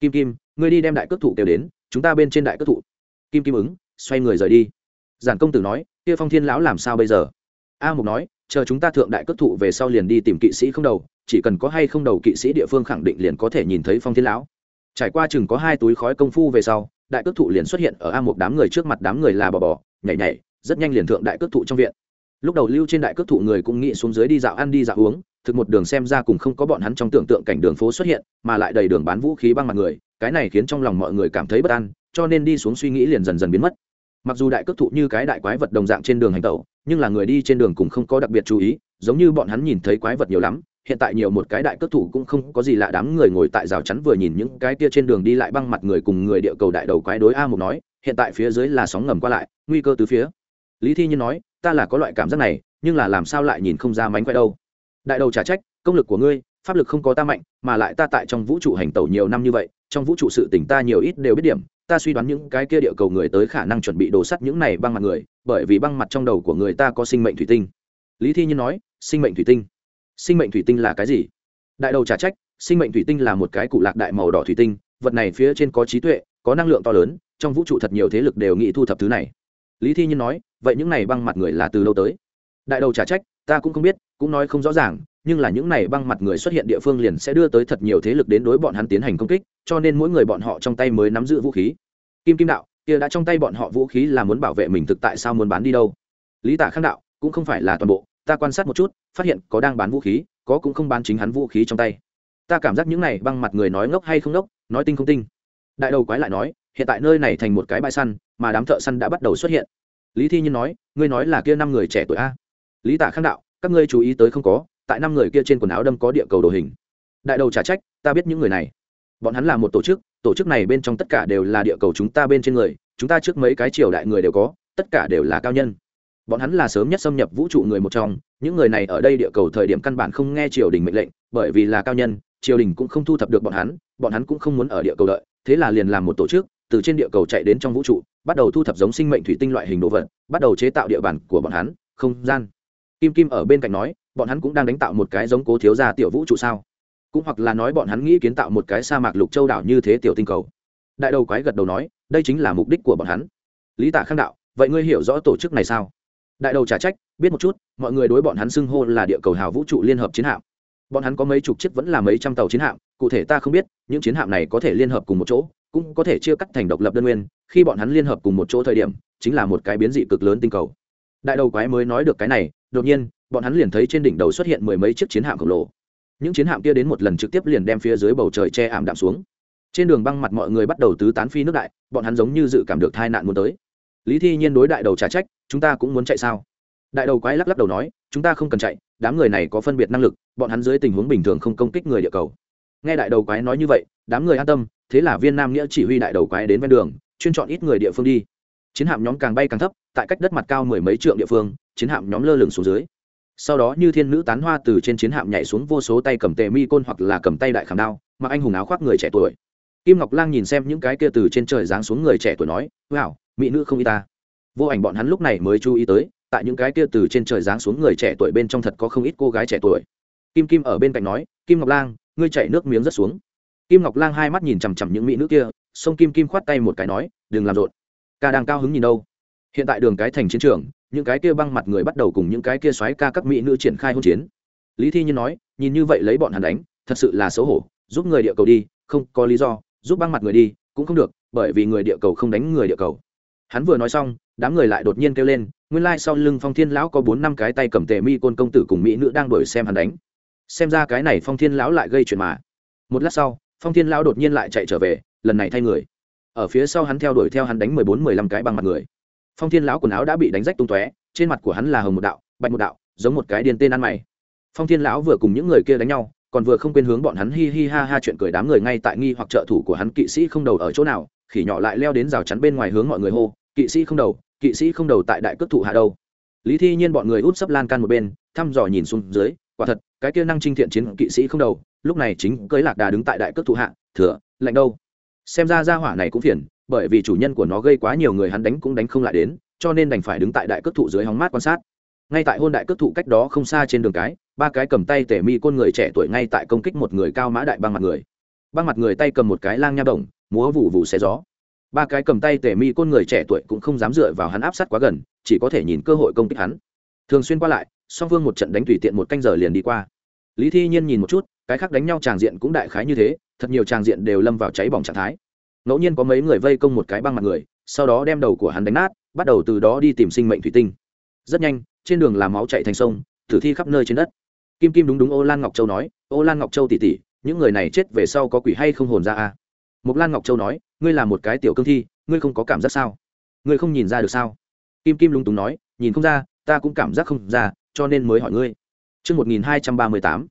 Kim Kim, ngươi đi đem đại cước thủ kêu đến, chúng ta bên trên đại cước thủ Kim Kim ứng, xoay người rời đi. Giản công tử nói, kia Phong Thiên lão làm sao bây giờ? A Mục nói, chờ chúng ta thượng đại cất thụ về sau liền đi tìm kỵ sĩ không đầu, chỉ cần có hay không đầu kỵ sĩ địa phương khẳng định liền có thể nhìn thấy Phong Thiên lão. Trải qua chừng có hai túi khói công phu về sau, đại cước thụ liền xuất hiện ở a một đám người trước mặt đám người là bò bò nhảy nhảy rất nhanh liền thượng đại cước thụ trong viện lúc đầu lưu trên đại cước thụ người cũng nghĩ xuống dưới đi dạo ăn đi dạo uống thực một đường xem ra cùng không có bọn hắn trong tưởng tượng cảnh đường phố xuất hiện mà lại đầy đường bán vũ khí băng mặt người cái này khiến trong lòng mọi người cảm thấy bất an cho nên đi xuống suy nghĩ liền dần dần biến mất mặc dù đại cước thụ như cái đại quái vật đồng dạng trên đường hành tẩu, nhưng là người đi trên đường cũng không có đặc biệt chú ý, giống như bọn hắn nhìn thấy quái vật nhiều lắm, hiện tại nhiều một cái đại cước thủ cũng không có gì lạ đám người ngồi tại rào chắn vừa nhìn những cái kia trên đường đi lại băng mặt người cùng người địa cầu đại đầu quái đối a mục nói, hiện tại phía dưới là sóng ngầm qua lại, nguy cơ từ phía. Lý thi nhiên nói, ta là có loại cảm giác này, nhưng là làm sao lại nhìn không ra mánh quay đâu. Đại đầu trả trách, công lực của ngươi, pháp lực không có ta mạnh, mà lại ta tại trong vũ trụ hành tẩu nhiều năm như vậy, trong vũ trụ sự tỉnh ta nhiều ít đều biết điểm ta suy đoán những cái kia địa cầu người tới khả năng chuẩn bị đổ sắt những này băng mặt người, bởi vì băng mặt trong đầu của người ta có sinh mệnh thủy tinh. Lý thi nhiên nói, sinh mệnh thủy tinh. Sinh mệnh thủy tinh là cái gì? Đại đầu trả trách, sinh mệnh thủy tinh là một cái cụ lạc đại màu đỏ thủy tinh, vật này phía trên có trí tuệ, có năng lượng to lớn, trong vũ trụ thật nhiều thế lực đều nghĩ thu thập thứ này. Lý thi nhiên nói, vậy những này băng mặt người là từ lâu tới? Đại đầu trả trách, ta cũng không biết, cũng nói không rõ ràng nhưng là những này băng mặt người xuất hiện địa phương liền sẽ đưa tới thật nhiều thế lực đến đối bọn hắn tiến hành công kích, cho nên mỗi người bọn họ trong tay mới nắm giữ vũ khí. Kim kim đạo, kia đã trong tay bọn họ vũ khí là muốn bảo vệ mình thực tại sao muốn bán đi đâu? Lý tả khang đạo, cũng không phải là toàn bộ, ta quan sát một chút, phát hiện có đang bán vũ khí, có cũng không bán chính hắn vũ khí trong tay. Ta cảm giác những này băng mặt người nói ngốc hay không ngốc, nói tinh không tinh. Đại đầu quái lại nói, hiện tại nơi này thành một cái bãi săn, mà đám thợ săn đã bắt đầu xuất hiện. Lý thi nhiên nói, ngươi nói là kia năm người trẻ tuổi a? Lý tả khang đạo, các ngươi chú ý tới không có tại năm người kia trên quần áo đâm có địa cầu đồ hình. Đại đầu trả trách, ta biết những người này. Bọn hắn là một tổ chức tổ chức này bên trong tất cả đều là địa cầu chúng ta bên trên người, chúng ta trước mấy cái triều đại người đều có, tất cả đều là cao nhân. Bọn hắn là sớm nhất xâm nhập vũ trụ người một trong, những người này ở đây địa cầu thời điểm căn bản không nghe triều đình mệnh lệnh, bởi vì là cao nhân, triều đình cũng không thu thập được bọn hắn bọn hắn cũng không muốn ở địa cầu đợi, thế là liền làm một tổ chức, từ trên địa cầu chạy đến trong vũ trụ, bắt đầu thu thập giống sinh mệnh thủy tinh loại hình đồ vật, bắt đầu chế tạo địa bàn của bọn hắn, không gian. Kim kim ở bên cạnh nói bọn hắn cũng đang đánh tạo một cái giống cố thiếu gia tiểu vũ trụ sao? Cũng hoặc là nói bọn hắn nghĩ kiến tạo một cái sa mạc lục châu đảo như thế tiểu tinh cầu. Đại đầu quái gật đầu nói, đây chính là mục đích của bọn hắn. Lý tạ khang đạo, vậy ngươi hiểu rõ tổ chức này sao? Đại đầu trả trách, biết một chút, mọi người đối bọn hắn xưng hô là địa cầu hào vũ trụ liên hợp chiến hạm. Bọn hắn có mấy chục chiếc vẫn là mấy trăm tàu chiến hạm, cụ thể ta không biết, những chiến hạm này có thể liên hợp cùng một chỗ, cũng có thể chia cắt thành độc lập đơn nguyên. Khi bọn hắn liên hợp cùng một chỗ thời điểm, chính là một cái biến dị cực lớn tinh cầu. Đại đầu quái mới nói được cái này, đột nhiên bọn hắn liền thấy trên đỉnh đầu xuất hiện mười mấy chiếc chiến hạm khổng lồ. Những chiến hạm kia đến một lần trực tiếp liền đem phía dưới bầu trời che ảm đạm xuống. Trên đường băng mặt mọi người bắt đầu tứ tán phi nước đại, bọn hắn giống như dự cảm được tai nạn muốn tới. Lý thi nhiên đối đại đầu trả trách, chúng ta cũng muốn chạy sao? Đại đầu quái lắc lắc đầu nói, chúng ta không cần chạy, đám người này có phân biệt năng lực, bọn hắn dưới tình huống bình thường không công kích người địa cầu. Nghe đại đầu quái nói như vậy, đám người an tâm, thế là viên nam nghĩa chỉ huy đại đầu quái đến ven đường, chuyên chọn ít người địa phương đi. Chiến hạm nhóm càng bay càng thấp, tại cách đất mặt cao mười mấy trượng địa phương, chiến hạm nhóm lơ lửng xuống dưới sau đó như thiên nữ tán hoa từ trên chiến hạm nhảy xuống vô số tay cầm tề mi côn hoặc là cầm tay đại khảm đao, mặc anh hùng áo khoác người trẻ tuổi. Kim ngọc lang nhìn xem những cái kia từ trên trời giáng xuống người trẻ tuổi nói, wow, mỹ nữ không y ta. Vô ảnh bọn hắn lúc này mới chú ý tới, tại những cái kia từ trên trời giáng xuống người trẻ tuổi bên trong thật có không ít cô gái trẻ tuổi. Kim kim ở bên cạnh nói, kim ngọc lang, ngươi chạy nước miếng rất xuống. Kim ngọc lang hai mắt nhìn chằm chằm những mỹ nữ kia sông kim kim khoát tay một cái nói, đừng làm rộn. Ca đang cao hứng nhìn đâu. Hiện tại đường cái thành chiến trường những cái kia băng mặt người bắt đầu cùng những cái kia xoáy ca các mỹ nữ triển khai hôn chiến. Lý thi nhiên nói, nhìn như vậy lấy bọn hắn đánh, thật sự là xấu hổ, giúp người địa cầu đi, không có lý do, giúp băng mặt người đi, cũng không được, bởi vì người địa cầu không đánh người địa cầu. Hắn vừa nói xong, đám người lại đột nhiên kêu lên, nguyên lai、like、sau lưng phong thiên lão có bốn năm cái tay cầm tề mi côn công tử cùng mỹ nữ đang đuổi xem hắn đánh. Xem ra cái này phong thiên lão lại gây chuyện mà. Một lát sau, phong thiên lão đột nhiên lại chạy trở về, lần này thay người. Ở phía sau hắn theo đuổi theo hắn đánh mười bốn, mười lăm cái bằng mặt người phong thiên lão quần áo đã bị đánh rách tung tóe, trên mặt của hắn là hồng một đạo, bạch một đạo, giống một cái điên tên ăn mày. Phong thiên lão vừa cùng những người kia đánh nhau, còn vừa không quên hướng bọn hắn hi hi ha ha chuyện cười đám người ngay tại nghi hoặc trợ thủ của hắn kỵ sĩ không đầu ở chỗ nào, khỉ nhỏ lại leo đến rào chắn bên ngoài hướng mọi người hô, kỵ sĩ không đầu, kỵ sĩ không đầu tại đại cước thụ hạ đâu. Lý thi nhiên bọn người út sấp lan can một bên, thăm dò nhìn xuống dưới, quả thật, cái kia năng trinh thiện chiến kỵ sĩ không đầu, lúc này chính cưới lạc đà đứng tại đại cước thụ hạ, thừa, lạnh đâu. Xem ra ra hỏa này cũng phiền bởi vì chủ nhân của nó gây quá nhiều người hắn đánh cũng đánh không lại đến, cho nên đành phải đứng tại đại cước thụ dưới hóng mát quan sát. Ngay tại hôn đại cước thụ cách đó không xa trên đường cái, ba cái cầm tay tể mi côn người trẻ tuổi ngay tại công kích một người cao mã đại băng mặt người. Băng mặt người tay cầm một cái lang nha đồng, múa vụ vụ xé gió. Ba cái cầm tay tể mi côn người trẻ tuổi cũng không dám dựa vào hắn áp sát quá gần, chỉ có thể nhìn cơ hội công kích hắn. Thường xuyên qua lại, song phương một trận đánh tùy tiện một canh giờ liền đi qua. Lý thi nhiên nhìn một chút, cái khác đánh nhau tràng diện cũng đại khái như thế, thật nhiều tràng diện đều lâm vào cháy bỏng trạng thái ngẫu nhiên có mấy người vây công một cái băng mặt người sau đó đem đầu của hắn đánh nát bắt đầu từ đó đi tìm sinh mệnh thủy tinh. Rất nhanh trên đường làm máu chạy thành sông thử thi khắp nơi trên đất. Kim kim đúng đúng ô lan ngọc châu nói ô lan ngọc châu tỉ tỉ những người này chết về sau có quỷ hay không hồn ra à? Mục lan ngọc châu nói ngươi là một cái tiểu cương thi ngươi không có cảm giác sao? Ngươi không nhìn ra được sao? Kim kim lúng túng nói nhìn không ra ta cũng cảm giác không ra cho nên mới hỏi ngươi. Chương 1238. mươi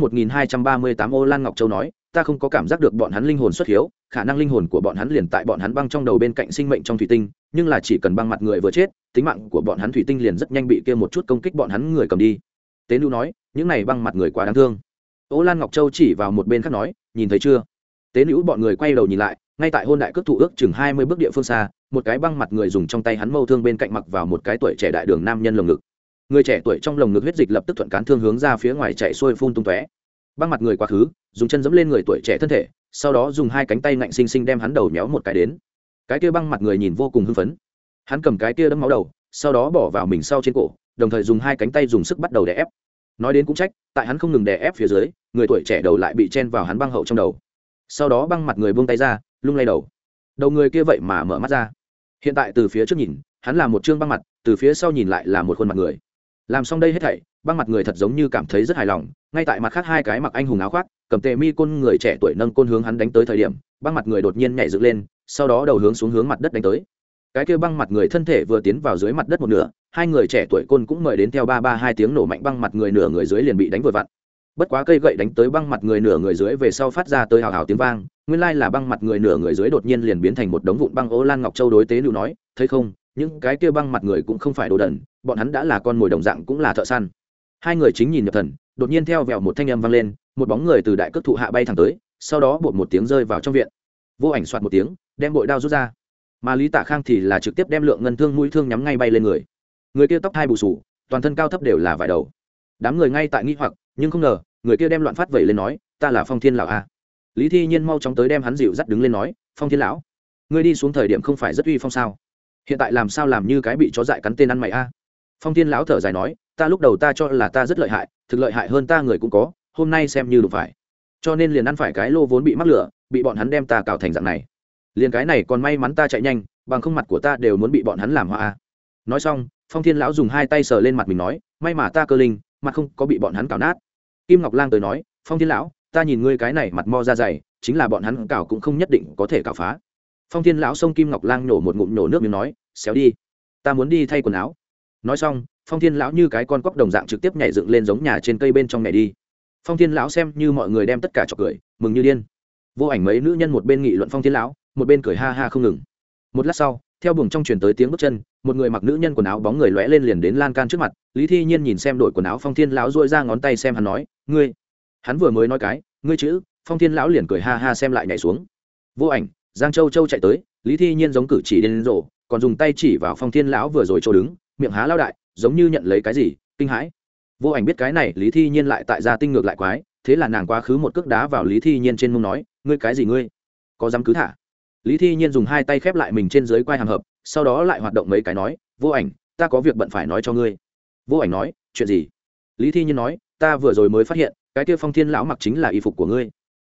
1238 Ô Lan Ngọc Châu nói, ta không có cảm giác được bọn hắn linh hồn xuất hiếu, khả năng linh hồn của bọn hắn liền tại bọn hắn băng trong đầu bên cạnh sinh mệnh trong thủy tinh, nhưng là chỉ cần băng mặt người vừa chết, tính mạng của bọn hắn thủy tinh liền rất nhanh bị kia một chút công kích bọn hắn người cầm đi. Tế Nưu nói, những này băng mặt người quá đáng thương. Ô Lan Ngọc Châu chỉ vào một bên khác nói, nhìn thấy chưa? Tế nữ bọn người quay đầu nhìn lại, ngay tại hôn đại cước thủ ước chừng hai mươi bước địa phương xa, một cái băng mặt người dùng trong tay hắn mâu thương bên cạnh mặc vào một cái tuổi trẻ đại đường nam nhân lồng ngực người trẻ tuổi trong lồng ngực huyết dịch lập tức thuận cán thương hướng ra phía ngoài chạy xuôi phun tung tóe băng mặt người quá khứ, dùng chân dẫm lên người tuổi trẻ thân thể, sau đó dùng hai cánh tay ngạnh xinh xinh đem hắn đầu méo một cái đến. Cái kia băng mặt người nhìn vô cùng hưng phấn. Hắn cầm cái kia đấm máu đầu, sau đó bỏ vào mình sau trên cổ, đồng thời dùng hai cánh tay dùng sức bắt đầu đè ép. Nói đến cũng trách, tại hắn không ngừng đè ép phía dưới, người tuổi trẻ đầu lại bị chen vào hắn băng hậu trong đầu. Sau đó băng mặt người buông tay ra, lung lay đầu. Đầu người kia vậy mà mở mắt ra. Hiện tại từ phía trước nhìn, hắn là một chương băng mặt, từ phía sau nhìn lại là một khuôn mặt người. Làm xong đây hết thảy băng mặt người thật giống như cảm thấy rất hài lòng, ngay tại mặt khác hai cái mặc anh hùng áo khoác, cầm tề mi côn người trẻ tuổi nâng côn hướng hắn đánh tới thời điểm, băng mặt người đột nhiên nhảy dựng lên, sau đó đầu hướng xuống hướng mặt đất đánh tới. Cái kia băng mặt người thân thể vừa tiến vào dưới mặt đất một nửa, hai người trẻ tuổi côn cũng mời đến theo ba ba hai tiếng nổ mạnh băng mặt người nửa người dưới liền bị đánh vội vặn. Bất quá cây gậy đánh tới băng mặt người nửa người dưới về sau phát ra tới hào hào tiếng vang, nguyên lai là băng mặt người nửa người dưới đột nhiên liền biến thành một đống vụn băng ố lan ngọc châu đối tế lưu nói, thấy không, những cái kia băng mặt người cũng không phải đồ đần, bọn hắn đã là con mồi đồng dạng cũng là thợ săn hai người chính nhìn nhập thần, đột nhiên theo vẹo một thanh âm vang lên, một bóng người từ đại cước thụ hạ bay thẳng tới, sau đó bột một tiếng rơi vào trong viện. Vô ảnh soạt một tiếng, đem bội đao rút ra. Mà lý Tả khang thì là trực tiếp đem lượng ngân thương mũi thương nhắm ngay bay lên người. Người kia tóc hai bù sù toàn thân cao thấp đều là vải đầu. Đám người ngay tại nghi hoặc, nhưng không ngờ, người kia đem loạn phát vẩy lên nói, ta là phong thiên lão a. Lý thi nhiên mau chóng tới đem hắn dịu dắt đứng lên nói, phong thiên lão, ngươi đi xuống thời điểm không phải rất uy phong sao? Hiện tại làm sao làm như cái bị chó dại cắn tên ăn mày a? Phong thiên lão thở dài nói ta lúc đầu ta cho là ta rất lợi hại, thực lợi hại hơn ta người cũng có, hôm nay xem như đủ phải. Cho nên liền ăn phải cái lô vốn bị mắc lửa, bị bọn hắn đem ta cào thành dạng này. Liền cái này còn may mắn ta chạy nhanh, bằng không mặt của ta đều muốn bị bọn hắn làm hoa nói xong, phong thiên lão dùng hai tay sờ lên mặt mình nói, may mà ta cơ linh mặt không có bị bọn hắn cào nát. Kim ngọc lang tới nói, phong thiên lão, ta nhìn ngươi cái này mặt mo ra dày, chính là bọn hắn cào cũng không nhất định có thể cào phá. Phong thiên lão xông kim ngọc lang nổ một ngụm nổ nước miếng nói, xéo đi, ta muốn đi thay quần áo. Nói xong phong thiên lão như cái con cóc đồng dạng trực tiếp nhảy dựng lên giống nhà trên cây bên trong nhảy đi. Phong thiên lão xem như mọi người đem tất cả trọc cười, mừng như điên. Vô ảnh mấy nữ nhân một bên nghị luận phong thiên lão, một bên cười ha ha không ngừng. Một lát sau, theo buồng trong truyền tới tiếng bước chân, một người mặc nữ nhân quần áo bóng người lóe lên liền đến lan can trước mặt, lý thi nhiên nhìn xem đội quần áo phong thiên lão dội ra ngón tay xem hắn nói, ngươi, hắn vừa mới nói cái, ngươi chữ, phong thiên lão liền cười ha ha xem lại nhảy xuống. Vô ảnh, giang châu châu chạy tới, lý thi nhiên giống cử chỉ đến rộ còn dùng tay chỉ vào phong thiên lão vừa rồi chỗ đứng, miệng há lao đại giống như nhận lấy cái gì, kinh hãi. Vô ảnh biết cái này, lý thi nhiên lại tại gia tinh ngược lại quái, thế là nàng quá khứ một cước đá vào lý thi nhiên trên mông nói, ngươi cái gì ngươi? Có dám cứ thả? Lý thi nhiên dùng hai tay khép lại mình trên dưới quai hàm hợp, sau đó lại hoạt động mấy cái nói, vô ảnh, ta có việc bận phải nói cho ngươi. Vô ảnh nói, chuyện gì? Lý thi nhiên nói, ta vừa rồi mới phát hiện, cái kia phong thiên lão mặc chính là y phục của ngươi.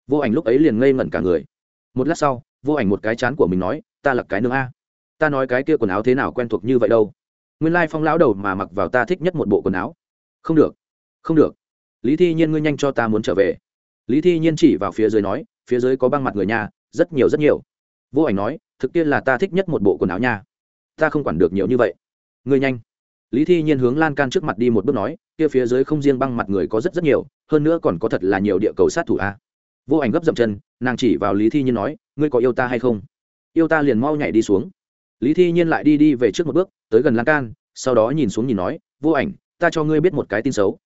Vô ảnh lúc ấy liền ngây ngẩn cả người. Một lát sau, vô ảnh một cái chán của mình nói, ta là cái nương a. Ta nói cái kia quần áo thế nào quen thuộc như vậy đâu? Nguyên lai phong lão đầu mà mặc vào ta thích nhất một bộ quần áo. Không được không được. Lý thi nhiên ngươi nhanh cho ta muốn trở về. Lý thi nhiên chỉ vào phía dưới nói, phía dưới có băng mặt người nhà rất nhiều rất nhiều. Vô ảnh nói, thực tiên là ta thích nhất một bộ quần áo nha. Ta không quản được nhiều như vậy. Ngươi nhanh. Lý thi nhiên hướng lan can trước mặt đi một bước nói, kia phía dưới không riêng băng mặt người có rất rất nhiều, hơn nữa còn có thật là nhiều địa cầu sát thủ a. Vô ảnh gấp dậm chân, nàng chỉ vào lý thi nhiên nói, ngươi có yêu ta hay không? Yêu ta liền mau nhảy đi xuống lý thi nhiên lại đi đi về trước một bước, tới gần lan can, sau đó nhìn xuống nhìn nói, vô ảnh, ta cho ngươi biết một cái tin xấu.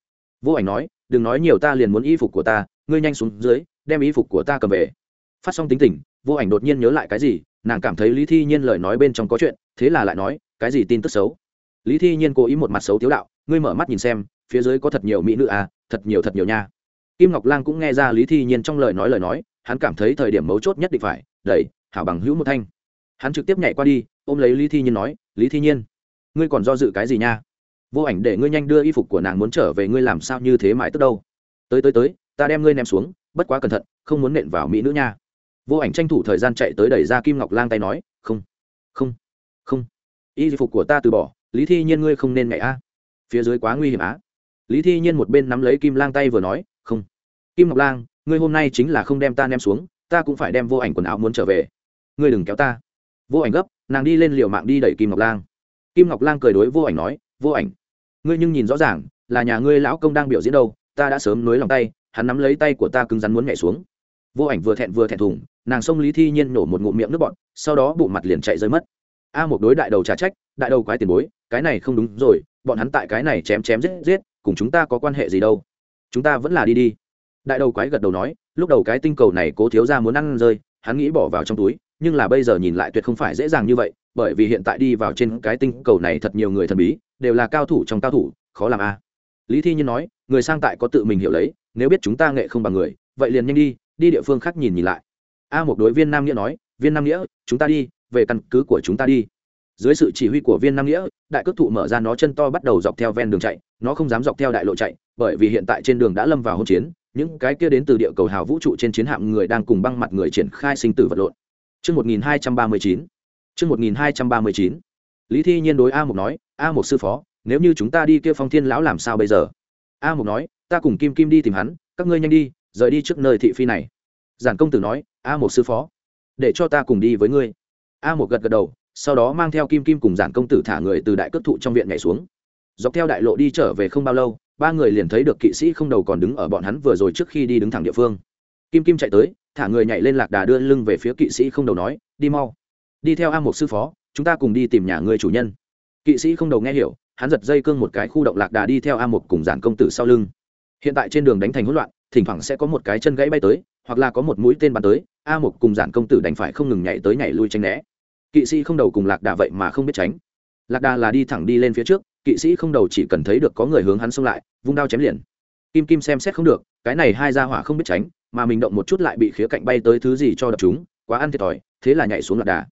Vô ảnh nói, đừng nói nhiều, ta liền muốn y phục của ta, ngươi nhanh xuống dưới, đem y phục của ta cầm về. Phát xong tính tình, vô ảnh đột nhiên nhớ lại cái gì, nàng cảm thấy lý thi nhiên lời nói bên trong có chuyện, thế là lại nói, cái gì tin tức xấu? Lý thi nhiên cố ý một mặt xấu thiếu đạo, ngươi mở mắt nhìn xem, phía dưới có thật nhiều mỹ nữ à thật nhiều thật nhiều nha. Kim ngọc lang cũng nghe ra lý thi nhiên trong lời nói lời nói, hắn cảm thấy thời điểm mấu chốt nhất định phải, đẩy, hảo bằng hữu một thanh. Hắn trực tiếp nhảy qua đi ôm lấy lý thi nhiên nói, lý thi nhiên, ngươi còn do dự cái gì nha? Vô ảnh để ngươi nhanh đưa y phục của nàng muốn trở về ngươi làm sao như thế mãi tức đâu? Tới tới tới, ta đem ngươi ném xuống, bất quá cẩn thận, không muốn nện vào mỹ nữ nha. Vô ảnh tranh thủ thời gian chạy tới đẩy ra kim ngọc lang tay nói, không không không, y phục của ta từ bỏ, lý thi nhiên ngươi không nên ngại a. Phía dưới quá nguy hiểm á. Lý thi nhiên một bên nắm lấy kim lang tay vừa nói, không, kim ngọc lang, ngươi hôm nay chính là không đem ta ném xuống, ta cũng phải đem vô ảnh quần áo muốn trở về. Ngươi đừng kéo ta. Vô ảnh gấp nàng đi lên liều mạng đi đẩy kim ngọc lang. Kim ngọc lang cười đối vô ảnh nói, vô ảnh, ngươi nhưng nhìn rõ ràng, là nhà ngươi lão công đang biểu diễn đâu, ta đã sớm nối lòng tay, hắn nắm lấy tay của ta cứng rắn muốn nhảy xuống. Vô ảnh vừa thẹn vừa thẹn thùng, nàng xông lý thi nhiên nổ một ngụm miệng nước bọn sau đó bụng mặt liền chạy rơi mất. A một đối đại đầu trả trách, đại đầu quái tiền bối, cái này không đúng rồi, bọn hắn tại cái này chém chém giết giết, cùng chúng ta có quan hệ gì đâu. Chúng ta vẫn là đi đi. Đại đầu quái gật đầu nói, lúc đầu cái tinh cầu này cố thiếu ra muốn ăn rơi, hắn nghĩ bỏ vào trong túi nhưng là bây giờ nhìn lại tuyệt không phải dễ dàng như vậy, bởi vì hiện tại đi vào trên cái tinh cầu này thật nhiều người thần bí, đều là cao thủ trong cao thủ, khó làm a. À. Lý thi nhiên nói, người sang tại có tự mình hiểu lấy, nếu biết chúng ta nghệ không bằng người, vậy liền nhanh đi đi địa phương khác nhìn nhìn lại. A một đối viên nam nghĩa nói, viên nam nghĩa, chúng ta đi, về căn cứ của chúng ta đi. Dưới sự chỉ huy của viên nam nghĩa, đại cước thụ mở ra nó chân to bắt đầu dọc theo ven đường chạy, nó không dám dọc theo đại lộ chạy, bởi vì hiện tại trên đường đã lâm vào hỗn chiến, những cái kia đến từ địa cầu hào vũ trụ trên chiến hạm người đang cùng băng mặt người triển khai sinh tử vật lộn. Chương 1239. Chương 1239. Lý Thi Nhiên đối A Mộc nói, A Mộc sư phó, nếu như chúng ta đi kia phong thiên lão làm sao bây giờ? A Mộc nói ta cùng kim kim đi tìm hắn các ngươi nhanh đi rời đi trước nơi thị phi này. Giản công tử nói a một sư phó để cho ta cùng đi với ngươi. A một gật gật đầu sau đó mang theo kim kim cùng giản công tử thả người từ đại cất thụ trong viện nhảy xuống. Dọc theo đại lộ đi trở về không bao lâu ba người liền thấy được kỵ sĩ không đầu còn đứng ở bọn hắn vừa rồi trước khi đi đứng thẳng địa phương. Kim kim chạy tới thả người nhảy lên lạc đà đưa lưng về phía kỵ sĩ không đầu nói, đi mau. Đi theo a một sư phó, chúng ta cùng đi tìm nhà người chủ nhân. Kỵ sĩ không đầu nghe hiểu, hắn giật dây cương một cái khu động lạc đà đi theo a một cùng giản công tử sau lưng. Hiện tại trên đường đánh thành hỗn loạn, thỉnh thoảng sẽ có một cái chân gãy bay tới, hoặc là có một mũi tên bắn tới, a một cùng giản công tử đành phải không ngừng nhảy tới nhảy lui tranh né. Kỵ sĩ không đầu cùng lạc đà vậy mà không biết tránh. Lạc đà là đi thẳng đi lên phía trước, kỵ sĩ không đầu chỉ cần thấy được có người hướng hắn xông lại, vung đao chém liền. Kim kim xem xét không được, cái này hai ra hỏa không biết tránh mà mình động một chút lại bị khía cạnh bay tới thứ gì cho đập chúng, quá ăn thiệt thòi, thế là nhảy xuống lạc đà.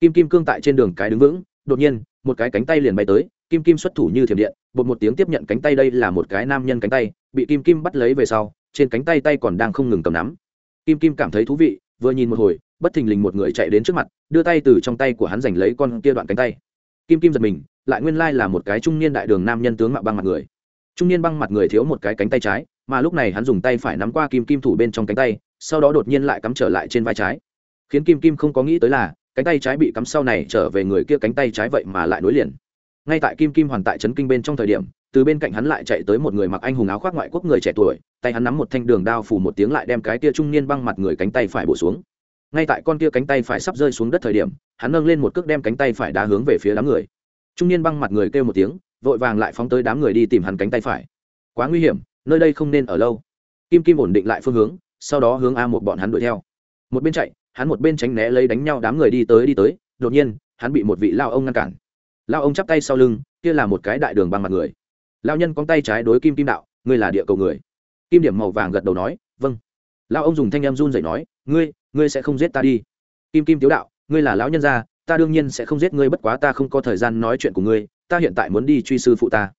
Kim kim cương tại trên đường cái đứng vững, đột nhiên, một cái cánh tay liền bay tới, kim kim xuất thủ như thiểm điện, bột một tiếng tiếp nhận cánh tay đây là một cái nam nhân cánh tay, bị kim kim bắt lấy về sau, trên cánh tay tay còn đang không ngừng cầm nắm. Kim kim cảm thấy thú vị, vừa nhìn một hồi, bất thình lình một người chạy đến trước mặt, đưa tay từ trong tay của hắn giành lấy con kia đoạn cánh tay. Kim kim giật mình, lại nguyên lai là một cái trung niên đại đường nam nhân tướng mạo băng mặt người. Trung niên băng mặt người thiếu một cái cánh tay trái mà lúc này hắn dùng tay phải nắm qua kim kim thủ bên trong cánh tay, sau đó đột nhiên lại cắm trở lại trên vai trái. Khiến kim kim không có nghĩ tới là, cánh tay trái bị cắm sau này trở về người kia cánh tay trái vậy mà lại nối liền. Ngay tại kim kim hoàn tại trấn kinh bên trong thời điểm, từ bên cạnh hắn lại chạy tới một người mặc anh hùng áo khoác ngoại quốc người trẻ tuổi, tay hắn nắm một thanh đường đao phủ một tiếng lại đem cái kia trung niên băng mặt người cánh tay phải bổ xuống. Ngay tại con kia cánh tay phải sắp rơi xuống đất thời điểm, hắn nâng lên một cước đem cánh tay phải đá hướng về phía đám người. Trung niên băng mặt người kêu một tiếng, vội vàng lại phóng tới đám người đi tìm hắn cánh tay phải. Quá nguy hiểm nơi đây không nên ở lâu. Kim kim ổn định lại phương hướng, sau đó hướng a một bọn hắn đuổi theo. Một bên chạy, hắn một bên tránh né lấy đánh nhau đám người đi tới đi tới, đột nhiên, hắn bị một vị lao ông ngăn cản. Lao ông chắp tay sau lưng, kia là một cái đại đường băng mặt người. Lao nhân cong tay trái đối kim kim đạo, ngươi là địa cầu người. Kim điểm màu vàng gật đầu nói vâng. Lao ông dùng thanh em run dậy nói, ngươi ngươi sẽ không giết ta đi. Kim kim tiếu đạo, ngươi là lão nhân gia, ta đương nhiên sẽ không giết ngươi, bất quá ta không có thời gian nói chuyện của ngươi, ta hiện tại muốn đi truy sư phụ ta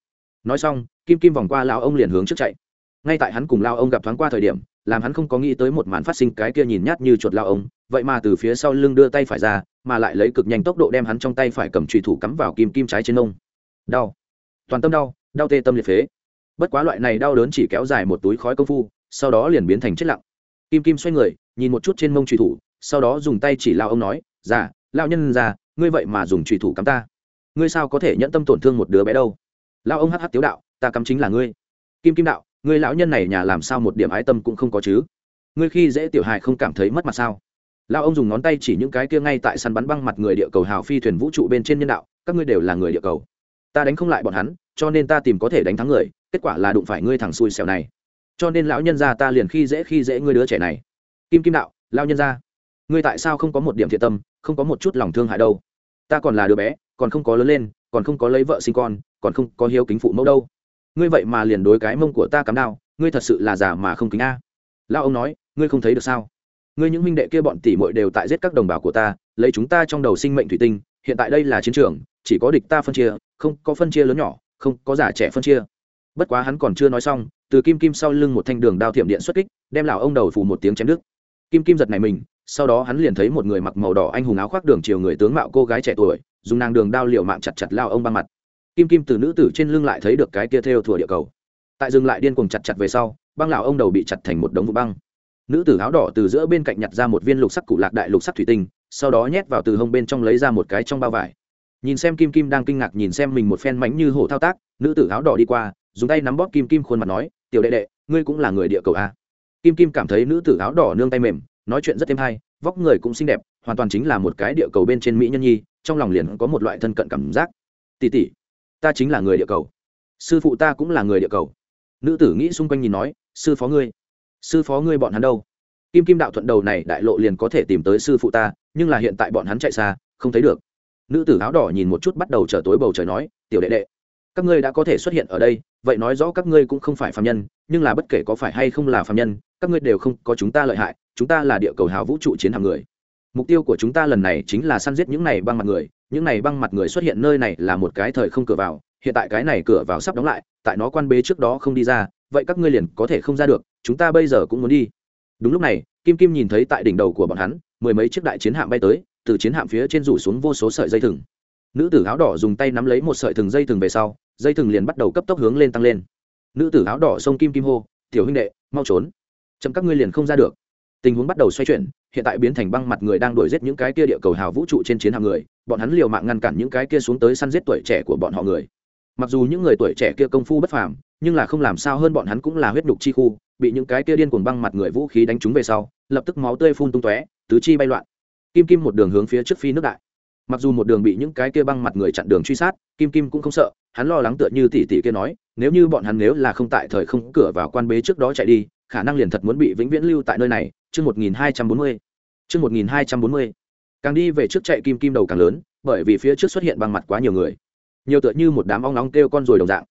nói xong, kim kim vòng qua lao ông liền hướng trước chạy. Ngay tại hắn cùng lao ông gặp thoáng qua thời điểm, làm hắn không có nghĩ tới một màn phát sinh cái kia nhìn nhát như chuột lao ông, vậy mà từ phía sau lưng đưa tay phải ra, mà lại lấy cực nhanh tốc độ đem hắn trong tay phải cầm trùy thủ cắm vào kim kim trái trên nông đau. Toàn tâm đau đau tê tâm liệt phế. Bất quá loại này đau đớn chỉ kéo dài một túi khói công phu, sau đó liền biến thành chết lặng. Kim kim xoay người, nhìn một chút trên mông trùy thủ, sau đó dùng tay chỉ lao ông nói dạ, già lao nhân già, ngươi vậy mà dùng trùy thủ cắm ta. Ngươi sao có thể nhẫn tâm tổn thương một đứa bé đâu? Lao ông hh tiếu đạo, ta cắm chính là ngươi. Kim kim đạo, ngươi lão nhân này nhà làm sao một điểm ái tâm cũng không có chứ? Ngươi khi dễ tiểu hài không cảm thấy mất mặt sao? Lao ông dùng ngón tay chỉ những cái kia ngay tại săn bắn băng mặt người địa cầu hào phi thuyền vũ trụ bên trên nhân đạo, các ngươi đều là người địa cầu. Ta đánh không lại bọn hắn, cho nên ta tìm có thể đánh thắng người, kết quả là đụng phải ngươi thằng xui xẻo này. Cho nên lão nhân gia ta liền khi dễ khi dễ ngươi đứa trẻ này. Kim kim đạo lao nhân gia, ngươi tại sao không có một điểm thiện tâm, không có một chút lòng thương hại đâu? Ta còn là đứa bé, còn không có lớn lên, còn không có lấy vợ sinh con còn không có hiếu kính phụ mẫu đâu. Ngươi vậy mà liền đối cái mông của ta cắm đao, ngươi thật sự là già mà không kính a. Lao ông nói, ngươi không thấy được sao? Ngươi những minh đệ kia bọn tỷ muội đều tại giết các đồng bào của ta, lấy chúng ta trong đầu sinh mệnh thủy tinh, hiện tại đây là chiến trường, chỉ có địch ta phân chia, không có phân chia lớn nhỏ, không có giả trẻ phân chia. Bất quá hắn còn chưa nói xong, từ kim kim sau lưng một thanh đường đao thiểm điện xuất kích, đem lão ông đầu phủ một tiếng chém đứt. Kim kim giật này mình, sau đó hắn liền thấy một người mặc màu đỏ anh hùng áo khoác đường chiều người tướng mạo cô gái trẻ tuổi, dùng nàng đường đao liệu mạng chặt chặt lao ông băng mặt kim kim từ nữ tử trên lưng lại thấy được cái kia theo thủa địa cầu. Tại dừng lại điên cuồng chặt chặt về sau, băng lão ông đầu bị chặt thành một đống vụ băng. Nữ tử áo đỏ từ giữa bên cạnh nhặt ra một viên lục sắc cụ lạc đại lục sắc thủy tinh, sau đó nhét vào từ hông bên trong lấy ra một cái trong bao vải. Nhìn xem kim kim đang kinh ngạc nhìn xem mình một phen mánh như hổ thao tác, nữ tử áo đỏ đi qua, dùng tay nắm bóp kim kim khuôn mặt nói, tiểu đệ đệ, ngươi cũng là người địa cầu a. Kim kim cảm thấy nữ tử áo đỏ nương tay mềm, nói chuyện rất êm hay, vóc người cũng xinh đẹp, hoàn toàn chính là một cái địa cầu bên trên mỹ nhân nhi, trong lòng liền có một loại thân cận cảm giác. Tỉ tỉ ta chính là người địa cầu. Sư phụ ta cũng là người địa cầu. Nữ tử nghĩ xung quanh nhìn nói, sư phó ngươi, sư phó ngươi bọn hắn đâu? Kim kim đạo thuận đầu này đại lộ liền có thể tìm tới sư phụ ta, nhưng là hiện tại bọn hắn chạy xa, không thấy được. Nữ tử áo đỏ nhìn một chút bắt đầu trở tối bầu trời nói, tiểu đệ đệ, các ngươi đã có thể xuất hiện ở đây, vậy nói rõ các ngươi cũng không phải phạm nhân, nhưng là bất kể có phải hay không là phạm nhân, các ngươi đều không có chúng ta lợi hại, chúng ta là địa cầu hào vũ trụ chiến hạm người. Mục tiêu của chúng ta lần này chính là săn giết những này băng mặt người những này băng mặt người xuất hiện nơi này là một cái thời không cửa vào, hiện tại cái này cửa vào sắp đóng lại, tại nó quan bế trước đó không đi ra, vậy các ngươi liền có thể không ra được, chúng ta bây giờ cũng muốn đi. Đúng lúc này, kim kim nhìn thấy tại đỉnh đầu của bọn hắn, mười mấy chiếc đại chiến hạm bay tới, từ chiến hạm phía trên rủ xuống vô số sợi dây thừng. Nữ tử áo đỏ dùng tay nắm lấy một sợi thừng dây thừng về sau, dây thừng liền bắt đầu cấp tốc hướng lên tăng lên. Nữ tử áo đỏ xông kim kim hô, tiểu huynh đệ, mau trốn. Chậm các ngươi liền không ra được tình huống bắt đầu xoay chuyển, hiện tại biến thành băng mặt người đang đuổi giết những cái kia địa cầu hào vũ trụ trên chiến hạm người, bọn hắn liều mạng ngăn cản những cái kia xuống tới săn giết tuổi trẻ của bọn họ người. Mặc dù những người tuổi trẻ kia công phu bất phàm, nhưng là không làm sao hơn bọn hắn cũng là huyết nhục chi khu, bị những cái kia điên cuồng băng mặt người vũ khí đánh trúng về sau, lập tức máu tươi phun tung tóe, tứ chi bay loạn. Kim kim một đường hướng phía trước phi nước đại. Mặc dù một đường bị những cái kia băng mặt người chặn đường truy sát, kim kim cũng không sợ, hắn lo lắng tựa như tỷ tỷ kia nói, nếu như bọn hắn nếu là không tại thời không cửa vào quan bế trước đó chạy đi, khả năng liền thật muốn bị vĩnh viễn lưu tại nơi này chương một nghìn hai trăm bốn mươi. Chương một nghìn hai trăm bốn mươi. Càng đi về trước chạy kim kim đầu càng lớn bởi vì phía trước xuất hiện băng mặt quá nhiều người. Nhiều tựa như một đám ong nóng kêu con rồi đồng dạng.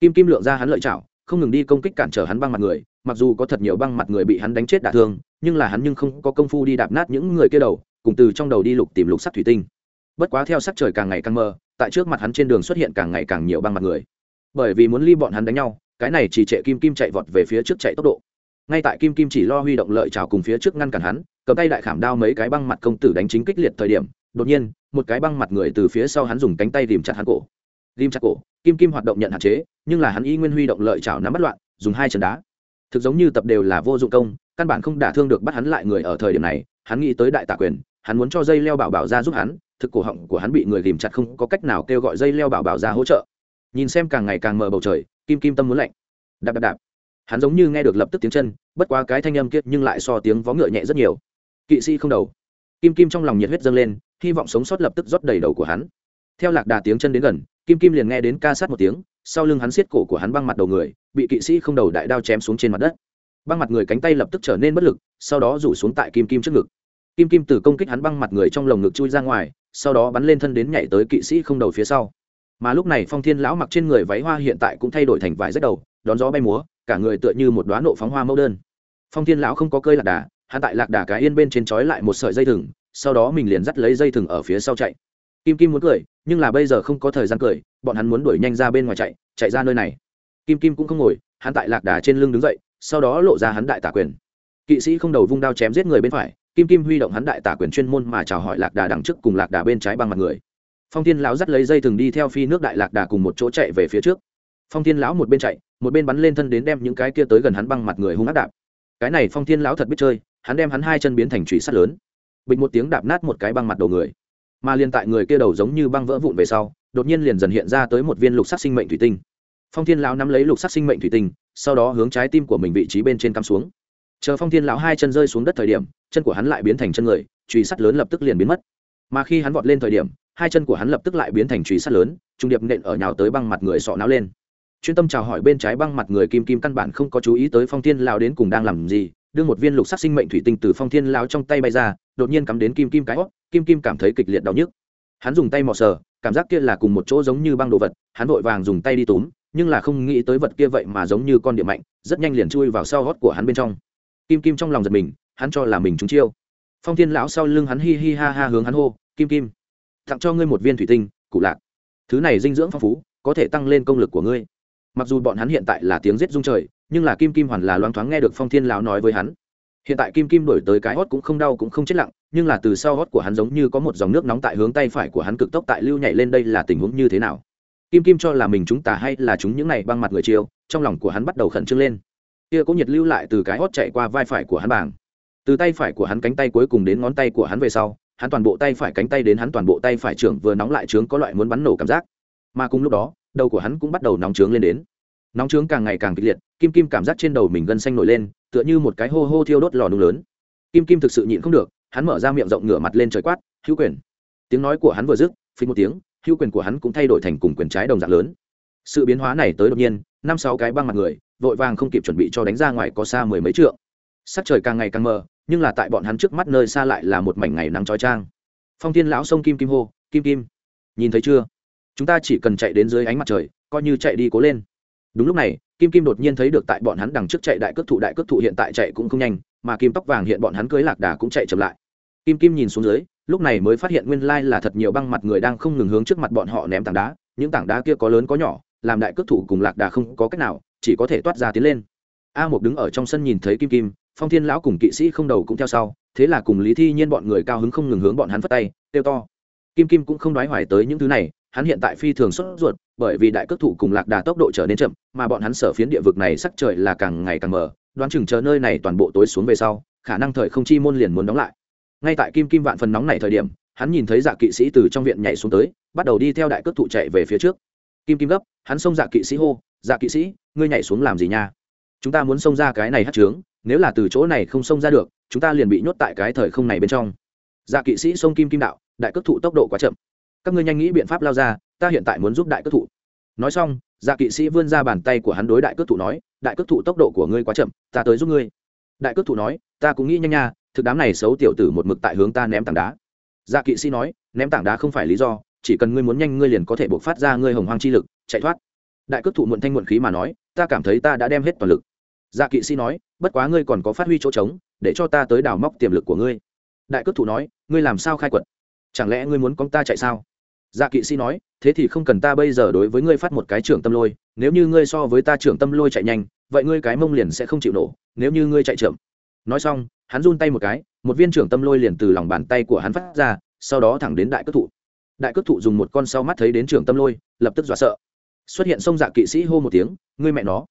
Kim kim lượng ra hắn lợi chảo không ngừng đi công kích cản trở hắn băng mặt người mặc dù có thật nhiều băng mặt người bị hắn đánh chết đả thương nhưng là hắn nhưng không có công phu đi đạp nát những người kia đầu cùng từ trong đầu đi lục tìm lục sắc thủy tinh. Bất quá theo sắc trời càng ngày càng mờ, tại trước mặt hắn trên đường xuất hiện càng ngày càng nhiều băng mặt người. Bởi vì muốn ly bọn hắn đánh nhau cái này chỉ trệ kim kim chạy vọt về phía trước chạy tốc độ ngay tại kim kim chỉ lo huy động lợi trào cùng phía trước ngăn cản hắn, cầm tay đại khảm đao mấy cái băng mặt công tử đánh chính kích liệt thời điểm, đột nhiên, một cái băng mặt người từ phía sau hắn dùng cánh tay rìm chặt hắn cổ. Rìm chặt cổ, kim kim hoạt động nhận hạn chế, nhưng là hắn y nguyên huy động lợi chảo nắm bắt loạn, dùng hai chân đá. Thực giống như tập đều là vô dụng công, căn bản không đả thương được bắt hắn lại người ở thời điểm này, hắn nghĩ tới đại tạ quyền, hắn muốn cho dây leo bảo bảo ra giúp hắn, thực cổ họng của hắn bị người rìm chặt không có cách nào kêu gọi dây leo bảo bảo ra hỗ trợ. Nhìn xem càng ngày càng mờ bầu trời, kim kim tâm muốn lạnh. Đạp đạp đạp hắn giống như nghe được lập tức tiếng chân, bất quá cái thanh âm kiệt nhưng lại so tiếng vó ngựa nhẹ rất nhiều. Kỵ sĩ không đầu. Kim kim trong lòng nhiệt huyết dâng lên, hy vọng sống sót lập tức rót đầy đầu của hắn. Theo lạc đà tiếng chân đến gần, kim kim liền nghe đến ca sát một tiếng, sau lưng hắn xiết cổ của hắn băng mặt đầu người, bị kỵ sĩ không đầu đại đao chém xuống trên mặt đất. Băng mặt người cánh tay lập tức trở nên bất lực, sau đó rủ xuống tại kim kim trước ngực. Kim kim từ công kích hắn băng mặt người trong lồng ngực chui ra ngoài, sau đó bắn lên thân đến nhảy tới kỵ sĩ không đầu phía sau. Mà lúc này phong thiên lão mặc trên người váy hoa hiện tại cũng thay đổi thành vải rách đầu, đón gió bay múa cả người tựa như một đoá nộ phóng hoa mẫu đơn. Phong thiên lão không có cơi lạc đà, hắn tại lạc đà cái yên bên trên trói lại một sợi dây thừng, sau đó mình liền dắt lấy dây thừng ở phía sau chạy. Kim kim muốn cười, nhưng là bây giờ không có thời gian cười, bọn hắn muốn đuổi nhanh ra bên ngoài chạy chạy ra nơi này. Kim kim cũng không ngồi, hắn tại lạc đà trên lưng đứng dậy, sau đó lộ ra hắn đại tả quyền. Kỵ sĩ không đầu vung đao chém giết người bên phải, kim kim huy động hắn đại tả quyền chuyên môn mà chào hỏi lạc đà đằng trước cùng lạc đà bên trái bằng mặt người. Phong thiên lão dắt lấy dây thừng đi theo phi nước đại lạc đà cùng một chỗ chạy về phía trước phong thiên lão một bên chạy, một bên bắn lên thân đến đem những cái kia tới gần hắn băng mặt người hung ác đạp. Cái này phong thiên lão thật biết chơi, hắn đem hắn hai chân biến thành trụy sắt lớn. Bịch một tiếng đạp nát một cái băng mặt đầu người. Mà liền tại người kia đầu giống như băng vỡ vụn về sau, đột nhiên liền dần hiện ra tới một viên lục sắc sinh mệnh thủy tinh. Phong thiên lão nắm lấy lục sắc sinh mệnh thủy tinh, sau đó hướng trái tim của mình vị trí bên trên cắm xuống. Chờ phong thiên lão hai chân rơi xuống đất thời điểm, chân của hắn lại biến thành chân người truy sắt lớn lập tức liền biến mất. Mà khi hắn vọt lên thời điểm, hai chân của hắn lập tức lại biến thành truy sắt lớn, trung điệp nện ở nhào tới băng mặt người sọ não lên chuyên tâm chào hỏi bên trái băng mặt người kim kim căn bản không có chú ý tới phong thiên lao đến cùng đang làm gì, đưa một viên lục sắc sinh mệnh thủy tinh từ phong thiên lao trong tay bay ra, đột nhiên cắm đến kim kim cái hót kim kim cảm thấy kịch liệt đau nhức. Hắn dùng tay mò sờ, cảm giác kia là cùng một chỗ giống như băng đồ vật, hắn vội vàng dùng tay đi túm, nhưng là không nghĩ tới vật kia vậy mà giống như con địa mạnh rất nhanh liền chui vào sau hót của hắn bên trong. Kim kim trong lòng giật mình, hắn cho là mình trúng chiêu. Phong thiên lão sau lưng hắn hi hi ha ha hướng hắn hô, kim kim, tặng cho ngươi một viên thủy tinh cụ lạc. Thứ này dinh dưỡng phong phú, có thể tăng lên công lực của ngươi mặc dù bọn hắn hiện tại là tiếng giết rung trời, nhưng là kim kim hoàn là loáng thoáng nghe được phong thiên lão nói với hắn. Hiện tại kim kim đổi tới cái hót cũng không đau cũng không chết lặng, nhưng là từ sau hót của hắn giống như có một dòng nước nóng tại hướng tay phải của hắn cực tốc tại lưu nhảy lên đây là tình huống như thế nào? Kim kim cho là mình chúng ta hay là chúng những này băng mặt người chiều trong lòng của hắn bắt đầu khẩn trương lên. Kia cũng nhiệt lưu lại từ cái hót chạy qua vai phải của hắn bảng. Từ tay phải của hắn cánh tay cuối cùng đến ngón tay của hắn về sau, hắn toàn bộ tay phải cánh tay đến hắn toàn bộ tay phải trưởng vừa nóng lại trướng có loại muốn bắn nổ cảm giác. Mà cùng lúc đó đầu của hắn cũng bắt đầu nóng trướng lên đến. Nóng trướng càng ngày càng kịch liệt, kim kim cảm giác trên đầu mình gân xanh nổi lên, tựa như một cái hô hô thiêu đốt lò nung lớn. Kim kim thực sự nhịn không được, hắn mở ra miệng rộng ngửa mặt lên trời quát, hữu quyền. Tiếng nói của hắn vừa dứt phí một tiếng, hữu quyền của hắn cũng thay đổi thành cùng quyền trái đồng dạng lớn. Sự biến hóa này tới đột nhiên, năm sáu cái băng mặt người, vội vàng không kịp chuẩn bị cho đánh ra ngoài có xa mười mấy trượng. Sắc trời càng ngày càng mờ, nhưng là tại bọn hắn trước mắt nơi xa lại là một mảnh ngày nắng trói trang phong thiên lão sông kim kim hô, kim kim, nhìn thấy chưa? Chúng ta chỉ cần chạy đến dưới ánh mặt trời, coi như chạy đi cố lên. Đúng lúc này, kim kim đột nhiên thấy được tại bọn hắn đằng trước chạy đại cước thụ, đại cước thụ hiện tại chạy cũng không nhanh, mà kim tóc vàng hiện bọn hắn cưới lạc đà cũng chạy chậm lại. Kim kim nhìn xuống dưới, lúc này mới phát hiện nguyên lai là thật nhiều băng mặt người đang không ngừng hướng trước mặt bọn họ ném tảng đá, những tảng đá kia có lớn có nhỏ, làm đại cước thủ cùng lạc đà không có cách nào, chỉ có thể toát ra tiến lên. A một đứng ở trong sân nhìn thấy kim kim, phong thiên lão cùng kỵ sĩ không đầu cũng theo sau, thế là cùng lý thi nhiên bọn người cao hứng không ngừng hướng bọn hắn phất tay, kêu to kim kim cũng không đoái hoài tới những thứ này, hắn hiện tại phi thường sốt ruột, bởi vì đại cước thủ cùng lạc đà tốc độ trở nên chậm, mà bọn hắn sở phiến địa vực này sắc trời là càng ngày càng mờ, đoán chừng chờ nơi này toàn bộ tối xuống về sau, khả năng thời không chi môn liền muốn đóng lại. Ngay tại kim kim vạn phần nóng này thời điểm, hắn nhìn thấy dạ kỵ sĩ từ trong viện nhảy xuống tới, bắt đầu đi theo đại cước thụ chạy về phía trước. Kim kim gấp, hắn xông dạ kỵ sĩ hô dạ kỵ sĩ, ngươi nhảy xuống làm gì nha? Chúng ta muốn xông ra cái này hát trướng nếu là từ chỗ này không xông ra được, chúng ta liền bị nhốt tại cái thời không này bên trong dạ kỵ sĩ sông kim kim đạo, đại cước thụ tốc độ quá chậm. Các ngươi nhanh nghĩ biện pháp lao ra, ta hiện tại muốn giúp đại cước thụ. Nói xong dạ kỵ sĩ vươn ra bàn tay của hắn đối đại cước thụ nói, đại cước thụ tốc độ của ngươi quá chậm, ta tới giúp ngươi. Đại cước thụ nói, ta cũng nghĩ nhanh nha, thực đám này xấu tiểu tử một mực tại hướng ta ném tảng đá. Dạ kỵ sĩ nói, ném tảng đá không phải lý do, chỉ cần ngươi muốn nhanh ngươi liền có thể buộc phát ra ngươi hồng hoang chi lực, chạy thoát. Đại cước thụ muộn thanh muộn khí mà nói, ta cảm thấy ta đã đem hết toàn lực. Dạ kỵ sĩ nói, bất quá ngươi còn có phát huy chỗ trống, để cho ta tới đào móc tiềm lực của ngươi đại cước thủ nói, ngươi làm sao khai quật? Chẳng lẽ ngươi muốn con ta chạy sao? Dạ kỵ sĩ nói, thế thì không cần ta bây giờ đối với ngươi phát một cái trưởng tâm lôi, nếu như ngươi so với ta trưởng tâm lôi chạy nhanh, vậy ngươi cái mông liền sẽ không chịu nổ, nếu như ngươi chạy chậm. Nói xong, hắn run tay một cái, một viên trưởng tâm lôi liền từ lòng bàn tay của hắn phát ra, sau đó thẳng đến đại cước thụ đại cước thụ dùng một con sau mắt thấy đến trưởng tâm lôi, lập tức dọa sợ. Xuất hiện sông dạ kỵ sĩ hô một tiếng, ngươi mẹ nó!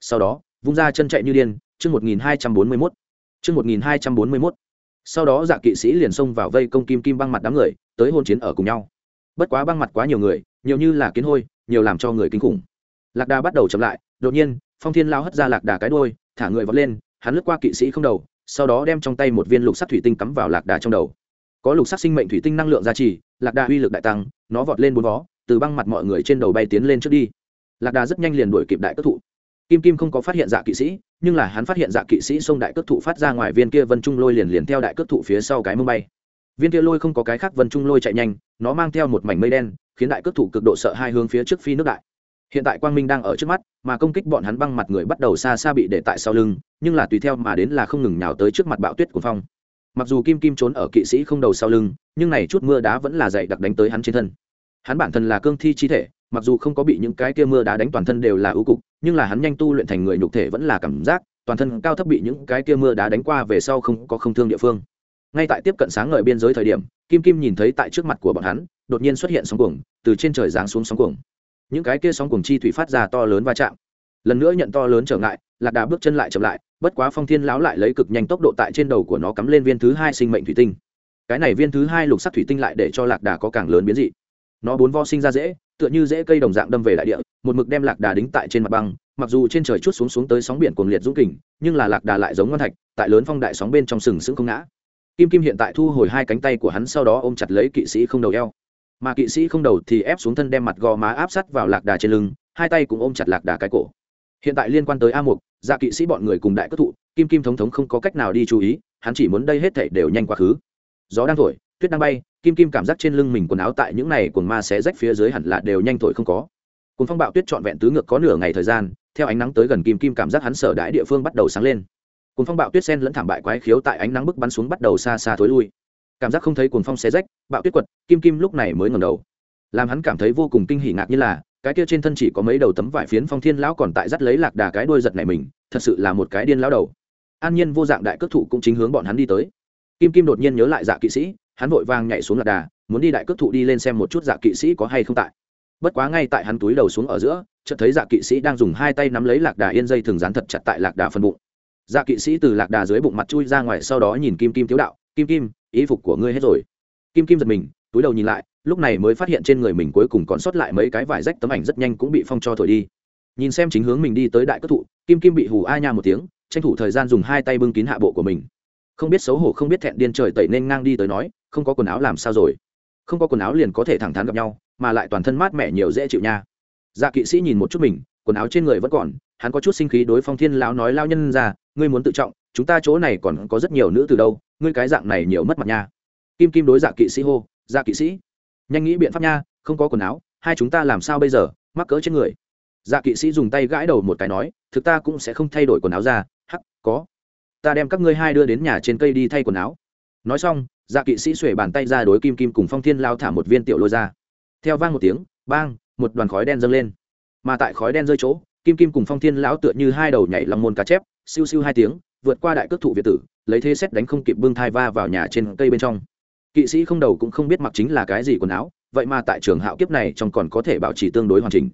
Sau đó, vung ra chân chạy như điên, chương một nghìn hai trăm bốn mươi mốt. Chương một nghìn hai trăm bốn mươi mốt sau đó dạ kỵ sĩ liền xông vào vây công kim kim băng mặt đám người, tới hôn chiến ở cùng nhau. Bất quá băng mặt quá nhiều người, nhiều như là kiến hôi, nhiều làm cho người kinh khủng. Lạc đà bắt đầu chậm lại, đột nhiên, phong thiên lao hất ra lạc đà cái đôi thả người vọt lên, hắn lướt qua kỵ sĩ không đầu, sau đó đem trong tay một viên lục sắt thủy tinh cắm vào lạc đà trong đầu. Có lục sắc sinh mệnh thủy tinh năng lượng gia trì, lạc đà uy lực đại tăng, nó vọt lên bốn vó, từ băng mặt mọi người trên đầu bay tiến lên trước đi. Lạc đà rất nhanh liền đuổi kịp đại cất thụ kim kim không có phát hiện dạ kỵ sĩ, nhưng là hắn phát hiện dạ kỵ sĩ xông đại cước thụ phát ra ngoài viên kia vân trung lôi liền liền theo đại cước thụ phía sau cái mông bay. Viên kia lôi không có cái khác vân trung lôi chạy nhanh, nó mang theo một mảnh mây đen, khiến đại cước thụ cực độ sợ hai hướng phía trước phi nước đại. Hiện tại quang minh đang ở trước mắt, mà công kích bọn hắn băng mặt người bắt đầu xa xa bị để tại sau lưng, nhưng là tùy theo mà đến là không ngừng nhào tới trước mặt bão tuyết của phong. Mặc dù kim kim trốn ở kỵ sĩ không đầu sau lưng, nhưng này chút mưa đá vẫn là dày đặc đánh tới hắn trên thân. Hắn bản thân là cương thi chi thể mặc dù không có bị những cái kia mưa đá đánh toàn thân đều là ưu cục, nhưng là hắn nhanh tu luyện thành người nhục thể vẫn là cảm giác, toàn thân cao thấp bị những cái kia mưa đá đánh qua về sau không có không thương địa phương. Ngay tại tiếp cận sáng ngời biên giới thời điểm, kim kim nhìn thấy tại trước mặt của bọn hắn, đột nhiên xuất hiện sóng cuồng, từ trên trời giáng xuống sóng cuồng. Những cái kia sóng cuồng chi thủy phát ra to lớn va chạm. Lần nữa nhận to lớn trở ngại, lạc đà bước chân lại chậm lại, bất quá phong thiên lão lại lấy cực nhanh tốc độ tại trên đầu của nó cắm lên viên thứ hai sinh mệnh thủy tinh. Cái này viên thứ hai lục sắc thủy tinh lại để cho lạc đà có càng lớn biến dị. Nó bốn vo sinh ra dễ tựa như dễ cây đồng dạng đâm về đại địa, một mực đem lạc đà đính tại trên mặt băng, mặc dù trên trời chút xuống xuống tới sóng biển cuồng liệt dũng kình, nhưng là lạc đà lại giống ngon thạch, tại lớn phong đại sóng bên trong sừng sững không ngã. Kim kim hiện tại thu hồi hai cánh tay của hắn sau đó ôm chặt lấy kỵ sĩ không đầu eo. Mà kỵ sĩ không đầu thì ép xuống thân đem mặt gò má áp sát vào lạc đà trên lưng, hai tay cũng ôm chặt lạc đà cái cổ. Hiện tại liên quan tới a mục dạ kỵ sĩ bọn người cùng đại cất thụ, kim kim thống thống không có cách nào đi chú ý, hắn chỉ muốn đây hết thảy đều nhanh quá khứ. Gió đang thổi tuyết đang bay, kim kim cảm giác trên lưng mình quần áo tại những này quần ma xé rách phía dưới hẳn là đều nhanh thổi không có. Cùng phong bạo tuyết trọn vẹn tứ ngược có nửa ngày thời gian, theo ánh nắng tới gần kim kim cảm giác hắn sở đãi địa phương bắt đầu sáng lên. Cùng phong bạo tuyết sen lẫn thảm bại quái khiếu tại ánh nắng bức bắn xuống bắt đầu xa xa thối lui. Cảm giác không thấy cuồng phong xé rách, bạo tuyết quật, kim kim lúc này mới ngầm đầu. Làm hắn cảm thấy vô cùng kinh hỉ ngạc như là, cái kia trên thân chỉ có mấy đầu tấm vải phiến phong thiên lão còn tại dắt lấy lạc đà cái đuôi giật này mình, thật sự là một cái điên lão đầu. An nhiên vô dạng đại cước thụ cũng chính hướng bọn hắn đi tới. Kim kim đột nhiên nhớ lại dạ kỵ sĩ hắn vội vàng nhảy xuống lạc đà, muốn đi đại cước thụ đi lên xem một chút dạ kỵ sĩ có hay không tại. Bất quá ngay tại hắn túi đầu xuống ở giữa, chợt thấy dạ kỵ sĩ đang dùng hai tay nắm lấy lạc đà yên dây thường dán thật chặt tại lạc đà phần bụng. Dạ kỵ sĩ từ lạc đà dưới bụng mặt chui ra ngoài, sau đó nhìn kim kim thiếu đạo, kim kim, ý phục của ngươi hết rồi. Kim kim giật mình, túi đầu nhìn lại, lúc này mới phát hiện trên người mình cuối cùng còn sót lại mấy cái vải rách, tấm ảnh rất nhanh cũng bị phong cho thổi đi. Nhìn xem chính hướng mình đi tới đại cất thụ, kim kim bị hù a nha một tiếng, tranh thủ thời gian dùng hai tay bưng kín hạ bộ của mình. Không biết xấu hổ không biết thẹn điên trời tẩy nên ngang đi tới nói không có quần áo làm sao rồi? Không có quần áo liền có thể thẳng thắn gặp nhau, mà lại toàn thân mát mẻ nhiều dễ chịu nha. Dạ kỵ sĩ nhìn một chút mình, quần áo trên người vẫn còn, hắn có chút sinh khí đối phong thiên lão nói lao nhân ra, ngươi muốn tự trọng, chúng ta chỗ này còn có rất nhiều nữ từ đâu, ngươi cái dạng này nhiều mất mặt nha. Kim kim đối dạ kỵ sĩ hô dạ kỵ sĩ, nhanh nghĩ biện pháp nha, không có quần áo, hai chúng ta làm sao bây giờ, mắc cỡ trên người. Dạ kỵ sĩ dùng tay gãi đầu một cái nói, thực ta cũng sẽ không thay đổi quần áo ra, hắc, có. Ta đem các ngươi hai đưa đến nhà trên cây đi thay quần áo nói xong dạ kỵ sĩ xuể bàn tay ra đối kim kim cùng phong thiên lao thả một viên tiểu lôi ra. Theo vang một tiếng, bang, một đoàn khói đen dâng lên. Mà tại khói đen rơi chỗ, kim kim cùng phong thiên lão tựa như hai đầu nhảy lòng môn cá chép, siêu siêu hai tiếng, vượt qua đại cước thụ việt tử, lấy thế xét đánh không kịp bưng thai va vào nhà trên cây bên trong. Kỵ sĩ không đầu cũng không biết mặc chính là cái gì quần áo, vậy mà tại trường hạo kiếp này trong còn có thể bảo trì tương đối hoàn chỉnh.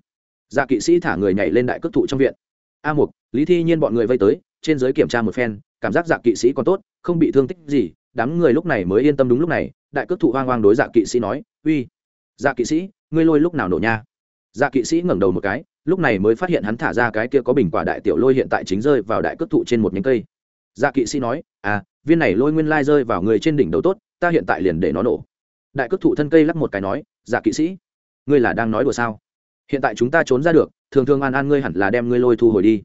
Dạ kỵ sĩ thả người nhảy lên đại cước thụ trong viện. A mục, lý thi nhiên bọn người vây tới, trên giới kiểm tra một phen, cảm giác dạ kỵ sĩ còn tốt, không bị thương tích gì đám người lúc này mới yên tâm đúng lúc này, đại cước thụ hoang hoang đối dạ kỵ sĩ nói, uy dạ kỵ sĩ, ngươi lôi lúc nào nổ nha? Dạ kỵ sĩ ngẩng đầu một cái, lúc này mới phát hiện hắn thả ra cái kia có bình quả đại tiểu lôi hiện tại chính rơi vào đại cước thụ trên một nhánh cây. Dạ kỵ sĩ nói à viên này lôi nguyên lai rơi vào người trên đỉnh đầu tốt, ta hiện tại liền để nó nổ. Đại cước thụ thân cây lắc một cái nói dạ kỵ sĩ, ngươi là đang nói đùa sao? Hiện tại chúng ta trốn ra được, thường thường an an ngươi hẳn là đem ngươi lôi thu hồi đi.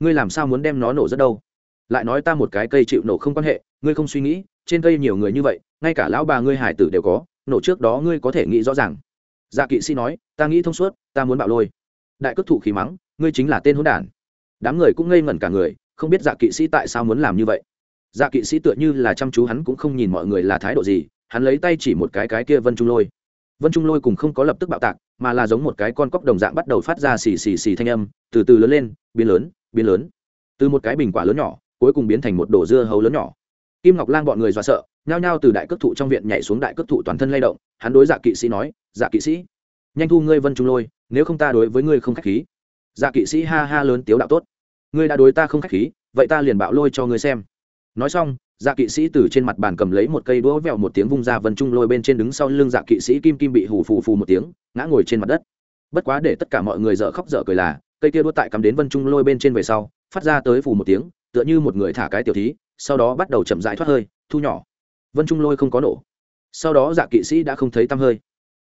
Ngươi làm sao muốn đem nó nổ rất đâu? Lại nói ta một cái cây chịu nổ không quan hệ, ngươi không suy nghĩ trên cây nhiều người như vậy, ngay cả lão bà ngươi hải tử đều có, nổ trước đó ngươi có thể nghĩ rõ ràng. Dạ kỵ sĩ nói, ta nghĩ thông suốt, ta muốn bạo lôi. Đại cước thủ khí mắng, ngươi chính là tên hỗn đản. Đám người cũng ngây ngẩn cả người, không biết dạ kỵ sĩ tại sao muốn làm như vậy. Dạ kỵ sĩ tựa như là chăm chú hắn cũng không nhìn mọi người là thái độ gì, hắn lấy tay chỉ một cái cái kia vân trung lôi. Vân trung lôi cùng không có lập tức bạo tạc, mà là giống một cái con cóc đồng dạng bắt đầu phát ra xì xì xì thanh âm, từ từ lớn lên, biến lớn biến lớn. Từ một cái bình quả lớn nhỏ, cuối cùng biến thành một đồ dưa hấu lớn nhỏ kim ngọc lang bọn người dọa sợ, nhao nhao từ đại cước thụ trong viện nhảy xuống đại cước thụ toàn thân lay động, hắn đối dạ kỵ sĩ nói dạ kỵ sĩ, nhanh thu ngươi vân trung lôi, nếu không ta đối với ngươi không k h á c h khí. Dạ kỵ sĩ ha ha lớn tiếu đạo tốt, ngươi đã đối ta không k h á c h khí, vậy ta liền bạo lôi cho ngươi xem. Nói xong dạ kỵ sĩ từ trên mặt bàn cầm lấy một cây đũa vẹo một tiếng vung ra vân trung lôi bên trên đứng sau lưng dạ kỵ sĩ kim kim bị hù phù phù một tiếng, ngã ngồi trên mặt đất. Bất quá để tất cả mọi người dở khóc dở cười là, cây kia đũa tại cắm đến vân trung lôi bên trên về sau, phát ra tới phù một tiếng, tựa như một người thả cái tiểu thí sau đó bắt đầu chậm rãi thoát hơi thu nhỏ. Vân trung lôi không có nổ. Sau đó dạ kỵ sĩ đã không thấy tăm hơi.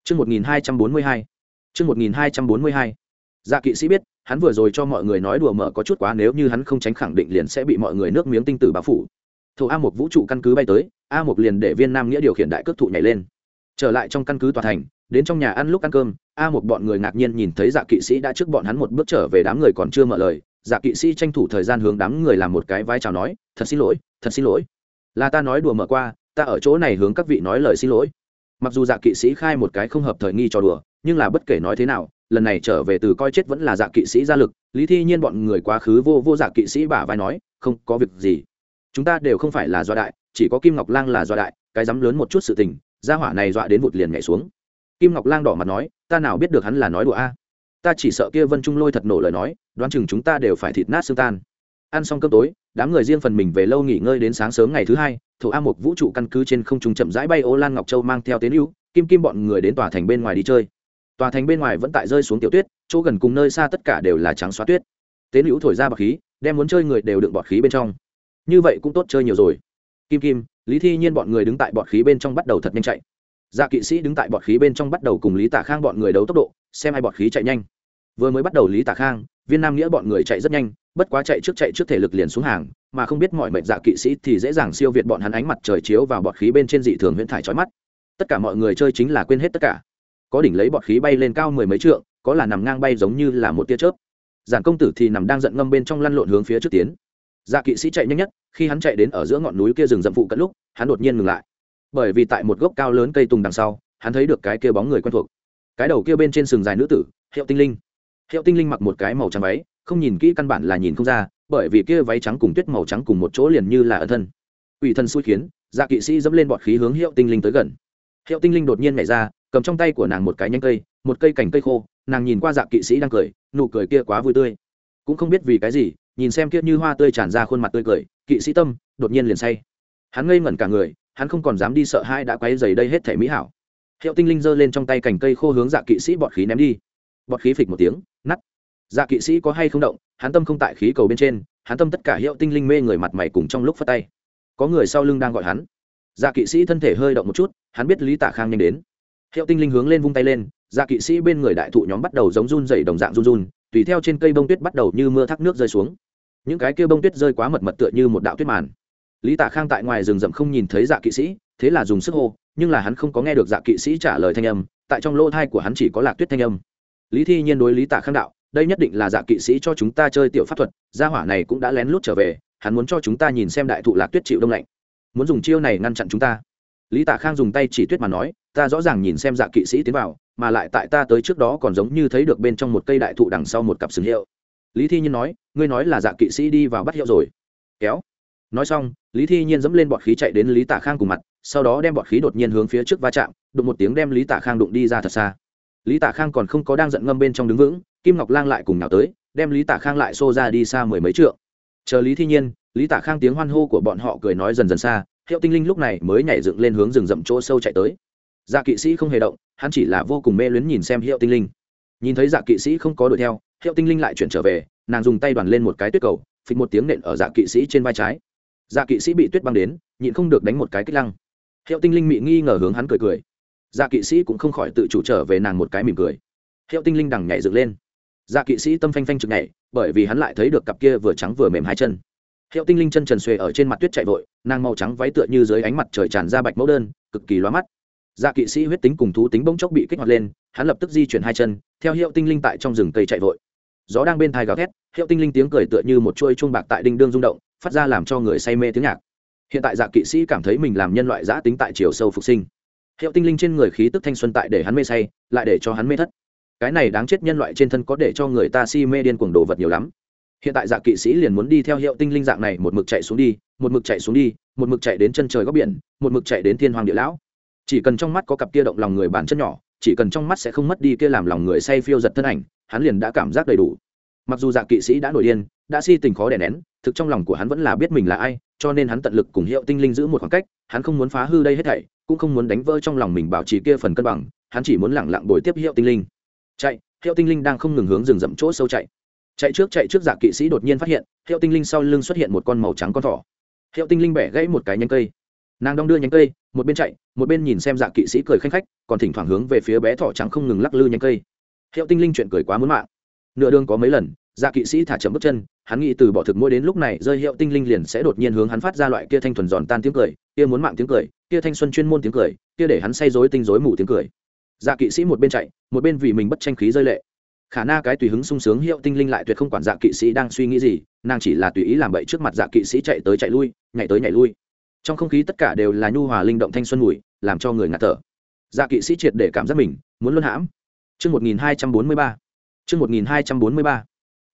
Trước 1242. Trước 1242. Dạ kỵ sĩ biết, hắn vừa rồi cho mọi người nói đùa mở có chút quá nếu như hắn không tránh khẳng định liền sẽ bị mọi người nước miếng tinh tử bao phủ. Thủ a một vũ trụ căn cứ bay tới a một liền để viên nam nghĩa điều khiển đại cước thụ nhảy lên. Trở lại trong căn cứ tòa thành đến trong nhà ăn lúc ăn cơm a một bọn người ngạc nhiên nhìn thấy dạ kỵ sĩ đã trước bọn hắn một bước trở về đám người còn chưa mở lời dạ kỵ sĩ tranh thủ thời gian hướng đám người làm một cái vai chào nói, thật xin lỗi, thật xin lỗi. Là ta nói đùa mở qua, ta ở chỗ này hướng các vị nói lời xin lỗi. Mặc dù dạ kỵ sĩ khai một cái không hợp thời nghi cho đùa, nhưng là bất kể nói thế nào, lần này trở về từ coi chết vẫn là dạ kỵ sĩ gia lực, lý thi nhiên bọn người quá khứ vô vô dạ kỵ sĩ bả vai nói, không, có việc gì. Chúng ta đều không phải là do đại, chỉ có kim ngọc lang là do đại, cái dám lớn một chút sự tình, gia hỏa này dọa đến vụt liền nhảy xuống. Kim ngọc lang đỏ mặt nói, ta nào biết được hắn là nói đùa a? Ta chỉ sợ kia vân trung lôi thật nổ lời nói, đoán chừng chúng ta đều phải thịt nát xương tan. Ăn xong cơm tối, đám người riêng phần mình về lâu nghỉ ngơi đến sáng sớm ngày thứ hai thủ a một vũ trụ căn cứ trên không trung chậm rãi bay ô lan ngọc châu mang theo tiến hữu, kim kim bọn người đến tòa thành bên ngoài đi chơi. Tòa thành bên ngoài vẫn tại rơi xuống tiểu tuyết, chỗ gần cùng nơi xa tất cả đều là trắng xóa tuyết. Tế hữu thổi ra bọt khí, đem muốn chơi người đều đựng bọt khí bên trong. Như vậy cũng tốt chơi nhiều rồi. Kim kim, lý thi nhiên bọn người đứng tại bọt khí bên trong bắt đầu thật nhanh chạy. Dạ kỵ sĩ đứng tại bọt khí bên trong bắt đầu cùng lý tả khang bọn người đấu tốc độ xem hai bọt khí chạy nhanh. Vừa mới bắt đầu lý tả khang, viên nam nghĩa bọn người chạy rất nhanh, bất quá chạy trước chạy trước thể lực liền xuống hàng, mà không biết mọi mệnh dạ kỵ sĩ thì dễ dàng siêu việt bọn hắn ánh mặt trời chiếu vào bọt khí bên trên dị thường huyễn thải trói mắt. Tất cả mọi người chơi chính là quên hết tất cả. Có đỉnh lấy bọt khí bay lên cao mười mấy trượng, có là nằm ngang bay giống như là một tia chớp. Giản công tử thì nằm đang giận ngâm bên trong lăn lộn hướng phía trước tiến. Dạ kỵ sĩ chạy nhanh nhất, khi hắn chạy đến ở giữa ngọn núi kia rừng rậm phụ cận lúc, hắn đột nhiên ngừng lại. Bởi vì tại một gốc cao lớn cây tùng đằng sau, hắn thấy được cái kia bóng người quen thuộc cái đầu kia bên trên sừng dài nữ tử, hiệu tinh linh. Hiệu tinh linh mặc một cái màu trắng váy, không nhìn kỹ căn bản là nhìn không ra, bởi vì kia váy trắng cùng tuyết màu trắng cùng một chỗ liền như là ẩn thân. Ủy thân xui khiến dạ kỵ sĩ dẫm lên bọt khí hướng hiệu tinh linh tới gần. Hiệu tinh linh đột nhiên nhảy ra, cầm trong tay của nàng một cái nhánh cây, một cây cành cây khô, nàng nhìn qua dạ kỵ sĩ đang cười, nụ cười kia quá vui tươi. Cũng không biết vì cái gì, nhìn xem kia như hoa tươi tràn ra khuôn mặt tươi cười, kỵ sĩ tâm đột nhiên liền say. Hắn ngây ngẩn cả người, hắn không còn dám đi sợ hai đã quấy dày đây hết thể mỹ hảo hiệu tinh linh giơ lên trong tay cành cây khô hướng dạ kỵ sĩ bọt khí ném đi. Bọt khí phịch một tiếng nắt dạ kỵ sĩ có hay không động, hắn tâm không tại khí cầu bên trên, hắn tâm tất cả hiệu tinh linh mê người mặt mày cùng trong lúc phát tay. Có người sau lưng đang gọi hắn. Dạ kỵ sĩ thân thể hơi động một chút, hắn biết lý tạ khang nhanh đến. Hiệu tinh linh hướng lên vung tay lên dạ kỵ sĩ bên người đại thụ nhóm bắt đầu giống run dày đồng dạng run run, tùy theo trên cây bông tuyết bắt đầu như mưa thác nước rơi xuống. Những cái kia bông tuyết rơi quá mật mật tựa như một đạo tuyết màn. Lý tạ khang tại ngoài rừng rậm không nhìn thấy dạ kỵ sĩ, thế là dùng sức hô nhưng là hắn không có nghe được dạ kỵ sĩ trả lời thanh âm, tại trong lỗ thai của hắn chỉ có lạc tuyết thanh âm. Lý thi nhiên đối lý tạ khang đạo, đây nhất định là dạ kỵ sĩ cho chúng ta chơi tiểu pháp thuật, gia hỏa này cũng đã lén lút trở về, hắn muốn cho chúng ta nhìn xem đại thụ lạc tuyết chịu đông lạnh. Muốn dùng chiêu này ngăn chặn chúng ta. Lý tạ khang dùng tay chỉ tuyết mà nói, ta rõ ràng nhìn xem dạ kỵ sĩ tiến vào, mà lại tại ta tới trước đó còn giống như thấy được bên trong một cây đại thụ đằng sau một cặp sừng hiệu. Lý thi nhiên nói, ngươi nói là dạ kỵ sĩ đi vào bắt hiệu rồi. Kéo. Nói xong, lý thi nhiên dẫm lên bọt khí chạy đến lý tạ khang cùng mặt sau đó đem bọt khí đột nhiên hướng phía trước va chạm, đụng một tiếng đem lý tạ khang đụng đi ra thật xa. Lý tạ khang còn không có đang giận ngâm bên trong đứng vững, kim ngọc lang lại cùng nào tới, đem lý tạ khang lại xô ra đi xa mười mấy trượng. Chờ lý thi nhiên, lý tạ khang tiếng hoan hô của bọn họ cười nói dần dần xa, hiệu tinh linh lúc này mới nhảy dựng lên hướng rừng rậm chỗ sâu chạy tới. Dạ kỵ sĩ không hề động, hắn chỉ là vô cùng mê luyến nhìn xem hiệu tinh linh. Nhìn thấy dạ kỵ sĩ không có đuổi theo, hiệu tinh linh lại chuyển trở về, nàng dùng tay đoàn lên một cái tuyết cầu, phịch một tiếng nện ở dạ kỵ sĩ trên vai trái. Dạ kỵ sĩ bị tuyết băng đến, nhịn không được đánh một cái kích lăng hiệu tinh linh mị nghi ngờ hướng hắn cười cười. Dạ kỵ sĩ cũng không khỏi tự chủ trở về nàng một cái mỉm cười. Hiệu tinh linh đằng nhảy dựng lên. Dạ kỵ sĩ tâm phanh phanh chực nhảy, bởi vì hắn lại thấy được cặp kia vừa trắng vừa mềm hai chân. Hiệu tinh linh chân trần xuề ở trên mặt tuyết chạy vội, nàng màu trắng váy tựa như dưới ánh mặt trời tràn ra bạch mẫu đơn, cực kỳ loa mắt. Dạ kỵ sĩ huyết tính cùng thú tính bỗng chốc bị kích hoạt lên, hắn lập tức di chuyển hai chân, theo hiệu tinh linh tại trong rừng cây chạy vội. Gió đang bên thai gào thét, hiệu tinh linh tiếng cười tựa như một chuôi chuông bạc tại đinh đương rung động, phát ra làm cho người say mê tiếng nhạc hiện tại dạ kỵ sĩ cảm thấy mình làm nhân loại giã tính tại chiều sâu phục sinh. Hiệu tinh linh trên người khí tức thanh xuân tại để hắn mê say, lại để cho hắn mê thất. Cái này đáng chết nhân loại trên thân có để cho người ta si mê điên cuồng đồ vật nhiều lắm. Hiện tại dạ kỵ sĩ liền muốn đi theo hiệu tinh linh dạng này một mực chạy xuống đi, một mực chạy xuống đi, một mực chạy đến chân trời góc biển, một mực chạy đến thiên hoàng địa lão. Chỉ cần trong mắt có cặp kia động lòng người bản chất nhỏ, chỉ cần trong mắt sẽ không mất đi kia làm lòng người say phiêu giật thân ảnh, hắn liền đã cảm giác đầy đủ. Mặc dù dạ kỵ sĩ đã nổi điên, đã si tình khó đè nén, thực trong lòng của hắn vẫn là biết mình là ai cho nên hắn tận lực cùng hiệu tinh linh giữ một khoảng cách, hắn không muốn phá hư đây hết thảy, cũng không muốn đánh vỡ trong lòng mình bảo trì kia phần cân bằng, hắn chỉ muốn lẳng lặng bồi tiếp hiệu tinh linh. Chạy, hiệu tinh linh đang không ngừng hướng rừng rậm chỗ sâu chạy. Chạy trước chạy trước dạ kỵ sĩ đột nhiên phát hiện, hiệu tinh linh sau lưng xuất hiện một con màu trắng con thỏ. Hiệu tinh linh bẻ gãy một cái nhánh cây. Nàng đong đưa nhánh cây, một bên chạy, một bên nhìn xem dạ kỵ sĩ cười khanh khách, còn thỉnh thoảng hướng về phía bé thỏ trắng không ngừng lắc lư nhánh cây. Hiệu tinh linh chuyện cười quá muốn mạng. Nửa đường có mấy lần dạ kỵ sĩ thả chậm bước chân hắn nghĩ từ bỏ thực mỗi đến lúc này, rơi hiệu tinh linh liền sẽ đột nhiên hướng hắn phát ra loại kia thanh thuần giòn tan tiếng cười, kia muốn mạng tiếng cười, kia thanh xuân chuyên môn tiếng cười, kia để hắn say dối tinh dối mù tiếng cười. Dạ kỵ sĩ một bên chạy, một bên vì mình bất tranh khí rơi lệ. Khả na cái tùy hứng sung sướng hiệu tinh linh lại tuyệt không quản dạ kỵ sĩ đang suy nghĩ gì, nàng chỉ là tùy ý làm bậy trước mặt dạ kỵ sĩ chạy tới chạy lui, nhảy tới nhảy lui. Trong không khí tất cả đều là nhu hòa linh động thanh xuân mùi, làm cho người ngạt thở. Dạ kỵ sĩ triệt để cảm giác mình, muốn luôn hãm. Trước 1243. Trước 1243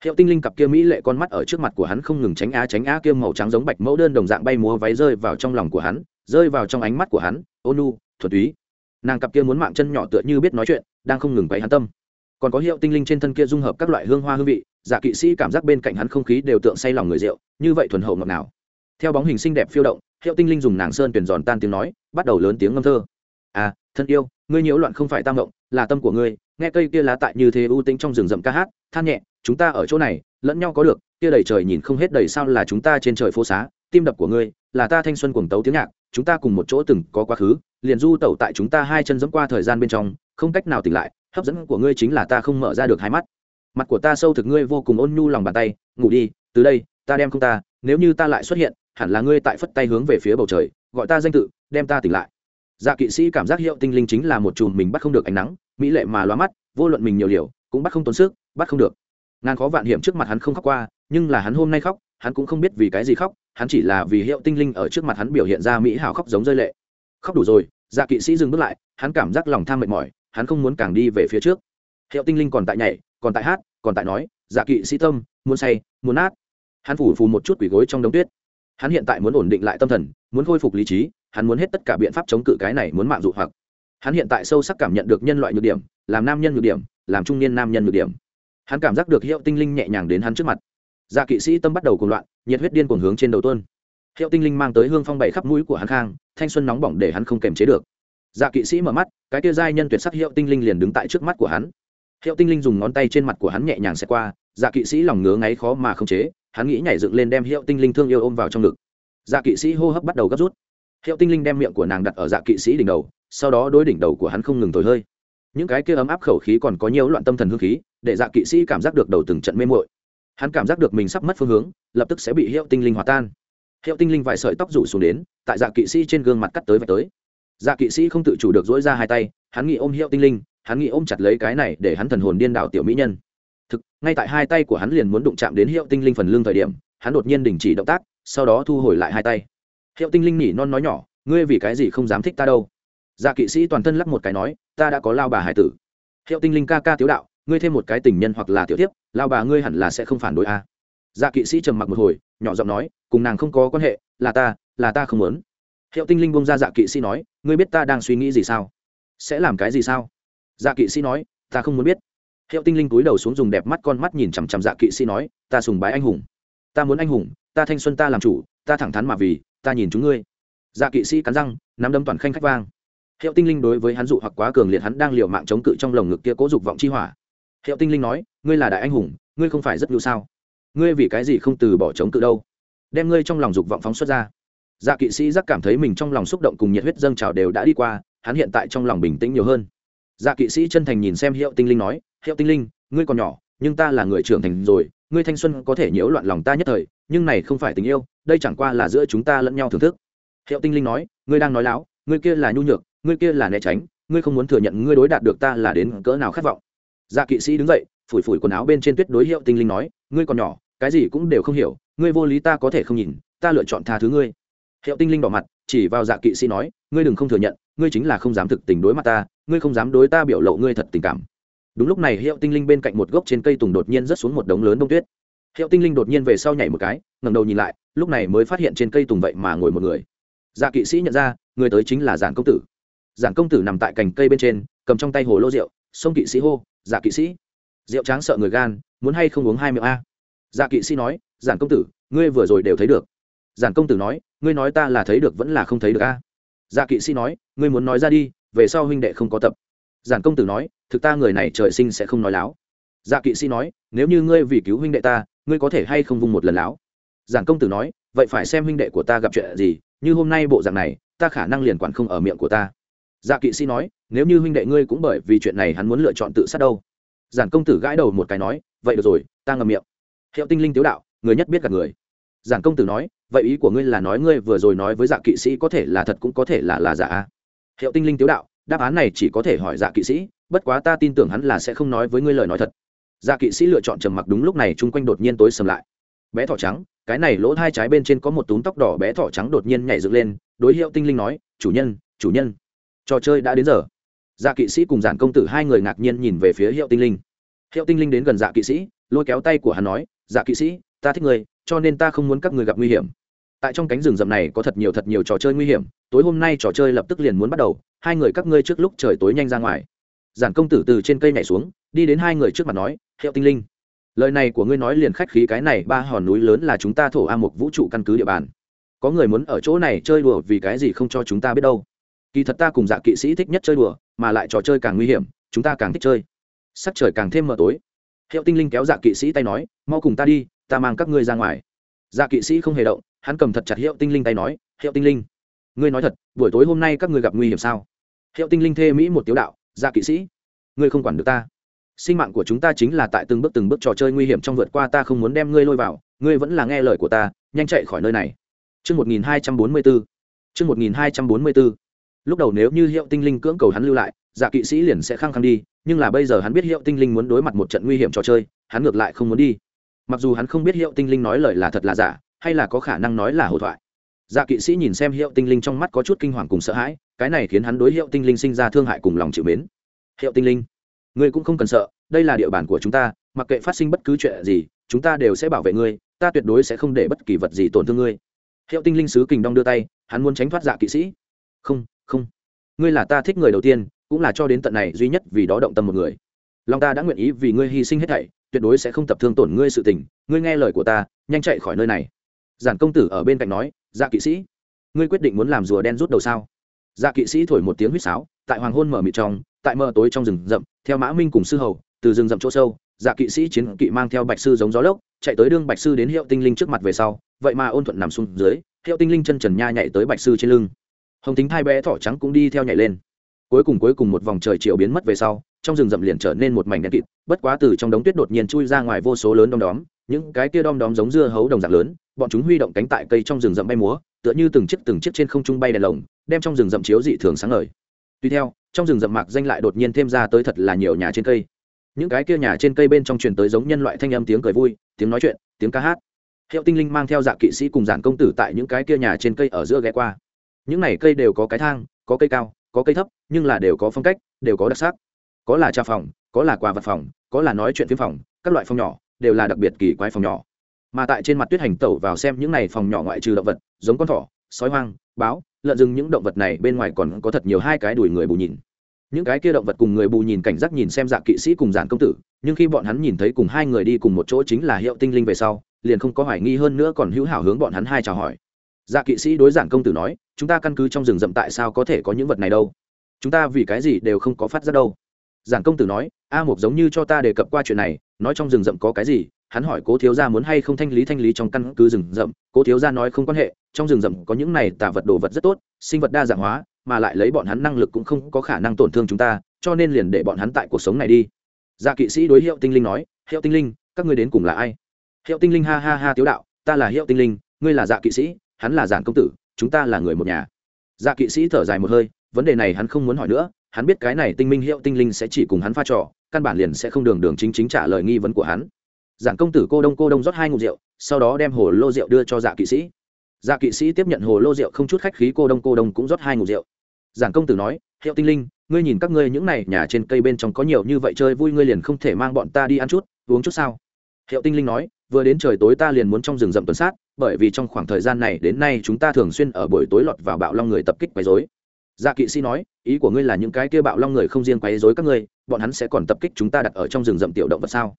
hiệu tinh linh cặp kia mỹ lệ con mắt ở trước mặt của hắn không ngừng tránh á tránh á kia màu trắng giống bạch mẫu đơn đồng dạng bay múa váy rơi vào trong lòng của hắn, rơi vào trong ánh mắt của hắn. Ônu thuật túy. Nàng cặp kia muốn mạng chân nhỏ tựa như biết nói chuyện, đang không ngừng quấy hắn tâm. Còn có hiệu tinh linh trên thân kia dung hợp các loại hương hoa hương vị giả kỵ sĩ cảm giác bên cạnh hắn không khí đều tượng say lòng người rượu, như vậy thuần hậu ngọt nào theo bóng hình xinh đẹp phiêu động, hiệu tinh linh dùng nàng sơn tuyển giòn tan tiếng nói, bắt đầu lớn tiếng ngâm thơ. À thân yêu, ngươi nhiễu loạn không phải tam động là tâm của ngươi, nghe cây kia lá tại như thế ưu tính trong rừng rậm ca hát, than nhẹ chúng ta ở chỗ này, lẫn nhau có được, kia đầy trời nhìn không hết đầy sao là chúng ta trên trời phố xá, tim đập của ngươi, là ta thanh xuân cuồng tấu tiếng nhạc, chúng ta cùng một chỗ từng có quá khứ, liền du tẩu tại chúng ta hai chân dẫm qua thời gian bên trong, không cách nào tỉnh lại, hấp dẫn của ngươi chính là ta không mở ra được hai mắt. Mặt của ta sâu thực ngươi vô cùng ôn nhu lòng bàn tay, ngủ đi, từ đây, ta đem không ta, nếu như ta lại xuất hiện, hẳn là ngươi tại phất tay hướng về phía bầu trời, gọi ta danh tự, đem ta tỉnh lại. Dạ kỵ sĩ cảm giác hiệu tinh linh chính là một chùm mình bắt không được ánh nắng, mỹ lệ mà loa mắt, vô luận mình nhiều liều, cũng bắt không tốn sức, bắt không được ngàn khó vạn hiểm trước mặt hắn không khóc qua, nhưng là hắn hôm nay khóc, hắn cũng không biết vì cái gì khóc, hắn chỉ là vì hiệu tinh linh ở trước mặt hắn biểu hiện ra mỹ hảo khóc giống rơi lệ. Khóc đủ rồi dạ kỵ sĩ dừng bước lại, hắn cảm giác lòng tham mệt mỏi, hắn không muốn càng đi về phía trước. Hiệu tinh linh còn tại nhảy, còn tại hát, còn tại nói dạ kỵ sĩ tâm, muốn say, muốn nát. Hắn phủ phù một chút quỷ gối trong đống tuyết. Hắn hiện tại muốn ổn định lại tâm thần, muốn khôi phục lý trí, hắn muốn hết tất cả biện pháp chống cự cái này muốn mạng dụ hoặc. Hắn hiện tại sâu sắc cảm nhận được nhân loại nhược điểm, làm nam nhân nhược điểm, làm trung niên nam nhân nhược điểm hắn cảm giác được hiệu tinh linh nhẹ nhàng đến hắn trước mặt. Dạ kỵ sĩ tâm bắt đầu cùng loạn, nhiệt huyết điên cuồng hướng trên đầu tuôn. Hiệu tinh linh mang tới hương phong bậy khắp mũi của hắn khang, thanh xuân nóng bỏng để hắn không kềm chế được. Dạ kỵ sĩ mở mắt, cái kia giai nhân tuyệt sắc hiệu tinh linh liền đứng tại trước mắt của hắn. Hiệu tinh linh dùng ngón tay trên mặt của hắn nhẹ nhàng xẹt qua dạ kỵ sĩ lòng ngứa ngáy khó mà không chế, hắn nghĩ nhảy dựng lên đem hiệu tinh linh thương yêu ôm vào trong ngực. Dạ kỵ sĩ hô hấp bắt đầu gấp rút. Hiệu tinh linh đem miệng của nàng đặt ở dạ kỵ sĩ đỉnh đầu, sau đó đối đỉnh đầu của hắn không ngừng thổi hơi những cái kia ấm áp khẩu khí còn có nhiều loạn tâm thần hương khí, để dạ kỵ sĩ cảm giác được đầu từng trận mê mội hắn cảm giác được mình sắp mất phương hướng, lập tức sẽ bị hiệu tinh linh hòa tan. Hiệu tinh linh vài sợi tóc rủ xuống đến, tại dạ kỵ sĩ trên gương mặt cắt tới và tới. Dạ kỵ sĩ không tự chủ được dỗi ra hai tay, hắn nghĩ ôm hiệu tinh linh, hắn nghĩ ôm chặt lấy cái này để hắn thần hồn điên đảo tiểu mỹ nhân. Thực, ngay tại hai tay của hắn liền muốn đụng chạm đến hiệu tinh linh phần lưng thời điểm, hắn đột nhiên đình chỉ động tác, sau đó thu hồi lại hai tay. Hiệu tinh linh nhỉ non nói nhỏ, ngươi vì cái gì không dám thích ta đâu? Dạ kỵ sĩ toàn thân lắc một cái nói, ta đã có lao bà hải tử. Hiệu tinh linh ca ca tiếu đạo, ngươi thêm một cái tình nhân hoặc là tiểu tiếp lao bà ngươi hẳn là sẽ không phản đối a. À. dạ kỵ sĩ trầm mặc một hồi, nhỏ giọng nói, cùng nàng không có quan hệ, là ta là ta không muốn. Hiệu tinh linh bông ra dạ kỵ sĩ nói, ngươi biết ta đang suy nghĩ gì sao? Sẽ làm cái gì sao? Dạ kỵ sĩ nói, ta không muốn biết. Hiệu tinh linh túi đầu xuống dùng đẹp mắt con mắt nhìn chằm chằm dạ kỵ sĩ nói, ta sùng bái anh hùng. Ta muốn anh hùng, ta thanh xuân ta làm chủ, ta thẳng thắn mà vì, ta nhìn chúng ngươi. Dạ kỵ sĩ cắn răng, nắm đấm toàn khanh khách vang hiệu tinh linh đối với hắn dụ hoặc quá cường liệt, hắn đang liều mạng chống cự trong lồng ngực kia cố dục vọng chi hỏa. Hiệu tinh linh nói, ngươi là đại anh hùng, ngươi không phải rất nhu sao? Ngươi vì cái gì không từ bỏ chống cự đâu? Đem ngươi trong lòng dục vọng phóng xuất ra. Dạ kỵ sĩ giác cảm thấy mình trong lòng xúc động cùng nhiệt huyết dâng trào đều đã đi qua, hắn hiện tại trong lòng bình tĩnh nhiều hơn. Dạ kỵ sĩ chân thành nhìn xem hiệu tinh linh nói, hiệu tinh linh, ngươi còn nhỏ, nhưng ta là người trưởng thành rồi, ngươi thanh xuân có thể nhiễu loạn lòng ta nhất thời, nhưng này không phải tình yêu, đây chẳng qua là giữa chúng ta lẫn nhau thưởng thức. Hiệu tinh linh nói, ngươi đang nói láo, ngươi kia là nhu nhược ngươi kia là né tránh, ngươi không muốn thừa nhận ngươi đối đạt được ta là đến cỡ nào khát vọng. Dạ kỵ sĩ đứng dậy, phủi phủi quần áo bên trên tuyết đối hiệu tinh linh nói, ngươi còn nhỏ, cái gì cũng đều không hiểu, ngươi vô lý ta có thể không nhìn, ta lựa chọn tha thứ ngươi. Hiệu tinh linh đỏ mặt, chỉ vào dạ kỵ sĩ nói, ngươi đừng không thừa nhận, ngươi chính là không dám thực tình đối mặt ta, ngươi không dám đối ta biểu lộ ngươi thật tình cảm. Đúng lúc này hiệu tinh linh bên cạnh một gốc trên cây tùng đột nhiên rớt xuống một đống lớn đông tuyết. Hiệu tinh linh đột nhiên về sau nhảy một cái, ngẩng đầu nhìn lại, lúc này mới phát hiện trên cây tùng vậy mà ngồi một người. Dạ kỵ sĩ nhận ra, người tới chính là giản công tử giản công tử nằm tại cành cây bên trên, cầm trong tay hồ lô rượu, sông kỵ sĩ hô giả kỵ sĩ, rượu tráng sợ người gan, muốn hay không uống hai miệng a? Dạ kỵ sĩ nói giản công tử, ngươi vừa rồi đều thấy được. Giản công tử nói, ngươi nói ta là thấy được vẫn là không thấy được a? Dạ kỵ sĩ nói, ngươi muốn nói ra đi, về sau huynh đệ không có tập. Giản công tử nói, thực ta người này trời sinh sẽ không nói láo. Dạ kỵ sĩ nói, nếu như ngươi vì cứu huynh đệ ta, ngươi có thể hay không vung một lần láo? Giản công tử nói, vậy phải xem huynh đệ của ta gặp chuyện gì, như hôm nay bộ dạng này, ta khả năng liền quản không ở miệng của ta dạ kỵ sĩ nói, nếu như huynh đệ ngươi cũng bởi vì chuyện này hắn muốn lựa chọn tự sát đâu. Giản công tử gãi đầu một cái nói, vậy được rồi, ta ngầm miệng. Hiệu tinh linh tiếu đạo, người nhất biết cả người. Giản công tử nói, vậy ý của ngươi là nói ngươi vừa rồi nói với dạ kỵ sĩ có thể là thật cũng có thể là là giả. Hiệu tinh linh tiếu đạo, đáp án này chỉ có thể hỏi dạ kỵ sĩ, bất quá ta tin tưởng hắn là sẽ không nói với ngươi lời nói thật. Dạ kỵ sĩ lựa chọn trầm mặc đúng lúc này chung quanh đột nhiên tối sầm lại. Bé thỏ trắng, cái này lỗ hai trái bên trên có một túm tóc đỏ bé thỏ trắng đột nhiên nhảy dựng lên, đối hiệu tinh linh nói, chủ nhân chủ nhân trò chơi đã đến giờ. Dạ kỵ sĩ cùng giản công tử hai người ngạc nhiên nhìn về phía hiệu tinh linh. Hiệu tinh linh đến gần dạ kỵ sĩ, lôi kéo tay của hắn nói dạ kỵ sĩ, ta thích người cho nên ta không muốn các người gặp nguy hiểm. Tại trong cánh rừng rậm này có thật nhiều thật nhiều trò chơi nguy hiểm, tối hôm nay trò chơi lập tức liền muốn bắt đầu, hai người các ngươi trước lúc trời tối nhanh ra ngoài. Giản công tử từ trên cây nhảy xuống, đi đến hai người trước mặt nói, hiệu tinh linh, lời này của ngươi nói liền khách khí, cái này ba hòn núi lớn là chúng ta thổ a một vũ trụ căn cứ địa bàn. Có người muốn ở chỗ này chơi đùa vì cái gì không cho chúng ta biết đâu? Kỳ thật ta cùng dạ kỵ sĩ thích nhất chơi đùa, mà lại trò chơi càng nguy hiểm, chúng ta càng thích chơi. Sắc trời càng thêm mờ tối. Hiệu tinh linh kéo dạ kỵ sĩ tay nói, mau cùng ta đi, ta mang các ngươi ra ngoài. Dạ kỵ sĩ không hề động, hắn cầm thật chặt hiệu tinh linh tay nói, hiệu tinh linh, ngươi nói thật, buổi tối hôm nay các ngươi gặp nguy hiểm sao? Hiệu tinh linh thê mỹ một tiếu đạo dạ kỵ sĩ, ngươi không quản được ta. Sinh mạng của chúng ta chính là tại từng bước từng bước trò chơi nguy hiểm trong vượt qua ta không muốn đem ngươi lôi vào, ngươi vẫn là nghe lời của ta, nhanh chạy khỏi nơi này. Trước 1244. Trước 1244. Lúc đầu nếu như hiệu tinh linh cưỡng cầu hắn lưu lại, dạ kỵ sĩ liền sẽ khăng khăng đi, nhưng là bây giờ hắn biết hiệu tinh linh muốn đối mặt một trận nguy hiểm trò chơi, hắn ngược lại không muốn đi. Mặc dù hắn không biết hiệu tinh linh nói lời là thật là giả, hay là có khả năng nói là hồ thoại. Dạ kỵ sĩ nhìn xem hiệu tinh linh trong mắt có chút kinh hoàng cùng sợ hãi, cái này khiến hắn đối hiệu tinh linh sinh ra thương hại cùng lòng chịu mến. Hiệu tinh linh, ngươi cũng không cần sợ đây là địa bàn của chúng ta mặc kệ phát sinh bất cứ chuyện gì chúng ta đều sẽ bảo vệ ngươi ta tuyệt đối sẽ không để bất kỳ vật gì tổn thương ngươi hiệu tinh linh sứ kình đong đưa tay hắn muốn tránh thoát dạ kỵ sĩ không không. Ngươi là ta thích người đầu tiên, cũng là cho đến tận này duy nhất vì đó động tâm một người. Lòng ta đã nguyện ý vì ngươi hy sinh hết thảy, tuyệt đối sẽ không tập thương tổn ngươi sự tình. Ngươi nghe lời của ta, nhanh chạy khỏi nơi này. Giản công tử ở bên cạnh nói dạ kỵ sĩ, ngươi quyết định muốn làm rùa đen rút đầu sao? Dạ kỵ sĩ thổi một tiếng huýt sáo, tại hoàng hôn mở mịt trong, tại mờ tối trong rừng rậm, theo mã minh cùng sư hầu, từ rừng rậm chỗ sâu dạ kỵ sĩ chiến kỵ mang theo bạch sư giống gió lốc, chạy tới đương bạch sư đến hiệu tinh linh trước mặt về sau, vậy mà ôn thuận nằm xuống dưới, hiệu tinh linh chân trần nha nhảy tới bạch sư trên lưng hồng tính thai bé thỏ trắng cũng đi theo nhảy lên. Cuối cùng cuối cùng một vòng trời chiều biến mất về sau, trong rừng rậm liền trở nên một mảnh đen kịt, bất quá từ trong đống tuyết đột nhiên chui ra ngoài vô số lớn đom đóm, những cái kia đom đóm giống dưa hấu đồng dạng lớn, bọn chúng huy động cánh tại cây trong rừng rậm bay múa, tựa như từng chiếc từng chiếc trên không trung bay đèn lồng, đem trong rừng rậm chiếu dị thường sáng ngời. Tuy theo, trong rừng rậm mạc danh lại đột nhiên thêm ra tới thật là nhiều nhà trên cây. Những cái kia nhà trên cây bên trong truyền tới giống nhân loại thanh âm tiếng cười vui, tiếng nói chuyện, tiếng ca hát. Hiệu tinh linh mang theo dạ kỵ sĩ cùng giản công tử tại những cái kia nhà trên cây ở giữa ghé qua những này cây đều có cái thang, có cây cao, có cây thấp, nhưng là đều có phong cách, đều có đặc sắc. Có là trà phòng, có là quà vật phòng, có là nói chuyện phiếm phòng, các loại phòng nhỏ, đều là đặc biệt kỳ quái phòng nhỏ. Mà tại trên mặt tuyết hành tẩu vào xem những này phòng nhỏ ngoại trừ động vật, giống con thỏ, sói hoang, báo, lợn rừng những động vật này bên ngoài còn có thật nhiều hai cái đùi người bù nhìn. Những cái kia động vật cùng người bù nhìn cảnh giác nhìn xem dạng kỵ sĩ cùng giản công tử, nhưng khi bọn hắn nhìn thấy cùng hai người đi cùng một chỗ chính là hiệu tinh linh về sau, liền không có hoài nghi hơn nữa còn hữu hảo hướng bọn hắn hai chào hỏi dạ kỵ sĩ đối giản công tử nói, chúng ta căn cứ trong rừng rậm tại sao có thể có những vật này đâu? Chúng ta vì cái gì đều không có phát ra đâu? Giản công tử nói, a một giống như cho ta đề cập qua chuyện này, nói trong rừng rậm có cái gì, hắn hỏi cố thiếu gia muốn hay không thanh lý thanh lý trong căn cứ rừng rậm. Cố thiếu gia nói không quan hệ, trong rừng rậm có những này tả vật đồ vật rất tốt, sinh vật đa dạng hóa, mà lại lấy bọn hắn năng lực cũng không có khả năng tổn thương chúng ta, cho nên liền để bọn hắn tại cuộc sống này đi. Dạ kỵ sĩ đối hiệu tinh linh nói, hiệu tinh linh, các ngươi đến cùng là ai? Hiệu tinh linh ha ha ha tiếu đạo, ta là hiệu tinh linh, ngươi là dạ kỵ sĩ hắn là giản công tử, chúng ta là người một nhà. Dạ kỵ sĩ thở dài một hơi, vấn đề này hắn không muốn hỏi nữa, hắn biết cái này tinh minh hiệu tinh linh sẽ chỉ cùng hắn pha trò, căn bản liền sẽ không đường đường chính chính trả lời nghi vấn của hắn. Giản công tử cô đông cô đông rót hai ngụm rượu, sau đó đem hồ lô rượu đưa cho dạ kỵ sĩ. Dạ kỵ sĩ tiếp nhận hồ lô rượu không chút khách khí cô đông cô đông cũng rót hai ngụm rượu. Giản công tử nói, hiệu tinh linh, ngươi nhìn các ngươi những này nhà trên cây bên trong có nhiều như vậy chơi vui, ngươi liền không thể mang bọn ta đi ăn chút, uống chút sao? Hiệu tinh linh nói, vừa đến trời tối ta liền muốn trong rừng rậm tuần sát bởi vì trong khoảng thời gian này đến nay chúng ta thường xuyên ở buổi tối lọt vào bạo long người tập kích quấy dối dạ kỵ sĩ nói, ý của ngươi là những cái kia bạo long người không riêng quấy dối các ngươi, bọn hắn sẽ còn tập kích chúng ta đặt ở trong rừng rậm tiểu động vật sao?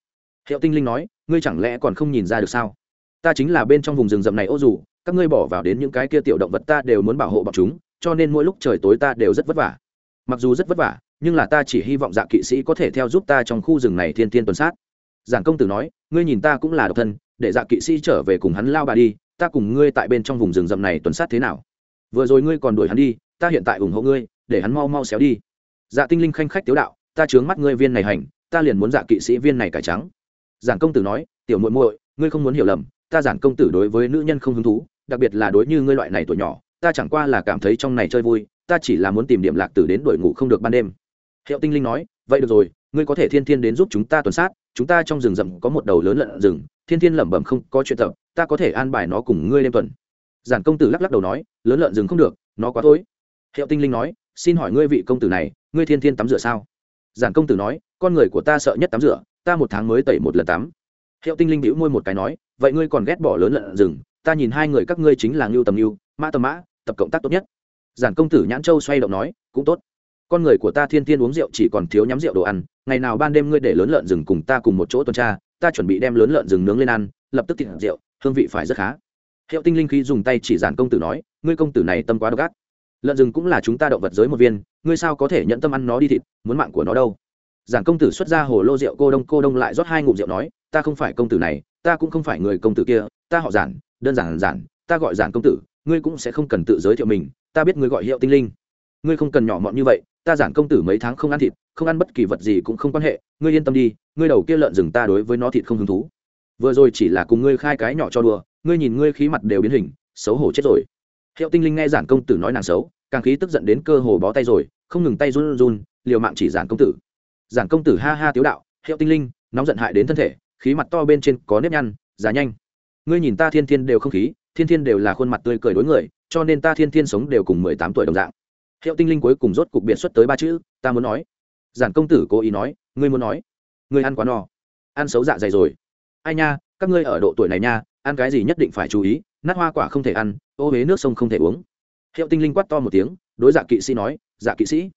Hiệu tinh linh nói, ngươi chẳng lẽ còn không nhìn ra được sao? Ta chính là bên trong vùng rừng rậm này ô dù, các ngươi bỏ vào đến những cái kia tiểu động vật ta đều muốn bảo hộ bọn chúng, cho nên mỗi lúc trời tối ta đều rất vất vả. Mặc dù rất vất vả, nhưng là ta chỉ hy vọng dạ kỵ sĩ có thể theo giúp ta trong khu rừng này thiên thiên tuần sát. Giảng công tử nói, ngươi nhìn ta cũng là độc thân để dạ kỵ sĩ trở về cùng hắn lao bà đi, ta cùng ngươi tại bên trong vùng rừng rậm này tuần sát thế nào? Vừa rồi ngươi còn đuổi hắn đi, ta hiện tại ủng hộ ngươi, để hắn mau mau xéo đi. Dạ tinh linh khanh khách tiếu đạo, ta chướng mắt ngươi viên này hành, ta liền muốn dạ kỵ sĩ viên này cải trắng. Giản công tử nói, tiểu muội muội, ngươi không muốn hiểu lầm, ta giản công tử đối với nữ nhân không hứng thú, đặc biệt là đối như ngươi loại này tuổi nhỏ, ta chẳng qua là cảm thấy trong này chơi vui, ta chỉ là muốn tìm điểm lạc tử đến đội ngủ không được ban đêm. Hiệu tinh linh nói, vậy được rồi, ngươi có thể thiên thiên đến giúp chúng ta tuần sát, chúng ta trong rừng rậm có một đầu lớn lợn rừng thiên thiên lẩm bẩm không có chuyện tập, ta có thể an bài nó cùng ngươi đêm tuần. Giản công tử lắc lắc đầu nói, lớn lợn rừng không được, nó quá tối hiệu tinh linh nói, xin hỏi ngươi vị công tử này, ngươi thiên thiên tắm rửa sao? Giản công tử nói, con người của ta sợ nhất tắm rửa, ta một tháng mới tẩy một lần tắm. Hiệu tinh linh bĩu môi một cái nói, vậy ngươi còn ghét bỏ lớn lợn rừng, ta nhìn hai người các ngươi chính là ngưu tầm ngưu, mã tầm mã, tập cộng tác tốt nhất. Giản công tử nhãn châu xoay động nói, cũng tốt. Con người của ta thiên thiên uống rượu chỉ còn thiếu nhắm rượu đồ ăn ngày nào ban đêm ngươi để lớn lợn rừng cùng ta cùng một chỗ tuần tra, ta chuẩn bị đem lớn lợn rừng nướng lên ăn, lập tức thịt rượu, hương vị phải rất khá. Hiệu tinh linh khí dùng tay chỉ giản công tử nói, ngươi công tử này tâm quá độc ác. Lợn rừng cũng là chúng ta động vật giới một viên, ngươi sao có thể nhận tâm ăn nó đi thịt, muốn mạng của nó đâu? Giản công tử xuất ra hồ lô rượu cô đông cô đông lại rót hai ngụm rượu nói, ta không phải công tử này, ta cũng không phải người công tử kia, ta họ giản, đơn giản giản, ta gọi giản công tử, ngươi cũng sẽ không cần tự giới thiệu mình, ta biết ngươi gọi hiệu tinh linh. Ngươi không cần nhỏ mọn như vậy, ta giản công tử mấy tháng không ăn thịt không ăn bất kỳ vật gì cũng không quan hệ, ngươi yên tâm đi, ngươi đầu kia lợn rừng ta đối với nó thịt không hứng thú. Vừa rồi chỉ là cùng ngươi khai cái nhỏ cho đùa, ngươi nhìn ngươi khí mặt đều biến hình, xấu hổ chết rồi. Hiệu tinh linh nghe giản công tử nói nàng xấu, càng khí tức giận đến cơ hồ bó tay rồi, không ngừng tay run run liều mạng chỉ giản công tử. Giản công tử ha ha tiếu đạo, hiệu tinh linh, nóng giận hại đến thân thể, khí mặt to bên trên có nếp nhăn giá nhanh. Ngươi nhìn ta thiên thiên đều không khí, thiên thiên đều là khuôn mặt tươi cười đối người, cho nên ta thiên thiên sống đều cùng mười tám tuổi đồng dạng. Hiệu tinh linh cuối cùng rốt cục biệt xuất tới ba chữ, ta muốn nói giản công tử cố ý nói, ngươi muốn nói, ngươi ăn quá no. Ăn xấu dạ dày rồi. Ai nha, các ngươi ở độ tuổi này nha, ăn cái gì nhất định phải chú ý, nát hoa quả không thể ăn, ô huế nước sông không thể uống. Hiệu tinh linh quát to một tiếng, đối dạ kỵ sĩ nói dạ kỵ sĩ,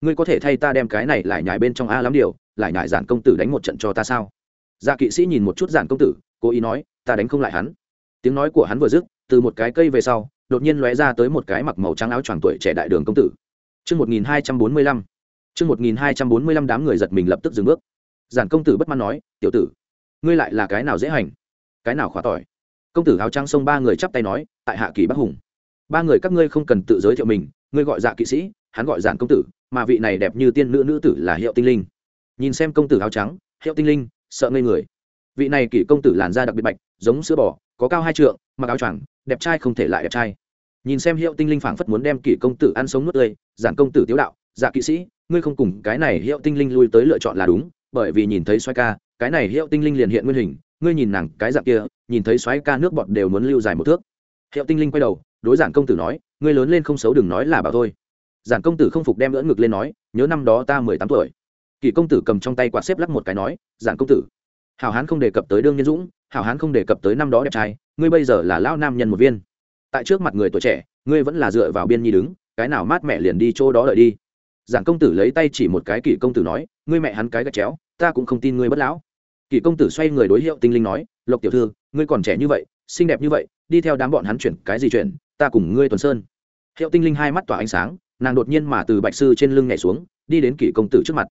ngươi có thể thay ta đem cái này lại nhải bên trong a lắm điều, lại nhải giản công tử đánh một trận cho ta sao? Dạ kỵ sĩ nhìn một chút giản công tử, cố ý nói, ta đánh không lại hắn. Tiếng nói của hắn vừa dứt, từ một cái cây về sau, đột nhiên lóe ra tới một cái mặc màu trắng áo choàng tuổi trẻ đại đường công tử. Trước 1245. Chương 1245 đám người giật mình lập tức dừng bước. Giản công tử bất mãn nói, "Tiểu tử, ngươi lại là cái nào dễ hành, cái nào khóa tỏi?" Công tử áo trắng xông ba người chắp tay nói, "Tại hạ kỳ Bắc Hùng." Ba người các ngươi không cần tự giới thiệu mình, ngươi gọi Dạ kỵ sĩ, hắn gọi Giản công tử, mà vị này đẹp như tiên nữ nữ tử là Hiệu Tinh Linh. Nhìn xem công tử áo trắng, Hiệu Tinh Linh, sợ ngây người. Vị này kỵ công tử làn da đặc biệt bạch, giống sữa bò, có cao hai trượng, mặc áo choàng, đẹp trai không thể lại đẹp trai nhìn xem hiệu tinh linh phảng phất muốn đem kỷ công tử ăn sống nuốt tươi giản công tử tiếu đạo dạ kỵ sĩ, ngươi không cùng cái này hiệu tinh linh lui tới lựa chọn là đúng, bởi vì nhìn thấy xoay ca, cái này hiệu tinh linh liền hiện nguyên hình, ngươi nhìn nàng cái dạng kia, nhìn thấy xoáy ca nước bọt đều muốn lưu dài một thước. Hiệu tinh linh quay đầu, đối giản công tử nói, ngươi lớn lên không xấu đừng nói là bảo thôi. Giản công tử không phục đem lỡ ngực lên nói, nhớ năm đó ta mười tám tuổi. Kỳ công tử cầm trong tay quạt xếp lắc một cái nói giản công tử, hảo hán không đề cập tới đương nhân dũng, hảo hán không đề cập tới năm đó đẹp trai, ngươi bây giờ là lao nam nhân một viên. Tại trước mặt người tuổi trẻ, ngươi vẫn là dựa vào biên nhi đứng, cái nào mát mẹ liền đi chỗ đó đợi đi giản công tử lấy tay chỉ một cái kỷ công tử nói, ngươi mẹ hắn cái gạch chéo, ta cũng không tin ngươi bất lão. Kỷ công tử xoay người đối hiệu tinh linh nói, lộc tiểu thư, ngươi còn trẻ như vậy, xinh đẹp như vậy, đi theo đám bọn hắn chuyển cái gì chuyển, ta cùng ngươi tuần sơn. Hiệu tinh linh hai mắt tỏa ánh sáng, nàng đột nhiên mà từ bạch sư trên lưng nhảy xuống, đi đến kỷ công tử trước mặt.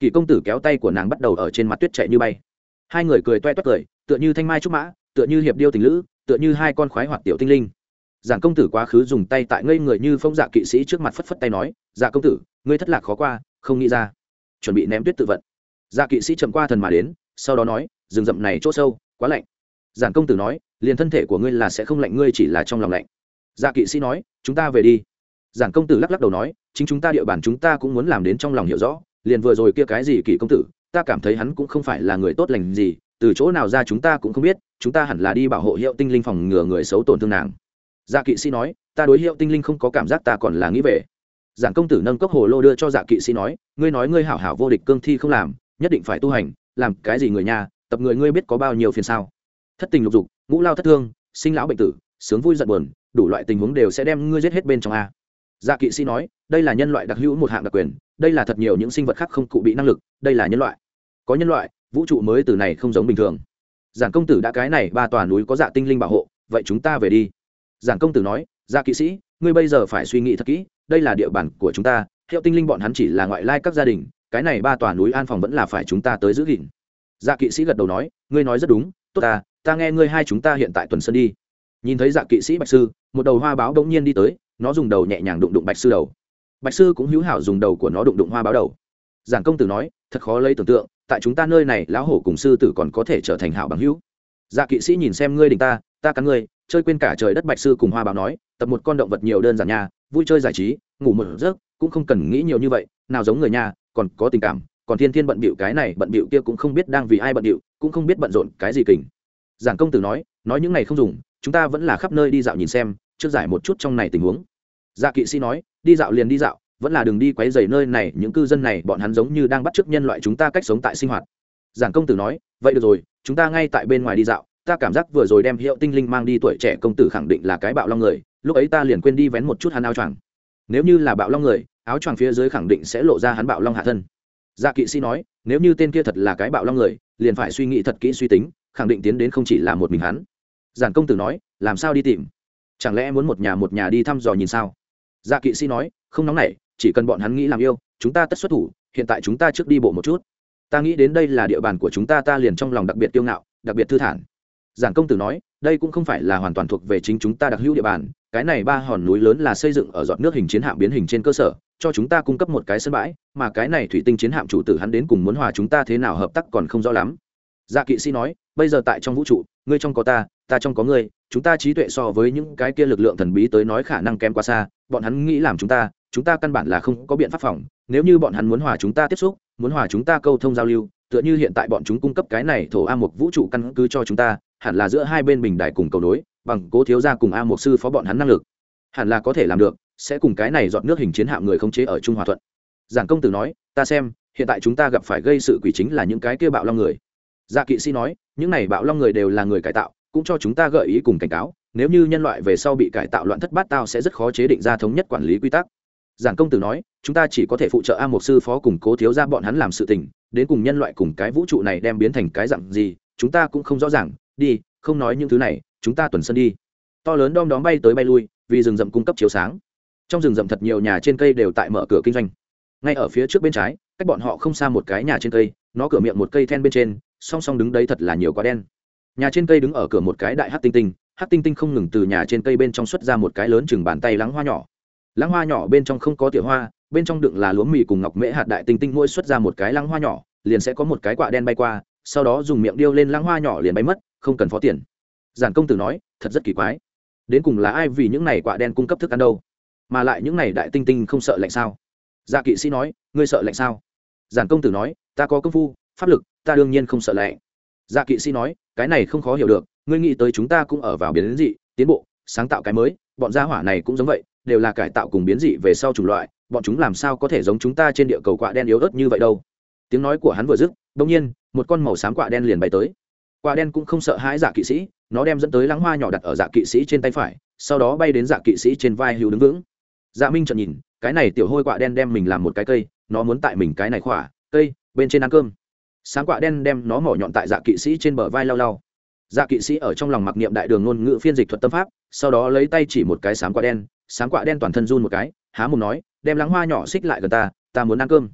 Kỷ công tử kéo tay của nàng bắt đầu ở trên mặt tuyết chạy như bay. Hai người cười toe toét cười, tựa như thanh mai trúc mã, tựa như hiệp điêu tình lữ, tựa như hai con khoái hoạt tiểu tinh linh. Giản công tử quá khứ dùng tay tại ngây người như phong dạ kỵ sĩ trước mặt phất phất tay nói dạ công tử ngươi thất lạc khó qua, không nghĩ ra. Chuẩn bị ném tuyết tự vận. Dạ kỵ sĩ chậm qua thần mà đến, sau đó nói, rừng rậm này chỗ sâu, quá lạnh. Giản công tử nói, liền thân thể của ngươi là sẽ không lạnh, ngươi chỉ là trong lòng lạnh. Dạ kỵ sĩ nói, chúng ta về đi. Giản công tử lắc lắc đầu nói, chính chúng ta địa bàn chúng ta cũng muốn làm đến trong lòng hiểu rõ, liền vừa rồi kia cái gì kỵ công tử, ta cảm thấy hắn cũng không phải là người tốt lành gì, từ chỗ nào ra chúng ta cũng không biết, chúng ta hẳn là đi bảo hộ hiệu tinh linh phòng ngừa người xấu tổn thương nàng. Dạ kỵ sĩ nói, ta đối hiệu tinh linh không có cảm giác, ta còn là nghĩ về giản công tử nâng cốc hồ lô đưa cho dạ kỵ sĩ nói, ngươi nói ngươi hảo hảo vô địch cương thi không làm, nhất định phải tu hành, làm cái gì người nhà, tập người ngươi biết có bao nhiêu phiền sao? Thất tình lục dục, ngũ lao thất thương, sinh lão bệnh tử, sướng vui giận buồn, đủ loại tình huống đều sẽ đem ngươi giết hết bên trong a. Dạ kỵ sĩ nói, đây là nhân loại đặc hữu một hạng đặc quyền, đây là thật nhiều những sinh vật khác không cụ bị năng lực, đây là nhân loại. Có nhân loại, vũ trụ mới từ này không giống bình thường. Giản công tử đã cái này ba tòa núi có dạ tinh linh bảo hộ, vậy chúng ta về đi. Giản công tử nói dạ kỵ sĩ ngươi bây giờ phải suy nghĩ thật kỹ, đây là địa bàn của chúng ta, hiệu tinh linh bọn hắn chỉ là ngoại lai các gia đình, cái này ba tòa núi an phòng vẫn là phải chúng ta tới giữ gìn. Dạ kỵ sĩ gật đầu nói, ngươi nói rất đúng, tốt ta ta nghe ngươi hai chúng ta hiện tại tuần sân đi. Nhìn thấy dạ kỵ sĩ bạch sư, một đầu hoa báo đ ỗ n g nhiên đi tới, nó dùng đầu nhẹ nhàng đụng đụng bạch sư đầu. Bạch sư cũng hữu hảo dùng đầu của nó đụng đụng hoa báo đầu. Giản công tử nói, thật khó lấy tưởng tượng, tại chúng ta nơi này, lão hổ cùng sư tử còn có thể trở thành hảo bằng hữu. Dạ kỵ sĩ nhìn xem ngươi đình ta ta cắn ngươi chơi quên cả trời đất bạch sư cùng hoa báo nói, tập một con động vật nhiều đơn giản nha, vui chơi giải trí, ngủ một giấc, cũng không cần nghĩ nhiều như vậy, nào giống người nhà còn có tình cảm, còn thiên thiên bận bịu cái này, bận bịu kia cũng không biết đang vì ai bận bịu, cũng không biết bận rộn cái gì kình. Giảng công tử nói nói những này không dùng, chúng ta vẫn là khắp nơi đi dạo nhìn xem, trước giải một chút trong này tình huống. Dạ kỵ sĩ nói, đi dạo liền đi dạo, vẫn là đường đi quấy dày nơi này, những cư dân này, bọn hắn giống như đang bắt chước nhân loại chúng ta cách sống tại sinh hoạt. Giảng công tử nói, vậy được rồi, chúng ta ngay tại bên ngoài đi dạo ta cảm giác vừa rồi đem hiệu tinh linh mang đi tuổi trẻ công tử khẳng định là cái bạo long người, lúc ấy ta liền quên đi vén một chút hắn áo choàng. Nếu như là bạo long người, áo choàng phía dưới khẳng định sẽ lộ ra hắn bạo long hạ thân. Dạ kỵ sĩ nói, nếu như tên kia thật là cái bạo long người, liền phải suy nghĩ thật kỹ suy tính, khẳng định tiến đến không chỉ là một mình hắn. Giản công tử nói, làm sao đi tìm? Chẳng lẽ muốn một nhà một nhà đi thăm dò nhìn sao? Dạ kỵ sĩ nói, không nóng nảy, chỉ cần bọn hắn nghĩ làm yêu, chúng ta tất xuất thủ, hiện tại chúng ta trước đi bộ một chút. Ta nghĩ đến đây là địa bàn của chúng ta ta liền trong lòng đặc biệt kiêu ngạo, đặc biệt thư thản giản công tử nói, đây cũng không phải là hoàn toàn thuộc về chính chúng ta đặc hữu địa bàn, cái này ba hòn núi lớn là xây dựng ở giọt nước hình chiến hạm biến hình trên cơ sở, cho chúng ta cung cấp một cái sân bãi, mà cái này thủy tinh chiến hạm chủ tử hắn đến cùng muốn hòa chúng ta thế nào hợp tác còn không rõ lắm. Dạ kỵ sĩ nói, bây giờ tại trong vũ trụ, ngươi trong có ta ta trong có ngươi, chúng ta trí tuệ so với những cái kia lực lượng thần bí tới nói khả năng kém quá xa, bọn hắn nghĩ làm chúng ta chúng ta căn bản là không có biện pháp phòng, nếu như bọn hắn muốn hòa chúng ta tiếp xúc, muốn hòa chúng ta câu thông giao lưu, tựa như hiện tại bọn chúng cung cấp cái này thổ a một vũ trụ căn cứ cho chúng ta hẳn là giữa hai bên bình đài cùng cầu nối, bằng cố thiếu gia cùng a một sư phó bọn hắn năng lực. Hẳn là có thể làm được, sẽ cùng cái này dọn nước hình chiến hạm người không chế ở trung hòa thuận. Giảng công tử nói, ta xem, hiện tại chúng ta gặp phải gây sự quỷ chính là những cái kia bạo long người. Dạ kỵ sĩ nói, những này bạo long người đều là người cải tạo, cũng cho chúng ta gợi ý cùng cảnh cáo, nếu như nhân loại về sau bị cải tạo loạn thất bát tao sẽ rất khó chế định ra thống nhất quản lý quy tắc. Giản công tử nói, chúng ta chỉ có thể phụ trợ a một sư phó cùng cố thiếu ra bọn hắn làm sự tình, đến cùng nhân loại cùng cái vũ trụ này đem biến thành cái dặn gì, chúng ta cũng không rõ ràng đi, không nói những thứ này, chúng ta tuần sân đi. To lớn đom đóm bay tới bay lui, vì rừng rậm cung cấp chiếu sáng. Trong rừng rậm thật nhiều nhà trên cây đều tại mở cửa kinh doanh. Ngay ở phía trước bên trái, cách bọn họ không xa một cái nhà trên cây, nó cửa miệng một cây then bên trên, song song đứng đấy thật là nhiều quá đen. Nhà trên cây đứng ở cửa một cái đại hát tinh tinh hát tinh tinh không ngừng từ nhà trên cây bên trong xuất ra một cái lớn chừng bàn tay lắng hoa nhỏ. Lắng hoa nhỏ bên trong không có tỉa hoa, bên trong đựng là lúa mì cùng ngọc mễ hạt đại tinh tinh mỗi xuất ra một cái lăng hoa nhỏ, liền sẽ có một cái quạ đen bay qua, sau đó dùng miệng điêu lên lăng hoa nhỏ liền bay mất không cần phó tiền. Giản công tử nói, thật rất kỳ quái. Đến cùng là ai vì những này quạ đen cung cấp thức ăn đâu? Mà lại những này đại tinh tinh không sợ lạnh sao? Dạ kỵ sĩ nói, ngươi sợ lạnh sao? Giản công tử nói, ta có công phu, pháp lực, ta đương nhiên không sợ lạnh. Dạ kỵ sĩ nói, cái này không khó hiểu được, ngươi nghĩ tới chúng ta cũng ở vào biến dị, tiến bộ, sáng tạo cái mới, bọn gia hỏa này cũng giống vậy, đều là cải tạo cùng biến dị về sau chủng loại, bọn chúng làm sao có thể giống chúng ta trên địa cầu quạ đen yếu ớt như vậy đâu? Tiếng nói của hắn vừa dứt đông nhiên, một con màu xám quạ đen liền bay tới quả đen cũng không sợ hãi dạ kỵ sĩ, nó đem dẫn tới lắng hoa nhỏ đặt ở dạ kỵ sĩ trên tay phải, sau đó bay đến dạ kỵ sĩ trên vai hữu đứng vững. Dạ minh trợn nhìn, cái này tiểu hôi quạ đen đem mình làm một cái cây, nó muốn tại mình cái này khỏa, cây, bên trên ăn cơm. Sáng quạ đen đem nó mỏ nhọn tại dạ kỵ sĩ trên bờ vai lau lau. Dạ kỵ sĩ ở trong lòng mặc niệm đại đường ngôn ngữ phiên dịch thuật tâm pháp, sau đó lấy tay chỉ một cái sáng quạ đen, sáng quạ đen toàn thân run một cái, há mồm nói, đem lắng hoa nhỏ xích lại gần ta ta muốn ăn cơm.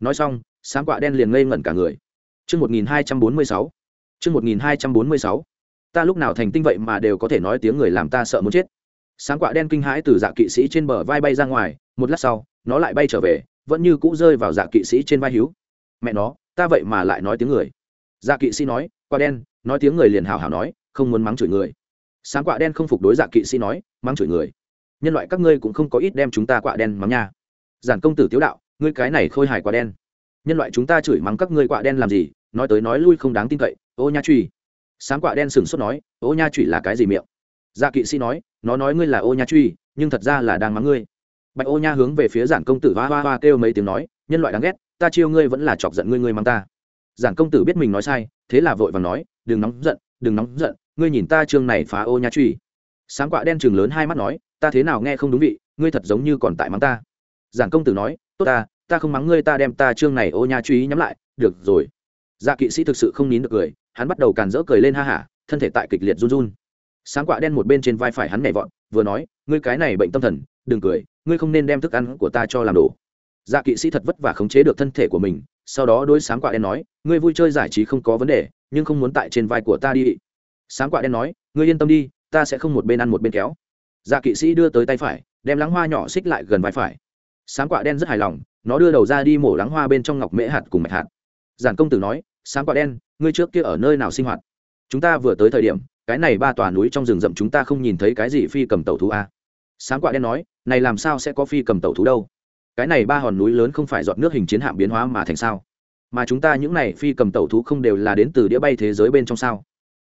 Nói xong, sáng quạ đen liền ngây ngẩn cả người. Trước 1246. Chương 1246. Ta lúc nào thành tinh vậy mà đều có thể nói tiếng người làm ta sợ muốn chết. Sáng quạ đen kinh hãi từ dạ kỵ sĩ trên bờ vai bay ra ngoài, một lát sau, nó lại bay trở về, vẫn như cũ rơi vào dạ kỵ sĩ trên vai hiếu. Mẹ nó, ta vậy mà lại nói tiếng người. Dạ kỵ sĩ nói, quạ đen, nói tiếng người liền hào hào nói, không muốn mắng chửi người. Sáng quạ đen không phục đối dạ kỵ sĩ nói, mắng chửi người. Nhân loại các ngươi cũng không có ít đem chúng ta quạ đen mắng nha. Giản công tử tiếu đạo, ngươi cái này khôi hài quạ đen. Nhân loại chúng ta chửi mắng các ngươi quạ đen làm gì, nói tới nói lui không đáng tin cậy ô nha truy. Sáng quạ đen sừng sốt nói, ô nha truy là cái gì miệng? Dạ kỵ sĩ nói, nó nói ngươi là ô nha truy, nhưng thật ra là đang mắng ngươi. Bạch ô nha hướng về phía giản công tử hoa hoa hoa kêu mấy tiếng nói, nhân loại đáng ghét, ta chiêu ngươi vẫn là chọc giận ngươi ngươi mắng ta. Giản công tử biết mình nói sai, thế là vội và nói, đừng nóng giận, đừng nóng giận, ngươi nhìn ta chương này phá ô nha truy. Sáng quạ đen chừng lớn hai mắt nói, ta thế nào nghe không đúng vị, ngươi thật giống như còn tại mắng ta. Giản công tử nói, tốt ta ta không mắng ngươi, ta đem ta chương này ô nha truy nhắm lại, được rồi. Dạ kỵ sĩ thực sự không nín được cười hắn bắt đầu càn rỡ cười lên ha hả, thân thể tại kịch liệt run run. Sáng quạ đen một bên trên vai phải hắn nhảy vọt, vừa nói, ngươi cái này bệnh tâm thần, đừng cười, ngươi không nên đem thức ăn của ta cho làm đổ dạ kỵ sĩ thật vất vả khống chế được thân thể của mình, sau đó đôi sáng quạ đen nói, ngươi vui chơi giải trí không có vấn đề, nhưng không muốn tại trên vai của ta đi. Sáng quạ đen nói, ngươi yên tâm đi, ta sẽ không một bên ăn một bên kéo. Dạ kỵ sĩ đưa tới tay phải, đem lắng hoa nhỏ xích lại gần vai phải. Sáng quạ đen rất hài lòng, nó đưa đầu ra đi mổ lắng hoa bên trong ngọc mễ hạt cùng mạch hạt. Giản công tử nói, sáng quạ đen ngươi trước kia ở nơi nào sinh hoạt? Chúng ta vừa tới thời điểm, cái này ba tòa núi trong rừng rậm chúng ta không nhìn thấy cái gì phi cầm tàu thú à? a sáng quạ đen nói, này làm sao sẽ có phi cầm tàu thú đâu? Cái này ba hòn núi lớn không phải dọn nước hình chiến hạm biến hóa mà thành sao? Mà chúng ta những này phi cầm tàu thú không đều là đến từ đĩa bay thế giới bên trong sao?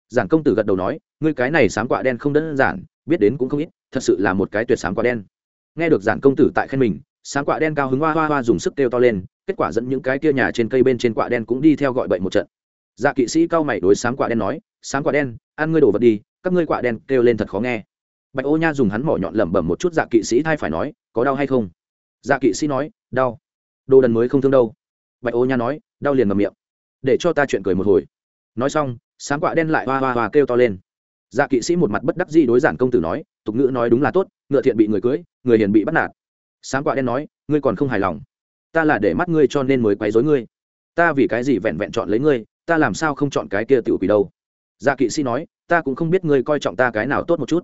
Giản công tử gật đầu nói, ngươi cái này sáng quạ đen không đơn giản, biết đến cũng không ít, thật sự là một cái tuyệt sáng quạ đen. Nghe được giản công tử tại khen mình sáng quạ đen cao hứng hoa hoa hoa dùng sức kêu to lên, kết quả dẫn những cái kia nhà trên cây bên trên quạ đen cũng đi theo gọi bậy một trận dạ kỵ sĩ cao mày đối sáng quả đen nói, sáng quả đen, ăn ngươi đổ vật đi, các ngươi quả đen kêu lên thật khó nghe. Bạch ô nha dùng hắn mỏ nhọn lẩm bẩm một chút dạ kỵ sĩ thay phải nói, có đau hay không? Dạ kỵ sĩ nói, đau. Đồ đần mới không thương đâu. Bạch ô nha nói, đau liền ngầm miệng. Để cho ta chuyện cười một hồi. Nói xong, sáng quả đen lại hoa hoa hoa kêu to lên. Dạ kỵ sĩ một mặt bất đắc dĩ đối giản công tử nói, tục ngữ nói đúng là tốt, ngựa thiện bị người cưới, người hiền bị bắt nạt. Sáng quả đen nói, ngươi còn không hài lòng. Ta là để mắt ngươi cho nên mới quấy rối ngươi. Ta vì cái gì vẹn vẹn chọn lấy ngươi ta làm sao không chọn cái kia tiểu quỷ đâu? Dạ kỵ sĩ nói, ta cũng không biết ngươi coi trọng ta cái nào tốt một chút.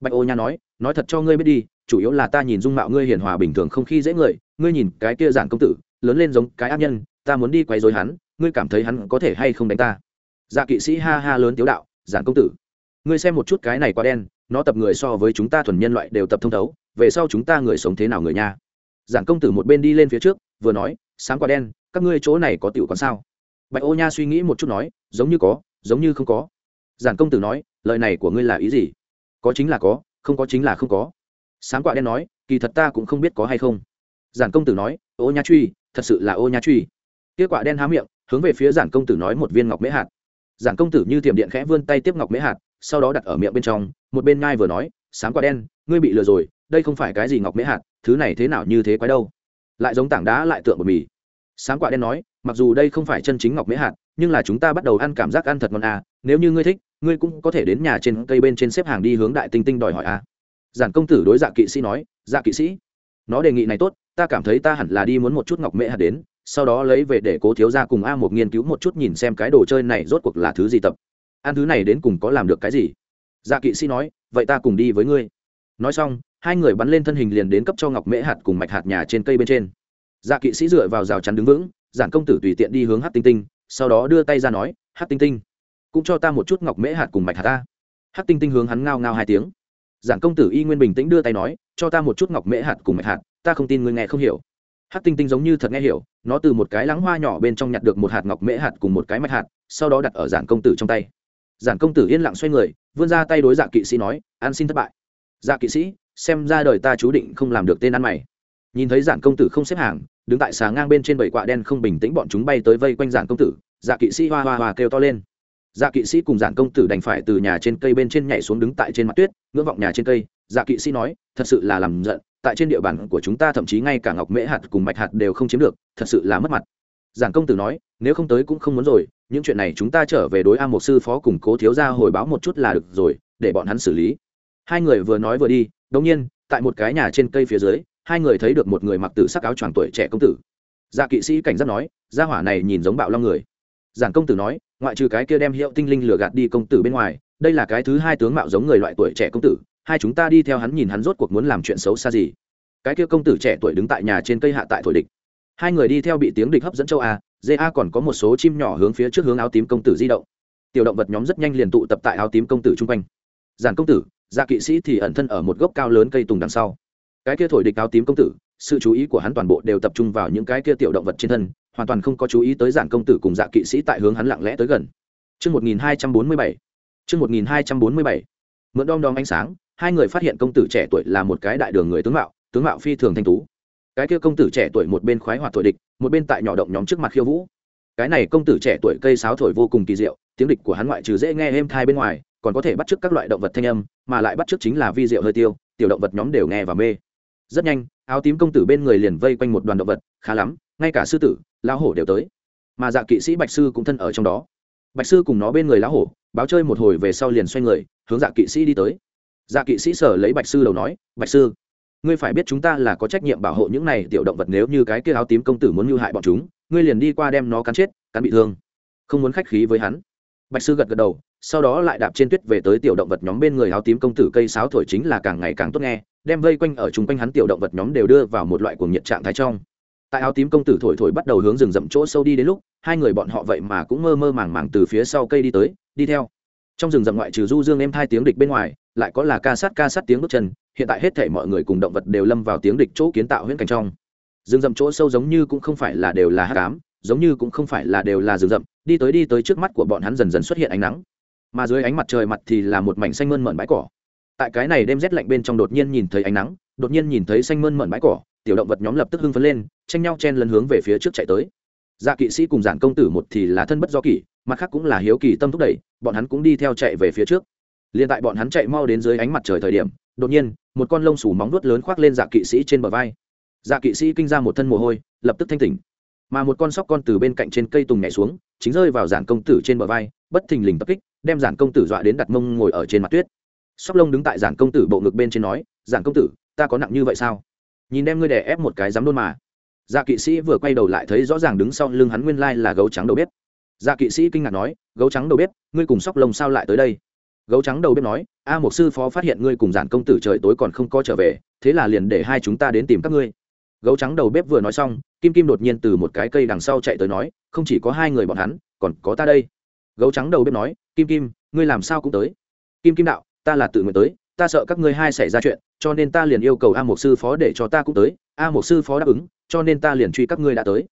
Bạch ô nha nói nói thật cho ngươi biết đi, chủ yếu là ta nhìn dung mạo ngươi hiền hòa bình thường không khi dễ người, ngươi nhìn cái kia giản công tử, lớn lên giống cái ác nhân, ta muốn đi quấy dối hắn, ngươi cảm thấy hắn có thể hay không đánh ta? Dạ kỵ sĩ ha ha lớn tiếu đạo, giản công tử, ngươi xem một chút cái này quá đen, nó tập người so với chúng ta thuần nhân loại đều tập thông thấu, về sau chúng ta người sống thế nào người nha? Giản công tử một bên đi lên phía trước, vừa nói, sáng quả đen, các ngươi chỗ này có tiểu còn sao? Bạch ô nha suy nghĩ một chút nói, giống như có, giống như không có. Giản công tử nói, lời này của ngươi là ý gì? Có chính là có, không có chính là không có. Sáng quạ đen nói, kỳ thật ta cũng không biết có hay không. Giản công tử nói, ô nha truy, thật sự là ô nha truy. Kết quả đen há miệng, hướng về phía giản công tử nói một viên ngọc mễ hạt. Giản công tử như tiềm điện khẽ vươn tay tiếp ngọc mễ hạt, sau đó đặt ở miệng bên trong, một bên ngai vừa nói sáng quạ đen, ngươi bị lừa rồi, đây không phải cái gì ngọc mễ hạt, thứ này thế nào như thế quái đâu? Lại giống tảng đá lại tượng bột mì. Sáng quạ đen nói mặc dù đây không phải chân chính ngọc mễ hạt, nhưng là chúng ta bắt đầu ăn cảm giác ăn thật ngon à nếu như ngươi thích, ngươi cũng có thể đến nhà trên cây bên trên xếp hàng đi hướng đại tinh tinh đòi hỏi à. Giản công tử đối dạ kỵ sĩ nói dạ kỵ sĩ, nó đề nghị này tốt, ta cảm thấy ta hẳn là đi muốn một chút ngọc mễ hạt đến, sau đó lấy về để cố thiếu ra cùng a một nghiên cứu một chút nhìn xem cái đồ chơi này rốt cuộc là thứ gì tập. Ăn thứ này đến cùng có làm được cái gì? Dạ kỵ sĩ nói, vậy ta cùng đi với ngươi. Nói xong, hai người bắn lên thân hình liền đến cấp cho ngọc mễ hạt cùng mạch hạt nhà trên cây bên trên. Dạ kỵ sĩ dựa vào rào chắn đứng vững giản công tử tùy tiện đi hướng hát tinh tinh, sau đó đưa tay ra nói, hát tinh tinh, cũng cho ta một chút ngọc mễ hạt cùng mạch hạt ta. Hát tinh tinh hướng hắn ngao ngao hai tiếng. Giản công tử y nguyên bình tĩnh đưa tay nói, cho ta một chút ngọc mễ hạt cùng mạch hạt, ta không tin người nghe không hiểu. Hát tinh tinh giống như thật nghe hiểu, nó từ một cái lắng hoa nhỏ bên trong nhặt được một hạt ngọc mễ hạt cùng một cái mạch hạt, sau đó đặt ở giản công tử trong tay. Giản công tử yên lặng xoay người, vươn ra tay đối dạ kỵ sĩ nói, an xin thất bại. Dạ kỵ sĩ, xem ra đời ta chú định không làm được tên ăn mày. Nhìn thấy giản công tử không xếp hàng đứng tại xà ngang bên trên bảy quạ đen không bình tĩnh bọn chúng bay tới vây quanh giản công tử dạ kỵ sĩ hoa hoa hoa kêu to lên. Dạ kỵ sĩ cùng giản công tử đành phải từ nhà trên cây bên trên nhảy xuống đứng tại trên mặt tuyết, ngưỡng vọng nhà trên cây. Dạ kỵ sĩ nói, thật sự là làm giận, tại trên địa bàn của chúng ta thậm chí ngay cả ngọc mễ hạt cùng mạch hạt đều không chiếm được, thật sự là mất mặt. Giản công tử nói, nếu không tới cũng không muốn rồi, những chuyện này chúng ta trở về đối a một sư phó cùng cố thiếu ra hồi báo một chút là được rồi, để bọn hắn xử lý. Hai người vừa nói vừa đi đống nhiên, tại một cái nhà trên cây phía dưới hai người thấy được một người mặc tử sắc áo choàng tuổi trẻ công tử. Dạ kỵ sĩ cảnh giác nói, gia hỏa này nhìn giống bạo long người. Giản công tử nói, ngoại trừ cái kia đem hiệu tinh linh lừa gạt đi công tử bên ngoài, đây là cái thứ hai tướng mạo giống người loại tuổi trẻ công tử, hai chúng ta đi theo hắn nhìn hắn rốt cuộc muốn làm chuyện xấu xa gì. Cái kia công tử trẻ tuổi đứng tại nhà trên cây hạ tại thổi địch. Hai người đi theo bị tiếng địch hấp dẫn châu a ja còn có một số chim nhỏ hướng phía trước hướng áo tím công tử di động. Tiểu động vật nhóm rất nhanh liền tụ tập tại áo tím công tử chung quanh. Giản công tử dạ kỵ sĩ thì ẩn thân ở một gốc cao lớn cây tùng đằng sau cái kia thổi địch áo tím công tử sự chú ý của hắn toàn bộ đều tập trung vào những cái kia tiểu động vật trên thân hoàn toàn không có chú ý tới giản công tử cùng dạ kỵ sĩ tại hướng hắn lặng lẽ tới gần Trước 1247. Trước 1247. Mượn đom đom ánh sáng, hai người phát hiện công tử trẻ tuổi là một cái đại đường người tướng mạo, tướng mạo phi thường thanh tú. Cái kia công tử trẻ tuổi một bên khoái hoạt thổi địch, một bên tại nhỏ động nhóm trước mặt khiêu vũ. Cái này công tử trẻ tuổi cây sáo thổi vô cùng kỳ diệu, tiếng địch của hắn ngoại trừ dễ nghe êm thai bên ngoài, còn có thể bắt chước các loại động vật thanh âm, mà lại bắt chước chính là vi diệu hơi tiêu, tiểu động vật nhóm đều nghe và mê. Rất nhanh, áo tím công tử bên người liền vây quanh một đoàn động vật, khá lắm, ngay cả sư tử, lão hổ đều tới. Mà dạ kỵ sĩ bạch sư cũng thân ở trong đó. Bạch sư cùng nó bên người lão hổ báo chơi một hồi về sau liền xoay người hướng dạ kỵ sĩ đi tới. Dạ kỵ sĩ sở lấy bạch sư đầu nói bạch sư ngươi phải biết chúng ta là có trách nhiệm bảo hộ những này tiểu động vật nếu như cái kia áo tím công tử muốn mưu hại bọn chúng ngươi liền đi qua đem nó cắn chết cắn bị thương. Không muốn khách khí với hắn bạch sư gật gật đầu, sau đó lại đạp trên tuyết về tới tiểu động vật nhóm bên người áo tím công tử cây sáo thổi chính là càng ngày càng tốt nghe, đem vây quanh ở chung quanh hắn tiểu động vật nhóm đều đưa vào một loại cuồng nhiệt trạng thái trong. Tại áo tím công tử thổi thổi bắt đầu hướng rừng rậm chỗ sâu đi đến lúc, hai người bọn họ vậy mà cũng mơ mơ màng màng từ phía sau cây đi tới, đi theo. Trong rừng rậm ngoại trừ du dương em hai tiếng địch bên ngoài, lại có là ca sát ca sát tiếng bước chân, hiện tại hết thể mọi người cùng động vật đều lâm vào tiếng địch chỗ kiến tạo huyễn cảnh trong. Rừng rậm chỗ sâu giống như cũng không phải là đều là hát cám giống như cũng không phải là đều là rừng rậm đi tới đi tới trước mắt của bọn hắn dần dần xuất hiện ánh nắng. Mà dưới ánh mặt trời mặt thì là một mảnh xanh mơn mởn bãi cỏ. Tại cái này đêm rét lạnh bên trong đột nhiên nhìn thấy ánh nắng, đột nhiên nhìn thấy xanh mơn mởn bãi cỏ, tiểu động vật nhóm lập tức hưng phấn lên, tranh nhau chen lấn hướng về phía trước chạy tới. Dạ kỵ sĩ cùng giản công tử một thì là thân bất do kỷ, mặt khác cũng là hiếu kỳ tâm thúc đẩy, bọn hắn cũng đi theo chạy về phía trước. Liền tại bọn hắn chạy mau đến dưới ánh mặt trời thời điểm, đột nhiên, một con lông sủ móng vuốt lớn khoác lên dạ kỵ sĩ trên bờ vai. Dạ kỵ sĩ kinh ra một thân mồ hôi, lập tức thanh tỉnh mà một con sóc con từ bên cạnh trên cây tùng nhảy xuống, chính rơi vào giản công tử trên bờ vai, bất thình lình tập kích, đem giản công tử dọa đến đặt mông ngồi ở trên mặt tuyết. Sóc lông đứng tại giản công tử bộ ngực bên trên nói, giản công tử, ta có nặng như vậy sao? Nhìn đem ngươi đè ép một cái dám đôn mà. Dạ kỵ sĩ vừa quay đầu lại thấy rõ ràng đứng sau lưng hắn nguyên lai là gấu trắng đầu bếp. Dạ kỵ sĩ kinh ngạc nói, gấu trắng đầu bếp, ngươi cùng sóc lông sao lại tới đây? Gấu trắng đầu bếp nói, a một sư phó phát hiện ngươi cùng giản công tử trời tối còn không có trở về, thế là liền để hai chúng ta đến tìm các ngươi gấu trắng đầu bếp vừa nói xong, kim kim đột nhiên từ một cái cây đằng sau chạy tới nói, không chỉ có hai người bọn hắn, còn có ta đây. Gấu trắng đầu bếp nói, kim kim, ngươi làm sao cũng tới. Kim kim đạo, ta là tự nguyện tới, ta sợ các ngươi hai xảy ra chuyện, cho nên ta liền yêu cầu a một sư phó để cho ta cũng tới, a một sư phó đáp ứng, cho nên ta liền truy các ngươi đã tới.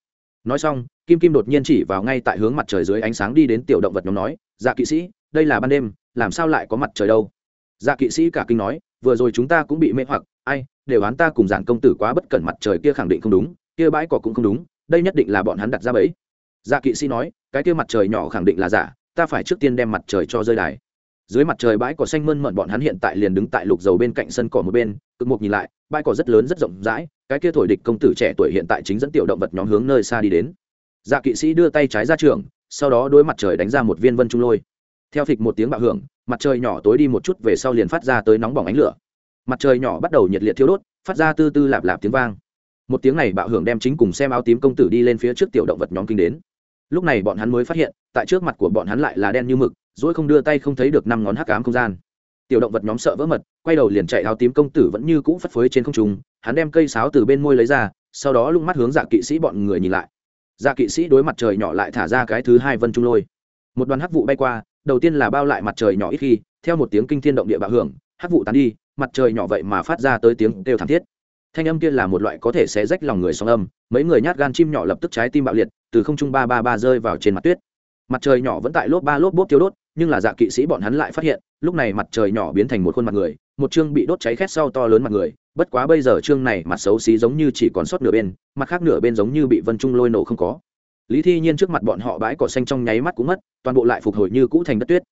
Nói xong, kim kim đột nhiên chỉ vào ngay tại hướng mặt trời dưới ánh sáng đi đến tiểu động vật nhóm nói dạ kỵ sĩ, đây là ban đêm, làm sao lại có mặt trời đâu? Dạ kỵ sĩ cả kinh nói, vừa rồi chúng ta cũng bị mê hoặc ai, đều hắn ta cùng giản công tử quá bất cẩn mặt trời kia khẳng định không đúng, kia bãi cỏ cũng không đúng, đây nhất định là bọn hắn đặt ra bẫy. Dạ kỵ sĩ nói, cái kia mặt trời nhỏ khẳng định là giả, ta phải trước tiên đem mặt trời cho rơi đài. Dưới mặt trời bãi cỏ xanh mơn mận bọn hắn hiện tại liền đứng tại lục dầu bên cạnh sân cỏ một bên, cực mục nhìn lại, bãi cỏ rất lớn rất rộng rãi, cái kia thổi địch công tử trẻ tuổi hiện tại chính dẫn tiểu động vật nhóm hướng nơi xa đi đến. Dạ kỵ sĩ đưa tay trái ra trường, sau đó đối mặt trời đánh ra một viên vân trung lôi. Theo phịch một tiếng bạo hưởng, mặt trời nhỏ tối đi một chút về sau liền phát ra tới nóng bỏng ánh lửa mặt trời nhỏ bắt đầu nhiệt liệt thiêu đốt, phát ra tư tư lạp lạp tiếng vang. Một tiếng này bạo hưởng đem chính cùng xem áo tím công tử đi lên phía trước tiểu động vật nhóm kinh đến. Lúc này bọn hắn mới phát hiện, tại trước mặt của bọn hắn lại là đen như mực dỗi không đưa tay không thấy được năm ngón hắc ám không gian. Tiểu động vật nhóm sợ vỡ mật, quay đầu liền chạy áo tím công tử vẫn như cũ phất phới trên không trung, hắn đem cây sáo từ bên môi lấy ra, sau đó lung mắt hướng dạ kỵ sĩ bọn người nhìn lại. Dạ kỵ sĩ đối mặt trời nhỏ lại thả ra cái thứ hai vân trung lôi. Một đoàn hắc vụ bay qua, đầu tiên là bao lại mặt trời nhỏ ít khi, theo một tiếng kinh thiên động địa bạo hưởng, hắc vụ tán đi mặt trời nhỏ vậy mà phát ra tới tiếng đều thảm thiết. Thanh âm kia là một loại có thể sẽ rách lòng người song âm, mấy người nhát gan chim nhỏ lập tức trái tim bạo liệt, từ không trung ba ba ba rơi vào trên mặt tuyết. Mặt trời nhỏ vẫn tại lốp ba lốp bốp tiêu đốt, nhưng là dạ kỵ sĩ bọn hắn lại phát hiện, lúc này mặt trời nhỏ biến thành một khuôn mặt người, một chương bị đốt cháy khét sau to lớn mặt người, bất quá bây giờ chương này mặt xấu xí giống như chỉ còn sót nửa bên, mặt khác nửa bên giống như bị vân trung lôi nổ không có. Lý thi nhiên trước mặt bọn họ bãi cỏ xanh trong nháy mắt cũng mất, toàn bộ lại phục hồi như cũ thành đất tuyết.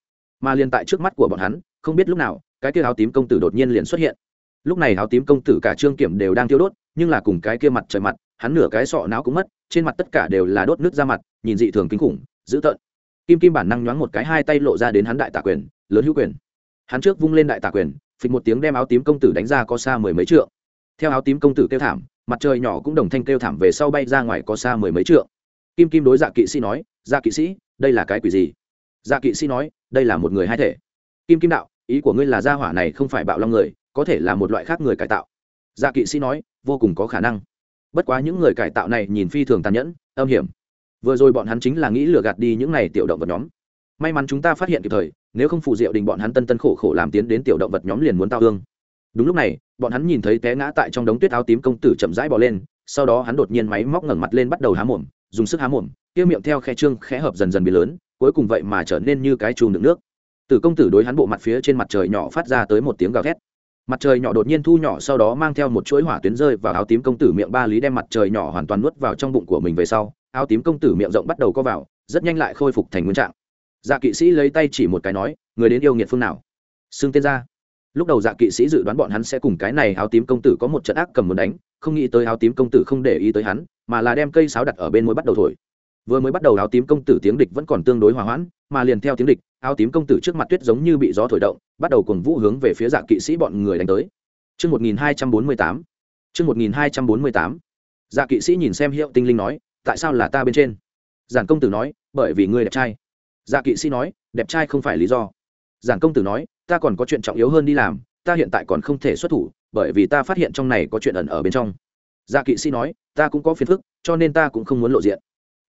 Mà liền tại trước mắt của bọn hắn, không biết lúc nào cái kia áo tím công tử đột nhiên liền xuất hiện. Lúc này áo tím công tử cả trương kiểm đều đang tiêu đốt, nhưng là cùng cái kia mặt trời mặt, hắn nửa cái sọ não cũng mất, trên mặt tất cả đều là đốt nước ra mặt, nhìn dị thường kinh khủng, dữ tợn. Kim kim bản năng nhoáng một cái hai tay lộ ra đến hắn đại tả quyền, lớn hữu quyền. Hắn trước vung lên đại tả quyền, phịch một tiếng đem áo tím công tử đánh ra có xa mười mấy trượng. Theo áo tím công tử kêu thảm, mặt trời nhỏ cũng đồng thanh kêu thảm về sau bay ra ngoài có xa mười mấy trượng. Kim kim đối dạ kỵ sĩ nói dạ kỵ sĩ, đây là cái quỷ gì? Dạ kỵ sĩ nói, đây là một người hai thể. Kim kim đạo ý của ngươi là gia hỏa này không phải bạo long người, có thể là một loại khác người cải tạo. Dạ kỵ sĩ nói, vô cùng có khả năng. Bất quá những người cải tạo này nhìn phi thường tàn nhẫn, âm hiểm. Vừa rồi bọn hắn chính là nghĩ lừa gạt đi những này tiểu động vật nhóm. May mắn chúng ta phát hiện kịp thời, nếu không phụ diệu đình bọn hắn tân tân khổ khổ làm tiến đến tiểu động vật nhóm liền muốn tao hương đúng lúc này, bọn hắn nhìn thấy té ngã tại trong đống tuyết áo tím công tử chậm rãi bỏ lên, sau đó hắn đột nhiên máy móc ngẩng mặt lên bắt đầu há mồm, dùng sức há mồm, kia miệng theo khe trương khẽ hợp dần dần biến lớn, cuối cùng vậy mà trở nên như cái chùm đựng nước tử công tử đối hắn bộ mặt phía trên mặt trời nhỏ phát ra tới một tiếng gào thét. Mặt trời nhỏ đột nhiên thu nhỏ sau đó mang theo một chuỗi hỏa tuyến rơi vào áo tím công tử miệng ba lý đem mặt trời nhỏ hoàn toàn nuốt vào trong bụng của mình về sau, áo tím công tử miệng rộng bắt đầu co vào, rất nhanh lại khôi phục thành nguyên trạng. Dạ kỵ sĩ lấy tay chỉ một cái nói, người đến yêu nghiệt phương nào? Xưng tên ra lúc đầu dạ kỵ sĩ dự đoán bọn hắn sẽ cùng cái này áo tím công tử có một trận ác cầm muốn đánh, không nghĩ tới áo tím công tử không để ý tới hắn, mà là đem cây sáo đặt ở bên môi bắt đầu thổi vừa mới bắt đầu áo tím công tử tiếng địch vẫn còn tương đối hòa hoãn mà liền theo tiếng địch áo tím công tử trước mặt tuyết giống như bị gió thổi động bắt đầu cùng vũ hướng về phía dạ kỵ sĩ bọn người đánh tới Trước 1248. Trước 1248. Dạ kỵ sĩ nhìn xem hiệu tinh linh nói, tại sao là ta bên trên? Giản công tử nói, bởi vì ngươi đẹp trai. Dạ kỵ sĩ nói, đẹp trai không phải lý do. Giản công tử nói, ta còn có chuyện trọng yếu hơn đi làm, ta hiện tại còn không thể xuất thủ, bởi vì ta phát hiện trong này có chuyện ẩn ở bên trong. Dạ kỵ sĩ nói, ta cũng có phiền phức, cho nên ta cũng không muốn lộ diện.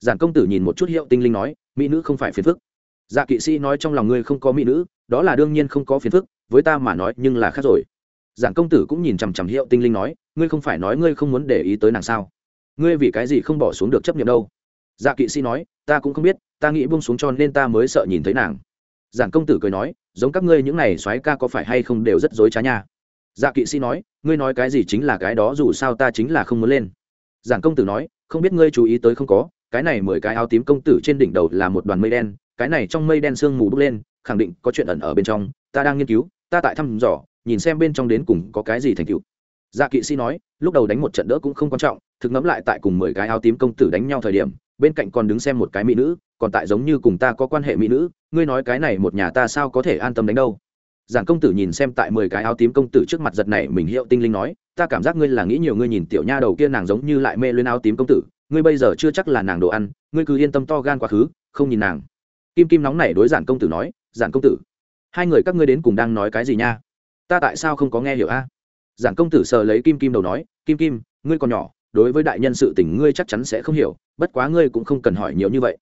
Giản công tử nhìn một chút hiệu tinh linh nói, mỹ nữ không phải phiền phức. Dạ kỵ sĩ nói trong lòng ngươi không có mỹ nữ đó là đương nhiên không có phiền phức với ta mà nói nhưng là khác rồi. Giản công tử cũng nhìn chằm chằm hiệu tinh linh nói ngươi không phải nói ngươi không muốn để ý tới nàng sao? Ngươi vì cái gì không bỏ xuống được chấp nhận đâu? Dạ kỵ sĩ nói ta cũng không biết ta nghĩ buông xuống cho nên ta mới sợ nhìn thấy nàng. Giản công tử cười nói giống các ngươi những này soái ca có phải hay không đều rất dối trá nha? Dạ kỵ sĩ nói ngươi nói cái gì chính là cái đó dù sao ta chính là không muốn lên. Giản công tử nói không biết ngươi chú ý tới không có cái này mười cái áo tím công tử trên đỉnh đầu là một đoàn mây đen, cái này trong mây đen sương mù bốc lên, khẳng định có chuyện ẩn ở bên trong, ta đang nghiên cứu, ta tại thăm dò, nhìn xem bên trong đến cùng có cái gì thành tựu. Dạ kỵ sĩ nói, lúc đầu đánh một trận đỡ cũng không quan trọng, thực ngẫm lại tại cùng mười cái áo tím công tử đánh nhau thời điểm, bên cạnh còn đứng xem một cái mỹ nữ, còn tại giống như cùng ta có quan hệ mỹ nữ, ngươi nói cái này một nhà ta sao có thể an tâm đánh đâu? Giảng công tử nhìn xem tại mười cái áo tím công tử trước mặt giật này mình, hiệu tinh linh nói, ta cảm giác ngươi là nghĩ nhiều, ngươi nhìn tiểu nha đầu kia nàng giống như lại mê lên áo tím công tử ngươi bây giờ chưa chắc là nàng đồ ăn, ngươi cứ yên tâm to gan quá khứ, không nhìn nàng. Kim kim nóng này đối giản công tử nói, giản công tử, hai người các ngươi đến cùng đang nói cái gì nha? Ta tại sao không có nghe hiểu a? Giản công tử sờ lấy kim kim đầu nói, kim kim, ngươi còn nhỏ, đối với đại nhân sự tình ngươi chắc chắn sẽ không hiểu, bất quá ngươi cũng không cần hỏi nhiều như vậy.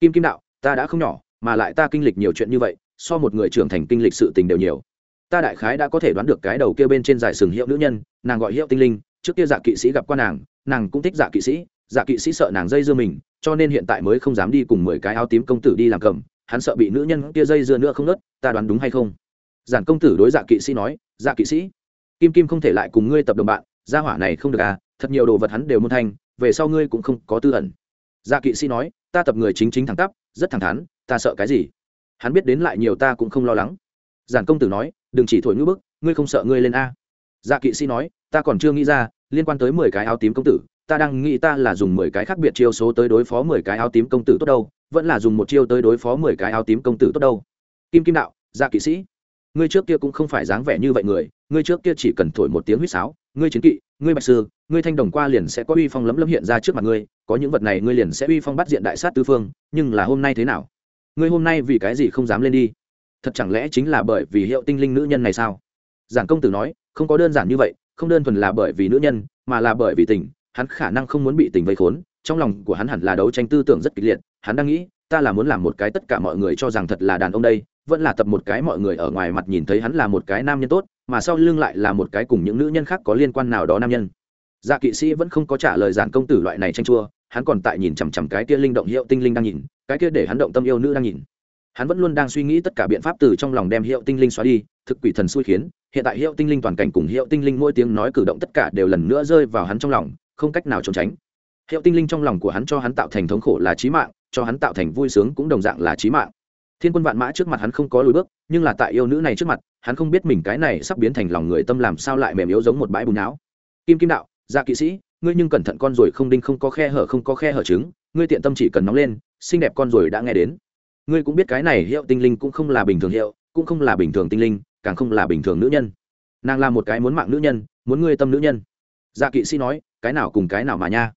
Kim kim đạo, ta đã không nhỏ, mà lại ta kinh lịch nhiều chuyện như vậy, so một người trưởng thành kinh lịch sự tình đều nhiều. Ta đại khái đã có thể đoán được cái đầu kia bên trên giải sừng hiệu nữ nhân, nàng gọi hiệu tinh linh, trước kia dạ kỵ sĩ gặp qua nàng nàng cũng thích dạ kỵ sĩ dạ kỵ sĩ sợ nàng dây dưa mình, cho nên hiện tại mới không dám đi cùng mười cái áo tím công tử đi làm cầm, hắn sợ bị nữ nhân kia dây dưa nữa không nớt, ta đoán đúng hay không? Giản công tử đối dạ kỵ sĩ nói dạ kỵ sĩ, kim kim không thể lại cùng ngươi tập đồng bạn, gia hỏa này không được à thật nhiều đồ vật hắn đều muốn thanh về sau ngươi cũng không có tư ẩn. Dạ kỵ sĩ nói, ta tập người chính chính thẳng tắp, rất thẳng thắn, ta sợ cái gì? Hắn biết đến lại nhiều ta cũng không lo lắng. Giản công tử nói, đừng chỉ thổi ngữ bức, ngươi không sợ ngươi lên a. Dạ kỵ sĩ nói, ta còn chưa nghĩ ra, liên quan tới mười cái áo tím công tử ta đang nghĩ ta là dùng mười cái khác biệt chiêu số tới đối phó mười cái áo tím công tử tốt đâu, vẫn là dùng một chiêu tới đối phó mười cái áo tím công tử tốt đâu. Kim kim đạo gia kỵ sĩ, ngươi trước kia cũng không phải dáng vẻ như vậy người, ngươi trước kia chỉ cần thổi một tiếng huýt sáo, ngươi chiến kỵ, ngươi bạch sư, ngươi thanh đồng qua liền sẽ có uy phong lấm lấm hiện ra trước mặt ngươi, có những vật này ngươi liền sẽ uy phong bắt diện đại sát tư phương, nhưng là hôm nay thế nào? Ngươi hôm nay vì cái gì không dám lên đi? Thật chẳng lẽ chính là bởi vì hiệu tinh linh nữ nhân này sao? Giản công tử nói, không có đơn giản như vậy, không đơn thuần là bởi vì nữ nhân, mà là bởi vì tình hắn khả năng không muốn bị tình vây khốn, trong lòng của hắn hẳn là đấu tranh tư tưởng rất kịch liệt, hắn đang nghĩ, ta là muốn làm một cái tất cả mọi người cho rằng thật là đàn ông đây, vẫn là tập một cái mọi người ở ngoài mặt nhìn thấy hắn là một cái nam nhân tốt, mà sau lưng lại là một cái cùng những nữ nhân khác có liên quan nào đó nam nhân. Dạ kỵ sĩ vẫn không có trả lời giản công tử loại này tranh chua, hắn còn tại nhìn chằm chằm cái kia linh động hiệu tinh linh đang nhìn, cái kia để hắn động tâm yêu nữ đang nhìn. Hắn vẫn luôn đang suy nghĩ tất cả biện pháp từ trong lòng đem hiệu tinh linh xóa đi, thực quỷ thần xui khiến, hiện tại hiệu tinh linh toàn cảnh cùng hiệu tinh linh mỗi tiếng nói cử động tất cả đều lần nữa rơi vào hắn trong lòng không cách nào trốn tránh. Hiệu tinh linh trong lòng của hắn cho hắn tạo thành thống khổ là trí mạng, cho hắn tạo thành vui sướng cũng đồng dạng là trí mạng. Thiên quân vạn mã trước mặt hắn không có lối bước, nhưng là tại yêu nữ này trước mặt, hắn không biết mình cái này sắp biến thành lòng người tâm làm sao lại mềm yếu giống một bãi bùn não. Kim kim đạo dạ kỵ sĩ, ngươi nhưng cẩn thận con rồi không đinh không có khe hở không có khe hở trứng, ngươi tiện tâm chỉ cần nóng lên, xinh đẹp con rồi đã nghe đến. Ngươi cũng biết cái này hiệu tinh linh cũng không là bình thường hiệu, cũng không là bình thường tinh linh, càng không là bình thường nữ nhân. Nàng là một cái muốn mạng nữ nhân, muốn ngươi tâm nữ nhân. Dạ kỵ sĩ nói cái nào cùng cái nào mà nha.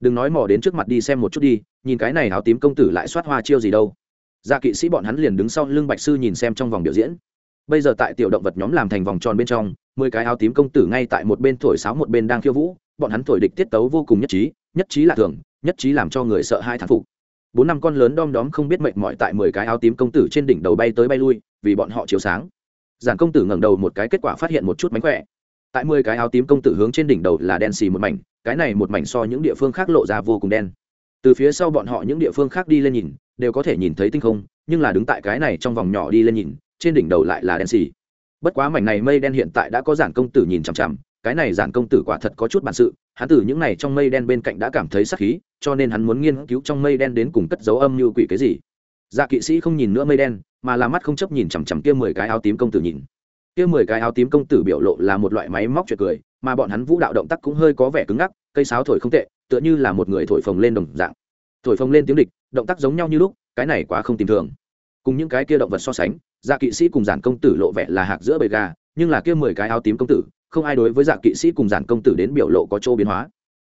Đừng nói mò đến trước mặt đi xem một chút đi, nhìn cái này áo tím công tử lại soát hoa chiêu gì đâu. Dạ kỵ sĩ bọn hắn liền đứng sau lưng bạch sư nhìn xem trong vòng biểu diễn. Bây giờ tại tiểu động vật nhóm làm thành vòng tròn bên trong, mười cái áo tím công tử ngay tại một bên thổi sáo một bên đang khiêu vũ, bọn hắn thổi địch tiết tấu vô cùng nhất trí nhất trí là thường, nhất trí làm cho người sợ hai thán phục. Bốn năm con lớn đom đóm không biết mệnh mọi tại mười cái áo tím công tử trên đỉnh đầu bay tới bay lui, vì bọn họ chiếu sáng. Giản công tử ngẩng đầu một cái, kết quả phát hiện một chút mánh khỏe. Tại mười cái áo tím công tử hướng trên đỉnh đầu là đen xì một mảnh cái này một mảnh so những địa phương khác lộ ra vô cùng đen. Từ phía sau bọn họ những địa phương khác đi lên nhìn, đều có thể nhìn thấy tinh không, nhưng là đứng tại cái này trong vòng nhỏ đi lên nhìn, trên đỉnh đầu lại là đen xì. Bất quá mảnh này mây đen hiện tại đã có giản công tử nhìn chằm chằm, cái này giản công tử quả thật có chút bản sự, hắn từ những này trong mây đen bên cạnh đã cảm thấy sắc khí, cho nên hắn muốn nghiên cứu trong mây đen đến cùng cất dấu âm như quỷ cái gì. Dạ kỵ sĩ không nhìn nữa mây đen, mà là mắt không chấp nhìn chằm chằm kia mười cái áo tím công tử nhìn kia mười cái áo tím công tử biểu lộ là một loại máy móc chuyện cười, mà bọn hắn vũ đạo động tác cũng hơi có vẻ cứng ngắc, cây sáo thổi không tệ, tựa như là một người thổi phồng lên đồng dạng. Thổi phồng lên tiếng địch, động tác giống nhau như lúc, cái này quá không tìm thường. Cùng những cái kia động vật so sánh dạ kỵ sĩ cùng giản công tử lộ vẻ là hạc giữa bầy gà, nhưng là kia mười cái áo tím công tử, không ai đối với dạ kỵ sĩ cùng giản công tử đến biểu lộ có chỗ biến hóa.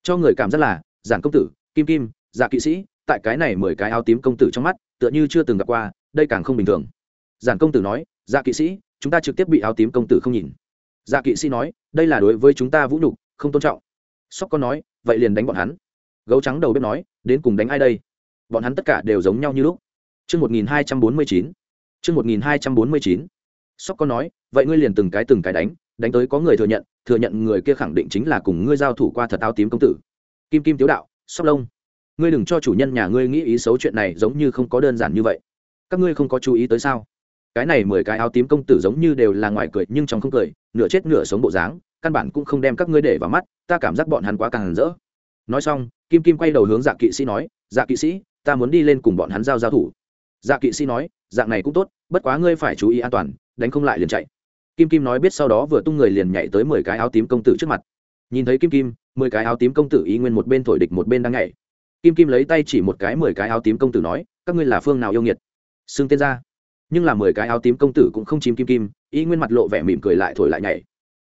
Cho người cảm giác là, giản công tử, kim kim dạ kỵ sĩ, tại cái này mười cái áo tím công tử trong mắt, tựa như chưa từng gặp qua, đây càng không bình thường. Giản công tử nói dạ kỵ sĩ chúng ta trực tiếp bị áo tím công tử không nhìn dạ kỵ sĩ nói đây là đối với chúng ta vũ nhục không tôn trọng sóc con nói vậy liền đánh bọn hắn gấu trắng đầu bếp nói đến cùng đánh ai đây bọn hắn tất cả đều giống nhau như lúc Chương 1249. Chương 1249. Sóc con nói, vậy ngươi liền từng cái từng cái đánh, đánh tới có người thừa nhận, thừa nhận người kia khẳng định chính là cùng ngươi giao thủ qua thật áo tím công tử. Kim Kim Tiếu đạo, Sóc Lông, ngươi đừng cho chủ nhân nhà ngươi nghĩ ý xấu chuyện này giống như không có đơn giản như vậy. Các ngươi không có chú ý tới sao? Cái này mười cái áo tím công tử giống như đều là ngoài cười nhưng trong không cười, nửa chết nửa sống bộ dáng, căn bản cũng không đem các ngươi để vào mắt, ta cảm giác bọn hắn quá càng rỡ. Nói xong, Kim Kim quay đầu hướng Dạ Kỵ sĩ nói, "Dạ Kỵ sĩ, ta muốn đi lên cùng bọn hắn giao giao thủ." dạ kỵ sĩ nói dạng này cũng tốt bất quá ngươi phải chú ý an toàn đánh không lại liền chạy. Kim kim nói biết sau đó vừa tung người liền nhảy tới mười cái áo tím công tử trước mặt. Nhìn thấy kim kim mười cái áo tím công tử ý nguyên một bên thổi địch một bên đang nhảy. Kim kim lấy tay chỉ một cái mười cái áo tím công tử nói các ngươi là phương nào yêu nghiệt? Xưng tên ra nhưng là mười cái áo tím công tử cũng không chìm kim kim, y nguyên mặt lộ vẻ mỉm cười lại thổi lại nhảy.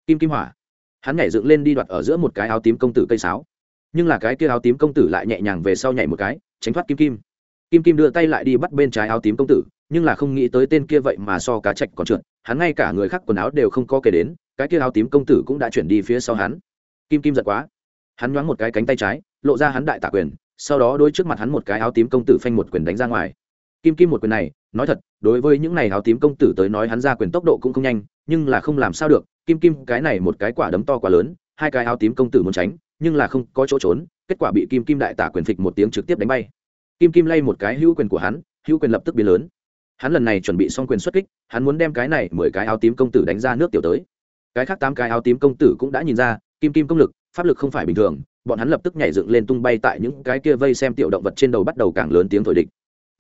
Kim kim hỏa. Hắn nhảy dựng lên đi đoạt ở giữa một cái áo tím công tử cây sáo. Nhưng là cái kia áo tím công tử lại nhẹ nhàng về sau nhảy một cái, tránh thoát kim kim. Kim kim đưa tay lại đi bắt bên trái áo tím công tử, nhưng là không nghĩ tới tên kia vậy mà so cá chạch còn trượt, hắn ngay cả người khác quần áo đều không có kể đến, cái kia áo tím công tử cũng đã chuyển đi phía sau hắn. Kim kim giật quá. Hắn nhoáng một cái cánh tay trái, lộ ra hắn đại tạ quyền, sau đó đôi trước mặt hắn một cái áo tím công tử phanh một quyền đánh ra ngoài kim kim một quyền này, nói thật, đối với những này áo tím công tử tới nói hắn ra quyền tốc độ cũng không nhanh, nhưng là không làm sao được. Kim kim, cái này một cái quả đấm to quá lớn, hai cái áo tím công tử muốn tránh, nhưng là không có chỗ trốn, kết quả bị kim kim đại tả quyền phịch một tiếng trực tiếp đánh bay. Kim kim lay một cái hữu quyền của hắn, hữu quyền lập tức biến lớn. Hắn lần này chuẩn bị xong quyền xuất kích, hắn muốn đem cái này mười cái áo tím công tử đánh ra nước tiểu tới. Cái khác tám cái áo tím công tử cũng đã nhìn ra, kim kim công lực, pháp lực không phải bình thường, bọn hắn lập tức nhảy dựng lên tung bay tại những cái kia vây xem tiểu động vật trên đầu bắt đầu càng lớn tiếng thổi địch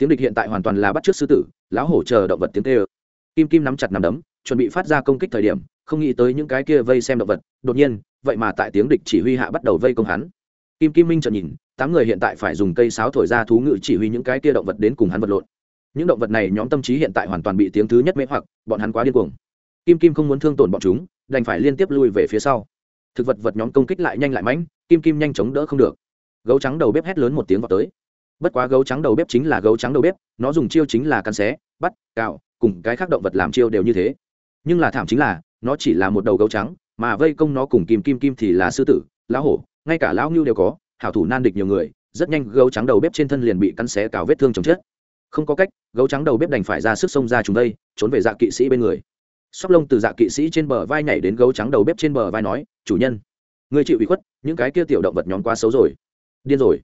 tiếng địch hiện tại hoàn toàn là bắt chước sư tử, lão hổ chờ động vật tiếng tê ơ kim kim nắm chặt nắm đấm, chuẩn bị phát ra công kích thời điểm, không nghĩ tới những cái kia vây xem động vật, đột nhiên, vậy mà tại tiếng địch chỉ huy hạ bắt đầu vây công hắn. Kim kim minh trợn nhìn, tám người hiện tại phải dùng cây sáo thổi ra thú ngự chỉ huy những cái kia động vật đến cùng hắn vật lộn. Những động vật này nhóm tâm trí hiện tại hoàn toàn bị tiếng thứ nhất mê hoặc, bọn hắn quá điên cuồng. Kim kim không muốn thương tổn bọn chúng, đành phải liên tiếp lui về phía sau. Thực vật vật nhóm công kích lại nhanh lại mãnh, kim kim nhanh chóng đỡ không được. Gấu trắng đầu bếp hét lớn một tiếng vào tới bất quá gấu trắng đầu bếp chính là gấu trắng đầu bếp, nó dùng chiêu chính là cắn xé, bắt, cạo, cùng cái khác động vật làm chiêu đều như thế. Nhưng là thảm chính là, nó chỉ là một đầu gấu trắng, mà vây công nó cùng kim kim kim thì là sư tử, lão hổ, ngay cả lão ngưu đều có, hảo thủ nan địch nhiều người, rất nhanh gấu trắng đầu bếp trên thân liền bị cắn xé cào vết thương chồng chết. Không có cách, gấu trắng đầu bếp đành phải ra sức xông ra chúng đây, trốn về dạ kỵ sĩ bên người. Sóc lông từ dạ kỵ sĩ trên bờ vai nhảy đến gấu trắng đầu bếp trên bờ vai nói, chủ nhân người chịu ủy khuất, những cái kia tiểu động vật nhóm quá xấu rồi. Điên rồi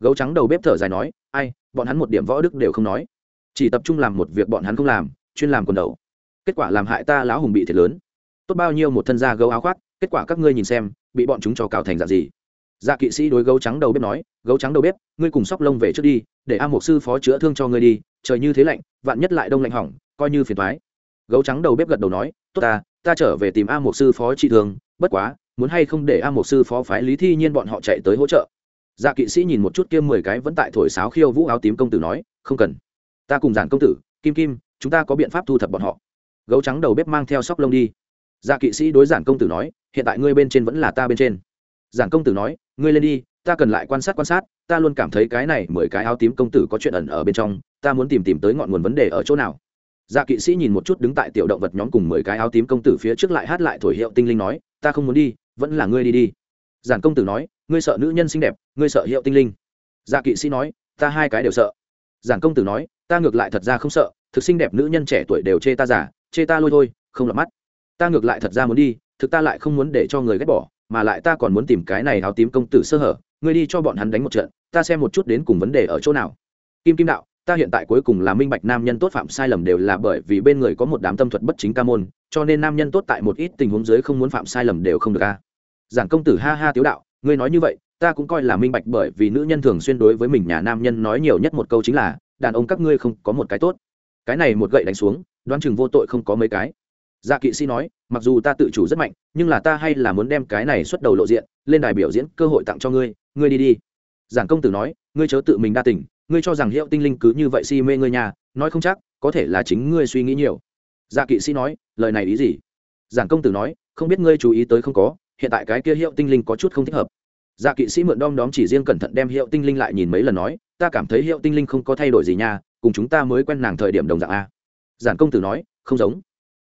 gấu trắng đầu bếp thở dài nói, ai, bọn hắn một điểm võ đức đều không nói. Chỉ tập trung làm một việc bọn hắn không làm, chuyên làm quần đầu. Kết quả làm hại ta lão hùng bị thiệt lớn. Tốt bao nhiêu một thân da gấu áo khoác, kết quả các ngươi nhìn xem, bị bọn chúng cho cào thành dạng gì. Dạ kỵ sĩ đối gấu trắng đầu bếp nói, gấu trắng đầu bếp, ngươi cùng sóc lông về trước đi, để a mục sư phó chữa thương cho ngươi đi, trời như thế lạnh, vạn nhất lại đông lạnh hỏng, coi như phiền thoái gấu trắng đầu bếp gật đầu nói, tốt ta ta trở về tìm a mục sư phó trị thương, bất quá, muốn hay không để a mục sư phó phái lý thi nhiên bọn họ chạy tới hỗ trợ dạ kỵ sĩ nhìn một chút kia mười cái vẫn tại thổi sáo khiêu vũ áo tím công tử nói, không cần. Ta cùng giản công tử, kim kim, chúng ta có biện pháp thu thập bọn họ. Gấu trắng đầu bếp mang theo sóc lông đi. Dạ kỵ sĩ đối giản công tử nói, hiện tại ngươi bên trên vẫn là ta bên trên. Giản công tử nói, ngươi lên đi, ta cần lại quan sát quan sát, ta luôn cảm thấy cái này mười cái áo tím công tử có chuyện ẩn ở bên trong, ta muốn tìm tìm tới ngọn nguồn vấn đề ở chỗ nào. Dạ kỵ sĩ nhìn một chút đứng tại tiểu động vật nhóm cùng mười cái áo tím công tử phía trước lại hát lại thổi hiệu tinh linh nói, ta không muốn đi, vẫn là ngươi đi đi. Giản công tử nói ngươi sợ nữ nhân xinh đẹp, ngươi sợ hiệu tinh linh. Dạ kỵ sĩ nói, ta hai cái đều sợ. Giản công tử nói, ta ngược lại thật ra không sợ, thực xinh đẹp nữ nhân trẻ tuổi đều chê ta giả, chê ta lôi thôi, không lọt mắt. Ta ngược lại thật ra muốn đi, thực ta lại không muốn để cho người ghét bỏ, mà lại ta còn muốn tìm cái này áo tím công tử sơ hở, ngươi đi cho bọn hắn đánh một trận, ta xem một chút đến cùng vấn đề ở chỗ nào. Kim kim đạo, ta hiện tại cuối cùng là minh bạch nam nhân tốt phạm sai lầm đều là bởi vì bên người có một đám tâm thuật bất chính ca môn, cho nên nam nhân tốt tại một ít tình huống dưới không muốn phạm sai lầm đều không được a. Giản công tử ha ha tiếu đạo ngươi nói như vậy, ta cũng coi là minh bạch bởi vì nữ nhân thường xuyên đối với mình nhà nam nhân nói nhiều nhất một câu chính là, đàn ông các ngươi không có một cái tốt. Cái này một gậy đánh xuống, đoán chừng vô tội không có mấy cái. Dạ kỵ sĩ nói, mặc dù ta tự chủ rất mạnh, nhưng là ta hay là muốn đem cái này xuất đầu lộ diện, lên đài biểu diễn, cơ hội tặng cho ngươi ngươi đi đi. Giản công tử nói, ngươi chớ tự mình đa tình, ngươi cho rằng hiệu tinh linh cứ như vậy si mê ngươi nhà, nói không chắc, có thể là chính ngươi suy nghĩ nhiều. Dạ kỵ sĩ nói, lời này ý gì? Giản công tử nói, không biết ngươi chú ý tới không có hiện tại cái kia hiệu tinh linh có chút không thích hợp. Dạ kỵ sĩ mượn đom đóm chỉ riêng cẩn thận đem hiệu tinh linh lại nhìn mấy lần nói, ta cảm thấy hiệu tinh linh không có thay đổi gì nha, cùng chúng ta mới quen nàng thời điểm đồng dạng a. Giản công tử nói, không giống.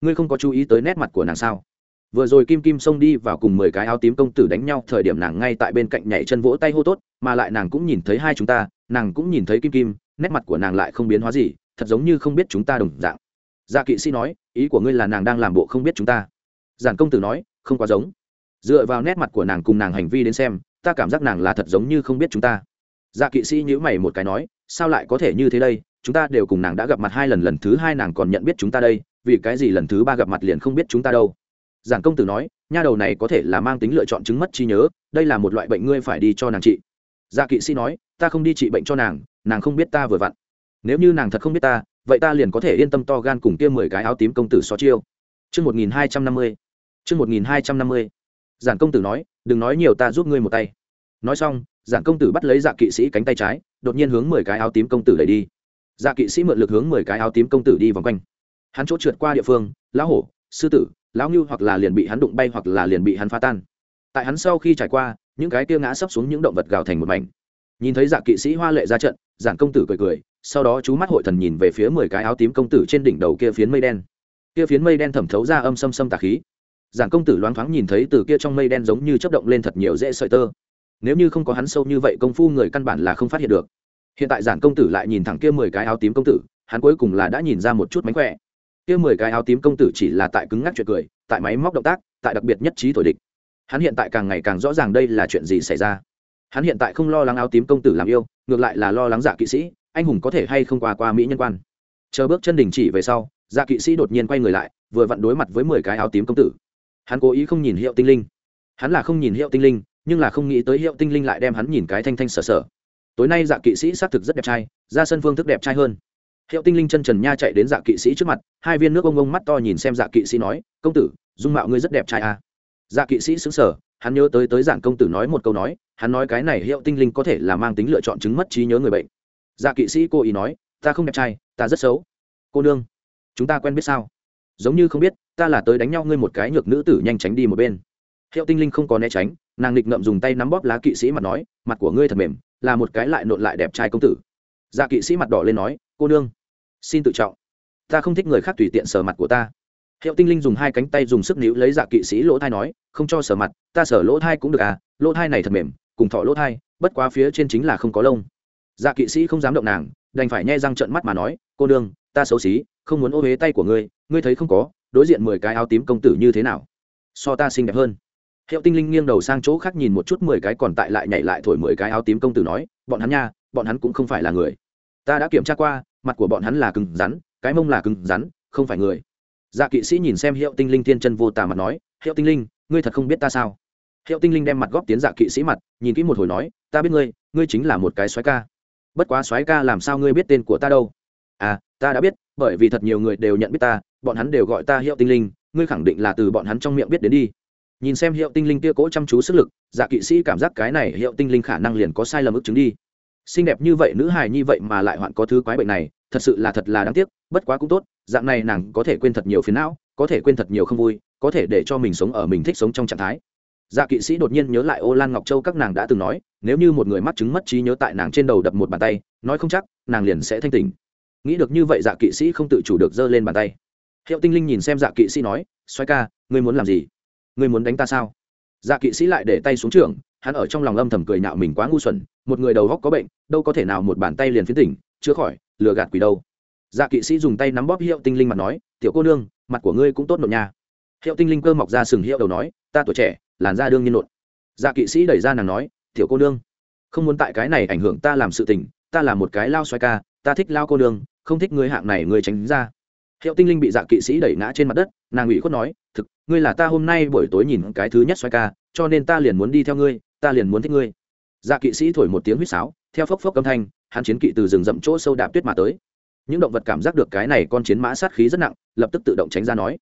Ngươi không có chú ý tới nét mặt của nàng sao? Vừa rồi kim kim xông đi vào cùng mười cái áo tím công tử đánh nhau, thời điểm nàng ngay tại bên cạnh nhảy chân vỗ tay hô tốt, mà lại nàng cũng nhìn thấy hai chúng ta, nàng cũng nhìn thấy kim kim, nét mặt của nàng lại không biến hóa gì, thật giống như không biết chúng ta đồng dạng. Dạ kỵ sĩ nói, ý của ngươi là nàng đang làm bộ không biết chúng ta. Giản công tử nói, không quá giống dựa vào nét mặt của nàng cùng nàng hành vi đến xem, ta cảm giác nàng là thật giống như không biết chúng ta. Dạ kỵ sĩ nhữ mày một cái nói, sao lại có thể như thế đây? Chúng ta đều cùng nàng đã gặp mặt hai lần lần thứ hai nàng còn nhận biết chúng ta đây, vì cái gì lần thứ ba gặp mặt liền không biết chúng ta đâu? Giảng công tử nói, nha đầu này có thể là mang tính lựa chọn chứng mất trí nhớ, đây là một loại bệnh ngươi phải đi cho nàng trị. Dạ kỵ sĩ nói, ta không đi trị bệnh cho nàng nàng không biết ta vừa vặn. Nếu như nàng thật không biết ta, vậy ta liền có thể yên tâm to gan cùng kia mười cái áo tím công tử xó chiêu. Trương một nghìn hai trăm năm mươi. Trương một nghìn hai trăm năm mươi. Giản công tử nói, đừng nói nhiều ta giúp ngươi một tay. Nói xong, giản công tử bắt lấy dạ kỵ sĩ cánh tay trái, đột nhiên hướng mười cái áo tím công tử đẩy đi. Dạ kỵ sĩ mượn lực hướng mười cái áo tím công tử đi vòng quanh. Hắn chỗ trượt qua địa phương, lão hổ, sư tử, lão ngưu hoặc là liền bị hắn đụng bay hoặc là liền bị hắn phá tan. Tại hắn sau khi trải qua, những cái kia ngã sấp xuống những động vật gào thành một mảnh nhìn thấy dạ kỵ sĩ hoa lệ ra trận giản công tử cười cười sau đó chú mắt hội thần nhìn về phía mười cái áo tím công tử trên đỉnh đầu kia phiến mây đen kia phiến mây đen thẩm thấu ra âm xâm xâm tà khí giản công tử loáng thoáng nhìn thấy từ kia trong mây đen giống như chấp động lên thật nhiều dễ sợi tơ. Nếu như không có hắn sâu như vậy, công phu người căn bản là không phát hiện được. Hiện tại giản công tử lại nhìn thẳng kia mười cái áo tím công tử, hắn cuối cùng là đã nhìn ra một chút mánh khỏe. Kia mười cái áo tím công tử chỉ là tại cứng ngắc chuyện cười, tại máy móc động tác, tại đặc biệt nhất trí thổi địch. Hắn hiện tại càng ngày càng rõ ràng đây là chuyện gì xảy ra. Hắn hiện tại không lo lắng áo tím công tử làm yêu, ngược lại là lo lắng giả kỵ sĩ, anh hùng có thể hay không qua qua mỹ nhân quan. Chờ bước chân đình chỉ về sau giả kỵ sĩ đột nhiên quay người lại, vừa vặn đối mặt với mười cái áo tím công tử hắn cố ý không nhìn hiệu tinh linh. Hắn là không nhìn hiệu tinh linh, nhưng là không nghĩ tới hiệu tinh linh lại đem hắn nhìn cái thanh thanh sở sở. Tối nay dạ kỵ sĩ xác thực rất đẹp trai, ra sân phương thức đẹp trai hơn. Hiệu tinh linh chân trần nha chạy đến dạ kỵ sĩ trước mặt, hai viên nước ông ông mắt to nhìn xem dạ kỵ sĩ nói, công tử, dung mạo ngươi rất đẹp trai à. dạ kỵ sĩ xứng sở hắn nhớ tới tới dạng công tử nói một câu nói, hắn nói cái này hiệu tinh linh có thể là mang tính lựa chọn chứng mất trí nhớ người bệnh. Dạ kỵ sĩ cô ý nói, ta không đẹp trai, ta rất xấu. Cô nương, chúng ta quen biết sao? Giống như không biết, ta là tới đánh nhau, ngươi một cái nhược nữ tử nhanh tránh đi một bên. Hiệu tinh linh không có né tránh, nàng nghịch ngậm dùng tay nắm bóp lá kỵ sĩ mặt nói, mặt của ngươi thật mềm, là một cái lại nộn lại đẹp trai công tử. Dạ kỵ sĩ mặt đỏ lên nói, cô nương, xin tự trọng. Ta không thích người khác tùy tiện sờ mặt của ta. Hiệu tinh linh dùng hai cánh tay dùng sức níu lấy dạ kỵ sĩ lỗ thai nói, không cho sờ mặt, ta sờ lỗ thai cũng được à lỗ thai này thật mềm, cùng thọ lỗ thai, bất quá phía trên chính là không có lông. Dạ kỵ sĩ không dám động nàng, đành phải nhai răng trợn mắt mà nói, cô đương ta xấu xí không muốn ô huế tay của ngươi ngươi thấy không có, đối diện mười cái áo tím công tử như thế nào? So ta xinh đẹp hơn. Hiệu tinh linh nghiêng đầu sang chỗ khác nhìn một chút mười cái còn tại lại nhảy lại thổi mười cái áo tím công tử nói, bọn hắn nha, bọn hắn cũng không phải là người. Ta đã kiểm tra qua, mặt của bọn hắn là cứng rắn, cái mông là cứng rắn, không phải người. Dạ kỵ sĩ nhìn xem hiệu tinh linh tiên chân vô tà mặt nói, hiệu tinh linh, ngươi thật không biết ta sao? Hiệu tinh linh đem mặt góp tiến dạ kỵ sĩ mặt, nhìn kỹ một hồi nói, ta biết ngươi ngươi chính là một cái soái ca. Bất quá soái ca làm sao ngươi biết tên của ta đâu? À ta đã biết bởi vì thật nhiều người đều nhận biết ta, bọn hắn đều gọi ta hiệu tinh linh, ngươi khẳng định là từ bọn hắn trong miệng biết đến đi. Nhìn xem hiệu tinh linh kia cố chăm chú sức lực dạ kỵ sĩ cảm giác cái này hiệu tinh linh khả năng liền có sai lầm ức chứng đi. Xinh đẹp như vậy, nữ hài như vậy mà lại hoạn có thứ quái bệnh này, thật sự là thật là đáng tiếc, bất quá cũng tốt, dạng này nàng có thể quên thật nhiều phiền não, có thể quên thật nhiều không vui, có thể để cho mình sống ở mình thích sống trong trạng thái. Dạ kỵ sĩ đột nhiên nhớ lại ô lan ngọc châu các nàng đã từng nói, nếu như một người mắc chứng mất trí nhớ tại nàng trên đầu đập một bàn tay, nói không chắc, nàng liền sẽ thanh tỉnh nghĩ được như vậy dạ kỵ sĩ không tự chủ được giơ lên bàn tay. Hiệu tinh linh nhìn xem dạ kỵ sĩ nói xoay ca, ngươi muốn làm gì? Ngươi muốn đánh ta sao? Dạ kỵ sĩ lại để tay xuống trường, hắn ở trong lòng âm thầm cười nhạo mình quá ngu xuẩn, một người đầu góc có bệnh, đâu có thể nào một bàn tay liền phiến tỉnh, chữa khỏi, lừa gạt quỷ đâu. Dạ kỵ sĩ dùng tay nắm bóp hiệu tinh linh mặt nói, tiểu cô nương, mặt của ngươi cũng tốt nộn nha. Hiệu tinh linh cơ mọc ra sừng hiệu đầu nói, ta tuổi trẻ, làn da đương nhiên nộn. Dạ kỵ sĩ đẩy ra nàng nói, tiểu cô nương, không muốn tại cái này ảnh hưởng ta làm sự tình, ta là một cái lao xoay ca, ta thích lao cô nương không thích ngươi hạng này ngươi tránh ra. Hiệu tinh linh bị dạ kỵ sĩ đẩy ngã trên mặt đất, nàng ủy khuất nói, thực, ngươi là ta hôm nay buổi tối nhìn cái thứ nhất xoay ca, cho nên ta liền muốn đi theo ngươi, ta liền muốn thích ngươi. Dạ kỵ sĩ thổi một tiếng huýt sáo, theo phốc phốc âm thanh, hắn chiến kỵ từ rừng rậm chỗ sâu đạp tuyết mà tới. Những động vật cảm giác được cái này con chiến mã sát khí rất nặng, lập tức tự động tránh ra nói.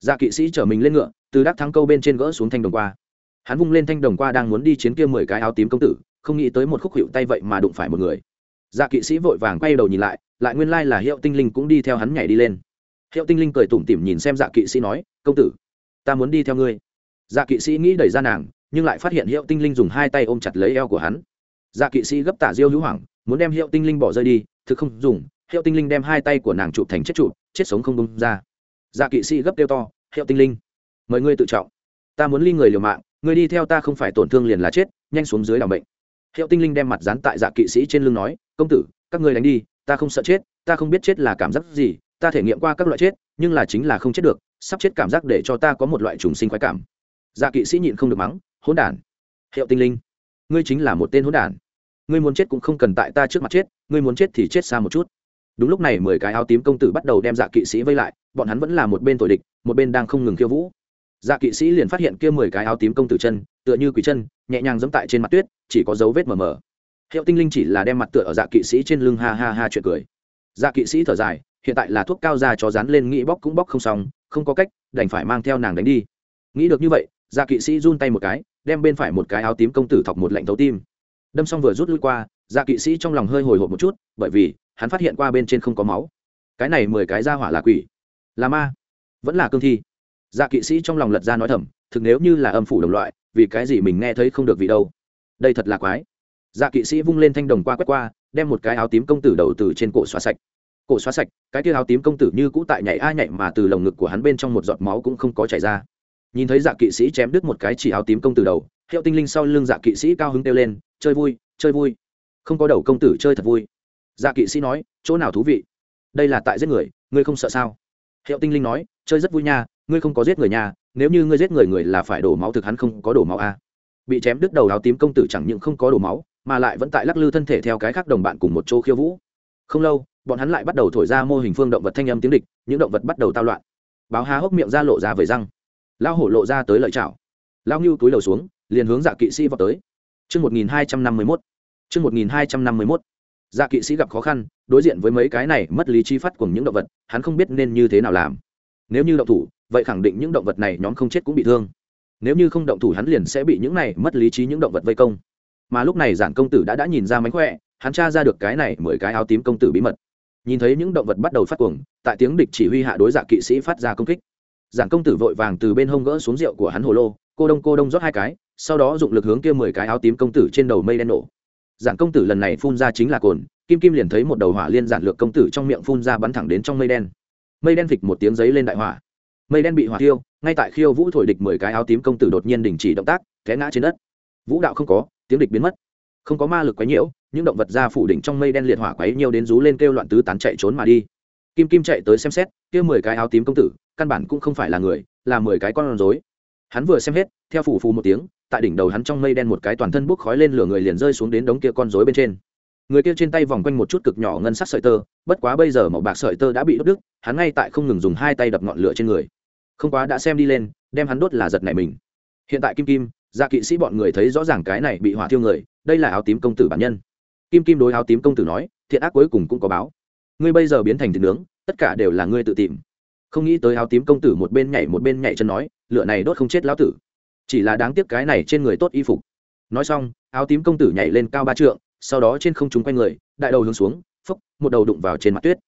Dạ kỵ sĩ chở mình lên ngựa, từ đắc thắng câu bên trên gỡ xuống thanh đồng qua. Hắn vung lên thanh đồng qua đang muốn đi chiến kia mười cái áo tím công tử, không nghĩ tới một khúc hiệu tay vậy mà đụng phải một người. Dạ kỵ sĩ vội vàng quay đầu nhìn lại lại nguyên lai là hiệu tinh linh cũng đi theo hắn nhảy đi lên. Hiệu tinh linh cười tủm tỉm nhìn xem dạ kỵ sĩ nói, công tử, ta muốn đi theo ngươi. Dạ kỵ sĩ nghĩ đẩy ra nàng, nhưng lại phát hiện hiệu tinh linh dùng hai tay ôm chặt lấy eo của hắn. Dạ kỵ sĩ gấp tả diêu hữu hoảng, muốn đem hiệu tinh linh bỏ rơi đi, thực không dùng. Hiệu tinh linh đem hai tay của nàng chụp thành chết chụp, chết sống không bông ra. Dạ kỵ sĩ gấp kêu to, hiệu tinh linh, mời ngươi tự trọng. Ta muốn ly người liều mạng, ngươi đi theo ta không phải tổn thương liền là chết, nhanh xuống dưới đ bệnh. Hiệu tinh linh đem mặt dán tại dạ kỵ sĩ trên lưng nói, công tử, các ngươi đánh đi ta không sợ chết, ta không biết chết là cảm giác gì, ta thể nghiệm qua các loại chết, nhưng là chính là không chết được, sắp chết cảm giác để cho ta có một loại trùng sinh khoái cảm. Dạ kỵ sĩ nhịn không được mắng, hỗn đản, hiệu tinh linh, ngươi chính là một tên hỗn đản. Ngươi muốn chết cũng không cần tại ta trước mặt chết, ngươi muốn chết thì chết xa một chút. Đúng lúc này mười cái áo tím công tử bắt đầu đem dạ kỵ sĩ vây lại, bọn hắn vẫn là một bên tội địch, một bên đang không ngừng khiêu vũ. Dạ kỵ sĩ liền phát hiện kia mười cái áo tím công tử chân, tựa như quỷ chân, nhẹ nhàng dẫm tại trên mặt tuyết, chỉ có dấu vết mờ mờ hiệu tinh linh chỉ là đem mặt tựa ở dạ kỵ sĩ trên lưng ha ha ha chuyện cười. Dạ kỵ sĩ thở dài, hiện tại là thuốc cao ra cho dán lên nghĩ bóc cũng bóc không xong, không có cách, đành phải mang theo nàng đánh đi. Nghĩ được như vậy dạ kỵ sĩ run tay một cái, đem bên phải một cái áo tím công tử thọc một lạnh thấu tim. Đâm xong vừa rút lui qua dạ kỵ sĩ trong lòng hơi hồi hộp một chút, bởi vì, hắn phát hiện qua bên trên không có máu. Cái này mười cái ra hỏa là quỷ. Là ma. Vẫn là cương thi. Dạ kỵ sĩ trong lòng lật ra nói thầm, thực nếu như là âm phủ đồng loại, vì cái gì mình nghe thấy không được vì đâu? Đây thật là quái dạ kỵ sĩ vung lên thanh đồng qua quét qua, đem một cái áo tím công tử đầu từ trên cổ xóa sạch. Cổ xóa sạch, cái kia áo tím công tử như cũ tại nhảy a nhảy mà từ lồng ngực của hắn bên trong một giọt máu cũng không có chảy ra. Nhìn thấy dạ kỵ sĩ chém đứt một cái chỉ áo tím công tử đầu, hiệu tinh linh sau lưng dạ kỵ sĩ cao hứng kêu lên, chơi vui chơi vui. Không có đầu công tử chơi thật vui. Dạ kỵ sĩ nói, chỗ nào thú vị? Đây là tại giết người, ngươi không sợ sao? Hiệu tinh linh nói, chơi rất vui nha, ngươi không có giết người nha, nếu như ngươi giết người người là phải đổ máu thực hắn không có đổ máu a. À. bị chém đứt đầu áo tím công tử chẳng những không có đổ máu mà lại vẫn tại lắc lư thân thể theo cái khác đồng bạn cùng một chỗ khiêu vũ không lâu bọn hắn lại bắt đầu thổi ra mô hình phương động vật thanh âm tiếng địch những động vật bắt đầu tao loạn báo há hốc miệng ra lộ ra với răng lao hổ lộ ra tới lợi chảo lao ngưu túi đầu xuống liền hướng dạ kỵ sĩ vào tới Trước 1251. Trước 1251. Dạ kỵ sĩ gặp khó khăn, đối diện với mấy cái này mất lý trí phát cùng những động vật, hắn không biết nên như thế nào làm. Nếu như động thủ, vậy khẳng định những động vật này nhóm không chết cũng bị thương. Nếu như không động thủ hắn liền sẽ bị những này mất lý trí những động vật vây công. Mà lúc này giản công tử đã đã nhìn ra mánh khỏe, hắn tra ra được cái này mười cái áo tím công tử bí mật. Nhìn thấy những động vật bắt đầu phát cuồng, tại tiếng địch chỉ huy hạ đối dạ kỵ sĩ phát ra công kích. Giản công tử vội vàng từ bên hông gỡ xuống rượu của hắn hồ lô, cô đông cô đông rót hai cái, sau đó dụng lực hướng kia mười cái áo tím công tử trên đầu mây đen nổ giản công tử lần này phun ra chính là cồn kim kim liền thấy một đầu hỏa liên giản lược công tử trong miệng phun ra bắn thẳng đến trong mây đen mây đen phịch một tiếng giấy lên đại hỏa mây đen bị hỏa thiêu ngay tại khiêu vũ thổi địch mười cái áo tím công tử đột nhiên đình chỉ động tác té ngã trên đất vũ đạo không có tiếng địch biến mất. Không có ma lực quấy nhiễu, những động vật ra phủ đỉnh trong mây đen liệt hỏa quấy nhiều đến rú lên kêu loạn tứ tán chạy trốn mà đi. Kim kim chạy tới xem xét, kia mười cái áo tím công tử, căn bản cũng không phải là người, là mười cái con rối. Hắn vừa xem hết, theo phủ phù một tiếng, tại đỉnh đầu hắn trong mây đen một cái toàn thân bốc khói lên lửa người liền rơi xuống đến đống kia con rối bên trên. Người kia trên tay vòng quanh một chút cực nhỏ ngân sắc sợi tơ, bất quá bây giờ màu bạc sợi tơ đã bị đốt đứt, hắn ngay tại không ngừng dùng hai tay đập ngọn lửa trên người. Không quá đã xem đi lên, đem hắn đốt là giật này mình. Hiện tại kim kim dạ kỵ sĩ bọn người thấy rõ ràng cái này bị hỏa thiêu người, đây là áo tím công tử bản nhân. Kim kim đối áo tím công tử nói, thiện ác cuối cùng cũng có báo. Ngươi bây giờ biến thành thịt nướng, tất cả đều là ngươi tự tìm. Không nghĩ tới áo tím công tử một bên nhảy một bên nhảy chân nói, lửa này đốt không chết lão tử. Chỉ là đáng tiếc cái này trên người tốt y phục. Nói xong, áo tím công tử nhảy lên cao ba trượng, sau đó trên không trúng quanh người, đại đầu hướng xuống phốc một đầu đụng vào trên mặt tuyết.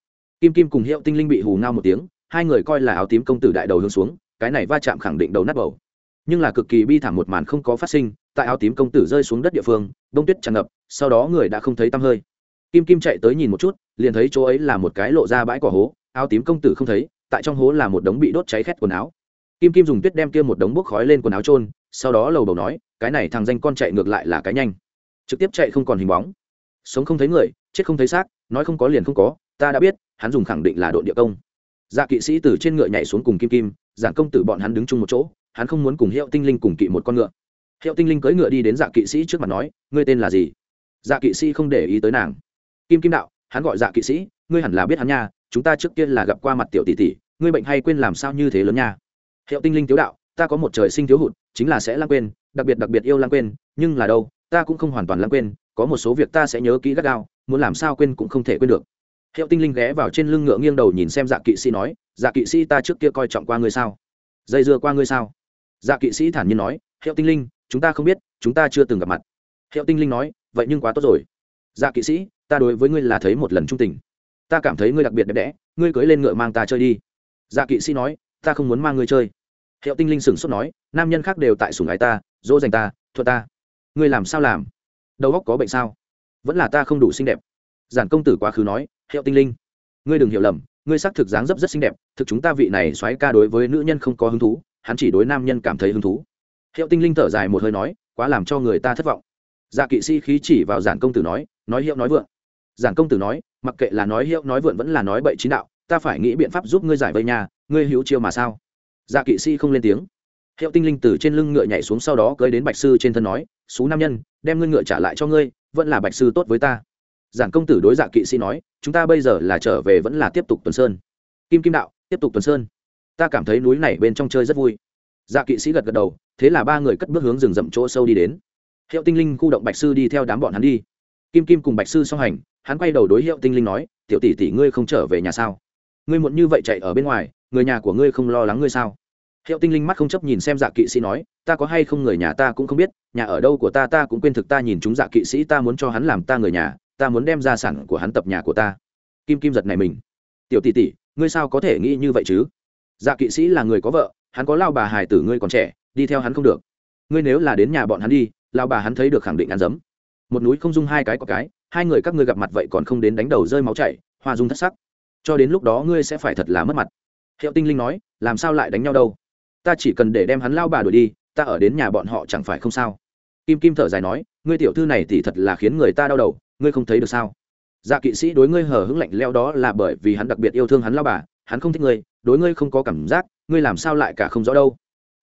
Kim kim cùng hiệu tinh linh bị hù ngao một tiếng, hai người coi là áo tím công tử đại đầu hướng xuống, cái này va chạm khẳng định đầu nát bầu nhưng là cực kỳ bi thảm một màn không có phát sinh, tại áo tím công tử rơi xuống đất địa phương đông tuyết tràn ngập, sau đó người đã không thấy tăm hơi. Kim kim chạy tới nhìn một chút, liền thấy chỗ ấy là một cái lộ ra bãi cỏ hố, áo tím công tử không thấy, tại trong hố là một đống bị đốt cháy khét quần áo. Kim kim dùng tuyết đem kia một đống bốc khói lên quần áo trôn sau đó lầu bầu nói, cái này thằng danh con chạy ngược lại là cái nhanh. Trực tiếp chạy không còn hình bóng. Sống không thấy người, chết không thấy xác, nói không có liền không có, ta đã biết, hắn dùng khẳng định là đội địa công. Dạ kỵ sĩ từ trên ngựa nhảy xuống cùng kim kim, giảng công tử bọn hắn đứng chung một chỗ hắn không muốn cùng hiệu tinh linh cùng kỵ một con ngựa. Hiệu tinh linh cưỡi ngựa đi đến dạ kỵ sĩ trước mặt nói, ngươi tên là gì? Dạ kỵ sĩ không để ý tới nàng. Kim kim đạo, hắn gọi dạ kỵ sĩ, ngươi hẳn là biết hắn nha, chúng ta trước kia là gặp qua mặt tiểu tỷ tỷ, ngươi bệnh hay quên làm sao như thế lớn nha? Hiệu tinh linh tiếu đạo, ta có một trời sinh thiếu hụt, chính là sẽ lãng quên, đặc biệt đặc biệt yêu lãng quên, nhưng là đâu, ta cũng không hoàn toàn lãng quên, có một số việc ta sẽ nhớ kỹ gắt gao, muốn làm sao quên cũng không thể quên được. Hiệu tinh linh ghé vào trên lưng ngựa nghiêng đầu nhìn xem dạ kỵ sĩ nói dạ kỵ sĩ, ta trước kia coi trọng qua ngươi sao? Dây dưa qua ngươi sao? Dạ kỵ sĩ thản nhiên nói, hiệu tinh linh, chúng ta không biết, chúng ta chưa từng gặp mặt. Hiệu tinh linh nói, vậy nhưng quá tốt rồi. Dạ kỵ sĩ, ta đối với ngươi là thấy một lần trung tình. Ta cảm thấy ngươi đặc biệt đẹp đẽ, ngươi cưới lên ngựa mang ta chơi đi. Dạ kỵ sĩ nói, ta không muốn mang ngươi chơi. Hiệu tinh linh sửng sốt nói, nam nhân khác đều tại sủng ái ta, dỗ dành ta thuật ta. Ngươi làm sao làm? Đầu óc có bệnh sao? Vẫn là ta không đủ xinh đẹp. Giản công tử quá khứ nói, hiệu tinh linh, ngươi đừng hiểu lầm, ngươi xác thực dáng dấp rất xinh đẹp, thực chúng ta vị này xoáy ca đối với nữ nhân không có hứng thú hắn chỉ đối nam nhân cảm thấy hứng thú. Hiệu tinh linh thở dài một hơi nói, quá làm cho người ta thất vọng. Dạ kỵ sĩ khí chỉ vào giản công tử nói nói hiệu nói vượng. Giản công tử nói, mặc kệ là nói hiệu nói vượn vẫn là nói bậy chính đạo, ta phải nghĩ biện pháp giúp ngươi giải vây nhà, ngươi hữu chiêu mà sao? Dạ kỵ sĩ không lên tiếng. Hiệu tinh linh từ trên lưng ngựa nhảy xuống sau đó cưới đến bạch sư trên thân nói, xú nam nhân, đem ngươi ngựa trả lại cho ngươi, vẫn là bạch sư tốt với ta. Giản công tử đối dạ kỵ sĩ nói, chúng ta bây giờ là trở về vẫn là tiếp tục tuần sơn. Kim kim đạo, tiếp tục tuần sơn ta cảm thấy núi này bên trong chơi rất vui. Dạ kỵ sĩ gật gật đầu, thế là ba người cất bước hướng rừng rậm chỗ sâu đi đến. Hiệu tinh linh khu động bạch sư đi theo đám bọn hắn đi. Kim kim cùng bạch sư song hành, hắn quay đầu đối hiệu tinh linh nói, tiểu tỷ tỷ ngươi không trở về nhà sao? Ngươi muộn như vậy chạy ở bên ngoài, người nhà của ngươi không lo lắng ngươi sao? Hiệu tinh linh mắt không chấp nhìn xem dạ kỵ sĩ nói, ta có hay không người nhà ta cũng không biết, nhà ở đâu của ta ta cũng quên thực ta nhìn chúng dạ kỵ sĩ ta muốn cho hắn làm ta người nhà, ta muốn đem gia sản của hắn tập nhà của ta. Kim kim giật này mình. Tiểu tỷ tỷ, ngươi sao có thể nghĩ như vậy chứ? Dạ kỵ sĩ là người có vợ, hắn có lao bà hài tử ngươi còn trẻ, đi theo hắn không được. Ngươi nếu là đến nhà bọn hắn đi, lao bà hắn thấy được khẳng định ăn dấm. Một núi không dung hai cái có cái, hai người các ngươi gặp mặt vậy còn không đến đánh đầu rơi máu chảy, hoa dung thất sắc. Cho đến lúc đó ngươi sẽ phải thật là mất mặt. Hiệu tinh linh nói, làm sao lại đánh nhau đâu? Ta chỉ cần để đem hắn lao bà đuổi đi, ta ở đến nhà bọn họ chẳng phải không sao? Kim kim thở dài nói, ngươi tiểu thư này thì thật là khiến người ta đau đầu, ngươi không thấy được sao? Dạ kỵ sĩ đối ngươi hờ hững lạnh leo đó là bởi vì hắn đặc biệt yêu thương hắn lao bà hắn không thích ngươi, đối ngươi không có cảm giác, ngươi làm sao lại cả không rõ đâu?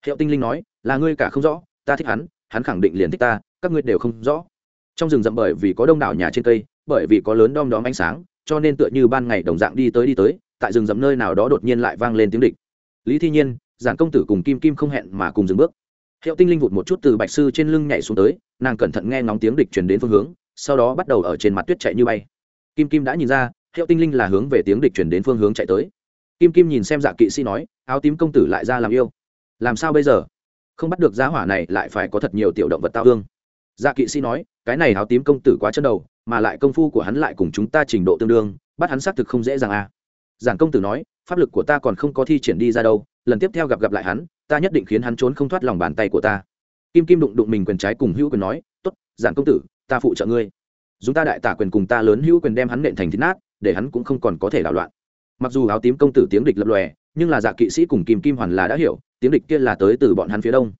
Hiệu tinh linh nói, là ngươi cả không rõ, ta thích hắn hắn khẳng định liền thích ta, các ngươi đều không rõ. Trong rừng rậm bởi vì có đông đảo nhà trên cây, bởi vì có lớn đom đóm ánh sáng, cho nên tựa như ban ngày đồng dạng đi tới đi tới, tại rừng rậm nơi nào đó đột nhiên lại vang lên tiếng địch. Lý thi nhiên, giản công tử cùng kim kim không hẹn mà cùng dừng bước. Hiệu tinh linh vụt một chút từ bạch sư trên lưng nhảy xuống tới, nàng cẩn thận nghe ngóng tiếng địch truyền đến phương hướng, sau đó bắt đầu ở trên mặt tuyết chạy như bay. Kim kim đã nhìn ra, hiệu tinh linh là hướng về tiếng địch truyền đến phương hướng chạy tới kim kim nhìn xem dạ kỵ sĩ nói, áo tím công tử lại ra làm yêu. Làm sao bây giờ? Không bắt được giá hỏa này lại phải có thật nhiều tiểu động vật tao hương. Dạ kỵ sĩ nói, cái này áo tím công tử quá chân đầu, mà lại công phu của hắn lại cùng chúng ta trình độ tương đương, bắt hắn xác thực không dễ dàng à. Giảng công tử nói, pháp lực của ta còn không có thi triển đi ra đâu, lần tiếp theo gặp gặp lại hắn, ta nhất định khiến hắn trốn không thoát lòng bàn tay của ta. Kim kim đụng đụng mình quyền trái cùng hữu quyền nói t ố t giảng công tử, ta phụ trợ ngươi. Dùng ta đại tả quyền cùng ta lớn hữu quyền đem hắn nện thành thịt nát, để hắn cũng không còn có thể đảo loạn mặc dù áo tím công tử tiếng địch lập lòe, nhưng là dạ kỵ sĩ cùng kim kim hoàn là đã hiểu, tiếng địch kia là tới từ bọn hắn phía đông.